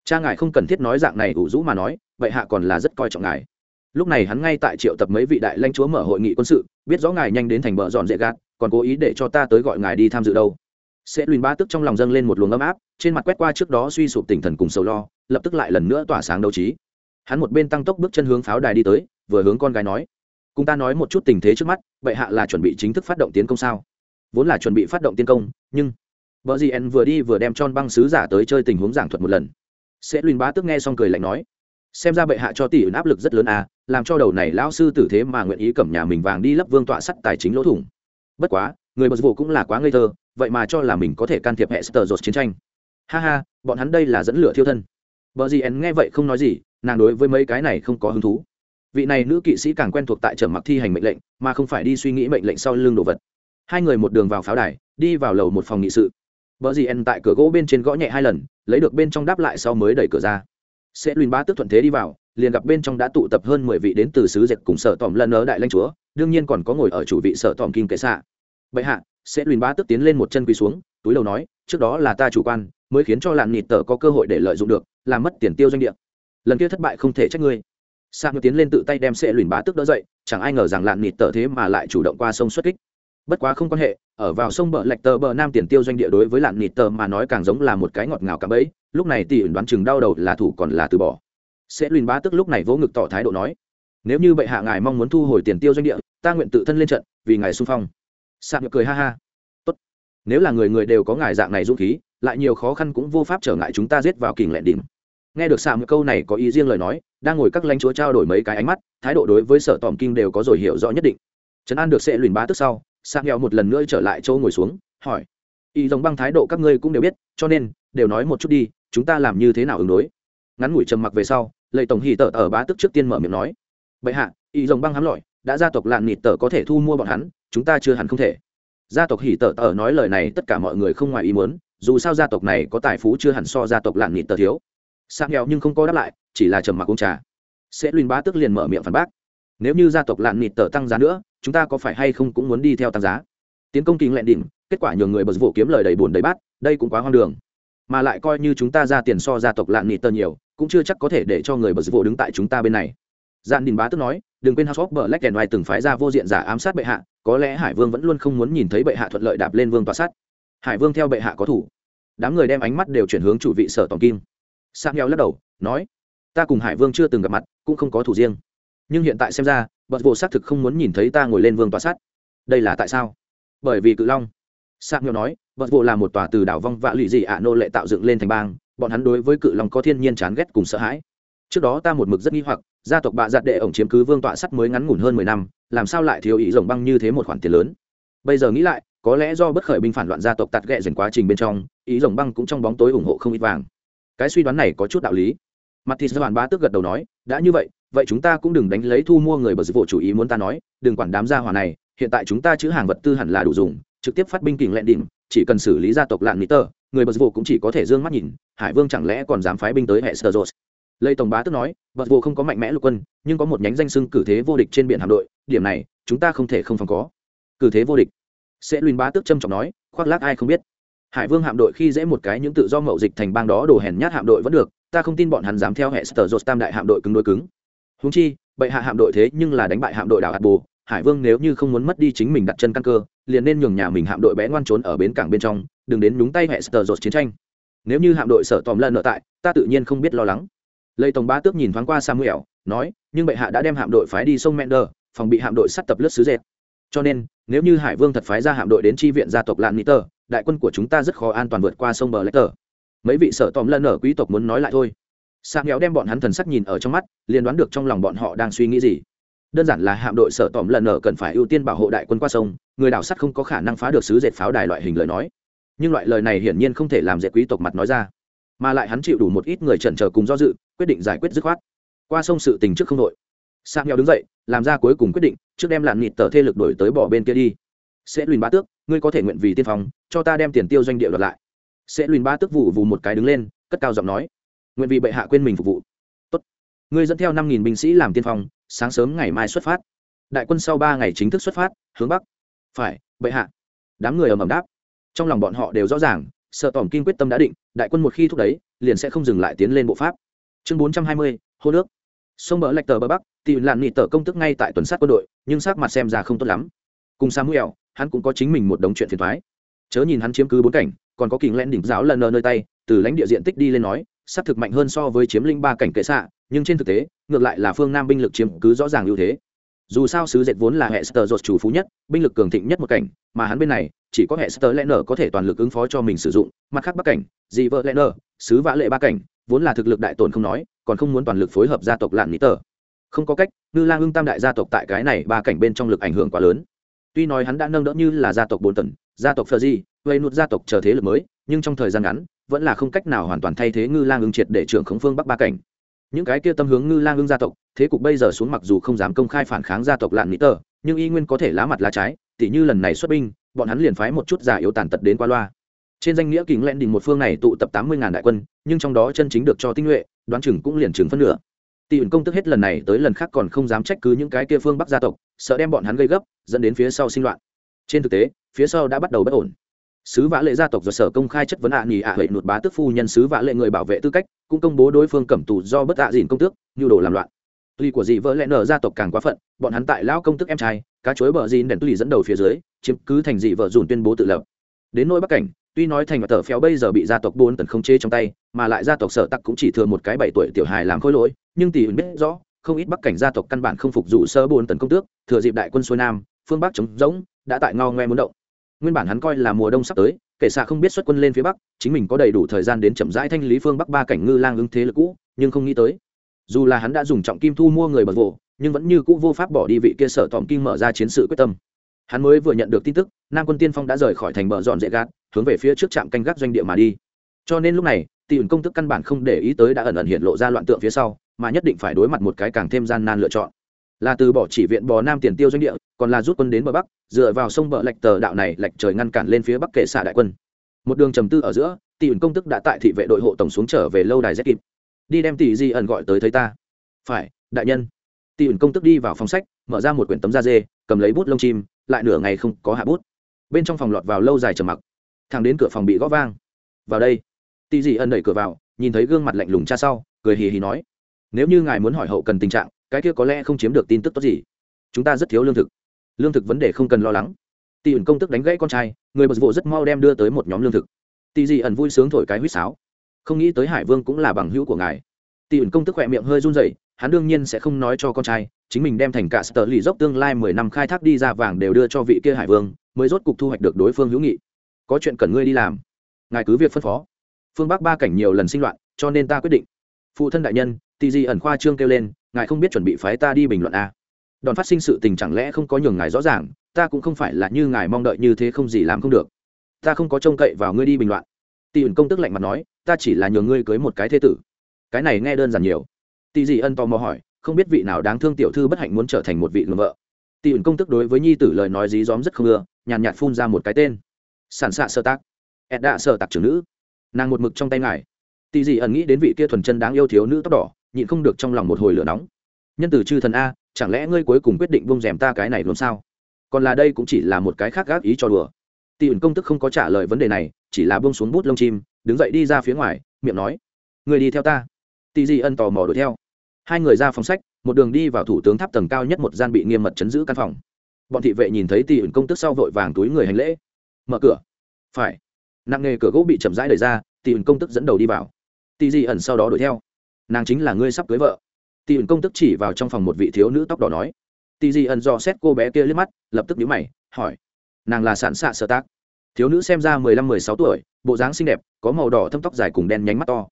Cha ngài không cần thiết nói dạng này ủ rũ mà nói, bệ hạ còn là rất coi trọng ngài. Lúc này hắn ngay tại triệu tập mấy vị đại lãnh chúa mở hội nghị quân sự, biết rõ ngài nhanh đến thành bờ dọn dễ gạt, còn cố ý để cho ta tới gọi ngài đi tham dự đâu sẽ lùn ba tức trong lòng dâng lên một luồng ấm áp, trên mặt quét qua trước đó suy sụp tinh thần cùng sầu lo, lập tức lại lần nữa tỏa sáng đấu trí. Hắn một bên tăng tốc bước chân hướng pháo đài đi tới, vừa hướng con gái nói, cùng ta nói một chút tình thế trước mắt, bệ hạ là chuẩn bị chính thức phát động tiến công sao? Vốn là chuẩn bị phát động tiến công, nhưng vợ gì en vừa đi vừa đem tròn băng sứ giả tới chơi tình huống giảng thuật một lần. Sẽ lùn ba tức nghe xong cười lạnh nói, xem ra bệ hạ cho tỷ áp lực rất lớn à làm cho đầu này lão sư tử thế mà nguyện ý cầm nhà mình vàng đi lấp vương tọa sắt tài chính lỗ thủng. Bất quá người bật vụ cũng là quá ngây thơ, vậy mà cho là mình có thể can thiệp hệ sờ dột chiến tranh. Ha ha, bọn hắn đây là dẫn lửa thiêu thân. Vợ gì ấn nghe vậy không nói gì, nàng đối với mấy cái này không có hứng thú. Vị này nữ kỵ sĩ càng quen thuộc tại trầm mặc thi hành mệnh lệnh, mà không phải đi suy nghĩ mệnh lệnh sau lưng đồ vật. Hai người một đường vào pháo đài, đi vào lầu một phòng nghị sự. Vợ gì en tại cửa gỗ bên trên gõ nhẹ hai lần, lấy được bên trong đáp lại sau mới đẩy cửa ra. Sẽ lùn bá tức thuận thế đi vào, liền gặp bên trong đã tụ tập hơn mười vị đến từ sứ dệt cùng sở tòm lần ở đại lãnh chúa, đương nhiên còn có ngồi ở chủ vị sở tòm kinh kệ xạ bệ hạ, sẽ luyện bá tức tiến lên một chân quỳ xuống, túi đầu nói, trước đó là ta chủ quan, mới khiến cho lạn nịt tờ có cơ hội để lợi dụng được, làm mất tiền tiêu doanh địa. Lần kia thất bại không thể trách ngươi. Sa ngư tiến lên tự tay đem sẽ luyện bá tức đỡ dậy, chẳng ai ngờ rằng lạn nịt tờ thế mà lại chủ động qua sông xuất kích. Bất quá không quan hệ, ở vào sông bờ lạch tờ bờ nam tiền tiêu doanh địa đối với lạn nịt tờ mà nói càng giống là một cái ngọt ngào cả bẫy, lúc này tỷ đoán chừng đau đầu là thủ còn là từ bỏ. Sẽ luyện bá tức lúc này vỗ ngực tỏ thái độ nói, nếu như bệ hạ ngài mong muốn thu hồi tiền tiêu doanh địa, ta nguyện tự thân lên trận, vì ngài xung phong sạc cười ha ha. Tốt, nếu là người người đều có ngài dạng này dũng khí, lại nhiều khó khăn cũng vô pháp trở ngại chúng ta giết vào kình lẹn đỉnh. Nghe được sạc câu này có ý riêng lời nói, đang ngồi các lãnh chúa trao đổi mấy cái ánh mắt, thái độ đối với sở tòm kinh đều có rồi hiểu rõ nhất định. Trấn an được sẽ lùn bá tức sau sạc nghèo một lần nữa trở lại chỗ ngồi xuống, hỏi, y giống băng thái độ các ngươi cũng đều biết, cho nên, đều nói một chút đi, chúng ta làm như thế nào ứng đối? Ngắn ngủi trầm mặc về sau, lệ tổng hỉ tở ở bá tức trước tiên mở miệng nói, bệ hạ, y giống băng hám lọi, đã gia tộc lạn nịt tở có thể thu mua bọn hắn chúng ta chưa hẳn không thể. Gia tộc hỉ tợ tờ nói lời này, tất cả mọi người không ngoài ý muốn, dù sao gia tộc này có tài phú chưa hẳn so gia tộc lạn nịt tờ thiếu. Sang nghèo nhưng không có đáp lại, chỉ là trầm mặc uống trà. Sẽ luyên bá tức liền mở miệng phản bác. Nếu như gia tộc lạn nịt tờ tăng giá nữa, chúng ta có phải hay không cũng muốn đi theo tăng giá? Tiến công kinh lẹn đỉnh, kết quả nhường người bật vụ kiếm lời đầy bùn đầy bát, đây cũng quá hoang đường. Mà lại coi như chúng ta ra tiền so gia tộc lạn nịt tờ nhiều, cũng chưa chắc có thể để cho người bờ vụ đứng tại chúng ta bên này. Dạn đình bá tức nói đừng quên house of black and white từng phái ra vô diện giả ám sát bệ hạ, có lẽ hải vương vẫn luôn không muốn nhìn thấy bệ hạ thuận lợi đạp lên vương tòa sát. Hải vương theo bệ hạ có thủ. Đám người đem ánh mắt đều chuyển hướng chủ vị sở tổng kim. Sang heo lắc đầu, nói, ta cùng hải vương chưa từng gặp mặt, cũng không có thủ riêng. Nhưng hiện tại xem ra, bật vô sát thực không muốn nhìn thấy ta ngồi lên vương tòa sát. Đây là tại sao? Bởi vì cự long. Sang heo nói, bật vô là một tòa từ đảo vong vạ lụy dị ạ nô lệ tạo dựng lên thành bang, bọn hắn đối với cự long có thiên nhiên chán ghét cùng sợ hãi trước đó ta một mực rất nghi hoặc, gia tộc bạ giặt đệ ổng chiếm cứ vương tọa sắt mới ngắn ngủn hơn mười năm, làm sao lại thiếu ý rồng băng như thế một khoản tiền lớn? Bây giờ nghĩ lại, có lẽ do bất khởi binh phản loạn gia tộc tạt ghẹ dành quá trình bên trong, ý rồng băng cũng trong bóng tối ủng hộ không ít vàng. Cái suy đoán này có chút đạo lý. Mặt thịt hoàn bá tước gật đầu nói, đã như vậy vậy chúng ta cũng đừng đánh lấy thu mua người bờ dịch vụ chủ ý muốn ta nói, đừng quản đám gia hỏa này, hiện tại chúng ta chữ hàng vật tư hẳn là đủ dùng, trực tiếp phát binh kình lẹn đỉnh, chỉ cần xử lý gia tộc lạn mỹ tơ, người bờ dịch vụ cũng chỉ có thể d ư ơ n g mắt nhìn, hải vương chẳng lẽ còn dám phái binh tới hệ sơ dột lây tổng bá tức nói, vật vô vụ không có mạnh mẽ lục quân, nhưng có một nhánh danh sưng cử thế vô địch trên biển hạm đội, điểm này, chúng ta không thể không phòng có. Cử thế vô địch? Sẽ Luyện bá tức trâm trọng nói, khoác lác ai không biết. Hải vương hạm đội khi dễ một cái những tự do mậu dịch thành bang đó đổ hèn nhát hạm đội vẫn được, ta không tin bọn hắn dám theo hệ sở dột tam đại hạm đội cứng đối cứng. Húng chi, bệ hạ hạm đội thế nhưng là đánh bại hạm đội đảo hạt bồ, hải vương nếu như không muốn mất đi chính mình đặt chân căn cơ, liền nên nhường nhà mình hạm đội bé ngoan trốn ở bến cảng bên trong, đừng đến nhúng tay hệ sở dột chiến tranh. Nếu như hạm đội sở tòm lần nợ tại, ta tự nhiên không biết lo lắng lây tổng ba tước nhìn thoáng qua samuel, nói, nhưng bệ hạ đã đem hạm đội phái đi sông mender, phòng bị hạm đội sắt tập lướt sứ dệt. Cho nên, nếu như hải vương thật phái ra hạm đội đến tri viện gia tộc lạn niter đại quân của chúng ta rất khó an toàn vượt qua sông bờ lách tờ. Mấy vị sở tòm lân ở quý tộc muốn nói lại thôi. Sang kéo đem bọn hắn thần sắc nhìn ở trong mắt, liền đoán được trong lòng bọn họ đang suy nghĩ gì. Đơn giản là hạm đội sở tòm lần ở cần phải ưu tiên bảo hộ đại quân qua sông, người đảo sắt không có khả năng phá được sứ dệt pháo đài loại hình lời nói. Nhưng loại lời này hiển nhiên không thể làm dệt quý tộc mặt nói ra. Mà lại hắn chịu đủ một ít người chần chờ cùng do dự quyết định giải quyết dứt khoát. Qua sông sự tình trước không đội. Sang nhau đứng dậy, làm ra cuối cùng quyết định, trước đem làn nịt tờ thê lực đổi tới bỏ bên kia đi. Sẽ lùn ba tước, ngươi có thể nguyện vì tiên phong, cho ta đem tiền tiêu doanh địa đoạt lại. Sẽ lùn ba tước vụ vù một cái đứng lên, cất cao giọng nói, nguyện vì bệ hạ quên mình phục vụ. Tốt. Ngươi dẫn theo năm nghìn binh sĩ làm tiên phong, sáng sớm ngày mai xuất phát. Đại quân sau ba ngày chính thức xuất phát, hướng bắc. Phải, bệ hạ. Đám người ầm ầm đáp. Trong lòng bọn họ đều rõ ràng, sợ tỏm kinh quyết tâm đã định, đại quân một khi thúc đấy liền sẽ không dừng lại tiến lên bộ pháp chương bốn trăm hai mươi, hô nước. Sông bờ lạch tờ bờ bắc tỷ lạn nghị tờ công tức ngay tại tuần sát quân đội, nhưng sắc mặt xem ra không tốt lắm. Cùng samuel, hắn cũng có chính mình một đống chuyện phiền thoái chớ nhìn hắn chiếm cứ bốn cảnh, còn có kình lẽn đỉnh giáo lần nơi tay, từ lãnh địa diện tích đi lên nói xác thực mạnh hơn so với chiếm linh ba cảnh kệ xạ, nhưng trên thực tế, ngược lại là phương nam binh lực chiếm cứ rõ ràng ưu thế. Dù sao sứ dệt vốn là hệ sơ dột chủ phú nhất, binh lực cường thịnh nhất một cảnh, mà hắn bên này, chỉ có hệ sơ lẽ nở có thể toàn lực ứng phó cho mình sử dụng, mặt khác bắc cảnh, dị vợ lẽ nở, sứ vã lệ ba cảnh vốn là thực lực đại tổn không nói, còn không muốn toàn lực phối hợp gia tộc lạn mỹ tờ. Không có cách, ngư lang hưng tam đại gia tộc tại cái này ba cảnh bên trong lực ảnh hưởng quá lớn. Tuy nói hắn đã nâng đỡ như là gia tộc bốn tần gia tộc phờ di gây nút gia tộc chờ thế lực mới, nhưng trong thời gian ngắn, vẫn là không cách nào hoàn toàn thay thế ngư lang hưng triệt để trưởng khống phương bắc ba cảnh. Những cái kia tâm hướng ngư lang hưng gia tộc, thế cục bây giờ xuống mặc dù không dám công khai phản kháng gia tộc lạn mỹ tờ, nhưng y nguyên có thể lá mặt lá trái, tỉ như lần này xuất binh, bọn hắn liền phái một chút giả yếu tàn tật đến qua loa trên danh nghĩa kính lẽn đình một phương này tụ tập tám mươi ngàn đại quân, nhưng trong đó chân chính được cho tinh nhuệ, đoán chừng cũng liền chừng phân nửa. Tỷ ẩn công tức hết lần này tới lần khác còn không dám trách cứ những cái kia phương bắc gia tộc, sợ đem bọn hắn gây gấp, dẫn đến phía sau sinh loạn. Trên thực tế, phía sau đã bắt đầu bất ổn. Sứ vã lệ gia tộc do sở công khai chất vấn ạ à nghỉ ạ à hệ nụt bá tức phu nhân sứ vã lệ người bảo vệ tư cách, cũng công bố đối phương cẩm tù do bất ạ à dìn công tước, nhu đồ làm loạn. Tuy của dị vợ lẽ nở gia tộc càng quá phận, bọn hắn tại lão công tức em trai, cá chối bờ dìn đèn tuy dẫn đầu phía dưới, chiếm cứ thành dị vợ dùn tuyên bố tự lập. Đến nỗi bắc cảnh tuy nói thành và tờ phéo bây giờ bị gia tộc bốn tần không chế trong tay, mà lại gia tộc sở tắc cũng chỉ thừa một cái bảy tuổi tiểu hài làm khối lỗi, nhưng tỷ biết rõ, không ít bắc cảnh gia tộc căn bản không phục dụ sơ bốn tần công tước, thừa dịp đại quân xuôi nam, phương bắc chống rỗng, đã tại ngao ngoe muốn động. Nguyên bản hắn coi là mùa đông sắp tới, kể xạ không biết xuất quân lên phía bắc, chính mình có đầy đủ thời gian đến chậm rãi thanh lý phương bắc ba cảnh ngư lang ứng thế lực cũ, nhưng không nghĩ tới. Dù là hắn đã dùng trọng kim thu mua người bật vồ, nhưng vẫn như cũ vô pháp bỏ đi vị kia sở tòm kim mở ra chiến sự quyết tâm. Hắn mới vừa nhận được tin tức, nam quân tiên phong đã rời khỏi thành bờ dọn dễ gạt hướng về phía trước trạm canh gác doanh địa mà đi. Cho nên lúc này tỷ ẩn công tức căn bản không để ý tới đã ẩn ẩn hiện lộ ra loạn tượng phía sau, mà nhất định phải đối mặt một cái càng thêm gian nan lựa chọn. Là từ bỏ chỉ viện bò nam tiền tiêu doanh địa, còn là rút quân đến bờ bắc, dựa vào sông bờ lệch tờ đạo này lệch trời ngăn cản lên phía bắc kệ xạ đại quân. Một đường trầm tư ở giữa tỷ ẩn công tức đã tại thị vệ đội hộ tổng xuống trở về lâu đài z kịp. Đi đem tỷ di ẩn gọi tới thấy ta. Phải, đại nhân. Tỷ ẩn công tức đi vào phòng sách, mở ra một quyển tấm da dê, cầm lấy bút lông chim, lại nửa ngày không có hạ bút. Bên trong phòng lọt vào lâu dài trầm mặc thằng đến cửa phòng bị gõ vang. Vào đây. Tỷ dị ẩn đẩy cửa vào, nhìn thấy gương mặt lạnh lùng cha sau, cười hì hì nói, nếu như ngài muốn hỏi hậu cần tình trạng, cái kia có lẽ không chiếm được tin tức tốt gì. Chúng ta rất thiếu lương thực. Lương thực vấn đề không cần lo lắng. Tỷ ẩn công tức đánh gãy con trai, người bật vụ rất mau đem đưa tới một nhóm lương thực. Tỷ dị ẩn vui sướng thổi cái huýt sáo. Không nghĩ tới hải vương cũng là bằng hữu của ngài. Tỷ ẩn công tức khỏe miệng hơi run rẩy, hắn đương nhiên sẽ không nói cho con trai, chính mình đem thành cả sở lì dốc tương lai mười năm khai thác đi ra vàng đều đưa cho vị kia hải vương, mới rốt cục thu hoạch được đối phương hữu nghị có chuyện cần ngươi đi làm. Ngài cứ việc phân phó. Phương bắc ba cảnh nhiều lần sinh loạn, cho nên ta quyết định. Phụ thân đại nhân tỷ dị ẩn khoa trương kêu lên, ngài không biết chuẩn bị phái ta đi bình luận a. À. đòn phát sinh sự tình chẳng lẽ không có nhường ngài rõ ràng, ta cũng không phải là như ngài mong đợi như thế không gì làm không được. Ta không có trông cậy vào ngươi đi bình loạn tỷ ẩn công tức lạnh mặt nói, ta chỉ là nhường ngươi cưới một cái thế tử. Cái này nghe đơn giản nhiều. Tỷ dị ân tò mò hỏi, không biết vị nào đáng thương tiểu thư bất hạnh muốn trở thành một vị lừa vợ. Tỷ ẩn công tức đối với nhi tử lời nói dí dóm rất không ưa, nhàn nhạt phun ra một cái tên sản xạ sơ tác. Ed đạ sơ tạc trưởng nữ. Nàng một mực trong tay ngài. Tỷ dị ẩn nghĩ đến vị kia thuần chân đáng yêu thiếu nữ tóc đỏ, nhịn không được trong lòng một hồi lửa nóng. Nhân từ chư thần a, chẳng lẽ ngươi cuối cùng quyết định vung rèm ta cái này luôn sao? Còn là đây cũng chỉ là một cái khác gác ý cho đùa. Tì ẩn công tức không có trả lời vấn đề này, chỉ là bông xuống bút lông chim, đứng dậy đi ra phía ngoài, miệng nói người đi theo ta. Tỷ dị ân tò mò đuổi theo. Hai người ra phòng sách, một đường đi vào thủ tướng tháp tầng cao nhất một gian bị nghiêm mật chấn giữ căn phòng. Bọn thị vệ nhìn thấy tì ẩn công tức sau vội vàng túi người hành lễ mở cửa. Phải. Nặng nghề cửa gỗ bị chậm rãi đẩy ra tỷ ẩn công tức dẫn đầu đi vào. Tỷ dị ẩn sau đó đuổi theo. Nàng chính là ngươi sắp cưới vợ. Tỷ ẩn công tức chỉ vào trong phòng một vị thiếu nữ tóc đỏ nói. Tỷ dị ẩn dò xét cô bé kia liếc mắt, lập tức nhíu mày, hỏi. Nàng là sản xạ sơ tác. Thiếu nữ xem ra mười lăm, mười sáu tuổi, bộ dáng xinh đẹp, có màu đỏ thâm tóc dài cùng đen nhánh mắt to.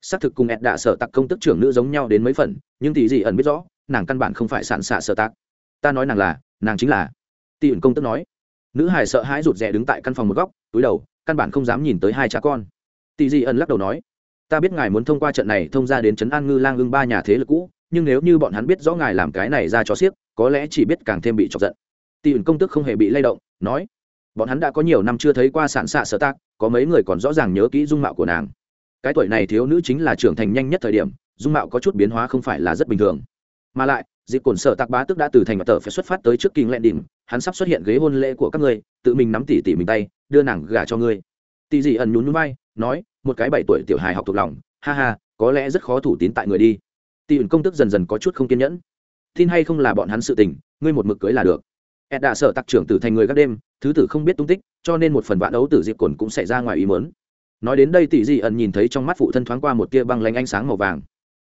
Xác thực cùng ẹt đạ sở tặc công tức trưởng nữ giống nhau đến mấy phần, nhưng tỷ dị ẩn biết rõ, nàng căn bản không phải sản xạ sở tặc ta nói nàng là, nàng chính là. Tỷ ẩn công tức nói nữ hải sợ hãi rụt rè đứng tại căn phòng một góc, túi đầu, căn bản không dám nhìn tới hai cha con. Tỷ dị ẩn lắc đầu nói, ta biết ngài muốn thông qua trận này thông ra đến trấn an ngư lang ưng ba nhà thế lực cũ, nhưng nếu như bọn hắn biết rõ ngài làm cái này ra cho xiếc, có lẽ chỉ biết càng thêm bị chọc giận. Tỷ ẩn công tức không hề bị lay động, nói, bọn hắn đã có nhiều năm chưa thấy qua sản xạ sở tác có mấy người còn rõ ràng nhớ kỹ dung mạo của nàng. Cái tuổi này thiếu nữ chính là trưởng thành nhanh nhất thời điểm, dung mạo có chút biến hóa không phải là rất bình thường. Mà lại, dịp cồn sở tạc bá tức đã từ thành và tờ phải xuất phát tới trước kinh lẹn đỉnh hắn sắp xuất hiện ghế hôn lễ của các ngươi tự mình nắm tỉ tỉ mình tay đưa nàng gả cho ngươi. Tỉ dị ẩn nhún núi vai, nói một cái bảy tuổi tiểu hài học thuộc lòng ha ha có lẽ rất khó thủ tín tại người đi. Tỉ ẩn công tức dần dần có chút không kiên nhẫn. Tin hay không là bọn hắn sự tình ngươi một mực cưới là được. Ed đã sợ tặc trưởng tử thành người các đêm thứ tử không biết tung tích cho nên một phần vạn đấu tử diệp cồn cũng xảy ra ngoài ý mớn nói đến đây tỷ dị ẩn nhìn thấy trong mắt phụ thân thoáng qua một tia băng lanh ánh sáng màu vàng.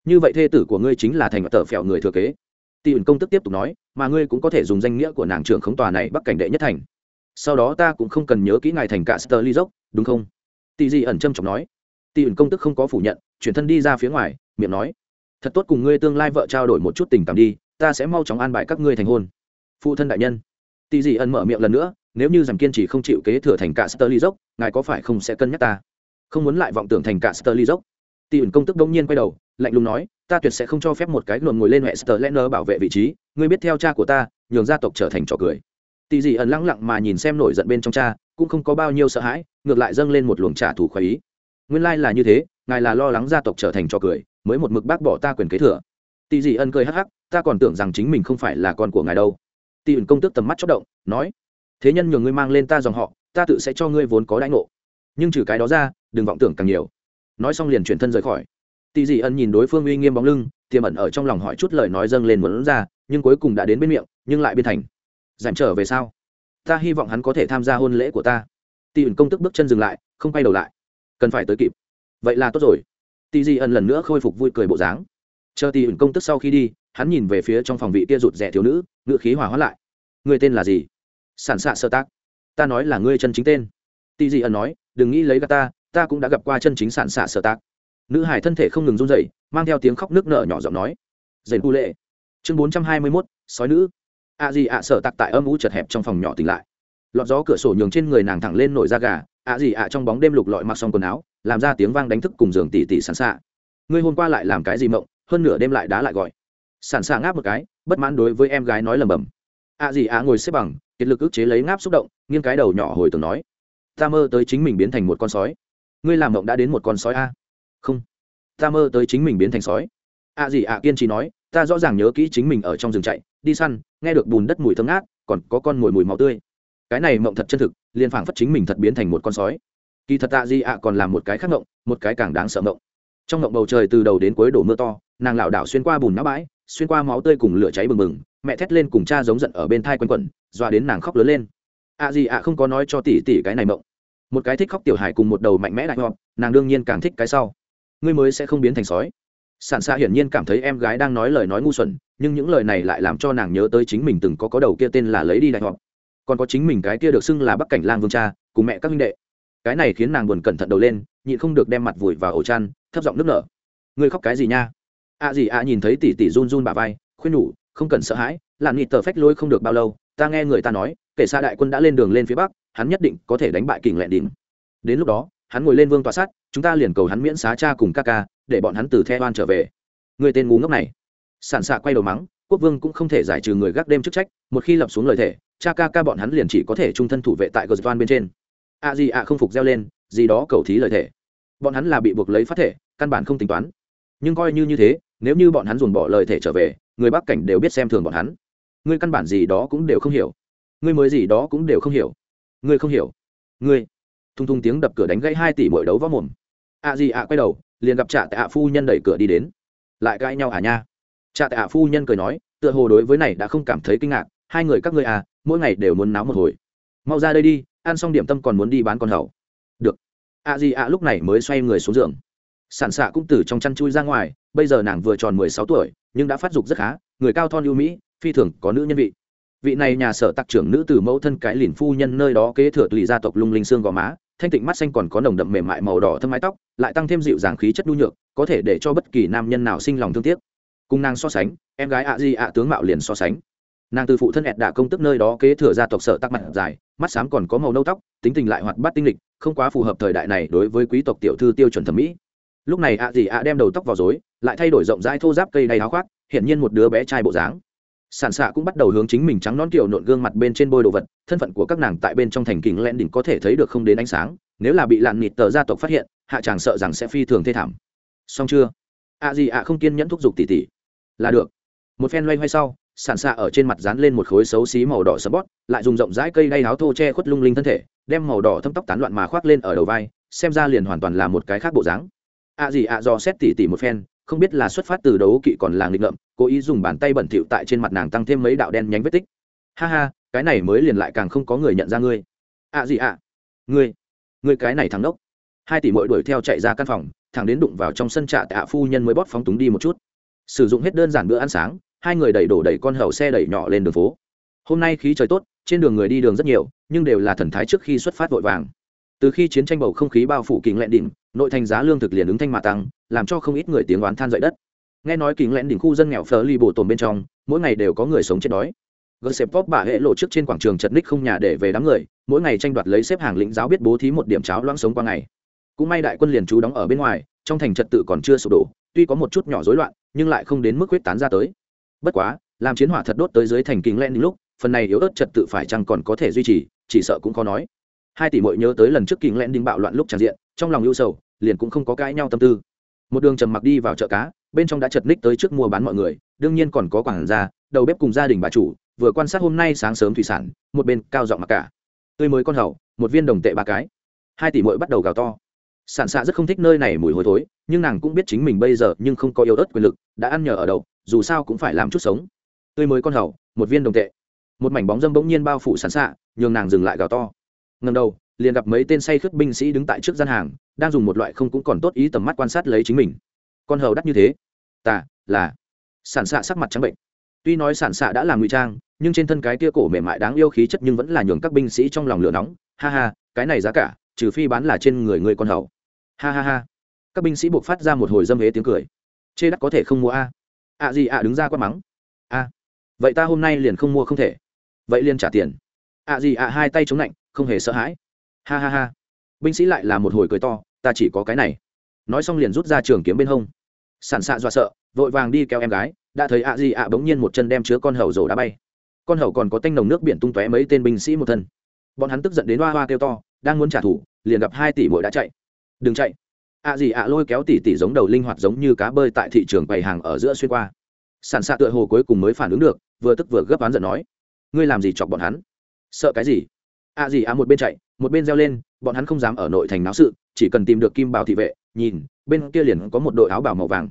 Như vậy thê tử của ngươi chính là thành tờ phèo người thừa kế tỷ ẩn công tức tiếp tục nói mà ngươi cũng có thể dùng danh nghĩa của nàng trưởng khống tòa này bắc cảnh đệ nhất thành. Sau đó ta cũng không cần nhớ kỹ ngài thành cả sơ ly dốc đúng không? Tỷ dị ẩn trâm trọng nói. Tỷ ẩn công tức không có phủ nhận chuyển thân đi ra phía ngoài miệng nói thật tốt cùng ngươi tương lai vợ trao đổi một chút tình cảm đi ta sẽ mau chóng an bài các ngươi thành hôn. Phụ thân đại nhân. Tỷ dị ẩn mở miệng lần nữa nếu như giảm kiên trì không chịu kế thừa thành cả Sterling dốc, ngài có phải không sẽ cân nhắc ta? Không muốn lại vọng tưởng thành cả Sterling dốc. Tỷ ẩn công tức đông nhiên quay đầu, lạnh lùng nói, ta tuyệt sẽ không cho phép một cái luồn ngồi lên hệ Sterling bảo vệ vị trí, ngươi biết theo cha của ta, nhường gia tộc trở thành trò cười. Tỷ dị ẩn lặng lặng mà nhìn xem nổi giận bên trong cha, cũng không có bao nhiêu sợ hãi, ngược lại dâng lên một luồng trả thù khoái ý. Nguyên lai là như thế, ngài là lo lắng gia tộc trở thành trò cười, mới một mực bác bỏ ta quyền kế thừa. Tỷ dị ẩn cười hắc hắc, ta còn tưởng rằng chính mình không phải là con của ngài đâu. Tỷ ẩn công tức tầm mắt chốc động, nói, thế nhân nhường ngươi mang lên ta dòng họ ta tự sẽ cho ngươi vốn có đãi ngộ nhưng trừ cái đó ra đừng vọng tưởng càng nhiều nói xong liền chuyển thân rời khỏi Tỷ dị ân nhìn đối phương uy nghiêm bóng lưng, tiềm ẩn ở trong lòng hỏi chút lời nói dâng lên muốn ra, nhưng cuối cùng đã đến bên miệng, nhưng lại biến thành. Giảm trở về sau ta hy vọng hắn có thể tham gia hôn lễ của ta. Tỷ ẩn công tức bước chân dừng lại, không quay đầu lại. Cần phải tới kịp. Vậy là tốt rồi. Tỷ dị ân lần nữa khôi phục vui cười bộ dáng. Chờ Tỷ ẩn công tức sau khi đi, hắn nhìn về phía trong phòng vị kia rụt rẻ thiếu nữ, ngựa khí hòa hóa lại. Người tên là gì? Sản xạ sơ tác. Ta nói là ngươi chân chính tên. Tỷ dị ẩn nói, đừng nghĩ lấy gà ta ta cũng đã gặp qua chân chính sản xạ sơ tác nữ hải thân thể không ngừng run dậy mang theo tiếng khóc nước nở nhỏ giọng nói. Dền cu lệ. Chương bốn trăm hai mươi mốt, sói nữ. A gì ạ sợ tặc tại âm ú chật hẹp trong phòng nhỏ tỉnh lại. Lọt gió cửa sổ nhường trên người nàng thẳng lên nổi da gà ạ gì ạ trong bóng đêm lục lọi mặc xong quần áo, làm ra tiếng vang đánh thức cùng giường tỉ tỉ sàn xạ ngươi hôm qua lại làm cái gì mộng, hơn nửa đêm lại đá lại gọi. Sàn xạ ngáp một cái, bất mãn đối với em gái nói lầm bầm ạ gì ạ ngồi xếp bằng, kiệt lực ức chế lấy ngáp xúc động, nghiêng cái đầu nhỏ hồi tưởng nói. Ta mơ tới chính mình biến thành một con sói. Ngươi làm mộng đã đến một con sói a không. Ta mơ tới chính mình biến thành sói. Ạ gì ạ kiên trì nói, ta rõ ràng nhớ kỹ chính mình ở trong rừng chạy, đi săn, nghe được bùn đất mùi thơm ngát, còn có con mùi mùi máu tươi. Cái này mộng thật chân thực, liền phảng phất chính mình thật biến thành một con sói. Kỳ thật tạ di ạ còn làm một cái khác mộng, một cái càng đáng sợ mộng. Trong mộng bầu trời từ đầu đến cuối đổ mưa to, nàng lảo đảo xuyên qua bùn náo bãi, xuyên qua máu tươi cùng lửa cháy bừng bừng, mẹ thét lên cùng cha giống giận ở bên thai quanh quẩn, dọa đến nàng khóc lớn lên. Ạ gì ạ không có nói cho tỷ tỷ cái này mộng. Một cái thích khóc tiểu hài cùng một đầu mạnh mẽ đại ngọt, nàng đương nhiên càng thích cái sau ngươi mới sẽ không biến thành sói. Sản xạ hiển nhiên cảm thấy em gái đang nói lời nói ngu xuẩn, nhưng những lời này lại làm cho nàng nhớ tới chính mình từng có có đầu kia tên là lấy đi đại ngọt còn có chính mình cái kia được xưng là bắc cảnh lang vương cha, cùng mẹ các huynh đệ. Cái này khiến nàng buồn cẩn thận đầu lên, nhịn không được đem mặt vùi vào ổ chăn, thấp giọng nước nở. Ngươi khóc cái gì nha? A à gì a à nhìn thấy tỷ tỷ run run bà vai, khuyên nhủ, không cần sợ hãi làm nhịt tờ phách lôi không được bao lâu, ta nghe người ta nói, kể xa đại quân đã lên đường lên phía bắc, hắn nhất định có thể đánh bại kình lẹn đỉnh. Đến lúc đó hắn ngồi lên vương tòa sát chúng ta liền cầu hắn miễn xá cha cùng ca ca, để bọn hắn từ the oan trở về. Người tên ngu ngốc này. Sản xạ quay đầu mắng, quốc vương cũng không thể giải trừ người gác đêm chức trách, một khi lập xuống lời thể, cha ca ca bọn hắn liền chỉ có thể trung thân thủ vệ tại gờ bên trên. A gì ạ không phục reo lên, gì đó cầu thí lời thể. Bọn hắn là bị buộc lấy phát thể, căn bản không tính toán. Nhưng coi như như thế, nếu như bọn hắn dồn bỏ lời thể trở về, người bắc cảnh đều biết xem thường bọn hắn. Ngươi căn bản gì đó cũng đều không hiểu. Ngươi mới gì đó cũng đều không hiểu. Ngươi không hiểu. Ngươi thung thung tiếng đập cửa đánh gãy hai tỷ mỗi đấu võ mồm. Ạ gì ạ quay đầu, liền gặp trạ tạ ạ phu nhân đẩy cửa đi đến. Lại cãi nhau à nha? Trạ tạ phu nhân cười nói, tựa hồ đối với này đã không cảm thấy kinh ngạc, hai người các ngươi à mỗi ngày đều muốn náo một hồi. Mau ra đây đi, ăn xong điểm tâm còn muốn đi bán con hầu. Được. Ạ gì ạ lúc này mới xoay người xuống giường. Sản xạ cũng từ trong chăn chui ra ngoài, bây giờ nàng vừa tròn mười sáu tuổi, nhưng đã phát dục rất khá, người cao thon ưu mỹ, phi thường có nữ nhân vị. Vị này nhà sở tặc trưởng nữ từ mẫu thân cái lìn phu nhân nơi đó kế thừa tùy gia tộc lung linh xương gò má thanh tịnh mắt xanh còn có nồng đậm mềm mại màu đỏ thâm mái tóc, lại tăng thêm dịu dàng khí chất nhu nhược, có thể để cho bất kỳ nam nhân nào sinh lòng thương tiếc. Cùng nàng so sánh, em gái ạ di ạ tướng mạo liền so sánh. Nàng từ phụ thân ẹt đạ công tức nơi đó kế thừa gia tộc sở tắc mặt dài, mắt xám còn có màu nâu tóc, tính tình lại hoạt bát tinh lịch, không quá phù hợp thời đại này đối với quý tộc tiểu thư tiêu chuẩn thẩm mỹ. Lúc này ạ gì ạ đem đầu tóc vào dối lại thay đổi rộng rãi thô giáp cây đầy áo khoác hiện nhiên một đứa bé trai bộ dáng sản xạ cũng bắt đầu hướng chính mình trắng nón kiểu nộn gương mặt bên trên bôi đồ vật, thân phận của các nàng tại bên trong thành kính len đỉnh có thể thấy được không đến ánh sáng, nếu là bị lạn nịt tờ gia tộc phát hiện, hạ chàng sợ rằng sẽ phi thường thê thảm. Xong chưa? Ạ gì ạ, không kiên nhẫn thúc giục tỉ tỉ. Là được. Một phen loay hoay sau, sản xạ ở trên mặt dán lên một khối xấu xí màu đỏ sấm bót lại dùng rộng rãi cây đay áo thô che khuất lung linh thân thể, đem màu đỏ thâm tóc tán loạn mà khoác lên ở đầu vai, xem ra liền hoàn toàn là một cái khác bộ dáng. Ạ gì ạ do xét tỉ tỉ một phen, không biết là xuất phát từ đấu kỵ còn là nghịch ngợm cố ý dùng bàn tay bẩn thỉu tại trên mặt nàng tăng thêm mấy đạo đen nhánh vết tích. Ha ha, cái này mới liền lại càng không có người nhận ra ngươi. Ạ gì ạ? Ngươi ngươi cái này thằng đốc hai tỷ mội đuổi theo chạy ra căn phòng, thẳng đến đụng vào trong sân trạ tạ phu nhân mới bóp phóng túng đi một chút. Sử dụng hết đơn giản bữa ăn sáng, hai người đẩy đổ đẩy con hầu xe đẩy nhỏ lên đường phố. Hôm nay khí trời tốt, trên đường người đi đường rất nhiều, nhưng đều là thần thái trước khi xuất phát vội vàng. Từ khi chiến tranh bầu không khí bao phủ kính lẹn đỉnh, nội thành giá lương thực liền ứng thanh mà tăng, làm cho không ít người tiếng oán than dậy đất nghe nói kính lẹn đỉnh khu dân nghèo phở ly bổ tồn bên trong, mỗi ngày đều có người sống chết đói. Gỡ xếp pop bà hệ lộ trước trên quảng trường chật ních không nhà để về đám người, mỗi ngày tranh đoạt lấy xếp hàng lĩnh giáo biết bố thí một điểm cháo loãng sống qua ngày. Cũng may đại quân liền trú đóng ở bên ngoài, trong thành trật tự còn chưa sụp đổ, tuy có một chút nhỏ rối loạn, nhưng lại không đến mức huyết tán ra tới. Bất quá, làm chiến hỏa thật đốt tới dưới thành kính len lúc, phần này yếu ớt trật tự phải chăng còn có thể duy trì, chỉ sợ cũng khó nói. Hai tỷ mội nhớ tới lần trước kính len đinh bạo loạn lúc tràn diện, trong lòng ưu sầu, liền cũng không có cãi nhau tâm tư. Một đường trầm mặc đi vào chợ cá bên trong đã chật ních tới trước mua bán mọi người, đương nhiên còn có quản gia, đầu bếp cùng gia đình bà chủ, vừa quan sát hôm nay sáng sớm thủy sản, một bên cao giọng mặc cả. Tươi mới con hầu, một viên đồng tệ ba cái. Hai tỷ mội bắt đầu gào to. Sản xạ rất không thích nơi này mùi hôi thối, nhưng nàng cũng biết chính mình bây giờ nhưng không có yếu ớt quyền lực, đã ăn nhờ ở đậu, dù sao cũng phải làm chút sống. Tươi mới con hầu, một viên đồng tệ. Một mảnh bóng dâm bỗng nhiên bao phủ sản xạ, nhường nàng dừng lại gào to. Ngần đầu, liền gặp mấy tên say khướt binh sĩ đứng tại trước gian hàng, đang dùng một loại không cũng còn tốt ý tầm mắt quan sát lấy chính mình. Con hầu đắt như thế ta là. Sản xạ sắc mặt trắng bệnh. Tuy nói sản xạ đã làm ngụy trang, nhưng trên thân cái kia cổ mềm mại đáng yêu khí chất nhưng vẫn là nhường các binh sĩ trong lòng lửa nóng. Ha ha, cái này giá cả, trừ phi bán là trên người người con hầu. Ha ha ha. Các binh sĩ buộc phát ra một hồi dâm hế tiếng cười. Chê đắt có thể không mua a? Ạ gì ạ, đứng ra quát mắng. A. Vậy ta hôm nay liền không mua không thể. Vậy liền trả tiền. Ạ gì ạ, hai tay chống lạnh không hề sợ hãi. Ha ha ha. Binh sĩ lại là một hồi cười to, ta chỉ có cái này. Nói xong liền rút ra trường kiếm bên hông sản xạ dọa sợ, vội vàng đi kéo em gái, đã thấy ạ gì ạ bỗng nhiên một chân đem chứa con hầu rổ đã bay. Con hầu còn có tanh nồng nước biển tung tóe mấy tên binh sĩ một thân. Bọn hắn tức giận đến hoa hoa kêu to, đang muốn trả thù, liền gặp hai tỷ bội đã chạy. Đừng chạy. Ạ gì ạ lôi kéo tỷ tỷ giống đầu linh hoạt giống như cá bơi tại thị trường bày hàng ở giữa xuyên qua. Sản xạ tựa hồ cuối cùng mới phản ứng được, vừa tức vừa gấp oán giận nói, ngươi làm gì chọc bọn hắn? Sợ cái gì? Ạ gì ạ một bên chạy, một bên reo lên, bọn hắn không dám ở nội thành náo sự, chỉ cần tìm được kim bảo thị vệ, nhìn bên kia liền có một đội áo bảo màu vàng.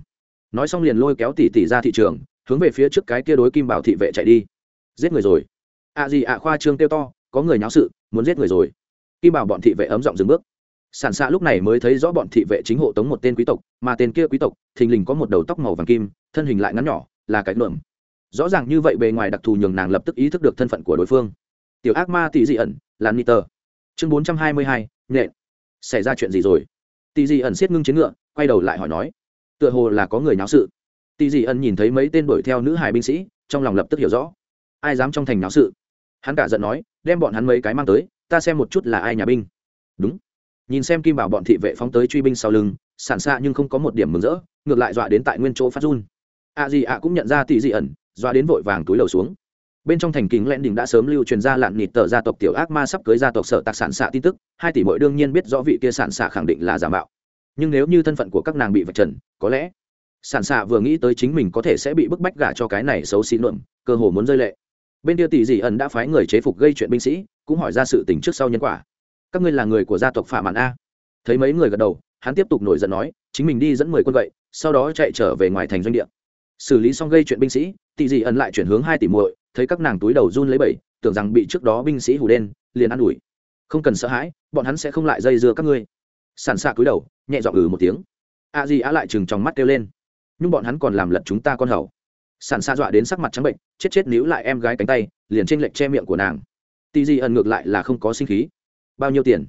Nói xong liền lôi kéo tỉ tỉ ra thị trường, hướng về phía trước cái kia đối kim bảo thị vệ chạy đi. Giết người rồi. Ạ gì ạ khoa trương kêu to, có người nháo sự, muốn giết người rồi. Kim bảo bọn thị vệ ấm giọng dừng bước. Sản xạ lúc này mới thấy rõ bọn thị vệ chính hộ tống một tên quý tộc, mà tên kia quý tộc, thình lình có một đầu tóc màu vàng kim, thân hình lại ngắn nhỏ, là cái luận rõ ràng như vậy bề ngoài đặc thù nhường nàng lập tức ý thức được thân phận của đối phương. Tiểu ác ma tỷ dị ẩn là niter chương bốn trăm hai mươi hai nhện xảy ra chuyện gì rồi? Tỷ dị ẩn siết ngưng chiến ngựa quay đầu lại hỏi nói, tựa hồ là có người náo sự. Tỷ dị ẩn nhìn thấy mấy tên đuổi theo nữ hài binh sĩ, trong lòng lập tức hiểu rõ. Ai dám trong thành náo sự? Hắn cả giận nói, đem bọn hắn mấy cái mang tới, ta xem một chút là ai nhà binh. Đúng. Nhìn xem kim bảo bọn thị vệ phóng tới truy binh sau lưng, sản xạ nhưng không có một điểm mừng rỡ, ngược lại dọa đến tại nguyên chỗ phát run. A gì ạ cũng nhận ra tỷ dị ẩn dọa đến vội vàng túi lầu xuống. Bên trong thành kính lẽn đình đã sớm lưu truyền ra lạn nịt tờ gia tộc tiểu ác ma sắp cưới gia tộc sở tạc sản xạ tin tức, hai tỷ mỗi đương nhiên biết rõ vị kia sản xạ khẳng định là giả mạo nhưng nếu như thân phận của các nàng bị vạch trần, có lẽ sản xạ vừa nghĩ tới chính mình có thể sẽ bị bức bách gả cho cái này xấu xí luận cơ hồ muốn rơi lệ. Bên kia tỷ dị ẩn đã phái người chế phục gây chuyện binh sĩ, cũng hỏi ra sự tình trước sau nhân quả. Các ngươi là người của gia tộc phạm mạn a. Thấy mấy người gật đầu, hắn tiếp tục nổi giận nói, chính mình đi dẫn mười quân vậy, sau đó chạy trở về ngoài thành doanh địa. Xử lý xong gây chuyện binh sĩ, tỷ dị ẩn lại chuyển hướng hai tỷ muội, thấy các nàng túi đầu run lấy bẩy, tưởng rằng bị trước đó binh sĩ hù đen, liền ăn ủi. Không cần sợ hãi, bọn hắn sẽ không lại dây dưa các ngươi. Sản xạ cúi đầu nhẹ dọn ừ một tiếng. A di á lại chừng trong mắt kêu lên. Nhưng bọn hắn còn làm lật chúng ta con hầu. Sàn xa dọa đến sắc mặt trắng bệnh, chết chết níu lại em gái cánh tay, liền trên lệnh che miệng của nàng. Tì di ẩn ngược lại là không có sinh khí. Bao nhiêu tiền?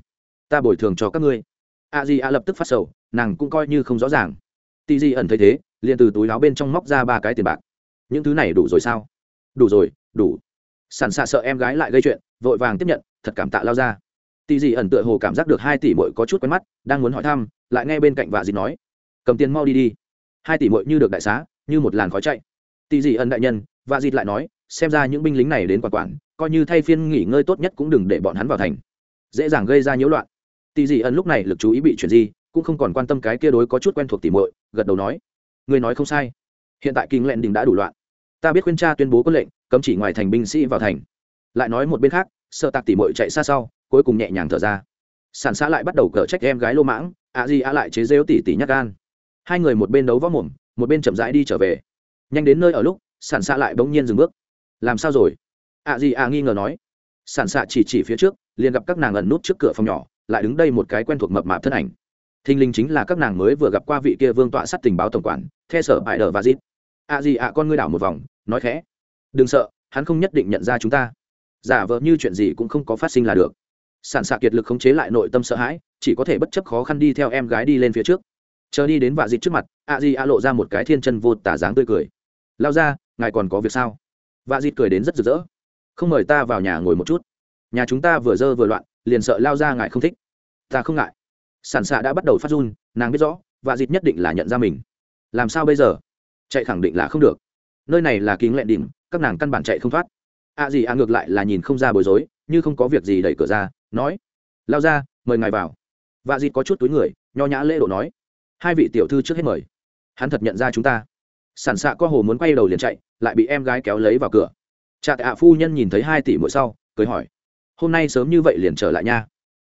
Ta bồi thường cho các ngươi. A di a lập tức phát sầu, nàng cũng coi như không rõ ràng. Tì di ẩn thấy thế, liền từ túi áo bên trong móc ra ba cái tiền bạc. Những thứ này đủ rồi sao? Đủ rồi, đủ. Sàn xa sợ em gái lại gây chuyện, vội vàng tiếp nhận, thật cảm tạ lao ra. Tỷ dị ẩn tựa hồ cảm giác được hai tỷ mội có chút quen mắt, đang muốn hỏi thăm, lại nghe bên cạnh vạ dịt nói, cầm tiền mau đi đi. Hai tỷ mội như được đại xá, như một làn khói chạy. Tỷ dị ẩn đại nhân, vạ dịt lại nói, xem ra những binh lính này đến quản quản, coi như thay phiên nghỉ ngơi tốt nhất cũng đừng để bọn hắn vào thành. Dễ dàng gây ra nhiễu loạn. Tỷ dị ẩn lúc này lực chú ý bị chuyển di, cũng không còn quan tâm cái kia đối có chút quen thuộc tỷ mội gật đầu nói người nói không sai. Hiện tại kinh lẹn đình đã đủ loạn. Ta biết khuyên cha tuyên bố quân lệnh, cấm chỉ ngoài thành binh sĩ vào thành. Lại nói một bên khác, sợ tạc tỷ mội chạy xa sau cuối cùng nhẹ nhàng thở ra. Sản xã lại bắt đầu cở trách em gái lô mãng, ạ gì ạ lại chế rêu tỉ tỉ nhắc gan. Hai người một bên đấu võ mồm, một bên chậm rãi đi trở về. Nhanh đến nơi ở lúc sản xã lại bỗng nhiên dừng bước. Làm sao rồi? ạ gì ạ nghi ngờ nói. Sản xạ chỉ chỉ phía trước, liền gặp các nàng ẩn nút trước cửa phòng nhỏ, lại đứng đây một cái quen thuộc mập mạp thân ảnh. Thinh linh chính là các nàng mới vừa gặp qua vị kia vương tọa sắt tình báo tổng quản, the sở bại đờ và dít. ạ gì ạ con ngươi đảo một vòng, nói khẽ. Đừng sợ, hắn không nhất định nhận ra chúng ta. Giả vờ như chuyện gì cũng không có phát sinh là được sản xạ kiệt lực khống chế lại nội tâm sợ hãi, chỉ có thể bất chấp khó khăn đi theo em gái đi lên phía trước. Chờ đi đến vạ dịt trước mặt a di a lộ ra một cái thiên chân vô tả dáng tươi cười. Lao ra, ngài còn có việc sao? Vạ dịt cười đến rất rực rỡ. Không mời ta vào nhà ngồi một chút. Nhà chúng ta vừa dơ vừa loạn, liền sợ lao ra ngài không thích. Ta không ngại. Sản xạ đã bắt đầu phát run, nàng biết rõ, vạ dịt nhất định là nhận ra mình. Làm sao bây giờ? Chạy khẳng định là không được. Nơi này là kính lẹn đỉnh, các nàng căn bản chạy không thoát. A à gì a ngược lại là nhìn không ra bối rối, như không có việc gì đẩy cửa ra nói, lao ra, mời ngài vào. Vạ dịt có chút túi người, nho nhã lễ độ nói, hai vị tiểu thư trước hết mời. Hắn thật nhận ra chúng ta. Sản xạ co hồ muốn quay đầu liền chạy, lại bị em gái kéo lấy vào cửa. Cha tạ phu nhân nhìn thấy hai tỷ mỗi sau, cười hỏi, hôm nay sớm như vậy liền trở lại nha?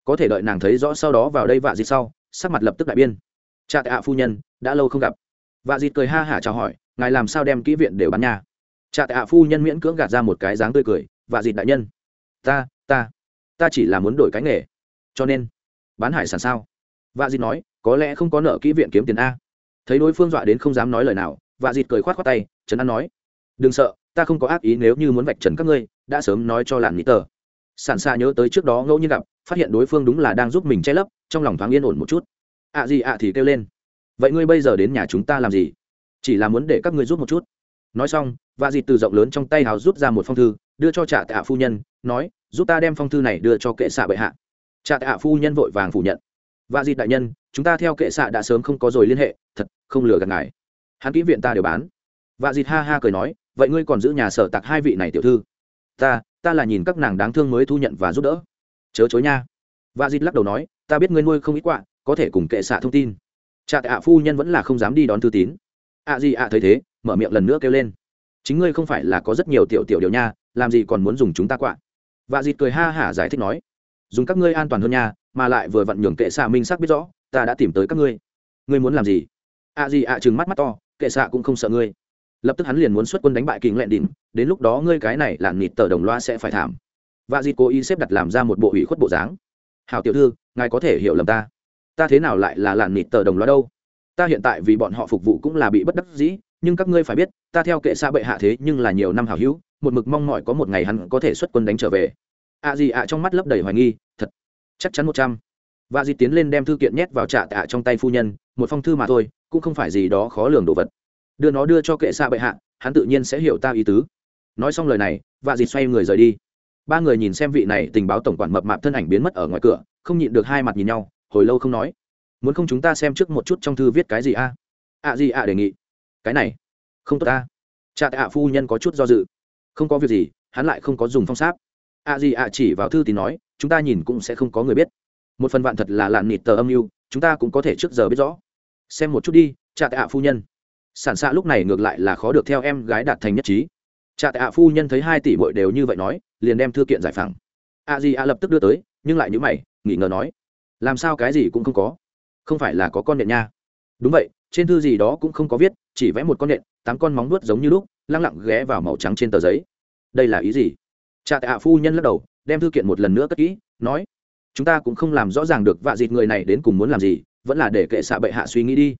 Có thể đợi nàng thấy rõ sau đó vào đây vạ dịt sau, sắc mặt lập tức đại biên cha tạ phu nhân, đã lâu không gặp. Vạ dịt cười ha hả chào hỏi, ngài làm sao đem kỹ viện đều bán nha? Trạ tạ phu nhân miễn cưỡng gạt ra một cái dáng tươi cười và dịt đại nhân. Ta ta ta chỉ là muốn đổi cái nghề. Cho nên, bán hải sản sao? Vạ dịt nói, có lẽ không có nợ kỹ viện kiếm tiền a. Thấy đối phương dọa đến không dám nói lời nào, Vạ dịt cười khoát khoát tay trấn an nói, đừng sợ, ta không có ác ý nếu như muốn vạch trần các ngươi, đã sớm nói cho làn nghĩ tờ. Sản xa nhớ tới trước đó ngẫu nhiên gặp, phát hiện đối phương đúng là đang giúp mình che lấp, trong lòng thoáng yên ổn một chút. Ạ à gì ạ thì kêu lên, vậy ngươi bây giờ đến nhà chúng ta làm gì? Chỉ là muốn để các ngươi giúp một chút. Nói xong và dịt từ rộng lớn trong tay hào rút ra một phong thư, đưa cho trạ tạ phu nhân, nói giúp ta đem phong thư này đưa cho kệ xạ bệ hạ. Trạ tạ phu nhân vội vàng phủ nhận. Và dịp đại nhân, chúng ta theo kệ xạ đã sớm không có rồi liên hệ, thật, không lừa gạt ngài. Hắn kỹ viện ta đều bán. Và dịp ha ha cười nói, vậy ngươi còn giữ nhà sở tặc hai vị này tiểu thư? Ta ta là nhìn các nàng đáng thương mới thu nhận và giúp đỡ. Chớ chối nha. Và dịp lắc đầu nói, ta biết ngươi nuôi không ít quạ, có thể cùng kệ xạ thông tin. Trạ tạ phu nhân vẫn là không dám đi đón thư tín. Ạ gì ạ thấy thế, mở miệng lần nữa kêu lên. Chính ngươi không phải là có rất nhiều tiểu tiểu điều nha, làm gì còn muốn dùng chúng ta quạ? Và dịt cười ha hả giải thích nói, dùng các ngươi an toàn hơn nha, mà lại vừa vặn nhường kệ xạ minh sắc biết rõ, ta đã tìm tới các ngươi. Ngươi muốn làm gì? Ạ gì ạ chừng mắt mắt to, kệ xạ cũng không sợ ngươi. Lập tức hắn liền muốn xuất quân đánh bại kinh lẹn đỉnh, đến lúc đó ngươi cái này lạn nịt tờ đồng loa sẽ phải thảm. Và dịt cố ý xếp đặt làm ra một bộ ủy khuất bộ dáng. Hào tiểu thư, ngài có thể hiểu lầm ta. Ta thế nào lại là làn nịt tờ đồng loa đâu? Ta hiện tại vì bọn họ phục vụ cũng là bị bất đắc dĩ nhưng các ngươi phải biết, ta theo kệ xa bệ hạ thế nhưng là nhiều năm hào hữu, một mực mong mỏi có một ngày hắn có thể xuất quân đánh trở về. Ạ gì ạ trong mắt lấp đầy hoài nghi, thật, chắc chắn một trăm. Và dì tiến lên đem thư kiện nhét vào trạ tạ trong tay phu nhân, một phong thư mà thôi, cũng không phải gì đó khó lường đồ vật. Đưa nó đưa cho kệ xa bệ hạ, hắn tự nhiên sẽ hiểu ta ý tứ. Nói xong lời này và dì xoay người rời đi. Ba người nhìn xem vị này tình báo tổng quản mập mạp thân ảnh biến mất ở ngoài cửa, không nhịn được hai mặt nhìn nhau, hồi lâu không nói. Muốn không chúng ta xem trước một chút trong thư viết cái gì a? Ạ gì ạ đề nghị cái này không tốt ta cha tạ phu nhân có chút do dự không có việc gì hắn lại không có dùng phong sáp ạ gì ạ chỉ vào thư thì nói chúng ta nhìn cũng sẽ không có người biết một phần vạn thật là lạn nịt tờ âm mưu chúng ta cũng có thể trước giờ biết rõ xem một chút đi cha tạ phu nhân sản xạ lúc này ngược lại là khó được theo em gái đạt thành nhất trí cha tạ phu nhân thấy hai tỷ bội đều như vậy nói liền đem thư kiện giải phẳng À gì à lập tức đưa tới nhưng lại nhữ mày nghỉ ngờ nói làm sao cái gì cũng không có không phải là có con điện nha đúng vậy trên thư gì đó cũng không có viết chỉ vẽ một con nện, tám con móng vuốt giống như lúc, lăng lặng ghé vào màu trắng trên tờ giấy. Đây là ý gì? Cha tạ phu nhân lắc đầu, đem thư kiện một lần nữa cất kỹ, nói, chúng ta cũng không làm rõ ràng được vạ dịt người này đến cùng muốn làm gì, vẫn là để kệ xạ bệ hạ suy nghĩ đi.